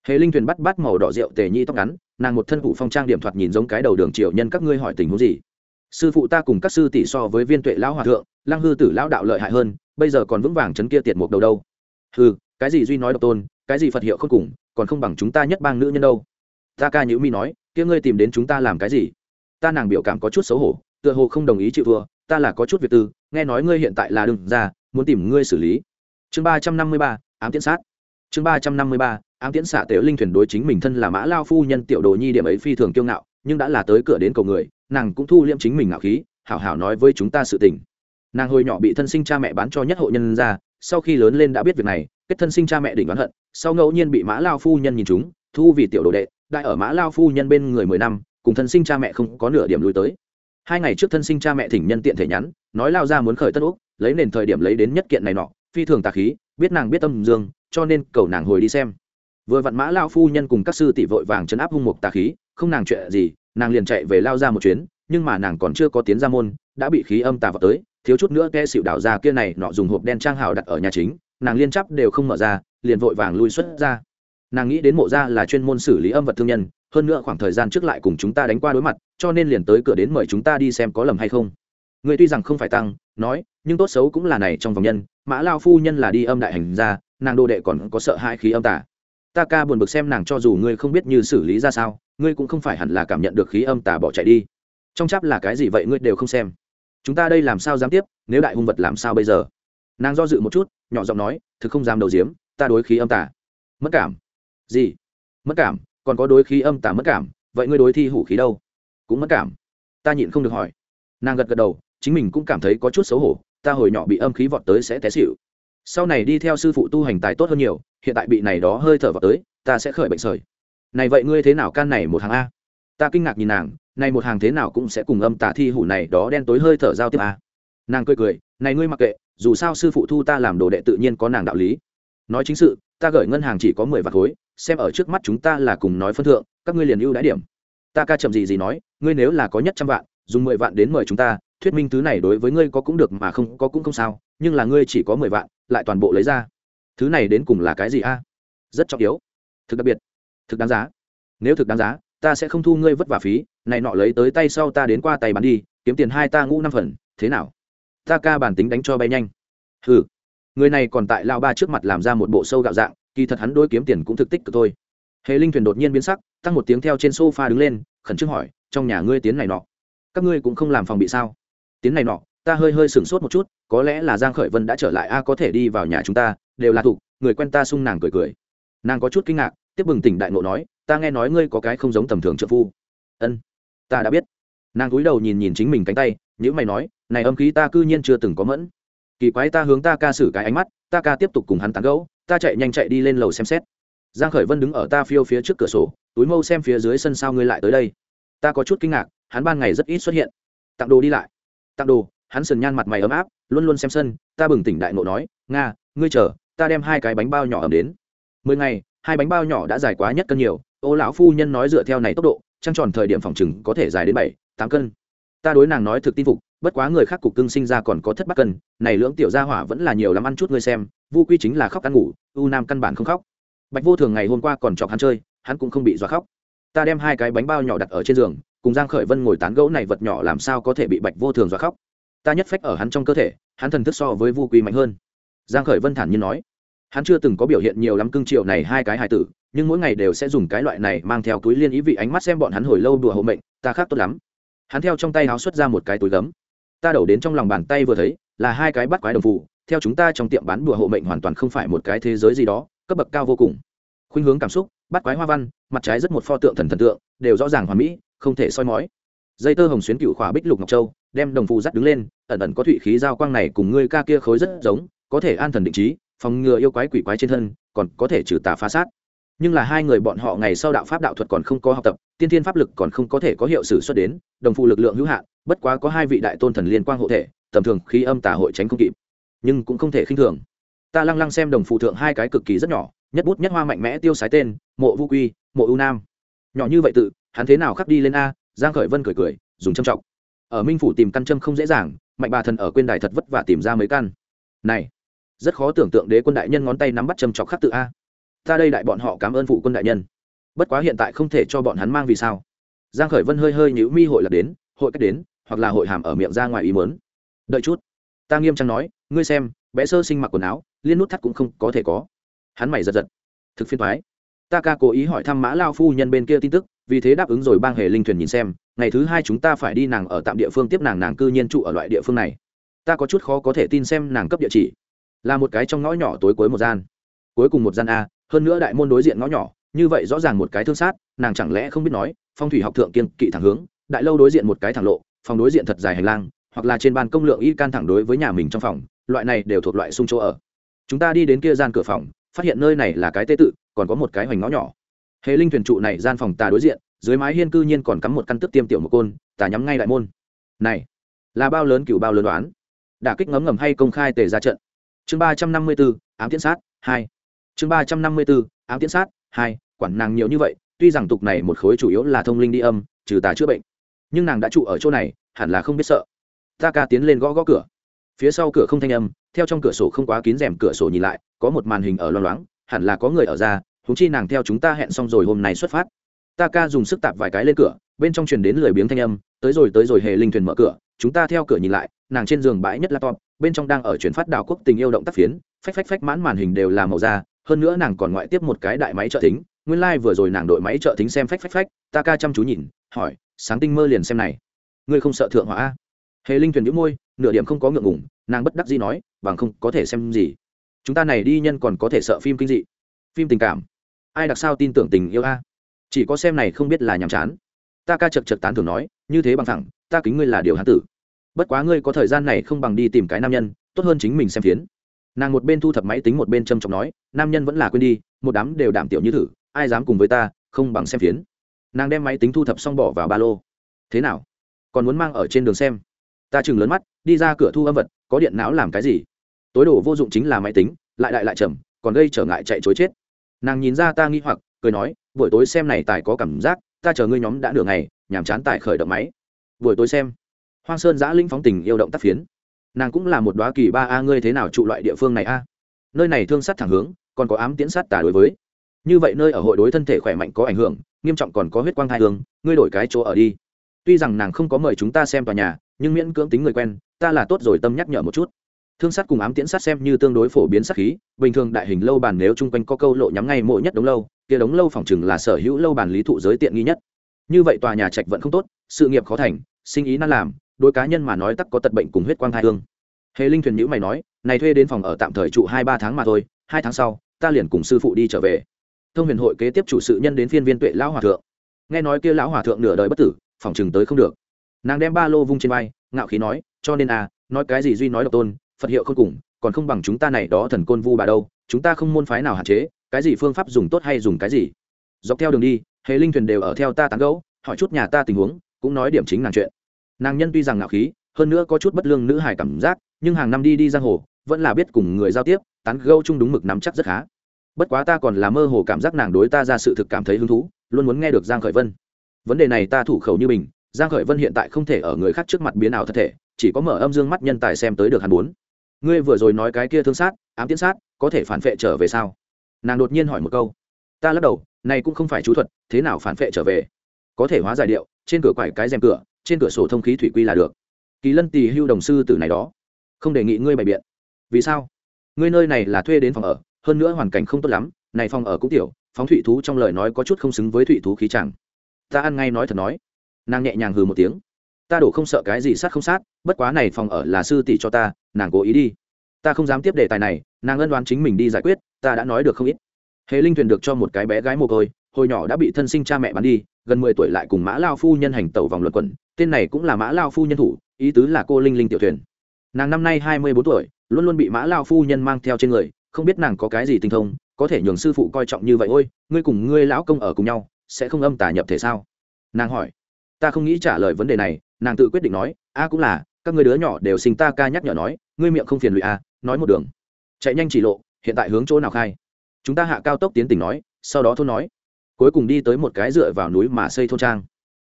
hề linh thuyền bắt bắt màu đỏ rượu tề nhi tóc ngắn, nàng một thân phụ phong trang điểm thoạt nhìn giống cái đầu đường triều nhân các ngươi hỏi tình huống gì? Sư phụ ta cùng các sư tỷ so với viên tuệ lão hòa thượng, lăng hư tử lão đạo lợi hại hơn, bây giờ còn vững vàng chấn kia tiệt một đầu đâu? Hừ, cái gì duy nói độc tôn, cái gì phật hiệu không cùng, còn không bằng chúng ta nhất bang nữ nhân đâu? Ta ca nhữ mi nói, kia ngươi tìm đến chúng ta làm cái gì? Ta nàng biểu cảm có chút xấu hổ, tựa hồ không đồng ý chịu thua, ta là có chút việc tư, nghe nói ngươi hiện tại là đừng ra, muốn tìm ngươi xử lý. Chương ba trăm năm mươi ba, ám tiễn sát chương ba trăm năm mươi ba, ám tiễn xạ tiểu linh thuyền đối chính mình thân là mã lao phu nhân tiểu đồ nhi điểm ấy phi thường kiêu ngạo, nhưng đã là tới cửa đến cầu người, nàng cũng thu liễm chính mình ngạo khí, hảo hảo nói với chúng ta sự tình. Nàng hồi nhỏ bị thân sinh cha mẹ bán cho nhất hộ nhân ra, sau khi lớn lên đã biết việc này, kết thân sinh cha mẹ đỉnh đoán hận, sau ngẫu nhiên bị mã lao phu nhân nhìn chúng, thu vì tiểu đồ đệ, đại ở mã lao phu nhân bên người mười năm, cùng thân sinh cha mẹ không có nửa điểm lui tới. Hai ngày trước thân sinh cha mẹ thỉnh nhân tiện thể nhắn, nói lao ra muốn khởi tất úc, lấy nền thời điểm lấy đến nhất kiện này nọ, phi thường tà khí, biết nàng biết tâm dương cho nên cầu nàng hồi đi xem. Vừa vặn mã lao phu nhân cùng các sư tỷ vội vàng chấn áp hung mục tà khí, không nàng chuyện gì, nàng liền chạy về lao ra một chuyến, nhưng mà nàng còn chưa có tiến ra môn, đã bị khí âm tà vào tới, thiếu chút nữa ke xịu đảo ra kia này, nọ dùng hộp đen trang hào đặt ở nhà chính, nàng liên chấp đều không mở ra, liền vội vàng lui xuất ra. Nàng nghĩ đến mộ ra là chuyên môn xử lý âm vật thương nhân, hơn nữa khoảng thời gian trước lại cùng chúng ta đánh qua đối mặt, cho nên liền tới cửa đến mời chúng ta đi xem có lầm hay không. Người tuy rằng không phải tăng, nói, nhưng tốt xấu cũng là này trong vòng nhân mã lao phu nhân là đi âm đại hành ra nàng đô đệ còn có sợ hai khí âm tả ta ca buồn bực xem nàng cho dù ngươi không biết như xử lý ra sao, ngươi cũng không phải hẳn là cảm nhận được khí âm tả bỏ chạy đi. Trong chắp là cái gì vậy ngươi đều không xem. Chúng ta đây làm sao dám tiếp, nếu đại hung vật làm sao bây giờ? Nàng do dự một chút, nhỏ giọng nói, thực không dám đầu diếm, ta đối khí âm tả mất cảm. Gì? Mất cảm, còn có đối khí âm tả mất cảm, vậy ngươi đối thi hủ khí đâu? Cũng mất cảm. Ta nhịn không được hỏi. Nàng gật gật đầu, chính mình cũng cảm thấy có chút xấu hổ ta hồi nhỏ bị âm khí vọt tới sẽ té xỉu. Sau này đi theo sư phụ tu hành tài tốt hơn nhiều, hiện tại bị này đó hơi thở vọt tới, ta sẽ khởi bệnh sởi. Này vậy ngươi thế nào can này một hàng a? Ta kinh ngạc nhìn nàng, này một hàng thế nào cũng sẽ cùng âm tả thi hủ này đó đen tối hơi thở giao tiếp a. Nàng cười cười, này ngươi mặc kệ, dù sao sư phụ thu ta làm đồ đệ tự nhiên có nàng đạo lý. Nói chính sự, ta gửi ngân hàng chỉ có mười vạn khối, xem ở trước mắt chúng ta là cùng nói phân thượng, các ngươi liền ưu đãi điểm. Ta ca chậm gì gì nói, ngươi nếu là có nhất trăm vạn dùng mười vạn đến mời chúng ta, thuyết minh thứ này đối với ngươi có cũng được mà không có cũng không sao, nhưng là ngươi chỉ có mười vạn, lại toàn bộ lấy ra. Thứ này đến cùng là cái gì a? Rất trọng yếu. Thực đặc biệt. Thực đáng giá. Nếu thực đáng giá, ta sẽ không thu ngươi vất vả phí, này nọ lấy tới tay sau ta đến qua tay bán đi, kiếm tiền hai ta ngũ năm phần, thế nào? Ta ca bản tính đánh cho bay nhanh. Hừ. Người này còn tại lao ba trước mặt làm ra một bộ sâu gạo dạng, kỳ thật hắn đôi kiếm tiền cũng thực tích cực thôi. Hề linh thuyền đột nhiên biến sắc, tăng một tiếng theo trên sofa đứng lên, khẩn trương hỏi, trong nhà ngươi tiến này nọ? Các ngươi cũng không làm phòng bị sao? Tiến này nọ, ta hơi hơi sửng sốt một chút, có lẽ là giang khởi vân đã trở lại, a, có thể đi vào nhà chúng ta, đều là thủ, người quen ta sung nàng cười cười. Nàng có chút kinh ngạc, tiếp bừng tỉnh đại ngộ nói, ta nghe nói ngươi có cái không giống tầm thường trợ phu. Ân, ta đã biết. Nàng cúi đầu nhìn nhìn chính mình cánh tay nhữ mày nói, này âm khí ta cư nhiên chưa từng có mẫn. Kỳ quái ta hướng ta ca xử cái ánh mắt, ta ca tiếp tục cùng hắn tán gẫu, ta chạy nhanh chạy đi lên lầu xem xét. Giang khởi vân đứng ở ta phiêu phía trước cửa sổ, túi mâu xem phía dưới sân sao ngươi lại tới đây. Ta có chút kinh ngạc hắn ban ngày rất ít xuất hiện. Tặng đồ đi lại. Tặng đồ, hắn sườn nhan mặt mày ấm áp, luôn luôn xem sân, ta bừng tỉnh đại nộ nói, nga, ngươi chờ, ta đem hai cái bánh bao nhỏ ẩm đến. Mười ngày, hai bánh bao nhỏ đã dài quá nhất cân nhiều, ô lão phu nhân nói dựa theo này tốc độ, trăng tròn thời điểm phòng chừng có thể dài đến bảy, tám cân. Ta đối nàng nói thực tin phục, bất quá người khác cục cưng sinh ra còn có thất bát cân, này lưỡng tiểu gia hỏa vẫn là nhiều lắm ăn chút ngươi xem, vu quy chính là khóc ăn ngủ, u nam căn bản không khóc. Bạch vô thường ngày hôm qua còn chọc hắn chơi, hắn cũng không bị dọa khóc. Ta đem hai cái bánh bao nhỏ đặt ở trên giường cùng giang khởi vân ngồi tán gẫu này vật nhỏ làm sao có thể bị bạch vô thường dọa khóc? Ta nhất phách ở hắn trong cơ thể, hắn thần thức so với vu quy mạnh hơn. Giang khởi vân thản nhiên nói. Hắn chưa từng có biểu hiện nhiều lắm cưng triệu này hai cái hài tử, nhưng mỗi ngày đều sẽ dùng cái loại này mang theo túi liên ý vị ánh mắt xem bọn hắn hồi lâu đùa hộ mệnh, ta khác tốt lắm. Hắn theo trong tay háo xuất ra một cái túi gấm. Ta đổ đến trong lòng bàn tay vừa thấy, là hai cái bắt quái đồng phụ theo chúng ta trong tiệm bán đùa hộ mệnh hoàn toàn không phải một cái thế giới gì đó, cấp bậc cao vô cùng. Khuynh hướng cảm xúc, bắt quái hoa văn, mặt trái rất một pho tượng thần thần tượng, đều rõ ràng hoàn mỹ không thể soi mói. Dây tơ hồng xuyến cựu khỏa bích lục ngọc châu, đem đồng phù dắt đứng lên, ẩn ẩn có thụy khí giao quang này cùng ngươi ca kia khối rất giống, có thể an thần định trí, phòng ngừa yêu quái quỷ quái trên thân, còn có thể trừ tà phá sát. Nhưng là hai người bọn họ ngày sau đạo pháp đạo thuật còn không có học tập, tiên thiên pháp lực còn không có thể có hiệu sử xuất đến, đồng phụ lực lượng hữu hạn, bất quá có hai vị đại tôn thần liên quan hộ thể, tầm thường khi âm tà hội tránh không kịp, nhưng cũng không thể khinh thường. Ta lăng lăng xem đồng phụ thượng hai cái cực kỳ rất nhỏ, nhất bút nhất hoa mạnh mẽ tiêu sái tên, mộ vũ quy, mộ ưu nam. Nhỏ như vậy tự hắn thế nào khắc đi lên a? Giang khởi vân cười cười, dùng châm trọng. Ở minh phủ tìm căn châm không dễ dàng, mạnh bà thần ở quên đài thật vất vả tìm ra mấy căn. Này, rất khó tưởng tượng đế quân đại nhân ngón tay nắm bắt châm chọc khắc tự a. Ta đây đại bọn họ cảm ơn phụ quân đại nhân. Bất quá hiện tại không thể cho bọn hắn mang vì sao. Giang khởi vân hơi hơi nhíu mi hội là đến, hội cách đến, hoặc là hội hàm ở miệng ra ngoài ý muốn. Đợi chút. Ta nghiêm trang nói, ngươi xem, bé sơ sinh mặc quần áo, liên nút thắt cũng không có thể có. Hắn mày giật giật. Thực phiên thoái. Ta ca cố ý hỏi thăm mã lao phu nhân bên kia tin tức vì thế đáp ứng rồi bang hề linh thuyền nhìn xem, ngày thứ hai chúng ta phải đi nàng ở tạm địa phương tiếp nàng nàng cư nhiên trụ ở loại địa phương này. Ta có chút khó có thể tin xem nàng cấp địa chỉ. Là một cái trong ngõ nhỏ tối cuối một gian. Cuối cùng một gian a, hơn nữa đại môn đối diện ngõ nhỏ, như vậy rõ ràng một cái thương sát, nàng chẳng lẽ không biết nói, phong thủy học thượng kiên kỵ thẳng hướng, đại lâu đối diện một cái thẳng lộ, phòng đối diện thật dài hành lang, hoặc là trên ban công lượng y can thẳng đối với nhà mình trong phòng, loại này đều thuộc loại sung chỗ ở. Chúng ta đi đến kia gian cửa phòng, phát hiện nơi này là cái tê tự, còn có một cái hoành ngõ nhỏ hệ linh thuyền trụ này gian phòng tà đối diện, dưới mái hiên cư nhiên còn cắm một căn tức tiêm tiểu một côn, tà nhắm ngay đại môn. Này, là bao lớn cựu bao lớn đoán. Đả kích ngấm ngầm hay công khai tề ra trận. Chương ba trăm năm mươi bốn ám tiễn sát, hai. Chương ba trăm năm mươi bốn ám tiễn sát, hai. Quản nàng nhiều như vậy, tuy rằng tục này một khối chủ yếu là thông linh đi âm, trừ tà chữa bệnh. Nhưng nàng đã trụ ở chỗ này, hẳn là không biết sợ. Ta ca tiến lên gõ gõ cửa. Phía sau cửa không thanh âm, theo trong cửa sổ không quá kín rèm cửa sổ nhìn lại, có một màn hình ở loang loáng, hẳn là có người ở ra huống chi nàng theo chúng ta hẹn xong rồi hôm nay xuất phát. Ta ca dùng sức tạp vài cái lên cửa, bên trong truyền đến lười biếng thanh âm, tới rồi tới rồi, hề linh thuyền mở cửa, chúng ta theo cửa nhìn lại, nàng trên giường bãi nhất laptop, bên trong đang ở chuyển phát đảo quốc tình yêu động tác phiến, phách phách phách mãn màn hình đều là màu da, hơn nữa nàng còn ngoại tiếp một cái đại máy trợ thính, nguyên lai、like、vừa rồi nàng đội máy trợ thính xem phách phách phách, ta ca chăm chú nhìn, hỏi, sáng tinh mơ liền xem này. Ngươi không sợ thượng hỏa a? Hề linh thuyền đĩu môi, nửa điểm không có ngượng ngủng nàng bất đắc gì nói, bằng không có thể xem gì. Chúng ta này đi nhân còn có thể sợ phim kinh dị, phim tình cảm ai đặc sao tin tưởng tình yêu a? Chỉ có xem này không biết là nhàm chán. Ta ca chật chật tán thường nói, như thế bằng thẳng, ta kính ngươi là điều hán tử. Bất quá ngươi có thời gian này không bằng đi tìm cái nam nhân, tốt hơn chính mình xem phiến. Nàng một bên thu thập máy tính một bên trầm trọng nói, nam nhân vẫn là quên đi, một đám đều đảm tiểu như thử, ai dám cùng với ta, không bằng xem phiến. Nàng đem máy tính thu thập xong bỏ vào ba lô. Thế nào? Còn muốn mang ở trên đường xem? Ta chừng lớn mắt, đi ra cửa thu âm vật, có điện não làm cái gì? Tối đồ vô dụng chính là máy tính, lại đại lại chậm còn gây trở ngại chạy chối chết nàng nhìn ra ta nghi hoặc, cười nói, buổi tối xem này tài có cảm giác, ta chờ ngươi nhóm đã nửa ngày, nhàm chán tài khởi động máy. Buổi tối xem. Hoang sơn giã linh phóng tình yêu động tác phiến. Nàng cũng là một đoá kỳ ba a, ngươi thế nào trụ loại địa phương này a? Nơi này thương sát thẳng hướng, còn có ám tiễn sát tả đối với. Như vậy nơi ở hội đối thân thể khỏe mạnh có ảnh hưởng, nghiêm trọng còn có huyết quang hai hương, ngươi đổi cái chỗ ở đi. Tuy rằng nàng không có mời chúng ta xem tòa nhà, nhưng miễn cưỡng tính người quen, ta là tốt rồi tâm nhắc nhở một chút thương sát cùng ám tiễn sát xem như tương đối phổ biến sát khí, bình thường đại hình lâu bàn nếu chung quanh có câu lộ nhắm ngay mỗi nhất đống lâu, kia đống lâu phòng chừng là sở hữu lâu bàn lý thụ giới tiện nghi nhất. Như vậy tòa nhà trạch vẫn không tốt, sự nghiệp khó thành, sinh ý nan làm, đối cá nhân mà nói tắc có tật bệnh cùng huyết quang hai thương hề linh thuyền nhữ mày nói, này thuê đến phòng ở tạm thời trụ hai ba tháng mà thôi, hai tháng sau, ta liền cùng sư phụ đi trở về. Thông huyền hội kế tiếp chủ sự nhân đến phiên viên tuệ lão hòa thượng. Nghe nói kia lão hòa thượng nửa đời bất tử, phòng chừng tới không được. Nàng đem ba lô vung trên vai, ngạo khí nói, cho nên à nói cái gì duy nói độc tôn phật hiệu không cùng, còn không bằng chúng ta này đó thần côn vu bà đâu, chúng ta không môn phái nào hạn chế, cái gì phương pháp dùng tốt hay dùng cái gì. Dọc theo đường đi hệ linh thuyền đều ở theo ta tán gẫu, hỏi chút nhà ta tình huống, cũng nói điểm chính nàng chuyện. Nàng nhân tuy rằng ngạo khí, hơn nữa có chút bất lương nữ hài cảm giác, nhưng hàng năm đi đi giang hồ, vẫn là biết cùng người giao tiếp, tán gẫu chung đúng mực nắm chắc rất khá. Bất quá ta còn là mơ hồ cảm giác nàng đối ta ra sự thực cảm thấy hứng thú, luôn muốn nghe được giang khởi vân. Vấn đề này ta thủ khẩu như mình giang khởi vân hiện tại không thể ở người khác trước mặt biến ảo thật thể, chỉ có mở âm dương mắt nhân tài xem tới được hắn muốn ngươi vừa rồi nói cái kia thương sát, ám tiến sát, có thể phản phệ trở về sao? Nàng đột nhiên hỏi một câu. Ta lắc đầu, này cũng không phải chú thuật, thế nào phản phệ trở về? Có thể hóa giải điệu, trên cửa quải cái rèm cửa, trên cửa sổ thông khí thủy quy là được. Kỳ lân tỳ hưu đồng sư từ này đó. Không đề nghị ngươi bày biện. Vì sao? Ngươi nơi này là thuê đến phòng ở, hơn nữa hoàn cảnh không tốt lắm, này phòng ở cũng tiểu, phóng thủy thú trong lời nói có chút không xứng với thủy thú khí chẳng. Ta ăn ngay nói thật nói. Nàng nhẹ nhàng hừ một tiếng ta đổ không sợ cái gì sát không sát, bất quá này phòng ở là sư tỷ cho ta, nàng cố ý đi. Ta không dám tiếp đề tài này, nàng ân đoán chính mình đi giải quyết, ta đã nói được không ít. Hề linh thuyền được cho một cái bé gái mồ côi, hồi nhỏ đã bị thân sinh cha mẹ bắn đi, gần mười tuổi lại cùng mã lao phu nhân hành tẩu vòng luận quẩn, tên này cũng là mã lao phu nhân thủ, ý tứ là cô linh linh tiểu thuyền. Nàng năm nay hai mươi bốn tuổi, luôn luôn bị mã lao phu nhân mang theo trên người, không biết nàng có cái gì tinh thông, có thể nhường sư phụ coi trọng như vậy, ôi, ngươi cùng ngươi lão công ở cùng nhau, sẽ không âm tả nhập thể sao? Nàng hỏi. Ta không nghĩ trả lời vấn đề này nàng tự quyết định nói, a cũng là, các người đứa nhỏ đều sinh ta ca nhắc nhở nói, ngươi miệng không phiền lụy a, nói một đường. Chạy nhanh chỉ lộ, hiện tại hướng chỗ nào khai? Chúng ta hạ cao tốc tiến tỉnh nói, sau đó thôn nói. Cuối cùng đi tới một cái dựa vào núi mà xây thôn trang.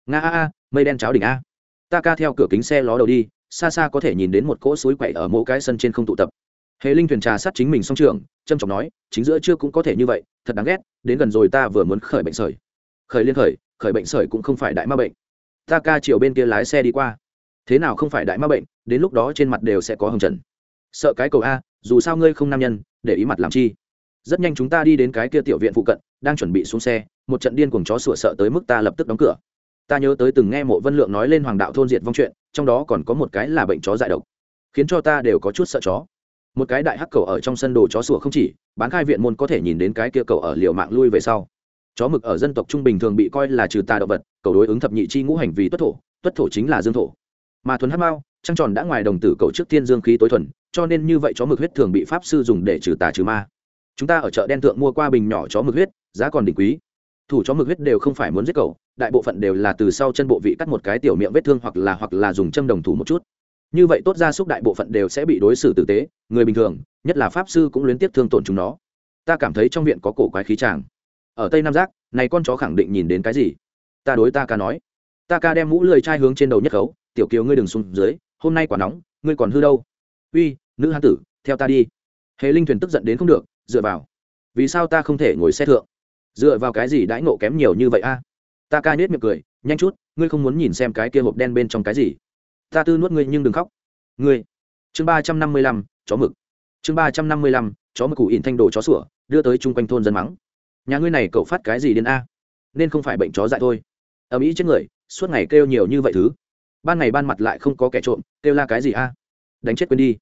Nga a a, mây đen cháo đỉnh a. Ta ca theo cửa kính xe ló đầu đi, xa xa có thể nhìn đến một cỗ suối quậy ở mỗi cái sân trên không tụ tập. Hề linh thuyền trà sát chính mình song trường trâm trọng nói, chính giữa chưa cũng có thể như vậy, thật đáng ghét, đến gần rồi ta vừa muốn khởi bệnh sởi. Khởi liên khởi khởi bệnh sởi cũng không phải đại ma bệnh ta ca chiều bên kia lái xe đi qua. Thế nào không phải đại ma bệnh, đến lúc đó trên mặt đều sẽ có hồng trần. Sợ cái cầu a, dù sao ngươi không nam nhân, để ý mặt làm chi. Rất nhanh chúng ta đi đến cái kia tiểu viện phụ cận, đang chuẩn bị xuống xe, một trận điên cuồng chó sủa sợ tới mức ta lập tức đóng cửa. Ta nhớ tới từng nghe mộ vân lượng nói lên hoàng đạo thôn diệt vong chuyện, trong đó còn có một cái là bệnh chó dại độc. Khiến cho ta đều có chút sợ chó. Một cái đại hắc cầu ở trong sân đồ chó sủa không chỉ, bán khai viện môn có thể nhìn đến cái kia cầu ở liều mạng lui về sau chó mực ở dân tộc trung bình thường bị coi là trừ tà động vật, cầu đối ứng thập nhị chi ngũ hành vì tuất thổ tuất thổ chính là dương thổ. Mà thuần hát mao, trăng tròn đã ngoài đồng tử cầu trước tiên dương khí tối thuần, cho nên như vậy chó mực huyết thường bị pháp sư dùng để trừ tà trừ ma. Chúng ta ở chợ đen thượng mua qua bình nhỏ chó mực huyết, giá còn đỉnh quý. Thủ chó mực huyết đều không phải muốn giết cầu đại bộ phận đều là từ sau chân bộ vị cắt một cái tiểu miệng vết thương hoặc là hoặc là dùng châm đồng thủ một chút. Như vậy tốt ra xúc đại bộ phận đều sẽ bị đối xử tử tế, người bình thường, nhất là pháp sư cũng liên tiếp thương tổn chúng nó. Ta cảm thấy trong viện có cổ quái khí tràng ở tây nam giác, này con chó khẳng định nhìn đến cái gì? Ta đối ta ca nói. Ta ca đem mũ lười chai hướng trên đầu nhất khấu, tiểu kiều ngươi đừng xuống dưới, hôm nay quả nóng, ngươi còn hư đâu? Uy, nữ hán tử, theo ta đi. Hề linh thuyền tức giận đến không được, dựa vào. Vì sao ta không thể ngồi xe thượng? Dựa vào cái gì đãi nộ kém nhiều như vậy a? À? Ta ca nết miệng cười, nhanh chút, ngươi không muốn nhìn xem cái kia hộp đen bên trong cái gì? Ta tư nuốt ngươi nhưng đừng khóc. Ngươi. Chương ba trăm năm mươi lăm, chó mực. Chương ba trăm năm mươi lăm, chó mực cụ ỉn thanh đồ chó sủa, đưa tới chung quanh thôn dân mắng nhà ngươi này cậu phát cái gì đến a? Nên không phải bệnh chó dại thôi. Ầm ĩ chết người, suốt ngày kêu nhiều như vậy thứ. Ban ngày ban mặt lại không có kẻ trộm, kêu la cái gì a? Đánh chết quên đi.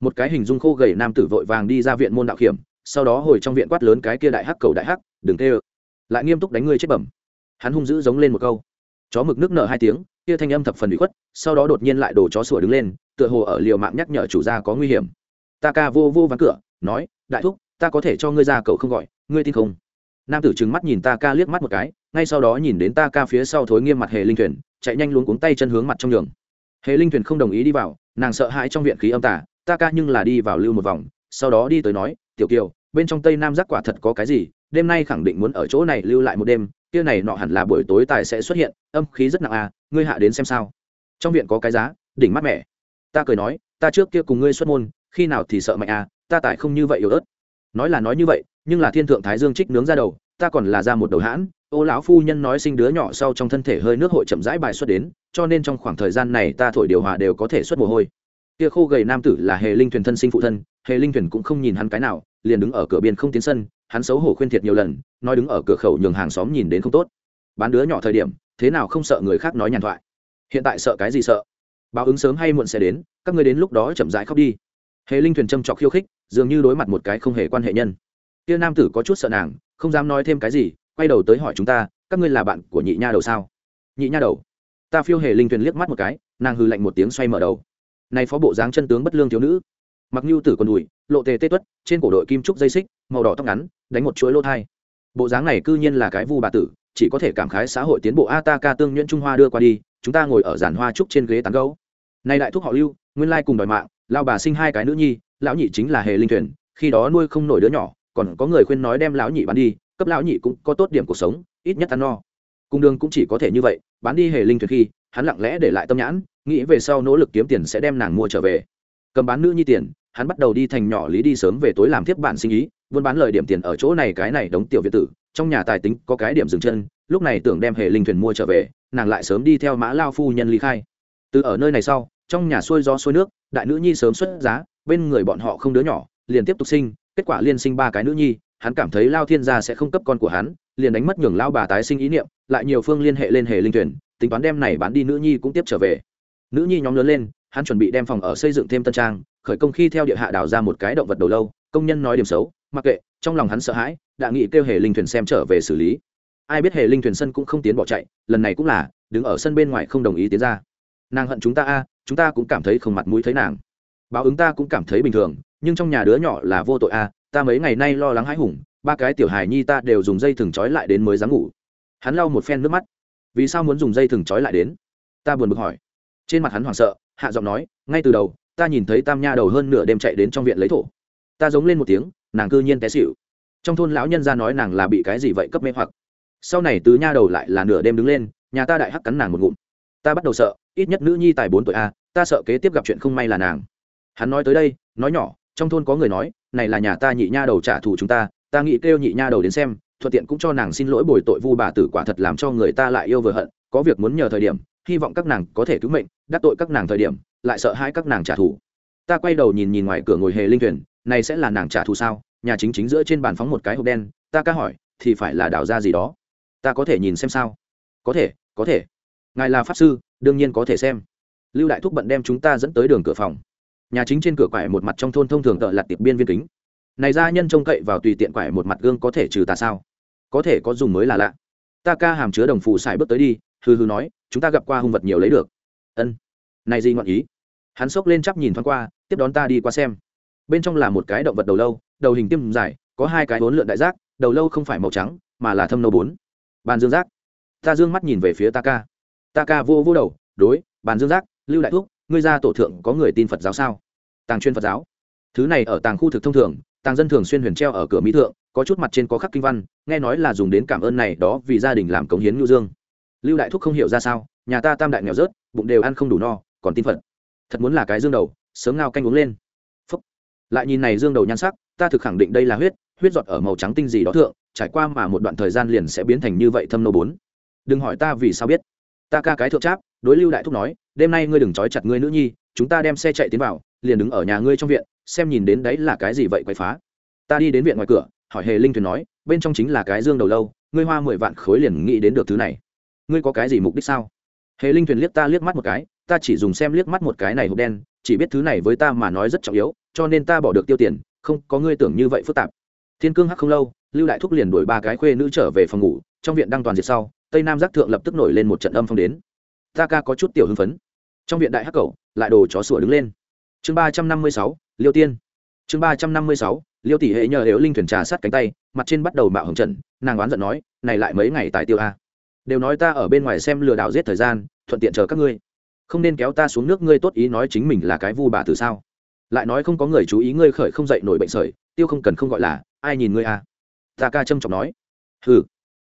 Một cái hình dung khô gầy nam tử vội vàng đi ra viện môn đạo hiểm, sau đó hồi trong viện quát lớn cái kia đại hắc cầu đại hắc, đừng kêu. Lại nghiêm túc đánh ngươi chết bẩm. Hắn hung dữ giống lên một câu. Chó mực nước nở hai tiếng, kia thanh âm thập phần bị khuất, sau đó đột nhiên lại đổ chó sủa đứng lên, tựa hồ ở liều mạng nhắc nhở chủ gia có nguy hiểm. Ta ca vô vô ván cửa, nói, đại thúc, ta có thể cho ngươi ra, cậu không gọi, ngươi tin không? Nam tử trừng mắt nhìn ta ca liếc mắt một cái, ngay sau đó nhìn đến ta ca phía sau thối nghiêm mặt hề linh thuyền, chạy nhanh luống cuống tay chân hướng mặt trong đường hề linh thuyền không đồng ý đi vào, nàng sợ hãi trong viện khí âm tả ta ca nhưng là đi vào lưu một vòng, sau đó đi tới nói, tiểu kiều, bên trong tây nam giác quả thật có cái gì, đêm nay khẳng định muốn ở chỗ này lưu lại một đêm, kia này nọ hẳn là buổi tối tài sẽ xuất hiện, âm khí rất nặng à ngươi hạ đến xem sao. Trong viện có cái giá, đỉnh mát mẻ ta cười nói, ta trước kia cùng ngươi xuất môn, khi nào thì sợ mạnh à ta tại không như vậy yếu ớt. Nói là nói như vậy nhưng là thiên thượng thái dương trích nướng ra đầu, ta còn là ra một đầu hãn. Ô lão phu nhân nói sinh đứa nhỏ sau trong thân thể hơi nước hội chậm rãi bài xuất đến, cho nên trong khoảng thời gian này ta thổi điều hòa đều có thể xuất mồ hôi. Kia khô gầy nam tử là hề linh thuyền thân sinh phụ thân, hề linh thuyền cũng không nhìn hắn cái nào, liền đứng ở cửa biên không tiến sân, hắn xấu hổ khuyên thiệt nhiều lần, nói đứng ở cửa khẩu nhường hàng xóm nhìn đến không tốt. Bán đứa nhỏ thời điểm, thế nào không sợ người khác nói nhàn thoại. Hiện tại sợ cái gì sợ? Báo ứng sớm hay muộn sẽ đến, các người đến lúc đó chậm rãi khóc đi. Hề linh thuyền châm trọc khiêu khích, dường như đối mặt một cái không hề quan hệ nhân kia nam tử có chút sợ nàng, không dám nói thêm cái gì, quay đầu tới hỏi chúng ta, các ngươi là bạn của nhị nha đầu sao? Nhị nha đầu. Ta phiêu hề linh thuyền liếc mắt một cái, nàng hư lạnh một tiếng xoay mở đầu. Này phó bộ dáng chân tướng bất lương thiếu nữ. Mặc nhu tử còn đùi, lộ tề tê tuất, trên cổ đội kim trúc dây xích, màu đỏ tóc ngắn, đánh một chuỗi lô thai. Bộ dáng này cư nhiên là cái vu bà tử, chỉ có thể cảm khái xã hội tiến bộ a ta ca tương nhuyễn trung hoa đưa qua đi, chúng ta ngồi ở giàn hoa trúc trên ghế tán gấu nay đại thúc họ lưu, nguyên lai cùng đòi mạng, lao bà sinh hai cái nữ nhi, lão nhị chính là hề linh thuyền, khi đó nuôi không nổi đứa nhỏ còn có người khuyên nói đem lão nhị bán đi, cấp lão nhị cũng có tốt điểm cuộc sống, ít nhất ăn no. Cung đường cũng chỉ có thể như vậy, bán đi hề linh thuyền khi, hắn lặng lẽ để lại tâm nhãn, nghĩ về sau nỗ lực kiếm tiền sẽ đem nàng mua trở về. Cầm bán nữ nhi tiền, hắn bắt đầu đi thành nhỏ lý đi sớm về tối làm tiếp bản sinh ý, buôn bán lời điểm tiền ở chỗ này cái này đóng tiểu việt tử, trong nhà tài tính có cái điểm dừng chân, lúc này tưởng đem hề linh thuyền mua trở về, nàng lại sớm đi theo mã lao phu nhân ly khai. Từ ở nơi này sau, trong nhà xuôi gió xuôi nước, đại nữ nhi sớm xuất giá, bên người bọn họ không đứa nhỏ, liền tiếp tục sinh kết quả liên sinh ba cái nữ nhi, hắn cảm thấy lao thiên gia sẽ không cấp con của hắn, liền đánh mất nhường lao bà tái sinh ý niệm, lại nhiều phương liên hệ lên hề linh tuyển. tính toán đem này bán đi nữ nhi cũng tiếp trở về. Nữ nhi nhóm lớn lên, hắn chuẩn bị đem phòng ở xây dựng thêm tân trang, khởi công khi theo địa hạ đào ra một cái động vật đầu lâu, công nhân nói điểm xấu, mặc kệ, trong lòng hắn sợ hãi, đã nghị kêu hề linh thuyền xem trở về xử lý. Ai biết hề linh thuyền sân cũng không tiến bỏ chạy, lần này cũng là, đứng ở sân bên ngoài không đồng ý tiến ra. Nàng hận chúng ta a, chúng ta cũng cảm thấy không mặt mũi thấy nàng. Báo ứng ta cũng cảm thấy bình thường nhưng trong nhà đứa nhỏ là vô tội a ta mấy ngày nay lo lắng hãi hùng, ba cái tiểu hài nhi ta đều dùng dây thừng trói lại đến mới dám ngủ. Hắn lau một phen nước mắt. Vì sao muốn dùng dây thừng trói lại đến? Ta buồn bực hỏi. Trên mặt hắn hoảng sợ, hạ giọng nói, ngay từ đầu, ta nhìn thấy tam nha đầu hơn nửa đêm chạy đến trong viện lấy thổ. Ta giống lên một tiếng, nàng cư nhiên té xịu trong thôn lão nhân ra nói nàng là bị cái gì vậy cấp mê hoặc. Sau này tứ nha đầu lại là nửa đêm đứng lên, nhà ta đại hắc cắn nàng một ngụm. Ta bắt đầu sợ, ít nhất nữ nhi tài bốn tuổi a ta sợ kế tiếp gặp chuyện không may là nàng. Hắn nói tới đây, nói nhỏ trong thôn có người nói, này là nhà ta nhị nha đầu trả thù chúng ta ta nghĩ kêu nhị nha đầu đến xem, thuận tiện cũng cho nàng xin lỗi bồi tội vu bà tử quả thật làm cho người ta lại yêu vừa hận, có việc muốn nhờ thời điểm, hy vọng các nàng có thể cứu mệnh, đắc tội các nàng thời điểm, lại sợ hai các nàng trả thù. Ta quay đầu nhìn nhìn ngoài cửa ngồi hề linh thuyền, này sẽ là nàng trả thù sao? Nhà chính chính giữa trên bàn phóng một cái hộp đen, ta ca hỏi, thì phải là đào ra gì đó. Ta có thể nhìn xem sao? Có thể có thể. Ngài là pháp sư, đương nhiên có thể xem. Lưu đại thúc bận đem chúng ta dẫn tới đường cửa phòng nhà chính trên cửa quải một mặt trong thôn thông thường tợ lặt tiệp biên viên kính. Này ra nhân trông cậy vào tùy tiện quải một mặt gương có thể trừ tà sao? Có thể có dùng mới là lạ. Ta ca hàm chứa đồng phù xài bước tới đi hư hư nói, chúng ta gặp qua hung vật nhiều lấy được. Ân. Này gì ngọn ý? Hắn xốc lên chắp nhìn thoáng qua, tiếp đón ta đi qua xem. Bên trong là một cái động vật đầu lâu, đầu hình tiêm dài, có hai cái bốn lượn đại giác, đầu lâu không phải màu trắng, mà là thâm nâu bốn. Bàn dương giác. Ta dương mắt nhìn về phía ta ca. Ta ca vô vô đầu, đối, bàn dương giác, lưu đại thuốc ngươi ra tổ thượng có người tin phật giáo sao? Tàng chuyên phật giáo. Thứ này ở tàng khu thực thông thường, tàng dân thường xuyên huyền treo ở cửa mỹ thượng, có chút mặt trên có khắc kinh văn, nghe nói là dùng đến cảm ơn này đó vì gia đình làm cống hiến nhu dương. Lưu đại thúc không hiểu ra sao, nhà ta tam đại nghèo rớt, bụng đều ăn không đủ no, còn tin phật. Thật muốn là cái dương đầu, sớm ngao canh uống lên. Phúc. lại nhìn này dương đầu nhan sắc, ta thực khẳng định đây là huyết huyết giọt ở màu trắng tinh gì đó thượng, trải qua mà một đoạn thời gian liền sẽ biến thành như vậy thâm nô bốn. Đừng hỏi ta vì sao biết. Ta ca cái thượng tráp đối lưu đại thúc nói, đêm nay ngươi đừng trói chặt ngươi nữ nhi, chúng ta đem xe chạy tiến vào, liền đứng ở nhà ngươi trong viện, xem nhìn đến đấy là cái gì vậy quậy phá. Ta đi đến viện ngoài cửa, hỏi hề linh thuyền nói, bên trong chính là cái dương đầu lâu, ngươi hoa mười vạn khối liền nghĩ đến được thứ này. Ngươi có cái gì mục đích sao? Hề linh thuyền liếc ta liếc mắt một cái, ta chỉ dùng xem liếc mắt một cái này hộp đen, chỉ biết thứ này với ta mà nói rất trọng yếu, cho nên ta bỏ được tiêu tiền, không, có ngươi tưởng như vậy phức tạp. Thiên cương hắc không lâu, lưu đại thúc liền đuổi ba cái khuê nữ trở về phòng ngủ, trong viện đăng toàn diệt sau, tây nam giác thượng lập tức nổi lên một trận âm phong đến ta ca có chút tiểu hưng phấn. Trong viện đại hắc cầu lại đồ chó sủa đứng lên. Chương ba trăm năm mươi sáu, liêu tiên. Chương ba trăm năm mươi sáu, liêu tỷ hệ nhờ nếu linh thuyền trà sát cánh tay, mặt trên bắt đầu mạo hồng trần, nàng oán giận nói, này lại mấy ngày tài tiêu a. Đều nói ta ở bên ngoài xem lừa đảo giết thời gian, thuận tiện chờ các ngươi. Không nên kéo ta xuống nước, ngươi tốt ý nói chính mình là cái vu bà từ sao? Lại nói không có người chú ý ngươi khởi không dậy nổi bệnh sởi, tiêu không cần không gọi là, ai nhìn ngươi a? Ta ca trâm trọng nói. Hừ.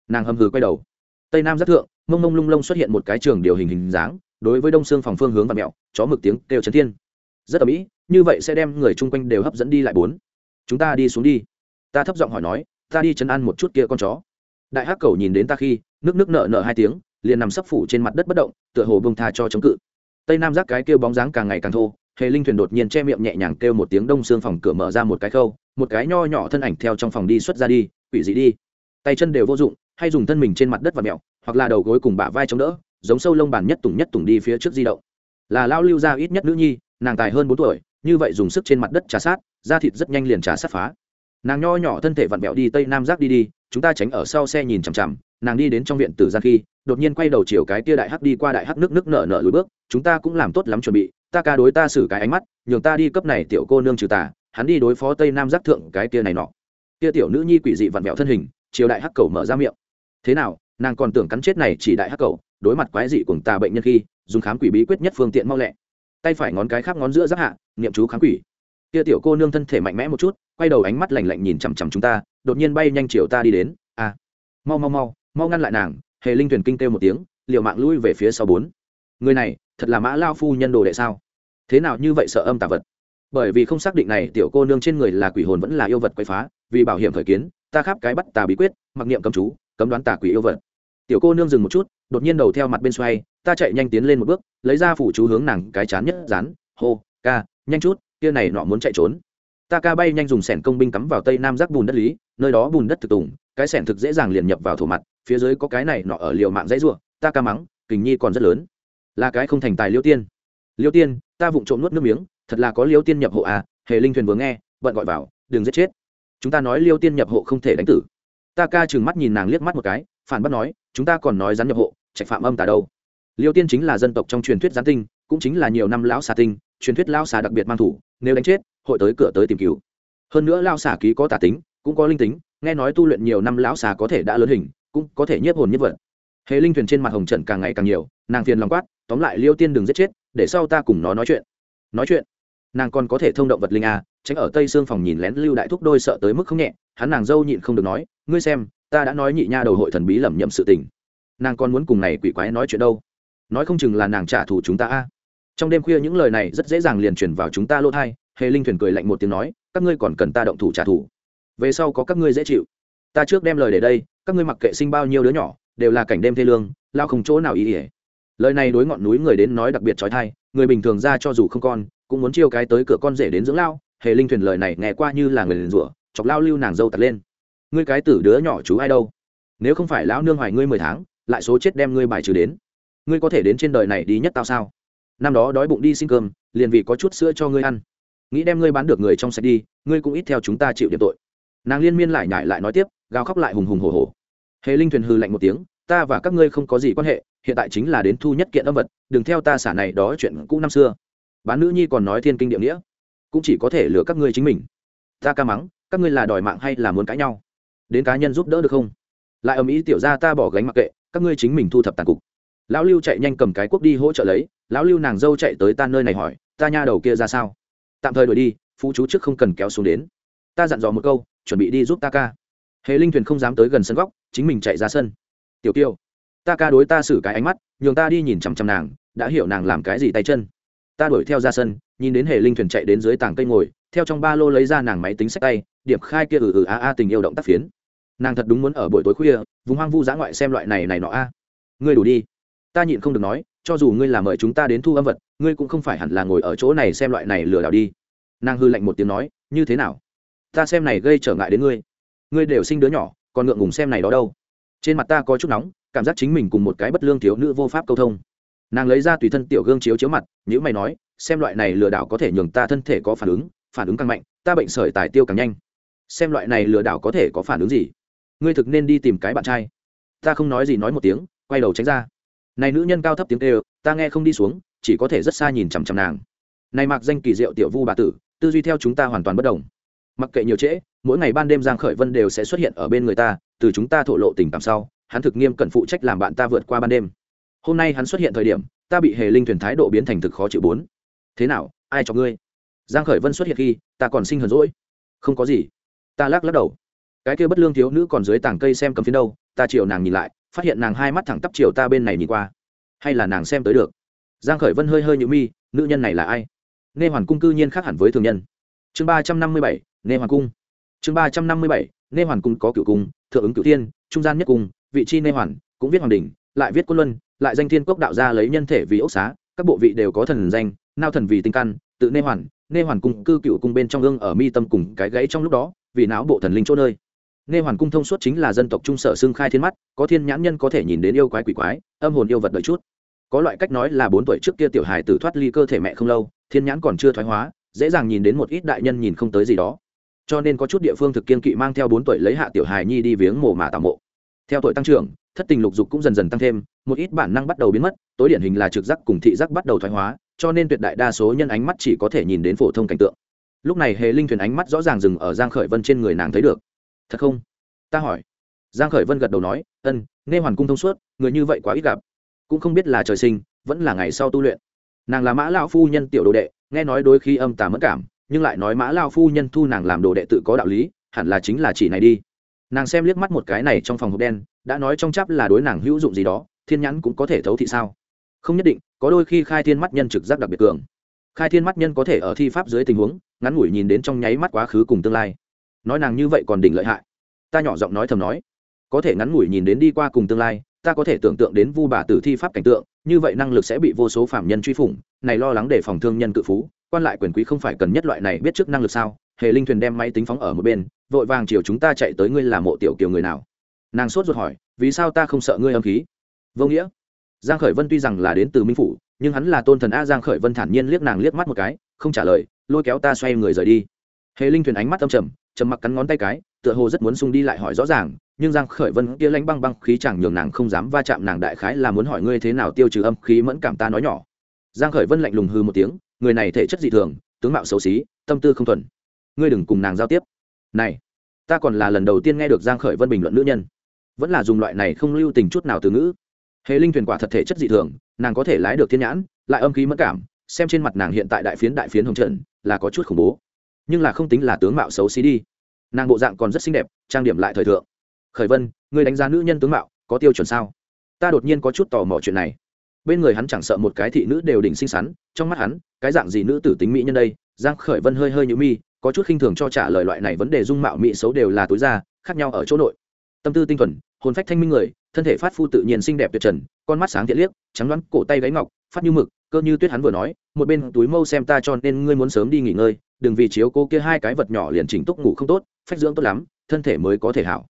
Nàng hầm hừ quay đầu. Tây nam rất thượng mông mông lung lung xuất hiện một cái trường điều hình hình dáng, đối với đông xương phòng phương hướng và mẹo, chó mực tiếng kêu chấn thiên. Rất ầm mỹ như vậy sẽ đem người chung quanh đều hấp dẫn đi lại bốn. Chúng ta đi xuống đi. Ta thấp giọng hỏi nói, ta đi chấn ăn một chút kia con chó. Đại hắc cầu nhìn đến ta khi, nước nước nợ nợ hai tiếng, liền nằm sấp phủ trên mặt đất bất động, tựa hồ bông tha cho chống cự. Tây nam giác cái kêu bóng dáng càng ngày càng thô, hề linh thuyền đột nhiên che miệng nhẹ nhàng kêu một tiếng đông xương phòng cửa mở ra một cái khâu, một cái nho nhỏ thân ảnh theo trong phòng đi xuất ra đi, quỷ dị đi. Tay chân đều vô dụng, hay dùng thân mình trên mặt đất và mẹo hoặc là đầu gối cùng bả vai chống đỡ, giống sâu lông bàn nhất tùng nhất tùng đi phía trước di động. Là lao lưu ra ít nhất nữ nhi, nàng tài hơn bốn tuổi, như vậy dùng sức trên mặt đất trà sát, da thịt rất nhanh liền trà sát phá. Nàng nho nhỏ thân thể vặn vẹo đi tây nam giác đi đi, chúng ta tránh ở sau xe nhìn chằm chằm, nàng đi đến trong viện tử gian khi, đột nhiên quay đầu chiều cái tia đại hắc đi qua đại hắc nước nước nở nở lùi bước, chúng ta cũng làm tốt lắm chuẩn bị, ta ca đối ta xử cái ánh mắt, nhường ta đi cấp này tiểu cô nương trừ tà, hắn đi đối phó tây nam giác thượng cái tia này nọ. Tia tiểu nữ nhi quỷ dị vặn vẹo thân hình, chiều đại hắc cầu mở ra miệng. Thế nào nàng còn tưởng cắn chết này chỉ đại hắc cầu đối mặt quái dị cùng tà bệnh nhân khi, dùng khám quỷ bí quyết nhất phương tiện mau lẹ. Tay phải ngón cái khác ngón giữa giáp hạ, niệm chú khám quỷ. Kia tiểu cô nương thân thể mạnh mẽ một chút, quay đầu ánh mắt lạnh lạnh nhìn chằm chằm chúng ta, đột nhiên bay nhanh chiều ta đi đến. À mau mau mau mau ngăn lại nàng, hề linh thuyền kinh kêu một tiếng liệu mạng lui về phía sau bốn. Người này, thật là mã lao phu nhân đồ đệ sao? Thế nào như vậy sợ âm tà vật? Bởi vì không xác định này tiểu cô nương trên người là quỷ hồn vẫn là yêu vật quay phá, vì bảo hiểm khởi kiến, ta khắp cái bắt tà bí quyết, mặc niệm cầm chú, cấm đoán tà quỷ yêu vật tiểu cô nương dừng một chút đột nhiên đầu theo mặt bên xoay ta chạy nhanh tiến lên một bước lấy ra phủ chú hướng nàng cái chán nhất dán, hô ca nhanh chút kia này nọ muốn chạy trốn. Ta ca bay nhanh dùng sẻn công binh cắm vào tây nam giác bùn đất lý nơi đó bùn đất thực tùng cái sẻn thực dễ dàng liền nhập vào thổ mặt phía dưới có cái này nọ ở liều mạng dãy ruộng ta ca mắng kình nhi còn rất lớn. Là cái không thành tài liêu tiên. Liêu tiên ta vụng trộm nuốt nước miếng thật là có liêu tiên nhập hộ à hề linh thuyền vừa nghe bận gọi vào đừng giết chết. Chúng ta nói liêu tiên nhập hộ không thể đánh tử. Ta ca chừng mắt nhìn nàng liếc mắt một cái phản bác nói, chúng ta còn nói rắn nhập hộ, trạch phạm âm tà đâu? Liêu tiên chính là dân tộc trong truyền thuyết gián tinh, cũng chính là nhiều năm lão xà tinh, truyền thuyết lão xà đặc biệt mang thủ, nếu đánh chết, hội tới cửa tới tìm cứu. Hơn nữa lão xà ký có tả tính, cũng có linh tính, nghe nói tu luyện nhiều năm lão xà có thể đã lớn hình, cũng có thể nhiếp hồn nhiếp vật. Hề linh thuyền trên mặt hồng trận càng ngày càng nhiều, nàng phiền lòng quát, tóm lại liêu tiên đừng giết chết, để sau ta cùng nó nói chuyện. Nói chuyện? Nàng còn có thể thông động vật linh a tránh ở tây xương phòng nhìn lén lưu đại thúc đôi sợ tới mức không nhẹ, hắn nàng dâu nhịn không được nói, ngươi xem ta đã nói nhị nha đầu hội thần bí lẩm nhẩm sự tình. Nàng còn muốn cùng này quỷ quái nói chuyện đâu? Nói không chừng là nàng trả thù chúng ta a. Trong đêm khuya những lời này rất dễ dàng liền chuyển vào chúng ta lỗ thai hề linh thuyền cười lạnh một tiếng nói, các ngươi còn cần ta động thủ trả thù. Về sau có các ngươi dễ chịu. Ta trước đem lời để đây, các ngươi mặc kệ sinh bao nhiêu đứa nhỏ, đều là cảnh đêm thê lương, lao không chỗ nào ý ỉa. Lời này đối ngọn núi người đến nói đặc biệt trói thai, người bình thường ra cho dù không con, cũng muốn chiêu cái tới cửa con rể đến dưỡng lao. Hề linh thuyền lời này nghe qua như là người liền rủa, chọc lao lưu nàng dâu tật lên ngươi cái tử đứa nhỏ chú ai đâu? Nếu không phải lão nương hoài ngươi mười tháng, lại số chết đem ngươi bài trừ đến. Ngươi có thể đến trên đời này đi nhất tao sao? Năm đó đói bụng đi xin cơm, liền vì có chút sữa cho ngươi ăn. Nghĩ đem ngươi bán được người trong sạch đi, ngươi cũng ít theo chúng ta chịu điểm tội. Nàng liên miên lại nhải lại nói tiếp, gào khóc lại hùng hùng hồ hồ hề linh thuyền hư lạnh một tiếng, ta và các ngươi không có gì quan hệ, hiện tại chính là đến thu nhất kiện âm vật, đừng theo ta xả này đó chuyện cũ năm xưa. Bán nữ nhi còn nói thiên kinh địa nghĩa, cũng chỉ có thể lừa các ngươi chính mình. Ta ca mắng, các ngươi là đòi mạng hay là muốn cãi nhau? Đến cá nhân giúp đỡ được không? Lại ầm ĩ tiểu ra ta bỏ gánh mặc kệ, các ngươi chính mình thu thập tàn cục. Lão lưu chạy nhanh cầm cái cuốc đi hỗ trợ lấy, lão lưu nàng dâu chạy tới ta nơi này hỏi, ta nha đầu kia ra sao? Tạm thời đuổi đi, phú chú trước không cần kéo xuống đến. Ta dặn dò một câu, chuẩn bị đi giúp ta ca. Hề linh thuyền không dám tới gần sân góc, chính mình chạy ra sân. Tiểu tiêu ta ca đối ta xử cái ánh mắt, nhường ta đi nhìn chằm chằm nàng, đã hiểu nàng làm cái gì tay chân. Ta đuổi theo ra sân, nhìn đến hề linh thuyền chạy đến dưới tảng cây ngồi, theo trong ba lô lấy ra nàng máy tính sách tay, điểm khai kia ừ ừ a a tình yêu động tác phiến nàng thật đúng muốn ở buổi tối khuya, vùng hoang vu giã ngoại xem loại này này nọ a. Ngươi đủ đi. Ta nhịn không được nói, cho dù ngươi là mời chúng ta đến thu âm vật, ngươi cũng không phải hẳn là ngồi ở chỗ này xem loại này lừa đảo đi. Nàng hư lạnh một tiếng nói, như thế nào? Ta xem này gây trở ngại đến ngươi. Ngươi đều sinh đứa nhỏ, còn ngượng ngùng xem này đó đâu? Trên mặt ta có chút nóng, cảm giác chính mình cùng một cái bất lương thiếu nữ vô pháp câu thông. Nàng lấy ra tùy thân tiểu gương chiếu chiếu mặt nhữ mày nói, xem loại này lừa đảo có thể nhường ta thân thể có phản ứng phản ứng càng mạnh, ta bệnh sởi tài tiêu càng nhanh. Xem loại này lừa đảo có thể có phản ứng gì? Ngươi thực nên đi tìm cái bạn trai. Ta không nói gì nói một tiếng, quay đầu tránh ra. Này nữ nhân cao thấp tiếng kêu, ta nghe không đi xuống, chỉ có thể rất xa nhìn chằm chằm nàng. Này mặc danh kỳ diệu tiểu vu bà tử, tư duy theo chúng ta hoàn toàn bất đồng. Mặc kệ nhiều trễ, mỗi ngày ban đêm giang khởi vân đều sẽ xuất hiện ở bên người ta, từ chúng ta thổ lộ tình cảm sau, hắn thực nghiêm cẩn phụ trách làm bạn ta vượt qua ban đêm. Hôm nay hắn xuất hiện thời điểm, ta bị hề linh thuyền thái độ biến thành thực khó chịu bốn. Thế nào, ai cho ngươi? Giang khởi vân xuất hiện khi, ta còn sinh hờn rỗi không có gì. Ta lắc lắc đầu cái kia bất lương thiếu nữ còn dưới tảng cây xem cầm phiến đâu, ta chiều nàng nhìn lại, phát hiện nàng hai mắt thẳng tắp chiều ta bên này nhìn qua. Hay là nàng xem tới được? Giang khởi vân hơi hơi nhũ mi, nữ nhân này là ai? Nghe hoàn cung cư nhiên khác hẳn với thường nhân. Chương ba trăm năm mươi bảy nghe hoàn cung. Chương ba trăm năm mươi bảy nghe hoàn cung có cửu cung, thượng ứng cửu thiên, trung gian nhất cung, vị chi nghe hoàn, cũng viết hoàng đỉnh, lại viết quân luân, lại danh thiên quốc đạo ra lấy nhân thể vì ốc xá, các bộ vị đều có thần danh, nao thần vì tinh căn, tự nê hoàn nê hoàn cung cư cựu cung bên trong gương ở mi tâm cùng cái gãy trong lúc đó, vì não bộ thần linh chỗ nơi. Nghe hoàn cung thông suốt chính là dân tộc trung sở xưng khai thiên mắt, có thiên nhãn nhân có thể nhìn đến yêu quái quỷ quái, âm hồn yêu vật đợi chút. Có loại cách nói là bốn tuổi trước kia tiểu hài tử thoát ly cơ thể mẹ không lâu, thiên nhãn còn chưa thoái hóa, dễ dàng nhìn đến một ít đại nhân nhìn không tới gì đó. Cho nên có chút địa phương thực kiên kỵ mang theo bốn tuổi lấy hạ tiểu hài nhi đi viếng mồ mà tạo mộ. Theo tuổi tăng trưởng, thất tình lục dục cũng dần dần tăng thêm, một ít bản năng bắt đầu biến mất, tối điển hình là trực giác cùng thị giác bắt đầu thoái hóa, cho nên tuyệt đại đa số nhân ánh mắt chỉ có thể nhìn đến phổ thông cảnh tượng. Lúc này hề linh thuyền ánh mắt rõ ràng dừng ở giang khởi vân trên người nàng thấy được thật không? Ta hỏi. Giang khởi vân gật đầu nói, ân, nghe hoàn cung thông suốt, người như vậy quá ít gặp. Cũng không biết là trời sinh, vẫn là ngày sau tu luyện. Nàng là mã lão phu nhân tiểu đồ đệ, nghe nói đôi khi âm tà mất cảm, nhưng lại nói mã lao phu nhân thu nàng làm đồ đệ tự có đạo lý, hẳn là chính là chỉ này đi. Nàng xem liếc mắt một cái này trong phòng hộp đen, đã nói trong chắp là đối nàng hữu dụng gì đó, thiên nhãn cũng có thể thấu thị sao? Không nhất định, có đôi khi khai thiên mắt nhân trực giác đặc biệt cường. Khai thiên mắt nhân có thể ở thi pháp dưới tình huống, ngắn ngủi nhìn đến trong nháy mắt quá khứ cùng tương lai nói nàng như vậy còn đỉnh lợi hại. Ta nhỏ giọng nói thầm nói, có thể ngắn ngủi nhìn đến đi qua cùng tương lai, ta có thể tưởng tượng đến vu bà tử thi pháp cảnh tượng, như vậy năng lực sẽ bị vô số phạm nhân truy phủng, này lo lắng để phòng thương nhân cự phú, quan lại quyền quý không phải cần nhất loại này biết trước năng lực sao? Hề linh thuyền đem máy tính phóng ở một bên, vội vàng chiều chúng ta chạy tới ngươi là mộ tiểu kiều người nào? Nàng sốt ruột hỏi, vì sao ta không sợ ngươi âm khí? Vô nghĩa. Giang khởi vân tuy rằng là đến từ minh phủ, nhưng hắn là tôn thần a giang khởi vân thản nhiên liếc nàng liếc mắt một cái, không trả lời, lôi kéo ta xoay người rời đi. Hề linh thuyền ánh mắt âm trầm trầm mặc cắn ngón tay cái, tựa hồ rất muốn sung đi lại hỏi rõ ràng, nhưng giang khởi vân kia lánh băng băng khí chẳng nhường nàng không dám va chạm nàng đại khái là muốn hỏi ngươi thế nào tiêu trừ âm khí mẫn cảm ta nói nhỏ. Giang khởi vân lạnh lùng hư một tiếng, người này thể chất dị thường, tướng mạo xấu xí, tâm tư không thuần. Ngươi đừng cùng nàng giao tiếp. Này, ta còn là lần đầu tiên nghe được giang khởi vân bình luận nữ nhân. Vẫn là dùng loại này không lưu tình chút nào từ ngữ. Hề linh thuyền quả thật thể chất dị thường, nàng có thể lái được thiên nhãn, lại âm khí mẫn cảm, xem trên mặt nàng hiện tại đại phiến đại phiến hồng trận là có chút khủng bố nhưng là không tính là tướng mạo xấu xí đi. Nàng bộ dạng còn rất xinh đẹp, trang điểm lại thời thượng. Khởi vân, ngươi đánh giá nữ nhân tướng mạo có tiêu chuẩn sao? Ta đột nhiên có chút tò mò chuyện này. Bên người hắn chẳng sợ một cái thị nữ đều đỉnh xinh xắn, trong mắt hắn, cái dạng gì nữ tử tính mỹ nhân đây? Giang khởi vân hơi hơi nhũ mi, có chút khinh thường cho trả lời loại này vấn đề dung mạo mỹ xấu đều là túi ra, khác nhau ở chỗ nội. Tâm tư tinh thuần, hồn phách thanh minh người, thân thể phát phu tự nhiên xinh đẹp tuyệt trần, con mắt sáng thiện liếc, trắng đoán, cổ tay gáy ngọc, phát như mực cơ như tuyết hắn vừa nói, một bên túi mâu xem ta cho nên ngươi muốn sớm đi nghỉ ngơi, đừng vì chiếu cô kia hai cái vật nhỏ liền chỉnh túc ngủ không tốt, phách dưỡng tốt lắm, thân thể mới có thể hảo.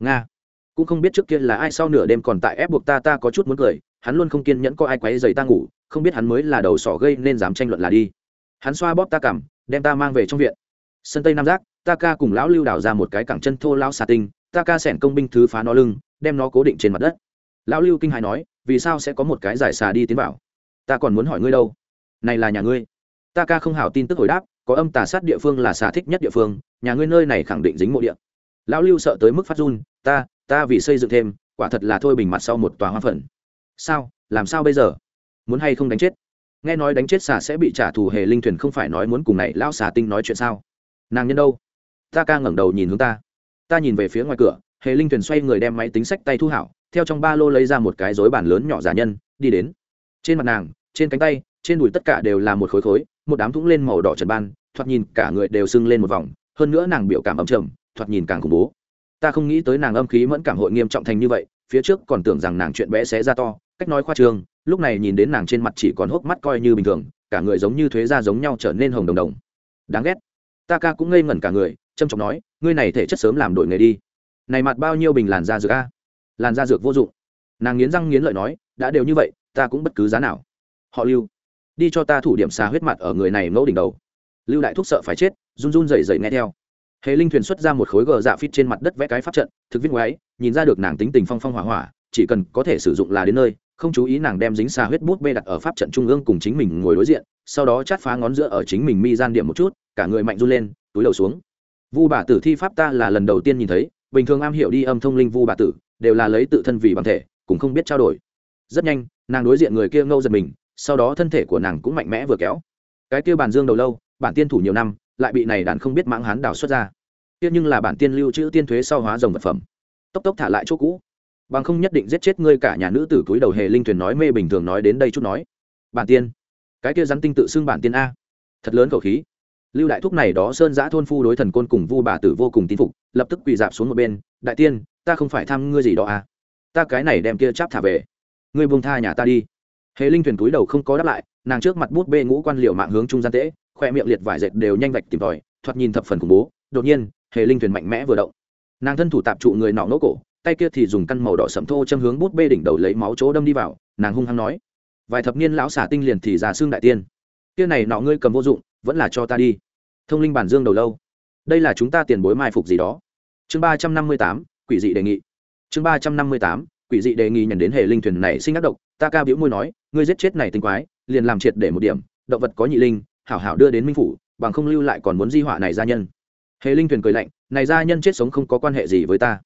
Nga. Cũng không biết trước kia là ai sau nửa đêm còn tại ép buộc ta ta có chút muốn cười, hắn luôn không kiên nhẫn có ai quấy giày ta ngủ, không biết hắn mới là đầu sỏ gây nên dám tranh luận là đi. Hắn xoa bóp ta cằm, đem ta mang về trong viện. Sân tây nam giác, ta ca cùng lão lưu đào ra một cái cẳng chân thô lao xà tinh, ta ca sẻn công binh thứ phá nó lưng, đem nó cố định trên mặt đất. Lão lưu kinh hài nói, vì sao sẽ có một cái giải xà đi tiến vào? Ta còn muốn hỏi ngươi đâu? Này là nhà ngươi. Ta ca không hảo tin tức hồi đáp, có âm tà sát địa phương là xà thích nhất địa phương, nhà ngươi nơi này khẳng định dính mộ địa. Lão lưu sợ tới mức phát run, ta ta vì xây dựng thêm, quả thật là thôi bình mặt sau một tòa hoa phần. Sao, làm sao bây giờ? Muốn hay không đánh chết? Nghe nói đánh chết xà sẽ bị trả thù hề linh thuyền không phải nói muốn cùng này lão xà tinh nói chuyện sao? Nàng nhân đâu? Ta ca ngẩng đầu nhìn hướng ta. Ta nhìn về phía ngoài cửa, hề linh thuyền xoay người đem máy tính sách tay thu hảo, theo trong ba lô lấy ra một cái rối bản lớn nhỏ giả nhân, đi đến trên mặt nàng, trên cánh tay, trên đùi tất cả đều là một khối khối, một đám thũng lên màu đỏ trần ban, thoạt nhìn cả người đều sưng lên một vòng, hơn nữa nàng biểu cảm ấm trầm, thoạt nhìn càng khủng bố. Ta không nghĩ tới nàng âm khí mẫn cảm hội nghiêm trọng thành như vậy, phía trước còn tưởng rằng nàng chuyện bé xé ra to, cách nói khoa trương lúc này nhìn đến nàng trên mặt chỉ còn hốc mắt coi như bình thường, cả người giống như thuế da giống nhau trở nên hồng đồng đồng. Đáng ghét. Ta ca cũng ngây ngẩn cả người trâm trọng nói, ngươi này thể chất sớm làm đổi nghề đi. Này mặt bao nhiêu bình làn da dược a? Làn da dược vô dụng. Nàng nghiến răng nghiến lợi nói, đã đều như vậy ta cũng bất cứ giá nào. Họ lưu, đi cho ta thủ điểm xà huyết mặt ở người này ngẫu đỉnh đầu. Lưu đại thúc sợ phải chết, run run rẩy rẩy nghe theo. Hệ linh thuyền xuất ra một khối gờ dạ phít trên mặt đất vẽ cái pháp trận, thực viết ngoái nhìn ra được nàng tính tình phong phong hỏa hỏa, chỉ cần có thể sử dụng là đến nơi, không chú ý nàng đem dính xà huyết bút bê đặt ở pháp trận trung ương cùng chính mình ngồi đối diện, sau đó chát phá ngón giữa ở chính mình mi gian điểm một chút, cả người mạnh run lên, túi đầu xuống. Vu bà tử thi pháp ta là lần đầu tiên nhìn thấy, bình thường am hiểu đi âm thông linh vu bà tử, đều là lấy tự thân vì bằng thể, cũng không biết trao đổi rất nhanh, nàng đối diện người kia ngâu giật mình, sau đó thân thể của nàng cũng mạnh mẽ vừa kéo. Cái kia bàn dương đầu lâu, bản tiên thủ nhiều năm, lại bị này đàn không biết mãng hán đào xuất ra. Kia nhưng là bản tiên lưu trữ tiên thuế sau hóa rồng vật phẩm. Tốc tốc thả lại chỗ cũ. Bằng không nhất định giết chết ngươi cả nhà nữ tử túi đầu hề linh thuyền nói mê bình thường nói đến đây chút nói. Bản tiên. Cái kia rắn tinh tự xưng bản tiên a. Thật lớn khẩu khí. Lưu đại thúc này đó sơn giã thôn phu đối thần côn cùng vu bà tử vô cùng tin phục, lập tức quỳ dạp xuống một bên. Đại tiên, ta không phải thăm ngươi gì đó à? Ta cái này đem kia chắp thả về ngươi buông tha nhà ta đi. Hề linh thuyền túi đầu không có đáp lại, nàng trước mặt bút bê ngũ quan liệu mạng hướng trung gian tễ khoe miệng liệt vải dệt đều nhanh vạch tìm tòi, thoạt nhìn thập phần khủng bố. Đột nhiên, hề linh thuyền mạnh mẽ vừa động. Nàng thân thủ tạp trụ người nọ nỗ cổ, tay kia thì dùng căn màu đỏ sẫm thô châm hướng bút bê đỉnh đầu lấy máu chỗ đâm đi vào, nàng hung hăng nói. Vài thập niên lão xả tinh liền thì già xương đại tiên. Kia này nọ ngươi cầm vô dụng, vẫn là cho ta đi. Thông linh bản dương đầu lâu. Đây là chúng ta tiền bối mai phục gì đó. Chương ba trăm năm mươi tám, quỷ dị đề nghị. Chương ba trăm năm mươi tám quỷ dị đề nghị nhận đến hệ linh thuyền này sinh ác độc, ta ca biểu môi nói, ngươi giết chết này tinh quái, liền làm triệt để một điểm, động vật có nhị linh, hảo hảo đưa đến minh phủ, bằng không lưu lại còn muốn di họa này gia nhân. Hệ linh thuyền cười lạnh, này gia nhân chết sống không có quan hệ gì với ta.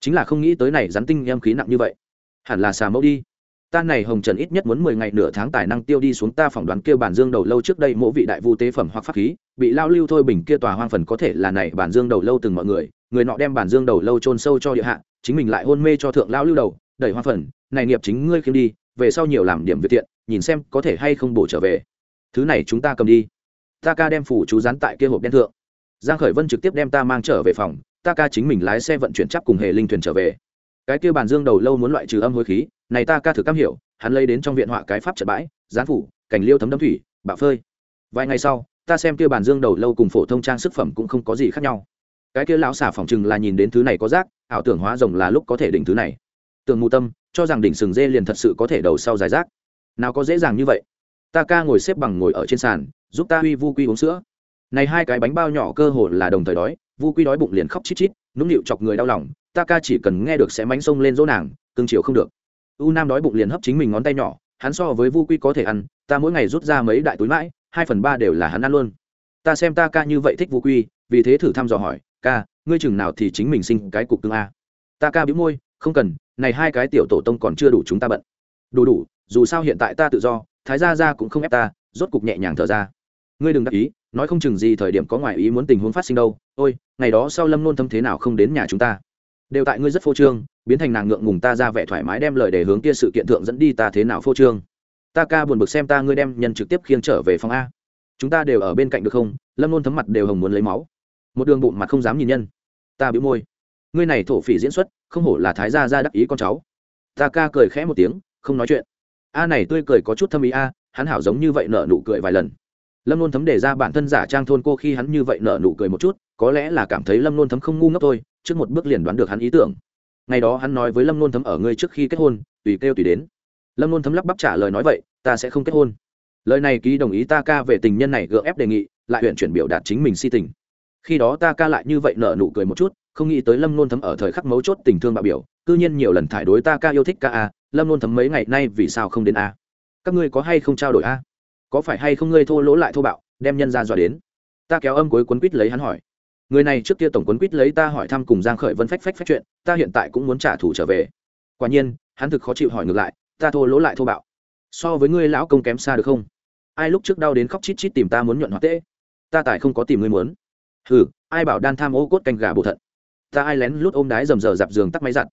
Chính là không nghĩ tới này rắn tinh em khí nặng như vậy. Hẳn là xà mẫu đi. Ta này hồng trần ít nhất muốn mười ngày nửa tháng tài năng tiêu đi xuống ta phỏng đoán kêu bản dương đầu lâu trước đây mỗi vị đại vu tế phẩm hoặc pháp khí, bị lao lưu thôi bình kia tòa hoang phần có thể là này bản dương đầu lâu từng mọi người người nọ đem bản dương đầu lâu chôn sâu cho địa hạ, chính mình lại hôn mê cho thượng lao lưu đầu đẩy hoa phần, này nghiệp chính ngươi khiêm đi, về sau nhiều làm điểm việc tiện nhìn xem có thể hay không bổ trở về. Thứ này chúng ta cầm đi. Ta ca đem phủ chú rán tại kia hộp đen thượng. Giang khởi vân trực tiếp đem ta mang trở về phòng, ta ca chính mình lái xe vận chuyển chắp cùng hề linh thuyền trở về. Cái kia bàn dương đầu lâu muốn loại trừ âm hối khí, này ta ca thử cam hiểu, hắn lấy đến trong viện họa cái pháp trận bãi, gián phủ cảnh liêu thấm đấm thủy, bạo phơi. Vài ngày sau, ta xem kia bàn dương đầu lâu cùng phổ thông trang sức phẩm cũng không có gì khác nhau. Cái kia lão xả phỏng chừng là nhìn đến thứ này có rác, ảo tưởng hóa rồng là lúc có thể đỉnh thứ này tưởng mù tâm, cho rằng đỉnh sừng dê liền thật sự có thể đầu sau dài rác. Nào có dễ dàng như vậy. Ta ca ngồi xếp bằng ngồi ở trên sàn, giúp ta Huy vu quy uống sữa. Này hai cái bánh bao nhỏ cơ hồ là đồng thời đói, vu quy đói bụng liền khóc chít chít, nũng nịu chọc người đau lòng, ta ca chỉ cần nghe được sẽ mánh sông lên dỗ nàng, cưng chiều không được. U nam đói bụng liền hấp chính mình ngón tay nhỏ, hắn so với vu quy có thể ăn, ta mỗi ngày rút ra mấy đại túi mãi, hai phần ba đều là hắn ăn luôn. Ta xem ta ca như vậy thích vu quy, vì thế thử thăm dò hỏi, ca, ngươi chừng nào thì chính mình sinh cái cục cưng a? Ta ca bĩu môi, không cần này hai cái tiểu tổ tông còn chưa đủ chúng ta bận. Đủ đủ, dù sao hiện tại ta tự do, thái gia gia cũng không ép ta, rốt cục nhẹ nhàng thở ra. Ngươi đừng đắc ý, nói không chừng gì thời điểm có ngoại ý muốn tình huống phát sinh đâu. Ôi, ngày đó sau lâm nôn thâm thế nào không đến nhà chúng ta? Đều tại ngươi rất phô trương, biến thành nàng ngượng ngùng ta ra vẻ thoải mái đem lời để hướng kia sự kiện thượng dẫn đi ta thế nào phô trương? Ta ca buồn bực xem ta ngươi đem nhân trực tiếp khiêng trở về phòng a. Chúng ta đều ở bên cạnh được không? Lâm nôn thấm mặt đều hồng muốn lấy máu. Một đường bụng mặt không dám nhìn nhân. Ta bị môi. Ngươi này thổ phỉ diễn xuất không hổ là thái gia ra đắc ý con cháu. Ta ca cười khẽ một tiếng, không nói chuyện. A này tươi cười có chút thâm ý a, hắn hảo giống như vậy nở nụ cười vài lần. Lâm nôn thấm để ra bản thân giả trang thôn cô khi hắn như vậy nở nụ cười một chút, có lẽ là cảm thấy lâm nôn thấm không ngu ngốc thôi, trước một bước liền đoán được hắn ý tưởng. Ngày đó hắn nói với lâm nôn thấm ở ngươi trước khi kết hôn, tùy kêu tùy đến. Lâm nôn thấm lắp bắp trả lời nói vậy, ta sẽ không kết hôn. Lời này ký đồng ý ta ca về tình nhân này gượng ép đề nghị, lại huyện chuyển biểu đạt chính mình si tình khi đó ta ca lại như vậy nở nụ cười một chút, không nghĩ tới lâm nôn thấm ở thời khắc mấu chốt tình thương bạo biểu, cư nhiên nhiều lần thải đối ta ca yêu thích ca a, lâm nôn thấm mấy ngày nay vì sao không đến a? Các ngươi có hay không trao đổi a? Có phải hay không ngươi thô lỗ lại thô bạo, đem nhân ra dọa đến? Ta kéo âm cuối quấn quýt lấy hắn hỏi. Người này trước kia tổng quấn quýt lấy ta hỏi thăm cùng giang khởi vân phách phách phách chuyện, ta hiện tại cũng muốn trả thù trở về. Quả nhiên, hắn thực khó chịu hỏi ngược lại, ta thô lỗ lại thô bạo. So với ngươi lão công kém xa được không? Ai lúc trước đau đến khóc chít chít tìm ta muốn nhuận hoạt tễ? Ta tại không có tìm ngươi muốn hừ ai bảo đan tham ô cốt canh gà bổ thận. Ta ai lén lút ôm đái rầm rờ dạp giường tắt máy giặt.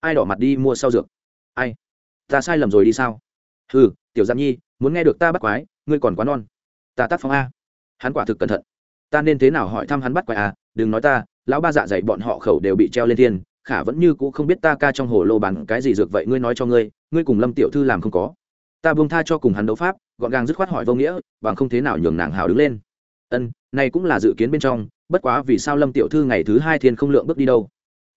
Ai đỏ mặt đi mua sau dược. Ai? Ta sai lầm rồi đi sao? Hừ tiểu giam nhi muốn nghe được ta bắt quái ngươi còn quá non. Ta tác phong a. Hắn quả thực cẩn thận. Ta nên thế nào hỏi thăm hắn bắt quái à, đừng nói ta lão ba dạ dày bọn họ khẩu đều bị treo lên thiên khả vẫn như cũ không biết ta ca trong hồ lô bằng cái gì dược vậy ngươi nói cho ngươi ngươi cùng lâm tiểu thư làm không có. Ta buông tha cho cùng hắn đấu pháp gọn gàng dứt khoát hỏi vô nghĩa bằng không thế nào nhường nàng hào đứng lên ân, này cũng là dự kiến bên trong, bất quá vì sao lâm tiểu thư ngày thứ hai thiên không lượng bước đi đâu?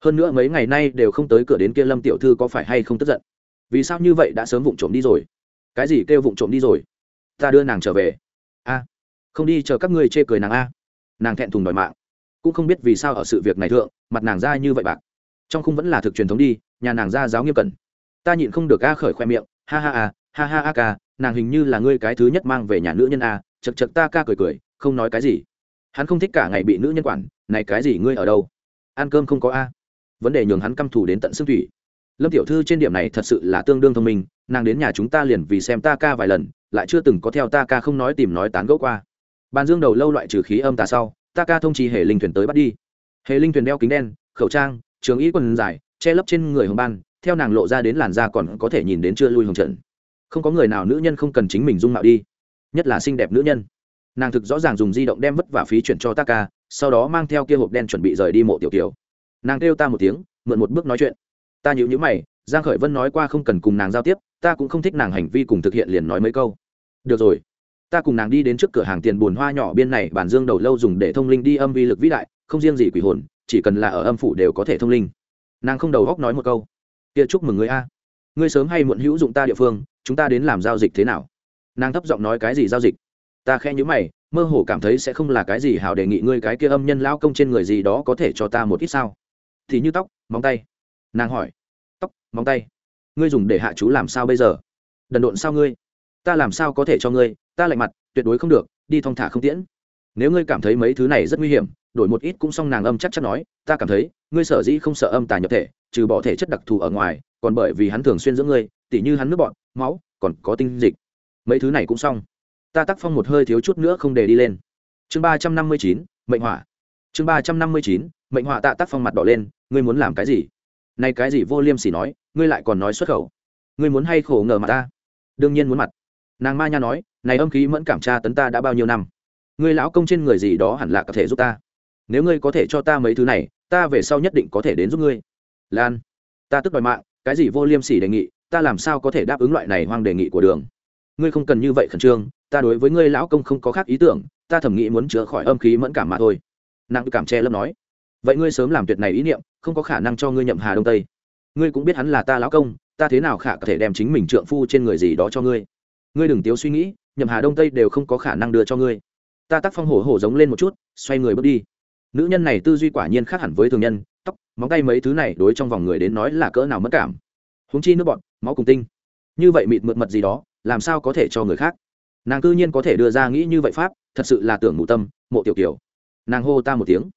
Hơn nữa mấy ngày nay đều không tới cửa đến kia lâm tiểu thư có phải hay không tức giận? Vì sao như vậy đã sớm vụng trộm đi rồi? Cái gì kêu vụng trộm đi rồi? Ta đưa nàng trở về. A, không đi chờ các ngươi chê cười nàng a. Nàng thẹn thùng đòi mạng. Cũng không biết vì sao ở sự việc này thượng, mặt nàng ra như vậy bạc. Trong khung vẫn là thực truyền thống đi, nhà nàng ra giáo nghiêm cẩn. Ta nhịn không được a khởi khoe miệng, ha ha a, ha ha a ca, nàng hình như là ngươi cái thứ nhất mang về nhà nữ nhân a, chật chật ta ca cười cười không nói cái gì. Hắn không thích cả ngày bị nữ nhân quản, này cái gì ngươi ở đâu? Ăn cơm không có a? Vấn đề nhường hắn căm thù đến tận xương thủy. Lâm tiểu thư trên điểm này thật sự là tương đương thông minh, nàng đến nhà chúng ta liền vì xem ta ca vài lần, lại chưa từng có theo ta ca không nói tìm nói tán gẫu qua. Bàn dương đầu lâu loại trừ khí âm tà sau, ta ca thông trì hệ linh thuyền tới bắt đi. Hệ linh thuyền đeo kính đen, khẩu trang, trường ý quần dài, che lấp trên người hồng ban, theo nàng lộ ra đến làn da còn có thể nhìn đến chưa lui hồng trận không có người nào nữ nhân không cần chính mình dung mạo đi, nhất là xinh đẹp nữ nhân nàng thực rõ ràng dùng di động đem vất vả phí chuyển cho ta ca sau đó mang theo kia hộp đen chuẩn bị rời đi mộ tiểu kiều. Nàng kêu ta một tiếng, mượn một bước nói chuyện. Ta nhịu nhữ mày, giang khởi vân nói qua không cần cùng nàng giao tiếp, ta cũng không thích nàng hành vi cùng thực hiện liền nói mấy câu. Được rồi, ta cùng nàng đi đến trước cửa hàng tiền buồn hoa nhỏ bên này bản dương đầu lâu dùng để thông linh đi âm vi lực vĩ đại, không riêng gì quỷ hồn, chỉ cần là ở âm phủ đều có thể thông linh. Nàng không đầu góc nói một câu. Kia chúc mừng người a. Ngươi sớm hay muộn hữu dụng ta địa phương, chúng ta đến làm giao dịch thế nào? Nàng thấp giọng nói cái gì giao dịch? Ta khẽ nhíu mày, mơ hồ cảm thấy sẽ không là cái gì hảo đề nghị ngươi cái kia âm nhân lao công trên người gì đó có thể cho ta một ít sao? Thì như tóc, móng tay. Nàng hỏi. Tóc, móng tay. Ngươi dùng để hạ chú làm sao bây giờ? Đần độn sao ngươi? Ta làm sao có thể cho ngươi? Ta lạnh mặt, tuyệt đối không được, đi thong thả không tiễn. Nếu ngươi cảm thấy mấy thứ này rất nguy hiểm, đổi một ít cũng xong nàng âm chắc chắn nói, ta cảm thấy, ngươi sở dĩ không sợ âm tà nhập thể, trừ bỏ thể chất đặc thù ở ngoài, còn bởi vì hắn thường xuyên giữa ngươi, tỉ như hắn nước bọn, máu, còn có tinh dịch. Mấy thứ này cũng xong ta tác phong một hơi thiếu chút nữa không để đi lên. Chương ba trăm năm mươi chín, mệnh họa. Chương ba trăm năm mươi chín, mệnh họa tạ tác phong mặt đỏ lên, ngươi muốn làm cái gì? Nay cái gì vô liêm sỉ nói, ngươi lại còn nói xuất khẩu. Ngươi muốn hay khổ ngờ mà ta? Đương nhiên muốn mặt. Nàng ma nha nói, này âm khí mẫn cảm tra tấn ta đã bao nhiêu năm? Ngươi lão công trên người gì đó hẳn là có thể giúp ta. Nếu ngươi có thể cho ta mấy thứ này, ta về sau nhất định có thể đến giúp ngươi. Lan, ta tức đòi mạng, cái gì vô liêm sỉ đề nghị, ta làm sao có thể đáp ứng loại này hoang đề nghị của đường? Ngươi không cần như vậy khẩn trương ta đối với ngươi lão công không có khác ý tưởng, ta thẩm nghĩ muốn chữa khỏi âm khí mẫn cảm mà thôi. Nàng cảm che lấp nói. Vậy ngươi sớm làm tuyệt này ý niệm, không có khả năng cho ngươi nhậm hà đông tây. Ngươi cũng biết hắn là ta lão công, ta thế nào khả có thể đem chính mình trượng phu trên người gì đó cho ngươi? Ngươi đừng tiếu suy nghĩ, nhậm hà đông tây đều không có khả năng đưa cho ngươi. Ta tác phong hổ hổ giống lên một chút, xoay người bước đi. Nữ nhân này tư duy quả nhiên khác hẳn với thường nhân, tóc, móng tay mấy thứ này đối trong vòng người đến nói là cỡ nào mất cảm. Húng chi nước bọt máu cùng tinh. Như vậy mịt mượt mật gì đó, làm sao có thể cho người khác? Nàng cư nhiên có thể đưa ra nghĩ như vậy pháp, thật sự là tưởng mụ tâm, mộ tiểu kiều. Nàng hô ta một tiếng.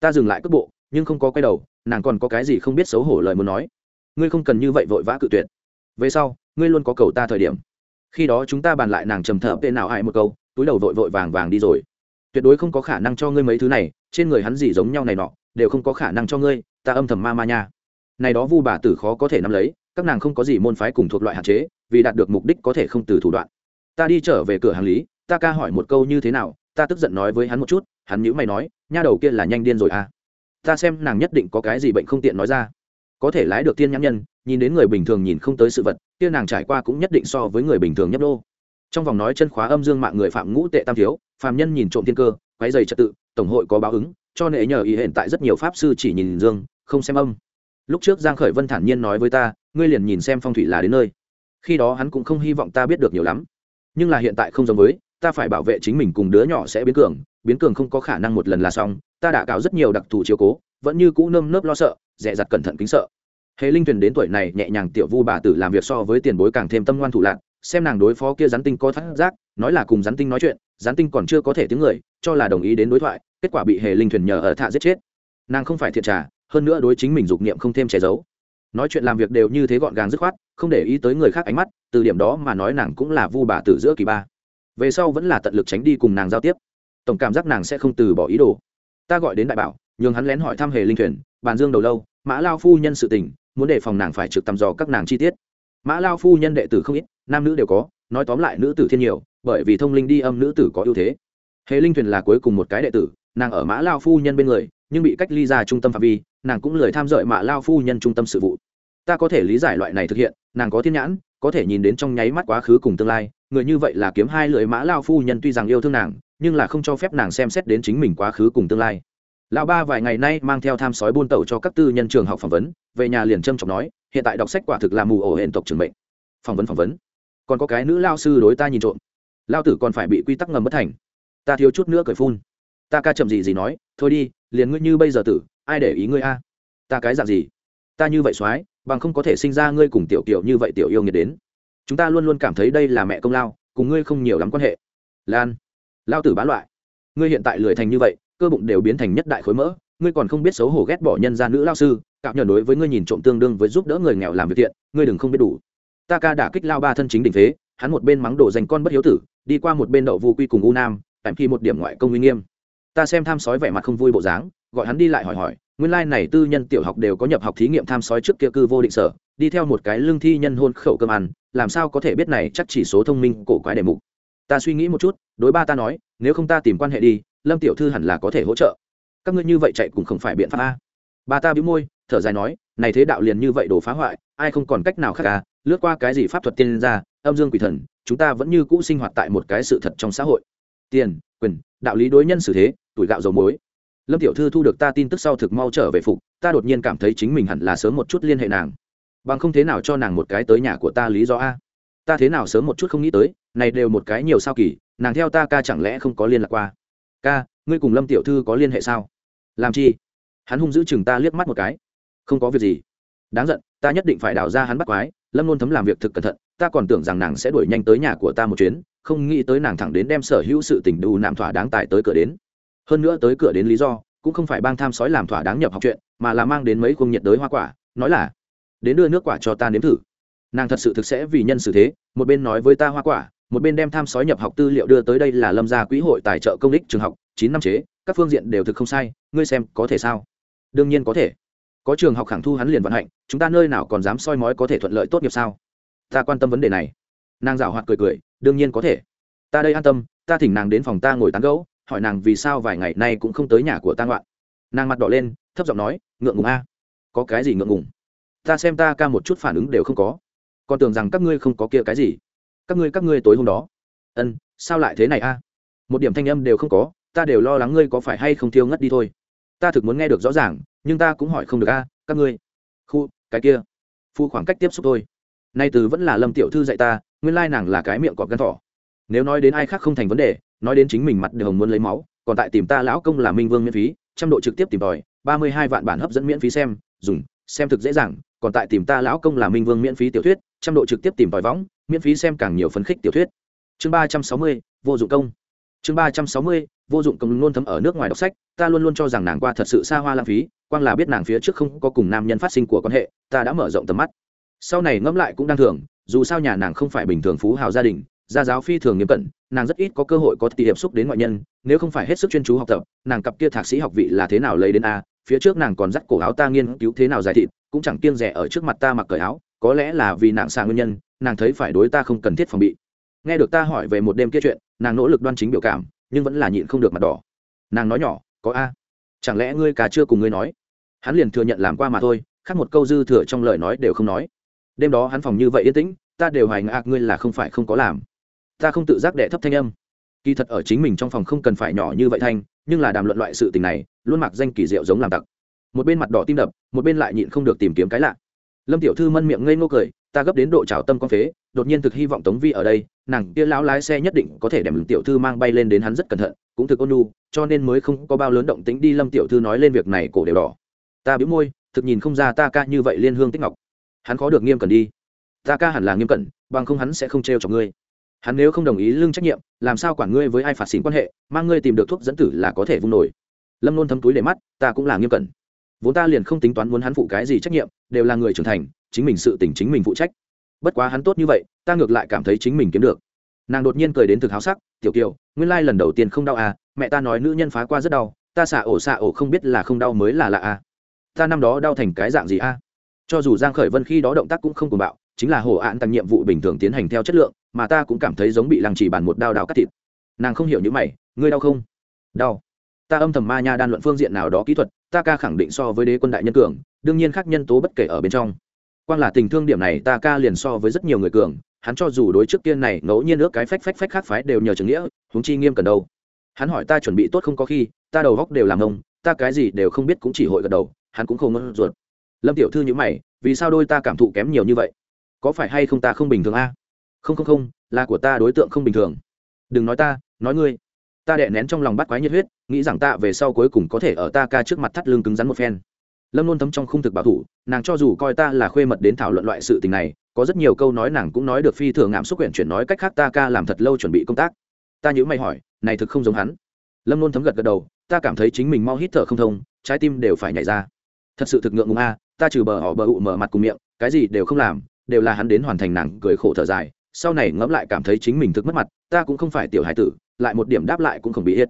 Ta dừng lại cước bộ, nhưng không có quay đầu, nàng còn có cái gì không biết xấu hổ lời muốn nói. Ngươi không cần như vậy vội vã cự tuyệt. Về sau, ngươi luôn có cầu ta thời điểm. Khi đó chúng ta bàn lại nàng trầm thở tên nào hại một câu, túi đầu vội vội vàng vàng đi rồi. Tuyệt đối không có khả năng cho ngươi mấy thứ này, trên người hắn gì giống nhau này nọ, đều không có khả năng cho ngươi, ta âm thầm ma ma nha. Này đó vu bà tử khó có thể nắm lấy, các nàng không có gì môn phái cùng thuộc loại hạn chế, vì đạt được mục đích có thể không từ thủ đoạn ta đi trở về cửa hàng lý, ta ca hỏi một câu như thế nào, ta tức giận nói với hắn một chút, hắn nhữ mày nói, nha đầu kia là nhanh điên rồi à. Ta xem nàng nhất định có cái gì bệnh không tiện nói ra. Có thể lái được tiên nhãn nhân, nhìn đến người bình thường nhìn không tới sự vật, kia nàng trải qua cũng nhất định so với người bình thường nhấp đô. Trong vòng nói chân khóa âm dương mạng người phạm ngũ tệ tam thiếu, phàm nhân nhìn trộm thiên cơ quái dày trật tự, tổng hội có báo ứng, cho nệ nhờ ý hiện tại rất nhiều pháp sư chỉ nhìn dương, không xem âm. Lúc trước giang khởi vân thản nhiên nói với ta, ngươi liền nhìn xem phong thủy là đến nơi. Khi đó hắn cũng không hy vọng ta biết được nhiều lắm nhưng là hiện tại không giống với, ta phải bảo vệ chính mình cùng đứa nhỏ sẽ biến cường biến cường không có khả năng một lần là xong, ta đã cào rất nhiều đặc thù chiếu cố, vẫn như cũ nơm nớp lo sợ, dè dặt cẩn thận kính sợ. Hề linh thuyền đến tuổi này nhẹ nhàng tiểu vu bà tử làm việc so với tiền bối càng thêm tâm ngoan thủ lạc xem nàng đối phó kia rắn tinh có thắt giác, nói là cùng rắn tinh nói chuyện rắn tinh còn chưa có thể tiếng người, cho là đồng ý đến đối thoại, kết quả bị hề linh thuyền nhờ ở thạ giết chết. Nàng không phải thiệt trả hơn nữa đối chính mình dục niệm không thêm che giấu nói chuyện làm việc đều như thế gọn gàng dứt khoát, không để ý tới người khác ánh mắt, từ điểm đó mà nói nàng cũng là vu bà tử giữa kỳ ba. Về sau vẫn là tận lực tránh đi cùng nàng giao tiếp. Tổng cảm giác nàng sẽ không từ bỏ ý đồ. Ta gọi đến đại bảo, nhường hắn lén hỏi thăm hề linh thuyền, bàn dương đầu lâu, mã lao phu nhân sự tình, muốn đề phòng nàng phải trực tầm dò các nàng chi tiết. Mã lao phu nhân đệ tử không ít, nam nữ đều có, nói tóm lại nữ tử thiên nhiều, bởi vì thông linh đi âm nữ tử có ưu thế. Hề linh thuyền là cuối cùng một cái đệ tử, nàng ở mã lao phu nhân bên người, nhưng bị cách ly ra trung tâm phạm vi nàng cũng lười tham dợi mạ lao phu nhân trung tâm sự vụ. Ta có thể lý giải loại này thực hiện, nàng có thiên nhãn, có thể nhìn đến trong nháy mắt quá khứ cùng tương lai, người như vậy là kiếm hai lưỡi mã lao phu nhân tuy rằng yêu thương nàng, nhưng là không cho phép nàng xem xét đến chính mình quá khứ cùng tương lai. Lão ba vài ngày nay mang theo tham sói buôn tẩu cho các tư nhân trường học phỏng vấn, về nhà liền trâm trọng nói, hiện tại đọc sách quả thực là mù ổ hẹn tộc trường mệnh. Phỏng vấn phỏng vấn. Còn có cái nữ lao sư đối ta nhìn trộm. Lao tử còn phải bị quy tắc ngầm bất thành. Ta thiếu chút nữa cởi phun. Ta ca chậm gì gì nói, thôi đi, liền ngươi như bây giờ tử ai để ý ngươi a? Ta cái dạng gì? Ta như vậy soái, bằng không có thể sinh ra ngươi cùng tiểu kiểu như vậy tiểu yêu nghiệt đến. Chúng ta luôn luôn cảm thấy đây là mẹ công lao, cùng ngươi không nhiều lắm quan hệ. Lan, lao tử bán loại. Ngươi hiện tại lười thành như vậy, cơ bụng đều biến thành nhất đại khối mỡ, ngươi còn không biết xấu hổ ghét bỏ nhân gia nữ lao sư, cạo nhờ đối với ngươi nhìn trộm tương đương với giúp đỡ người nghèo làm việc thiện, ngươi đừng không biết đủ. Ta ca đả kích lao ba thân chính đình phế, hắn một bên mắng đổ dành con bất hiếu tử, đi qua một bên đậu vu quy cùng u nam tại khi một điểm ngoại công uy nghiêm. Ta xem tham sói vẻ mặt không vui bộ dáng gọi hắn đi lại hỏi hỏi, nguyên lai này tư nhân tiểu học đều có nhập học thí nghiệm tham sói trước kia cư vô định sở, đi theo một cái lương thi nhân hôn khẩu cơm ăn, làm sao có thể biết này chắc chỉ số thông minh cổ quái đề mục. Ta suy nghĩ một chút, đối ba ta nói, nếu không ta tìm quan hệ đi, lâm tiểu thư hẳn là có thể hỗ trợ. Các ngươi như vậy chạy cũng không phải biện pháp a. Ba ta bĩu môi, thở dài nói, này thế đạo liền như vậy đồ phá hoại, ai không còn cách nào khác à lướt qua cái gì pháp thuật tiên ra, âm dương quỷ thần, chúng ta vẫn như cũ sinh hoạt tại một cái sự thật trong xã hội. Tiền, quyền, đạo lý đối nhân xử thế, tuổi gạo dầu muối lâm tiểu thư thu được ta tin tức sau thực mau trở về phục, ta đột nhiên cảm thấy chính mình hẳn là sớm một chút liên hệ nàng. Bằng không thế nào cho nàng một cái tới nhà của ta lý do a? Ta thế nào sớm một chút không nghĩ tới, này đều một cái nhiều sao kỳ, nàng theo ta ca chẳng lẽ không có liên lạc qua? Ca, ngươi cùng lâm tiểu thư có liên hệ sao? Làm chi? Hắn hung giữ chừng ta liếc mắt một cái. Không có việc gì. Đáng giận, ta nhất định phải đào ra hắn bắt quái, lâm luôn thấm làm việc thực cẩn thận, ta còn tưởng rằng nàng sẽ đuổi nhanh tới nhà của ta một chuyến, không nghĩ tới nàng thẳng đến đem sở hữu sự tình đủ nạm thỏa đáng tài tới cửa đến hơn nữa tới cửa đến lý do, cũng không phải bang tham sói làm thỏa đáng nhập học chuyện, mà là mang đến mấy khung nhiệt đới hoa quả, nói là, đến đưa nước quả cho ta nếm thử. Nàng thật sự thực sẽ vì nhân xử thế, một bên nói với ta hoa quả, một bên đem tham sói nhập học tư liệu đưa tới đây là lâm gia quỹ hội tài trợ công đích trường học, chín năm chế, các phương diện đều thực không sai, ngươi xem có thể sao? Đương nhiên có thể. Có trường học khẳng thu hắn liền vận hạnh, chúng ta nơi nào còn dám soi mói có thể thuận lợi tốt nghiệp sao? Ta quan tâm vấn đề này. Nàng rào hoạt cười cười, đương nhiên có thể. Ta đây an tâm, ta thỉnh nàng đến phòng ta ngồi tán gẫu hỏi nàng vì sao vài ngày nay cũng không tới nhà của ta ngoạn. Nàng mặt đỏ lên, thấp giọng nói, ngượng ngùng a. Có cái gì ngượng ngùng? Ta xem ta ca một chút phản ứng đều không có. Còn tưởng rằng các ngươi không có kia cái gì. Các ngươi các ngươi tối hôm đó. Ân, sao lại thế này a? Một điểm thanh âm đều không có, ta đều lo lắng ngươi có phải hay không thiêu ngất đi thôi. Ta thực muốn nghe được rõ ràng, nhưng ta cũng hỏi không được a, các ngươi. Khu, cái kia. Phu khoảng cách tiếp xúc thôi. Nay từ vẫn là lâm tiểu thư dạy ta, nguyên lai nàng là cái miệng cọp gắn thỏ. Nếu nói đến ai khác không thành vấn đề nói đến chính mình mặt đều muốn lấy máu, còn tại tìm ta lão công là minh vương miễn phí, trăm độ trực tiếp tìm tòi, ba mươi hai vạn bản hấp dẫn miễn phí xem, dùng, xem thực dễ dàng, còn tại tìm ta lão công là minh vương miễn phí tiểu thuyết, trăm độ trực tiếp tìm tòi võng, miễn phí xem càng nhiều phấn khích tiểu thuyết. Chương ba trăm sáu mươi, vô dụng công. Chương ba trăm sáu mươi, vô dụng công luôn thấm ở nước ngoài đọc sách, ta luôn luôn cho rằng nàng qua thật sự xa hoa lãng phí, quang là biết nàng phía trước không có cùng nam nhân phát sinh của quan hệ, ta đã mở rộng tầm mắt. Sau này ngẫm lại cũng đang thường, dù sao nhà nàng không phải bình thường phú hào gia đình gia giáo phi thường nghiêm cẩn, nàng rất ít có cơ hội có tỷ hiệp xúc đến ngoại nhân, nếu không phải hết sức chuyên chú học tập, nàng cặp kia thạc sĩ học vị là thế nào lấy đến a, phía trước nàng còn dắt cổ áo ta nghiên cứu thế nào giải thịt, cũng chẳng kiêng rẻ ở trước mặt ta mặc cởi áo, có lẽ là vì nàng xa nguyên nhân, nàng thấy phải đối ta không cần thiết phòng bị. Nghe được ta hỏi về một đêm kia chuyện, nàng nỗ lực đoan chính biểu cảm, nhưng vẫn là nhịn không được mặt đỏ. Nàng nói nhỏ, có a, chẳng lẽ ngươi cả chưa cùng ngươi nói? Hắn liền thừa nhận làm qua mà thôi, khác một câu dư thừa trong lời nói đều không nói. Đêm đó hắn phòng như vậy yên tĩnh, ta đều hoài ngạc ngươi là không phải không có làm ta không tự giác đệ thấp thanh âm. Kỳ thật ở chính mình trong phòng không cần phải nhỏ như vậy thanh, nhưng là đàm luận loại sự tình này, luôn mặc danh kỳ diệu giống làm tặc. Một bên mặt đỏ tim đập, một bên lại nhịn không được tìm kiếm cái lạ. Lâm tiểu thư mân miệng ngây ngô cười, ta gấp đến độ trào tâm con phế, đột nhiên thực hy vọng tống vi ở đây, nàng kia lão lái xe nhất định có thể đem tiểu thư mang bay lên đến hắn rất cẩn thận, cũng thực ôn nhu, cho nên mới không có bao lớn động tính đi lâm tiểu thư nói lên việc này cổ đều đỏ. Ta biếu môi, thực nhìn không ra ta ca như vậy liên hương tích ngọc. Hắn khó được nghiêm cẩn đi. Ta ca hẳn là nghiêm cẩn, bằng không hắn sẽ không trêu cho ngươi hắn nếu không đồng ý lương trách nhiệm, làm sao quản ngươi với ai phạt xỉn quan hệ, mang ngươi tìm được thuốc dẫn tử là có thể vung nổi. Lâm Nôn thấm túi để mắt, ta cũng là nghiêm cẩn. Vốn ta liền không tính toán muốn hắn phụ cái gì trách nhiệm, đều là người trưởng thành, chính mình sự tỉnh chính mình phụ trách. Bất quá hắn tốt như vậy, ta ngược lại cảm thấy chính mình kiếm được. Nàng đột nhiên cười đến thực háo sắc, tiểu kiều, nguyên lai lần đầu tiên không đau à mẹ ta nói nữ nhân phá qua rất đau, ta xả ổ xả ổ không biết là không đau mới là lạ à. Ta năm đó đau thành cái dạng gì à? Cho dù giang khởi vân khi đó động tác cũng không cùng bạo, chính là hổ án tăng nhiệm vụ bình thường tiến hành theo chất lượng mà ta cũng cảm thấy giống bị lăng chỉ bàn một đao đao cắt thịt. Nàng không hiểu những mày, ngươi đau không? Đau. Ta âm thầm ma nha đan luận phương diện nào đó kỹ thuật, ta ca khẳng định so với đế quân đại nhân cường, đương nhiên khác nhân tố bất kể ở bên trong. Quan là tình thương điểm này, ta ca liền so với rất nhiều người cường, hắn cho dù đối trước tiên này ngẫu nhiên ước cái phách phách phách khác phái đều nhờ trưởng nghĩa, huống chi nghiêm cần đâu. Hắn hỏi ta chuẩn bị tốt không có khi, ta đầu góc đều làm ông ta cái gì đều không biết cũng chỉ hội gật đầu, hắn cũng không ngân ruột. Lâm tiểu thư như mày, vì sao đôi ta cảm thụ kém nhiều như vậy? Có phải hay không ta không bình thường a? Không không không, là của ta đối tượng không bình thường. Đừng nói ta, nói ngươi. Ta đệ nén trong lòng bắt quái nhiệt huyết, nghĩ rằng ta về sau cuối cùng có thể ở ta ca trước mặt thắt lưng cứng rắn một phen. Lâm luôn thấm trong khung thực bảo thủ, nàng cho dù coi ta là khuê mật đến thảo luận loại sự tình này, có rất nhiều câu nói nàng cũng nói được phi thường ngạm xúc quyển chuyển nói cách khác ta ca làm thật lâu chuẩn bị công tác. Ta nhữ mày hỏi, này thực không giống hắn. Lâm luôn thấm gật gật đầu, ta cảm thấy chính mình mau hít thở không thông, trái tim đều phải nhảy ra. Thật sự thực ngượng ngùng a, ta trừ bờ họ bờ ụ mở mặt cùng miệng, cái gì đều không làm, đều là hắn đến hoàn thành nàng, cười khổ thở dài sau này ngẫm lại cảm thấy chính mình thực mất mặt, ta cũng không phải tiểu hải tử, lại một điểm đáp lại cũng không bị hết.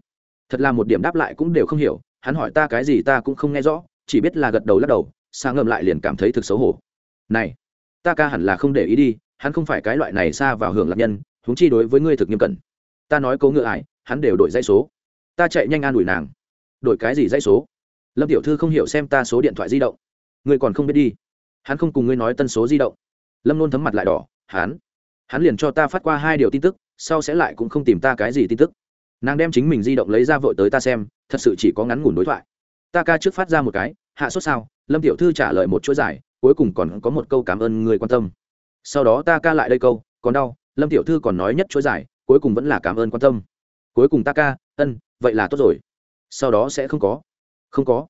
Thật là một điểm đáp lại cũng đều không hiểu, hắn hỏi ta cái gì ta cũng không nghe rõ, chỉ biết là gật đầu lắc đầu sang ngầm lại liền cảm thấy thực xấu hổ. Này, ta ca hẳn là không để ý đi, hắn không phải cái loại này xa vào hưởng lạc nhân, huống chi đối với ngươi thực nghiêm cẩn. Ta nói cố ngựa ải, hắn đều đổi dãy số. Ta chạy nhanh an ủi nàng. Đổi cái gì dãy số? Lâm tiểu thư không hiểu xem ta số điện thoại di động. Ngươi còn không biết đi. Hắn không cùng ngươi nói tân số di động. Lâm nôn thấm mặt lại đỏ, hắn hắn liền cho ta phát qua hai điều tin tức, sau sẽ lại cũng không tìm ta cái gì tin tức. Nàng đem chính mình di động lấy ra vội tới ta xem, thật sự chỉ có ngắn ngủn đối thoại. Ta ca trước phát ra một cái, hạ sốt sao? Lâm tiểu thư trả lời một chuỗi giải, cuối cùng còn có một câu cảm ơn người quan tâm. Sau đó ta ca lại đây câu, còn đau. Lâm tiểu thư còn nói nhất chuỗi giải, cuối cùng vẫn là cảm ơn quan tâm. Cuối cùng ta ca, ân, vậy là tốt rồi. Sau đó sẽ không có. Không có.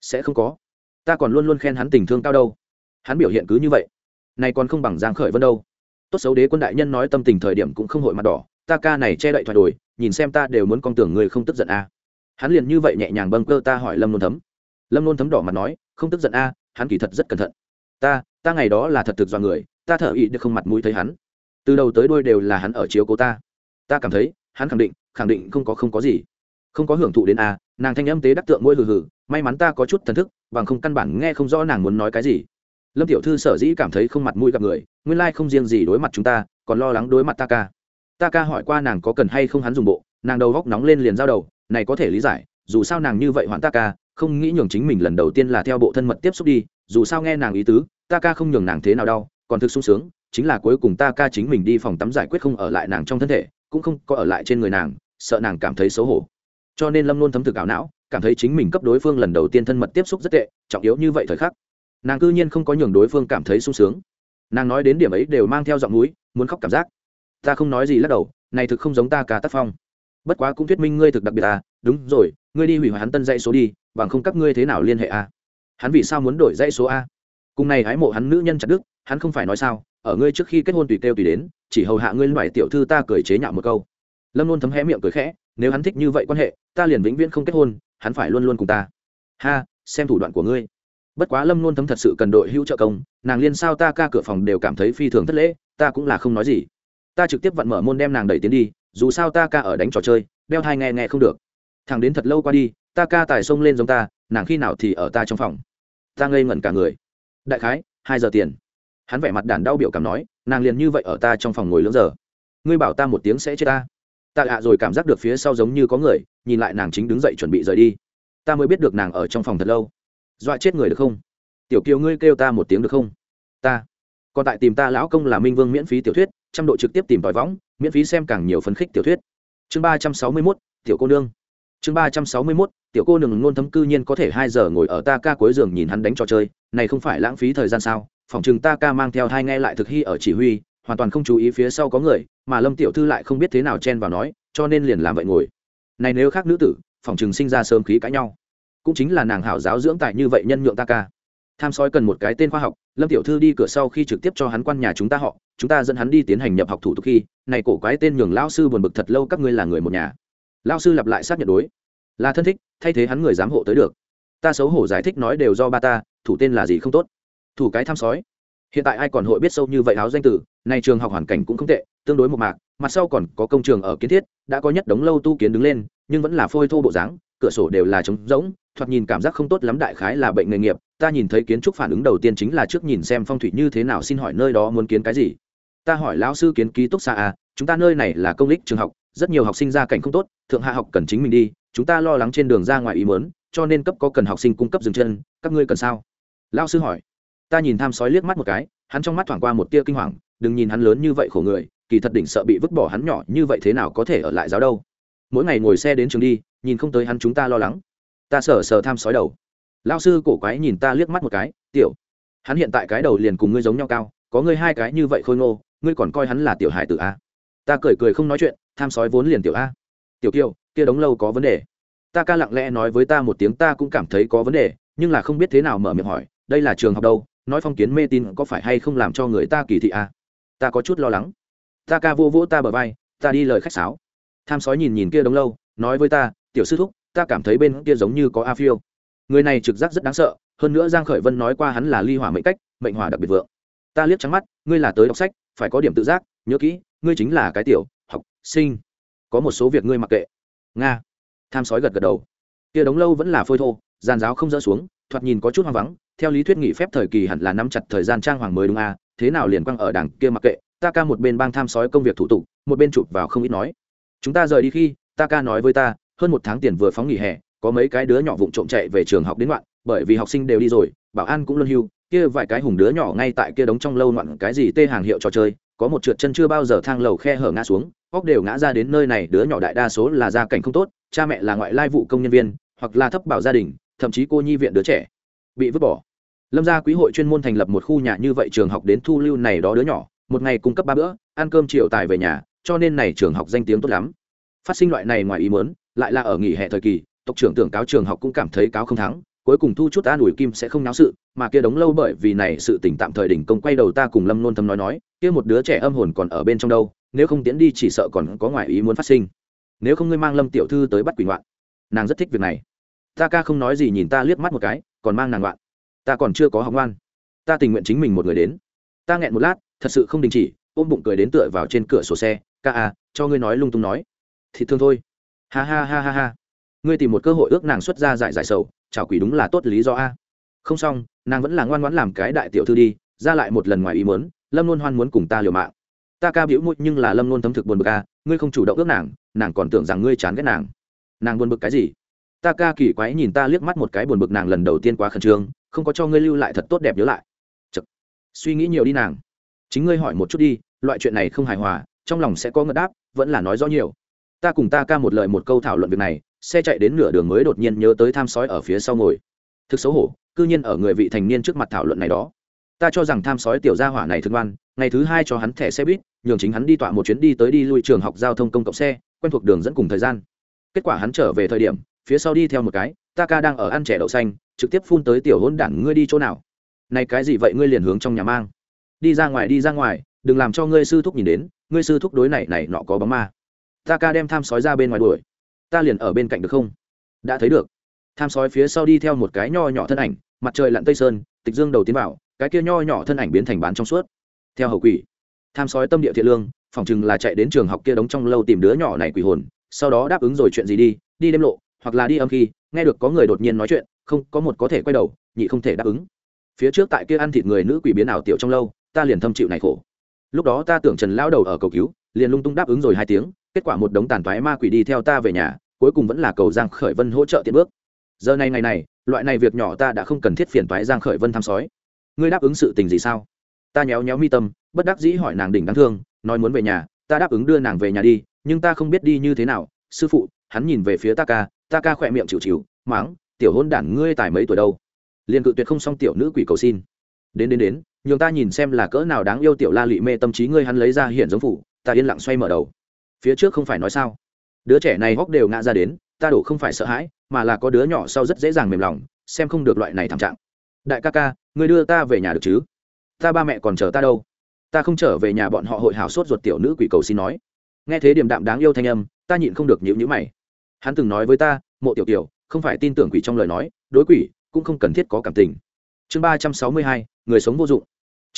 Sẽ không có. Ta còn luôn luôn khen hắn tình thương cao đâu. Hắn biểu hiện cứ như vậy. Này còn không bằng giang khởi vân đâu tốt xấu đế quân đại nhân nói tâm tình thời điểm cũng không hội mặt đỏ ta ca này che đậy thoại đổi nhìn xem ta đều muốn con tưởng người không tức giận a. À. hắn liền như vậy nhẹ nhàng bâng cơ ta hỏi lâm nôn thấm. Lâm nôn thấm đỏ mặt nói không tức giận a à, hắn kỳ thật rất cẩn thận. Ta ta ngày đó là thật thực do người ta thở ị được không mặt mũi thấy hắn. Từ đầu tới đuôi đều là hắn ở chiếu cố ta. Ta cảm thấy hắn khẳng định khẳng định không có không có gì. Không có hưởng thụ đến a nàng thanh âm tế đắc tượng môi hừ hừ may mắn ta có chút thần thức bằng không căn bản nghe không rõ nàng muốn nói cái gì. Lâm tiểu thư sở dĩ cảm thấy không mặt mũi gặp người nguyên lai không riêng gì đối mặt chúng ta, còn lo lắng đối mặt ta ca ta ca hỏi qua nàng có cần hay không hắn dùng bộ, nàng đầu góc nóng lên liền giao đầu, này có thể lý giải, dù sao nàng như vậy hoãn ta ca không nghĩ nhường chính mình lần đầu tiên là theo bộ thân mật tiếp xúc đi, dù sao nghe nàng ý tứ ta ca không nhường nàng thế nào đau, còn thực sung sướng, chính là cuối cùng ta ca chính mình đi phòng tắm giải quyết không ở lại nàng trong thân thể, cũng không có ở lại trên người nàng, sợ nàng cảm thấy xấu hổ. Cho nên lâm luôn thấm thực ảo não, cảm thấy chính mình cấp đối phương lần đầu tiên thân mật tiếp xúc rất tệ, trọng yếu như vậy thời khắc. Nàng cư nhiên không có nhường đối phương cảm thấy sung sướng nàng nói đến điểm ấy đều mang theo giọng núi, muốn khóc cảm giác. Ta không nói gì lắc đầu, này thực không giống ta cả tác phong. Bất quá cũng thuyết minh ngươi thực đặc biệt à đúng rồi, ngươi đi hủy hoại hắn tân dãy số đi, bằng không các ngươi thế nào liên hệ a hắn vì sao muốn đổi dãy số a? Cùng này hái mộ hắn nữ nhân chặt đức hắn không phải nói sao, ở ngươi trước khi kết hôn tùy kêu tùy đến, chỉ hầu hạ ngươi loại tiểu thư ta cười chế nhạo một câu. Lâm luôn thấm hé miệng cười khẽ, nếu hắn thích như vậy quan hệ, ta liền vĩnh viễn không kết hôn, hắn phải luôn luôn cùng ta. Ha, xem thủ đoạn của ngươi bất quá lâm luôn thấm thật sự cần đội hữu trợ công, nàng liên sao ta ca cửa phòng đều cảm thấy phi thường thất lễ, ta cũng là không nói gì. Ta trực tiếp vặn mở môn đem nàng đẩy tiến đi, dù sao ta ca ở đánh trò chơi, đeo thai nghe nghe không được. Thằng đến thật lâu qua đi, ta ca tài xông lên giống ta, nàng khi nào thì ở ta trong phòng. Ta ngây ngẩn cả người. Đại khái, hai giờ tiền. Hắn vẻ mặt đàn đau biểu cảm nói, nàng liền như vậy ở ta trong phòng ngồi lưỡng giờ. Ngươi bảo ta một tiếng sẽ chết ta. Ta ạ rồi cảm giác được phía sau giống như có người, nhìn lại nàng chính đứng dậy chuẩn bị rời đi. Ta mới biết được nàng ở trong phòng thật lâu dọa chết người được không? Tiểu kiều ngươi kêu ta một tiếng được không? Ta. Còn tại tìm ta lão công là minh vương miễn phí tiểu thuyết, trăm độ trực tiếp tìm tòi võng, miễn phí xem càng nhiều phấn khích tiểu thuyết. Chương ba trăm sáu mươi mốt, tiểu cô nương. Chương ba trăm sáu mươi mốt, tiểu cô nương nôn thấm cư nhiên có thể hai giờ ngồi ở ta ca cuối giường nhìn hắn đánh trò chơi, này không phải lãng phí thời gian sao? Phòng chừng ta ca mang theo hai nghe lại thực hy ở chỉ huy, hoàn toàn không chú ý phía sau có người, mà lâm tiểu thư lại không biết thế nào chen vào nói, cho nên liền làm vậy ngồi. Này nếu khác nữ tử, phòng chừng sinh ra sớm khí cãi nhau cũng chính là nàng hảo giáo dưỡng tại như vậy nhân nhượng ta ca. Tham sói cần một cái tên khoa học, lâm tiểu thư đi cửa sau khi trực tiếp cho hắn quan nhà chúng ta họ, chúng ta dẫn hắn đi tiến hành nhập học thủ tục khi, này cổ quái tên nhường lao sư buồn bực thật lâu các ngươi là người một nhà. Lao sư lặp lại xác nhận đối. Là thân thích, thay thế hắn người giám hộ tới được. Ta xấu hổ giải thích nói đều do ba ta, thủ tên là gì không tốt. Thủ cái tham sói. Hiện tại ai còn hội biết sâu như vậy áo danh tử này trường học hoàn cảnh cũng không tệ, tương đối một mạc, mặt sau còn có công trường ở kiến thiết, đã có nhất đống lâu tu kiến đứng lên, nhưng vẫn là phôi thô bộ dáng, cửa sổ đều là trống rỗng thoạt nhìn cảm giác không tốt lắm đại khái là bệnh nghề nghiệp, ta nhìn thấy kiến trúc phản ứng đầu tiên chính là trước nhìn xem phong thủy như thế nào, xin hỏi nơi đó muốn kiến cái gì? Ta hỏi lão sư kiến ký túc xa à chúng ta nơi này là công lích trường học, rất nhiều học sinh ra cảnh không tốt, thượng hạ học cần chính mình đi, chúng ta lo lắng trên đường ra ngoài ý mớn cho nên cấp có cần học sinh cung cấp dừng chân, các ngươi cần sao? Lão sư hỏi. Ta nhìn tham sói liếc mắt một cái, hắn trong mắt thoảng qua một tia kinh hoàng, đừng nhìn hắn lớn như vậy khổ người, kỳ thật đỉnh sợ bị vứt bỏ hắn nhỏ như vậy thế nào có thể ở lại giáo đâu? Mỗi ngày ngồi xe đến trường đi, nhìn không tới hắn chúng ta lo lắng ta sờ sờ tham sói đầu. Lao sư cổ quái nhìn ta liếc mắt một cái, tiểu, hắn hiện tại cái đầu liền cùng ngươi giống nhau cao, có ngươi hai cái như vậy khôi ngô, ngươi còn coi hắn là tiểu hải tử a ta cười cười không nói chuyện, tham sói vốn liền tiểu a. Tiểu kiều, kia đống lâu có vấn đề? Ta ca lặng lẽ nói với ta một tiếng, ta cũng cảm thấy có vấn đề, nhưng là không biết thế nào mở miệng hỏi, đây là trường học đâu? Nói phong kiến mê tin có phải hay không làm cho người ta kỳ thị a ta có chút lo lắng. Ta ca vô vỗ ta bờ vai, ta đi lời khách sáo. Tham sói nhìn nhìn kia đống lâu, nói với ta, tiểu sư thúc ta cảm thấy bên kia giống như có a phiêu. Người này trực giác rất đáng sợ, hơn nữa giang khởi vân nói qua hắn là ly hỏa mệnh cách, mệnh hỏa đặc biệt vượng. Ta liếc trắng mắt, ngươi là tới đọc sách, phải có điểm tự giác, nhớ kỹ, ngươi chính là cái tiểu học sinh. Có một số việc ngươi mặc kệ. Nga. Tham sói gật gật đầu. Kia đống lâu vẫn là phôi thô, giàn giáo không dỡ xuống, thoạt nhìn có chút hoang vắng, theo lý thuyết nghỉ phép thời kỳ hẳn là nắm chặt thời gian trang hoàng mới đúng a, thế nào liền quăng ở đằng kia mặc kệ, ta ca một bên bang tham sói công việc thủ tục, một bên chụp vào không ít nói. Chúng ta rời đi khi, ta ca nói với ta hơn một tháng tiền vừa phóng nghỉ hè, có mấy cái đứa nhỏ vụng trộm chạy về trường học đến ngoạn, bởi vì học sinh đều đi rồi, bảo an cũng luân hưu, kia vài cái hùng đứa nhỏ ngay tại kia đống trong lâu ngoạn cái gì tê hàng hiệu trò chơi, có một trượt chân chưa bao giờ thang lầu khe hở ngã xuống, óc đều ngã ra đến nơi này, đứa nhỏ đại đa số là gia cảnh không tốt, cha mẹ là ngoại lai vụ công nhân viên, hoặc là thấp bảo gia đình, thậm chí cô nhi viện đứa trẻ bị vứt bỏ. Lâm gia quý hội chuyên môn thành lập một khu nhà như vậy trường học đến thu lưu này đó đứa nhỏ, một ngày cung cấp ba bữa, ăn cơm chiều tài về nhà, cho nên này trường học danh tiếng tốt lắm. Phát sinh loại này ngoài ý muốn lại là ở nghỉ hè thời kỳ, tộc trưởng tưởng cáo trường học cũng cảm thấy cáo không thắng, cuối cùng thu chút an ủi kim sẽ không náo sự, mà kia đống lâu bởi vì này sự tỉnh tạm thời đỉnh công quay đầu ta cùng lâm nôn thâm nói nói, kia một đứa trẻ âm hồn còn ở bên trong đâu, nếu không tiến đi chỉ sợ còn có ngoại ý muốn phát sinh. Nếu không ngươi mang lâm tiểu thư tới bắt quỷ ngoạn. Nàng rất thích việc này. Ta ca không nói gì nhìn ta liếc mắt một cái, còn mang nàng ngoạn. Ta còn chưa có học ngoan. Ta tình nguyện chính mình một người đến. Ta nghẹn một lát, thật sự không đình chỉ, ôm bụng cười đến tựa vào trên cửa sổ xe, ca à cho ngươi nói lung tung nói. Thì thương thôi ha ha ha ha ha. Ngươi tìm một cơ hội ước nàng xuất ra giải giải sầu chào quỷ đúng là tốt lý do a. Không xong, nàng vẫn là ngoan ngoãn làm cái đại tiểu thư đi, ra lại một lần ngoài ý muốn, lâm luôn hoan muốn cùng ta liều mạng. Ta ca biểu mũi nhưng là lâm luôn thấm thực buồn bực a, ngươi không chủ động ước nàng nàng còn tưởng rằng ngươi chán ghét nàng. Nàng buồn bực cái gì? Ta ca kỳ quái nhìn ta liếc mắt một cái buồn bực nàng lần đầu tiên quá khẩn trương, không có cho ngươi lưu lại thật tốt đẹp nhớ lại. Chật. suy nghĩ nhiều đi nàng. Chính ngươi hỏi một chút đi, loại chuyện này không hài hòa, trong lòng sẽ có ngợt đáp, vẫn là nói rõ nhiều ta cùng ta ca một lời một câu thảo luận việc này, xe chạy đến nửa đường mới đột nhiên nhớ tới tham sói ở phía sau ngồi. Thực xấu hổ, cư nhiên ở người vị thành niên trước mặt thảo luận này đó. Ta cho rằng tham sói tiểu gia hỏa này thương ngoan, ngày thứ hai cho hắn thẻ xe buýt, nhường chính hắn đi tọa một chuyến đi tới đi lui trường học giao thông công cộng xe, quen thuộc đường dẫn cùng thời gian. Kết quả hắn trở về thời điểm, phía sau đi theo một cái, ta ca đang ở ăn trẻ đậu xanh, trực tiếp phun tới tiểu hôn đản, ngươi đi chỗ nào? Này cái gì vậy, ngươi liền hướng trong nhà mang. Đi ra ngoài, đi ra ngoài, đừng làm cho ngươi sư thúc nhìn đến, ngươi sư thúc đối này này nọ có bóng ma ta ca đem tham sói ra bên ngoài đuổi. Ta liền ở bên cạnh được không? Đã thấy được. Tham sói phía sau đi theo một cái nho nhỏ thân ảnh, mặt trời lặn tây sơn, tịch dương đầu tiến vào, cái kia nho nhỏ thân ảnh biến thành bán trong suốt. Theo hậu quỷ, tham sói tâm địa thiện lương, phỏng chừng là chạy đến trường học kia đóng trong lâu tìm đứa nhỏ này quỷ hồn, sau đó đáp ứng rồi chuyện gì đi đi đêm lộ, hoặc là đi âm khi, nghe được có người đột nhiên nói chuyện, không, có một có thể quay đầu, nhị không thể đáp ứng. Phía trước tại kia ăn thịt người nữ quỷ biến ảo tiểu trong lâu, ta liền thâm chịu này khổ. Lúc đó ta tưởng trần lao đầu ở cầu cứu, liền lung tung đáp ứng rồi hai tiếng kết quả một đống tàn toái ma quỷ đi theo ta về nhà, cuối cùng vẫn là cầu giang khởi vân hỗ trợ tiện bước. Giờ này ngày này, loại này việc nhỏ ta đã không cần thiết phiền toái giang khởi vân thăm sói. Ngươi đáp ứng sự tình gì sao? Ta nhéo nhéo mi tâm, bất đắc dĩ hỏi nàng đỉnh đáng thương, nói muốn về nhà, ta đáp ứng đưa nàng về nhà đi, nhưng ta không biết đi như thế nào. Sư phụ, hắn nhìn về phía ta ca ta ca khỏe miệng chịu chịu máng tiểu hôn đản ngươi tài mấy tuổi đâu? Liền cự tuyệt không xong tiểu nữ quỷ cầu xin. Đến đến đến, nhường ta nhìn xem là cỡ nào đáng yêu tiểu la lị mê tâm trí ngươi hắn lấy ra hiện giống phủ, ta yên lặng xoay mở đầu phía trước không phải nói sao? Đứa trẻ này hóc đều ngã ra đến, ta đổ không phải sợ hãi, mà là có đứa nhỏ sau rất dễ dàng mềm lòng, xem không được loại này thảm trạng. Đại ca ca, người đưa ta về nhà được chứ? Ta ba mẹ còn chờ ta đâu? Ta không trở về nhà bọn họ hội hào sốt ruột tiểu nữ quỷ cầu xin nói. Nghe thế điểm đạm đáng yêu thanh âm, ta nhịn không được nhịu nhữ mày. Hắn từng nói với ta, mộ tiểu tiểu không phải tin tưởng quỷ trong lời nói, đối quỷ cũng không cần thiết có cảm tình. Chương ba trăm sáu mươi hai, người sống vô dụng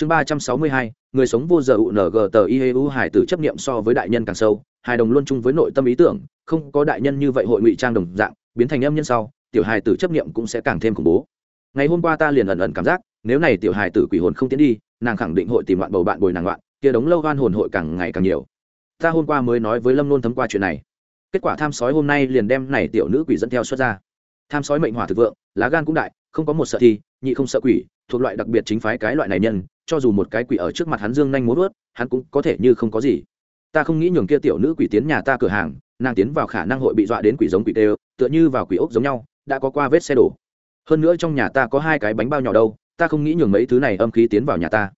chương ba trăm sáu mươi hai, người sống vô giờ u ng tờ i u hải tử chấp niệm so với đại nhân càng sâu, hài đồng luôn chung với nội tâm ý tưởng, không có đại nhân như vậy hội ngụy trang đồng dạng, biến thành âm nhân sau, tiểu hài tử chấp niệm cũng sẽ càng thêm khủng bố. Ngày hôm qua ta liền ẩn ẩn cảm giác, nếu này tiểu hài tử quỷ hồn không tiến đi, nàng khẳng định hội tìm loạn bầu bạn bồi nàng loạn, kia đống lâu gan hồn hội càng ngày càng nhiều. Ta hôm qua mới nói với lâm nôn thấm qua chuyện này. Kết quả tham sói hôm nay liền đem này tiểu nữ quỷ dẫn theo xuất ra. Tham sói mệnh hỏa thực vượng, lá gan cũng đại, không có một sợ thi nhị không sợ quỷ, thuộc loại đặc biệt chính phái cái loại này nhân cho dù một cái quỷ ở trước mặt hắn dương nhanh muốn vớt hắn cũng có thể như không có gì. Ta không nghĩ nhường kia tiểu nữ quỷ tiến nhà ta cửa hàng, nàng tiến vào khả năng hội bị dọa đến quỷ giống quỷ tê tựa như vào quỷ ốc giống nhau, đã có qua vết xe đổ. Hơn nữa trong nhà ta có hai cái bánh bao nhỏ đâu, ta không nghĩ nhường mấy thứ này âm khí tiến vào nhà ta.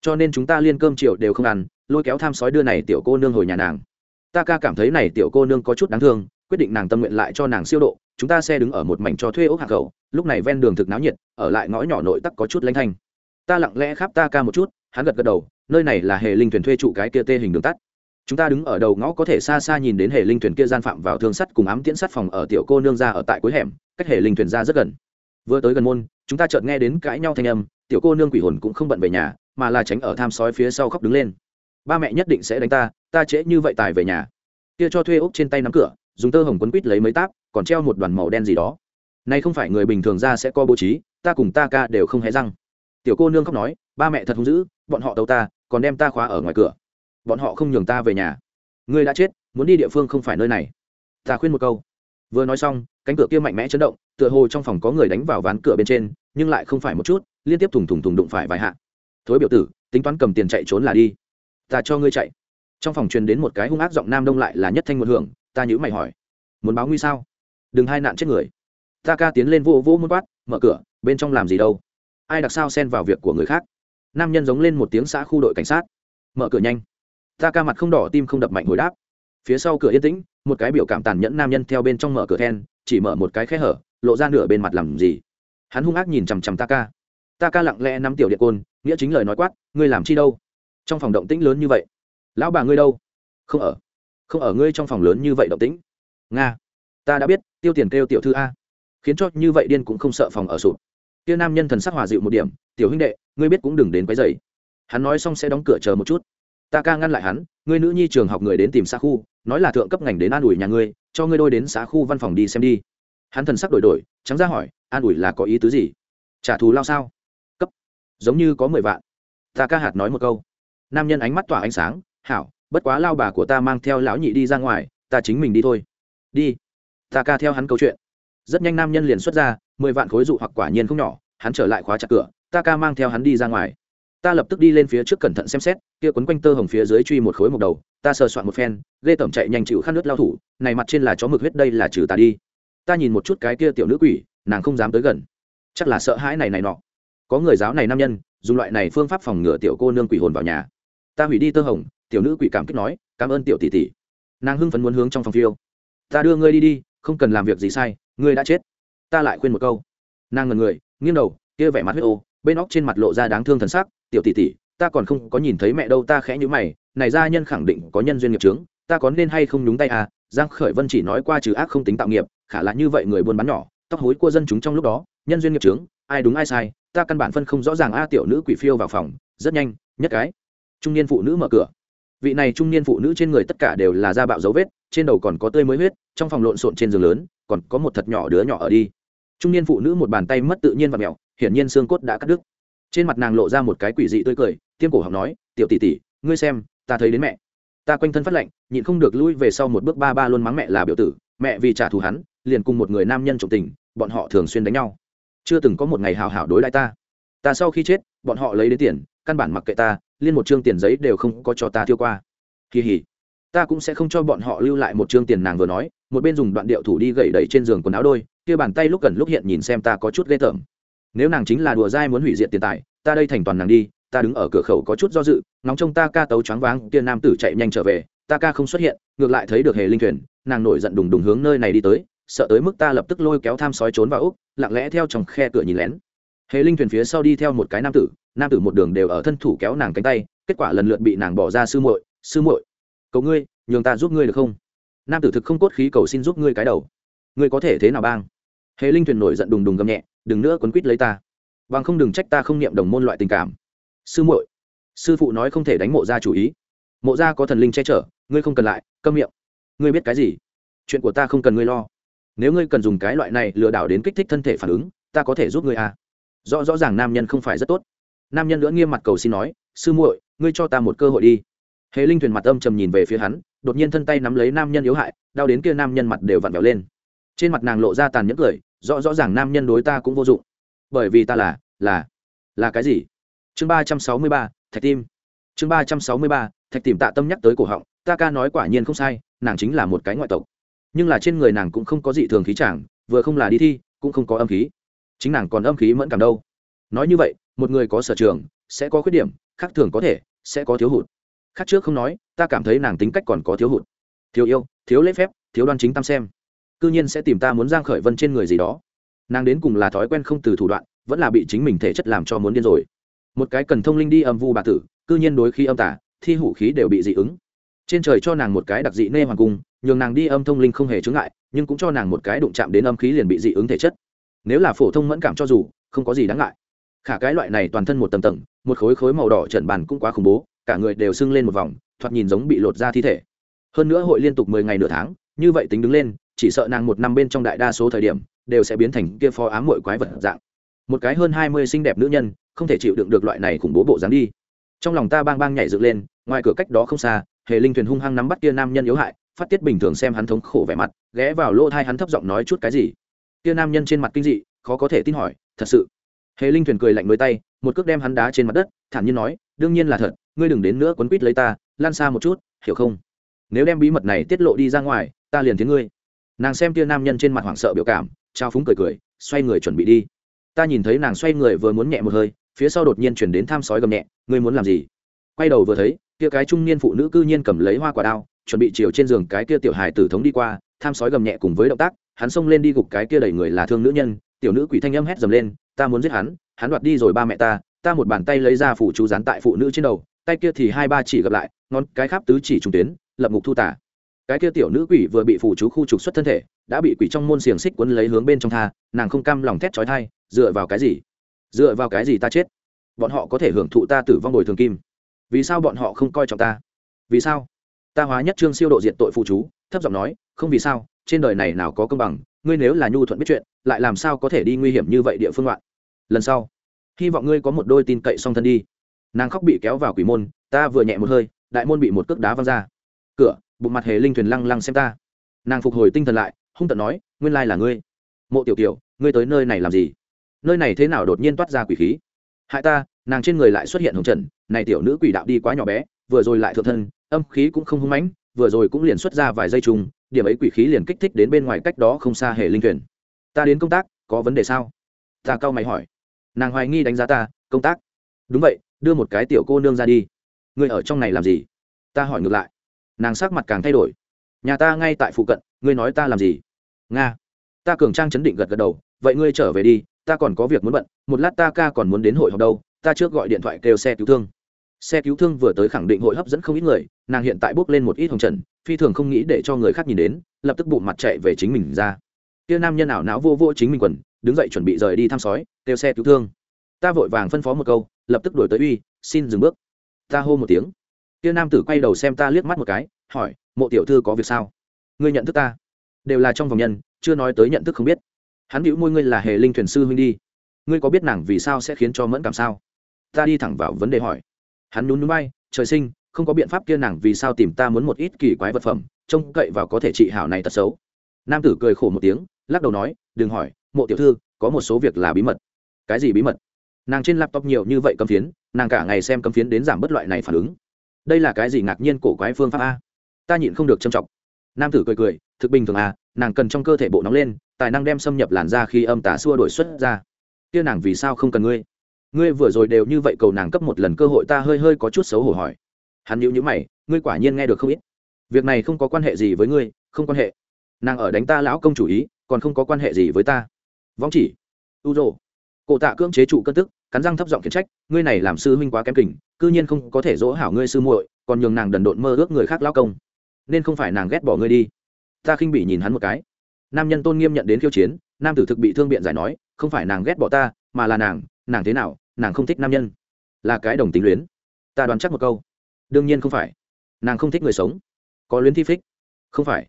Cho nên chúng ta liên cơm chiều đều không ăn, lôi kéo tham sói đưa này tiểu cô nương hồi nhà nàng. Ta ca cảm thấy này tiểu cô nương có chút đáng thương, quyết định nàng tâm nguyện lại cho nàng siêu độ, chúng ta xe đứng ở một mảnh cho thuê ốc hạ khẩu lúc này ven đường thực náo nhiệt, ở lại ngõ nhỏ nội tắc có chút lanh thanh ta lặng lẽ khắp ta ca một chút, hắn gật gật đầu, nơi này là hệ linh thuyền thuê trụ cái kia tê hình đường tắt. Chúng ta đứng ở đầu ngõ có thể xa xa nhìn đến hệ linh thuyền kia gian phạm vào thương sắt cùng ám tiễn sắt phòng ở tiểu cô nương ra ở tại cuối hẻm, cách hệ linh thuyền ra rất gần. Vừa tới gần môn, chúng ta chợt nghe đến cãi nhau thanh âm, tiểu cô nương quỷ hồn cũng không bận về nhà, mà là tránh ở tham sói phía sau khóc đứng lên. Ba mẹ nhất định sẽ đánh ta ta trễ như vậy tài về nhà. Kia cho thuê ốc trên tay nắm cửa, dùng tơ hồng quấn quít lấy mấy táp, còn treo một đoàn màu đen gì đó. Nay không phải người bình thường ra sẽ có bố trí, ta cùng ta ca đều không hé răng tiểu cô nương khóc nói, ba mẹ thật hung dữ, bọn họ tâu ta, còn đem ta khóa ở ngoài cửa. Bọn họ không nhường ta về nhà. Ngươi đã chết, muốn đi địa phương không phải nơi này. Ta khuyên một câu. Vừa nói xong, cánh cửa kia mạnh mẽ chấn động, tựa hồ trong phòng có người đánh vào ván cửa bên trên, nhưng lại không phải một chút, liên tiếp thùng thùng thùng đụng phải vài hạ. Thối biểu tử, tính toán cầm tiền chạy trốn là đi. Ta cho ngươi chạy. Trong phòng truyền đến một cái hung ác giọng nam đông lại là nhất thanh một hưởng, ta nhữ mày hỏi, muốn báo nguy sao? Đừng hai nạn chết người. Ta ca tiến lên vô vô muốn quát, mở cửa, bên trong làm gì đâu? Ai đặc sao xen vào việc của người khác. Nam nhân giống lên một tiếng xã khu đội cảnh sát. Mở cửa nhanh. Ta ca mặt không đỏ, tim không đập mạnh hồi đáp. Phía sau cửa yên tĩnh, một cái biểu cảm tàn nhẫn nam nhân theo bên trong mở cửa then, chỉ mở một cái khe hở, lộ ra nửa bên mặt làm gì. Hắn hung ác nhìn chằm chằm ta ca. Ta ca lặng lẽ nắm tiểu điện côn, nghĩa chính lời nói quát, ngươi làm chi đâu? Trong phòng động tĩnh lớn như vậy. Lão bà ngươi đâu? Không ở. Không ở ngươi trong phòng lớn như vậy động tĩnh. Nga, ta đã biết, tiêu tiền kêu tiểu thư a. Khiến cho như vậy điên cũng không sợ phòng ở sụp kia nam nhân thần sắc hòa dịu một điểm, tiểu huynh đệ, ngươi biết cũng đừng đến quấy dày hắn nói xong sẽ đóng cửa chờ một chút. Ta ca ngăn lại hắn, ngươi nữ nhi trường học người đến tìm xã khu, nói là thượng cấp ngành đến an ủi nhà ngươi, cho ngươi đôi đến xã khu văn phòng đi xem đi. Hắn thần sắc đổi đổi, trắng ra hỏi, an ủi là có ý tứ gì? Trả thù lao sao? Cấp, giống như có mười vạn. Ta ca hạt nói một câu. Nam nhân ánh mắt tỏa ánh sáng, hảo, bất quá lao bà của ta mang theo lão nhị đi ra ngoài, ta chính mình đi thôi. Đi. Ta ca theo hắn câu chuyện. Rất nhanh nam nhân liền xuất ra mười vạn khối dụ hoặc quả nhiên không nhỏ, hắn trở lại khóa chặt cửa, ta ca mang theo hắn đi ra ngoài. Ta lập tức đi lên phía trước cẩn thận xem xét, kia quấn quanh tơ hồng phía dưới truy một khối một đầu, ta sờ soạn một phen, ghê tẩm chạy nhanh chịu khăn nước lao thủ, này mặt trên là chó mực huyết, đây là trừ ta đi. Ta nhìn một chút cái kia tiểu nữ quỷ, nàng không dám tới gần. Chắc là sợ hãi này này nọ. Có người giáo này nam nhân, dùng loại này phương pháp phòng ngừa tiểu cô nương quỷ hồn vào nhà. Ta hủy đi tơ hồng, tiểu nữ quỷ cảm kích nói, cảm ơn tiểu tỷ tỷ. Nàng hưng phấn muốn hướng trong phòng phiêu. Ta đưa ngươi đi đi, không cần làm việc gì sai, ngươi đã chết ta lại khuyên một câu. Nàng ngần người, nghiêng đầu, kia vẻ mặt huyết ô, bên óc trên mặt lộ ra đáng thương thần sắc, tiểu tỷ tỷ, ta còn không có nhìn thấy mẹ đâu, ta khẽ nhíu mày, này gia nhân khẳng định có nhân duyên nghiệp trướng ta có nên hay không nhúng tay à? Giang khởi vân chỉ nói qua trừ ác không tính tạo nghiệp, khả là như vậy người buôn bán nhỏ, tóc hối của dân chúng trong lúc đó, nhân duyên nghiệp trướng ai đúng ai sai, ta căn bản phân không rõ ràng a, tiểu nữ quỷ phiêu vào phòng, rất nhanh, nhất cái. Trung niên phụ nữ mở cửa. Vị này trung niên phụ nữ trên người tất cả đều là da bạo dấu vết, trên đầu còn có tươi mới huyết, trong phòng lộn xộn trên giường lớn, còn có một thật nhỏ đứa nhỏ ở đi trung niên phụ nữ một bàn tay mất tự nhiên và mèo, hiển nhiên xương cốt đã cắt đứt. Trên mặt nàng lộ ra một cái quỷ dị tươi cười, tiêm cổ học nói, tiểu tỷ tỷ, ngươi xem, ta thấy đến mẹ. Ta quanh thân phát lệnh nhịn không được lui về sau một bước ba ba luôn mắng mẹ là biểu tử, mẹ vì trả thù hắn, liền cùng một người nam nhân trọng tình, bọn họ thường xuyên đánh nhau. Chưa từng có một ngày hào hảo đối lại ta. Ta sau khi chết, bọn họ lấy đến tiền, căn bản mặc kệ ta, liên một chương tiền giấy đều không có cho ta tiêu qua. Kỳ hỉ. Ta cũng sẽ không cho bọn họ lưu lại một chương tiền, nàng vừa nói, một bên dùng đoạn điệu thủ đi gậy đẩy trên giường quần áo đôi kia bàn tay lúc gần lúc hiện nhìn xem ta có chút ghê tởm. Nếu nàng chính là đùa dai muốn hủy diệt tiền tài, ta đây thành toàn nàng đi, ta đứng ở cửa khẩu có chút do dự nóng trong ta ca tấu choáng váng, kia nam tử chạy nhanh trở về, ta ca không xuất hiện, ngược lại thấy được hề linh thuyền, nàng nổi giận đùng đùng hướng nơi này đi tới, sợ tới mức ta lập tức lôi kéo tham sói trốn vào úc, lặng lẽ theo trong khe cửa nhìn lén. Hề linh thuyền phía sau đi theo một cái nam tử nam tử một đường đều ở thân thủ kéo nàng cánh tay, kết quả lần lượt bị nàng bỏ ra sư muội sư muội, cầu ngươi, nhường ta giúp ngươi được không? Nam tử thực không cốt khí cầu xin giúp ngươi cái đầu. Ngươi có thể thế nào bang? Hề linh thuyền nổi giận đùng đùng gầm nhẹ, đừng nữa quấn quýt lấy ta. Bằng không đừng trách ta không niệm đồng môn loại tình cảm. Sư muội. Sư phụ nói không thể đánh mộ ra chủ ý. Mộ ra có thần linh che chở, ngươi không cần lại, câm miệng. Ngươi biết cái gì? Chuyện của ta không cần ngươi lo. Nếu ngươi cần dùng cái loại này lừa đảo đến kích thích thân thể phản ứng, ta có thể giúp ngươi à. Rõ rõ ràng nam nhân không phải rất tốt. Nam nhân nữa nghiêm mặt cầu xin nói, sư muội, ngươi cho ta một cơ hội đi. Hề linh thuyền mặt âm trầm nhìn về phía hắn, đột nhiên thân tay nắm lấy nam nhân yếu hại, đau đến kia nam nhân mặt đều vặn vẹo lên. Trên mặt nàng lộ ra tàn nhẫn cười rõ rõ ràng nam nhân đối ta cũng vô dụng. Bởi vì ta là là là cái gì? Chương ba trăm sáu mươi ba, thạch tim. Chương ba trăm sáu mươi ba, thạch tìm tạ tâm nhắc tới cổ họng, ta ca nói quả nhiên không sai, nàng chính là một cái ngoại tộc. Nhưng là trên người nàng cũng không có dị thường khí chàng, vừa không là đi thi, cũng không có âm khí. Chính nàng còn âm khí mẫn cảm đâu. Nói như vậy, một người có sở trường, sẽ có khuyết điểm, khác thường có thể, sẽ có thiếu hụt. Khác trước không nói, ta cảm thấy nàng tính cách còn có thiếu hụt. Thiếu yêu, thiếu lễ phép, thiếu đoan chính tam xem cư nhiên sẽ tìm ta muốn giang khởi vân trên người gì đó. Nàng đến cùng là thói quen không từ thủ đoạn, vẫn là bị chính mình thể chất làm cho muốn điên rồi. Một cái cần thông linh đi âm vu bà tử cư nhiên đối khi âm tả, thi hủ khí đều bị dị ứng. Trên trời cho nàng một cái đặc dị nê hoàng cung, nhường nàng đi âm thông linh không hề chướng ngại, nhưng cũng cho nàng một cái đụng chạm đến âm khí liền bị dị ứng thể chất. Nếu là phổ thông mẫn cảm cho dù, không có gì đáng ngại. Khả cái loại này toàn thân một tầng tầng, một khối khối màu đỏ trần bàn cũng quá khủng bố, cả người đều sưng lên một vòng, thoạt nhìn giống bị lột ra thi thể. Hơn nữa hội liên tục mười ngày nửa tháng, như vậy tính đứng lên chỉ sợ nàng một năm bên trong đại đa số thời điểm, đều sẽ biến thành kia phó ám mội quái vật dạng. Một cái hơn hai mươi xinh đẹp nữ nhân, không thể chịu đựng được loại này khủng bố bộ dáng đi. Trong lòng ta bang bang nhảy dựng lên, ngoài cửa cách đó không xa, hề linh thuyền hung hăng nắm bắt kia nam nhân yếu hại, phát tiết bình thường xem hắn thống khổ vẻ mặt, ghé vào lỗ thai hắn thấp giọng nói chút cái gì. Kia nam nhân trên mặt kinh dị, khó có thể tin hỏi, thật sự? Hề linh thuyền cười lạnh mới tay, một cước đem hắn đá trên mặt đất, thản nhiên nói, đương nhiên là thật, ngươi đừng đến nữa quấn quýt lấy ta, lan xa một chút, hiểu không? Nếu đem bí mật này tiết lộ đi ra ngoài, ta liền tiếng ngươi nàng xem tia nam nhân trên mặt hoảng sợ biểu cảm, trao phúng cười cười, xoay người chuẩn bị đi. Ta nhìn thấy nàng xoay người vừa muốn nhẹ một hơi, phía sau đột nhiên chuyển đến tham sói gầm nhẹ, ngươi muốn làm gì? Quay đầu vừa thấy tia cái trung niên phụ nữ cư nhiên cầm lấy hoa quả đao, chuẩn bị chiều trên giường cái kia tiểu hài tử thống đi qua, tham sói gầm nhẹ cùng với động tác, hắn xông lên đi gục cái kia đẩy người là thương nữ nhân, tiểu nữ quỷ thanh âm hét dầm lên, ta muốn giết hắn hắn đoạt đi rồi ba mẹ ta ta một bàn tay lấy ra phủ chú dán tại phụ nữ trên đầu, tay kia thì hai ba chỉ gặp lại, ngón cái khắp tứ chỉ trùng tuyến, lập ngục thu tả cái kia tiểu nữ quỷ vừa bị phủ chú khu trục xuất thân thể, đã bị quỷ trong môn xiềng xích quấn lấy hướng bên trong tha, nàng không cam lòng thét trói thai dựa vào cái gì? Dựa vào cái gì ta chết? Bọn họ có thể hưởng thụ ta tử vong bồi thường kim. Vì sao bọn họ không coi trọng ta? Vì sao? Ta hóa nhất trương siêu độ diện tội phụ chú, thấp giọng nói, không vì sao, trên đời này nào có công bằng, ngươi nếu là nhu thuận biết chuyện, lại làm sao có thể đi nguy hiểm như vậy địa phương loạn lần sau, hy vọng ngươi có một đôi tin cậy song thân đi. Nàng khóc bị kéo vào quỷ môn, ta vừa nhẹ một hơi, đại môn bị một cước đá văng ra. Cửa bụng mặt hề linh thuyền lăng lăng xem ta. Nàng phục hồi tinh thần lại, hung tận nói, nguyên lai là ngươi. Mộ tiểu kiều, ngươi tới nơi này làm gì? Nơi này thế nào đột nhiên toát ra quỷ khí? Hại ta, nàng trên người lại xuất hiện hồng trần, này tiểu nữ quỷ đạo đi quá nhỏ bé, vừa rồi lại thượng thân, âm khí cũng không hung mãnh, vừa rồi cũng liền xuất ra vài giây trùng, điểm ấy quỷ khí liền kích thích đến bên ngoài cách đó không xa hề linh thuyền. Ta đến công tác, có vấn đề sao? Ta cau mày hỏi. Nàng hoài nghi đánh giá ta, công tác. Đúng vậy, đưa một cái tiểu cô nương ra đi. Ngươi ở trong này làm gì? Ta hỏi ngược lại nàng sắc mặt càng thay đổi. Nhà ta ngay tại phụ cận, ngươi nói ta làm gì? Nga. Ta cường trang chấn định gật gật đầu, vậy ngươi trở về đi, ta còn có việc muốn bận, một lát ta ca còn muốn đến hội họp đâu, ta trước gọi điện thoại kêu xe cứu thương. Xe cứu thương vừa tới khẳng định hội hấp dẫn không ít người, nàng hiện tại bước lên một ít hồng trần, phi thường không nghĩ để cho người khác nhìn đến, lập tức bụng mặt chạy về chính mình ra. Kia nam nhân ảo não vô vô chính mình quần, đứng dậy chuẩn bị rời đi thăm sói, kêu xe cứu thương. Ta vội vàng phân phó một câu, lập tức đổi tới uy, xin dừng bước. Ta hô một tiếng kia nam tử quay đầu xem ta liếc mắt một cái, hỏi, mộ tiểu thư có việc sao? Ngươi nhận thức ta? Đều là trong vòng nhân, chưa nói tới nhận thức không biết. Hắn bĩu môi, ngươi là hề linh thuyền sư huynh đi. Ngươi có biết nàng vì sao sẽ khiến cho mẫn cảm sao? Ta đi thẳng vào vấn đề hỏi. Hắn nhún núi bay trời sinh, không có biện pháp kia nàng vì sao tìm ta muốn một ít kỳ quái vật phẩm, trông cậy vào có thể trị hảo này tật xấu. Nam tử cười khổ một tiếng, lắc đầu nói, đừng hỏi, mộ tiểu thư, có một số việc là bí mật. Cái gì bí mật? Nàng trên laptop nhiều như vậy cấm phiến, nàng cả ngày xem cấm phiến đến giảm bất loại này phản ứng đây là cái gì ngạc nhiên cổ quái phương pháp a? Ta nhịn không được châm trọng. Nam tử cười cười, thực bình thường à nàng cần trong cơ thể bộ nóng lên, tài năng đem xâm nhập làn da khi âm tả xua đổi xuất ra. Kia nàng vì sao không cần ngươi? Ngươi vừa rồi đều như vậy cầu nàng cấp một lần cơ hội ta hơi hơi có chút xấu hổ hỏi. Hắn nhíu nhíu mày, ngươi quả nhiên nghe được không ít. Việc này không có quan hệ gì với ngươi, không quan hệ. Nàng ở đánh ta lão công chủ ý, còn không có quan hệ gì với ta. Vong chỉ. U rồ cổ tạ cưỡng chế trụ cân tức cắn răng thấp giọng khiển trách ngươi này làm sư huynh quá kém kỉnh, cư nhiên không có thể dỗ hảo ngươi sư muội còn nhường nàng đần độn mơ ước người khác lao công. Nên không phải nàng ghét bỏ ngươi đi. Ta khinh bị nhìn hắn một cái. Nam nhân tôn nghiêm nhận đến khiêu chiến nam tử thực bị thương biện giải nói không phải nàng ghét bỏ ta mà là nàng nàng thế nào nàng không thích nam nhân. Là cái đồng tính luyến. Ta đoán chắc một câu. Đương nhiên không phải. Nàng không thích người sống. Có luyến thi phích. Không phải.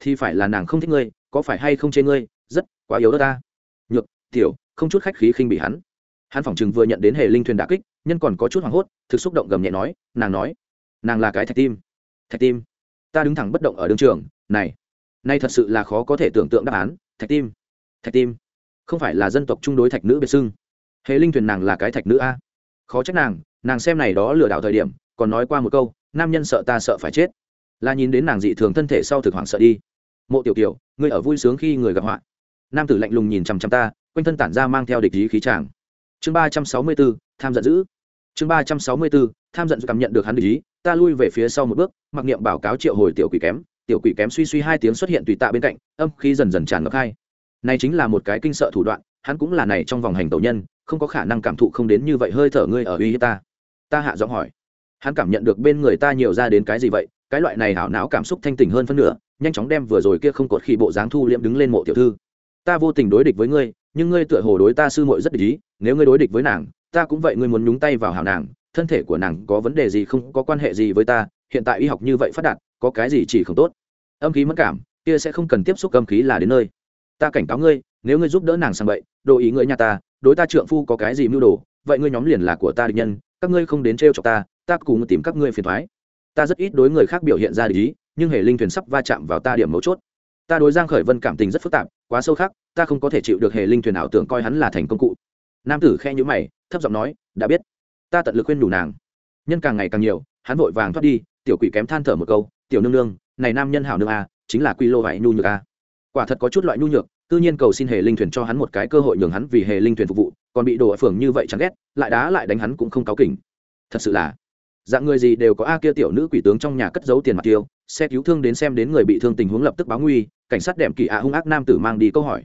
Thì phải là nàng không thích ngươi có phải hay không chê ngươi rất quá yếu đó ta. Nhược tiểu không chút khách khí khinh bị hắn hắn phỏng chừng vừa nhận đến hệ linh thuyền đà kích, nhân còn có chút hoảng hốt, thực xúc động gầm nhẹ nói, nàng nói, nàng là cái thạch tim thạch tim, ta đứng thẳng bất động ở đường trường, này nay thật sự là khó có thể tưởng tượng đáp án, thạch tim thạch tim, không phải là dân tộc trung đối thạch nữ biệt xưng. Hệ linh thuyền nàng là cái thạch nữ a. Khó trách nàng nàng xem này đó lừa đảo thời điểm, còn nói qua một câu, nam nhân sợ ta sợ phải chết. Là nhìn đến nàng dị thường thân thể sau thực hoảng sợ đi. Mộ tiểu tiểu ngươi ở vui sướng khi người gặp họa. Nam tử lạnh lùng nhìn chằm chằm ta, quanh thân tản ra mang theo địch ý khí tràng chương ba trăm sáu mươi b ố tham giận dữ. Chương ba trăm sáu mươi b ố tham giận cảm nhận được hắn ý, ta lui về phía sau một bước, mặc niệm báo cáo triệu hồi tiểu quỷ kém. Tiểu quỷ kém suy suy hai tiếng xuất hiện tùy tạ bên cạnh, âm khí dần dần tràn ngập hai. Này chính là một cái kinh sợ thủ đoạn, hắn cũng là này trong vòng hành tẩu nhân, không có khả năng cảm thụ không đến như vậy hơi thở ngươi ở uy hiếp ta. Ta hạ giọng hỏi. Hắn cảm nhận được bên người ta nhiều ra đến cái gì vậy, cái loại này hảo não cảm xúc thanh tỉnh hơn phân nửa, nhanh chóng đem vừa rồi kia không cột khi bộ dáng thu liễm đứng lên mộ tiểu thư. Ta vô tình đối địch với ngươi nhưng ngươi tựa hồ đối ta sư muội rất địch ý nếu ngươi đối địch với nàng ta cũng vậy ngươi muốn nhúng tay vào hảo nàng thân thể của nàng có vấn đề gì không có quan hệ gì với ta hiện tại y học như vậy phát đạt có cái gì chỉ không tốt? Âm khí mất cảm kia sẽ không cần tiếp xúc âm khí là đến nơi. Ta cảnh cáo ngươi nếu ngươi giúp đỡ nàng sang vậy đồ ý ngươi nhà ta đối ta trượng phu có cái gì mưu đồ vậy ngươi nhóm liền là của ta địch nhân các ngươi không đến trêu chọc ta ta cùng tìm các ngươi phiền thoái. Ta rất ít đối người khác biểu hiện ra ý, nhưng hệ linh thuyền sắp va chạm vào ta điểm mấu chốt. Ta đối giang khởi vân cảm tình rất phức tạp quá sâu khác ta không có thể chịu được hệ linh thuyền ảo tưởng coi hắn là thành công cụ. Nam tử khe nhữ mày, thấp giọng nói, đã biết. Ta tận lực khuyên đủ nàng. Nhân càng ngày càng nhiều, hắn vội vàng thoát đi, tiểu quỷ kém than thở một câu, tiểu nương nương, này nam nhân hảo nương a, chính là quy lô vải nhu nhược a. Quả thật có chút loại nhu nhược, tự nhiên cầu xin hề linh thuyền cho hắn một cái cơ hội nhường hắn vì hề linh thuyền phục vụ, còn bị đồ ở phường như vậy chẳng ghét, lại đá lại đánh hắn cũng không cáo kỉnh. Thật sự là, dạng người gì đều có a kia tiểu nữ quỷ tướng trong nhà cất giấu tiền mặt tiêu, xe cứu thương đến xem đến người bị thương tình huống lập tức báo nguy, cảnh sát đệm kỳ a hung ác nam tử mang đi câu hỏi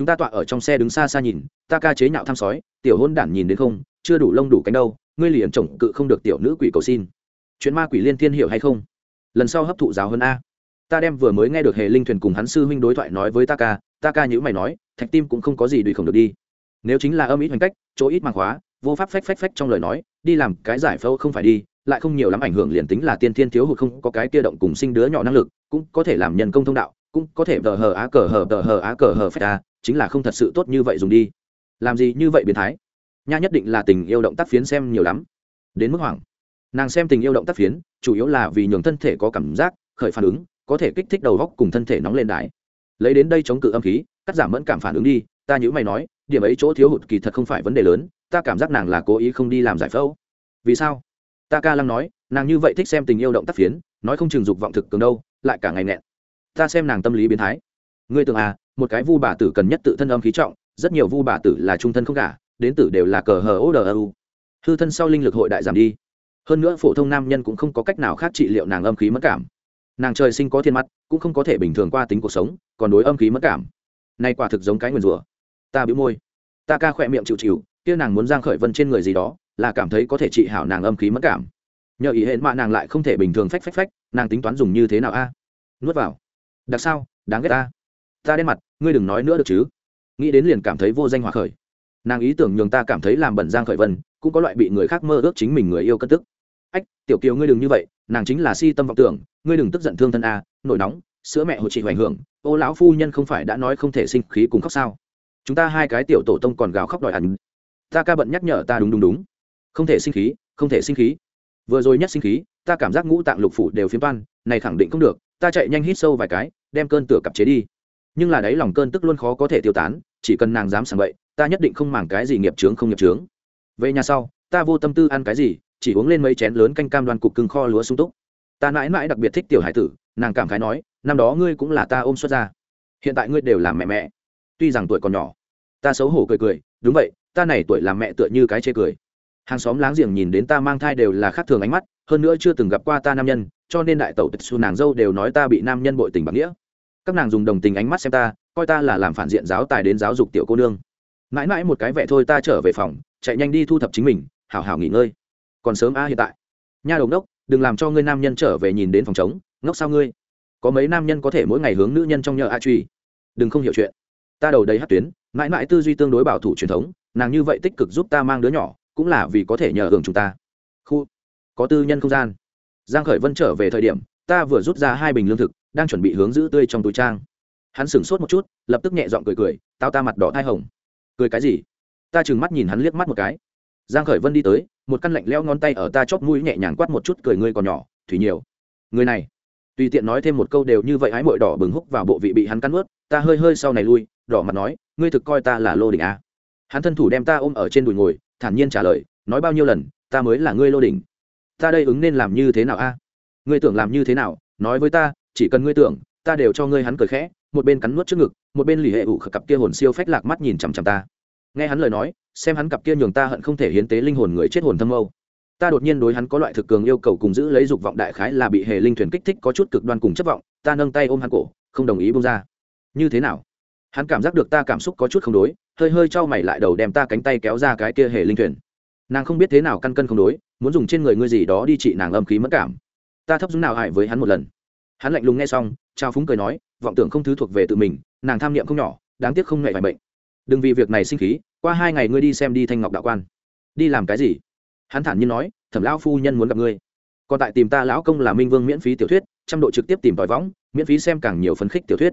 chúng ta tọa ở trong xe đứng xa xa nhìn, ta ca chế nhạo tham sói, tiểu hôn đản nhìn đến không, chưa đủ lông đủ cánh đâu, ngươi liền chồng cự không được tiểu nữ quỷ cầu xin. Chuyện ma quỷ liên thiên hiểu hay không? Lần sau hấp thụ giáo hơn a. Ta đem vừa mới nghe được hề linh thuyền cùng hắn sư huynh đối thoại nói với ta ca ta ca nhữ mày nói, thạch tim cũng không có gì đùi không được đi. Nếu chính là âm ít hành cách, chỗ ít mang khóa, vô pháp phách phách phách trong lời nói, đi làm cái giải phẫu không phải đi, lại không nhiều lắm ảnh hưởng liền tính là tiên thiên thiếu hụt không có cái kia động cùng sinh đứa nhỏ năng lực, cũng có thể làm nhân công thông đạo, cũng có thể tờ hờ á cờ hờ tờ hờ á cờ hờ phách ta chính là không thật sự tốt như vậy dùng đi. Làm gì như vậy biến thái? Nha nhất định là tình yêu động tác phiến xem nhiều lắm. Đến mức hoảng. Nàng xem tình yêu động tác phiến, chủ yếu là vì nhường thân thể có cảm giác, khởi phản ứng, có thể kích thích đầu góc cùng thân thể nóng lên đái lấy đến đây chống cự âm khí, cắt giảm mẫn cảm phản ứng đi, ta nhữ mày nói, điểm ấy chỗ thiếu hụt kỳ thật không phải vấn đề lớn, ta cảm giác nàng là cố ý không đi làm giải phẫu. Vì sao? Ta ca lăng nói, nàng như vậy thích xem tình yêu động tác phiến, nói không chừng dục vọng thực cường đâu, lại cả ngày nghẹn. Ta xem nàng tâm lý biến thái ngươi tưởng à một cái vu bà tử cần nhất tự thân âm khí trọng, rất nhiều vu bà tử là trung thân không cả đến tử đều là cờ hờ ô đờ u. Hư thân sau linh lực hội đại giảm đi. Hơn nữa phổ thông nam nhân cũng không có cách nào khác trị liệu nàng âm khí mất cảm. Nàng trời sinh có thiên mắt, cũng không có thể bình thường qua tính cuộc sống, còn đối âm khí mất cảm. Nay quả thực giống cái nguyền rủa. Ta bĩu môi. Ta ca khỏe miệng chịu chịu, kia nàng muốn giang khởi vân trên người gì đó, là cảm thấy có thể trị hảo nàng âm khí mất cảm. Nhờ ý hẹn mạ nàng lại không thể bình thường phách phách phách, nàng tính toán dùng như thế nào a? Nuốt vào. Đặc sao? Đáng ghét ta ta đen mặt, ngươi đừng nói nữa được chứ? Nghĩ đến liền cảm thấy vô danh hòa khởi. Nàng ý tưởng nhường ta cảm thấy làm bẩn giang khởi vân, cũng có loại bị người khác mơ ước chính mình người yêu cất tức. Ách, tiểu kiều ngươi đừng như vậy, nàng chính là si tâm vọng tưởng, ngươi đừng tức giận thương thân a, nổi nóng, sữa mẹ hội trị hoành hưởng, ô lão phu nhân không phải đã nói không thể sinh khí cùng khóc sao? Chúng ta hai cái tiểu tổ tông còn gào khóc đòi ăn. Ta ca bận nhắc nhở ta đúng đúng đúng. Không thể sinh khí, không thể sinh khí. Vừa rồi nhất sinh khí, ta cảm giác ngũ tạng lục phủ đều phiến toan, này khẳng định không được, ta chạy nhanh hít sâu vài cái, đem cơn tửa cặp chế đi nhưng là đấy lòng cơn tức luôn khó có thể tiêu tán, chỉ cần nàng dám sảng bậy, ta nhất định không màng cái gì nghiệp trướng không nghiệp trướng về nhà sau, ta vô tâm tư ăn cái gì, chỉ uống lên mấy chén lớn canh cam đoan cục cưng kho lúa sung túc. Ta mãi mãi đặc biệt thích tiểu hải tử, nàng cảm khái nói, năm đó ngươi cũng là ta ôm xuất ra. Hiện tại ngươi đều làm mẹ mẹ. Tuy rằng tuổi còn nhỏ, ta xấu hổ cười cười, đúng vậy, ta này tuổi làm mẹ tựa như cái chê cười. Hàng xóm láng giềng nhìn đến ta mang thai đều là khác thường ánh mắt, hơn nữa chưa từng gặp qua ta nam nhân, cho nên đại tẩu tịch xu nàng dâu đều nói ta bị nam nhân bội tình bằng nghĩa các nàng dùng đồng tình ánh mắt xem ta, coi ta là làm phản diện giáo tài đến giáo dục tiểu cô nương. Mãi mãi một cái vẻ thôi ta trở về phòng, chạy nhanh đi thu thập chính mình, hảo hảo nghỉ ngơi. Còn sớm a hiện tại. Nha đồng đốc đừng làm cho ngươi nam nhân trở về nhìn đến phòng trống, ngốc sao ngươi? Có mấy nam nhân có thể mỗi ngày hướng nữ nhân trong nhờ a truy. Đừng không hiểu chuyện. Ta đầu đầy hát tuyến, mãi mãi tư duy tương đối bảo thủ truyền thống, nàng như vậy tích cực giúp ta mang đứa nhỏ, cũng là vì có thể nhờ hưởng chúng ta. Khu, có tư nhân không gian. Giang khởi vân trở về thời điểm, ta vừa rút ra hai bình lương thực đang chuẩn bị hướng giữ tươi trong túi trang. Hắn sửng sốt một chút, lập tức nhẹ giọng cười cười, tao ta mặt đỏ thai hồng. Cười cái gì? Ta chừng mắt nhìn hắn liếc mắt một cái. Giang khởi vân đi tới, một căn lạnh leo ngón tay ở ta chóp mũi nhẹ nhàng quát một chút cười ngươi còn nhỏ, thủy nhiều. Người này. Tùy tiện nói thêm một câu đều như vậy hái mội đỏ bừng húc vào bộ vị bị hắn cắn ướt ta hơi hơi sau này lui, đỏ mặt nói, ngươi thực coi ta là lô đỉnh à. hắn thân thủ đem ta ôm ở trên đùi ngồi, thản nhiên trả lời, nói bao nhiêu lần, ta mới là ngươi lô đỉnh. Ta đây ứng nên làm như thế nào a? Ngươi tưởng làm như thế nào, nói với ta chỉ cần ngươi tưởng, ta đều cho ngươi hắn cười khẽ, một bên cắn nuốt trước ngực, một bên lì hệ ủ cặp kia hồn siêu phách lạc mắt nhìn chằm chằm ta. Nghe hắn lời nói, xem hắn cặp kia nhường ta hận không thể hiến tế linh hồn người chết hồn thâm âu ta đột nhiên đối hắn có loại thực cường yêu cầu cùng giữ lấy dục vọng đại khái là bị hề linh thuyền kích thích có chút cực đoan cùng chất vọng, ta nâng tay ôm hắn cổ, không đồng ý bông ra. Như thế nào? Hắn cảm giác được ta cảm xúc có chút không đối, hơi hơi trao mày lại đầu đem ta cánh tay kéo ra cái kia hề linh thuyền. Nàng không biết thế nào căn cân không đối, muốn dùng trên người ngươi gì đó đi trị nàng âm khí mất cảm. Ta thấp dũng nào hại với hắn một lần hắn lạnh lùng nghe xong, trao phúng cười nói, vọng tưởng không thứ thuộc về tự mình, nàng tham niệm không nhỏ, đáng tiếc không ngại phải bệnh đừng vì việc này sinh khí, qua hai ngày ngươi đi xem đi thanh ngọc đạo quan. Đi làm cái gì? Hắn thản nhiên nói, thẩm lão phu nhân muốn gặp ngươi. Còn tại tìm ta lão công là minh vương miễn phí tiểu thuyết, trăm độ trực tiếp tìm tòi võng, miễn phí xem càng nhiều phấn khích tiểu thuyết.